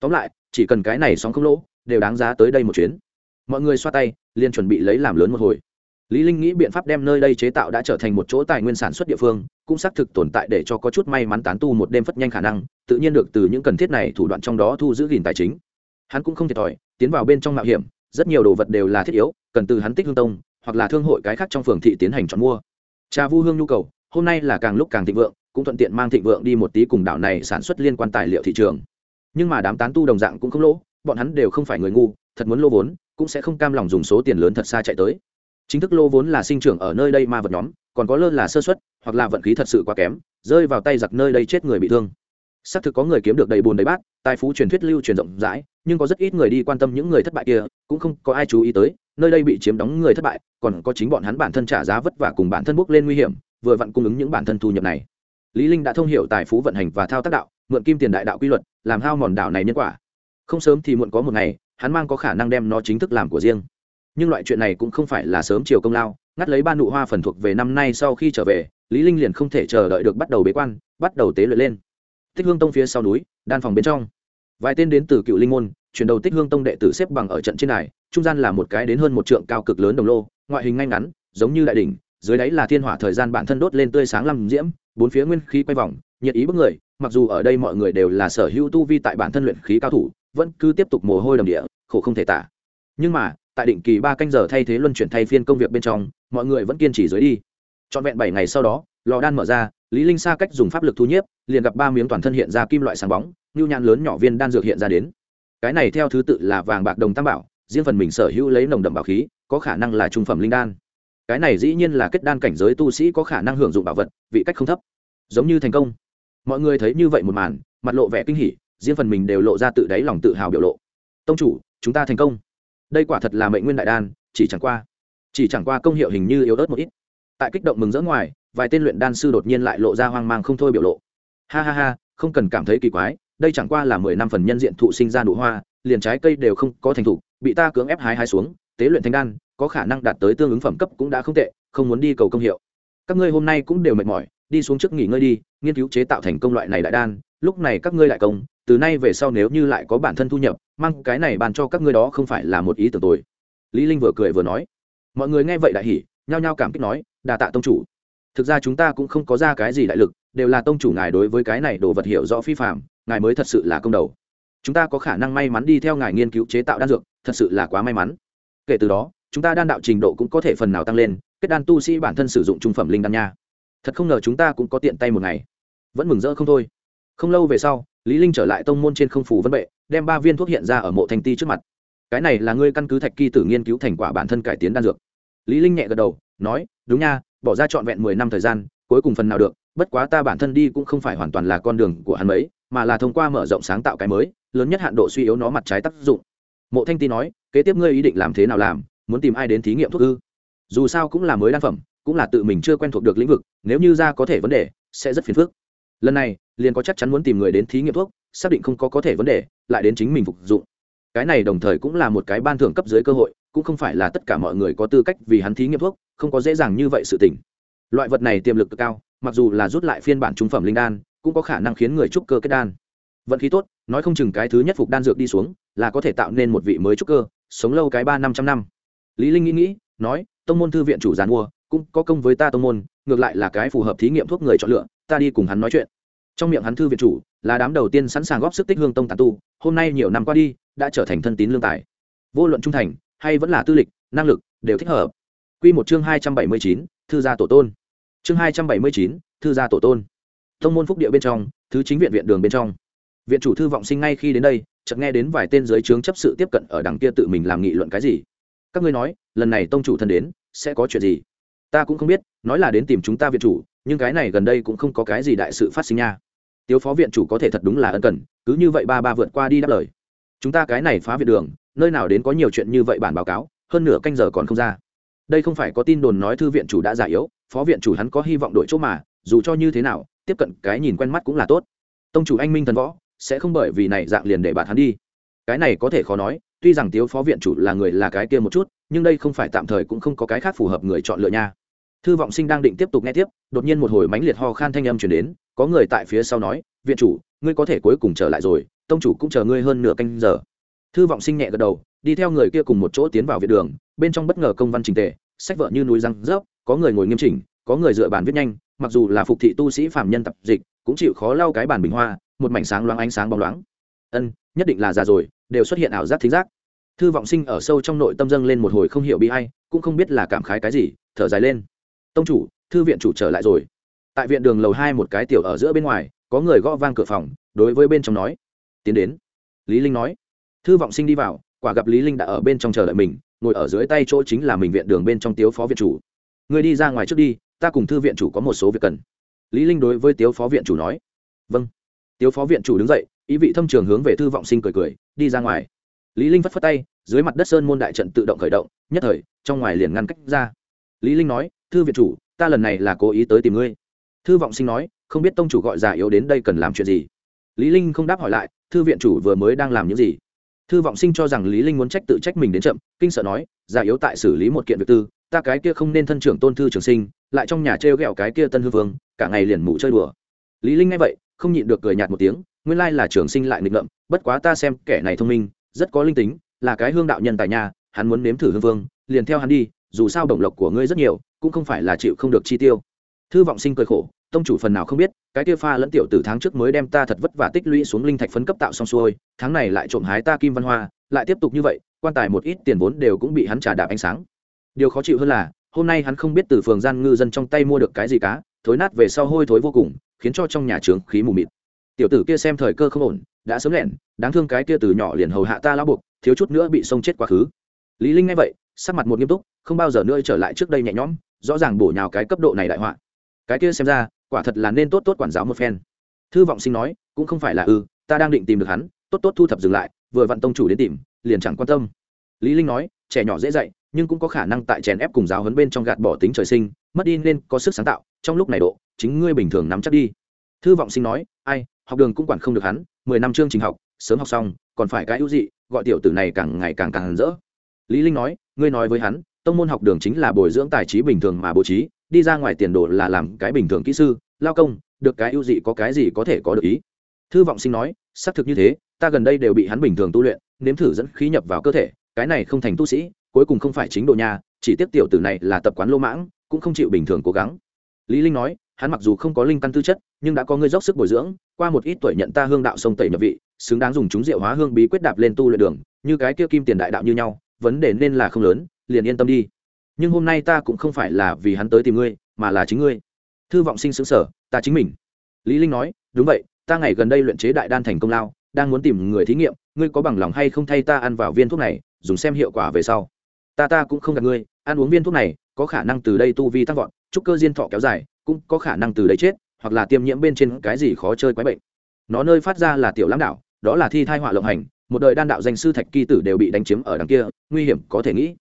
Tóm lại, chỉ cần cái này sóng không lỗ, đều đáng giá tới đây một chuyến. Mọi người xoa tay, liền chuẩn bị lấy làm lớn một hồi lý linh nghĩ biện pháp đem nơi đây chế tạo đã trở thành một chỗ tài nguyên sản xuất địa phương, cũng xác thực tồn tại để cho có chút may mắn tán tu một đêm phất nhanh khả năng, tự nhiên được từ những cần thiết này thủ đoạn trong đó thu giữ gìn tài chính. Hắn cũng không thiệt thòi, tiến vào bên trong mạo hiểm, rất nhiều đồ vật đều là thiết yếu, cần từ hắn tích hương tông, hoặc là thương hội cái khác trong phường thị tiến hành chọn mua. Trà vu hương nhu cầu, hôm nay là càng lúc càng thịnh vượng, cũng thuận tiện mang thịnh vượng đi một tí cùng đảo này sản xuất liên quan tài liệu thị trường. Nhưng mà đám tán tu đồng dạng cũng không lỗ, bọn hắn đều không phải người ngu, thật muốn lô vốn, cũng sẽ không cam lòng dùng số tiền lớn thật xa chạy tới chính thức lô vốn là sinh trưởng ở nơi đây ma vật nhóm, còn có lơ là sơ xuất hoặc là vận khí thật sự quá kém, rơi vào tay giặc nơi đây chết người bị thương. Xác thực có người kiếm được đầy bùn đầy bát, tài phú truyền thuyết lưu truyền rộng rãi, nhưng có rất ít người đi quan tâm những người thất bại kia, cũng không có ai chú ý tới, nơi đây bị chiếm đóng người thất bại, còn có chính bọn hắn bản thân trả giá vất vả cùng bản thân bước lên nguy hiểm, vừa vặn cung ứng những bản thân thu nhập này. Lý linh đã thông hiểu tài phú vận hành và thao tác đạo, mượn kim tiền đại đạo quy luật, làm hao mòn đảo này nhân quả. Không sớm thì muộn có một ngày, hắn mang có khả năng đem nó chính thức làm của riêng nhưng loại chuyện này cũng không phải là sớm chiều công lao, ngắt lấy ba nụ hoa phần thuộc về năm nay sau khi trở về, lý linh liền không thể chờ đợi được bắt đầu bế quan, bắt đầu tế luyện lên. Tích hương tông phía sau núi, đan phòng bên trong. Vài tên đến từ cựu linh môn, chuyển đầu tích hương tông đệ tử xếp bằng ở trận trên này, trung gian là một cái đến hơn một trượng cao cực lớn đồng lô, ngoại hình ngay ngắn, giống như đại đỉnh, dưới đáy là thiên hỏa thời gian bản thân đốt lên tươi sáng lăm diễm, bốn phía nguyên khí quay vòng, nhiệt ý bức người, mặc dù ở đây mọi người đều là sở hữu tu vi tại bản thân luyện khí cao thủ, vẫn cứ tiếp tục mồ hôi đầm địa, khổ không thể tả. Nhưng mà tại định kỳ ba canh giờ thay thế luân chuyển thay phiên công việc bên trong, mọi người vẫn kiên trì dưới đi. Trọn vẹn bảy ngày sau đó, lò đan mở ra, lý linh xa cách dùng pháp lực thu nhiếp, liền gặp ba miếng toàn thân hiện ra kim loại sáng bóng, như nhãn lớn nhỏ viên đan dược hiện ra đến. Cái này theo thứ tự là vàng bạc đồng tam bảo, riêng phần mình sở hữu lấy nồng đậm bảo khí, có khả năng là trung phẩm linh đan. Cái này dĩ nhiên là kết đan cảnh giới tu sĩ có khả năng hưởng dụng bảo vật, vị cách không thấp. Giống như thành công. Mọi người thấy như vậy một màn, mặt lộ vẻ kinh hỉ, riêng phần mình đều lộ ra tự đáy lòng tự hào biểu lộ. Tông chủ, chúng ta thành công đây quả thật là mệnh nguyên đại đan, chỉ chẳng qua, chỉ chẳng qua công hiệu hình như yếu ớt một ít. Tại kích động mừng rỡ ngoài, vài tên luyện đan sư đột nhiên lại lộ ra hoang mang không thôi biểu lộ. Ha ha ha, không cần cảm thấy kỳ quái, đây chẳng qua là mười năm phần nhân diện thụ sinh ra nụ hoa, liền trái cây đều không có thành thụ, bị ta cưỡng ép hái hái xuống, tế luyện thành đan, có khả năng đạt tới tương ứng phẩm cấp cũng đã không tệ, không muốn đi cầu công hiệu. Các ngươi hôm nay cũng đều mệt mỏi, đi xuống trước nghỉ ngơi đi, nghiên cứu chế tạo thành công loại này đại đan, lúc này các ngươi lại công từ nay về sau nếu như lại có bản thân thu nhập, mang cái này bàn cho các ngươi đó không phải là một ý tưởng tồi. Lý linh vừa cười vừa nói. Mọi người nghe vậy đại hỉ, nhao nhao cảm kích nói, đa tạ tông chủ. Thực ra chúng ta cũng không có ra cái gì đại lực, đều là tông chủ ngài đối với cái này đồ vật hiểu rõ phi phạm ngài mới thật sự là công đầu. Chúng ta có khả năng may mắn đi theo ngài nghiên cứu chế tạo đan dược, thật sự là quá may mắn. Kể từ đó, chúng ta đan đạo trình độ cũng có thể phần nào tăng lên, kết đan tu sĩ bản thân sử dụng trung phẩm linh đan nha. Thật không ngờ chúng ta cũng có tiện tay một ngày. Vẫn mừng rỡ không thôi không lâu về sau, lý linh trở lại tông môn trên không phủ vân bệ, đem ba viên thuốc hiện ra ở mộ thanh ti trước mặt. Cái này là ngươi căn cứ thạch kỳ tử nghiên cứu thành quả bản thân cải tiến đan dược. Lý linh nhẹ gật đầu, nói, đúng nha, bỏ ra trọn vẹn mười năm thời gian, cuối cùng phần nào được, bất quá ta bản thân đi cũng không phải hoàn toàn là con đường của hắn mấy, mà là thông qua mở rộng sáng tạo cái mới, lớn nhất hạn độ suy yếu nó mặt trái tác dụng. Mộ thanh ti nói, kế tiếp ngươi ý định làm thế nào làm, muốn tìm ai đến thí nghiệm thuốc ư? Dù sao cũng là mới đan phẩm, cũng là tự mình chưa quen thuộc được lĩnh vực, nếu như ra có thể vấn đề, sẽ rất phiền phức. Lần này liền có chắc chắn muốn tìm người đến thí nghiệm thuốc, xác định không có có thể vấn đề, lại đến chính mình phục dụng. Cái này đồng thời cũng là một cái ban thưởng cấp dưới cơ hội, cũng không phải là tất cả mọi người có tư cách vì hắn thí nghiệm thuốc, không có dễ dàng như vậy sự tình. Loại vật này tiềm lực cực cao, mặc dù là rút lại phiên bản trung phẩm linh đan, cũng có khả năng khiến người trúc cơ kết đan. Vận khí tốt, nói không chừng cái thứ nhất phục đan dược đi xuống, là có thể tạo nên một vị mới trúc cơ, sống lâu cái ba năm trăm năm. Lý linh nghĩ nghĩ, nói, tông môn thư viện chủ giàn mua, cũng có công với ta tông môn, ngược lại là cái phù hợp thí nghiệm thuốc người chọn lựa, ta đi cùng hắn nói chuyện trong miệng hắn thư viện chủ là đám đầu tiên sẵn sàng góp sức tích hương tông tàn tu, hôm nay nhiều năm qua đi, đã trở thành thân tín lương tài. Vô luận trung thành hay vẫn là tư lịch, năng lực đều thích hợp. Quy một chương hai trăm bảy mươi chín, thư gia tổ tôn. Chương hai trăm bảy mươi chín, thư gia tổ tôn. Thông môn phúc địa bên trong, thứ chính viện viện đường bên trong. Viện chủ thư vọng sinh ngay khi đến đây, chợt nghe đến vài tên dưới trướng chấp sự tiếp cận ở đằng kia tự mình làm nghị luận cái gì. Các ngươi nói, lần này tông chủ thân đến, sẽ có chuyện gì? Ta cũng không biết, nói là đến tìm chúng ta viện chủ, nhưng cái này gần đây cũng không có cái gì đại sự phát sinh nha tiếu phó viện chủ có thể thật đúng là ân cần, cứ như vậy ba ba vượt qua đi đáp lời. Chúng ta cái này phá viện đường, nơi nào đến có nhiều chuyện như vậy bản báo cáo, hơn nửa canh giờ còn không ra. Đây không phải có tin đồn nói thư viện chủ đã già yếu, phó viện chủ hắn có hy vọng đổi chỗ mà, dù cho như thế nào, tiếp cận cái nhìn quen mắt cũng là tốt. Tông chủ anh minh thần võ, sẽ không bởi vì này dạng liền để bạn hắn đi. Cái này có thể khó nói, tuy rằng tiếu phó viện chủ là người là cái kia một chút, nhưng đây không phải tạm thời cũng không có cái khác phù hợp người chọn lựa nha thư vọng sinh đang định tiếp tục nghe tiếp, đột nhiên một hồi mánh liệt ho khan thanh âm chuyển đến, có người tại phía sau nói, viện chủ, ngươi có thể cuối cùng trở lại rồi, tông chủ cũng chờ ngươi hơn nửa canh giờ. Thư vọng sinh nhẹ gật đầu, đi theo người kia cùng một chỗ tiến vào viện đường, bên trong bất ngờ công văn trình tề, sách vợ như núi răng rớp, có người ngồi nghiêm chỉnh, có người dựa bàn viết nhanh, mặc dù là phục thị tu sĩ phạm nhân tập dịch, cũng chịu khó lau cái bàn bình hoa, một mảnh sáng loáng ánh sáng bóng loáng. Ân, nhất định là già rồi, đều xuất hiện ảo giác thính giác. Thư vọng sinh ở sâu trong nội tâm dâng lên một hồi không hiểu bi hay cũng không biết là cảm khái cái gì, thở dài lên tông chủ, thư viện chủ trở lại rồi. Tại viện đường lầu hai một cái tiểu ở giữa bên ngoài, có người gõ vang cửa phòng, đối với bên trong nói. Tiến đến. Lý linh nói. Thư vọng sinh đi vào, quả gặp lý linh đã ở bên trong chờ đợi mình, ngồi ở dưới tay chỗ chính là mình viện đường bên trong tiếu phó viện chủ. Người đi ra ngoài trước đi, ta cùng thư viện chủ có một số việc cần. Lý linh đối với tiếu phó viện chủ nói. Vâng. Tiếu phó viện chủ đứng dậy, ý vị thâm trường hướng về thư vọng sinh cười cười, đi ra ngoài. Lý linh phất phất tay, dưới mặt đất sơn môn đại trận tự động khởi động, nhất thời, trong ngoài liền ngăn cách ra. Lý linh nói thư viện chủ, ta lần này là cố ý tới tìm ngươi. Thư vọng sinh nói, không biết tông chủ gọi già yếu đến đây cần làm chuyện gì. Lý linh không đáp hỏi lại, thư viện chủ vừa mới đang làm những gì? Thư vọng sinh cho rằng lý linh muốn trách tự trách mình đến chậm, kinh sợ nói, già yếu tại xử lý một kiện việc tư, ta cái kia không nên thân trưởng tôn thư trường sinh, lại trong nhà treo gẹo cái kia tân hư vương, cả ngày liền mụ chơi đùa. Lý linh nghe vậy, không nhịn được cười nhạt một tiếng, nguyên lai là trường sinh lại nghịch ngợm, bất quá ta xem kẻ này thông minh, rất có linh tính, là cái hương đạo nhân tài nhà hắn muốn nếm thử hương vương, liền theo hắn đi, dù sao động lộc của ngươi rất nhiều cũng không phải là chịu không được chi tiêu. Thư vọng sinh cười khổ, tông chủ phần nào không biết, cái kia pha lẫn tiểu từ tháng trước mới đem ta thật vất vả tích lũy xuống linh thạch phấn cấp tạo xong xuôi, tháng này lại trộm hái ta kim văn hoa, lại tiếp tục như vậy, quan tài một ít tiền vốn đều cũng bị hắn trả đạp ánh sáng. Điều khó chịu hơn là, hôm nay hắn không biết từ phường gian ngư dân trong tay mua được cái gì cá, thối nát về sau hôi thối vô cùng, khiến cho trong nhà trướng khí mù mịt. Tiểu tử kia xem thời cơ không ổn, đã sớm lẹn, đáng thương cái kia từ nhỏ liền hầu hạ ta lão buộc, thiếu chút nữa bị sông chết quá khứ. Lý linh nghe vậy, sắc mặt một nghiêm túc, không bao giờ nữa trở lại trước đây nhẹ nhõm rõ ràng bổ nhào cái cấp độ này đại họa. Cái kia xem ra, quả thật là nên tốt tốt quản giáo một phen. Thư vọng sinh nói, cũng không phải là ư ta đang định tìm được hắn, tốt tốt thu thập dừng lại, vừa vặn tông chủ đến tìm, liền chẳng quan tâm. Lý linh nói, trẻ nhỏ dễ dạy, nhưng cũng có khả năng tại chèn ép cùng giáo huấn bên trong gạt bỏ tính trời sinh, mất đi nên có sức sáng tạo, trong lúc này độ, chính ngươi bình thường nắm chắc đi. Thư vọng sinh nói, ai, học đường cũng quản không được hắn, mười năm chương trình học, sớm học xong, còn phải cái ưu dị, gọi tiểu tử này càng ngày càng càng rỡ. Lý linh nói, ngươi nói với hắn tông môn học đường chính là bồi dưỡng tài trí bình thường mà bố trí, đi ra ngoài tiền đồ là làm cái bình thường kỹ sư, lao công, được cái ưu dị có cái gì có thể có được ý. Thư vọng sinh nói, xác thực như thế, ta gần đây đều bị hắn bình thường tu luyện, nếm thử dẫn khí nhập vào cơ thể, cái này không thành tu sĩ, cuối cùng không phải chính độ nhà, chỉ tiếp tiểu tử này là tập quán lô mãng, cũng không chịu bình thường cố gắng. Lý linh nói, hắn mặc dù không có linh căn tư chất, nhưng đã có người dốc sức bồi dưỡng, qua một ít tuổi nhận ta hương đạo sông tẩy nhập vị, xứng đáng dùng chúng rượu hóa hương bí quyết đạp lên tu luyện đường, như cái kia kim tiền đại đạo như nhau, vấn đề nên là không lớn liền yên tâm đi. Nhưng hôm nay ta cũng không phải là vì hắn tới tìm ngươi, mà là chính ngươi. Thư vọng sinh xứng sở, ta chính mình. Lý linh nói, đúng vậy, ta ngày gần đây luyện chế đại đan thành công lao, đang muốn tìm người thí nghiệm, ngươi có bằng lòng hay không thay ta ăn vào viên thuốc này, dùng xem hiệu quả về sau. Ta ta cũng không gặp ngươi, ăn uống viên thuốc này, có khả năng từ đây tu vi tăng vọt trúc cơ diên thọ kéo dài, cũng có khả năng từ đấy chết, hoặc là tiêm nhiễm bên trên cái gì khó chơi quái bệnh. Nó nơi phát ra là tiểu lãng đạo, đó là thi thai họa lộng hành, một đời đan đạo danh sư thạch kỳ tử đều bị đánh chiếm ở đằng kia, nguy hiểm có thể nghĩ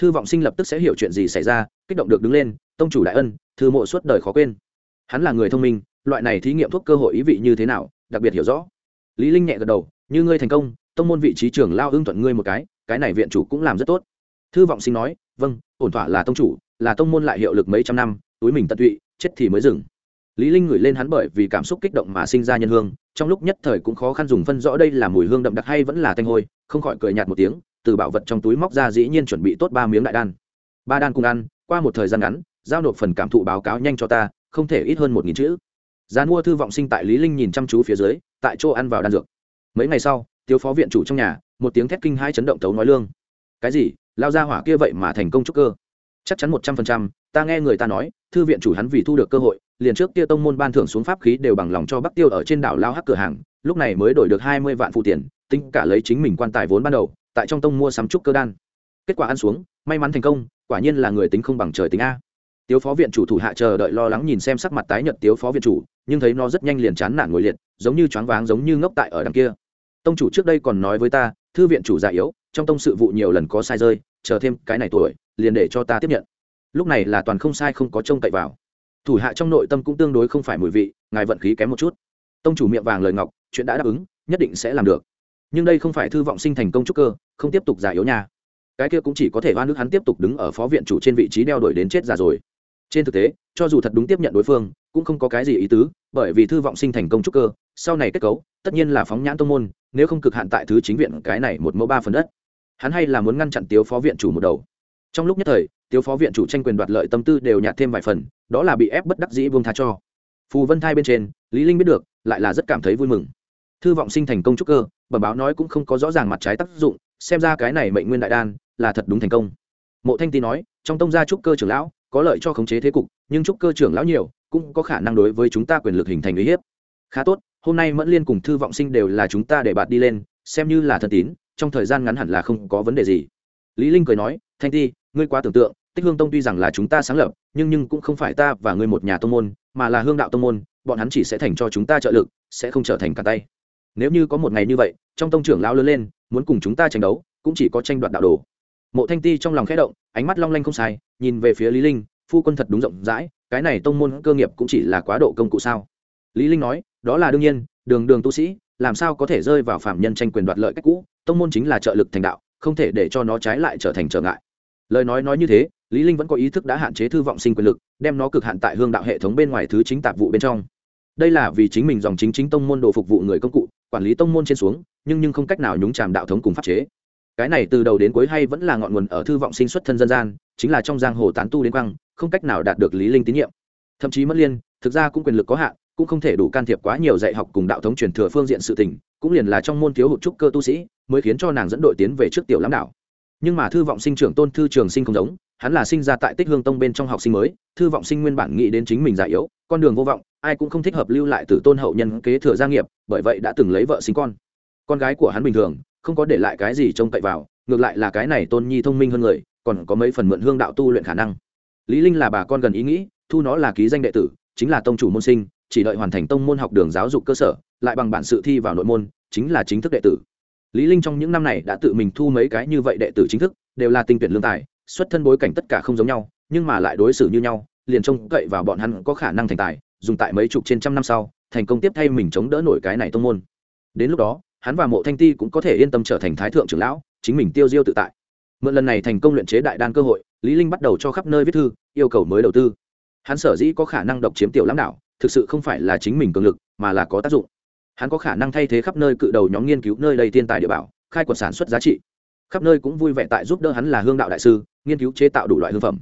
thư vọng sinh lập tức sẽ hiểu chuyện gì xảy ra, kích động được đứng lên, tông chủ đại ân, thư mộ suốt đời khó quên. Hắn là người thông minh, loại này thí nghiệm thuốc cơ hội ý vị như thế nào, đặc biệt hiểu rõ. Lý linh nhẹ gật đầu, như ngươi thành công, tông môn vị trí trưởng lao ưng thuận ngươi một cái cái này viện chủ cũng làm rất tốt. Thư vọng sinh nói vâng ổn thỏa là tông chủ, là tông môn lại hiệu lực mấy trăm năm, túi mình tận tụy, chết thì mới dừng. Lý linh ngửi lên hắn bởi vì cảm xúc kích động mà sinh ra nhân hương, trong lúc nhất thời cũng khó khăn dùng phân rõ đây là mùi hương đậm đặc hay vẫn là thanh hôi, không khỏi cười nhạt một tiếng từ bảo vật trong túi móc ra dĩ nhiên chuẩn bị tốt ba miếng đại đan. Ba đan cùng ăn, qua một thời gian ngắn, giao nộp phần cảm thụ báo cáo nhanh cho ta, không thể ít hơn một nghìn chữ. Gian mua thư vọng sinh tại lý linh nhìn chăm chú phía dưới, tại chỗ ăn vào đan dược. Mấy ngày sau tiêu phó viện chủ trong nhà, một tiếng thét kinh hai chấn động tấu nói lương. Cái gì? Lao ra hỏa kia vậy mà thành công trúc cơ? Chắc chắn một trăm phần trăm, ta nghe người ta nói, thư viện chủ hắn vì thu được cơ hội, liền trước kia tông môn ban thưởng xuống pháp khí đều bằng lòng cho bắc tiêu ở trên đảo lao hắc cửa hàng, lúc này mới đổi được hai mươi vạn phụ tiền, tính cả lấy chính mình quan tài vốn ban đầu tại trong tông mua sắm trúc cơ đan. Kết quả ăn xuống, may mắn thành công, quả nhiên là người tính không bằng trời tính a. Tiếu phó viện chủ thủ hạ chờ đợi lo lắng nhìn xem sắc mặt tái nhợt tiếu phó viện chủ, nhưng thấy nó rất nhanh liền chán nản ngồi liệt, giống như choáng váng giống như ngốc tại ở đằng kia. Tông chủ trước đây còn nói với ta, thư viện chủ già yếu, trong tông sự vụ nhiều lần có sai rơi, chờ thêm cái này tuổi, liền để cho ta tiếp nhận. Lúc này là toàn không sai không có trông cậy vào. Thủ hạ trong nội tâm cũng tương đối không phải mùi vị, ngài vận khí kém một chút. Tông chủ miệng vàng lời ngọc, chuyện đã đáp ứng, nhất định sẽ làm được nhưng đây không phải thư vọng sinh thành công trúc cơ không tiếp tục giả yếu nhà, cái kia cũng chỉ có thể oan nước hắn tiếp tục đứng ở phó viện chủ trên vị trí đeo đổi đến chết già rồi. Trên thực tế cho dù thật đúng tiếp nhận đối phương cũng không có cái gì ý tứ bởi vì thư vọng sinh thành công trúc cơ sau này kết cấu tất nhiên là phóng nhãn tông môn nếu không cực hạn tại thứ chính viện cái này một mẫu ba phần đất. Hắn hay là muốn ngăn chặn tiếu phó viện chủ một đầu. Trong lúc nhất thời tiếu phó viện chủ tranh quyền đoạt lợi tâm tư đều nhạt thêm vài phần đó là bị ép bất đắc dĩ vương tha cho. Phù vân thai bên trên lý linh biết được lại là rất cảm thấy vui mừng thư vọng sinh thành công trúc cơ, bẩm báo nói cũng không có rõ ràng mặt trái tác dụng, xem ra cái này mệnh nguyên đại đan là thật đúng thành công. Mộ thanh tý nói, trong tông gia trúc cơ trưởng lão, có lợi cho khống chế thế cục, nhưng trúc cơ trưởng lão nhiều, cũng có khả năng đối với chúng ta quyền lực hình thành uy hiếp. Khá tốt, hôm nay mẫn liên cùng thư vọng sinh đều là chúng ta để bạn đi lên, xem như là thân tín, trong thời gian ngắn hẳn là không có vấn đề gì. Lý linh cười nói, thanh ti ngươi quá tưởng tượng, tích hương tông tuy rằng là chúng ta sáng lập, nhưng nhưng cũng không phải ta và ngươi một nhà tông môn, mà là hương đạo tông môn, bọn hắn chỉ sẽ thành cho chúng ta trợ lực, sẽ không trở thành cả tay nếu như có một ngày như vậy, trong tông trưởng lão lớn lên, muốn cùng chúng ta tranh đấu, cũng chỉ có tranh đoạt đạo đồ. Mộ thanh ti trong lòng khẽ động, ánh mắt long lanh không sai, nhìn về phía lý linh, phu quân thật đúng rộng rãi, cái này tông môn cơ nghiệp cũng chỉ là quá độ công cụ sao? Lý linh nói, đó là đương nhiên, đường đường tu sĩ, làm sao có thể rơi vào phạm nhân tranh quyền đoạt lợi cách cũ, tông môn chính là trợ lực thành đạo, không thể để cho nó trái lại trở thành trở ngại. Lời nói nói như thế, lý linh vẫn có ý thức đã hạn chế thư vọng sinh quyền lực, đem nó cực hạn tại hương đạo hệ thống bên ngoài thứ chính tạp vụ bên trong. Đây là vì chính mình dòng chính chính tông môn đồ phục vụ người công cụ quản lý tông môn trên xuống, nhưng nhưng không cách nào nhúng chàm đạo thống cùng pháp chế. Cái này từ đầu đến cuối hay vẫn là ngọn nguồn ở thư vọng sinh xuất thân dân gian, chính là trong giang hồ tán tu đến quăng không cách nào đạt được lý linh tín nhiệm. Thậm chí mất liên, thực ra cũng quyền lực có hạn, cũng không thể đủ can thiệp quá nhiều dạy học cùng đạo thống truyền thừa phương diện sự tình, cũng liền là trong môn thiếu hụt trúc cơ tu sĩ, mới khiến cho nàng dẫn đội tiến về trước tiểu lãm đảo. Nhưng mà thư vọng sinh trưởng tôn thư trường sinh không giống, hắn là sinh ra tại tích hương tông bên trong học sinh mới, thư vọng sinh nguyên bản nghĩ đến chính mình già yếu, con đường vô vọng ai cũng không thích hợp lưu lại tử tôn hậu nhân kế thừa gia nghiệp, bởi vậy đã từng lấy vợ sinh con. Con gái của hắn bình thường, không có để lại cái gì trông cậy vào, ngược lại là cái này tôn nhi thông minh hơn người, còn có mấy phần mượn hương đạo tu luyện khả năng. Lý linh là bà con gần ý nghĩ, thu nó là ký danh đệ tử, chính là tông chủ môn sinh, chỉ đợi hoàn thành tông môn học đường giáo dục cơ sở, lại bằng bản sự thi vào nội môn, chính là chính thức đệ tử. Lý linh trong những năm này đã tự mình thu mấy cái như vậy đệ tử chính thức, đều là tinh tuyển lương tài, xuất thân bối cảnh tất cả không giống nhau, nhưng mà lại đối xử như nhau, liền trông cậy vào bọn hắn có khả năng thành tài dùng tại mấy chục trên trăm năm sau, thành công tiếp thay mình chống đỡ nổi cái này tông môn. Đến lúc đó, hắn và mộ thanh ti cũng có thể yên tâm trở thành thái thượng trưởng lão, chính mình tiêu diêu tự tại. Mượn lần này thành công luyện chế đại đan cơ hội, lý linh bắt đầu cho khắp nơi viết thư, yêu cầu mới đầu tư. Hắn sở dĩ có khả năng độc chiếm tiểu lãm đảo, thực sự không phải là chính mình cường lực, mà là có tác dụng. Hắn có khả năng thay thế khắp nơi cự đầu nhóm nghiên cứu nơi đây thiên tài địa bảo, khai quật sản xuất giá trị. Khắp nơi cũng vui vẻ tại giúp đỡ hắn là hương đạo đại sư, nghiên cứu chế tạo đủ loại hương phẩm.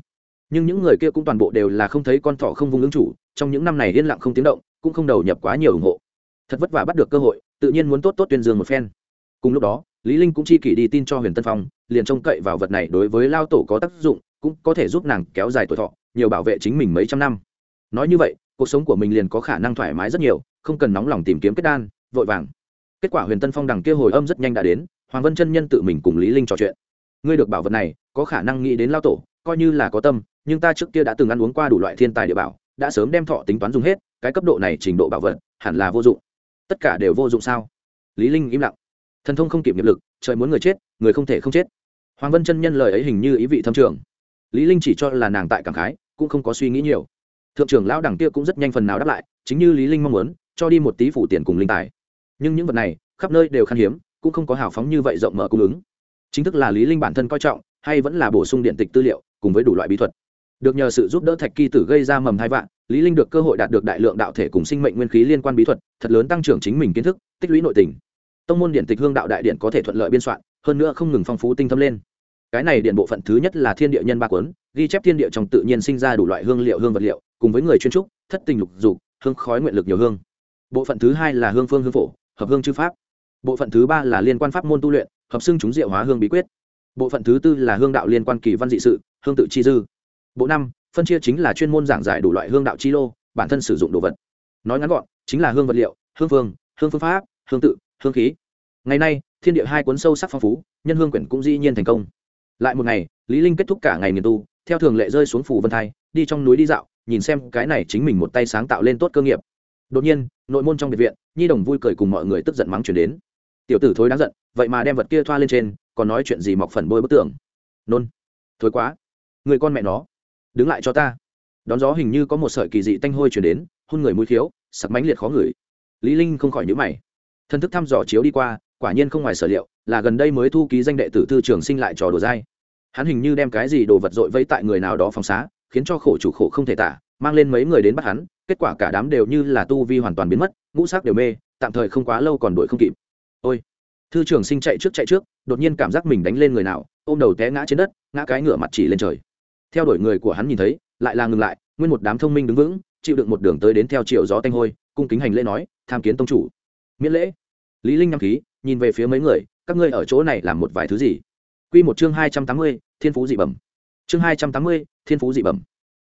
Nhưng những người kia cũng toàn bộ đều là không thấy con thỏ không vung ứng chủ trong những năm này yên lặng không tiếng động, cũng không đầu nhập quá nhiều ủng hộ. Thật vất vả bắt được cơ hội, tự nhiên muốn tốt tốt tuyên dương một phen. Cùng lúc đó, lý linh cũng chi kỷ đi tin cho huyền tân phong, liền trông cậy vào vật này đối với lao tổ có tác dụng, cũng có thể giúp nàng kéo dài tuổi thọ, nhiều bảo vệ chính mình mấy trăm năm. Nói như vậy, cuộc sống của mình liền có khả năng thoải mái rất nhiều, không cần nóng lòng tìm kiếm kết đan, vội vàng. Kết quả huyền tân phong đằng kia hồi âm rất nhanh đã đến, hoàng vân chân nhân tự mình cùng lý linh trò chuyện. Ngươi được bảo vật này, có khả năng nghĩ đến lao tổ, coi như là có tâm, nhưng ta trước kia đã từng ăn uống qua đủ loại thiên tài địa bảo đã sớm đem thọ tính toán dùng hết, cái cấp độ này trình độ bảo vật hẳn là vô dụng. Tất cả đều vô dụng sao? Lý linh im lặng. Thần thông không kịp nghiệp lực, trời muốn người chết, người không thể không chết. Hoàng vân chân nhân lời ấy hình như ý vị thâm trường. Lý linh chỉ cho là nàng tại cảm khái, cũng không có suy nghĩ nhiều. Thượng trưởng lão đẳng kia cũng rất nhanh phần nào đáp lại, chính như lý linh mong muốn, cho đi một tí phủ tiền cùng linh tài. Nhưng những vật này, khắp nơi đều khan hiếm, cũng không có hào phóng như vậy rộng mở cung ứng. Chính thức là lý linh bản thân coi trọng, hay vẫn là bổ sung điện tịch tư liệu, cùng với đủ loại bí thuật được nhờ sự giúp đỡ thạch kỳ tử gây ra mầm hai vạn, lý linh được cơ hội đạt được đại lượng đạo thể cùng sinh mệnh nguyên khí liên quan bí thuật, thật lớn tăng trưởng chính mình kiến thức, tích lũy nội tình. Tông môn điện tịch hương đạo đại điện có thể thuận lợi biên soạn, hơn nữa không ngừng phong phú tinh thâm lên. Cái này điện bộ phận thứ nhất là thiên địa nhân ba cuốn, ghi chép thiên địa trong tự nhiên sinh ra đủ loại hương liệu, hương vật liệu, cùng với người chuyên trúc, thất tình lục dục, hương khói nguyện lực nhiều hương. Bộ phận thứ hai là hương phương hương phổ, hợp hương chư pháp. Bộ phận thứ ba là liên quan pháp môn tu luyện, hợp xưng chúng diệu hóa hương bí quyết. Bộ phận thứ tư là hương đạo liên quan kỳ văn dị sự, hương tự chi dư bộ năm, phân chia chính là chuyên môn giảng giải đủ loại hương đạo chi lô, bản thân sử dụng đồ vật. Nói ngắn gọn, chính là hương vật liệu, hương phương hương phương pháp, hương tự, hương khí. Ngày nay, thiên địa hai cuốn sâu sắc phong phú, nhân hương quyển cũng dĩ nhiên thành công. Lại một ngày, lý linh kết thúc cả ngày nghiền tu, theo thường lệ rơi xuống phủ vân thai, đi trong núi đi dạo, nhìn xem cái này chính mình một tay sáng tạo lên tốt cơ nghiệp. Đột nhiên, nội môn trong biệt viện, nhi đồng vui cười cùng mọi người tức giận mắng chuyển đến. Tiểu tử thối đáng giận, vậy mà đem vật kia thoa lên trên, còn nói chuyện gì mọc phần bôi bức tường. Nôn. Thối quá. Người con mẹ nó đứng lại cho ta. Đón gió hình như có một sợi kỳ dị tanh hôi chuyển đến, hôn người mũi thiếu sặc mánh liệt khó ngửi. Lý linh không khỏi nhíu mày. Thân thức thăm dò chiếu đi qua, quả nhiên không ngoài sở liệu, là gần đây mới thu ký danh đệ tử thư trường sinh lại trò đồ dai. Hắn hình như đem cái gì đồ vật dội vẫy tại người nào đó phòng xá, khiến cho khổ chủ khổ không thể tả, mang lên mấy người đến bắt hắn, kết quả cả đám đều như là tu vi hoàn toàn biến mất, ngũ sắc đều mê, tạm thời không quá lâu còn đuổi không kịp. Ôi! Thư trường sinh chạy trước chạy trước, đột nhiên cảm giác mình đánh lên người nào, ôm đầu té ngã trên đất, ngã cái ngửa mặt chỉ lên trời theo đuổi người của hắn nhìn thấy lại là ngừng lại nguyên một đám thông minh đứng vững chịu đựng một đường tới đến theo chiều gió tanh hôi cung kính hành lễ nói tham kiến tông chủ. Miễn lễ. Lý linh năm khí nhìn về phía mấy người các ngươi ở chỗ này làm một vài thứ gì? Quy một chương hai trăm tám mươi, thiên phú dị bẩm. Chương hai trăm tám mươi, thiên phú dị bẩm.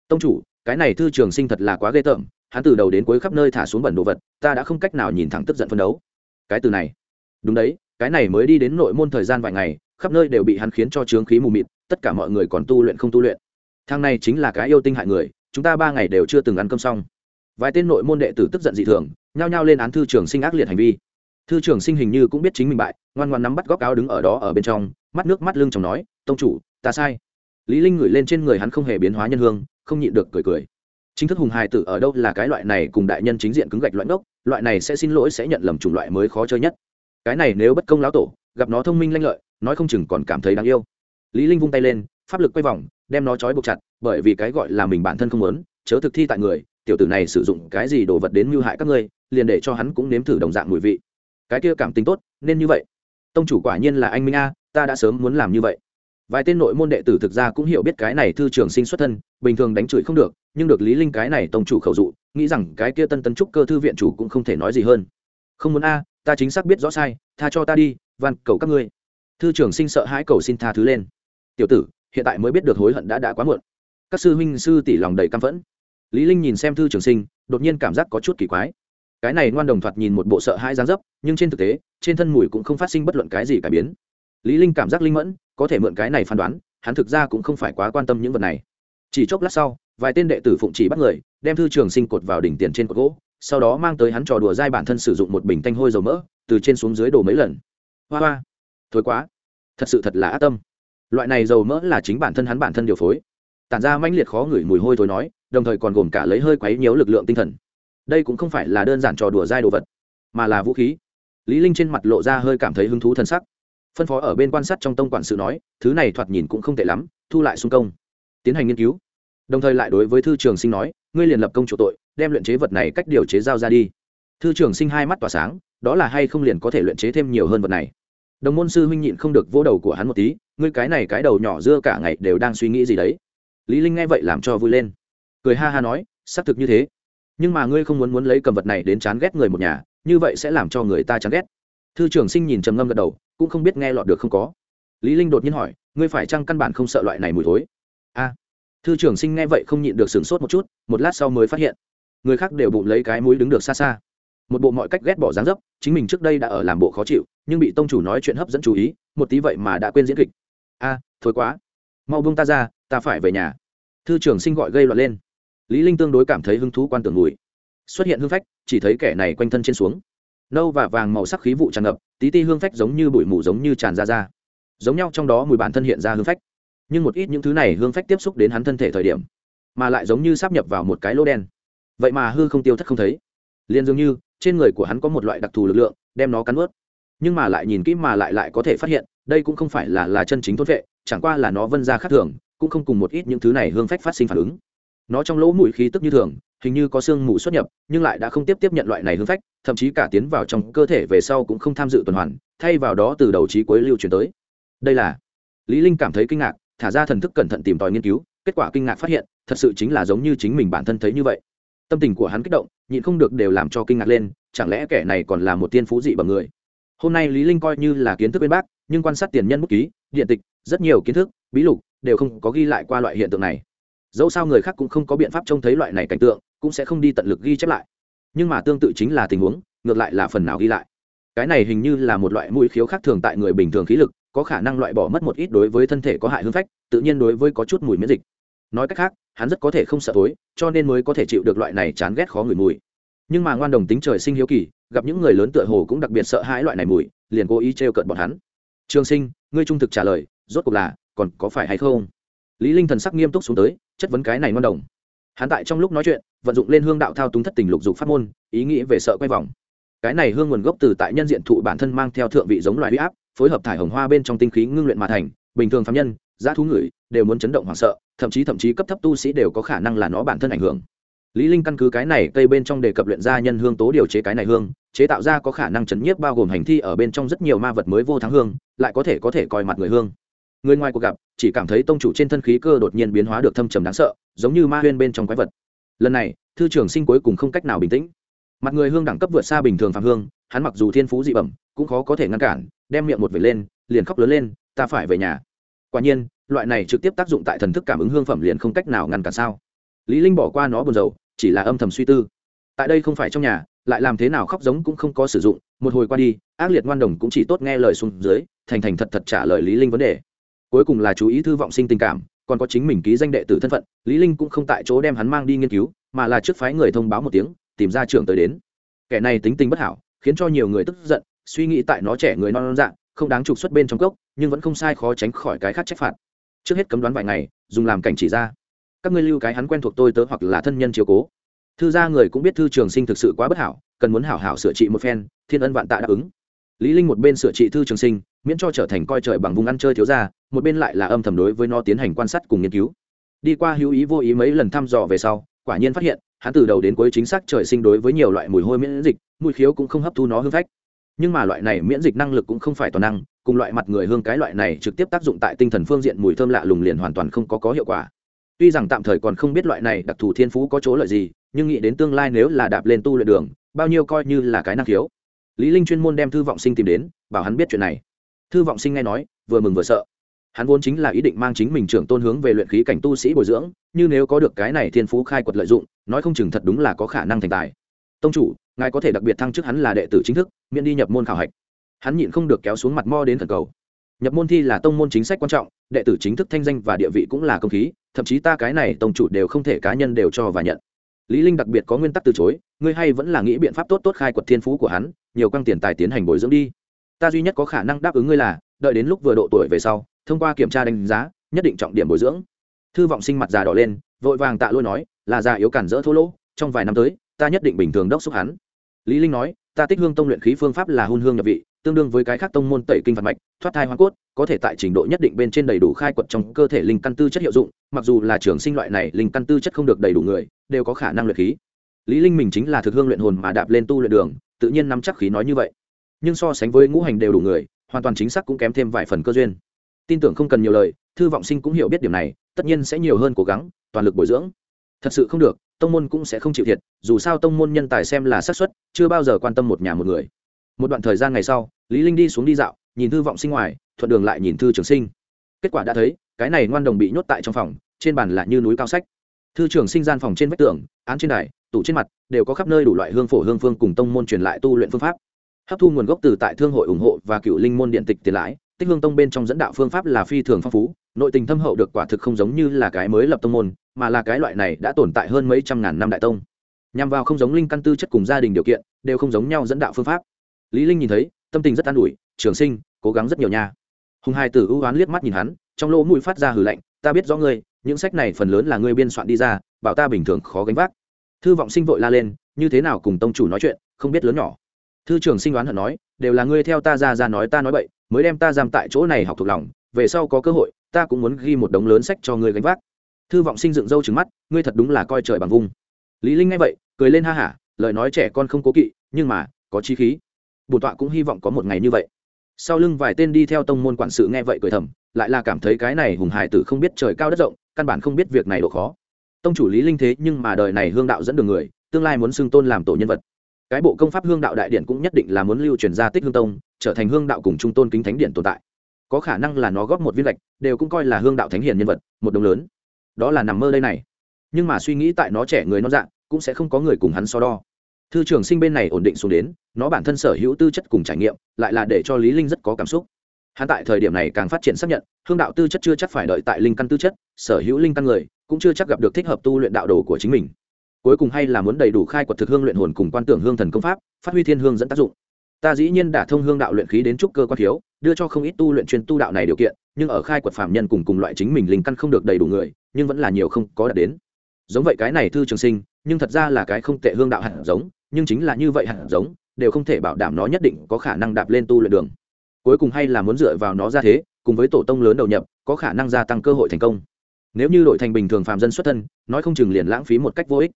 Tông chủ cái này thư trường sinh thật là quá ghê tởm hắn từ đầu đến cuối khắp nơi thả xuống bẩn đồ vật ta đã không cách nào nhìn thẳng tức giận phân đấu. Cái từ này. Đúng đấy cái này mới đi đến nội môn thời gian vài ngày khắp nơi đều bị hắn khiến cho trướng khí mù mịt tất cả mọi người còn tu luyện không tu luyện thang này chính là cái yêu tinh hại người, chúng ta ba ngày đều chưa từng ăn cơm xong. Vài tên nội môn đệ tử tức giận dị thường, nhao nhao lên án thư trường sinh ác liệt hành vi. Thư trường sinh hình như cũng biết chính mình bại, ngoan ngoan nắm bắt góc áo đứng ở đó ở bên trong, mắt nước mắt lưng chồng nói, tông chủ, ta sai. Lý linh ngửi lên trên người hắn không hề biến hóa nhân hương, không nhịn được cười cười. Chính thức hùng hài tử ở đâu là cái loại này cùng đại nhân chính diện cứng gạch loạn gốc loại này sẽ xin lỗi sẽ nhận lầm chủng loại mới khó chơi nhất. Cái này nếu bất công lão tổ, gặp nó thông minh lanh lợi, nói không chừng còn cảm thấy đáng yêu. Lý linh vung tay lên pháp lực quay vòng, đem nó trói buộc chặt, bởi vì cái gọi là mình bản thân không muốn, chớ thực thi tại người, tiểu tử này sử dụng cái gì đồ vật đến mưu hại các ngươi, liền để cho hắn cũng nếm thử đồng dạng mùi vị. Cái kia cảm tính tốt, nên như vậy. Tông chủ quả nhiên là anh minh a, ta đã sớm muốn làm như vậy. Vài tên nội môn đệ tử thực ra cũng hiểu biết cái này thư trường sinh xuất thân, bình thường đánh chửi không được, nhưng được lý linh cái này tông chủ khẩu dụ, nghĩ rằng cái kia tân tân trúc cơ thư viện chủ cũng không thể nói gì hơn. Không muốn a, ta chính xác biết rõ sai, tha cho ta đi, van cầu các ngươi. Thư trưởng sinh sợ hãi cầu xin tha thứ lên. Tiểu tử hiện tại mới biết được hối hận đã đã quá muộn. Các sư huynh sư tỷ lòng đầy căm phẫn. Lý linh nhìn xem thư trường sinh, đột nhiên cảm giác có chút kỳ quái. Cái này ngoan đồng thoạt nhìn một bộ sợ hãi dáng dấp, nhưng trên thực tế, trên thân mùi cũng không phát sinh bất luận cái gì cải biến. Lý linh cảm giác linh mẫn, có thể mượn cái này phán đoán, hắn thực ra cũng không phải quá quan tâm những vật này. Chỉ chốc lát sau, vài tên đệ tử phụng chỉ bắt người, đem thư trường sinh cột vào đỉnh tiền trên cột gỗ, sau đó mang tới hắn trò đùa dai bản thân sử dụng một bình thanh hôi dầu mỡ, từ trên xuống dưới đổ mấy lần. Hoa hoa thối quá. Thật sự thật là ác tâm loại này dầu mỡ là chính bản thân hắn bản thân điều phối. Tản ra mãnh liệt khó ngửi mùi hôi thối nói, đồng thời còn gồm cả lấy hơi quấy nhiễu lực lượng tinh thần. Đây cũng không phải là đơn giản trò đùa dai đồ vật, mà là vũ khí. Lý linh trên mặt lộ ra hơi cảm thấy hứng thú thần sắc. Phân phó ở bên quan sát trong tông quản sự nói, thứ này thoạt nhìn cũng không tệ lắm, thu lại xung công. Tiến hành nghiên cứu. Đồng thời lại đối với thư trường sinh nói, ngươi liền lập công chủ tội, đem luyện chế vật này cách điều chế giao ra đi. Thư trường sinh hai mắt tỏa sáng, đó là hay không liền có thể luyện chế thêm nhiều hơn vật này đồng môn sư huynh nhịn không được vỗ đầu của hắn một tí, ngươi cái này cái đầu nhỏ dưa cả ngày đều đang suy nghĩ gì đấy. Lý linh nghe vậy làm cho vui lên. Cười ha ha nói, xác thực như thế. Nhưng mà ngươi không muốn muốn lấy cầm vật này đến chán ghét người một nhà, như vậy sẽ làm cho người ta chán ghét. Thư trưởng sinh nhìn trầm ngâm gật đầu, cũng không biết nghe lọt được không có. Lý linh đột nhiên hỏi, ngươi phải chăng căn bản không sợ loại này mùi thối? A. À. Thư trưởng sinh nghe vậy không nhịn được sửng sốt một chút, một lát sau mới phát hiện. Người khác đều bụng lấy cái mũi đứng được xa xa một bộ mọi cách ghét bỏ dáng dấp, chính mình trước đây đã ở làm bộ khó chịu, nhưng bị tông chủ nói chuyện hấp dẫn chú ý, một tí vậy mà đã quên diễn kịch. A, thôi quá. Mau buông ta ra, ta phải về nhà. Thư trưởng sinh gọi gây loạn lên. Lý linh tương đối cảm thấy hứng thú quan tưởng mùi. Xuất hiện hương phách, chỉ thấy kẻ này quanh thân trên xuống. Nâu và vàng màu sắc khí vụ tràn ngập, tí ti hương phách giống như bụi mù giống như tràn ra ra. Giống nhau trong đó mùi bản thân hiện ra hương phách. Nhưng một ít những thứ này hương phách tiếp xúc đến hắn thân thể thời điểm, mà lại giống như sắp nhập vào một cái lỗ đen. Vậy mà hư không tiêu thất không thấy liền dường như trên người của hắn có một loại đặc thù lực lượng, đem nó cắn ướt nhưng mà lại nhìn kỹ mà lại lại có thể phát hiện, đây cũng không phải là là chân chính thôn vệ, chẳng qua là nó vân ra khác thường, cũng không cùng một ít những thứ này hương phách phát sinh phản ứng. Nó trong lỗ mũi khí tức như thường, hình như có xương mù xuất nhập, nhưng lại đã không tiếp tiếp nhận loại này hương phách, thậm chí cả tiến vào trong cơ thể về sau cũng không tham dự tuần hoàn, thay vào đó từ đầu trí cuối lưu truyền tới. Đây là lý linh cảm thấy kinh ngạc, thả ra thần thức cẩn thận tìm tòi nghiên cứu, kết quả kinh ngạc phát hiện, thật sự chính là giống như chính mình bản thân thấy như vậy tâm tình của hắn kích động, nhịn không được đều làm cho kinh ngạc lên, chẳng lẽ kẻ này còn là một tiên phú dị bằng người? Hôm nay lý linh coi như là kiến thức bên bác, nhưng quan sát tiền nhân bút ký, điện tịch, rất nhiều kiến thức, bí lục đều không có ghi lại qua loại hiện tượng này. Dẫu sao người khác cũng không có biện pháp trông thấy loại này cảnh tượng, cũng sẽ không đi tận lực ghi chép lại. Nhưng mà tương tự chính là tình huống, ngược lại là phần nào ghi lại. Cái này hình như là một loại mũi khiếu khác thường tại người bình thường khí lực, có khả năng loại bỏ mất một ít đối với thân thể có hại hương phách, tự nhiên đối với có chút mùi miễn dịch nói cách khác, hắn rất có thể không sợ tối cho nên mới có thể chịu được loại này chán ghét khó ngửi mùi. Nhưng mà ngoan đồng tính trời sinh hiếu kỳ, gặp những người lớn tựa hồ cũng đặc biệt sợ hãi loại này mùi, liền cố ý t r e o cợt bọn hắn. Trường sinh, ngươi trung thực trả lời, rốt cuộc là, còn có phải hay không? Lý linh thần sắc nghiêm túc xuống tới, chất vấn cái này ngoan đồng. Hắn tại trong lúc nói chuyện, vận dụng lên hương đạo thao túng thất tình lục dục pháp môn, ý nghĩ về sợ quay vòng. Cái này hương nguồn gốc từ tại nhân diện thụ bản thân mang theo thượng vị giống loài huy áp, phối hợp thải hồng hoa bên trong tinh khí ngưng luyện mà thành, bình thường phạm nhân giá thú người, đều muốn chấn động hoảng sợ, thậm chí thậm chí cấp thấp tu sĩ đều có khả năng là nó bản thân ảnh hưởng. Lý linh căn cứ cái này cây bên trong đề cập luyện ra nhân hương tố điều chế cái này hương, chế tạo ra có khả năng chấn nhiếp bao gồm hành thi ở bên trong rất nhiều ma vật mới vô thắng hương, lại có thể có thể coi mặt người hương. Người ngoài cuộc gặp, chỉ cảm thấy tông chủ trên thân khí cơ đột nhiên biến hóa được thâm trầm đáng sợ, giống như ma huyên bên trong quái vật. Lần này, thư trưởng sinh cuối cùng không cách nào bình tĩnh. Mặt người hương đẳng cấp vượt xa bình thường phạm hương, hắn mặc dù thiên phú dị bẩm, cũng khó có thể ngăn cản, đem miệng một vẩy lên, liền khóc lớn lên, ta phải về nhà. Quả nhiên loại này trực tiếp tác dụng tại thần thức cảm ứng hương phẩm liền không cách nào ngăn cản sao? Lý linh bỏ qua nó buồn rầu, chỉ là âm thầm suy tư. Tại đây không phải trong nhà, lại làm thế nào khóc giống cũng không có sử dụng, một hồi qua đi, ác liệt ngoan đồng cũng chỉ tốt nghe lời xuống dưới, thành thành thật thật trả lời lý linh vấn đề. Cuối cùng là chú ý thư vọng sinh tình cảm, còn có chính mình ký danh đệ tử thân phận, lý linh cũng không tại chỗ đem hắn mang đi nghiên cứu, mà là trước phái người thông báo một tiếng, tìm ra trưởng tới đến. Kẻ này tính tình bất hảo, khiến cho nhiều người tức giận, suy nghĩ tại nó trẻ người non non dạng, không đáng trục xuất bên trong cốc, nhưng vẫn không sai khó tránh khỏi cái khác trách phạt trước hết cấm đoán vài ngày, dùng làm cảnh chỉ ra. Các ngươi lưu cái hắn quen thuộc tôi tớ hoặc là thân nhân chiếu cố. Thư gia người cũng biết thư trường sinh thực sự quá bất hảo, cần muốn hảo hảo sửa trị một phen, thiên ân vạn tạ đáp ứng. Lý linh một bên sửa trị thư trường sinh, miễn cho trở thành coi trời bằng vùng ăn chơi thiếu gia, một bên lại là âm thầm đối với nó tiến hành quan sát cùng nghiên cứu. Đi qua hữu ý vô ý mấy lần thăm dò về sau, quả nhiên phát hiện, hắn từ đầu đến cuối chính xác trời sinh đối với nhiều loại mùi hôi miễn dịch, mùi khiếu cũng không hấp thu nó hư phách. Nhưng mà loại này miễn dịch năng lực cũng không phải toàn năng cùng loại mặt người hương cái loại này trực tiếp tác dụng tại tinh thần phương diện mùi thơm lạ lùng liền hoàn toàn không có có hiệu quả. Tuy rằng tạm thời còn không biết loại này đặc thù thiên phú có chỗ lợi gì, nhưng nghĩ đến tương lai nếu là đạp lên tu luyện đường, bao nhiêu coi như là cái năng khiếu. Lý linh chuyên môn đem thư vọng sinh tìm đến, bảo hắn biết chuyện này. Thư vọng sinh nghe nói, vừa mừng vừa sợ. Hắn vốn chính là ý định mang chính mình trưởng tôn hướng về luyện khí cảnh tu sĩ bồi dưỡng nhưng nếu có được cái này thiên phú khai quật lợi dụng, nói không chừng thật đúng là có khả năng thành tài. Tông chủ, ngài có thể đặc biệt thăng chức hắn là đệ tử chính thức, miễn đi nhập môn khảo hạch hắn nhịn không được kéo xuống mặt mo đến thần cầu. Nhập môn thi là tông môn chính sách quan trọng, đệ tử chính thức thanh danh và địa vị cũng là công khí, thậm chí ta cái này tông chủ đều không thể cá nhân đều cho và nhận. Lý linh đặc biệt có nguyên tắc từ chối, ngươi hay vẫn là nghĩ biện pháp tốt tốt khai quật thiên phú của hắn, nhiều quang tiền tài tiến hành bồi dưỡng đi. Ta duy nhất có khả năng đáp ứng ngươi là, đợi đến lúc vừa độ tuổi về sau, thông qua kiểm tra đánh giá, nhất định trọng điểm bồi dưỡng. Thư vọng sinh mặt già đỏ lên, vội vàng tạ lôi nói, là già yếu cản rỡ thô lỗ, trong vài năm tới, ta nhất định bình thường đốc xúc hắn. Lý linh nói, ta tích hương tông luyện khí phương pháp là hun hương nhập vị tương đương với cái khác tông môn tẩy kinh phạt mạch, thoát thai hoa cốt, có thể tại trình độ nhất định bên trên đầy đủ khai quật trong cơ thể linh căn tư chất hiệu dụng, mặc dù là trường sinh loại này linh căn tư chất không được đầy đủ người, đều có khả năng luyện khí. Lý linh mình chính là thực hương luyện hồn mà đạp lên tu luyện đường, tự nhiên nắm chắc khí nói như vậy. Nhưng so sánh với ngũ hành đều đủ người, hoàn toàn chính xác cũng kém thêm vài phần cơ duyên. Tin tưởng không cần nhiều lời, thư vọng sinh cũng hiểu biết điểm này, tất nhiên sẽ nhiều hơn cố gắng, toàn lực bồi dưỡng. Thật sự không được, tông môn cũng sẽ không chịu thiệt, dù sao tông môn nhân tài xem là xác suất, chưa bao giờ quan tâm một nhà một người một đoạn thời gian ngày sau, lý linh đi xuống đi dạo, nhìn thư vọng sinh ngoài, thuận đường lại nhìn thư trường sinh. Kết quả đã thấy, cái này ngoan đồng bị nhốt tại trong phòng, trên bàn là như núi cao sách. Thư trường sinh gian phòng trên vách tường, án trên đài, tủ trên mặt, đều có khắp nơi đủ loại hương phổ hương phương cùng tông môn truyền lại tu luyện phương pháp. Hấp thu nguồn gốc từ tại thương hội ủng hộ và cựu linh môn điện tịch tiền lãi, tích hương tông bên trong dẫn đạo phương pháp là phi thường phong phú, nội tình thâm hậu được quả thực không giống như là cái mới lập tông môn, mà là cái loại này đã tồn tại hơn mấy trăm ngàn năm đại tông. Nhằm vào không giống linh căn tư chất cùng gia đình điều kiện, đều không giống nhau dẫn đạo phương pháp lý linh nhìn thấy, tâm tình rất an ủi, trường sinh, cố gắng rất nhiều nha. Hùng hai tử ưu oán liếc mắt nhìn hắn, trong lỗ mũi phát ra hừ lạnh, ta biết rõ ngươi, những sách này phần lớn là ngươi biên soạn đi ra, bảo ta bình thường khó gánh vác. Thư vọng sinh vội la lên, như thế nào cùng tông chủ nói chuyện, không biết lớn nhỏ. Thư trưởng sinh đoán hận nói, đều là ngươi theo ta ra ra nói ta nói bậy, mới đem ta giam tại chỗ này học thuộc lòng, về sau có cơ hội, ta cũng muốn ghi một đống lớn sách cho ngươi gánh vác. Thư vọng sinh dựng râu trừng mắt, ngươi thật đúng là coi trời bằng vung. Lý linh nghe vậy, cười lên ha hả, lời nói trẻ con không cố kỵ, nhưng mà, có chi khí bổn tọa cũng hy vọng có một ngày như vậy. Sau lưng vài tên đi theo tông môn quản sự nghe vậy cười thầm, lại là cảm thấy cái này hùng hải tử không biết trời cao đất rộng, căn bản không biết việc này độ khó. Tông chủ lý linh thế nhưng mà đời này hương đạo dẫn đường người, tương lai muốn xưng tôn làm tổ nhân vật. Cái bộ công pháp hương đạo đại điển cũng nhất định là muốn lưu truyền ra tích hương tông, trở thành hương đạo cùng trung tôn kính thánh điển tồn tại. Có khả năng là nó góp một viên lệch đều cũng coi là hương đạo thánh hiền nhân vật, một đồng lớn. Đó là nằm mơ đây này. Nhưng mà suy nghĩ tại nó trẻ người nó dạng cũng sẽ không có người cùng hắn so đo thư trường sinh bên này ổn định xuống đến, nó bản thân sở hữu tư chất cùng trải nghiệm, lại là để cho lý linh rất có cảm xúc. Hắn tại thời điểm này càng phát triển xác nhận, hương đạo tư chất chưa chắc phải đợi tại linh căn tư chất, sở hữu linh căn người, cũng chưa chắc gặp được thích hợp tu luyện đạo đồ của chính mình. Cuối cùng hay là muốn đầy đủ khai quật thực hương luyện hồn cùng quan tưởng hương thần công pháp, phát huy thiên hương dẫn tác dụng. Ta dĩ nhiên đã thông hương đạo luyện khí đến trúc cơ quan thiếu, đưa cho không ít tu luyện chuyên tu đạo này điều kiện, nhưng ở khai quật phạm nhân cùng cùng loại chính mình linh căn không được đầy đủ người, nhưng vẫn là nhiều không có đạt đến. Giống vậy cái này thư trường sinh nhưng thật ra là cái không tệ hương đạo hạt giống, nhưng chính là như vậy hạt giống, đều không thể bảo đảm nó nhất định có khả năng đạp lên tu luyện đường. Cuối cùng hay là muốn dựa vào nó ra thế, cùng với tổ tông lớn đầu nhập, có khả năng gia tăng cơ hội thành công. Nếu như đội thành bình thường phạm dân xuất thân, nói không chừng liền lãng phí một cách vô ích.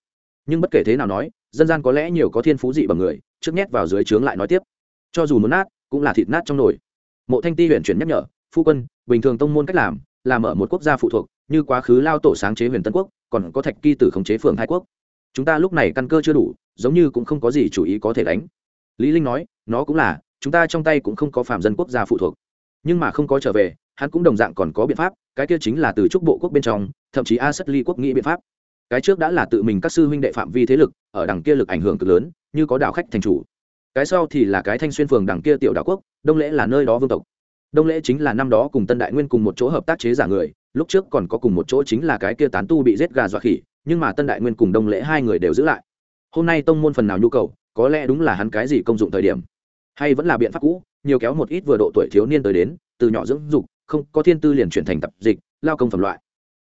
Nhưng bất kể thế nào nói, dân gian có lẽ nhiều có thiên phú dị bằng người, trước nhét vào dưới trướng lại nói tiếp. Cho dù muốn nát, cũng là thịt nát trong nồi. Mộ thanh ti huyện chuyển nhắc nhở, phu quân, bình thường tông môn cách làm làm ở một quốc gia phụ thuộc, như quá khứ lao tổ sáng chế huyền tân quốc, còn có thạch kỳ tử khống chế phường hai quốc chúng ta lúc này căn cơ chưa đủ, giống như cũng không có gì chủ ý có thể đánh. Lý linh nói, nó cũng là, chúng ta trong tay cũng không có phạm dân quốc gia phụ thuộc. Nhưng mà không có trở về, hắn cũng đồng dạng còn có biện pháp, cái kia chính là từ trúc bộ quốc bên trong, thậm chí a sất ly quốc nghĩ biện pháp. Cái trước đã là tự mình các sư huynh đệ phạm vi thế lực, ở đằng kia lực ảnh hưởng cực lớn, như có đạo khách thành chủ. Cái sau thì là cái thanh xuyên phường đằng kia tiểu đạo quốc, đông lễ là nơi đó vương tộc. Đông lễ chính là năm đó cùng tân đại nguyên cùng một chỗ hợp tác chế giả người, lúc trước còn có cùng một chỗ chính là cái kia tán tu bị giết gà dọa khỉ nhưng mà tân đại nguyên cùng đông lễ hai người đều giữ lại. Hôm nay tông môn phần nào nhu cầu, có lẽ đúng là hắn cái gì công dụng thời điểm. Hay vẫn là biện pháp cũ, nhiều kéo một ít vừa độ tuổi thiếu niên tới đến, từ nhỏ dưỡng dục, không, có thiên tư liền chuyển thành tập dịch, lao công phẩm loại.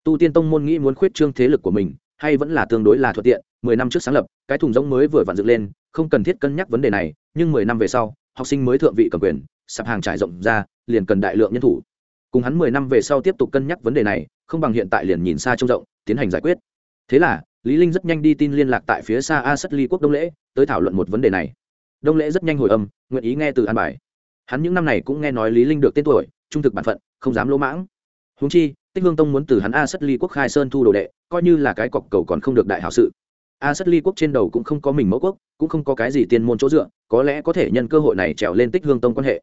Tu tiên tông môn nghĩ muốn khuyết trương thế lực của mình, hay vẫn là tương đối là thuận tiện, mười năm trước sáng lập, cái thùng giống mới vừa vặn dựng lên, không cần thiết cân nhắc vấn đề này, nhưng mười năm về sau, học sinh mới thượng vị cầm quyền, sạp hàng trải rộng ra, liền cần đại lượng nhân thủ. Cùng hắn mười năm về sau tiếp tục cân nhắc vấn đề này, không bằng hiện tại liền nhìn xa trông rộng, tiến hành giải quyết thế là, lý linh rất nhanh đi tin liên lạc tại phía xa a sất ly quốc đông lễ, tới thảo luận một vấn đề này. Đông lễ rất nhanh hồi âm, nguyện ý nghe từ an bài. Hắn những năm này cũng nghe nói lý linh được tên tuổi, trung thực bản phận, không dám lỗ mãng. Huống chi, tích hương tông muốn từ hắn a sất ly quốc khai sơn thu đồ đệ, coi như là cái cọc cầu còn không được đại hảo sự. A sất ly quốc trên đầu cũng không có mình mẫu quốc, cũng không có cái gì tiên môn chỗ dựa, có lẽ có thể nhân cơ hội này trèo lên tích hương tông quan hệ.